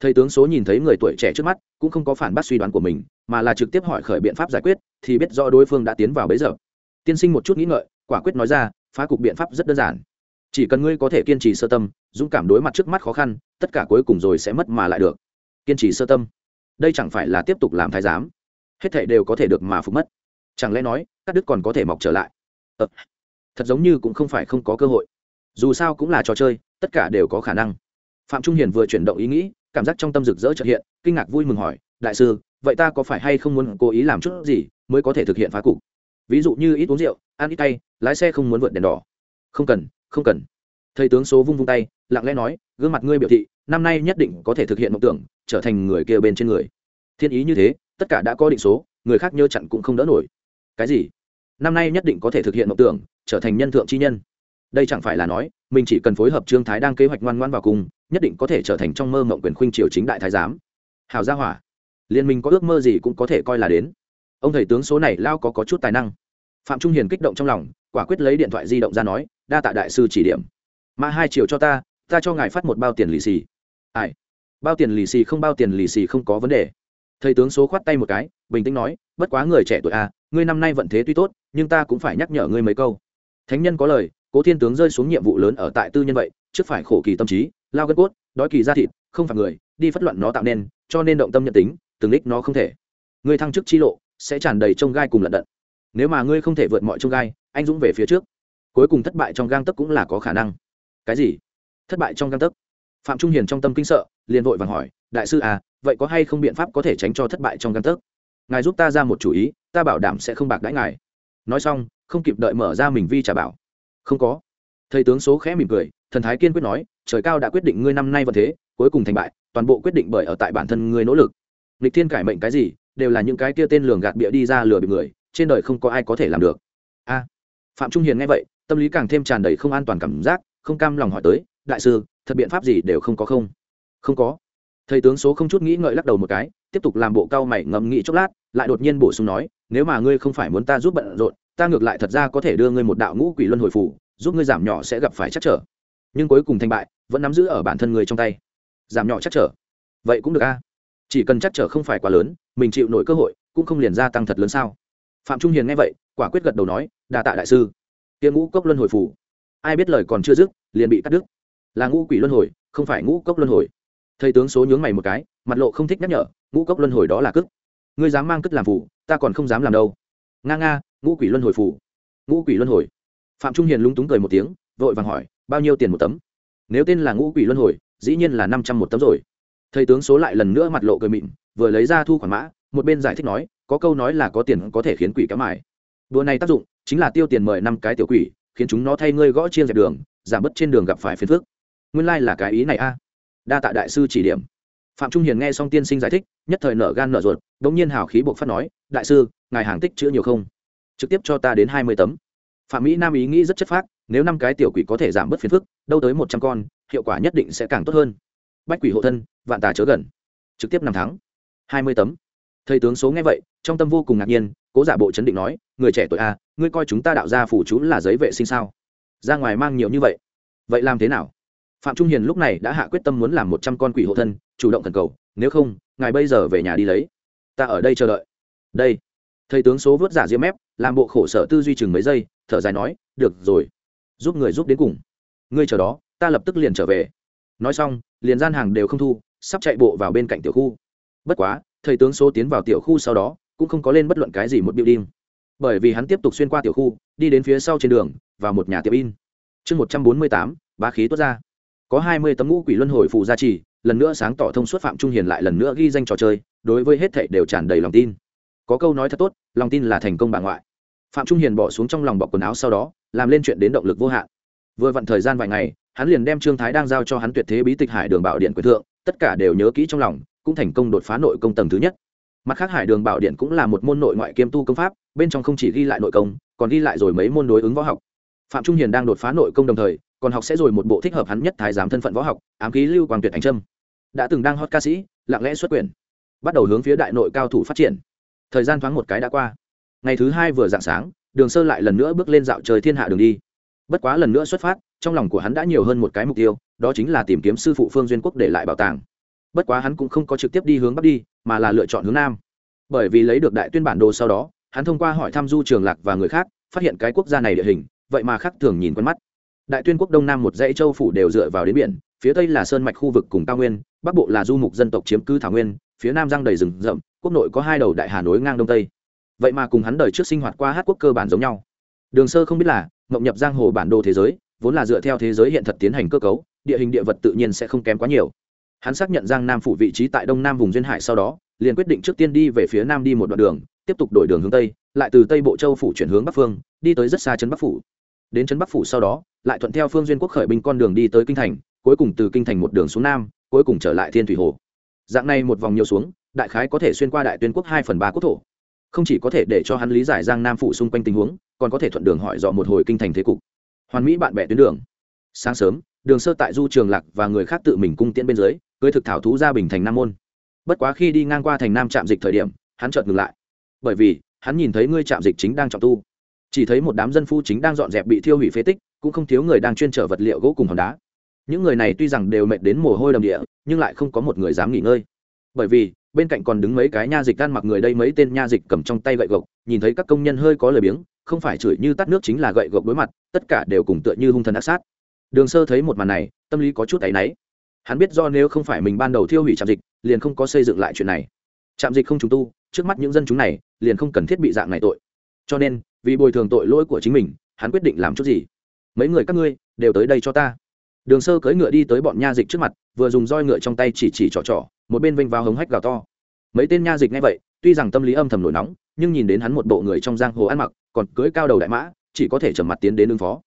Thầy tướng số nhìn thấy người tuổi trẻ trước mắt cũng không có phản bác suy đoán của mình mà là trực tiếp hỏi khởi biện pháp giải quyết thì biết rõ đối phương đã tiến vào bấy giờ tiên sinh một chút nghĩ ngợi quả quyết nói ra phá cục biện pháp rất đơn giản. Chỉ cần ngươi có thể kiên trì sơ tâm dũng cảm đối mặt trước mắt khó khăn tất cả cuối cùng rồi sẽ mất mà lại được. Kiên trì sơ tâm. Đây chẳng phải là tiếp tục làm thái giám. Hết thảy đều có thể được mà phục mất. Chẳng lẽ nói các đức còn có thể mọc trở lại? Ờ, thật giống như cũng không phải không có cơ hội. Dù sao cũng là trò chơi tất cả đều có khả năng. Phạm trung hiền vừa chuyển động ý nghĩ cảm giác trong tâm rực rỡ trợ hiện kinh ngạc vui mừng hỏi, đại sư, vậy ta có phải hay không muốn cố ý làm chút gì mới có thể thực hiện phá cục? Ví dụ như ít uống rượu, ăn ít tay lái xe không muốn vượt đèn đỏ. Không cần không cần. Thầy tướng số vung vung tay, lặng lẽ nói, gương mặt ngươi biểu thị, năm nay nhất định có thể thực hiện mộng tưởng, trở thành người kia bên trên người. Thiên ý như thế, tất cả đã có định số, người khác nhớ chặn cũng không đỡ nổi. Cái gì? Năm nay nhất định có thể thực hiện mộng tưởng, trở thành nhân thượng chi nhân. Đây chẳng phải là nói, mình chỉ cần phối hợp trương thái đang kế hoạch ngoan ngoan vào cùng, nhất định có thể trở thành trong mơ mộng quyền khuynh triều chính đại thái giám hào gia hỏa. Liên minh có ước mơ gì cũng có thể coi là đến. Ông thầy tướng số này lao có, có chút tài năng. Phạm trung hiền kích động trong lòng quả quyết lấy điện thoại di động ra nói đa tạ đại sư chỉ điểm. Mà hai triệu cho ta ta cho ngài phát một bao tiền lì xì. Ai? Bao tiền lì xì không bao tiền lì xì không có vấn đề. Thầy tướng số khoát tay một cái bình tĩnh nói bất quá người trẻ tuổi à ngươi năm nay vận thế tuy tốt nhưng ta cũng phải nhắc nhở ngươi mấy câu. Thánh nhân có lời cố thiên tướng rơi xuống nhiệm vụ lớn ở tại tư nhân vậy trước phải khổ kỳ tâm trí lao gân cốt đói kỳ ra thịt không phải người đi phất loạn nó tạo nên, cho nên động tâm nhận tính, từng đích nó không thể. Ngươi thăng chức chi lộ, sẽ tràn đầy trông gai cùng lận đận. Nếu mà ngươi không thể vượt mọi trông gai, anh dũng về phía trước. Cuối cùng thất bại trong gang tấc cũng là có khả năng. Cái gì? Thất bại trong gang tấc? Phạm trung hiền trong tâm kinh sợ, liền vội vàng hỏi, đại sư à vậy có hay không biện pháp có thể tránh cho thất bại trong gang tấc? Ngài giúp ta ra một chủ ý, ta bảo đảm sẽ không bạc đãi ngài. Nói xong, không kịp đợi mở ra mình vi trả bảo. Không có. Thầy tướng số khẽ mỉm cười, thần thái kiên quyết nói, trời cao đã quyết định ngươi năm nay vận thế, cuối cùng thành bại toàn bộ quyết định bởi ở tại bản thân ngươi nỗ lực. Lịch thiên cải mệnh cái gì, đều là những cái kia tên lường gạt bịa đi ra lừa bị người, trên đời không có ai có thể làm được. A. Phạm trung hiền nghe vậy, tâm lý càng thêm tràn đầy không an toàn cảm giác, không cam lòng hỏi tới, đại sư, thật biện pháp gì đều không có không? Không có. Thầy tướng số không chút nghĩ ngợi lắc đầu một cái, tiếp tục làm bộ cao mày ngẫm nghĩ chốc lát, lại đột nhiên bổ sung nói, nếu mà ngươi không phải muốn ta giúp bận rộn, ta ngược lại thật ra có thể đưa ngươi một đạo ngũ quỷ luân hồi phủ giúp ngươi giảm nhỏ sẽ gặp phải chắc trở. Nhưng cuối cùng thành bại, vẫn nắm giữ ở bản thân người trong tay giảm nhỏ chắc trở. Vậy cũng được a. Chỉ cần chắc trở không phải quá lớn, mình chịu nổi cơ hội, cũng không liền gia tăng thật lớn sao? Phạm trung hiền nghe vậy, quả quyết gật đầu nói đà tạ đại sư. Tiếng ngũ cốc luân hồi phủ. Ai biết lời còn chưa dứt, liền bị cắt đứt. Là ngũ quỷ luân hồi, không phải ngũ cốc luân hồi. Thầy tướng số nhướng mày một cái, mặt lộ không thích nhắc nhở, ngũ cốc luân hồi đó là cức. Ngươi dám mang cất làm phủ, ta còn không dám làm đâu. Nga nga, ngũ quỷ luân hồi phủ. Ngũ quỷ luân hồi. Phạm trung hiền lúng túng cười một tiếng, vội vàng hỏi, bao nhiêu tiền một tấm? Nếu tên là ngũ quỷ luân hồi dĩ nhiên là năm trăm một tấm rồi. Thầy tướng số lại lần nữa mặt lộ cười mịn, vừa lấy ra thu khoản mã, một bên giải thích nói, có câu nói là có tiền có thể khiến quỷ kéo mải đùa này tác dụng chính là tiêu tiền mời năm cái tiểu quỷ, khiến chúng nó thay ngươi gõ chiên dẹp đường, giảm bớt trên đường gặp phải phiền phức. Nguyên lai、like、là cái ý này a. Đa tạ đại sư chỉ điểm. Phạm trung hiền nghe xong tiên sinh giải thích, nhất thời nở gan nở ruột đ ỗ n g nhiên hào khí buộc phát nói, đại sư, ngài hàng tích chữ nhiều không? Trực tiếp cho ta đến hai mươi tấm. Phạm mỹ nam ý nghĩ rất chất phác nếu năm cái tiểu quỷ có thể giảm bớt phiền phức, đâu tới một trăm con, hiệu quả nhất định sẽ càng tốt hơn. Bách quỷ hộ thân, vạn tà chớ gần. Trực tiếp năm tháng. Hai mươi tấm. Thầy tướng số nghe vậy, trong tâm vô cùng ngạc nhiên, cố giả bộ chấn định nói, người trẻ tuổi a ngươi coi chúng ta đạo ra phủ chú là giấy vệ sinh sao? Ra ngoài mang nhiều như vậy. Vậy làm thế nào? Phạm trung hiền lúc này đã hạ quyết tâm muốn làm một trăm con quỷ hộ thân, chủ động thần cầu, nếu không, ngài bây giờ về nhà đi lấy. Ta ở đây chờ đợi. Đây. Thầy tướng số vớt giả diêm mép, làm bộ khổ sở tư duy chừng mấy giây, thở dài nói, được rồi giúp người giúp đến cùng. Ngươi chờ đó, ta lập tức liền trở về. Nói xong, liền gian hàng đều không thu, sắp chạy bộ vào bên cạnh tiểu khu. Bất quá, thầy tướng số tiến vào tiểu khu sau đó, cũng không có lên bất luận cái gì một biểu đinh bởi vì hắn tiếp tục xuyên qua tiểu khu, đi đến phía sau trên đường, vào một nhà tiệm in. Chương một trăm bốn mươi tám, bá khí tốt ra. Có hai mươi tấm ngũ quỷ luân hồi phụ gia trì, lần nữa sáng tỏ thông suốt phạm trung hiền lại lần nữa ghi danh trò chơi, đối với hết thảy đều tràn đầy lòng tin. Có câu nói thật tốt, lòng tin là thành công bà ngoại. Phạm trung hiền bỏ xuống trong lòng bọc quần áo sau đó làm lên chuyện đến động lực vô hạn. Vừa vặn thời gian vài ngày, hắn liền đem trương thái đang giao cho hắn tuyệt thế bí tịch hải đường bảo điện quyền thượng, tất cả đều nhớ kỹ trong lòng, cũng thành công đột phá nội công tầng thứ nhất. Mặt khác hải đường bảo điện cũng là một môn nội ngoại kiêm tu công pháp, bên trong không chỉ ghi lại nội công, còn ghi lại rồi mấy môn đối ứng võ học. Phạm trung hiền đang đột phá nội công đồng thời, còn học sẽ rồi một bộ thích hợp hắn nhất thái giám thân phận võ học, ám khí lưu quang tuyệt ảnh trâm. Đã từng đang hot ca sĩ, lặng lẽ xuất quyển. Bắt đầu hướng phía đại nội cao thủ phát triển. Thời gian thoáng một cái đã qua. Ngày thứ hai vừa dạng sáng đường sơ lại lần nữa bước lên dạo trời thiên hạ đường đi. Bất quá lần nữa xuất phát, trong lòng của hắn đã nhiều hơn một cái mục tiêu, đó chính là tìm kiếm sư phụ phương duyên quốc để lại bảo tàng. Bất quá hắn cũng không có trực tiếp đi hướng bắc đi, mà là lựa chọn hướng nam. Bởi vì lấy được đại tuyên bản đồ sau đó, hắn thông qua hỏi thăm du trường lạc và người khác, phát hiện cái quốc gia này địa hình, vậy mà khác thường nhìn quen mắt. Đại tuyên quốc đông nam một dãy châu phủ đều dựa vào đến biển, phía tây là sơn mạch khu vực cùng cao nguyên, bắc bộ là du mục dân tộc chiếm cứ thảo nguyên, phía nam giang đầy rừng rậm, quốc nội có hai đầu đại hà nối ngang đông tây vậy mà cùng hắn đời trước sinh hoạt qua hát quốc cơ bản giống nhau. Đường sơ không biết là, mộng nhập giang hồ bản đồ thế giới, vốn là dựa theo thế giới hiện thật tiến hành cơ cấu, địa hình địa vật tự nhiên sẽ không kém quá nhiều. Hắn xác nhận giang nam phủ vị trí tại đông nam vùng duyên hải sau đó, liền quyết định trước tiên đi về phía nam đi một đoạn đường, tiếp tục đổi đường hướng tây, lại từ tây bộ châu phủ chuyển hướng bắc phương, đi tới rất xa trấn bắc phủ. Đến trấn bắc phủ sau đó, lại thuận theo phương duyên quốc khởi binh con đường đi tới kinh thành, cuối cùng từ kinh thành một đường xuống nam, cuối cùng trở lại thiên thủy hồ. Dạng này một vòng nhiều xuống, đại khái có thể xuyên qua đại tuyên quốc hai phần ba quốc thổ không chỉ có thể để cho hắn lý giải giang nam phủ xung quanh tình huống, còn có thể thuận đường hỏi dọ một hồi kinh thành thế cục. Hoàn mỹ bạn bè tuyến đường. Sáng sớm, đường sơ tại du trường lạc và người khác tự mình cung tiễn bên dưới, cưới thực thảo thú ra bình thành nam môn. Bất quá khi đi ngang qua thành nam trạm dịch thời điểm, hắn chợt ngừng lại. Bởi vì, hắn nhìn thấy ngươi trạm dịch chính đang trọng tu. Chỉ thấy một đám dân phu chính đang dọn dẹp bị thiêu hủy phế tích, cũng không thiếu người đang chuyên trở vật liệu gỗ cùng hòn đá. Những người này tuy rằng đều mệt đến mồ hôi đầm địa, nhưng lại không có một người dám nghỉ ngơi. Bởi vì bên cạnh còn đứng mấy cái nha dịch ăn mặc người đây mấy tên nha dịch cầm trong tay gậy gộc, nhìn thấy các công nhân hơi có lời biếng, không phải chửi như tắt nước chính là gậy gộc đối mặt, tất cả đều cùng tựa như hung thần ác sát. Đường sơ thấy một màn này, tâm lý có chút áy náy. Hắn biết do nếu không phải mình ban đầu thiêu hủy trạm dịch, liền không có xây dựng lại chuyện này. Trạm dịch không trùng tu, trước mắt những dân chúng này, liền không cần thiết bị dạng này tội. Cho nên, vì bồi thường tội lỗi của chính mình, hắn quyết định làm chút gì? Mấy người các ngươi, đều tới đây cho ta. Đường sơ cưỡi ngựa đi tới bọn nha dịch trước mặt, vừa dùng roi ngựa trong tay chỉ chỉ trỏ trỏ, một bên vênh vào hống hách gào to mấy tên nha dịch nghe vậy, tuy rằng tâm lý âm thầm nổi nóng, nhưng nhìn đến hắn một bộ người trong giang hồ ăn mặc, còn cưỡi cao đầu đại mã, chỉ có thể trầm mặt tiến đến ứng phó.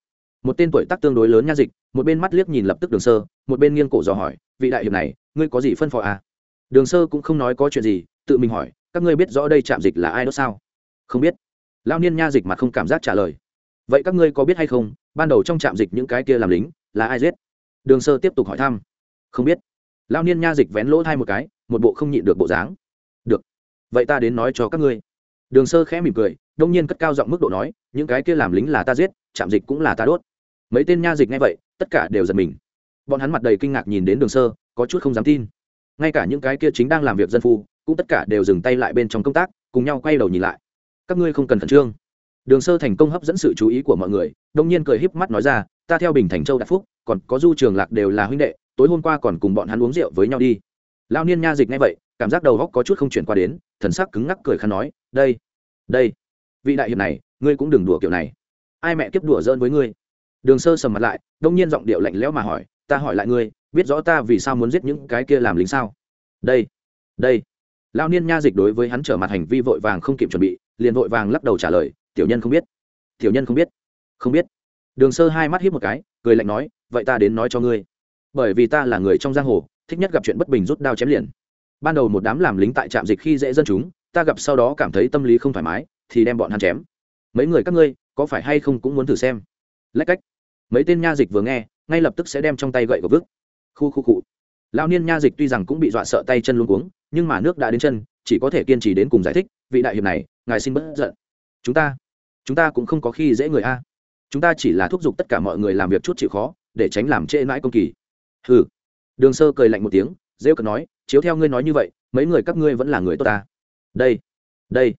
Một tên tuổi tác tương đối lớn nha dịch, một bên mắt liếc nhìn lập tức đường sơ, một bên nghiêng cổ dò hỏi, vị đại hiệp này, ngươi có gì phân phó à? đường sơ cũng không nói có chuyện gì, tự mình hỏi, các ngươi biết rõ đây trạm dịch là ai đó sao? Không biết. Lao niên nha dịch mà không cảm giác trả lời. Vậy các ngươi có biết hay không, ban đầu trong trạm dịch những cái kia làm lính, là ai giết? Đường sơ tiếp tục hỏi thăm. Không biết. Lao niên nha dịch vén lỗ thai một cái, một bộ không nhịn được bộ dáng vậy ta đến nói cho các ngươi. Đường sơ khẽ mỉm cười, đông nhiên cất cao giọng mức độ nói, những cái kia làm lính là ta giết chạm dịch cũng là ta đốt. Mấy tên nha dịch nghe vậy, tất cả đều giật mình. Bọn hắn mặt đầy kinh ngạc nhìn đến đường sơ, có chút không dám tin. Ngay cả những cái kia chính đang làm việc dân phu, cũng tất cả đều dừng tay lại bên trong công tác, cùng nhau quay đầu nhìn lại. Các ngươi không cần khẩn trương. Đường sơ thành công hấp dẫn sự chú ý của mọi người, đông nhiên cười híp mắt nói ra, ta theo bình thành châu đạt phúc, còn có du trường lạc đều là huynh đệ, tối hôm qua còn cùng bọn hắn uống rượu với nhau đi. Lao niên nha dịch ngay vậy cảm giác đầu góc có chút không chuyển qua đến, thần sắc cứng ngắc cười khăn nói, đây đây, vị đại hiệp này, ngươi cũng đừng đùa kiểu này. Ai mẹ kiếp đùa dơn với ngươi? Đường sơ sầm mặt lại, đông nhiên giọng điệu lạnh lẽo mà hỏi, ta hỏi lại ngươi, biết rõ ta vì sao muốn giết những cái kia làm lính sao? Đây đây. Lao niên nha dịch đối với hắn trở mặt hành vi vội vàng không kịp chuẩn bị, liền vội vàng lắc đầu trả lời, tiểu nhân không biết, tiểu nhân không biết không biết. Đường sơ hai mắt hiếp một cái, cười lạnh nói, vậy ta đến nói cho ngươi. Bởi vì ta là người trong giang hồ, thích nhất gặp chuyện bất bình rút đao chém liền ban đầu một đám làm lính tại trạm dịch khi dễ dân chúng, ta gặp sau đó cảm thấy tâm lý không thoải mái, thì đem bọn hắn chém. Mấy người các ngươi, có phải hay không cũng muốn thử xem. Lách cách. Mấy tên nha dịch vừa nghe, ngay lập tức sẽ đem trong tay gậy của vứt. Khu khu cụ lao niên nha dịch tuy rằng cũng bị dọa sợ tay chân luôn cuống, nhưng mà nước đã đến chân, chỉ có thể kiên trì đến cùng giải thích, vị đại hiệp này, ngài xin bất giận. Chúng ta chúng ta cũng không có khi dễ người a. Chúng ta chỉ là thúc giục tất cả mọi người làm việc chút chịu khó, để tránh làm trễ mãi công kỳ. Hừ. Đường sơ cười lạnh một tiếng, rêu cợt nói chiếu theo ngươi nói như vậy, mấy người các ngươi vẫn là người tốt ta. Đây đây.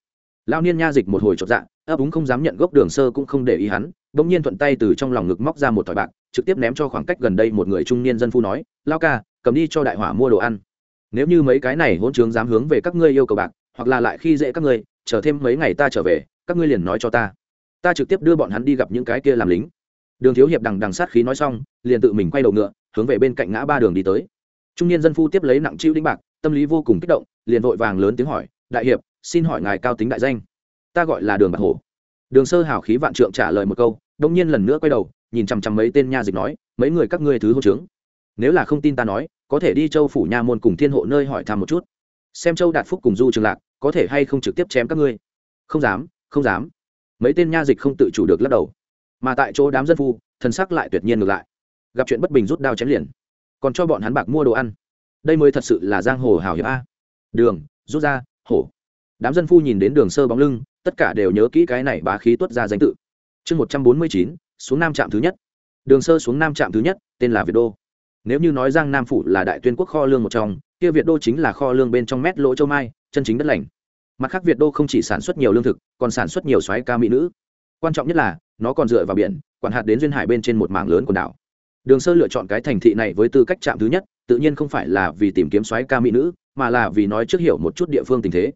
Lao niên nha dịch một hồi chột dạ ấp úng không dám nhận gốc đường sơ cũng không để ý hắn đ ỗ n g nhiên thuận tay từ trong lòng ngực móc ra một thỏi bạc, trực tiếp ném cho khoảng cách gần đây một người trung niên dân phu nói lao ca, cầm đi cho đại hỏa mua đồ ăn. Nếu như mấy cái này hôn chướng dám hướng về các ngươi yêu cầu bạc, hoặc là lại khi dễ các ngươi, chờ thêm mấy ngày ta trở về, các ngươi liền nói cho ta. Ta trực tiếp đưa bọn hắn đi gặp những cái kia làm lính. Đường thiếu hiệp đằng đằng sát khí nói xong, liền tự mình quay đầu ngựa, hướng về bên cạnh ngã ba đường đi tới trung niên dân phu tiếp lấy nặng chịu đinh bạc, tâm lý vô cùng kích động, liền vội vàng lớn tiếng hỏi, đại hiệp, xin hỏi ngài cao tính đại danh. Ta gọi là đường bạc hổ. Đường sơ hào khí vạn trượng trả lời một câu, đông nhiên lần nữa quay đầu, nhìn chằm chằm mấy tên nha dịch nói, mấy người các ngươi thứ hô trướng. Nếu là không tin ta nói, có thể đi châu phủ nha môn cùng thiên hộ nơi hỏi thăm một chút. Xem châu đạt phúc cùng du trường lạc, có thể hay không trực tiếp chém các ngươi? Không dám không dám. Mấy tên nha dịch không tự chủ được lắc đầu. Mà tại chỗ đám dân phu thân sắc lại tuyệt nhiên ngược lại. Gặp chuyện bất bình rút đao chém liền còn cho bọn hắn bạc mua đồ ăn. Đây mới thật sự là giang hồ hào hiệp a. Đường, rút ra, hổ. Đám dân phu nhìn đến đường sơ bóng lưng, tất cả đều nhớ kỹ cái này bá khí tuất ra danh tự. Chương một trăm bốn mươi chín, xuống nam trạm thứ nhất. Đường sơ xuống nam trạm thứ nhất, tên là việt đô. Nếu như nói giang nam phủ là đại tuyên quốc kho lương một trong, kia việt đô chính là kho lương bên trong mét lỗ châu mai, chân chính đất lành. Mặt khác việt đô không chỉ sản xuất nhiều lương thực, còn sản xuất nhiều xoáy ca mỹ nữ. Quan trọng nhất là, nó còn dựa vào biển, quản hạt đến duyên hải bên trên một mảng lớn quần đảo đường sơ lựa chọn cái thành thị này với tư cách chạm thứ nhất, tự nhiên không phải là vì tìm kiếm xoáy ca mỹ nữ, mà là vì nói trước hiểu một chút địa phương tình thế.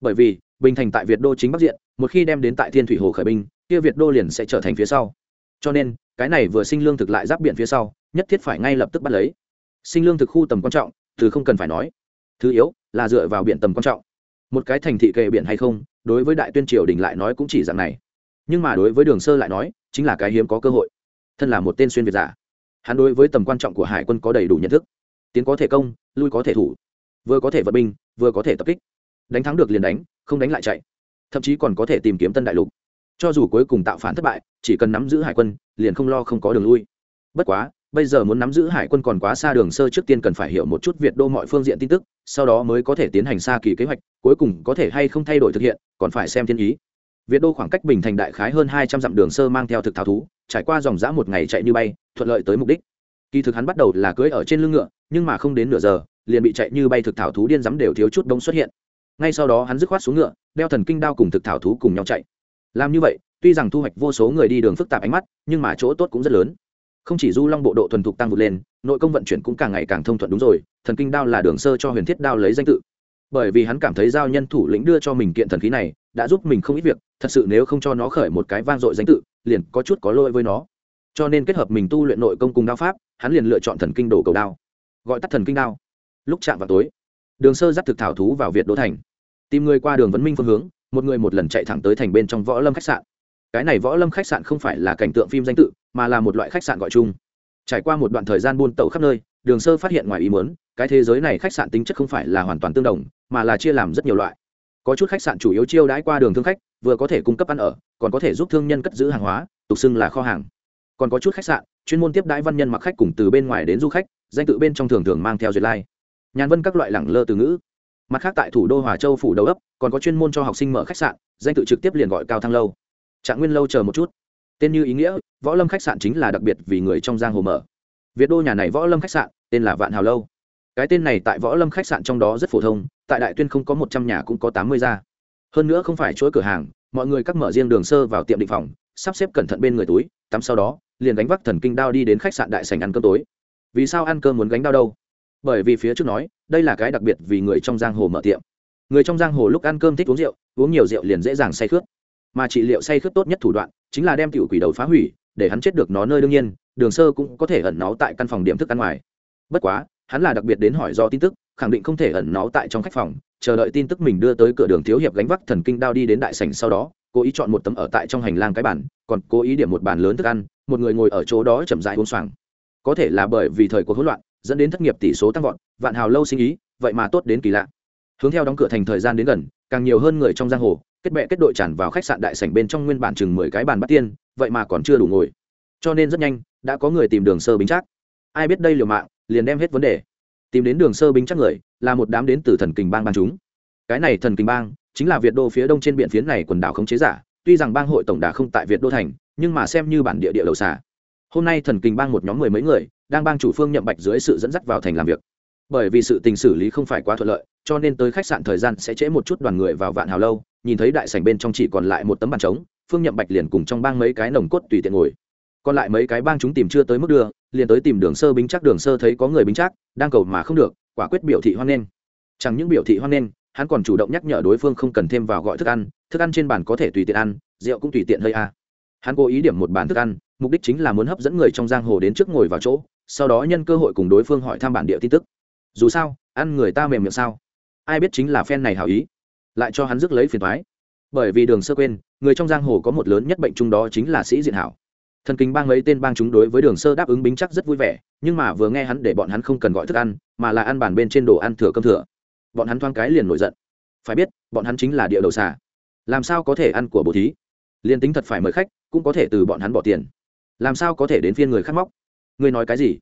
Bởi vì, bình thành tại việt đô chính bắc diện, một khi đem đến tại thiên thủy hồ khởi binh, kia việt đô liền sẽ trở thành phía sau. Cho nên, cái này vừa sinh lương thực lại giáp biển phía sau, nhất thiết phải ngay lập tức bắt lấy. Sinh lương thực khu tầm quan trọng từ không cần phải nói. Thứ yếu, là dựa vào biển tầm quan trọng. Một cái thành thị kề biển hay không, đối với đại tuyên triều đình lại nói cũng chỉ dạng này. Nhưng mà đối với đường sơ lại nói, chính là cái hiếm có cơ hội. Thân là một tên xuyên việt giả hắn đối với tầm quan trọng của hải quân có đầy đủ nhận thức. Tiến có thể công, lui có thể thủ. Vừa có thể vận binh, vừa có thể tập kích. Đánh thắng được liền đánh, không đánh lại chạy. Thậm chí còn có thể tìm kiếm tân đại lục. Cho dù cuối cùng tạo phản thất bại, chỉ cần nắm giữ hải quân, liền không lo không có đường lui. Bất quá, bây giờ muốn nắm giữ hải quân còn quá xa đường sơ trước tiên cần phải hiểu một chút việt đô mọi phương diện tin tức, sau đó mới có thể tiến hành xa kỳ kế hoạch, cuối cùng có thể hay không thay đổi thực hiện, còn phải xem thiên ý. Việt đô khoảng cách bình thành đại khái hơn hai trăm dặm đường sơ mang theo thực thảo thú trải qua dòng dã một ngày chạy như bay, thuận lợi tới mục đích. Kỳ thực hắn bắt đầu là cưới ở trên lưng ngựa, nhưng mà không đến nửa giờ, liền bị chạy như bay thực thảo thú điên rắm đều thiếu chút đông xuất hiện. Ngay sau đó hắn dứt khoát xuống ngựa, đeo thần kinh đao cùng thực thảo thú cùng nhau chạy. Làm như vậy, tuy rằng thu hoạch vô số người đi đường phức tạp ánh mắt, nhưng mà chỗ tốt cũng rất lớn. Không chỉ du long bộ độ thuần thục tăng vượt lên, nội công vận chuyển cũng càng ngày càng thông thuận đúng rồi, thần kinh đao là đường sơ cho huyền thiết đao lấy danh tự. Bởi vì hắn cảm thấy giao nhân thủ lĩnh đưa cho mình kiện thần khí này, đã giúp mình không ít việc, thật sự nếu không cho nó khởi một cái vang dội danh tự liền có chút có lỗi với nó. Cho nên kết hợp mình tu luyện nội công cùng đao pháp, hắn liền lựa chọn thần kinh đồ cầu đao, gọi tắt thần kinh đao. Lúc chạm vào tối, đường sơ dắt thực thảo thú vào việt đô thành. Tìm người qua đường vấn minh phương hướng, một người một lần chạy thẳng tới thành bên trong võ lâm khách sạn. Cái này võ lâm khách sạn không phải là cảnh tượng phim danh tự, mà là một loại khách sạn gọi chung. Trải qua một đoạn thời gian buôn tàu khắp nơi, đường sơ phát hiện ngoài ý muốn, cái thế giới này khách sạn tính chất không phải là hoàn toàn tương đồng, mà là chia làm rất nhiều loại có chút khách sạn chủ yếu chiêu đãi qua đường thương khách, vừa có thể cung cấp ăn ở, còn có thể giúp thương nhân cất giữ hàng hóa, tục xưng là kho hàng. Còn có chút khách sạn, chuyên môn tiếp đãi văn nhân mặc khách cùng từ bên ngoài đến du khách, danh tự bên trong thường thường mang theo duyệt lai. Nhàn vân các loại lẳng lơ từ ngữ. Mặt khác tại thủ đô hòa châu phủ đầu ấp, còn có chuyên môn cho học sinh mở khách sạn, danh tự trực tiếp liền gọi cao thăng lâu. Trạng nguyên lâu chờ một chút. Tên như ý nghĩa, võ lâm khách sạn chính là đặc biệt vì người trong giang hồ mở. Việt đô nhà này võ lâm khách sạn, tên là vạn hào lâu cái tên này tại võ lâm khách sạn trong đó rất phổ thông, tại đại tuyên không có một trăm nhà cũng có tám mươi gia. Hơn nữa không phải chuỗi cửa hàng, mọi người cắt mở riêng đường sơ vào tiệm định phòng, sắp xếp cẩn thận bên người túi, tắm sau đó, liền gánh vác thần kinh đao đi đến khách sạn đại sành ăn cơm tối. Vì sao ăn cơm muốn gánh đao đâu? Bởi vì phía trước nói, đây là cái đặc biệt vì người trong giang hồ mở tiệm. Người trong giang hồ lúc ăn cơm thích uống rượu, uống nhiều rượu liền dễ dàng say khướt. Mà trị liệu say khướt tốt nhất thủ đoạn, chính là đem tiểu quỷ đầu phá hủy, để hắn chết được nó nơi đương nhiên, đường sơ cũng có thể ẩn nó tại căn phòng điểm thức ăn ngoài. Bất quá hắn là đặc biệt đến hỏi do tin tức, khẳng định không thể ẩn náu tại trong khách phòng, chờ đợi tin tức mình đưa tới cửa đường thiếu hiệp gánh vác thần kinh đao đi đến đại sảnh sau đó, cố ý chọn một tấm ở tại trong hành lang cái bàn, còn cố ý điểm một bàn lớn thức ăn, một người ngồi ở chỗ đó chậm rãi uống xoàng. Có thể là bởi vì thời cuộc hỗn loạn, dẫn đến thất nghiệp tỷ số tăng vọt, vạn hào lâu sinh ý, vậy mà tốt đến kỳ lạ. Hướng theo đóng cửa thành thời gian đến gần, càng nhiều hơn người trong giang hồ, kết bệ kết đội tràn vào khách sạn đại sảnh bên trong nguyên bản chừng mười cái bàn bắt tiên, vậy mà còn chưa đủ ngồi. Cho nên rất nhanh, đã có người tìm đường sơ bính chắc ai biết đây liều mạng, liền đem hết vấn đề. Tìm đến đường sơ binh chắc người, là một đám đến từ thần kình bang bang chúng. Cái này thần kình bang, chính là việt đô phía đông trên biển phiến này quần đảo không chế giả, tuy rằng bang hội tổng đà không tại việt đô thành, nhưng mà xem như bản địa địa đầu xả hôm nay thần kình bang một nhóm mười mấy người, đang bang chủ phương nhậm bạch dưới sự dẫn dắt vào thành làm việc. Bởi vì sự tình xử lý không phải quá thuận lợi, cho nên tới khách sạn thời gian sẽ trễ một chút đoàn người vào vạn hào lâu, nhìn thấy đại sảnh bên trong chỉ còn lại một tấm bàn trống, phương nhậm bạch liền cùng trong bang mấy cái nồng cốt tùy tiện ngồi. Còn lại mấy cái bang chúng tìm chưa tới mức đưa liền tới tìm đường sơ bính chắc, đường sơ thấy có người bính chắc, đang cầu mà không được, quả quyết biểu thị hoan nghênh. Chẳng những biểu thị hoan nghênh, hắn còn chủ động nhắc nhở đối phương không cần thêm vào gọi thức ăn thức ăn trên bàn có thể tùy tiện ăn, rượu cũng tùy tiện hơi a. Hắn cố ý điểm một bàn thức ăn, mục đích chính là muốn hấp dẫn người trong giang hồ đến trước ngồi vào chỗ, sau đó nhân cơ hội cùng đối phương hỏi thăm bản địa tin tức. Dù sao, ăn người ta mềm miệng sao? Ai biết chính là phen này hảo ý. Lại cho hắn rước lấy phiền thoái bởi vì đường sơ quên, người trong giang hồ có một lớn nhất bệnh chung đó chính là sĩ diện hảo thần kinh bang mấy tên bang chúng đối với đường sơ đáp ứng bính chắc rất vui vẻ, nhưng mà vừa nghe hắn để bọn hắn không cần gọi thức ăn, mà là ăn bàn bên trên đồ ăn thừa cơm thừa. Bọn hắn thoáng cái liền nổi giận. Phải biết, bọn hắn chính là địa đầu xà. Làm sao có thể ăn của bồ thí? Liền tính thật phải mời khách, cũng có thể từ bọn hắn bỏ tiền. Làm sao có thể đến phiên người khác móc? Ngươi nói cái gì?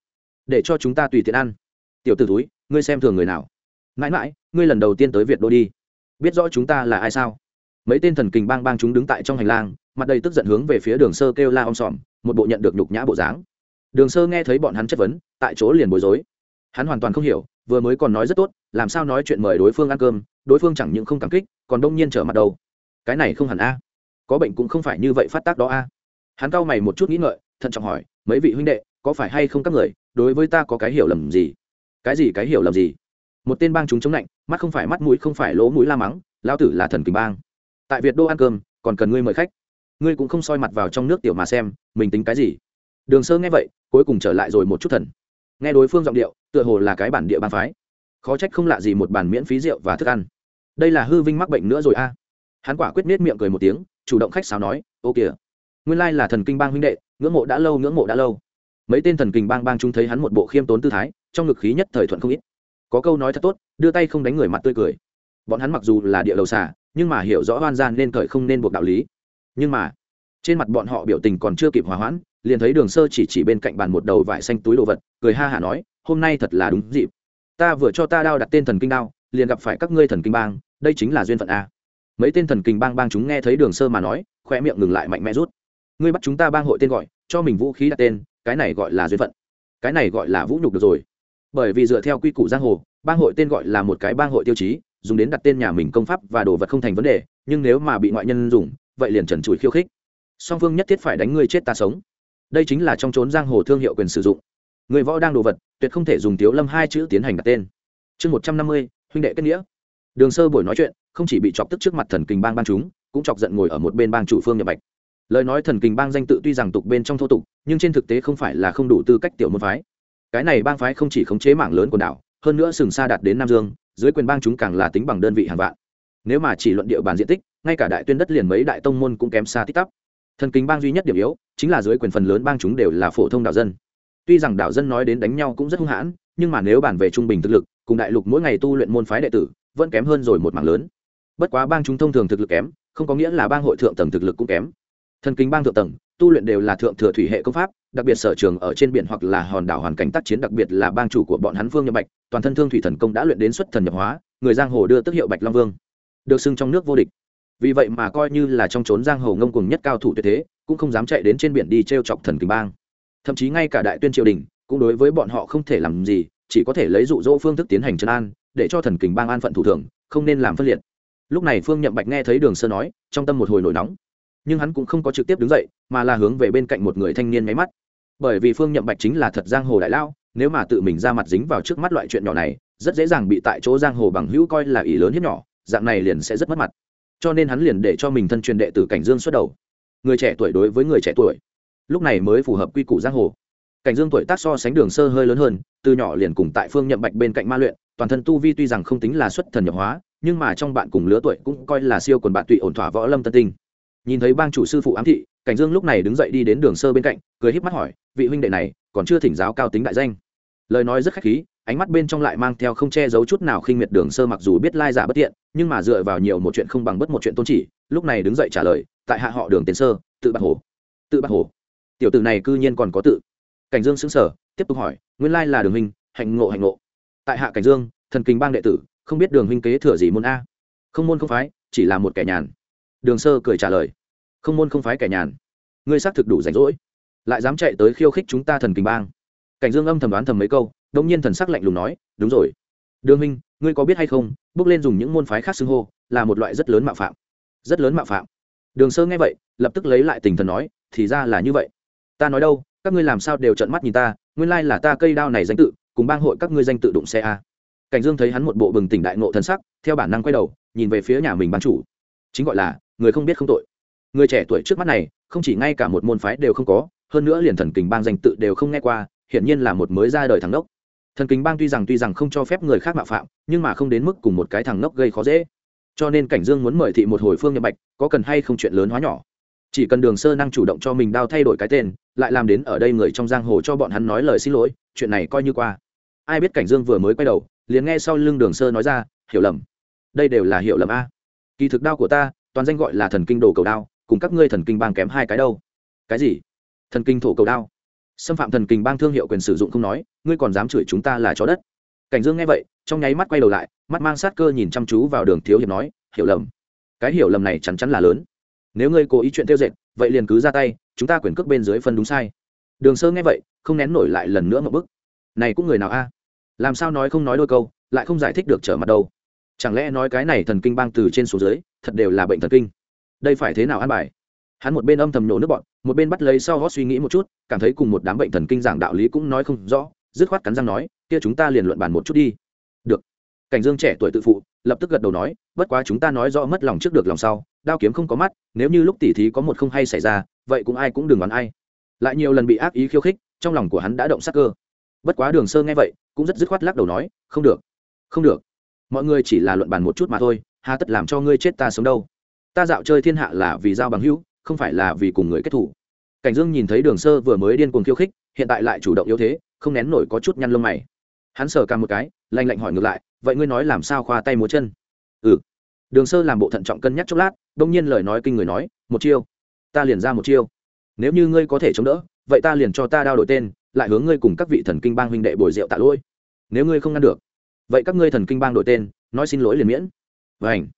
Để cho chúng ta tùy tiện ăn. Tiểu t ử túi ngươi xem thường người nào? Mãi mãi, ngươi lần đầu tiên tới việt đô đi. Biết rõ chúng ta là ai sao? Mấy tên thần kình bang bang chúng đứng tại trong hành lang, mặt đầy tức giận hướng về phía đường sơ kêu la om sòm một bộ nhận được nhục nhã bộ dáng. Đường sơ nghe thấy bọn hắn chất vấn, tại chỗ liền bối rối. Hắn hoàn toàn không hiểu, vừa mới còn nói rất tốt, làm sao nói chuyện mời đối phương ăn cơm, đối phương chẳng những không cảm kích, còn đông nhiên trở mặt đầu. Cái này không hẳn a. Có bệnh cũng không phải như vậy phát tác đó a. Hắn cau mày một chút nghĩ ngợi, thận trọng hỏi, mấy vị huynh đệ, có phải hay không các người, đối với ta có cái hiểu lầm gì? Cái gì, cái hiểu lầm gì? Một tên bang chúng chống lạnh mắt không phải mắt mũi, không phải lỗ mũi la mắng lao tử là thần kình bang. Tại việt đô ăn cơm, còn cần ngươi mời khách ngươi cũng không soi mặt vào trong nước tiểu mà xem, mình tính cái gì? Đường sơ nghe vậy, cuối cùng trở lại rồi một chút thần. Nghe đối phương giọng điệu, tựa hồ là cái bản địa bàn phái. Khó trách không lạ gì một bàn miễn phí rượu và thức ăn. Đây là hư vinh mắc bệnh nữa rồi a. Hắn quả quyết nết miệng cười một tiếng, chủ động khách sáo nói, ô kìa, nguyên lai là thần kinh bang huynh đệ, ngưỡng mộ đã lâu, ngưỡng mộ đã lâu. Mấy tên thần kinh bang bang chúng thấy hắn một bộ khiêm tốn tư thái, trong ngực khí nhất thời thuận không ít. Có câu nói thật tốt, đưa tay không đánh người mặt tươi cười. Bọn hắn mặc dù là địa đầu xả nhưng mà hiểu rõ oan gian nên cởi không nên buộc đạo lý nhưng mà, trên mặt bọn họ biểu tình còn chưa kịp hòa hoãn, liền thấy đường sơ chỉ chỉ bên cạnh bàn một đầu vải xanh túi đồ vật, cười ha hả nói, hôm nay thật là đúng dịp. Ta vừa cho ta đao đặt tên thần kinh đao, liền gặp phải các ngươi thần kinh bang, đây chính là duyên phận a. Mấy tên thần kinh bang bang chúng nghe thấy đường sơ mà nói khoe miệng ngừng lại mạnh mẽ rút. Ngươi bắt chúng ta bang hội tên gọi, cho mình vũ khí đặt tên, cái này gọi là duyên phận. Cái này gọi là vũ nhục được rồi. Bởi vì dựa theo quy củ giang hồ, bang hội tên gọi là một cái bang hội tiêu chí, dùng đến đặt tên nhà mình công pháp và đồ vật không thành vấn đề, nhưng nếu mà bị ngoại nhân dùng vậy liền trần trụi khiêu khích. Song phương nhất thiết phải đánh ngươi chết ta sống. Đây chính là trong trốn giang hồ thương hiệu quyền sử dụng. Người võ đang đồ vật, tuyệt không thể dùng tiếu lâm hai chữ tiến hành đặt tên. Chương một trăm năm mươi, huynh đệ kết nghĩa. Đường sơ buổi nói chuyện, không chỉ bị chọc tức trước mặt thần kình bang bang chúng, cũng chọc giận ngồi ở một bên bang chủ phương nhật bạch. Lời nói thần kình bang danh tự tuy rằng tục bên trong thô tục, nhưng trên thực tế không phải là không đủ tư cách tiểu môn phái. Cái này bang phái không chỉ khống chế mạng lớn của đảo, hơn nữa sừng xa đạt đến nam dương, dưới quyền bang chúng càng là tính bằng đơn vị hàng vạn nếu mà chỉ luận địa bàn diện tích, ngay cả đại tuyên đất liền mấy đại tông môn cũng kém xa tích tắp. Thần kính bang duy nhất điểm yếu, chính là dưới quyền phần lớn bang chúng đều là phổ thông đạo dân. Tuy rằng đạo dân nói đến đánh nhau cũng rất hung hãn, nhưng mà nếu bàn về trung bình thực lực, cùng đại lục mỗi ngày tu luyện môn phái đệ tử, vẫn kém hơn rồi một mảng lớn. Bất quá bang chúng thông thường thực lực kém, không có nghĩa là bang hội thượng tầng thực lực cũng kém. Thần kính bang thượng tầng, tu luyện đều là thượng thừa thủy hệ công pháp, đặc biệt sở trường ở trên biển hoặc là hòn đảo hoàn cảnh tác chiến, đặc biệt là bang chủ của bọn hắn vương nhập bạch, toàn thân thương thủy thần công đã luyện đến xuất thần nhập hóa, người giang hồ đưa tức hiệu bạch long vương được xưng trong nước vô địch. Vì vậy mà coi như là trong trốn giang hồ ngông cùng nhất cao thủ tuyệt thế, cũng không dám chạy đến trên biển đi t r e o chọc thần kinh bang. Thậm chí ngay cả đại tuyên triều đình, cũng đối với bọn họ không thể làm gì, chỉ có thể lấy dụ dỗ phương thức tiến hành trấn an, để cho thần kinh bang an phận thủ thường, không nên làm phân liệt. Lúc này phương nhậm bạch nghe thấy đường sơ nói, trong tâm một hồi nổi nóng. Nhưng hắn cũng không có trực tiếp đứng dậy, mà là hướng về bên cạnh một người thanh niên máy mắt. Bởi vì phương nhậm bạch chính là thật giang hồ đại lao nếu mà tự mình ra mặt dính vào trước mắt loại chuyện nhỏ này, rất dễ dàng bị tại chỗ giang hồ bằng hữu coi là ỷ lớn hiếp nhỏ dạng này liền sẽ rất mất mặt. Cho nên hắn liền để cho mình thân truyền đệ tử cảnh dương xuất đầu. Người trẻ tuổi đối với người trẻ tuổi. Lúc này mới phù hợp quy củ giang hồ. Cảnh dương tuổi tác so sánh đường sơ hơi lớn hơn, từ nhỏ liền cùng tại phương nhậm bạch bên cạnh ma luyện, toàn thân tu vi tuy rằng không tính là xuất thần nhập hóa, nhưng mà trong bạn cùng lứa tuổi cũng coi là siêu quần bạn tụy ổn thỏa võ lâm tân tinh. Nhìn thấy bang chủ sư phụ ám thị, cảnh dương lúc này đứng dậy đi đến đường sơ bên cạnh, cười híp mắt hỏi, vị huynh đệ này còn chưa thỉnh giáo cao tính đại danh? Lời nói rất khách khí ánh mắt bên trong lại mang theo không che giấu chút nào khinh miệt đường sơ mặc dù biết lai giả bất tiện, nhưng mà dựa vào nhiều một chuyện không bằng bất một chuyện tôn chỉ, lúc này đứng dậy trả lời, tại hạ họ đường tiến sơ, tự bạc hồ. Tự bạc hồ. Tiểu tử này cư nhiên còn có tự. Cảnh dương xứng sở tiếp tục hỏi, nguyên lai là đường huynh, hạnh ngộ hạnh ngộ. Tại hạ cảnh dương, thần kinh bang đệ tử, không biết đường huynh kế thừa gì môn a. Không môn không phái, chỉ là một kẻ nhàn. Đường sơ cười trả lời, không môn không phái kẻ nhàn. Ngươi xác thực đủ rảnh rỗi. Lại dám chạy tới khiêu khích chúng ta thần kinh bang. Cảnh dương âm thầm đoán thầm mấy câu đông nhiên thần sắc lạnh lùng nói, đúng rồi. Đường minh ngươi có biết hay không, bước lên dùng những môn phái khác xưng hô, là một loại rất lớn mạo phạm. Rất lớn mạo phạm? Đường sơ nghe vậy, lập tức lấy lại tình thần nói, thì ra là như vậy. Ta nói đâu, các ngươi làm sao đều trợn mắt nhìn ta, nguyên lai là ta cây đao này danh tự, cùng bang hội các ngươi danh tự đụng xe a. Cảnh dương thấy hắn một bộ bừng tỉnh đại ngộ thần sắc, theo bản năng quay đầu, nhìn về phía nhà mình ban chủ. Chính gọi là, người không biết không tội. Người trẻ tuổi trước mắt này, không chỉ ngay cả một môn phái đều không có, hơn nữa liền thần kình bang danh tự đều không nghe qua, hiển nhiên là một mới ra đời thằng đốc thần kinh bang tuy rằng tuy rằng không cho phép người khác mạo phạm, nhưng mà không đến mức cùng một cái thằng ngốc gây khó dễ. Cho nên cảnh dương muốn mời thị một hồi phương nhậm bạch, có cần hay không chuyện lớn hóa nhỏ. Chỉ cần đường sơ năng chủ động cho mình đao thay đổi cái tên, lại làm đến ở đây người trong giang hồ cho bọn hắn nói lời xin lỗi, chuyện này coi như qua. Ai biết cảnh dương vừa mới quay đầu, liền nghe sau lưng đường sơ nói ra, hiểu lầm. Đây đều là hiểu lầm a. Kỳ thực đao của ta, toàn danh gọi là thần kinh đồ cầu đao, cùng các ngươi thần kinh bang kém hai cái đâu. Cái gì? Thần kinh thổ cầu đao xâm phạm thần kinh bang thương hiệu quyền sử dụng không nói, ngươi còn dám chửi chúng ta là chó đất. Cảnh dương nghe vậy, trong nháy mắt quay đầu lại, mắt mang sát cơ nhìn chăm chú vào đường thiếu hiệp nói, hiểu lầm. Cái hiểu lầm này chắn chắn là lớn. Nếu ngươi cố ý chuyện tiêu dệt, vậy liền cứ ra tay, chúng ta quyền cước bên dưới phân đúng sai. Đường sơ nghe vậy, không nén nổi lại lần nữa một bức này cũng người nào a? Làm sao nói không nói đôi câu, lại không giải thích được trở mặt đâu? Chẳng lẽ nói cái này thần kinh bang từ trên xuống dưới, thật đều là bệnh thần kinh? Đây phải thế nào an bài? Hắn một bên âm thầm nhổ nước bọn, một bên bắt lấy sau gót suy nghĩ một chút, cảm thấy cùng một đám bệnh thần kinh giảng đạo lý cũng nói không rõ, dứt khoát cắn răng nói, kia chúng ta liền luận bàn một chút đi. Được. Cảnh dương trẻ tuổi tự phụ, lập tức gật đầu nói, bất quá chúng ta nói rõ mất lòng trước được lòng sau, đao kiếm không có mắt, nếu như lúc tỉ thí có một không hay xảy ra, vậy cũng ai cũng đừng đoán ai. Lại nhiều lần bị ác ý khiêu khích, trong lòng của hắn đã động sắc cơ. Bất quá đường sơ nghe vậy, cũng rất dứt khoát lắc đầu nói, không được không được. Mọi người chỉ là luận bàn một chút mà thôi, hà tất làm cho ngươi chết ta sống đâu. Ta dạo chơi thiên hạ là vì giao bằng hữu không phải là vì cùng người kết thủ. Cảnh dương nhìn thấy đường sơ vừa mới điên cuồng khiêu khích, hiện tại lại chủ động yếu thế, không nén nổi có chút nhăn lông mày. Hắn sờ cằm một cái lanh lạnh hỏi ngược lại, vậy ngươi nói làm sao khoa tay múa chân? Ừ. Đường sơ làm bộ thận trọng cân nhắc chốc lát, đông nhiên lời nói kinh người nói, một chiêu. Ta liền ra một chiêu. Nếu như ngươi có thể chống đỡ, vậy ta liền cho ta đao đổi tên, lại hướng ngươi cùng các vị thần kinh bang huynh đệ bồi rượu tạ lỗi. Nếu ngươi không ngăn được, vậy các ngươi thần kinh bang đổi tên, nói xin lỗi liền miễn. Vảnh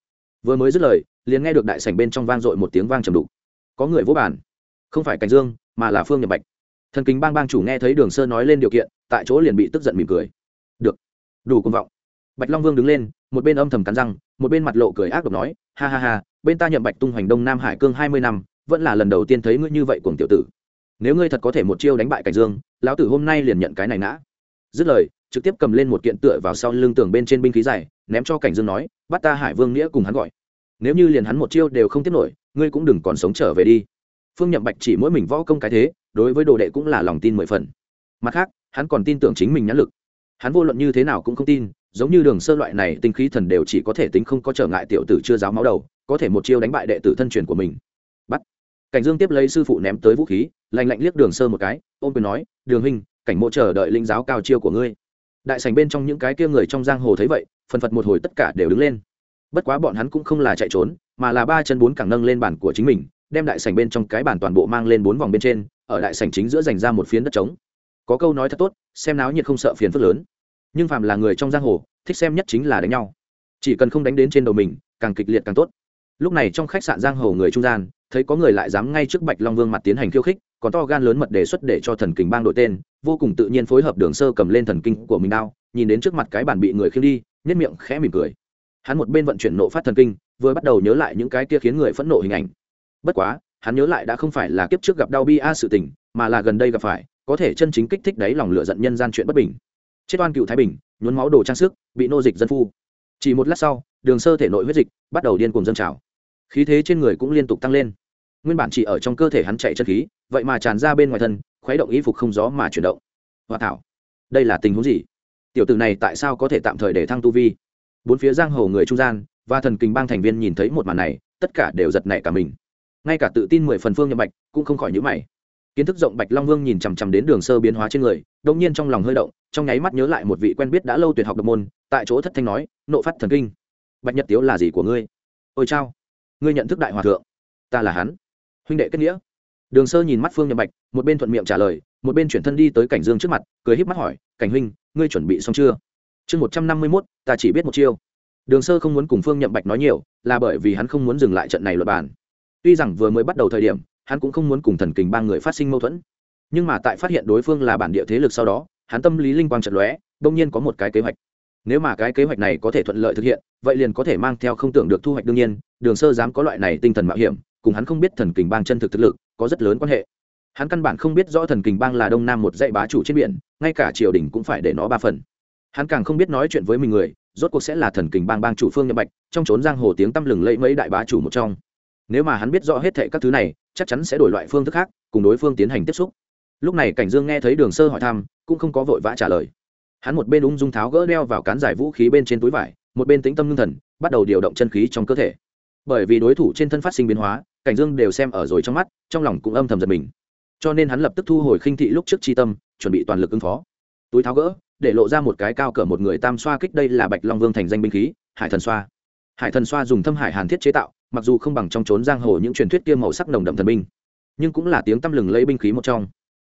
vừa mới dứt lời, liền nghe được đại sảnh bên trong vang dội một tiếng vang trầm đục có người vỗ bàn. Không phải cảnh dương, mà là phương nhật bạch. Thần kinh bang bang chủ nghe thấy đường sơ nói lên điều kiện, tại chỗ liền bị tức giận mỉm cười. Được, đủ công vọng. Bạch long vương đứng lên, một bên âm thầm cắn răng, một bên mặt lộ cười ác độc nói, ha ha ha, bên ta nhậm bạch tung hoành đông nam hải cương hai mươi năm, vẫn là lần đầu tiên thấy ngươi như vậy cùng tiểu tử. Nếu ngươi thật có thể một chiêu đánh bại cảnh dương, lão tử hôm nay liền nhận cái này ngã. Dứt lời, trực tiếp cầm lên một kiện tựa vào sau lưng tường bên trên binh khí dài, ném cho cảnh dương nói, bắt ta hải vương nghĩa cùng hắn gọi. Nếu như liền hắn một chiêu đều không tiếp nổi ngươi cũng đừng còn sống trở về đi. Phương nhậm bạch chỉ mỗi mình võ công cái thế, đối với đồ đệ cũng là lòng tin mười phần. Mặt khác, hắn còn tin tưởng chính mình nhãn lực. Hắn vô luận như thế nào cũng không tin, giống như đường sơ loại này tinh khí thần đều chỉ có thể tính không có trở ngại tiểu tử chưa giáo máu đầu, có thể một chiêu đánh bại đệ tử thân truyền của mình. Bắt. Cảnh dương tiếp lấy sư phụ ném tới vũ khí lành lạnh liếc đường sơ một cái, ôm quyền nói, đường huynh, cảnh mộ chờ đợi linh giáo cao chiêu của ngươi. Đại sành bên trong những cái kia người trong giang hồ thấy vậy, phần phật một hồi tất cả đều đứng lên bất quá bọn hắn cũng không là chạy trốn, mà là ba chân bốn cẳng nâng lên bản của chính mình, đem đại sành bên trong cái bản toàn bộ mang lên bốn vòng bên trên, ở đại sành chính giữa dành ra một phiến đất trống. Có câu nói thật tốt, xem náo nhiệt không sợ phiền phức lớn. Nhưng phàm là người trong giang hồ, thích xem nhất chính là đánh nhau. Chỉ cần không đánh đến trên đầu mình, càng kịch liệt càng tốt. Lúc này trong khách sạn giang hồ người trung gian, thấy có người lại dám ngay trước bạch long vương mặt tiến hành khiêu khích, còn to gan lớn mật đề xuất để cho thần kinh bang đội tên, vô cùng tự nhiên phối hợp đường sơ cầm lên thần kinh của mình đao, nhìn đến trước mặt cái bản bị người khiêng đi nhất miệng khẽ mỉm cười hắn một bên vận chuyển nộ phát thần kinh, vừa bắt đầu nhớ lại những cái kia khiến người phẫn nộ hình ảnh. Bất quá, hắn nhớ lại đã không phải là kiếp trước gặp đau bi a sự tình, mà là gần đây gặp phải, có thể chân chính kích thích đáy lòng lửa giận nhân gian chuyện bất bình. Chết oan cựu thái bình, nhuốm máu đồ trang sức, bị nô dịch dân phu. Chỉ một lát sau, đường sơ thể nội huyết dịch bắt đầu điên cuồng dân trào. Khí thế trên người cũng liên tục tăng lên. Nguyên bản chỉ ở trong cơ thể hắn chạy chân khí, vậy mà tràn ra bên ngoài thân, khuấy động y phục không gió mà chuyển động. Hoa thảo, đây là tình huống gì? Tiểu tử này tại sao có thể tạm thời để thăng tu vi? Bốn phía giang hồ người trung gian, và thần kinh bang thành viên nhìn thấy một màn này, tất cả đều giật nảy cả mình. Ngay cả tự tin mười phần phương nhậm bạch cũng không khỏi nhữ mày. Kiến thức rộng bạch long vương nhìn chằm chằm đến đường sơ biến hóa trên người đông nhiên trong lòng hơi động, trong nháy mắt nhớ lại một vị quen biết đã lâu tuyệt học độc môn, tại chỗ thất thanh nói, nộ phát thần kinh. Bạch nhật tiếu là gì của ngươi? Ôi chao, ngươi nhận thức đại hòa thượng. Ta là hắn. Huynh đệ kết nghĩa. Đường sơ nhìn mắt phương nhậm bạch, một bên thuận miệng trả lời, một bên chuyển thân đi tới cảnh dương trước mặt, cười híp mắt hỏi, cảnh huynh, ngươi chuẩn bị xong chưa? Chương một trăm năm mươi mốt, ta chỉ biết một chiêu. Đường sơ không muốn cùng phương nhậm bạch nói nhiều, là bởi vì hắn không muốn dừng lại trận này luật bàn. Tuy rằng vừa mới bắt đầu thời điểm, hắn cũng không muốn cùng thần kình ba người phát sinh mâu thuẫn. Nhưng mà tại phát hiện đối phương là bản địa thế lực sau đó, hắn tâm lý linh quang trận lóe đông nhiên có một cái kế hoạch. Nếu mà cái kế hoạch này có thể thuận lợi thực hiện, vậy liền có thể mang theo không tưởng được thu hoạch đương nhiên, đường sơ dám có loại này tinh thần mạo hiểm, cùng hắn không biết thần kình bang chân thực thực lực, có rất lớn quan hệ. Hắn căn bản không biết rõ thần kình bang là đông nam một dãy bá chủ trên biển, ngay cả triều đình cũng phải để nó ba phần hắn càng không biết nói chuyện với mình người, rốt cuộc sẽ là thần kình bang bang chủ phương nhậm bạch, trong trốn giang hồ tiếng tăm lừng lẫy mấy đại bá chủ một trong. Nếu mà hắn biết rõ hết thệ các thứ này, chắc chắn sẽ đổi loại phương thức khác, cùng đối phương tiến hành tiếp xúc. Lúc này cảnh dương nghe thấy đường sơ hỏi thăm, cũng không có vội vã trả lời. Hắn một bên ung dung tháo gỡ đeo vào cán giải vũ khí bên trên túi vải, một bên tĩnh tâm ngưng thần, bắt đầu điều động chân khí trong cơ thể. Bởi vì đối thủ trên thân phát sinh biến hóa, cảnh dương đều xem ở rồi trong mắt, trong lòng cũng âm thầm giật mình. Cho nên hắn lập tức thu hồi khinh thị lúc trước chi tâm, chuẩn bị toàn lực ứng phó. Túi tháo gỡ để lộ ra một cái cao cỡ một người tam xoa kích đây là bạch long vương thành danh binh khí, hải thần xoa. Hải thần xoa dùng thâm hải hàn thiết chế tạo, mặc dù không bằng trong trốn giang hồ những truyền thuyết kia màu sắc nồng đậm thần binh, nhưng cũng là tiếng tăm lừng lấy binh khí một trong.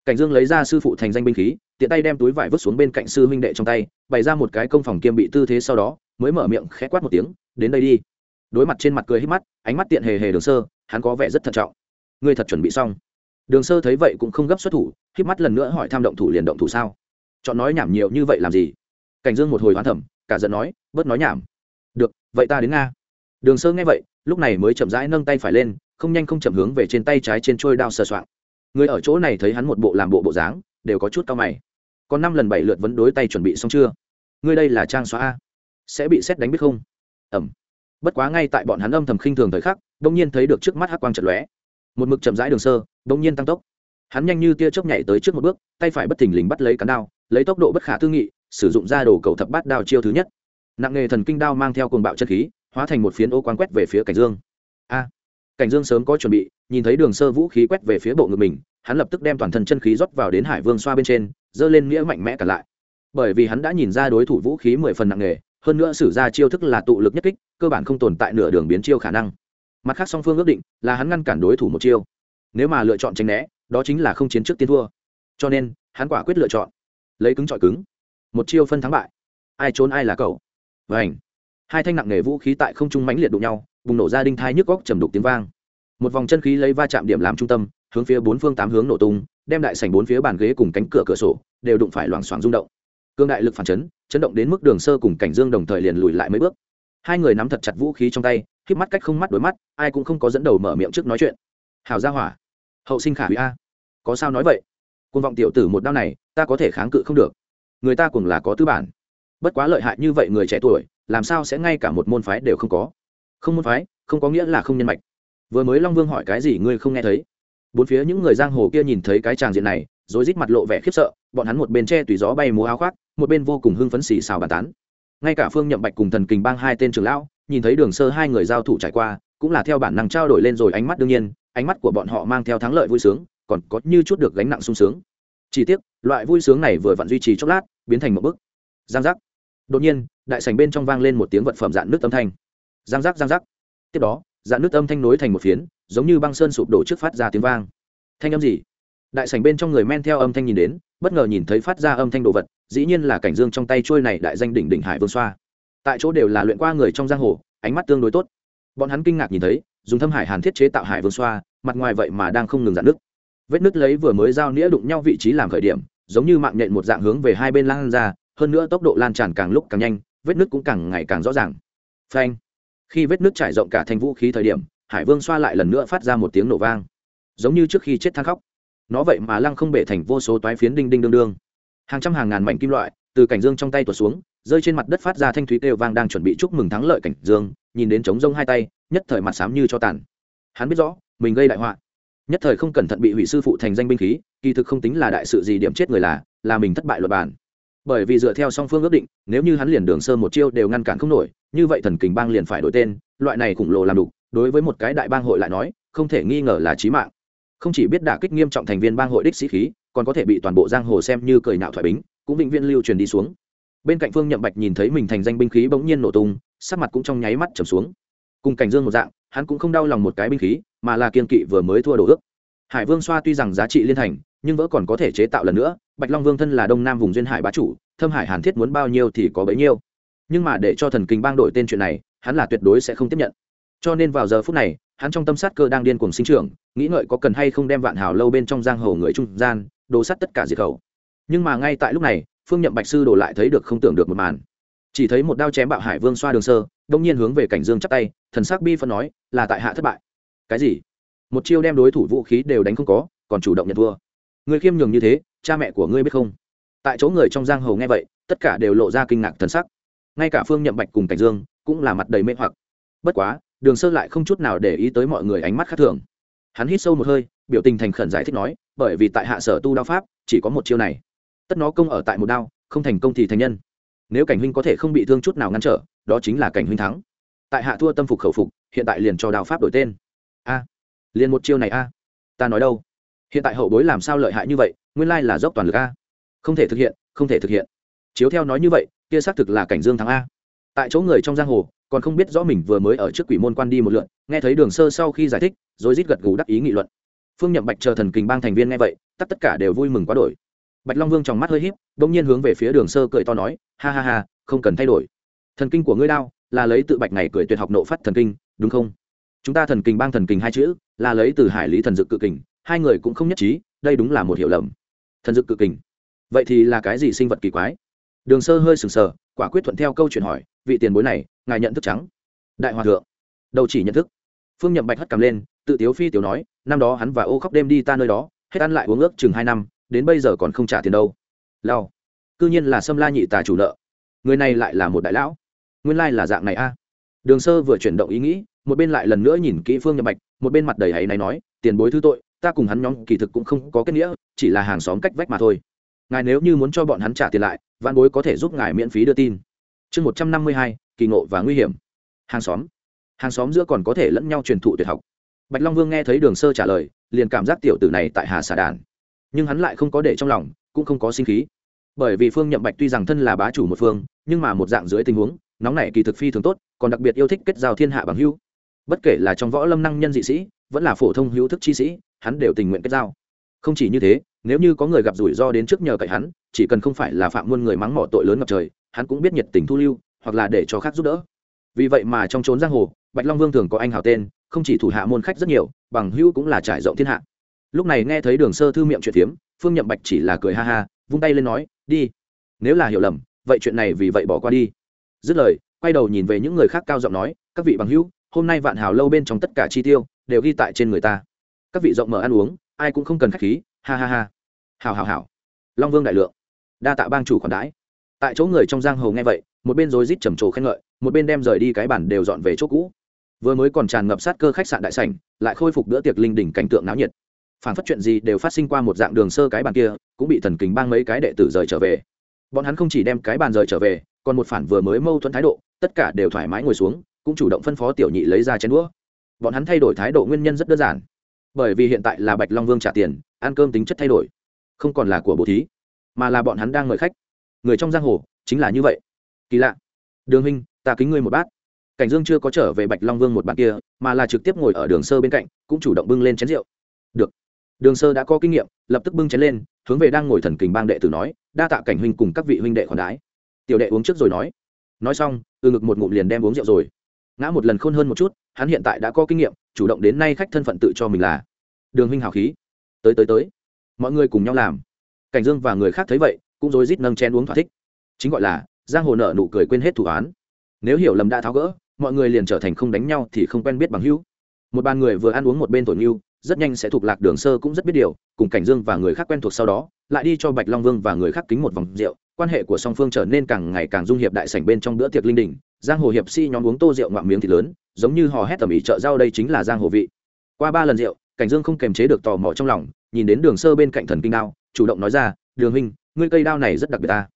Cảnh dương lấy ra sư phụ thành danh binh khí, tiện tay đem túi vải vứt xuống bên cạnh sư huynh đệ trong tay, bày ra một cái công phòng kiêm bị tư thế sau đó, mới mở miệng khẽ quát một tiếng, đến đây đi. Đối mặt trên mặt cười hít mắt, ánh mắt tiện hề hề đường sơ, hắn có vẻ rất thận trọng. Ngươi thật chuẩn bị xong. Đường sơ thấy vậy cũng không gấp xuất thủ hít mắt lần nữa hỏi tham động thủ liền động thủ sao? Chọn nói nhảm nhiều như vậy làm gì? Cảnh dương một hồi hoán thẩm cả giận nói, bớt nói nhảm. Được, vậy ta đến nga. Đường sơ nghe vậy, lúc này mới chậm rãi nâng tay phải lên, không nhanh không chậm hướng về trên tay trái trên trôi đao sờ soạng. Người ở chỗ này thấy hắn một bộ làm bộ bộ dáng, đều có chút cao mày. Còn năm lần bảy lượt vấn đối tay chuẩn bị xong chưa? Ngươi đây là trang xóa a? Sẽ bị xét đánh biết không? Ẩm. Bất quá ngay tại bọn hắn âm thầm khinh thường thời khắc đông nhiên thấy được trước mắt hắc quang trận lóe. Một mực chậm rãi đường sơ đông nhiên tăng tốc. Hắn nhanh như tia chớp nhảy tới trước một bước, tay phải bất thình lình bắt lấy cán đao lấy tốc độ bất khả tư nghị, sử dụng ra đồ cầu thập bát đao chiêu thứ nhất. Nặng nghề thần kinh đao mang theo cồn bạo chất khí, hóa thành một phiến ô quán quét về phía cảnh dương. A! Cảnh dương sớm có chuẩn bị, nhìn thấy đường sơ vũ khí quét về phía bộ ngực mình, hắn lập tức đem toàn thân chân khí rót vào đến hải vương xoa bên trên, giơ lên nghĩa mạnh mẽ cả lại. Bởi vì hắn đã nhìn ra đối thủ vũ khí mười phần nặng nghề, hơn nữa sử ra chiêu thức là tụ lực nhất kích, cơ bản không tồn tại nửa đường biến chiêu khả năng. Mặt khác song phương ước định là hắn ngăn cản đối thủ một chiêu. Nếu mà lựa chọn tránh né, đó chính là không chiến trước tiên thua. Cho nên, hắn quả quyết lựa chọn lấy cứng chọi cứng. Một chiêu phân thắng bại. Ai trốn ai là cậu. Vảnh hai thanh nặng nghề vũ khí tại không trung mãnh liệt đụng nhau, bùng nổ ra đinh thai nhức góc trầm đục tiếng vang. Một vòng chân khí lấy va chạm điểm làm trung tâm, hướng phía bốn phương tám hướng nổ tung, đem đại sảnh bốn phía bàn ghế cùng cánh cửa cửa sổ đều đụng phải loảng xoảng rung động. Cương đại lực phản chấn chấn động đến mức đường sơ cùng cảnh dương đồng thời liền lùi lại mấy bước. Hai người nắm thật chặt vũ khí trong tay khiếp mắt cách không mắt đối mắt, ai cũng không có dẫn đầu mở miệng trước nói chuyện. Hào gia hỏa. Hậu sinh khả hủy a. Có sao nói vậy? Cùng vọng tiểu tử một đao này, ta có thể kháng cự không được. Người ta cùng là có tư bản. Bất quá lợi hại như vậy người trẻ tuổi, làm sao sẽ ngay cả một môn phái đều không có? Không môn phái, không có nghĩa là không nhân mạch. Vừa mới long vương hỏi cái gì ngươi không nghe thấy? Bốn phía những người giang hồ kia nhìn thấy cái tràng diện này rồi rít mặt lộ vẻ khiếp sợ, bọn hắn một bên che tùy gió bay múa áo khoác, một bên vô cùng hưng phấn xì xào bàn tán. Ngay cả phương nhậm bạch cùng thần kình bang hai tên trưởng lão, nhìn thấy đường sơ hai người giao thủ trải qua, cũng là theo bản năng trao đổi lên rồi ánh mắt đương nhiên, ánh mắt của bọn họ mang theo thắng lợi vui sướng còn có như chút được gánh nặng sung sướng. Chỉ tiếc, loại vui sướng này vừa vặn duy trì chốc lát, biến thành một bức giang giác. Đột nhiên, đại sảnh bên trong vang lên một tiếng vật phẩm dạn nước âm thanh. Giang giác giang giác. Tiếp đó, dạn nước âm thanh nối thành một phiến, giống như băng sơn sụp đổ trước phát ra tiếng vang. Thanh âm gì? Đại sảnh bên trong người men theo âm thanh nhìn đến, bất ngờ nhìn thấy phát ra âm thanh đồ vật, dĩ nhiên là cảnh dương trong tay trôi này đại danh đỉnh đỉnh hải vương xoa. Tại chỗ đều là luyện qua người trong giang hồ, ánh mắt tương đối tốt. Bọn hắn kinh ngạc nhìn thấy, dùng thâm hải hàn thiết chế tạo hải vương xoa, mặt ngoài vậy mà đang không ngừng dạn nước vết nứt lấy vừa mới giao nĩa đụng nhau vị trí làm khởi điểm, giống như mạng nhện một dạng hướng về hai bên lan ra, hơn nữa tốc độ lan tràn càng lúc càng nhanh, vết nứt cũng càng ngày càng rõ ràng. Phanh. Khi vết nứt trải rộng cả thành vũ khí thời điểm, hải vương xoa lại lần nữa phát ra một tiếng nổ vang. Giống như trước khi chết than khóc. Nó vậy mà lăng không bể thành vô số toái phiến đinh đinh đương đương. Hàng trăm hàng ngàn mảnh kim loại từ cảnh dương trong tay tuột xuống, rơi trên mặt đất phát ra thanh thúy kêu vang đang chuẩn bị chúc mừng thắng lợi cảnh dương, nhìn đến trống rông hai tay, nhất thời mặt xám như cho tàn. Hắn biết rõ, mình gây đại họa nhất thời không cẩn thận bị hủy sư phụ thành danh binh khí, kỳ thực không tính là đại sự gì điểm chết người là là mình thất bại luật bản. Bởi vì dựa theo song phương ước định, nếu như hắn liền đường sơ một chiêu đều ngăn cản không nổi, như vậy thần kình bang liền phải đổi tên, loại này khủng lồ làm đục, đối với một cái đại bang hội lại nói, không thể nghi ngờ là trí mạng. Không chỉ biết đả kích nghiêm trọng thành viên bang hội đích sĩ khí, còn có thể bị toàn bộ giang hồ xem như cười nạo thoại bính, cũng vĩnh viễn lưu truyền đi xuống. Bên cạnh phương nhậm bạch nhìn thấy mình thành danh binh khí bỗng nhiên nổ tung, sắc mặt cũng trong nháy mắt trầm xuống. Cùng cảnh dương một dạng hắn cũng không đau lòng một cái binh khí, mà là kiên kỵ vừa mới thua đồ ước. Hải vương xoa tuy rằng giá trị liên thành, nhưng vỡ còn có thể chế tạo lần nữa, bạch long vương thân là đông nam vùng duyên hải bá chủ, thâm hải hàn thiết muốn bao nhiêu thì có bấy nhiêu. Nhưng mà để cho thần kinh bang đổi tên chuyện này, hắn là tuyệt đối sẽ không tiếp nhận. Cho nên vào giờ phút này, hắn trong tâm sát cơ đang điên cuồng sinh trưởng, nghĩ ngợi có cần hay không đem vạn hào lâu bên trong giang hồ người trung gian, đồ sắt tất cả diệt khẩu. Nhưng mà ngay tại lúc này, phương nhậm bạch sư đổ lại thấy được không tưởng được một màn chỉ thấy một đao chém bạo hải vương xoa đường sơ, đông nhiên hướng về cảnh dương chắp tay, thần sắc bi phân nói, là tại hạ thất bại. Cái gì? Một chiêu đem đối thủ vũ khí đều đánh không có, còn chủ động nhận thua. Người khiêm nhường như thế, cha mẹ của ngươi biết không? Tại chỗ người trong giang hồ nghe vậy, tất cả đều lộ ra kinh ngạc thần sắc. Ngay cả phương nhậm bạch cùng cảnh dương cũng là mặt đầy mê hoặc. Bất quá, đường sơ lại không chút nào để ý tới mọi người ánh mắt khác thường. Hắn hít sâu một hơi, biểu tình thành khẩn giải thích nói, bởi vì tại hạ sở tu đao pháp, chỉ có một chiêu này. Tất nó công ở tại một đao, không thành công thì thành nhân nếu cảnh huynh có thể không bị thương chút nào ngăn trở, đó chính là cảnh huynh thắng. Tại hạ thua tâm phục khẩu phục, hiện tại liền cho đào pháp đổi tên. A, liền một chiêu này a. Ta nói đâu? Hiện tại hậu bối làm sao lợi hại như vậy, nguyên lai là dốc toàn lực a. Không thể thực hiện, không thể thực hiện. Chiếu theo nói như vậy, kia xác thực là cảnh dương thắng a. Tại chỗ người trong giang hồ, còn không biết rõ mình vừa mới ở trước quỷ môn quan đi một lượn, nghe thấy đường sơ sau khi giải thích, rồi rít gật gù đắc ý nghị luận. Phương nhậm bạch chờ thần kình bang thành viên nghe vậy, tất tất cả đều vui mừng quá đổi. Bạch long vương trong mắt hơi híp, bỗng nhiên hướng về phía đường sơ cười to nói ha ha ha, không cần thay đổi. Thần kinh của ngươi đao là lấy tự bạch ngày cười tuyệt học nộ phát thần kinh, đúng không? Chúng ta thần kinh bang thần kinh hai chữ, là lấy từ hải lý thần dực cự kình, hai người cũng không nhất trí, đây đúng là một hiểu lầm. Thần dực cự kình. Vậy thì là cái gì sinh vật kỳ quái? Đường sơ hơi sừng sờ, quả quyết thuận theo câu chuyện hỏi, vị tiền bối này, ngài nhận thức trắng? Đại hòa thượng. Đầu chỉ nhận thức. Phương nhậm bạch hất cầm lên, tự tiếu phi tiểu nói, năm đó hắn và ô khóc đêm đi ta nơi đó, hết ăn lại uống ước chừng hai năm, đến bây giờ còn không trả tiền đâu. Lao cư nhiên là sâm la nhị tà chủ nợ. Người này lại là một đại lão. Nguyên lai là dạng này a. Đường sơ vừa chuyển động ý nghĩ, một bên lại lần nữa nhìn kỹ phương nhậm bạch, một bên mặt đầy hay này nói, tiền bối thứ tội, ta cùng hắn nhóm kỳ thực cũng không có kết nghĩa, chỉ là hàng xóm cách vách mà thôi. Ngài nếu như muốn cho bọn hắn trả tiền lại văn bối có thể giúp ngài miễn phí đưa tin. Chương một trăm năm mươi hai, kỳ ngộ và nguy hiểm. Hàng xóm. Hàng xóm giữa còn có thể lẫn nhau truyền thụ tuyệt học. Bạch long vương nghe thấy đường sơ trả lời, liền cảm giác tiểu tử này tại hà xà đàn. Nhưng hắn lại không có để trong lòng, cũng không có sinh khí bởi vì phương nhậm bạch tuy rằng thân là bá chủ một phương, nhưng mà một dạng dưới tình huống, nóng này kỳ thực phi thường tốt, còn đặc biệt yêu thích kết giao thiên hạ bằng hữu. Bất kể là trong võ lâm năng nhân dị sĩ, vẫn là phổ thông hữu thức chi sĩ, hắn đều tình nguyện kết giao. Không chỉ như thế, nếu như có người gặp rủi ro đến trước nhờ cậy hắn, chỉ cần không phải là phạm muôn người mắng mỏ tội lớn ngập trời, hắn cũng biết nhiệt tình thu lưu, hoặc là để cho khác giúp đỡ. Vì vậy mà trong trốn giang hồ, bạch long vương thường có anh hào tên, không chỉ thủ hạ môn khách rất nhiều, bằng hữu cũng là trải rộng thiên hạ. Lúc này nghe thấy đường sơ thư miệng chuyện tiếm phương nhậm bạch chỉ là cười ha ha vung tay lên nói, đi. Nếu là hiểu lầm, vậy chuyện này vì vậy bỏ qua đi. Dứt lời, quay đầu nhìn về những người khác cao giọng nói, các vị bằng hữu, hôm nay vạn hào lâu bên trong tất cả chi tiêu đều ghi tại trên người ta. Các vị rộng mở ăn uống, ai cũng không cần khách khí, ha ha ha. Hào hào hào long vương đại lượng. Đa tạ bang chủ khoản đãi. Tại chỗ người trong giang hồ nghe vậy, một bên rối rít trầm trồ khen ngợi, một bên đem rời đi cái bản đều dọn về chỗ cũ. Vừa mới còn tràn ngập sát cơ khách sạn đại sảnh, lại khôi phục bữa tiệc linh đỉnh cảnh tượng náo nhiệt phản phát chuyện gì đều phát sinh qua một dạng đường sơ cái bàn kia, cũng bị thần kính bang mấy cái đệ tử rời trở về. Bọn hắn không chỉ đem cái bàn rời trở về, còn một phản vừa mới mâu thuẫn thái độ, tất cả đều thoải mái ngồi xuống, cũng chủ động phân phó tiểu nhị lấy ra chén đũa. Bọn hắn thay đổi thái độ nguyên nhân rất đơn giản. Bởi vì hiện tại là bạch long vương trả tiền, ăn cơm tính chất thay đổi. Không còn là của bố thí, mà là bọn hắn đang mời khách. Người trong giang hồ, chính là như vậy. Kỳ lạ. Đường huynh, ta kính ngươi một bát. Cảnh dương chưa có trở về bạch long vương một bàn kia, mà là trực tiếp ngồi ở đường sơ bên cạnh, cũng chủ động bưng lên chén rượu. Được đường sơ đã có kinh nghiệm, lập tức bưng chén lên, hướng về đang ngồi thần kình bang đệ tử nói, đa tạ cảnh huynh cùng các vị huynh đệ khoản đái tiểu đệ uống trước rồi nói. Nói xong, từ ngực một ngụm liền đem uống rượu rồi. Ngã một lần khôn hơn một chút, hắn hiện tại đã có kinh nghiệm, chủ động đến nay khách thân phận tự cho mình là đường huynh hào khí. Tới tới tới. Mọi người cùng nhau làm. Cảnh dương và người khác thấy vậy, cũng rối rít nâng chén uống thỏa thích. Chính gọi là, giang hồ nợ nụ cười quên hết thủ án. Nếu hiểu lầm đã tháo gỡ, mọi người liền trở thành không đánh nhau thì không quen biết bằng hữu. Một bàn người vừa ăn uống một bên tổn mưu rất nhanh sẽ thuộc lạc đường sơ cũng rất biết điều, cùng cảnh dương và người khác quen thuộc sau đó, lại đi cho bạch long vương và người khác kính một vòng rượu, quan hệ của song phương trở nên càng ngày càng dung hiệp đại sảnh bên trong bữa tiệc linh đình, giang hồ hiệp si nhóm uống tô rượu ngoạm miếng thịt lớn, giống như hò hét tầm ý chợ rau đây chính là giang hồ vị. Qua ba lần rượu, cảnh dương không kềm chế được tò mò trong lòng, nhìn đến đường sơ bên cạnh thần kinh đao, chủ động nói ra, đường huynh, ngươi cây đao này rất đặc biệt ta.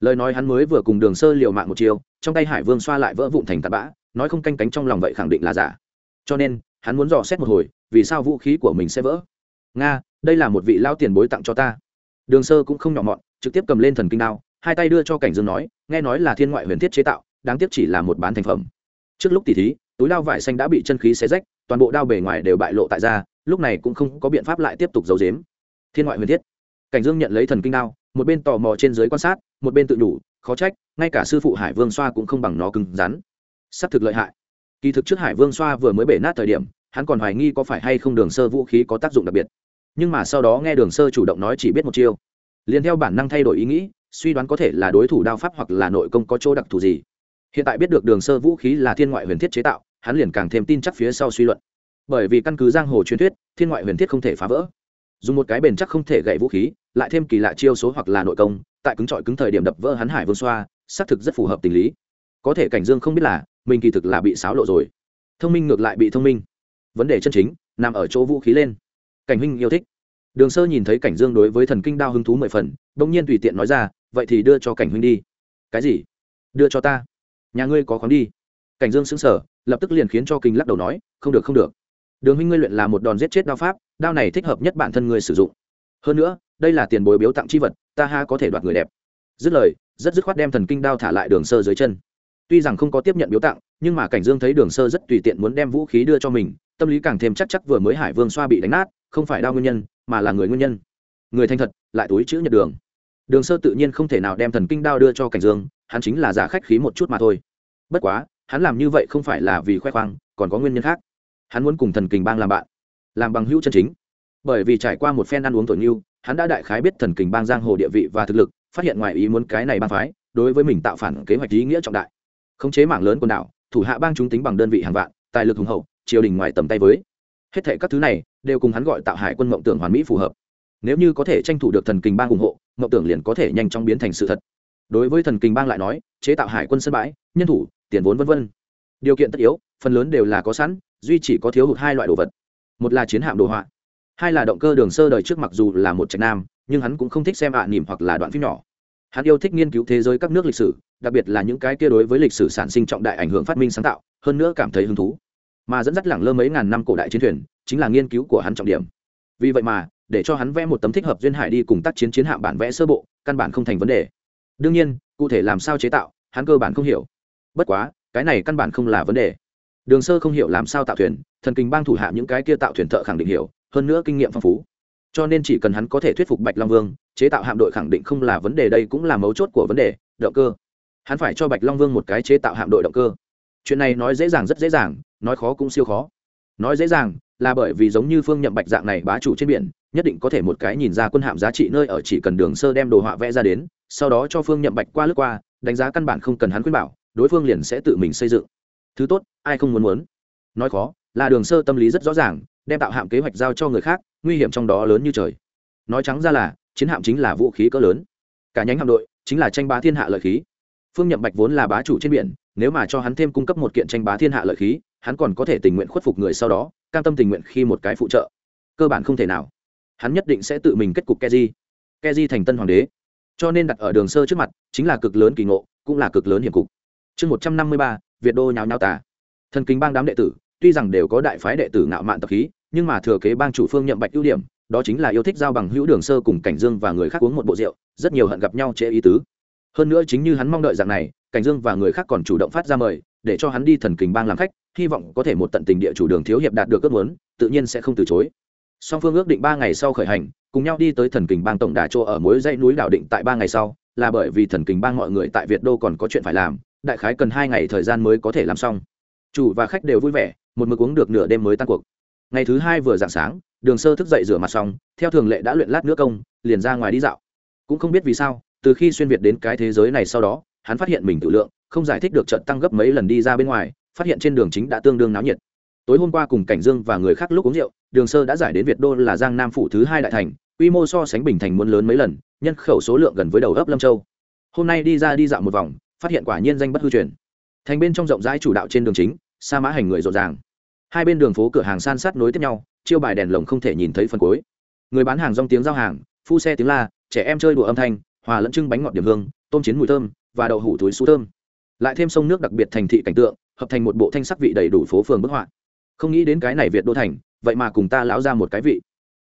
Lời nói hắn mới vừa cùng đường sơ liều mạng một chiều trong tay hải vương xoa lại vỡ vụn thành tạt bã, nói không canh cánh trong lòng vậy khẳng định là giả. Cho nên hắn muốn dò xét một hồi, vì sao vũ khí của mình sẽ vỡ? Nga, đây là một vị lao tiền bối tặng cho ta. Đường sơ cũng không nhỏ mọn, trực tiếp cầm lên thần kinh đao, hai tay đưa cho cảnh dương nói, nghe nói là thiên ngoại huyền thiết chế tạo, đáng tiếc chỉ là một bán thành phẩm. Trước lúc tỉ thí, túi lao vải xanh đã bị chân khí xé rách, toàn bộ đao bề ngoài đều bại lộ tại ra lúc này cũng không có biện pháp lại tiếp tục giấu giếm. Thiên ngoại huyền thiết. Cảnh dương nhận lấy thần kinh đao, một bên tò mò trên dưới quan sát, một bên tự đủ, khó trách, ngay cả sư phụ hải vương xoa cũng không bằng nó cứng rắn. S ắ c thực lợi hại kỳ thực trước hải vương xoa vừa mới bể nát thời điểm, hắn còn hoài nghi có phải hay không đường sơ vũ khí có tác dụng đặc biệt. Nhưng mà sau đó nghe đường sơ chủ động nói chỉ biết một chiêu. Liền theo bản năng thay đổi ý nghĩ, suy đoán có thể là đối thủ đao pháp hoặc là nội công có chỗ đặc thù gì. Hiện tại biết được đường sơ vũ khí là thiên ngoại huyền thiết chế tạo, hắn liền càng thêm tin chắc phía sau suy luận. Bởi vì căn cứ giang hồ truyền thuyết, thiên ngoại huyền thiết không thể phá vỡ. Dùng một cái bền chắc không thể gậy vũ khí, lại thêm kỳ lạ chiêu số hoặc là nội công, tại cứng trọi cứng thời điểm đập vỡ hắn hải vương xoa, xác thực rất phù hợp tình lý. Có thể cảnh dương không biết là mình kỳ thực là bị xáo lộ rồi. Thông minh ngược lại bị thông minh. Vấn đề chân chính, nằm ở chỗ vũ khí lên. Cảnh huynh yêu thích. Đường sơ nhìn thấy cảnh dương đối với thần kinh đao hứng thú mười phần đ ỗ n g nhiên tùy tiện nói ra, vậy thì đưa cho cảnh huynh đi. Cái gì? Đưa cho ta. Nhà ngươi có khoáng đi. Cảnh dương xứng sở lập tức liền khiến cho kinh lắc đầu nói, không được không được. Đường huynh ngươi luyện là một đòn giết chết đao pháp, đao này thích hợp nhất bản thân ngươi sử dụng. Hơn nữa, đây là tiền bối biếu tặng c h i vật, ta ha có thể đoạt người đẹp. Dứt lời, rất dứt khoát đem thần kinh đao thả lại đường sơ dưới chân tuy rằng không có tiếp nhận biếu tặng, nhưng mà cảnh dương thấy đường sơ rất tùy tiện muốn đem vũ khí đưa cho mình, tâm lý càng thêm chắc chắc vừa mới hải vương xoa bị đánh nát, không phải đau nguyên nhân, mà là người nguyên nhân. Người thanh thật, lại túi chữ nhật đường. Đường sơ tự nhiên không thể nào đem thần kinh đao đưa cho cảnh dương, hắn chính là giả khách khí một chút mà thôi. Bất quá, hắn làm như vậy không phải là vì khoe khoang, còn có nguyên nhân khác. Hắn muốn cùng thần kình bang làm bạn, làm bằng hữu chân chính. Bởi vì trải qua một phen ăn uống tổn nhiêu hắn đã đại khái biết thần kình bang giang hồ địa vị và thực lực, phát hiện ngoài ý muốn cái này bang phái, đối với mình tạo phản kế hoạch ý nghĩa trọng đại khống chế mảng lớn quần đảo, thủ hạ bang chúng tính bằng đơn vị hàng vạn, tài lực hùng hậu, triều đình ngoài tầm tay với. Hết thệ các thứ này đều cùng hắn gọi tạo hải quân mộng tưởng hoàn mỹ phù hợp. Nếu như có thể tranh thủ được thần kinh bang ủng hộ, mộng tưởng liền có thể nhanh chóng biến thành sự thật. Đối với thần kinh bang lại nói, chế tạo hải quân sân bãi, nhân thủ, tiền vốn v v điều kiện tất yếu, phần lớn đều là có sẵn, duy chỉ có thiếu hụt hai loại đồ vật. Một là chiến hạm đồ họa, hai là động cơ đường sơ đời trước mặc dù là một trạch nam, nhưng hắn cũng không thích xem ạ à nỉm hoặc là đoạn phim nhỏ hắn yêu thích nghiên cứu thế giới các nước lịch sử, đặc biệt là những cái kia đối với lịch sử sản sinh trọng đại ảnh hưởng phát minh sáng tạo, hơn nữa cảm thấy hứng thú. Mà dẫn dắt lẳng lơ mấy ngàn năm cổ đại chiến thuyền, chính là nghiên cứu của hắn trọng điểm. Vì vậy mà, để cho hắn vẽ một tấm thích hợp duyên hải đi cùng tác chiến chiến hạm bản vẽ sơ bộ, căn bản không thành vấn đề. Đương nhiên, cụ thể làm sao chế tạo, hắn cơ bản không hiểu. Bất quá, cái này căn bản không là vấn đề. Đường sơ không hiểu làm sao tạo thuyền, thần kinh bang thủ hạ những cái kia tạo thuyền thợ khẳng định hiểu, hơn nữa kinh nghiệm phong phú. Cho nên chỉ cần hắn có thể thuyết phục bạch long vương chế tạo hạm đội khẳng định không là vấn đề, đây cũng là mấu chốt của vấn đề, động cơ. Hắn phải cho bạch long vương một cái chế tạo hạm đội động cơ. Chuyện này nói dễ dàng rất dễ dàng, nói khó cũng siêu khó. Nói dễ dàng là bởi vì giống như phương nhậm bạch dạng này bá chủ trên biển, nhất định có thể một cái nhìn ra quân hạm giá trị nơi ở chỉ cần đường sơ đem đồ họa vẽ ra đến, sau đó cho phương nhậm bạch qua lướt qua, đánh giá căn bản không cần hắn khuyên bảo, đối phương liền sẽ tự mình xây dựng. Thứ tốt, ai không muốn muốn? Nói khó là đường sơ tâm lý rất rõ ràng, đem tạo hạm kế hoạch giao cho người khác, nguy hiểm trong đó lớn như trời. Nói trắng ra là chiến hạm chính là vũ khí cỡ lớn. Cả nhánh hạm đội chính là tranh bá thiên hạ lợi khí. Phương nhậm bạch vốn là bá chủ trên biển, nếu mà cho hắn thêm cung cấp một kiện tranh bá thiên hạ lợi khí, hắn còn có thể tình nguyện khuất phục người sau đó, cam tâm tình nguyện khi một cái phụ trợ. Cơ bản không thể nào. Hắn nhất định sẽ tự mình kết cục keji keji thành tân hoàng đế. Cho nên đặt ở đường sơ trước mặt, chính là cực lớn kỳ ngộ, cũng là cực lớn hiểm cục. Chương một trăm năm mươi ba, việt đô nháo nhào tà. Thần kính bang đám đệ tử, tuy rằng đều có đại phái đệ tử ngạo mạn tập khí, nhưng mà thừa kế bang chủ phương nhậm bạch ưu điểm đó chính là yêu thích giao bằng hữu đường sơ cùng cảnh dương và người khác uống một bộ rượu, rất nhiều hận gặp nhau trễ ý tứ. Hơn nữa chính như hắn mong đợi rằng này, cảnh dương và người khác còn chủ động phát ra mời, để cho hắn đi thần kình bang làm khách, hy vọng có thể một tận tình địa chủ đường thiếu hiệp đạt được ước muốn, tự nhiên sẽ không từ chối. Song phương ước định ba ngày sau khởi hành, cùng nhau đi tới thần kình bang tổng đà chỗ ở mối dãy núi đảo định tại ba ngày sau, là bởi vì thần kình bang mọi người tại việt đô còn có chuyện phải làm, đại khái cần hai ngày thời gian mới có thể làm xong. Chủ và khách đều vui vẻ, một mực uống được nửa đêm mới tan cuộc ngày thứ hai vừa dạng sáng, đường sơ thức dậy rửa mặt xong, theo thường lệ đã luyện lát nước công, liền ra ngoài đi dạo. Cũng không biết vì sao, từ khi xuyên việt đến cái thế giới này sau đó, hắn phát hiện mình tự lượng, không giải thích được trận tăng gấp mấy lần đi ra bên ngoài, phát hiện trên đường chính đã tương đương náo nhiệt. Tối hôm qua cùng cảnh dương và người khác lúc uống rượu, đường sơ đã giải đến việt đô là giang nam phủ thứ hai đại thành, quy mô so sánh bình thành muốn lớn mấy lần, nhân khẩu số lượng gần với đầu ấp lâm châu. Hôm nay đi ra đi dạo một vòng, phát hiện quả nhiên danh bất hư truyền. Thành bên trong rộng rãi chủ đạo trên đường chính, sa mã hành người rộn ràng hai bên đường phố cửa hàng san sát nối tiếp nhau, chiêu bài đèn lồng không thể nhìn thấy phần cuối. Người bán hàng rong tiếng giao hàng, phu xe tiếng la, trẻ em chơi đùa âm thanh, hòa lẫn trưng bánh ngọt điểm hương, tôm chiến mùi thơm, và đậu hủ túi xú thơm. Lại thêm sông nước đặc biệt thành thị cảnh tượng, hợp thành một bộ thanh sắc vị đầy đủ phố phường bức họa. Không nghĩ đến cái này việt đô thành, vậy mà cùng ta lão ra một cái vị.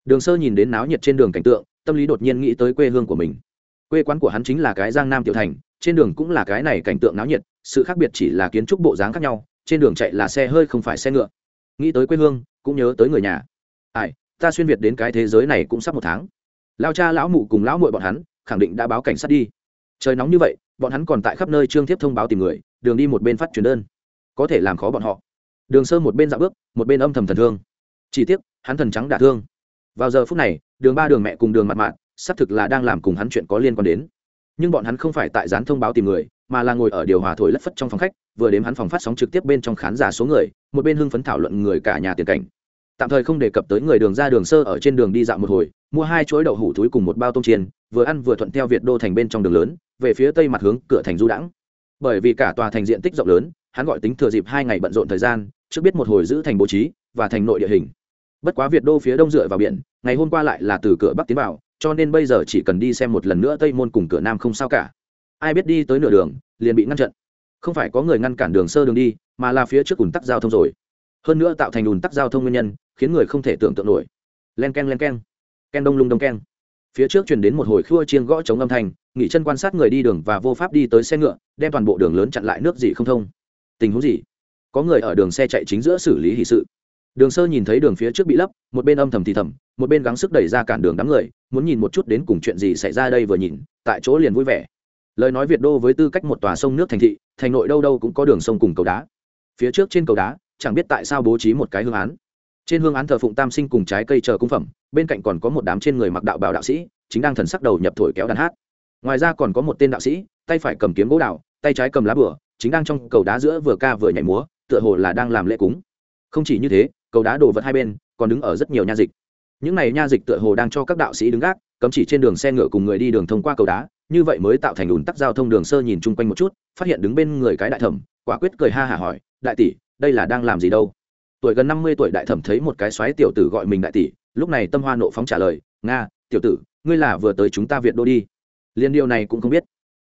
Đường sơ nhìn đến náo nhiệt trên đường cảnh tượng, tâm lý đột nhiên nghĩ tới quê hương của mình. Quê quán của hắn chính là cái giang nam tiểu thành, trên đường cũng là cái này cảnh tượng náo nhiệt, sự khác biệt chỉ là kiến trúc bộ dáng khác nhau, trên đường chạy là xe hơi không phải xe ngựa nghĩ tới quê hương, cũng nhớ tới người nhà. Ai, ta xuyên việt đến cái thế giới này cũng sắp một tháng. Lao cha, lão mụ cùng lão muội bọn hắn, khẳng định đã báo cảnh sát đi. Trời nóng như vậy, bọn hắn còn tại khắp nơi trương thiếp thông báo tìm người, đường đi một bên phát truyền đơn. Có thể làm khó bọn họ. Đường sơ một bên dạo bước, một bên âm thầm thần thương. Chỉ tiếc, hắn thần trắng đả thương. Vào giờ phút này, đường ba, đường mẹ cùng đường mặt mạng xác thực là đang làm cùng hắn chuyện có liên quan đến. Nhưng bọn hắn không phải tại dán thông báo tìm người mà là ngồi ở điều hòa thổi lất phất trong phòng khách, vừa đếm hắn phòng phát sóng trực tiếp bên trong khán giả số người, một bên hưng phấn thảo luận người cả nhà tiền cảnh. Tạm thời không đề cập tới người đường ra đường sơ ở trên đường đi dạo một hồi, mua hai chuỗi đậu hủ túi cùng một bao tôm chiên, vừa ăn vừa thuận theo việt đô thành bên trong đường lớn, về phía tây mặt hướng cửa thành du đãng. Bởi vì cả tòa thành diện tích rộng lớn, hắn gọi tính thừa dịp hai ngày bận rộn thời gian, trước biết một hồi giữ thành bố trí, và thành nội địa hình. Bất quá việt đô phía đông dựa vào biển, ngày hôm qua lại là từ cửa bắc tiến vào, cho nên bây giờ chỉ cần đi xem một lần nữa tây môn cùng cửa nam không sao cả ai biết đi tới nửa đường, liền bị ngăn chặn không phải có người ngăn cản đường sơ đường đi, mà là phía trước ủn tắc giao thông rồi. Hơn nữa tạo thành ủn tắc giao thông nguyên nhân, khiến người không thể tưởng tượng nổi. Len k e n len k e n ken đông lung đông k e n phía trước chuyển đến một hồi khua chiên gõ chống âm thanh, nghỉ chân quan sát người đi đường và vô pháp đi tới xe ngựa, đem toàn bộ đường lớn chặn lại nước gì không thông. Tình huống gì? Có người ở đường xe chạy chính giữa xử lý hì sự. Đường sơ nhìn thấy đường phía trước bị lấp, một bên âm thầm thì thầm, một bên gắng sức đẩy ra cản đường đám người, muốn nhìn một chút đến cùng chuyện gì xảy ra đây vừa nhìn, tại chỗ liền vui vẻ lời nói việt đô với tư cách một tòa sông nước thành thị, thành nội đâu đâu cũng có đường sông cùng cầu đá. Phía trước trên cầu đá, chẳng biết tại sao bố trí một cái hương án. Trên hương án thờ phụng tam sinh cùng trái cây chờ cung phẩm, bên cạnh còn có một đám trên người mặc đạo bào đạo sĩ, chính đang thần sắc đầu nhập thổi kéo đàn hát. Ngoài ra còn có một tên đạo sĩ, tay phải cầm kiếm gỗ đạo tay trái cầm lá bửa, chính đang trong cầu đá giữa vừa ca vừa nhảy múa, tựa hồ là đang làm lễ cúng. Không chỉ như thế, cầu đá đổ vật hai bên còn đứng ở rất nhiều nha dịch. Những này nha dịch tựa hồ đang cho các đạo sĩ đứng gác, cấm chỉ trên đường xe ngựa cùng người đi đường thông qua cầu đá như vậy mới tạo thành ủn tắc giao thông đường sơ nhìn chung quanh một chút, phát hiện đứng bên người cái đại thẩm, quả quyết cười ha hả hỏi, đại tỷ, đây là đang làm gì đâu? Tuổi gần năm mươi tuổi đại thẩm thấy một cái xoáy tiểu tử gọi mình đại tỷ, lúc này tâm hoa nộ phóng trả lời, nga, tiểu tử, ngươi là vừa tới chúng ta việt đô đi. Liên điều này cũng không biết.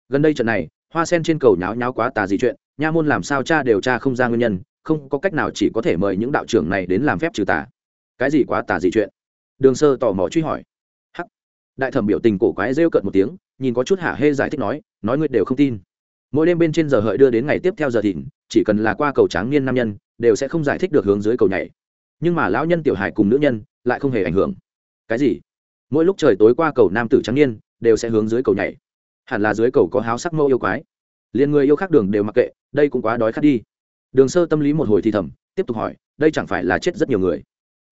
Gần đây trận này, hoa sen trên cầu nháo nháo quá tà gì chuyện, nha môn làm sao cha đều cha không ra nguyên nhân, không có cách nào chỉ có thể mời những đạo trưởng này đến làm phép trừ tà. Cái gì quá tà gì chuyện? Đường sơ tò mò truy hỏi. Hắc. Đại thẩm biểu tình cổ quái rêu cợt một tiếng nhìn có chút hạ hê giải thích nói nói ngươi đều không tin. Mỗi đêm bên trên giờ hợi đưa đến ngày tiếp theo giờ thịnh, chỉ cần là qua cầu tráng niên nam nhân, đều sẽ không giải thích được hướng dưới cầu nhảy. Nhưng mà lão nhân tiểu hải cùng nữ nhân, lại không hề ảnh hưởng. Cái gì? Mỗi lúc trời tối qua cầu nam tử trắng niên, đều sẽ hướng dưới cầu nhảy. Hẳn là dưới cầu có háo sắc mẫu yêu quái. Liền người yêu khác đường đều mặc kệ, đây cũng quá đói khát đi. Đường sơ tâm lý một hồi thì thầm, tiếp tục hỏi, đây chẳng phải là chết rất nhiều người?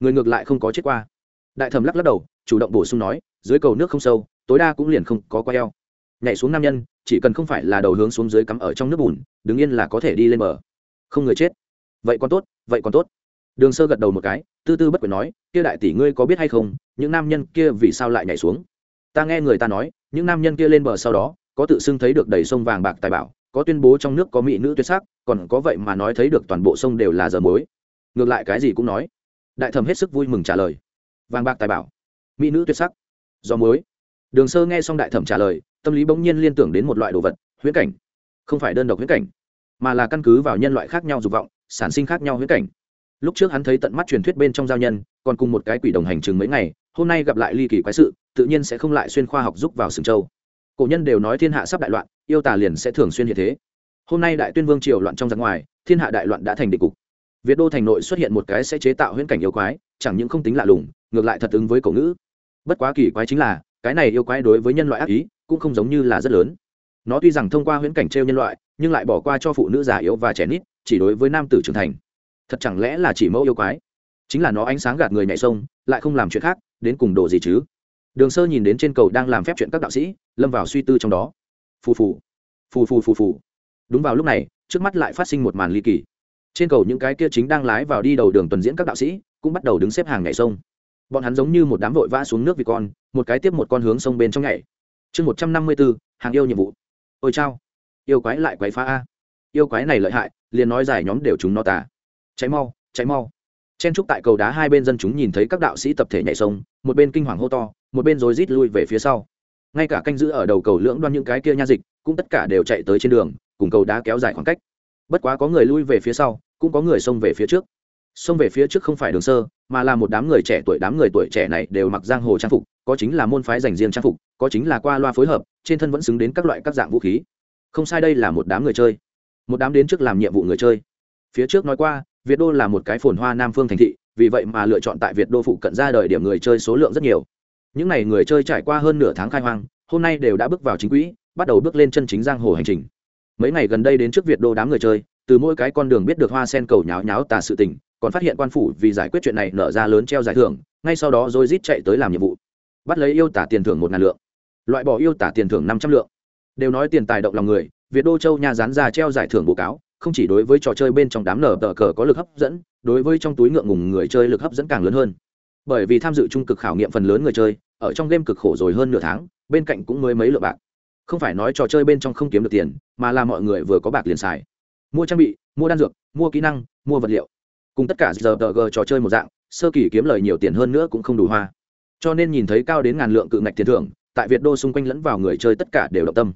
Người ngược lại không có chết qua. Đại thẩm lắc lắc đầu, chủ động bổ sung nói, dưới cầu nước không sâu tối đa cũng liền không có qua eo. Nhảy xuống nam nhân, chỉ cần không phải là đầu hướng xuống dưới cắm ở trong nước bùn, đứng yên là có thể đi lên bờ. Không người chết. Vậy còn tốt, vậy còn tốt. Đường sơ gật đầu một cái, tư tư bất quyền nói, kia đại tỷ ngươi có biết hay không, những nam nhân kia vì sao lại nhảy xuống? Ta nghe người ta nói, những nam nhân kia lên bờ sau đó, có tự xưng thấy được đầy sông vàng bạc tài bảo, có tuyên bố trong nước có mỹ nữ tuyệt sắc, còn có vậy mà nói thấy được toàn bộ sông đều là giờ mối ngược lại cái gì cũng nói. Đại thẩm hết sức vui mừng trả lời. Vàng bạc tài bảo, mỹ nữ tuyệt sắc do mối đường sơ nghe xong đại thẩm trả lời, tâm lý bỗng nhiên liên tưởng đến một loại đồ vật, huyễn cảnh. Không phải đơn độc huyễn cảnh, mà là căn cứ vào nhân loại khác nhau dục vọng, sản sinh khác nhau huyễn cảnh. Lúc trước hắn thấy tận mắt truyền thuyết bên trong giao nhân, còn cùng một cái quỷ đồng hành chừng mấy ngày, hôm nay gặp lại ly kỳ quái sự, tự nhiên sẽ không lại xuyên khoa học giúp vào sừng châu cổ nhân đều nói thiên hạ sắp đại loạn, yêu tà liền sẽ thường xuyên hiện thế. Hôm nay đại tuyên vương triều loạn trong giặc ngoài, thiên hạ đại loạn đã thành định cục. Việt đô thành nội xuất hiện một cái sẽ chế tạo huyễn cảnh yêu quái, chẳng những không tính lạ lùng, ngược lại thật ứng với cổ ngữ. Bất quá kỳ quái chính là cái này yêu quái đối với nhân loại ác ý cũng không giống như là rất lớn. Nó tuy rằng thông qua huyễn cảnh t r e o nhân loại, nhưng lại bỏ qua cho phụ nữ già yếu và trẻ nít, chỉ đối với nam tử trưởng thành. Thật chẳng lẽ là chỉ mẫu yêu quái? Chính là nó ánh sáng gạt người nhảy sông, lại không làm chuyện khác, đến cùng đồ gì chứ? Đường sơ nhìn đến trên cầu đang làm phép chuyện các đạo sĩ, lâm vào suy tư trong đó. Phù phù. Phù phù phù phù. Đúng vào lúc này, trước mắt lại phát sinh một màn ly kỳ. Trên cầu những cái kia chính đang lái vào đi đầu đường tuần diễn các đạo sĩ cũng bắt đầu đứng xếp hàng nhảy sông bọn hắn giống như một đám vội vã xuống nước vì con, một cái tiếp một con hướng sông bên trong nhảy. Chương một trăm năm mươi bốn hàng yêu nhiệm vụ. Ôi chao, yêu quái lại quái phá a. Yêu quái này lợi hại, liền nói giải nhóm đều chúng nó tà. Cháy mau cháy mau. Chen trúc tại cầu đá hai bên dân chúng nhìn thấy các đạo sĩ tập thể nhảy sông, một bên kinh hoàng hô to, một bên rối rít lui về phía sau. Ngay cả canh giữ ở đầu cầu lưỡng đoan những cái kia nha dịch, cũng tất cả đều chạy tới trên đường, cùng cầu đá kéo dài khoảng cách. Bất quá có người lui về phía sau, cũng có người xông về phía trước xông về phía trước không phải đường sơ, mà là một đám người trẻ tuổi, đám người tuổi trẻ này đều mặc giang hồ trang phục, có chính là môn phái dành riêng trang phục, có chính là qua loa phối hợp, trên thân vẫn xứng đến các loại các dạng vũ khí. Không sai đây là một đám người chơi. Một đám đến trước làm nhiệm vụ người chơi. Phía trước nói qua, việt đô là một cái phồn hoa nam phương thành thị, vì vậy mà lựa chọn tại việt đô phụ cận ra đời điểm người chơi số lượng rất nhiều. Những n à y người chơi trải qua hơn nửa tháng khai hoang, hôm nay đều đã bước vào chính quỹ, bắt đầu bước lên chân chính giang hồ hành trình. Mấy ngày gần đây đến trước việt đô đám người chơi, từ mỗi cái con đường biết được hoa sen cầu nháo nháo tà sự tình còn phát hiện quan phủ vì giải quyết chuyện này nở ra lớn treo giải thưởng, ngay sau đó rồi rít chạy tới làm nhiệm vụ. Bắt lấy yêu tả tiền thưởng một ngàn lượng. Loại bỏ yêu tả tiền thưởng năm trăm lượng. Đều nói tiền tài động lòng người, việt đô châu nhà dán ra treo giải thưởng bố cáo, không chỉ đối với trò chơi bên trong đám nở tờ cờ có lực hấp dẫn, đối với trong túi ngượng ngùng người chơi lực hấp dẫn càng lớn hơn. Bởi vì tham dự trung cực khảo nghiệm phần lớn người chơi, ở trong game cực khổ rồi hơn nửa tháng, bên cạnh cũng mới mấy lượng bạc. Không phải nói trò chơi bên trong không kiếm được tiền, mà là mọi người vừa có bạc liền xài. Mua trang bị, mua đan dược, mua kỹ năng, mua vật liệu cùng tất cả giờ tờ g trò chơi một dạng, sơ kỳ kiếm lời nhiều tiền hơn nữa cũng không đủ hoa. Cho nên nhìn thấy cao đến ngàn lượng cự ngạch tiền thưởng, tại việt đô xung quanh lẫn vào người chơi tất cả đều động tâm.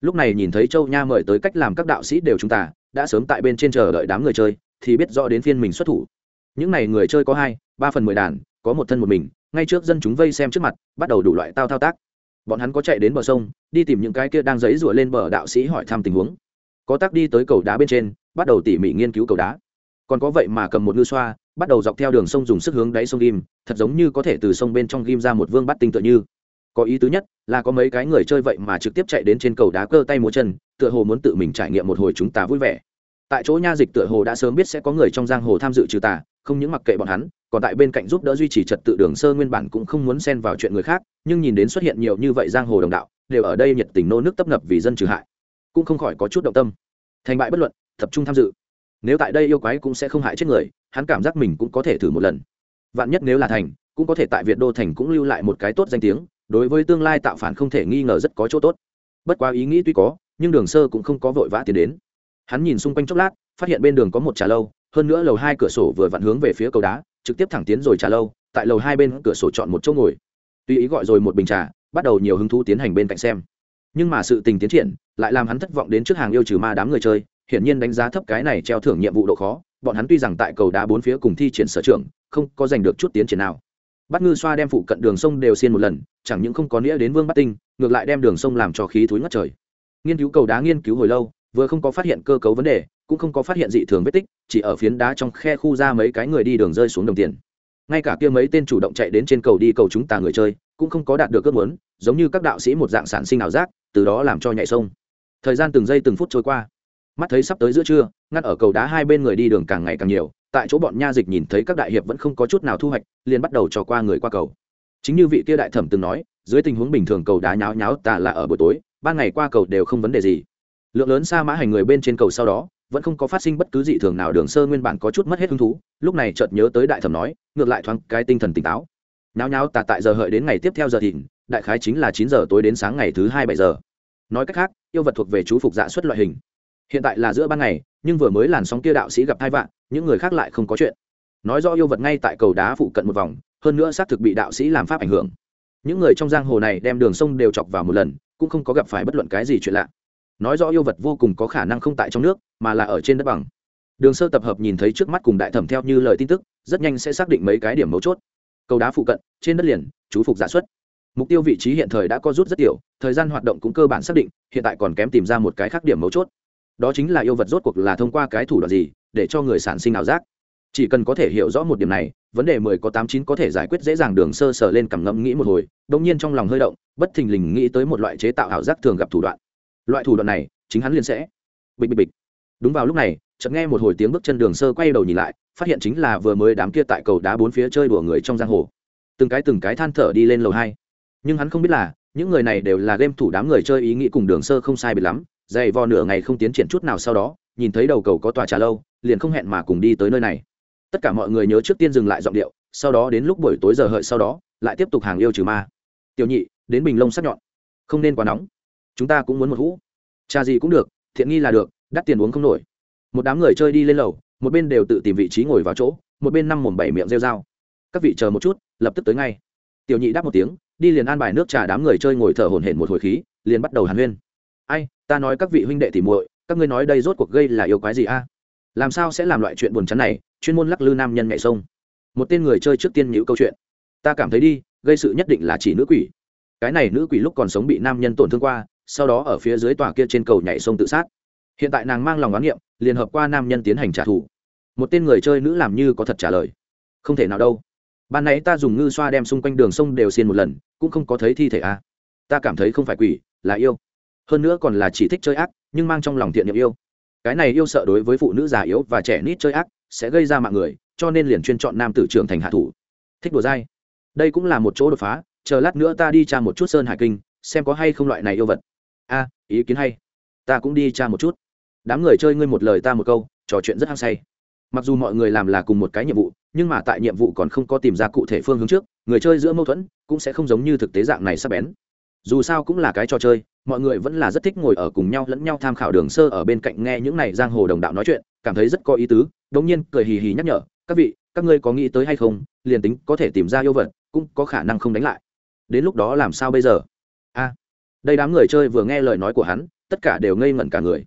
Lúc này nhìn thấy châu nha mời tới cách làm các đạo sĩ đều chúng ta, đã sớm tại bên trên chờ đợi đám người chơi, thì biết rõ đến phiên mình xuất thủ. Những n à y người chơi có hai, ba phần mười đàn, có một thân một mình, ngay trước dân chúng vây xem trước mặt, bắt đầu đủ loại tao thao tác. Bọn hắn có chạy đến bờ sông, đi tìm những cái kia đang dấy rủa lên bờ đạo sĩ hỏi thăm tình huống. Có tác đi tới cầu đá bên trên, bắt đầu tỉ mỉ nghiên cứu cầu đá còn có vậy mà cầm một ngư xoa, bắt đầu dọc theo đường sông dùng sức hướng đáy sông ghim, thật giống như có thể từ sông bên trong ghim ra một vương bắt tinh tựa như. Có ý tứ nhất là có mấy cái người chơi vậy mà trực tiếp chạy đến trên cầu đá cơ tay múa chân, tựa hồ muốn tự mình trải nghiệm một hồi chúng ta vui vẻ. Tại chỗ nha dịch tựa hồ đã sớm biết sẽ có người trong giang hồ tham dự trừ tà, không những mặc kệ bọn hắn, còn tại bên cạnh giúp đỡ duy trì trật tự đường sơ nguyên bản cũng không muốn xen vào chuyện người khác, nhưng nhìn đến xuất hiện nhiều như vậy giang hồ đồng đạo, đều ở đây nhiệt tình nô nước tấp nập vì dân trừ hại, cũng không khỏi có chút động tâm. Thành bại bất luận, tập trung tham dự nếu tại đây yêu quái cũng sẽ không hại chết người, hắn cảm giác mình cũng có thể thử một lần. Vạn nhất nếu là thành, cũng có thể tại việt đô thành cũng lưu lại một cái tốt danh tiếng, đối với tương lai tạo phản không thể nghi ngờ rất có chỗ tốt. Bất quá ý nghĩ tuy có, nhưng đường sơ cũng không có vội vã tiến đến. Hắn nhìn xung quanh chốc lát, phát hiện bên đường có một trà lâu, hơn nữa lầu hai cửa sổ vừa vặn hướng về phía cầu đá, trực tiếp thẳng tiến rồi trà lâu, tại lầu hai bên cửa sổ chọn một chỗ ngồi. Tuy ý gọi rồi một bình trà, bắt đầu nhiều hứng thú tiến hành bên cạnh xem. Nhưng mà sự tình tiến triển, lại làm hắn thất vọng đến trước hàng yêu trừ ma đám người chơi hiển nhiên đánh giá thấp cái này treo thưởng nhiệm vụ độ khó, bọn hắn tuy rằng tại cầu đá bốn phía cùng thi triển sở trường, không có giành được chút tiến triển nào. Bắt ngư xoa đem phụ cận đường sông đều xiên một lần, chẳng những không có nghĩa đến vương bắt tinh, ngược lại đem đường sông làm cho khí thúi ngất trời. Nghiên cứu cầu đá nghiên cứu hồi lâu, vừa không có phát hiện cơ cấu vấn đề, cũng không có phát hiện dị thường vết tích, chỉ ở phiến đá trong khe khu ra mấy cái người đi đường rơi xuống đồng tiền. Ngay cả kia mấy tên chủ động chạy đến trên cầu đi cầu chúng ta người chơi, cũng không có đạt được ước muốn, giống như các đạo sĩ một dạng sản sinh ảo giác, từ đó làm cho nhảy sông. Thời gian từng giây từng phút trôi qua mắt thấy sắp tới giữa trưa, ngắt ở cầu đá hai bên người đi đường càng ngày càng nhiều, tại chỗ bọn nha dịch nhìn thấy các đại hiệp vẫn không có chút nào thu hoạch, liền bắt đầu cho qua người qua cầu. Chính như vị kia đại thẩm từng nói, dưới tình huống bình thường cầu đá nháo nháo tà là ở buổi tối, ban ngày qua cầu đều không vấn đề gì. Lượng lớn xa mã hành người bên trên cầu sau đó, vẫn không có phát sinh bất cứ dị thường nào đường sơ nguyên bản có chút mất hết hứng thú, lúc này chợt nhớ tới đại thẩm nói, ngược lại thoáng cái tinh thần tỉnh táo. Nháo nháo tà tại giờ hợi đến ngày tiếp theo giờ thìn, đại khái chính là chín giờ tối đến sáng ngày thứ hai bảy giờ. Nói cách khác, yêu vật thuộc về chú phục dạ xuất loại hình hiện tại là giữa ban ngày, nhưng vừa mới làn sóng kia đạo sĩ gặp hai vạn những người khác lại không có chuyện. Nói rõ yêu vật ngay tại cầu đá phụ cận một vòng, hơn nữa xác thực bị đạo sĩ làm pháp ảnh hưởng. Những người trong giang hồ này đem đường sông đều chọc vào một lần, cũng không có gặp phải bất luận cái gì chuyện lạ. Nói rõ yêu vật vô cùng có khả năng không tại trong nước, mà là ở trên đất bằng. Đường sơ tập hợp nhìn thấy trước mắt cùng đại thẩm theo như lời tin tức, rất nhanh sẽ xác định mấy cái điểm mấu chốt. Cầu đá phụ cận, trên đất liền, chú phục giả xuất. Mục tiêu vị trí hiện thời đã có rút rất tiểu, thời gian hoạt động cũng cơ bản xác định, hiện tại còn kém tìm ra một cái khác điểm mấu chốt đó chính là yêu vật rốt cuộc là thông qua cái thủ đoạn gì, để cho người sản sinh ảo giác. Chỉ cần có thể hiểu rõ một điểm này, vấn đề mười có tám chín có thể giải quyết dễ dàng đường sơ sờ lên cảm ngẫm nghĩ một hồi đông nhiên trong lòng hơi động, bất thình lình nghĩ tới một loại chế tạo ảo giác thường gặp thủ đoạn. Loại thủ đoạn này, chính hắn liền sẽ bịch bịch bịch. Đúng vào lúc này, chợt nghe một hồi tiếng bước chân đường sơ quay đầu nhìn lại, phát hiện chính là vừa mới đám kia tại cầu đá bốn phía chơi đùa người trong giang hồ. Từng cái từng cái than thở đi lên lầu hai. Nhưng hắn không biết là, những người này đều là game thủ đám người chơi ý nghĩ cùng đường sơ không sai biệt lắm dày vò nửa ngày không tiến triển chút nào sau đó, nhìn thấy đầu cầu có tòa trà lâu, liền không hẹn mà cùng đi tới nơi này. Tất cả mọi người nhớ trước tiên dừng lại giọng điệu, sau đó đến lúc buổi tối giờ hợi sau đó, lại tiếp tục hàng yêu trừ ma. Tiểu nhị, đến bình lông sắc nhọn. Không nên quá nóng. Chúng ta cũng muốn một hũ. Trà gì cũng được, thiện nghi là được, đắt tiền uống không nổi. Một đám người chơi đi lên lầu, một bên đều tự tìm vị trí ngồi vào chỗ, một bên năm mồm bảy miệng rêu dao các vị chờ một chút, lập tức tới ngay. Tiểu nhị đáp một tiếng, đi liền an bài nước trà đám người chơi ngồi thở hổn hển một hồi khí, liền bắt đầu hàn huyên. Ai ta nói các vị huynh đệ tỉ muội, các ngươi nói đây rốt cuộc gây là yêu quái gì a? Làm sao sẽ làm loại chuyện buồn chán này? Chuyên môn lắc lư nam nhân nhảy sông. Một tên người chơi trước tiên nhữ câu chuyện. Ta cảm thấy đi, gây sự nhất định là chỉ nữ quỷ. Cái này nữ quỷ lúc còn sống bị nam nhân tổn thương qua, sau đó ở phía dưới tòa kia trên cầu nhảy sông tự sát. Hiện tại nàng mang lòng oán niệm liền hợp qua nam nhân tiến hành trả thù. Một tên người chơi nữ làm như có thật trả lời. Không thể nào đâu. Ban nãy ta dùng ngư xoa đem xung quanh đường sông đều xiên một lần, cũng không có thấy thi thể a. Ta cảm thấy không phải quỷ, là yêu hơn nữa còn là chỉ thích chơi ác, nhưng mang trong lòng thiện niệm yêu. Cái này yêu sợ đối với phụ nữ già yếu và trẻ nít chơi ác sẽ gây ra mạng người, cho nên liền chuyên chọn nam tử trưởng thành hạ thủ. Thích đùa dai. Đây cũng là một chỗ đột phá. Chờ lát nữa ta đi tra một chút sơn hải kinh, xem có hay không loại này yêu vật. A, ý kiến hay. Ta cũng đi tra một chút. Đám người chơi ngươi một lời ta một câu, trò chuyện rất hăng say. Mặc dù mọi người làm là cùng một cái nhiệm vụ, nhưng mà tại nhiệm vụ còn không có tìm ra cụ thể phương hướng trước, người chơi giữa mâu thuẫn cũng sẽ không giống như thực tế dạng này sắp bén dù sao cũng là cái trò chơi, mọi người vẫn là rất thích ngồi ở cùng nhau lẫn nhau tham khảo đường sơ ở bên cạnh nghe những này giang hồ đồng đạo nói chuyện, cảm thấy rất có ý tứ, đống nhiên cười hì hì nhắc nhở, các vị, các ngươi có nghĩ tới hay không, liền tính có thể tìm ra yêu vật, cũng có khả năng không đánh lại. Đến lúc đó làm sao bây giờ? A, đây đám người chơi vừa nghe lời nói của hắn, tất cả đều ngây ngẩn cả người.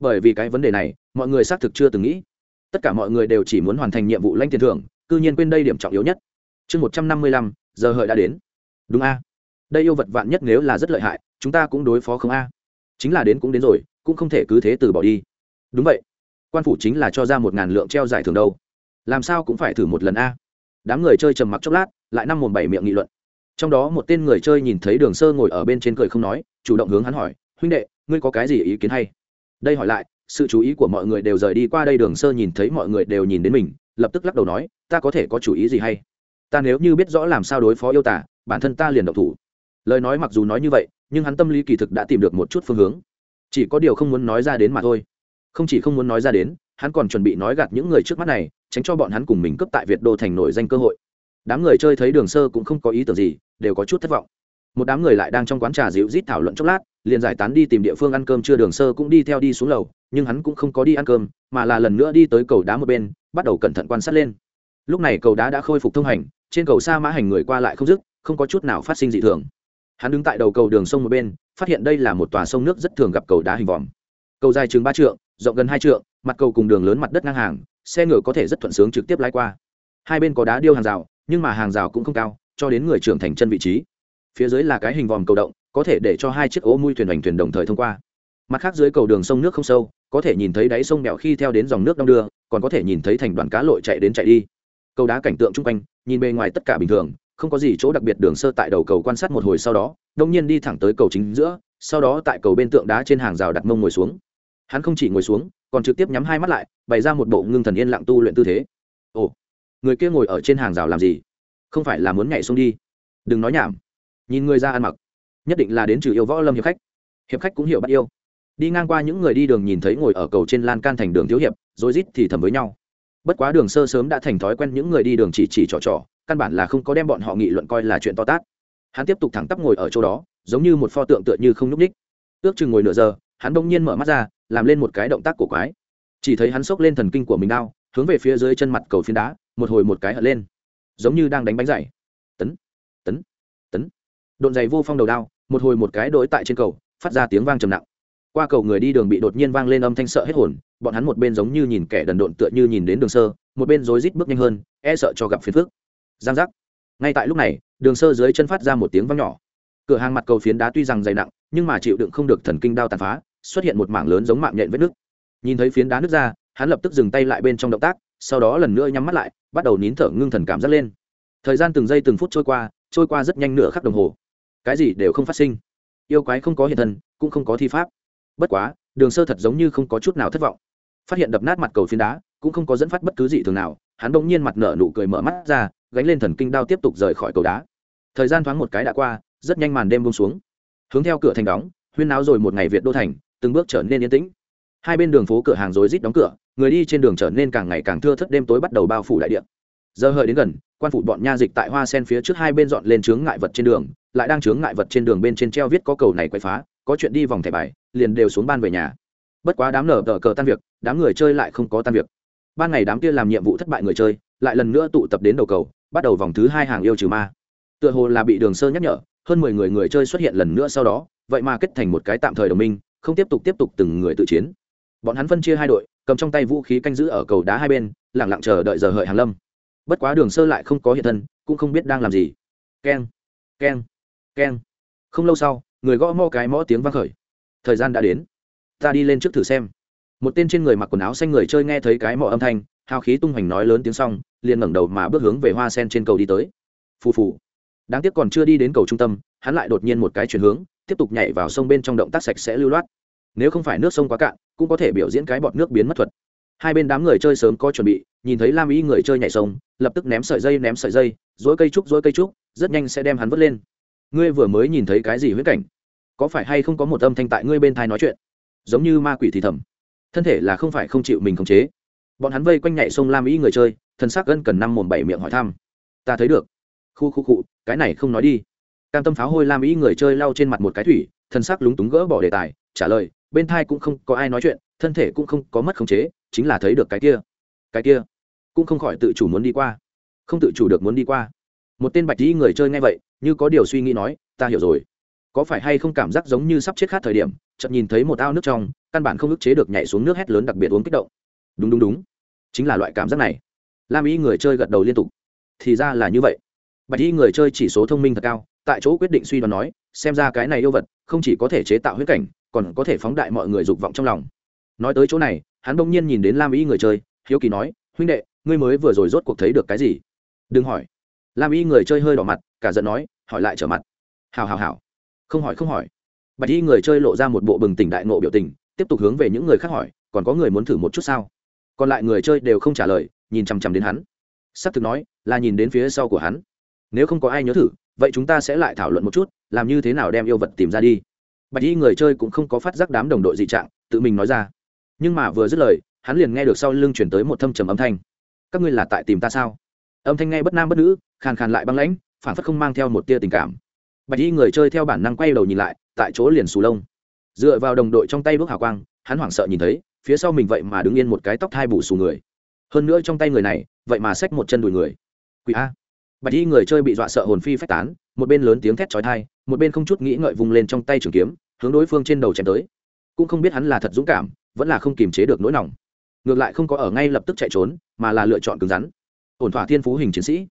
Bởi vì cái vấn đề này, mọi người xác thực chưa từng nghĩ. Tất cả mọi người đều chỉ muốn hoàn thành nhiệm vụ lanh tiền thưởng, cư nhiên quên đây điểm trọng yếu nhất. Chương một trăm năm mươi lăm, giờ hợi đã đến. Đúng a đây yêu vật vạn nhất nếu là rất lợi hại, chúng ta cũng đối phó không a. Chính là đến cũng đến rồi, cũng không thể cứ thế từ bỏ đi. Đúng vậy. Quan phủ chính là cho ra một ngàn lượng treo giải thưởng đâu. Làm sao cũng phải thử một lần a. Đám người chơi trầm mặc chốc lát, lại năm mồm bảy miệng nghị luận. Trong đó một tên người chơi nhìn thấy đường sơ ngồi ở bên trên cười không nói, chủ động hướng hắn hỏi, huynh đệ, ngươi có cái gì ý kiến hay? Đây hỏi lại, sự chú ý của mọi người đều rời đi qua đây, đường sơ nhìn thấy mọi người đều nhìn đến mình, lập tức lắc đầu nói, ta có thể có chủ ý gì hay? Ta nếu như biết rõ làm sao đối phó yêu tả bản thân ta liền độc thủ lời nói mặc dù nói như vậy, nhưng hắn tâm lý kỳ thực đã tìm được một chút phương hướng. Chỉ có điều không muốn nói ra đến mà thôi. Không chỉ không muốn nói ra đến, hắn còn chuẩn bị nói gạt những người trước mắt này, tránh cho bọn hắn cùng mình cướp tại việt đô thành nổi danh cơ hội. Đám người chơi thấy đường sơ cũng không có ý tưởng gì, đều có chút thất vọng. Một đám người lại đang trong quán trà dịu rít thảo luận chốc lát, liền giải tán đi tìm địa phương ăn cơm chưa đường sơ cũng đi theo đi xuống lầu, nhưng hắn cũng không có đi ăn cơm, mà là lần nữa đi tới cầu đá một bên, bắt đầu cẩn thận quan sát lên. Lúc này cầu đá đã khôi phục thông hành, trên cầu xa mã hành người qua lại không dứt, không có chút nào phát sinh dị thường hắn đứng tại đầu cầu đường sông một bên, phát hiện đây là một tòa sông nước rất thường gặp cầu đá hình vòm. Cầu dài chừng ba trượng, rộng gần hai trượng, mặt cầu cùng đường lớn mặt đất ngang hàng, xe ngựa có thể rất thuận sướng trực tiếp lái qua. Hai bên có đá điêu hàng rào, nhưng mà hàng rào cũng không cao, cho đến người trưởng thành chân vị trí. Phía dưới là cái hình vòm cầu động, có thể để cho hai chiếc ô mui thuyền hành thuyền đồng thời thông qua. Mặt khác dưới cầu đường sông nước không sâu, có thể nhìn thấy đáy sông mèo khi theo đến dòng nước đong đưa, còn có thể nhìn thấy thành đoàn cá lội chạy đến chạy đi. Cầu đá cảnh tượng chung quanh, nhìn bề ngoài tất cả bình thường không có gì chỗ đặc biệt đường sơ tại đầu cầu quan sát một hồi sau đó, đông nhiên đi thẳng tới cầu chính giữa, sau đó tại cầu bên tượng đá trên hàng rào đặt mông ngồi xuống. Hắn không chỉ ngồi xuống, còn trực tiếp nhắm hai mắt lại, bày ra một bộ ngưng thần yên lặng tu luyện tư thế. Ồ, người kia ngồi ở trên hàng rào làm gì? Không phải là muốn nhảy xuống đi? Đừng nói nhảm. Nhìn người ra ăn mặc, nhất định là đến trừ yêu võ lâm hiệp khách. Hiệp khách cũng hiểu bắt yêu. Đi ngang qua những người đi đường nhìn thấy ngồi ở cầu trên lan can thành đường thiếu hiệp rồi rít thì thầm với nhau. Bất quá đường sơ sớm đã thành thói quen, những người đi đường chỉ chỉ trò trò căn bản là không có đem bọn họ nghị luận coi là chuyện to tát. Hắn tiếp tục thẳng tắp ngồi ở chỗ đó, giống như một pho tượng tựa như không nhúc ních ước chừng ngồi nửa giờ, hắn bỗng nhiên mở mắt ra, làm lên một cái động tác cổ quái. Chỉ thấy hắn xốc lên thần kinh của mình đao, hướng về phía dưới chân mặt cầu phiến đá, một hồi một cái hận lên. Giống như đang đánh bánh dày. Tấn tấn tấn. Độn giày vô phong đầu đao, một hồi một cái đ tại trên cầu, phát ra tiếng vang trầm nặng. Qua cầu người đi đường bị đột nhiên vang lên âm thanh sợ hết hồn, bọn hắn một bên giống như nhìn kẻ đần độn tựa như nhìn đến đường sơ, một bên rối rít bước nhanh hơn e sợ cho gặp phiền phức giang giác. Ngay tại lúc này, đường sơ dưới chân phát ra một tiếng vang nhỏ. Cửa hàng mặt cầu phiến đá tuy rằng dày nặng, nhưng mà chịu đựng không được thần kinh đao tàn phá, xuất hiện một mảng lớn giống mạng nhện vết nước nhìn thấy phiến đá nước ra, hắn lập tức dừng tay lại bên trong động tác, sau đó lần nữa nhắm mắt lại, bắt đầu nín thở ngưng thần cảm giác lên. Thời gian từng giây từng phút trôi qua trôi qua rất nhanh nửa khắc đồng hồ. Cái gì đều không phát sinh. Yêu quái không có hiện thân, cũng không có thi pháp. Bất quá, đường sơ thật giống như không có chút nào thất vọng. Phát hiện đập nát mặt cầu phiến đá, cũng không có dẫn phát bất cứ gì thường nào, hắn bỗng nhiên mặt nở nụ cười mở mắt ra gánh lên thần kinh đao tiếp tục rời khỏi cầu đá. Thời gian thoáng một cái đã qua, rất nhanh màn đêm bông xuống. Hướng theo cửa thành đóng, huyên náo rồi một ngày việt đô thành, từng bước trở nên yên tĩnh. Hai bên đường phố cửa hàng rối rít đóng cửa, người đi trên đường trở nên càng ngày càng thưa thất đêm tối bắt đầu bao phủ đại điện giờ hơi đến gần, quan phủ bọn nha dịch tại hoa sen phía trước hai bên dọn lên chướng ngại vật trên đường, lại đang chướng ngại vật trên đường bên trên treo viết có cầu này quậy phá, có chuyện đi vòng thẻ bài, liền đều xuống ban về nhà. Bất quá đám nở tờ cờ tan việc, đám người chơi lại không có tan việc. Ban ngày đám kia làm nhiệm vụ thất bại người chơi, lại lần nữa tụ tập đến đầu cầu bắt đầu vòng thứ hai hàng yêu trừ ma. Tựa hồ là bị đường sơ nhắc nhở, hơn mười người người chơi xuất hiện lần nữa sau đó, vậy mà kết thành một cái tạm thời đồng minh, không tiếp tục tiếp tục từng người tự chiến. Bọn hắn phân chia hai đội, cầm trong tay vũ khí canh giữ ở cầu đá hai bên lẳng lặng chờ đợi giờ hợi hàng lâm. Bất quá đường sơ lại không có hiện thân, cũng không biết đang làm gì. Keng keng keng. Không lâu sau, người gõ mò cái mõ tiếng vang khởi. Thời gian đã đến. Ta đi lên trước thử xem. Một tên trên người mặc quần áo xanh người chơi nghe thấy cái mỏ âm thanh hào khí tung hoành nói lớn tiếng xong, liền ngẩng đầu mà bước hướng về hoa sen trên cầu đi tới. Phù phù. Đáng tiếc còn chưa đi đến cầu trung tâm, hắn lại đột nhiên một cái chuyển hướng, tiếp tục nhảy vào sông bên trong động tác sạch sẽ lưu loát. Nếu không phải nước sông quá cạn, cũng có thể biểu diễn cái bọt nước biến mất thuật. Hai bên đám người chơi sớm có chuẩn bị, nhìn thấy lam ý người chơi nhảy sông, lập tức ném sợi dây, ném sợi dây dối cây trúc dối cây trúc, rất nhanh sẽ đem hắn vớt lên. Ngươi vừa mới nhìn thấy cái gì huyết cảnh? Có phải hay không có một âm thanh tại ngươi bên thai nói chuyện? Giống như ma quỷ thì thầm. Thân thể là không phải không chịu mình khống chế bọn hắn vây quanh nhảy sông lam ý người chơi thân xác gân cần năm mồm bảy miệng hỏi thăm. Ta thấy được. Khu khu cụ cái này không nói đi. Cam tâm pháo hôi lam ý người chơi lau trên mặt một cái thủy thân xác lúng túng gỡ bỏ đề tài, trả lời, bên thai cũng không có ai nói chuyện, thân thể cũng không có mất khống chế, chính là thấy được cái kia. Cái kia. Cũng không khỏi tự chủ muốn đi qua. Không tự chủ được muốn đi qua. Một tên bạch dĩ người chơi ngay vậy, như có điều suy nghĩ nói, ta hiểu rồi. Có phải hay không cảm giác giống như sắp chết khát thời điểm, chợt nhìn thấy một ao nước trong, căn bản không ức chế được nhảy xuống nước hét lớn đặc biệt uống kích động đúng đúng đúng. Chính là loại cảm giác này. Lam y người chơi gật đầu liên tục. Thì ra là như vậy. Bạch y người chơi chỉ số thông minh thật cao, tại chỗ quyết định suy đoán nói, xem ra cái này yêu vật không chỉ có thể chế tạo huyết cảnh, còn có thể phóng đại mọi người dục vọng trong lòng. Nói tới chỗ này, hắn đông nhiên nhìn đến lam y người chơi, hiếu kỳ nói, huynh đệ, ngươi mới vừa rồi rốt cuộc thấy được cái gì? Đừng hỏi. Lam y người chơi hơi đỏ mặt, cả giận nói, hỏi lại trở mặt. Hào hào hào không hỏi không hỏi. Bạch y người chơi lộ ra một bộ bừng tỉnh đại nộ biểu tình, tiếp tục hướng về những người khác hỏi, còn có người muốn thử một chút sao? Còn lại người chơi đều không trả lời, nhìn chằm chằm đến hắn. S ắ c thực nói, là nhìn đến phía sau của hắn. Nếu không có ai nhớ thử, vậy chúng ta sẽ lại thảo luận một chút, làm như thế nào đem yêu vật tìm ra đi. Bạch y người chơi cũng không có phát giác đám đồng đội dị trạng, tự mình nói ra. Nhưng mà vừa dứt lời, hắn liền nghe được sau lưng chuyển tới một thâm trầm âm thanh. Các ngươi là tại tìm ta sao? Âm thanh nghe bất nam bất nữ, khàn khàn lại băng lãnh, phản phất không mang theo một tia tình cảm. Bạch y người chơi theo bản năng quay đầu nhìn lại, tại chỗ liền xù lông. Dựa vào đồng đội trong tay bước hào quang, hắn hoảng sợ nhìn thấy phía sau mình vậy mà đứng yên một cái tóc thai bù xù người. Hơn nữa trong tay người này, vậy mà xách một chân đùi người. Quỷ a. Bạch y người chơi bị dọa sợ hồn phi phách tán, một bên lớn tiếng thét trói thai một bên không chút nghĩ ngợi vùng lên trong tay trường kiếm, hướng đối phương trên đầu chém tới. Cũng không biết hắn là thật dũng cảm, vẫn là không kiềm chế được nỗi lòng. Ngược lại không có ở ngay lập tức chạy trốn, mà là lựa chọn cứng rắn. Ổn thỏa thiên phú hình chiến sĩ.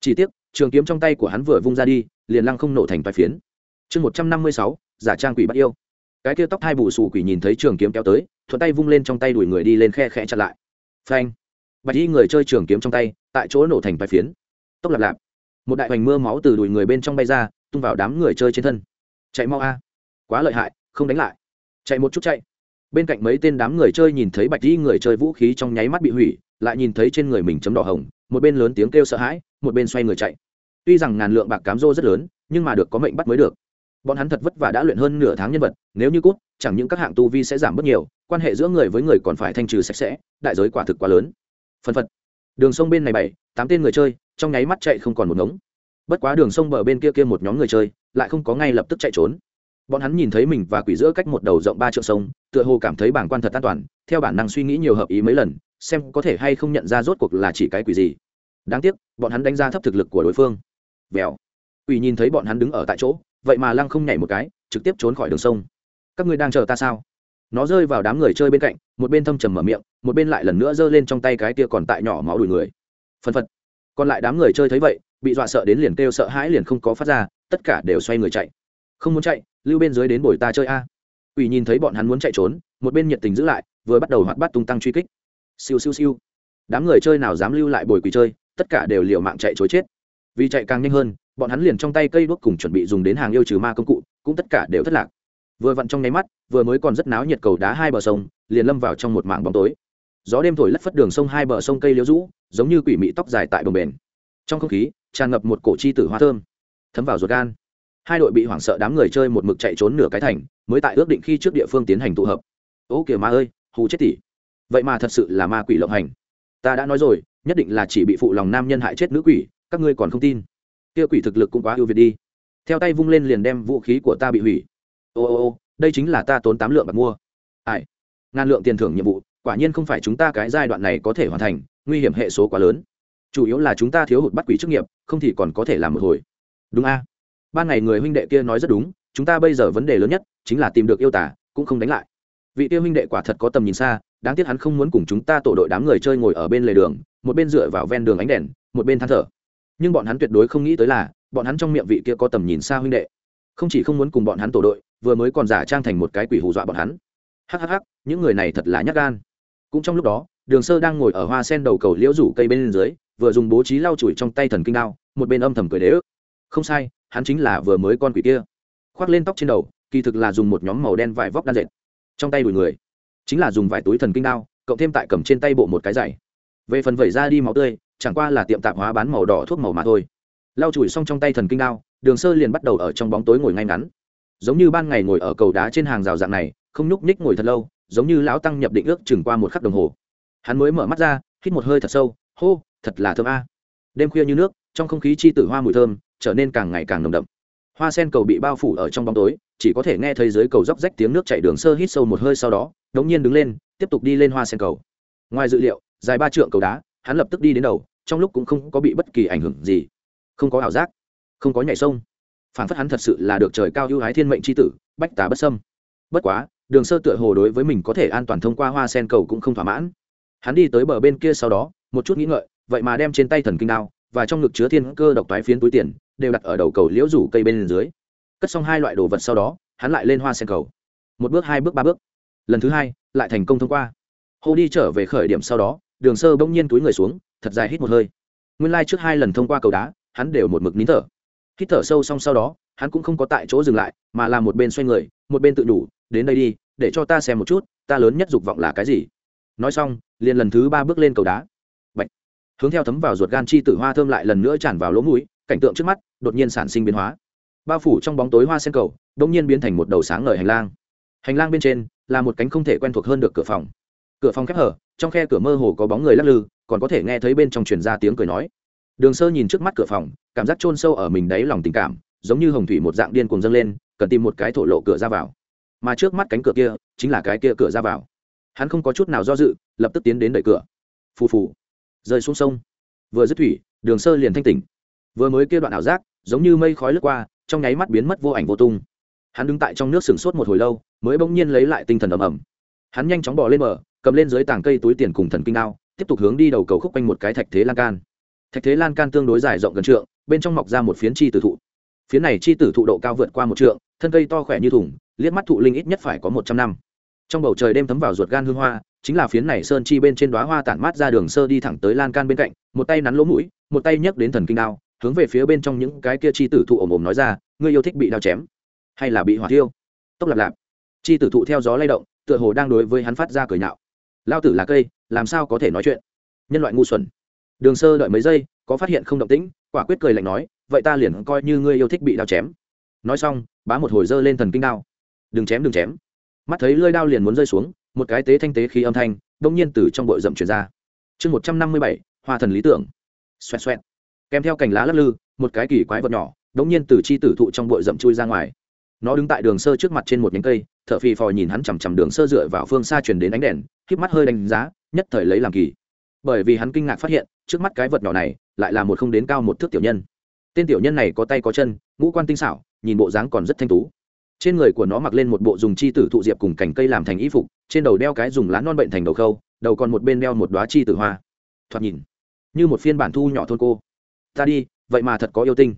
Chỉ tiếc, trường kiếm trong tay của hắn vừa vung ra đi, liền lăng không nổ thành vài phiến. Chương một trăm năm mươi sáu, giả trang quỷ bắt yêu. Cái kia tóc hai bù xù quỷ nhìn thấy trường kiếm kéo tới thuận tay vung lên trong tay đuổi người đi lên khe khẽ chặn lại. Phanh. Bạch y người chơi trường kiếm trong tay, tại chỗ nổ thành vài phiến. Tốc lạp lạp. Một đại hoành mưa máu từ đùi người bên trong bay ra, tung vào đám người chơi trên thân. Chạy mau a. Quá lợi hại, không đánh lại. Chạy một chút chạy. Bên cạnh mấy tên đám người chơi nhìn thấy bạch y người chơi vũ khí trong nháy mắt bị hủy, lại nhìn thấy trên người mình chấm đỏ hồng, một bên lớn tiếng kêu sợ hãi, một bên xoay người chạy. Tuy rằng ngàn lượng bạc cám rô rất lớn, nhưng mà được có mệnh bắt mới được bọn hắn thật vất vả đã luyện hơn nửa tháng nhân vật, nếu như cút, chẳng những các hạng tu vi sẽ giảm bớt nhiều, quan hệ giữa người với người còn phải thanh trừ sạch sẽ, đại giới quả thực quá lớn. Phân phật. Đường sông bên này bảy, tám tên người chơi, trong nháy mắt chạy không còn một ngống. Bất quá đường sông bờ bên kia kia một nhóm người chơi, lại không có ngay lập tức chạy trốn. Bọn hắn nhìn thấy mình và quỷ giữa cách một đầu rộng ba triệu sông, tựa hồ cảm thấy bản quan thật an toàn, theo bản năng suy nghĩ nhiều hợp ý mấy lần, xem có thể hay không nhận ra rốt cuộc là chỉ cái quỷ gì. Đáng tiếc, bọn hắn đánh giá thấp thực lực của đối phương. Vèo quỷ nhìn thấy bọn hắn đứng ở tại chỗ, vậy mà lăng không nhảy một cái, trực tiếp trốn khỏi đường sông. Các ngươi đang chờ ta sao? Nó rơi vào đám người chơi bên cạnh, một bên thâm trầm mở miệng, một bên lại lần nữa giơ lên trong tay cái kia còn tại nhỏ máu đuổi người. Phân phật. Còn lại đám người chơi thấy vậy, bị dọa sợ đến liền kêu sợ hãi liền không có phát ra, tất cả đều xoay người chạy. Không muốn chạy, lưu bên dưới đến bồi ta chơi a. Quỷ nhìn thấy bọn hắn muốn chạy trốn, một bên nhiệt tình giữ lại, vừa bắt đầu hoạt bắt tung tăng truy kích. Siêu siêu siêu. Đám người chơi nào dám lưu lại bồi quỷ chơi, tất cả đều liều mạng chạy trối chết vì chạy càng nhanh hơn, bọn hắn liền trong tay cây đuốc cùng chuẩn bị dùng đến hàng yêu trừ ma công cụ, cũng tất cả đều thất lạc. Vừa vặn trong nháy mắt, vừa mới còn rất náo nhiệt cầu đá hai bờ sông, liền lâm vào trong một mảng bóng tối. Gió đêm thổi lất phất đường sông hai bờ sông cây liễu rũ, giống như quỷ mị tóc dài tại bồng bền trong không khí, tràn ngập một cổ chi tử hoa thơm. Thấm vào ruột gan. Hai đội bị hoảng sợ đám người chơi một mực chạy trốn nửa cái thành, mới tại ước định khi trước địa phương tiến hành tụ hợp. Ô kìa ma ơi, hù chết tỉ. Vậy mà thật sự là ma quỷ lộng hành. Ta đã nói rồi, nhất định là chỉ bị phụ lòng nam nhân hại chết nữ quỷ các ngươi còn không tin. Kia quỷ thực lực cũng quá ưu việt đi. Theo tay vung lên liền đem vũ khí của ta bị hủy. Ô ô ô, đây chính là ta tốn tám lượng bạc mua. Ai? Ngàn lượng tiền thưởng nhiệm vụ, quả nhiên không phải chúng ta cái giai đoạn này có thể hoàn thành, nguy hiểm hệ số quá lớn. Chủ yếu là chúng ta thiếu hụt bắt quỷ chức nghiệp, không thì còn có thể làm một hồi. Đúng a? Ban ngày người huynh đệ kia nói rất đúng, chúng ta bây giờ vấn đề lớn nhất chính là tìm được yêu tả cũng không đánh lại. Vị tiêu huynh đệ quả thật có tầm nhìn xa, đáng tiếc hắn không muốn cùng chúng ta tổ đội đám người chơi ngồi ở bên lề đường, một bên dựa vào ven đường ánh đèn, một bên than thở nhưng bọn hắn tuyệt đối không nghĩ tới là, bọn hắn trong miệng vị kia có tầm nhìn xa huynh đệ. Không chỉ không muốn cùng bọn hắn tổ đội, vừa mới còn giả trang thành một cái quỷ hù dọa bọn hắn. Hhh những người này thật là nhát gan. Cũng trong lúc đó, đường sơ đang ngồi ở hoa sen đầu cầu liễu rủ cây bên dưới, vừa dùng bố trí lau chùi trong tay thần kinh đao, một bên âm thầm cười đế ức không sai, hắn chính là vừa mới con quỷ kia. Khoác lên tóc trên đầu, kỳ thực là dùng một nhóm màu đen vải vóc đan dệt. Trong tay đùi người, chính là dùng vải túi thần kinh đao, cộng thêm tại cầm trên tay bộ một cái giày. Về phần vẩy ra đi máu tươi chẳng qua là tiệm tạp hóa bán màu đỏ thuốc màu mà thôi. Lau chùi xong trong tay thần kinh đao, đường sơ liền bắt đầu ở trong bóng tối ngồi ngay ngắn. Giống như ban ngày ngồi ở cầu đá trên hàng rào dạng này, không nhúc nhích ngồi thật lâu, giống như lão tăng nhập định ước chừng qua một khắc đồng hồ. Hắn mới mở mắt ra, hít một hơi thật sâu, hô, thật là thơm a. Đêm khuya như nước, trong không khí chi tử hoa mùi thơm, trở nên càng ngày càng nồng đậm. Hoa sen cầu bị bao phủ ở trong bóng tối, chỉ có thể nghe thấy dưới cầu róc rách tiếng nước chảy đường sơ hít sâu một hơi sau đó, đống nhiên đứng lên, tiếp tục đi lên hoa sen cầu. Ngoài dự liệu, dài ba trượng cầu đá hắn lập tức đi đến đầu, trong lúc cũng không có bị bất kỳ ảnh hưởng gì. Không có ảo giác, không có nhảy sông. Phản phất hắn thật sự là được trời cao ưu ái thiên mệnh c h i tử, bách tà bất sâm bất quá, đường sơ tựa hồ đối với mình có thể an toàn thông qua hoa sen cầu cũng không thỏa mãn. Hắn đi tới bờ bên kia sau đó, một chút nghĩ ngợi, vậy mà đem trên tay thần kinh đao và trong ngực chứa thiên cơ độc toái phiến túi tiền, đều đặt ở đầu cầu liễu rủ cây bên dưới. Cất xong hai loại đồ vật sau đó, hắn lại lên hoa sen cầu. Một bước, hai bước, ba bước. Lần thứ hai, lại thành công thông qua. Hô đi trở về khởi điểm sau đó đường sơ bỗng nhiên túi người xuống, thật dài hít một hơi. Nguyên lai、like、trước hai lần thông qua cầu đá, hắn đều một mực nín thở. Hít thở sâu xong sau đó, hắn cũng không có tại chỗ dừng lại, mà là một bên xoay người, một bên tự đủ, đến đây đi, để cho ta xem một chút, ta lớn nhất dục vọng là cái gì? Nói xong, liền lần thứ ba bước lên cầu đá. Bạch. hướng theo thấm vào ruột gan chi tử hoa thơm lại lần nữa tràn vào lỗ mũi, cảnh tượng trước mắt đột nhiên sản sinh biến hóa. Bao phủ trong bóng tối hoa sen cầu đ ỗ n g nhiên biến thành một đầu sáng ngời hành lang. Hành lang bên trên là một cánh không thể quen thuộc hơn được cửa phòng cửa phòng khép hở, trong khe cửa mơ hồ có bóng người lắc lư, còn có thể nghe thấy bên trong truyền ra tiếng cười nói. Đường sơ nhìn trước mắt cửa phòng, cảm giác chôn sâu ở mình đáy lòng tình cảm, giống như hồng thủy một dạng điên cuồng dâng lên, cần tìm một cái thổ lộ cửa ra vào. Mà trước mắt cánh cửa kia, chính là cái kia cửa ra vào. Hắn không có chút nào do dự, lập tức tiến đến đợi cửa. Phù phù. Rơi xuống sông. Vừa dứt thủy, đường sơ liền thanh tỉnh. Vừa mới kia đoạn ảo giác, giống như mây khói lướt qua, trong nháy mắt biến mất vô ảnh vô tung. Hắn đứng tại trong nước sừng sốt một hồi lâu, mới bỗng nhiên lấy lại tinh thần ầm ầm. Hắn nhanh chóng bỏ lên bờ cầm lên dưới tảng cây túi tiền cùng thần kinh đao tiếp tục hướng đi đầu cầu khúc quanh một cái thạch thế lan can. Thạch thế lan can tương đối dài rộng gần trượng, bên trong mọc ra một phiến chi tử thụ. Phiến này chi tử thụ độ cao vượt qua một trượng, thân cây to khỏe như thùng, liếc mắt thụ linh ít nhất phải có một trăm năm. Trong bầu trời đêm thấm vào ruột gan hương hoa, chính là phiến này sơn chi bên trên đóa hoa tản mát ra đường sơ đi thẳng tới lan can bên cạnh, một tay nắn lỗ mũi, một tay nhấc đến thần kinh đao hướng về phía bên trong những cái kia chi tử thụ ồm ồm nói ra, ngươi yêu thích bị đao chém, hay là bị hỏa thiêu? Tốc lạp lạp. Chi tử thụ theo gió lay động, tựa hồ đang đối với hắn phát ra cười nhạo lao tử là cây, làm sao có thể nói chuyện? Nhân loại ngu xuẩn. Đường sơ đợi mấy giây, có phát hiện không động tĩnh, quả quyết cười lạnh nói, vậy ta liền coi như ngươi yêu thích bị đao chém. Nói xong, bá một hồi dơ lên thần kinh đao. Đừng chém đừng chém. Mắt thấy lơi đao liền muốn rơi xuống, một cái tế thanh tế khí âm thanh, đông nhiên từ trong bội rậm chuyển ra. Chương một trăm năm mươi bảy, hoa thần lý tưởng. Xoẹt xoẹt. Kèm theo cành lá lắc lư, một cái kỳ quái vật nhỏ, đông nhiên từ chi tử thụ trong bội rậm chui ra ngoài. Nó đứng tại đường sơ trước mặt trên một nhánh cây thợ phì phò nhìn hắn chằm chằm đường sơ dựa vào phương xa chuyển đến ánh đèn, híp mắt hơi đánh giá, nhất thời lấy làm kỳ. Bởi vì hắn kinh ngạc phát hiện, trước mắt cái vật nhỏ này lại là một không đến cao một thước tiểu nhân. Tên tiểu nhân này có tay có chân, ngũ quan tinh xảo, nhìn bộ dáng còn rất thanh tú. Trên người của nó mặc lên một bộ dùng chi tử thụ diệp cùng cành cây làm thành y phục, trên đầu đeo cái dùng lá non bệnh thành đầu khâu, đầu còn một bên đeo một đoá chi tử hoa. Thoạt nhìn, như một phiên bản thu nhỏ thôn cô. Ta đi, vậy mà thật có yêu tinh.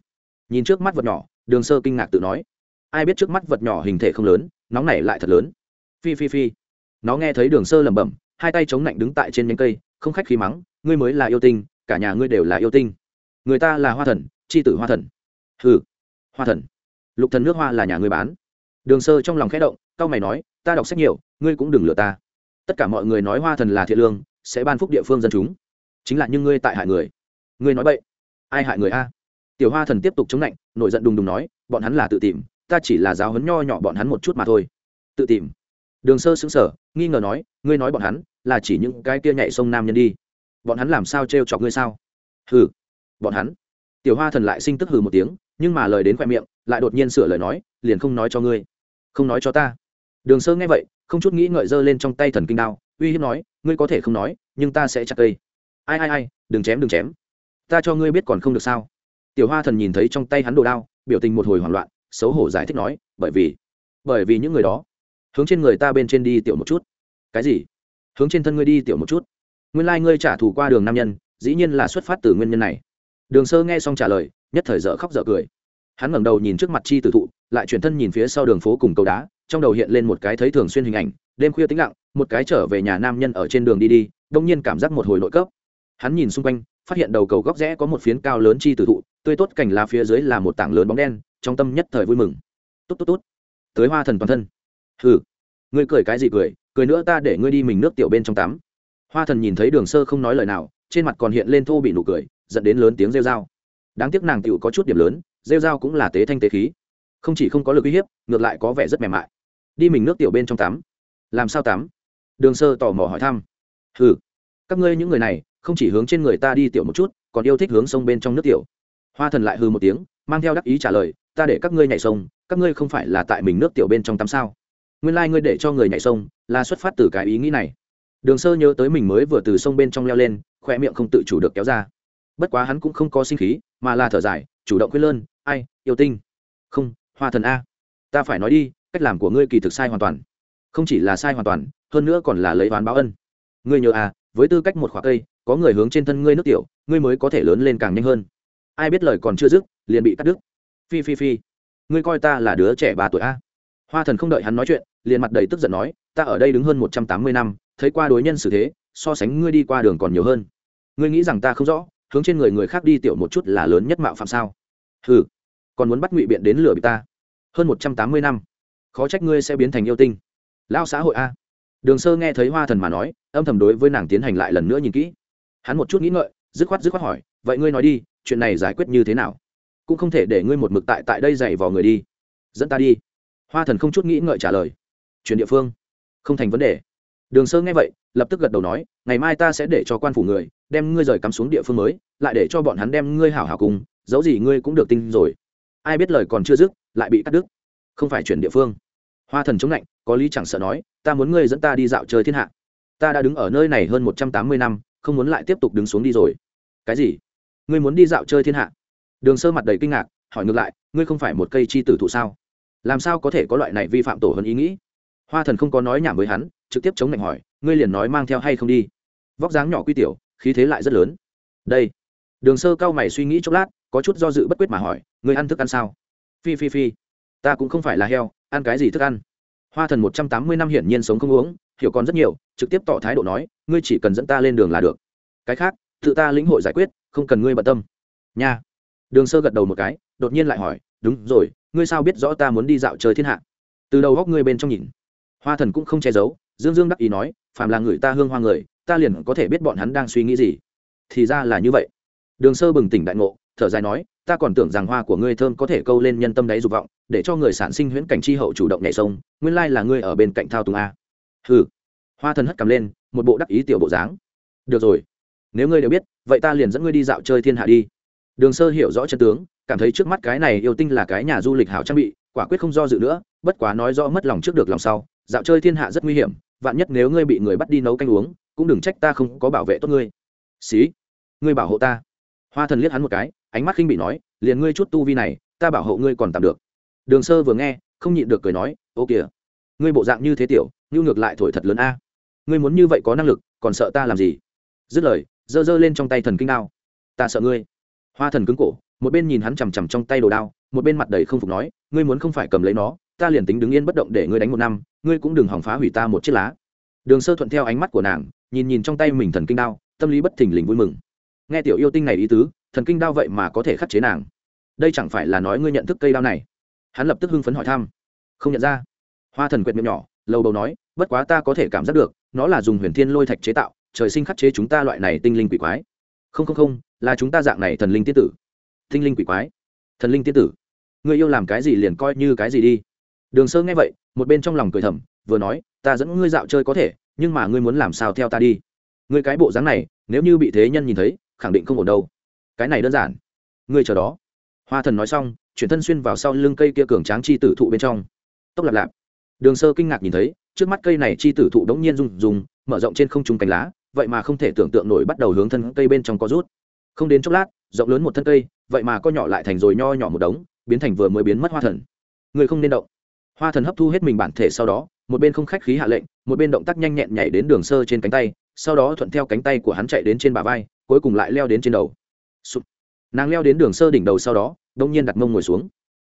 Nhìn trước mắt vật nhỏ, đường sơ kinh ngạc tự nói. Ai biết trước mắt vật nhỏ hình thể không lớn nóng này lại thật lớn. Phi phi phi. Nó nghe thấy đường sơ lẩm bẩm, hai tay chống lạnh đứng tại trên nhánh cây, không khách khí mắng, ngươi mới là yêu tinh, cả nhà ngươi đều là yêu tinh. Người ta là hoa thần c h i tử hoa thần. Ừ hoa thần. Lục thần nước hoa là nhà ngươi bán. Đường sơ trong lòng khẽ động cao mày nói, ta đọc sách nhiều, ngươi cũng đừng lừa ta. Tất cả mọi người nói hoa thần là thiện lương, sẽ ban phúc địa phương dân chúng. Chính là nhưng ngươi tại hại người. Ngươi nói vậy ai hại người a? Tiểu hoa thần tiếp tục chống lạnh nổi giận đùng đùng nói, bọn hắn là tự tìm ta chỉ là giáo hấn nho nhỏ bọn hắn một chút mà thôi. Tự tìm. Đường sơ xứng sở nghi ngờ nói, ngươi nói bọn hắn là chỉ những cái kia nhảy sông nam nhân đi. Bọn hắn làm sao t chọc ngươi sao? Hừ. Bọn hắn. Tiểu hoa thần lại sinh tức hừ một tiếng, nhưng mà lời đến khoe miệng, lại đột nhiên sửa lời nói, liền không nói cho ngươi. Không nói cho ta. Đường sơ nghe vậy, không chút nghĩ ngợi giơ lên trong tay thần kinh đao, uy hiếp nói, ngươi có thể không nói, nhưng ta sẽ chặt cây. Ai ai ai, đừng chém đừng chém. Ta cho ngươi biết còn không được sao? Tiểu hoa thần nhìn thấy trong tay hắn đồ đao, biểu tình một hồi hoảng loạn xấu hổ giải thích nói, bởi vì bởi vì những người đó, hướng trên người ta bên trên đi tiểu một chút. Cái gì? Hướng trên thân ngươi đi tiểu một chút. Nguyên lai、like、ngươi trả thù qua đường nam nhân, dĩ nhiên là xuất phát từ nguyên nhân này. Đường sơ nghe xong trả lời, nhất thời dở khóc dở cười. Hắn ngẩng đầu nhìn trước mặt chi tử thụ, lại chuyển thân nhìn phía sau đường phố cùng cầu đá, trong đầu hiện lên một cái thấy thường xuyên hình ảnh, đêm khuya tĩnh lặng, một cái trở về nhà nam nhân ở trên đường đi đi, đông nhiên cảm giác một hồi nội cấp. Hắn nhìn xung quanh, phát hiện đầu cầu góc rẽ có một phiến cao lớn chi tử thụ, tươi tốt cảnh lá phía dưới là một tảng lớn bóng đen trong tâm nhất thời vui mừng. Tốt tốt tốt tới hoa thần toàn thân. Hừ. Ngươi cười cái gì cười? Cười nữa ta để ngươi đi mình nước tiểu bên trong tắm. Hoa thần nhìn thấy đường sơ không nói lời nào, trên mặt còn hiện lên thô bị nụ cười dẫn đến lớn tiếng rêu dao đáng tiếc nàng tiểu có chút điểm lớn, rêu dao cũng là tế thanh tế khí. Không chỉ không có lực uy hiếp, ngược lại có vẻ rất mềm mại. Đi mình nước tiểu bên trong tắm. Làm sao tắm? Đường sơ tò mò hỏi thăm. Hừ. Các ngươi những người này, không chỉ hướng trên người ta đi tiểu một chút, còn yêu thích hướng sông bên trong nước tiểu. Hoa thần lại hư một tiếng, mang theo đắc ý trả lời ta để các ngươi nhảy sông, các ngươi không phải là tại mình nước tiểu bên trong tắm sao? Nguyên lai、like、ngươi để cho người nhảy sông là xuất phát từ cái ý nghĩ này. Đường sơ nhớ tới mình mới vừa từ sông bên trong leo lên khoe miệng không tự chủ được kéo ra. Bất quá hắn cũng không có sinh khí, mà là thở dài, chủ động quyết lơn, ai, yêu tinh. Không, hoa thần a. Ta phải nói đi, cách làm của ngươi kỳ thực sai hoàn toàn. Không chỉ là sai hoàn toàn, hơn nữa còn là lấy oán báo ân. Ngươi nhớ à với tư cách một khoả cây, có người hướng trên thân ngươi nước tiểu, ngươi mới có thể lớn lên càng nhanh hơn. Ai biết lời còn chưa dứt, liền bị cắt đứt phi phi phi. Ngươi coi ta là đứa trẻ ba tuổi a? Hoa thần không đợi hắn nói chuyện, liền mặt đầy tức giận nói, ta ở đây đứng hơn một trăm tám mươi năm, thấy qua đối nhân xử thế, so sánh ngươi đi qua đường còn nhiều hơn. Ngươi nghĩ rằng ta không rõ, hướng trên người người khác đi tiểu một chút là lớn nhất mạo phạm sao? Ừ còn muốn bắt ngụy biện đến lửa bị ta. Hơn một trăm tám mươi năm, khó trách ngươi sẽ biến thành yêu tinh. Lao xã hội a. Đường sơ nghe thấy hoa thần mà nói, âm thầm đối với nàng tiến hành lại lần nữa nhìn kỹ. Hắn một chút nghĩ ngợi, dứt khoát dứt khoát hỏi, vậy ngươi nói đi, chuyện này giải quyết như thế nào? Cũng không thể để ngươi một mực tại tại đây dày vò người đi. Dẫn ta đi. Hoa thần không chút nghĩ ngợi trả lời. Chuyển địa phương. Không thành vấn đề. Đường sơ nghe vậy, lập tức gật đầu nói, ngày mai ta sẽ để cho quan phủ người, đem ngươi rời cắm xuống địa phương mới, lại để cho bọn hắn đem ngươi hảo hảo cùng, dẫu gì ngươi cũng được tin rồi. Ai biết lời còn chưa dứt, lại bị cắt đứt. Không phải chuyển địa phương. Hoa thần chống lạnh, có lý chẳng sợ nói, ta muốn ngươi dẫn ta đi dạo chơi thiên hạ. Ta đã đứng ở nơi này hơn một trăm tám mươi năm, không muốn lại tiếp tục đứng xuống đi rồi. Cái gì? Ngươi muốn đi dạo chơi thiên hạ? Đường sơ mặt đầy kinh ngạc, hỏi ngược lại, ngươi không phải một cây chi tử thụ sao? Làm sao có thể có loại này vi phạm tổ hơn ý nghĩ? Hoa thần không có nói nhảm với hắn, trực tiếp chống lạnh hỏi, ngươi liền nói mang theo hay không đi? Vóc dáng nhỏ quy tiểu, khí thế lại rất lớn. Đây. Đường sơ cao mày suy nghĩ chốc lát, có chút do dự bất quyết mà hỏi, ngươi ăn thức ăn sao? Phi phi phi. Ta cũng không phải là heo, ăn cái gì thức ăn? Hoa thần một trăm tám mươi năm hiển nhiên sống không uống, hiểu còn rất nhiều, trực tiếp tỏ thái độ nói, ngươi chỉ cần dẫn ta lên đường là được. Cái khác, tự ta lĩnh hội giải quyết, không cần ngươi bận tâm. Nha đường sơ gật đầu một cái, đột nhiên lại hỏi, đúng rồi, ngươi sao biết rõ ta muốn đi dạo chơi thiên hạ? Từ đầu góc ngươi bên trong nhìn. Hoa thần cũng không che giấu, dương dương đắc ý nói, phàm là người ta hương hoa người, ta liền có thể biết bọn hắn đang suy nghĩ gì. Thì ra là như vậy. Đường sơ bừng tỉnh đại ngộ, thở dài nói, ta còn tưởng rằng hoa của ngươi thơm có thể câu lên nhân tâm đáy dục vọng, để cho người sản sinh huyễn cảnh chi hậu chủ động nhảy sông, nguyên lai là ngươi ở bên cạnh thao túng a. Hừ. Hoa thần hất cầm lên, một bộ đắc ý tiểu bộ dáng. Được rồi. Nếu ngươi đều biết, vậy ta liền dẫn ngươi đi dạo chơi thiên hạ đi đường sơ hiểu rõ chân tướng, cảm thấy trước mắt cái này yêu tinh là cái nhà du lịch hảo trang bị, quả quyết không do dự nữa, bất quá nói rõ mất lòng trước được lòng sau, dạo chơi thiên hạ rất nguy hiểm, vạn nhất nếu ngươi bị người bắt đi nấu canh uống, cũng đừng trách ta không có bảo vệ tốt ngươi. Xí, ngươi bảo hộ ta. Hoa thần liếc hắn một cái, ánh mắt khinh bị nói, liền ngươi chút tu vi này, ta bảo hộ ngươi còn tạm được. Đường sơ vừa nghe, không nhịn được cười nói, ô kìa, ngươi bộ dạng như thế tiểu, như ngược lại thổi thật lớn a. Ngươi muốn như vậy có năng lực, còn sợ ta làm gì? Dứt lời, giơ giơ lên trong tay thần kinh đao. Ta sợ ngươi hoa thần cứng cổ, một bên nhìn hắn chằm chằm trong tay đồ đao, một bên mặt đầy không phục nói, ngươi muốn không phải cầm lấy nó, ta liền tính đứng yên bất động để ngươi đánh một năm, ngươi cũng đừng hỏng phá hủy ta một chiếc lá. Đường sơ thuận theo ánh mắt của nàng, nhìn nhìn trong tay mình thần kinh đao, tâm lý bất thình lình vui mừng. Nghe tiểu yêu tinh này ý tứ, thần kinh đao vậy mà có thể khắc chế nàng. Đây chẳng phải là nói ngươi nhận thức cây đao này? Hắn lập tức hưng phấn hỏi thăm. Không nhận ra. Hoa thần quyệt miệng nhỏ lâu đầu nói, bất quá ta có thể cảm giác được, nó là dùng huyền thiên lôi thạch chế tạo, trời sinh khắc chế chúng ta loại này tinh linh quỷ quái không không không, là chúng ta dạng này thần linh tiên tử. Thinh linh quỷ quái. Thần linh tiên tử. Người yêu làm cái gì liền coi như cái gì đi. Đường sơ nghe vậy, một bên trong lòng cười thầm, vừa nói, ta dẫn ngươi dạo chơi có thể, nhưng mà ngươi muốn làm sao theo ta đi? Ngươi cái bộ dáng này, nếu như bị thế nhân nhìn thấy, khẳng định không ổn đâu. Cái này đơn giản. Ngươi chờ đó. Hoa thần nói xong, chuyển thân xuyên vào sau lưng cây kia cường tráng chi tử thụ bên trong. Tốc lạp lạp. Đường sơ kinh ngạc nhìn thấy, trước mắt cây này chi tử thụ đống nhiên rung rung, mở rộng trên không trung cánh lá vậy mà không thể tưởng tượng nổi bắt đầu hướng thân cây bên trong có rút. Không đến chốc lát, rộng lớn một thân cây, vậy mà co nhỏ lại thành rồi nho nhỏ một đống, biến thành vừa mới biến mất hoa thần. Người không nên động. Hoa thần hấp thu hết mình bản thể sau đó, một bên không khách khí hạ lệnh, một bên động tác nhanh nhẹn nhảy đến đường sơ trên cánh tay, sau đó thuận theo cánh tay của hắn chạy đến trên bả vai, cuối cùng lại leo đến trên đầu、Sụp. Nàng leo đến đường sơ đỉnh đầu sau đó đông nhiên đặt mông ngồi xuống.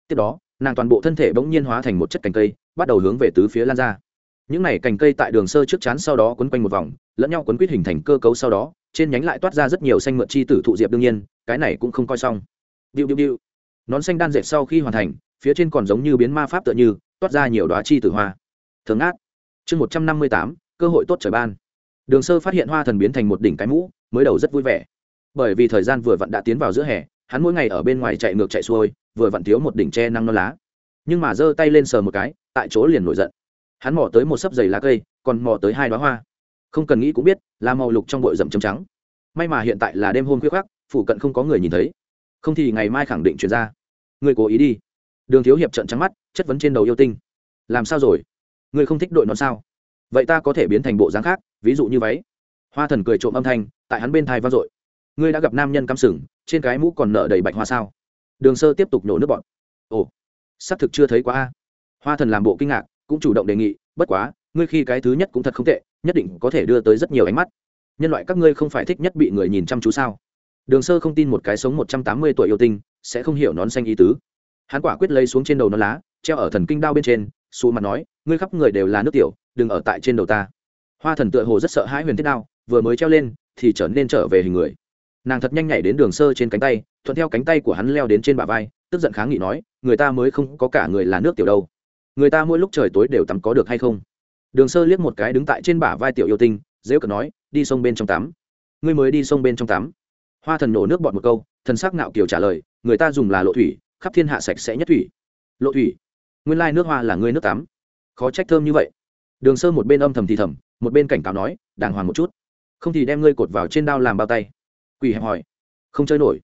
Tiếp đó, nàng toàn bộ thân thể bỗng nhiên hóa thành một chất cành cây, bắt đầu hướng về tứ phía lan ra những này cành cây tại đường sơ trước chán sau đó quấn quanh một vòng, lẫn nhau quấn quýt hình thành cơ cấu sau đó, trên nhánh lại toát ra rất nhiều xanh mượn chi tử thụ diệp đương nhiên, cái này cũng không coi xong. Điệu điệu điệu. Nón xanh đan dệt sau khi hoàn thành, phía trên còn giống như biến ma pháp tựa như, toát ra nhiều đoá chi tử hoa. Thường ác chương một trăm năm mươi tám, cơ hội tốt trời ban. Đường sơ phát hiện hoa thần biến thành một đỉnh cái mũ, mới đầu rất vui vẻ. Bởi vì thời gian vừa vặn đã tiến vào giữa hè, hắn mỗi ngày ở bên ngoài chạy ngược chạy xuôi, vừa vặn thiếu một đỉnh tre năng non lá. Nhưng mà giơ tay lên sờ một cái, tại chỗ liền nổi giận hắn mò tới một sấp dày lá cây, còn mò tới hai đoá hoa. Không cần nghĩ cũng biết là màu lục trong bụi rậm chấm trắng. May mà hiện tại là đêm hôm khuya khoác phụ cận không có người nhìn thấy. Không thì ngày mai khẳng định chuyển ra. Người cố ý đi. Đường thiếu hiệp trận trắng mắt, chất vấn trên đầu yêu tinh. Làm sao rồi? Người không thích đội nó sao? Vậy ta có thể biến thành bộ dáng khác, ví dụ như váy. Hoa thần cười trộm âm thanh, tại hắn bên thai vang dội. Ngươi đã gặp nam nhân cắm sừng, trên cái mũ còn nợ đầy bạch hoa sao? Đường sơ tiếp tục nhổ nước bọn ồ, xác thực chưa thấy quá a. Hoa thần làm bộ kinh ngạc cũng chủ động đề nghị, bất quá, ngươi khi cái thứ nhất cũng thật không tệ, nhất định có thể đưa tới rất nhiều ánh mắt. Nhân loại các ngươi không phải thích nhất bị người nhìn chăm chú sao? Đường sơ không tin một cái sống một trăm tám mươi tuổi yêu tinh sẽ không hiểu nón xanh ý tứ. Hắn quả quyết lấy xuống trên đầu nó lá, treo ở thần kinh đao bên trên, xù mặt nói, ngươi khắp người đều là nước tiểu, đừng ở tại trên đầu ta. Hoa thần tựa hồ rất sợ hãi huyền thiết đao, vừa mới treo lên thì trở nên trở về hình người. Nàng thật nhanh nhảy đến đường sơ trên cánh tay, thuận theo cánh tay của hắn leo đến trên bả vai, tức giận kháng nghị nói, người ta mới không có cả người là nước tiểu đâu người ta mỗi lúc trời tối đều tắm có được hay không? Đường sơ liếc một cái đứng tại trên bả vai tiểu yêu tinh, dễ cờ nói, đi sông bên trong tắm. Ngươi mới đi sông bên trong tắm. Hoa thần nổ nước bọt một câu, thần sắc nạo kiều trả lời, người ta dùng là lộ thủy, khắp thiên hạ sạch sẽ nhất thủy. Lộ thủy? Nguyên lai nước hoa là ngươi nước tắm. Khó trách thơm như vậy. Đường sơ một bên âm thầm thì thầm, một bên cảnh cáo nói, đàng hoàng một chút. Không thì đem ngươi cột vào trên đao làm bao tay. Quỳ hẹp hỏi. Không chơi nổi.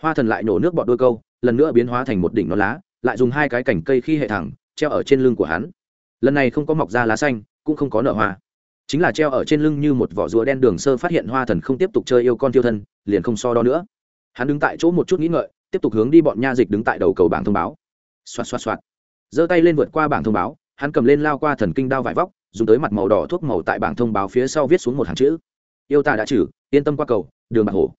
Hoa thần lại nổ nước bọt đôi câu, lần nữa biến hóa thành một đỉnh nó lá, lại dùng hai cái cành cây khi hệ thẳng treo ở trên lưng của hắn. Lần này không có mọc ra lá xanh, cũng không có nở hoa. Chính là treo ở trên lưng như một vỏ rùa đen đường sơ phát hiện hoa thần không tiếp tục chơi yêu con tiêu thân, liền không so đo nữa. Hắn đứng tại chỗ một chút nghĩ ngợi, tiếp tục hướng đi bọn nha dịch đứng tại đầu cầu bảng thông báo. Xoạt xoạt xoạt. Giơ tay lên vượt qua bảng thông báo, hắn cầm lên lao qua thần kinh đao vải vóc, dùng tới mặt màu đỏ thuốc màu tại bảng thông báo phía sau viết xuống một hàng chữ. Yêu ta đã trừ, yên tâm qua cầu, đường bạc hổ.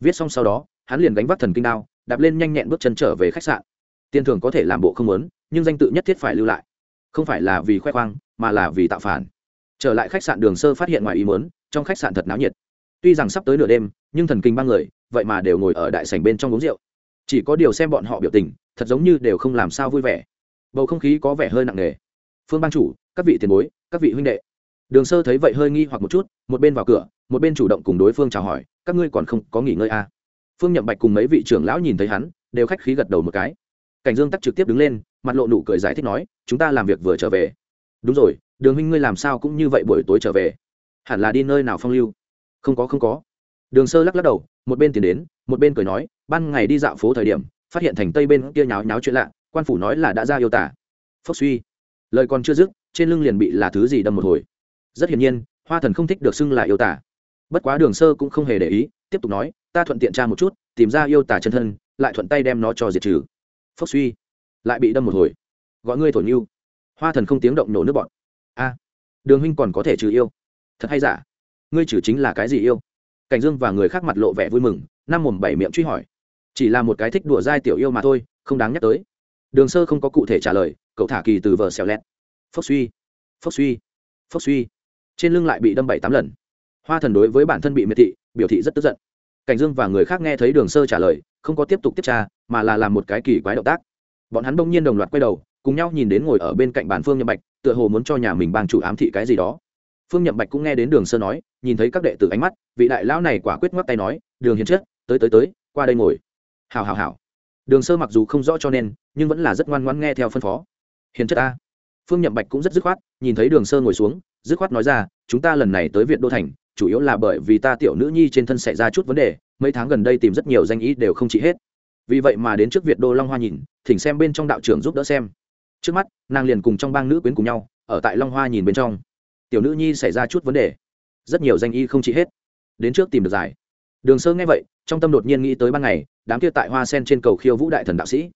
Viết xong sau đó, hắn liền gánh vác thần kinh đao, đạp lên nhanh nhẹn bước chân trở về khách sạn. Tiền thưởng có thể làm bộ không lớn nhưng danh tự nhất thiết phải lưu lại. Không phải là vì khoe khoang, mà là vì tạo phản. Trở lại khách sạn đường sơ phát hiện ngoài ý muốn, trong khách sạn thật náo nhiệt. Tuy rằng sắp tới nửa đêm, nhưng thần kinh ba người, vậy mà đều ngồi ở đại sảnh bên trong uống rượu. Chỉ có điều xem bọn họ biểu tình, thật giống như đều không làm sao vui vẻ. Bầu không khí có vẻ hơi nặng nề. Phương ban chủ, các vị tiền bối, các vị huynh đệ. Đường sơ thấy vậy hơi nghi hoặc một chút, một bên vào cửa, một bên chủ động cùng đối phương chào hỏi, các ngươi còn không có nghỉ ngơi à. phương nhậm bạch cùng mấy vị trưởng lão nhìn thấy hắn, đều khách khí gật đầu một cái. Cảnh dương tắc trực tiếp đứng lên mặt lộ nụ cười giải thích nói, chúng ta làm việc vừa trở về. Đúng rồi, đường huynh ngươi làm sao cũng như vậy buổi tối trở về? Hẳn là đi nơi nào phong lưu? Không có không có. Đường sơ lắc lắc đầu, một bên tiến đến, một bên cười nói, ban ngày đi dạo phố thời điểm, phát hiện thành tây bên kia nháo nháo chuyện lạ, quan phủ nói là đã ra yêu tả. Phốc suy. Lời còn chưa dứt, trên lưng liền bị là thứ gì đâm một hồi. Rất hiển nhiên, hoa thần không thích được xưng là yêu tả. Bất quá đường sơ cũng không hề để ý, tiếp tục nói, ta thuận tiện tra một chút, tìm ra yêu tả chân thân, lại thuận tay đem nó cho diệt trừ. Phốc suy lại bị đâm một hồi. Gọi ngươi thổ nhu. Hoa thần không tiếng động nổ nước bọn a, đường huynh còn có thể trừ yêu. Thật hay giả? Ngươi trừ chính là cái gì yêu? Cảnh dương và người khác mặt lộ vẻ vui mừng, năm mồm bảy miệng truy hỏi. Chỉ là một cái thích đùa dai tiểu yêu mà thôi, không đáng nhắc tới. Đường sơ không có cụ thể trả lời, cậu thả kỳ từ vợ xèo lẹt. Phốc suy phốc suy phốc suy. Trên lưng lại bị đâm bảy tám lần. Hoa thần đối với bản thân bị miệt thị, biểu thị rất tức giận. Cảnh dương và người khác nghe thấy đường sơ trả lời, không có tiếp tục tiếp tra, mà là làm một cái kỳ quái động tác bọn hắn bỗng nhiên đồng loạt quay đầu, cùng nhau nhìn đến ngồi ở bên cạnh bàn phương nhậm bạch, tựa hồ muốn cho nhà mình bang chủ ám thị cái gì đó. Phương nhậm bạch cũng nghe đến đường sơ nói, nhìn thấy các đệ tử ánh mắt, vị đại lão này quả quyết ngoắc tay nói, đường hiền chết, tới tới tới, qua đây ngồi. Hào hào hào đường sơ mặc dù không rõ cho nên, nhưng vẫn là rất ngoan ngoãn nghe theo phân phó. Hiền chất ta. Phương nhậm bạch cũng rất dứt khoát, nhìn thấy đường sơ ngồi xuống, dứt khoát nói ra, chúng ta lần này tới viện đô thành, chủ yếu là bởi vì ta tiểu nữ nhi trên thân xảy ra chút vấn đề, mấy tháng gần đây tìm rất nhiều danh ý đều không trị hết vì vậy mà đến trước việt đô long hoa nhìn, thỉnh xem bên trong đạo trưởng giúp đỡ xem. Trước mắt, nàng liền cùng trong bang nữ quyến cùng nhau, ở tại long hoa nhìn bên trong. Tiểu nữ nhi xảy ra chút vấn đề. Rất nhiều danh y không trị hết. Đến trước tìm được giải. Đường sơ nghe vậy, trong tâm đột nhiên nghĩ tới ban ngày, đám kia tại hoa sen trên cầu khiêu vũ đại thần đạo sĩ.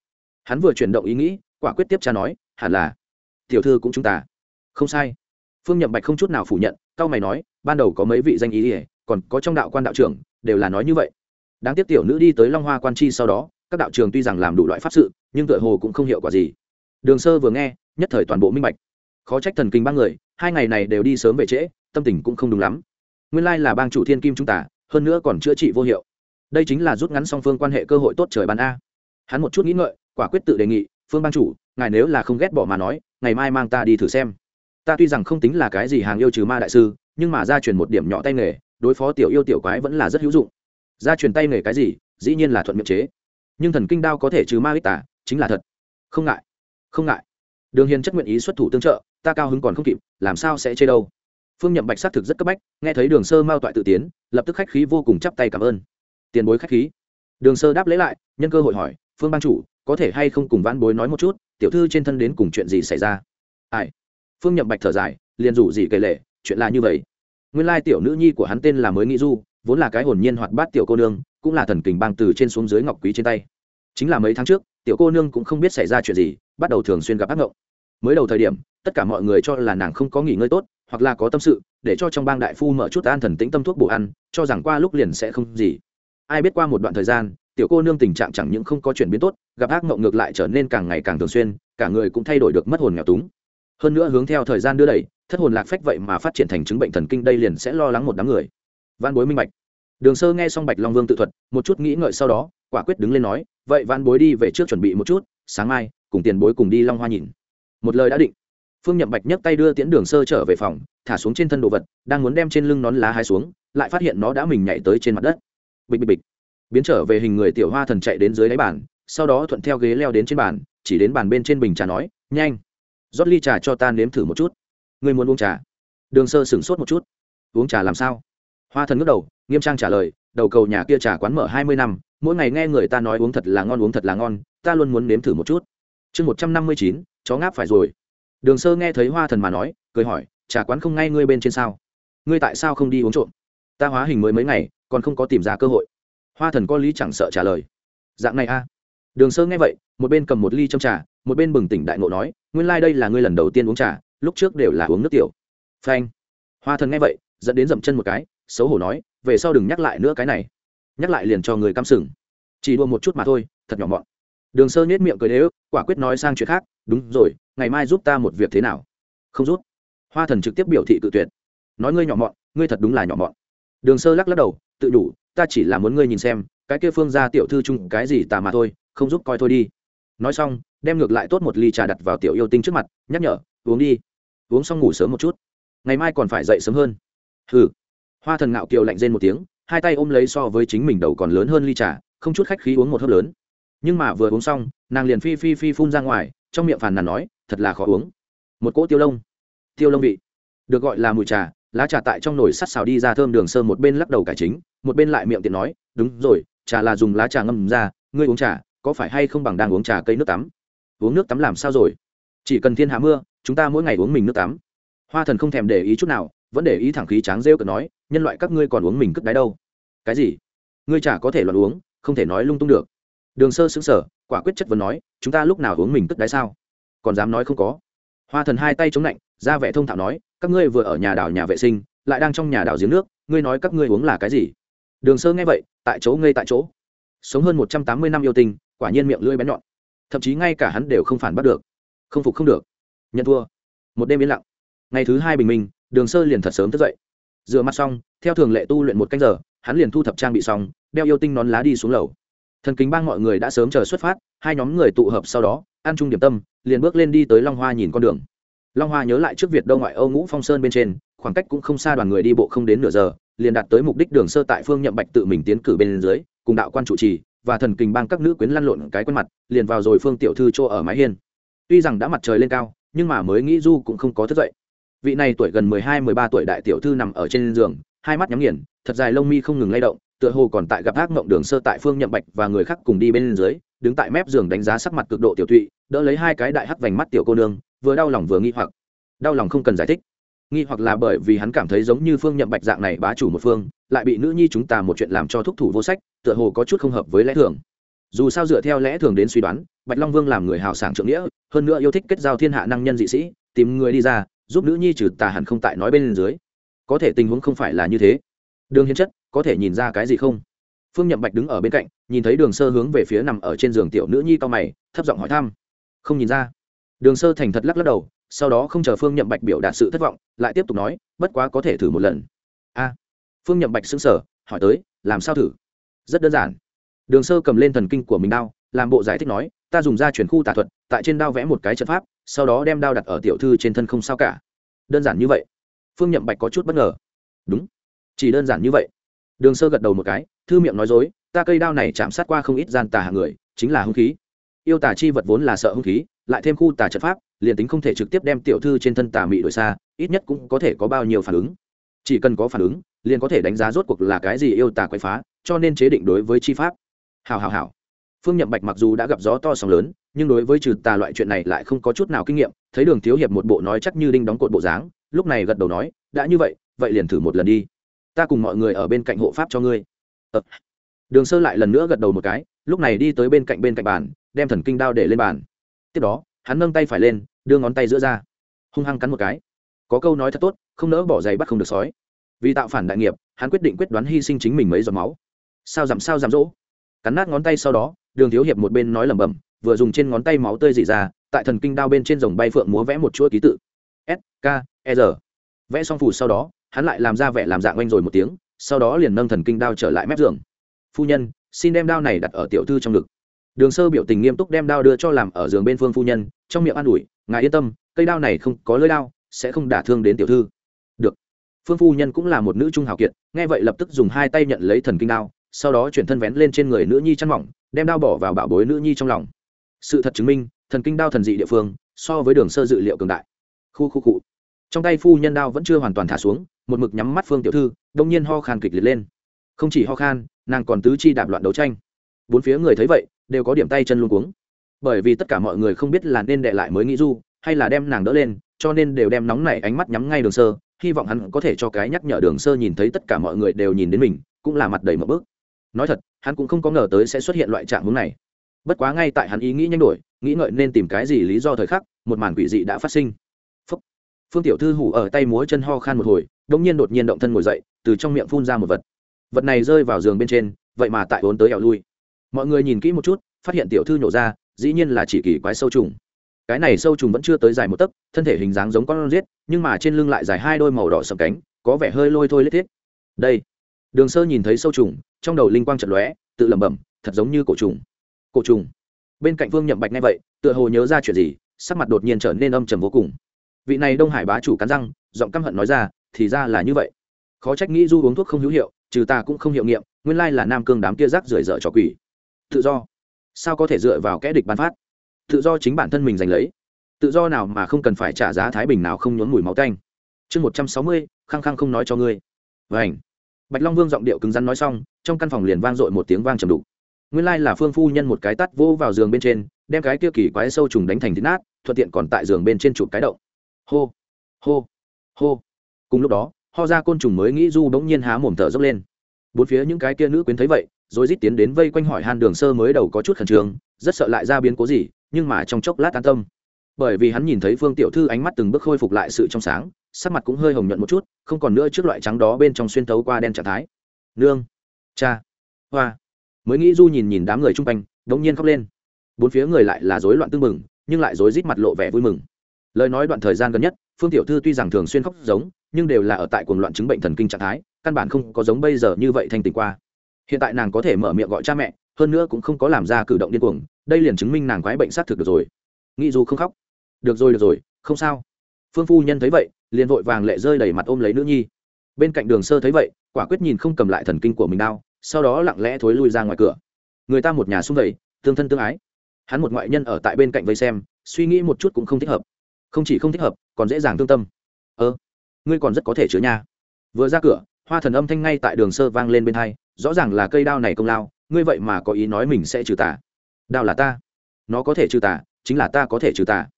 Hắn vừa chuyển động ý nghĩ, quả quyết tiếp cha nói, hẳn là tiểu thư cũng chúng ta. Không sai. Phương nhậm bạch không chút nào phủ nhận cao mày nói, ban đầu có mấy vị danh ý ỉa còn có trong đạo quan đạo trưởng, đều là nói như vậy. Đáng tiếc tiểu nữ đi tới long hoa quan chi sau đó các đạo trường tuy rằng làm đủ loại pháp sự, nhưng tựa hồ cũng không hiệu quả gì. Đường sơ vừa nghe, nhất thời toàn bộ minh bạch. Khó trách thần kinh ba người, hai ngày này đều đi sớm về trễ, tâm tình cũng không đúng lắm. Nguyên lai là bang chủ thiên kim chúng ta, hơn nữa còn chữa trị vô hiệu. Đây chính là rút ngắn song phương quan hệ cơ hội tốt trời bàn a. Hắn một chút nghĩ ngợi, quả quyết tự đề nghị, phương bang chủ, ngài nếu là không ghét bỏ mà nói, ngày mai mang ta đi thử xem. Ta tuy rằng không tính là cái gì hàng yêu trừ ma đại sư, nhưng mà gia truyền một điểm nhỏ tay nghề, đối phó tiểu yêu tiểu quái vẫn là rất hữu dụng. Gia truyền tay nghề cái gì, dĩ nhiên là thuận miệng chế nhưng thần kinh đao có thể trừ ma ích tả, chính là thật. Không ngại không ngại. Đường hiền chất nguyện ý xuất thủ tương trợ, ta cao hứng còn không kịp, làm sao sẽ chê đâu? Phương nhậm bạch xác thực rất cấp bách, nghe thấy đường sơ mao toại tự tiến, lập tức khách khí vô cùng chắp tay cảm ơn. Tiền bối khách khí. Đường sơ đáp lấy lại, nhân cơ hội hỏi, phương ban chủ, có thể hay không cùng vãn bối nói một chút, tiểu thư trên thân đến cùng chuyện gì xảy ra? Ai? Phương nhậm bạch thở dài, liền rủ gì kể lệ, chuyện là như vậy. Nguyên lai tiểu nữ nhi của hắn tên là mới nghĩ du, vốn là cái hồn nhiên hoạt bát tiểu cô nương, cũng là thần kình bang từ trên xuống dưới ngọc quý trên tay chính là mấy tháng trước, tiểu cô nương cũng không biết xảy ra chuyện gì, bắt đầu thường xuyên gặp ác ngộng. Mới đầu thời điểm, tất cả mọi người cho là nàng không có nghỉ ngơi tốt, hoặc là có tâm sự, để cho trong bang đại phu mở chút an thần tĩnh tâm thuốc bổ ăn, cho rằng qua lúc liền sẽ không gì. Ai biết qua một đoạn thời gian, tiểu cô nương tình trạng chẳng những không có chuyển biến tốt, gặp ác mộng ngược lại trở nên càng ngày càng thường xuyên, cả người cũng thay đổi được mất hồn nghèo túng. Hơn nữa hướng theo thời gian đưa đẩy, thất hồn lạc phách vậy mà phát triển thành chứng bệnh thần kinh đây liền sẽ lo lắng một đám người. Văn bối minh bạch. Đường sơ nghe xong bạch long vương tự thuật, một chút nghĩ ngợi sau đó quả quyết đứng lên nói, vậy van bối đi về trước chuẩn bị một chút, sáng mai, cùng tiền bối cùng đi long hoa nhìn. Một lời đã định, phương nhậm bạch nhấc tay đưa tiễn đường sơ trở về phòng, thả xuống trên thân đồ vật, đang muốn đem trên lưng nón lá hái xuống, lại phát hiện nó đã mình nhảy tới trên mặt đất. Bịch bịch bịch. Biến trở về hình người tiểu hoa thần chạy đến dưới đáy bàn, sau đó thuận theo ghế leo đến trên bàn, chỉ đến bàn bên trên bình trà nói, nhanh, rót ly trà cho ta nếm thử một chút. Người muốn uống trà? Đường sơ sửng sốt một chút. Uống trà làm sao? Hoa thần ngước đầu, nghiêm trang trả lời, đầu cầu nhà kia trà quán mở hai mươi năm mỗi ngày nghe người ta nói uống thật là ngon, uống thật là ngon, ta luôn muốn nếm thử một chút. Chương một trăm năm mươi chín, chó ngáp phải rồi. Đường sơ nghe thấy hoa thần mà nói, cười hỏi, trà quán không ngay ngươi bên trên sao? Ngươi tại sao không đi uống trộm? Ta hóa hình mới mấy ngày, còn không có tìm ra cơ hội. Hoa thần có lý chẳng sợ trả lời. Dạng này a. Đường sơ nghe vậy, một bên cầm một ly trong trà, một bên bừng tỉnh đại ngộ nói, nguyên lai、like、đây là ngươi lần đầu tiên uống trà, lúc trước đều là uống nước tiểu. Phanh. Hoa thần nghe vậy dẫn đến dậm chân một cái, xấu hổ nói, về sau đừng nhắc lại nữa cái này nhắc lại liền cho người căm sừng. Chỉ đua một chút mà thôi, thật nhỏ mọn. Đường sơ nhét miệng cười đế ức quả quyết nói sang chuyện khác, đúng rồi, ngày mai giúp ta một việc thế nào? Không rút hoa thần trực tiếp biểu thị cự tuyệt. Nói ngươi nhỏ mọn, ngươi thật đúng là nhỏ mọn. Đường sơ lắc lắc đầu, tự đủ, ta chỉ là muốn ngươi nhìn xem, cái kia phương ra tiểu thư chung cái gì tà mà thôi, không giúp coi thôi đi. Nói xong, đem ngược lại tốt một ly trà đặt vào tiểu yêu tinh trước mặt, nhắc nhở, uống đi. Uống xong ngủ sớm một chút. Ngày mai còn phải dậy sớm hơn. Hừ. Hoa thần ngạo kiều lạnh rên một tiếng hai tay ôm lấy so với chính mình đầu còn lớn hơn ly trà, không chút khách khí uống một hớp lớn. Nhưng mà vừa uống xong, nàng liền phi phi phi phun ra ngoài, trong miệng phàn nàn nói, thật là khó uống. Một cỗ tiêu lông. Tiêu lông vị. Được gọi là mùi trà, lá trà tại trong nồi sắt xào đi ra thơm đường sơ một bên lắc đầu cải chính, một bên lại miệng tiện nói, đúng rồi, trà là dùng lá trà ngâm ra, ngươi uống trà, có phải hay không bằng đang uống trà cây nước tắm? Uống nước tắm làm sao rồi? Chỉ cần thiên hạ mưa, chúng ta mỗi ngày uống mình nước tắm. Hoa thần không thèm để ý chút nào, vẫn để ý thẳng khí tráng rêu cợt nói nhân loại các ngươi còn uống mình cất đáy đâu? Cái gì? Ngươi chả có thể loạn uống, không thể nói lung tung được. Đường sơ xứng sở quả quyết chất vấn nói, chúng ta lúc nào uống mình cất đáy sao? Còn dám nói không có. Hoa thần hai tay chống lạnh ra vẻ thông thạo nói, các ngươi vừa ở nhà đảo nhà vệ sinh, lại đang trong nhà đảo giếng nước, ngươi nói các ngươi uống là cái gì? Đường sơ nghe vậy, tại chỗ ngây tại chỗ. Sống hơn một trăm tám mươi năm yêu tình quả nhiên miệng lưỡi bén nhọn. Thậm chí ngay cả hắn đều không phản bắt được. Không phục không được. Nhận thua. Một đêm yên lặng. Ngày thứ hai bình minh, đường sơ liền thật sớm thức dậy rửa mặt xong, theo thường lệ tu luyện một canh giờ, hắn liền thu thập trang bị xong, đeo yêu tinh nón lá đi xuống lầu. Thần kính bang mọi người đã sớm chờ xuất phát, hai nhóm người tụ hợp sau đó, ăn chung điểm tâm, liền bước lên đi tới long hoa nhìn con đường. Long hoa nhớ lại trước việt đông ngoại âu ngũ phong sơn bên trên, khoảng cách cũng không xa đoàn người đi bộ không đến nửa giờ, liền đạt tới mục đích đường sơ tại phương nhậm bạch tự mình tiến cử bên dưới, cùng đạo quan chủ trì, và thần kình bang các nữ quyến lăn lộn cái quen mặt, liền vào rồi phương tiểu thư chỗ ở mái hiên. Tuy rằng đã mặt trời lên cao, nhưng mà mới nghĩ du cũng không có thức dậy vị này tuổi gần mười hai, mười ba tuổi đại tiểu thư nằm ở trên giường, hai mắt nhắm nghiền, thật dài lông mi không ngừng lay động, tựa hồ còn tại gặp ác mộng đường sơ tại phương nhậm bạch và người khác cùng đi bên dưới, đứng tại mép giường đánh giá sắc mặt cực độ tiểu thụy đỡ lấy hai cái đại hắc vành mắt tiểu cô nương, vừa đau lòng vừa nghi hoặc. Đau lòng không cần giải thích. Nghi hoặc là bởi vì hắn cảm thấy giống như phương nhậm bạch dạng này bá chủ một phương, lại bị nữ nhi chúng ta một chuyện làm cho thúc thủ vô sách, tựa hồ có chút không hợp với lẽ thường. Dù sao dựa theo lẽ thường đến suy đoán, bạch long vương làm người hào sảng trượng nghĩa, hơn nữa yêu thích kết giao thiên hạ năng nhân dị sĩ, tìm người đi ra giúp nữ nhi trừ tà hẳn không tại nói bên dưới. Có thể tình huống không phải là như thế. Đường hiến chất, có thể nhìn ra cái gì không? Phương nhậm bạch đứng ở bên cạnh, nhìn thấy đường sơ hướng về phía nằm ở trên giường tiểu nữ nhi cao mày, thấp giọng hỏi thăm. Không nhìn ra. Đường sơ thành thật lắc lắc đầu, sau đó không chờ phương nhậm bạch biểu đạt sự thất vọng, lại tiếp tục nói, bất quá có thể thử một lần. A. Phương nhậm bạch xứng sở hỏi tới, làm sao thử? Rất đơn giản. Đường sơ cầm lên thần kinh của mình đao, làm bộ giải thích nói, ta dùng da chuyển khu tà thuật, tại trên đao vẽ một cái trận pháp sau đó đem đao đặt ở tiểu thư trên thân không sao cả. Đơn giản như vậy. Phương nhậm bạch có chút bất ngờ. Đúng. Chỉ đơn giản như vậy. Đường sơ gật đầu một cái, thư miệng nói dối, ta cây đao này chạm sát qua không ít gian tà hạng người, chính là hung khí. Yêu tà chi vật vốn là sợ hung khí, lại thêm khu tà trận pháp, liền tính không thể trực tiếp đem tiểu thư trên thân tà mị đổi xa, ít nhất cũng có thể có bao nhiêu phản ứng. Chỉ cần có phản ứng, liền có thể đánh giá rốt cuộc là cái gì yêu tà quậy phá, cho nên chế định đối với chi pháp. Hào hào hào phương nhậm bạch mặc dù đã gặp gió to sóng lớn, nhưng đối với trừ tà loại chuyện này lại không có chút nào kinh nghiệm, thấy đường thiếu hiệp một bộ nói chắc như đinh đóng cột bộ dáng, lúc này gật đầu nói, đã như vậy vậy liền thử một lần đi. Ta cùng mọi người ở bên cạnh hộ pháp cho ngươi. Ờ. đường sơ lại lần nữa gật đầu một cái, lúc này đi tới bên cạnh bên cạnh bàn, đem thần kinh đao để lên bàn. Tiếp đó, hắn nâng tay phải lên, đưa ngón tay giữa ra. Hung hăng cắn một cái. Có câu nói thật tốt, không nỡ bỏ giày bắt không được sói. Vì tạo phản đại nghiệp, hắn quyết định quyết đoán hy sinh chính mình mấy giọt máu. Sao giảm sao giảm dỗ. Cắn nát ngón tay sau đó đường thiếu hiệp một bên nói lẩm bẩm, vừa dùng trên ngón tay máu tơi dị ra, tại thần kinh đao bên trên dòng bay phượng múa vẽ một chuỗi ký tự. S k e r. Vẽ xong phù sau đó, hắn lại làm ra vẻ làm dạng oanh rồi một tiếng, sau đó liền nâng thần kinh đao trở lại mép giường. Phu nhân, xin đem đao này đặt ở tiểu thư trong ngực. Đường sơ biểu tình nghiêm túc đem đao đưa cho làm ở giường bên phương phu nhân, trong miệng an ủi, ngài yên tâm, cây đao này không có lưỡi đao, sẽ không đả thương đến tiểu thư. Được. Phương phu nhân cũng là một nữ trung hào kiệt, nghe vậy lập tức dùng hai tay nhận lấy thần kinh đao sau đó chuyển thân vén lên trên người nữ nhi chăn mỏng, đem đao bỏ vào bảo bối nữ nhi trong lòng. Sự thật chứng minh, thần kinh đao thần dị địa phương, so với đường sơ dự liệu cường đại. Khu khu cụ trong tay phu nhân đao vẫn chưa hoàn toàn thả xuống, một mực nhắm mắt phương tiểu thư, đông nhiên ho khan kịch liệt lên. Không chỉ ho khan, nàng còn tứ chi đạp loạn đấu tranh. Bốn phía người thấy vậy, đều có điểm tay chân luôn cuống. Bởi vì tất cả mọi người không biết là nên đệ lại mới nghĩ du, hay là đem nàng đỡ lên, cho nên đều đem nóng nảy ánh mắt nhắm ngay đường sơ, hy vọng hắn có thể cho cái nhắc nhở đường sơ nhìn thấy tất cả mọi người đều nhìn đến mình, cũng là mặt đầy mở bước nói thật, hắn cũng không có ngờ tới sẽ xuất hiện loại trạng hướng này. Bất quá ngay tại hắn ý nghĩ nhanh đổi, nghĩ ngợi nên tìm cái gì lý do thời khắc, một màn quỷ dị đã phát sinh. Phúc. phương tiểu thư hủ ở tay múa chân ho khan một hồi đông nhiên đột nhiên động thân ngồi dậy, từ trong miệng phun ra một vật. Vật này rơi vào giường bên trên, vậy mà tại vốn tới ẻo lui. Mọi người nhìn kỹ một chút, phát hiện tiểu thư nhổ ra, dĩ nhiên là chỉ kỳ quái sâu trùng. Cái này sâu trùng vẫn chưa tới dài một tấc, thân thể hình dáng giống con riết nhưng mà trên lưng lại dài hai đôi màu đỏ sầm cánh, có vẻ hơi lôi thôi lết thiết. Đây đường sơ nhìn thấy sâu trùng, trong đầu linh quang trận lóe, tự lẩm bẩm, thật giống như cổ trùng. Cổ trùng. Bên cạnh vương nhậm bạch nghe vậy, tựa hồ nhớ ra chuyện gì, sắc mặt đột nhiên trở nên âm trầm vô cùng. Vị này đông hải bá chủ cắn răng, giọng căm hận nói ra, thì ra là như vậy. Khó trách nghĩ du uống thuốc không hữu hiệu, trừ ta cũng không hiệu nghiệm, nguyên lai là nam cương đám kia rác rưởi dở trò quỷ. Tự do. Sao có thể dựa vào kẽ địch ban phát? Tự do chính bản thân mình giành lấy. Tự do nào mà không cần phải trả giá thái bình nào không nhốn mùi máu tanh. Chương một trăm sáu mươi, khăng khăng không nói cho ngươi. Vảnh bạch long vương giọng điệu cứng rắn nói xong, trong căn phòng liền vang dội một tiếng vang trầm đục. Nguyên lai là phương phu nhân một cái tắt vô vào giường bên trên, đem cái kia kỳ quái sâu trùng đánh thành thịt nát, thuận tiện còn tại giường bên trên chụp cái động. Hô hô hô. Cùng lúc đó, ho ra côn trùng mới nghĩ du bỗng nhiên há mồm thở dốc lên. Bốn phía những cái kia nữ quyến thấy vậy, rồi rít tiến đến vây quanh hỏi han đường sơ mới đầu có chút khẩn trương, rất sợ lại ra biến cố gì, nhưng mà trong chốc lát an tâm bởi vì hắn nhìn thấy phương tiểu thư ánh mắt từng bước khôi phục lại sự trong sáng, sắc mặt cũng hơi hồng nhuận một chút, không còn nữa trước loại trắng đó bên trong xuyên tấu qua đen trạng thái. Nương, cha, hoa. Mới nghĩ du nhìn nhìn đám người chung quanh, đống nhiên khóc lên. Bốn phía người lại là rối loạn tưng mừng nhưng lại rối rít mặt lộ vẻ vui mừng. Lời nói đoạn thời gian gần nhất, phương tiểu thư tuy rằng thường xuyên khóc giống, nhưng đều là ở tại cuồng loạn chứng bệnh thần kinh trạng thái, căn bản không có giống bây giờ như vậy thanh tình qua. Hiện tại nàng có thể mở miệng gọi cha mẹ, hơn nữa cũng không có làm ra cử động điên cuồng, đây liền chứng minh nàng quái bệnh xác thực được rồi. Nghĩ du không khóc được rồi được rồi, không sao. Phương phu nhân thấy vậy, liền vội vàng lệ rơi đầy mặt ôm lấy nữ nhi. Bên cạnh đường sơ thấy vậy, quả quyết nhìn không cầm lại thần kinh của mình đau, sau đó lặng lẽ thối lui ra ngoài cửa. Người ta một nhà xung vầy, tương thân tương ái. Hắn một ngoại nhân ở tại bên cạnh vây xem, suy nghĩ một chút cũng không thích hợp. Không chỉ không thích hợp, còn dễ dàng thương tâm. Ơ, ngươi còn rất có thể chứa nha. Vừa ra cửa, hoa thần âm thanh ngay tại đường sơ vang lên bên hai, rõ ràng là cây đao này công lao, ngươi vậy mà có ý nói mình sẽ trừ tà. Đao là ta. Nó có thể trừ tà, chính là ta có thể trừ tà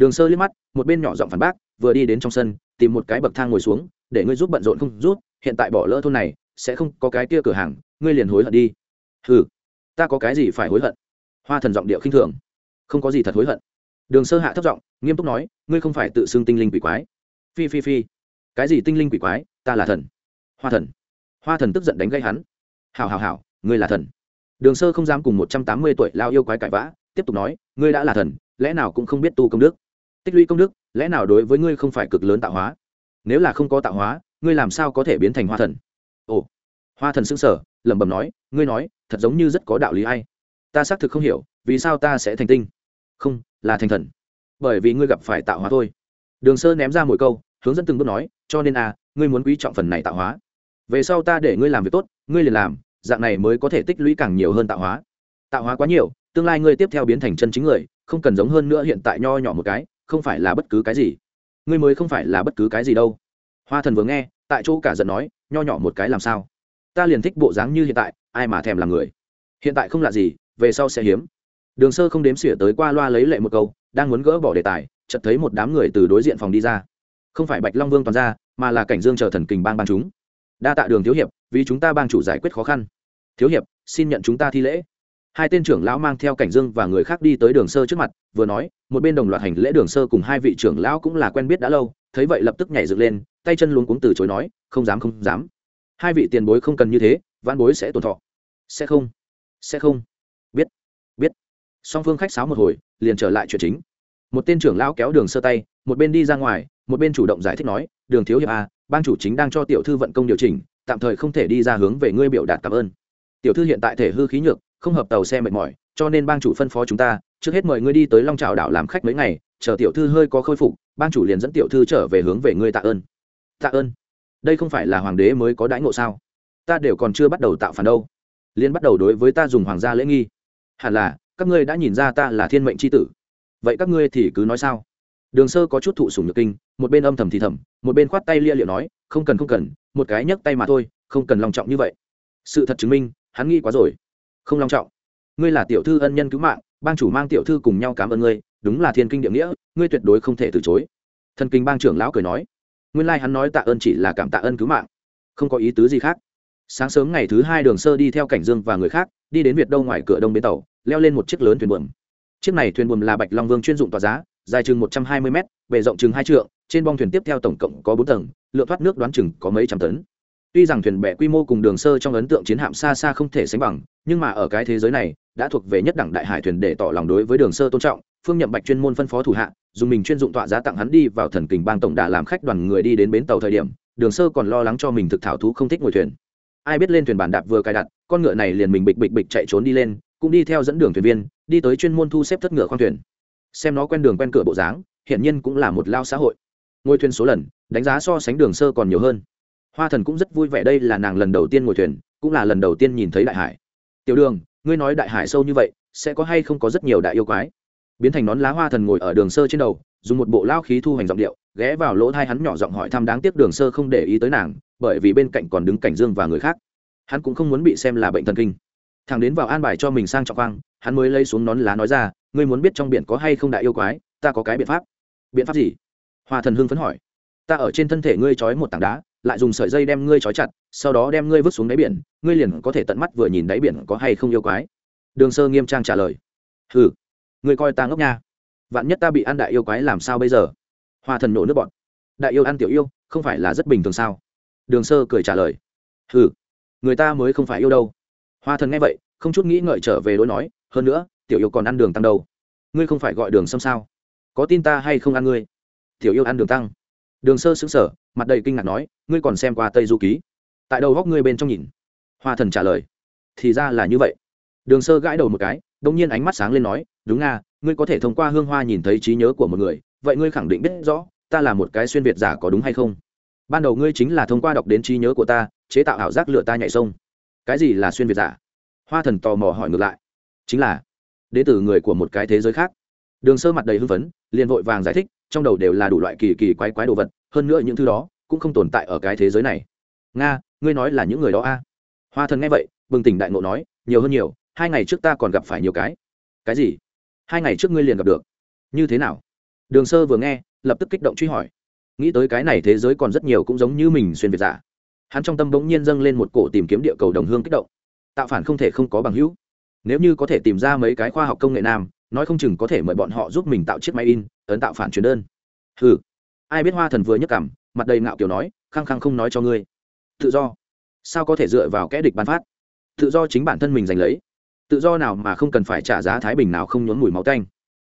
đường sơ liếc mắt, một bên nhỏ giọng phản bác, vừa đi đến trong sân, tìm một cái bậc thang ngồi xuống, để ngươi giúp bận rộn không rút, hiện tại bỏ lỡ thôn này, sẽ không có cái kia cửa hàng, ngươi liền hối hận đi. Ừ ta có cái gì phải hối hận? Hoa thần giọng điệu khinh thường. Không có gì thật hối hận. Đường sơ hạ thấp giọng, nghiêm túc nói, ngươi không phải tự xưng tinh linh quỷ quái. Phi phi phi. Cái gì tinh linh quỷ quái? Ta là thần. Hoa thần. Hoa thần tức giận đánh gây hắn. Hào hào hào ngươi là thần. Đường sơ không dám cùng một trăm tám mươi tuổi lao yêu quái cãi vã, tiếp tục nói, ngươi đã là thần, lẽ nào cũng không biết tu công đức? Tích lũy công đức, lẽ nào đối với ngươi không phải cực lớn tạo hóa? Nếu là không có tạo hóa, ngươi làm sao có thể biến thành hoa thần? Ồ, hoa thần s ư n g sở lẩm bẩm nói, ngươi nói, thật giống như rất có đạo lý hay ta xác thực không hiểu, vì sao ta sẽ thành tinh? Không, là thành thần. Bởi vì ngươi gặp phải tạo hóa thôi. Đường sơ ném ra mỗi câu, hướng dẫn từng bước nói, cho nên à ngươi muốn quý trọng phần này tạo hóa. Về sau ta để ngươi làm việc tốt, ngươi liền làm, dạng này mới có thể tích lũy càng nhiều hơn tạo hóa. Tạo hóa quá nhiều, tương lai ngươi tiếp theo biến thành chân chính người, không cần giống hơn nữa hiện tại nho nhỏ một cái không phải là bất cứ cái gì. Ngươi mới không phải là bất cứ cái gì đâu. Hoa thần vừa nghe, tại chỗ cả giận nói, nho nhỏ một cái làm sao? Ta liền thích bộ dáng như hiện tại, ai mà thèm làm người. Hiện tại không lạ gì, về sau sẽ hiếm. Đường sơ không đếm xỉa tới qua loa lấy lệ một câu, đang muốn gỡ bỏ đề tài, chợt thấy một đám người từ đối diện phòng đi ra. Không phải bạch long vương toàn ra, mà là cảnh dương chờ thần kình bang ban chúng. Đa tạ đường thiếu hiệp, vì chúng ta bang chủ giải quyết khó khăn. Thiếu hiệp, xin nhận chúng ta thi lễ hai tên trưởng lão mang theo cảnh dương và người khác đi tới đường sơ trước mặt vừa nói một bên đồng loạt hành lễ đường sơ cùng hai vị trưởng lão cũng là quen biết đã lâu thấy vậy lập tức nhảy dựng lên tay chân luống cuống từ chối nói không dám không dám. Hai vị tiền bối không cần như thế văn bối sẽ tồn thọ. Sẽ không sẽ không. Biết biết. Song phương khách sáo một hồi liền trở lại chuyện chính. Một tên trưởng lão kéo đường sơ tay một bên đi ra ngoài một bên chủ động giải thích nói đường thiếu hiệp a à, ban chủ chính đang cho tiểu thư vận công điều chỉnh tạm thời không thể đi ra hướng về ngươi biểu đạt cảm ơn. Tiểu thư hiện tại thể hư khí nhược không hợp tàu xe mệt mỏi, cho nên bang chủ phân phó chúng ta, trước hết mời ngươi đi tới long trào đảo làm khách mấy ngày, chờ tiểu thư hơi có khôi phục, bang chủ liền dẫn tiểu thư trở về hướng về ngươi tạ ơn. Tạ ơn? Đây không phải là hoàng đế mới có đãi ngộ sao? Ta đều còn chưa bắt đầu tạo phản đâu. Liên bắt đầu đối với ta dùng hoàng gia lễ nghi. Hẳn là, các ngươi đã nhìn ra ta là thiên mệnh c h i tử. Vậy các ngươi thì cứ nói sao? Đường sơ có chút thụ sùng nhược kinh, một bên âm thầm thì thầm, một bên khoát tay lia liệu nói, không cần không cần, một cái nhấc tay mà thôi, không cần lòng trọng như vậy. Sự thật chứng minh, hắn nghĩ quá rồi không long trọng. Ngươi là tiểu thư ân nhân cứu mạng, bang chủ mang tiểu thư cùng nhau cảm ơn ngươi, đúng là thiên kinh địa nghĩa, ngươi tuyệt đối không thể từ chối. Thần kinh bang trưởng lão cười nói. Nguyên lai、like、hắn nói tạ ơn chỉ là cảm tạ ơn cứu mạng, không có ý tứ gì khác. Sáng sớm ngày thứ hai đường sơ đi theo cảnh dương và người khác, đi đến việt đông ngoài cửa đông bến tàu, leo lên một chiếc lớn thuyền buồm. Chiếc này thuyền buồm là bạch long vương chuyên dụng tòa giá, dài chừng một trăm hai mươi m bề rộng chừng hai trượng, trên bong thuyền tiếp theo tổng cộng có bốn tầng lượng thoát nước đoán chừng có mấy trăm tấn tuy rằng thuyền bè quy mô cùng đường sơ trong ấn tượng chiến hạm xa xa không thể sánh bằng, nhưng mà ở cái thế giới này, đã thuộc về nhất đẳng đại hải thuyền để tỏ lòng đối với đường sơ tôn trọng, phương nhậm bạch chuyên môn phân phó thủ hạ, dùng mình chuyên dụng tọa giá tặng hắn đi vào thần kình bang tổng đà làm khách đoàn người đi đến bến tàu thời điểm, đường sơ còn lo lắng cho mình thực thảo thú không thích ngồi thuyền. Ai biết lên thuyền bản đạp vừa cài đặt, con ngựa này liền mình bịch bịch bịch chạy trốn đi lên, cũng đi theo dẫn đường thuyền viên, đi tới chuyên môn thu xếp thất ngựa khoang thuyền. Xem nó quen đường quen cửa bộ dáng hiện nhiên cũng là một lao xã hội. Ngồi thuyền số lần, đánh giá so sánh đường sơ còn nhiều hơn hoa thần cũng rất vui vẻ đây là nàng lần đầu tiên ngồi thuyền, cũng là lần đầu tiên nhìn thấy đại hải. Tiểu đường, ngươi nói đại hải sâu như vậy, sẽ có hay không có rất nhiều đại yêu quái? Biến thành nón lá hoa thần ngồi ở đường sơ trên đầu, dùng một bộ lao khí thu hành giọng điệu, ghé vào lỗ thai hắn nhỏ giọng hỏi thăm đáng tiếc đường sơ không để ý tới nàng, bởi vì bên cạnh còn đứng cảnh dương và người khác. Hắn cũng không muốn bị xem là bệnh thần kinh. Thằng đến vào an bài cho mình sang trọng quang, hắn mới lấy xuống nón lá nói ra, ngươi muốn biết trong biển có hay không đại yêu quái, ta có cái biện pháp. Biện pháp gì? Hoa thần hưng phấn hỏi. Ta ở trên thân thể ngươi trói một tảng đá lại dùng sợi dây đem ngươi trói chặt, sau đó đem ngươi vứt xuống đáy biển, ngươi liền có thể tận mắt vừa nhìn đáy biển có hay không yêu quái. Đường sơ nghiêm trang trả lời. Ừ ngươi coi ta ngốc nha. Vạn nhất ta bị ăn đại yêu quái làm sao bây giờ? Hoa thần nổ nước bọn. Đại yêu ăn tiểu yêu, không phải là rất bình thường sao? Đường sơ cười trả lời. Ừ người ta mới không phải yêu đâu. Hoa thần nghe vậy, không chút nghĩ ngợi trở về đối nói, hơn nữa, tiểu yêu còn ăn đường tăng đâu. Ngươi không phải gọi đường xâm sao? Có tin ta hay không ăn ngươi? Tiểu yêu ăn đường tăng đường sơ xứng sở mặt đầy kinh ngạc nói, ngươi còn xem qua tây du ký? Tại đầu góc ngươi bên trong nhìn. Hoa thần trả lời, thì ra là như vậy. Đường sơ gãi đầu một cái đông nhiên ánh mắt sáng lên nói, đúng nga, ngươi có thể thông qua hương hoa nhìn thấy trí nhớ của một người, vậy ngươi khẳng định biết rõ, ta là một cái xuyên việt giả có đúng hay không? Ban đầu ngươi chính là thông qua đọc đến trí nhớ của ta, chế tạo ảo giác lựa ta nhảy sông. Cái gì là xuyên việt giả? Hoa thần tò mò hỏi ngược lại. Chính là, đến từ người của một cái thế giới khác. Đường sơ mặt đầy hưng phấn, liền vội vàng giải thích trong đầu đều là đủ loại kỳ kỳ quái quái đồ vật, hơn nữa những thứ đó cũng không tồn tại ở cái thế giới này. Nga, ngươi nói là những người đó a? Hoa thần nghe vậy, bừng tỉnh đại ngộ nói, nhiều hơn nhiều, hai ngày trước ta còn gặp phải nhiều cái. Cái gì? Hai ngày trước ngươi liền gặp được. Như thế nào? Đường sơ vừa nghe, lập tức kích động truy hỏi. Nghĩ tới cái này thế giới còn rất nhiều cũng giống như mình xuyên việt giả. Hắn trong tâm bỗng nhiên dâng lên một cổ tìm kiếm địa cầu đồng hương kích động. Tạo phản không thể không có bằng hữu. Nếu như có thể tìm ra mấy cái khoa học công nghệ nam nói không chừng có thể mời bọn họ giúp mình tạo chiếc máy in, ấn tạo phản truyền đơn. Ừ ai biết hoa thần vừa nhấc cảm mặt đầy ngạo kiểu nói, khăng khăng không nói cho ngươi. Tự do. Sao có thể dựa vào kẽ địch bán phát? Tự do chính bản thân mình giành lấy. Tự do nào mà không cần phải trả giá thái bình nào không nhốn mùi máu canh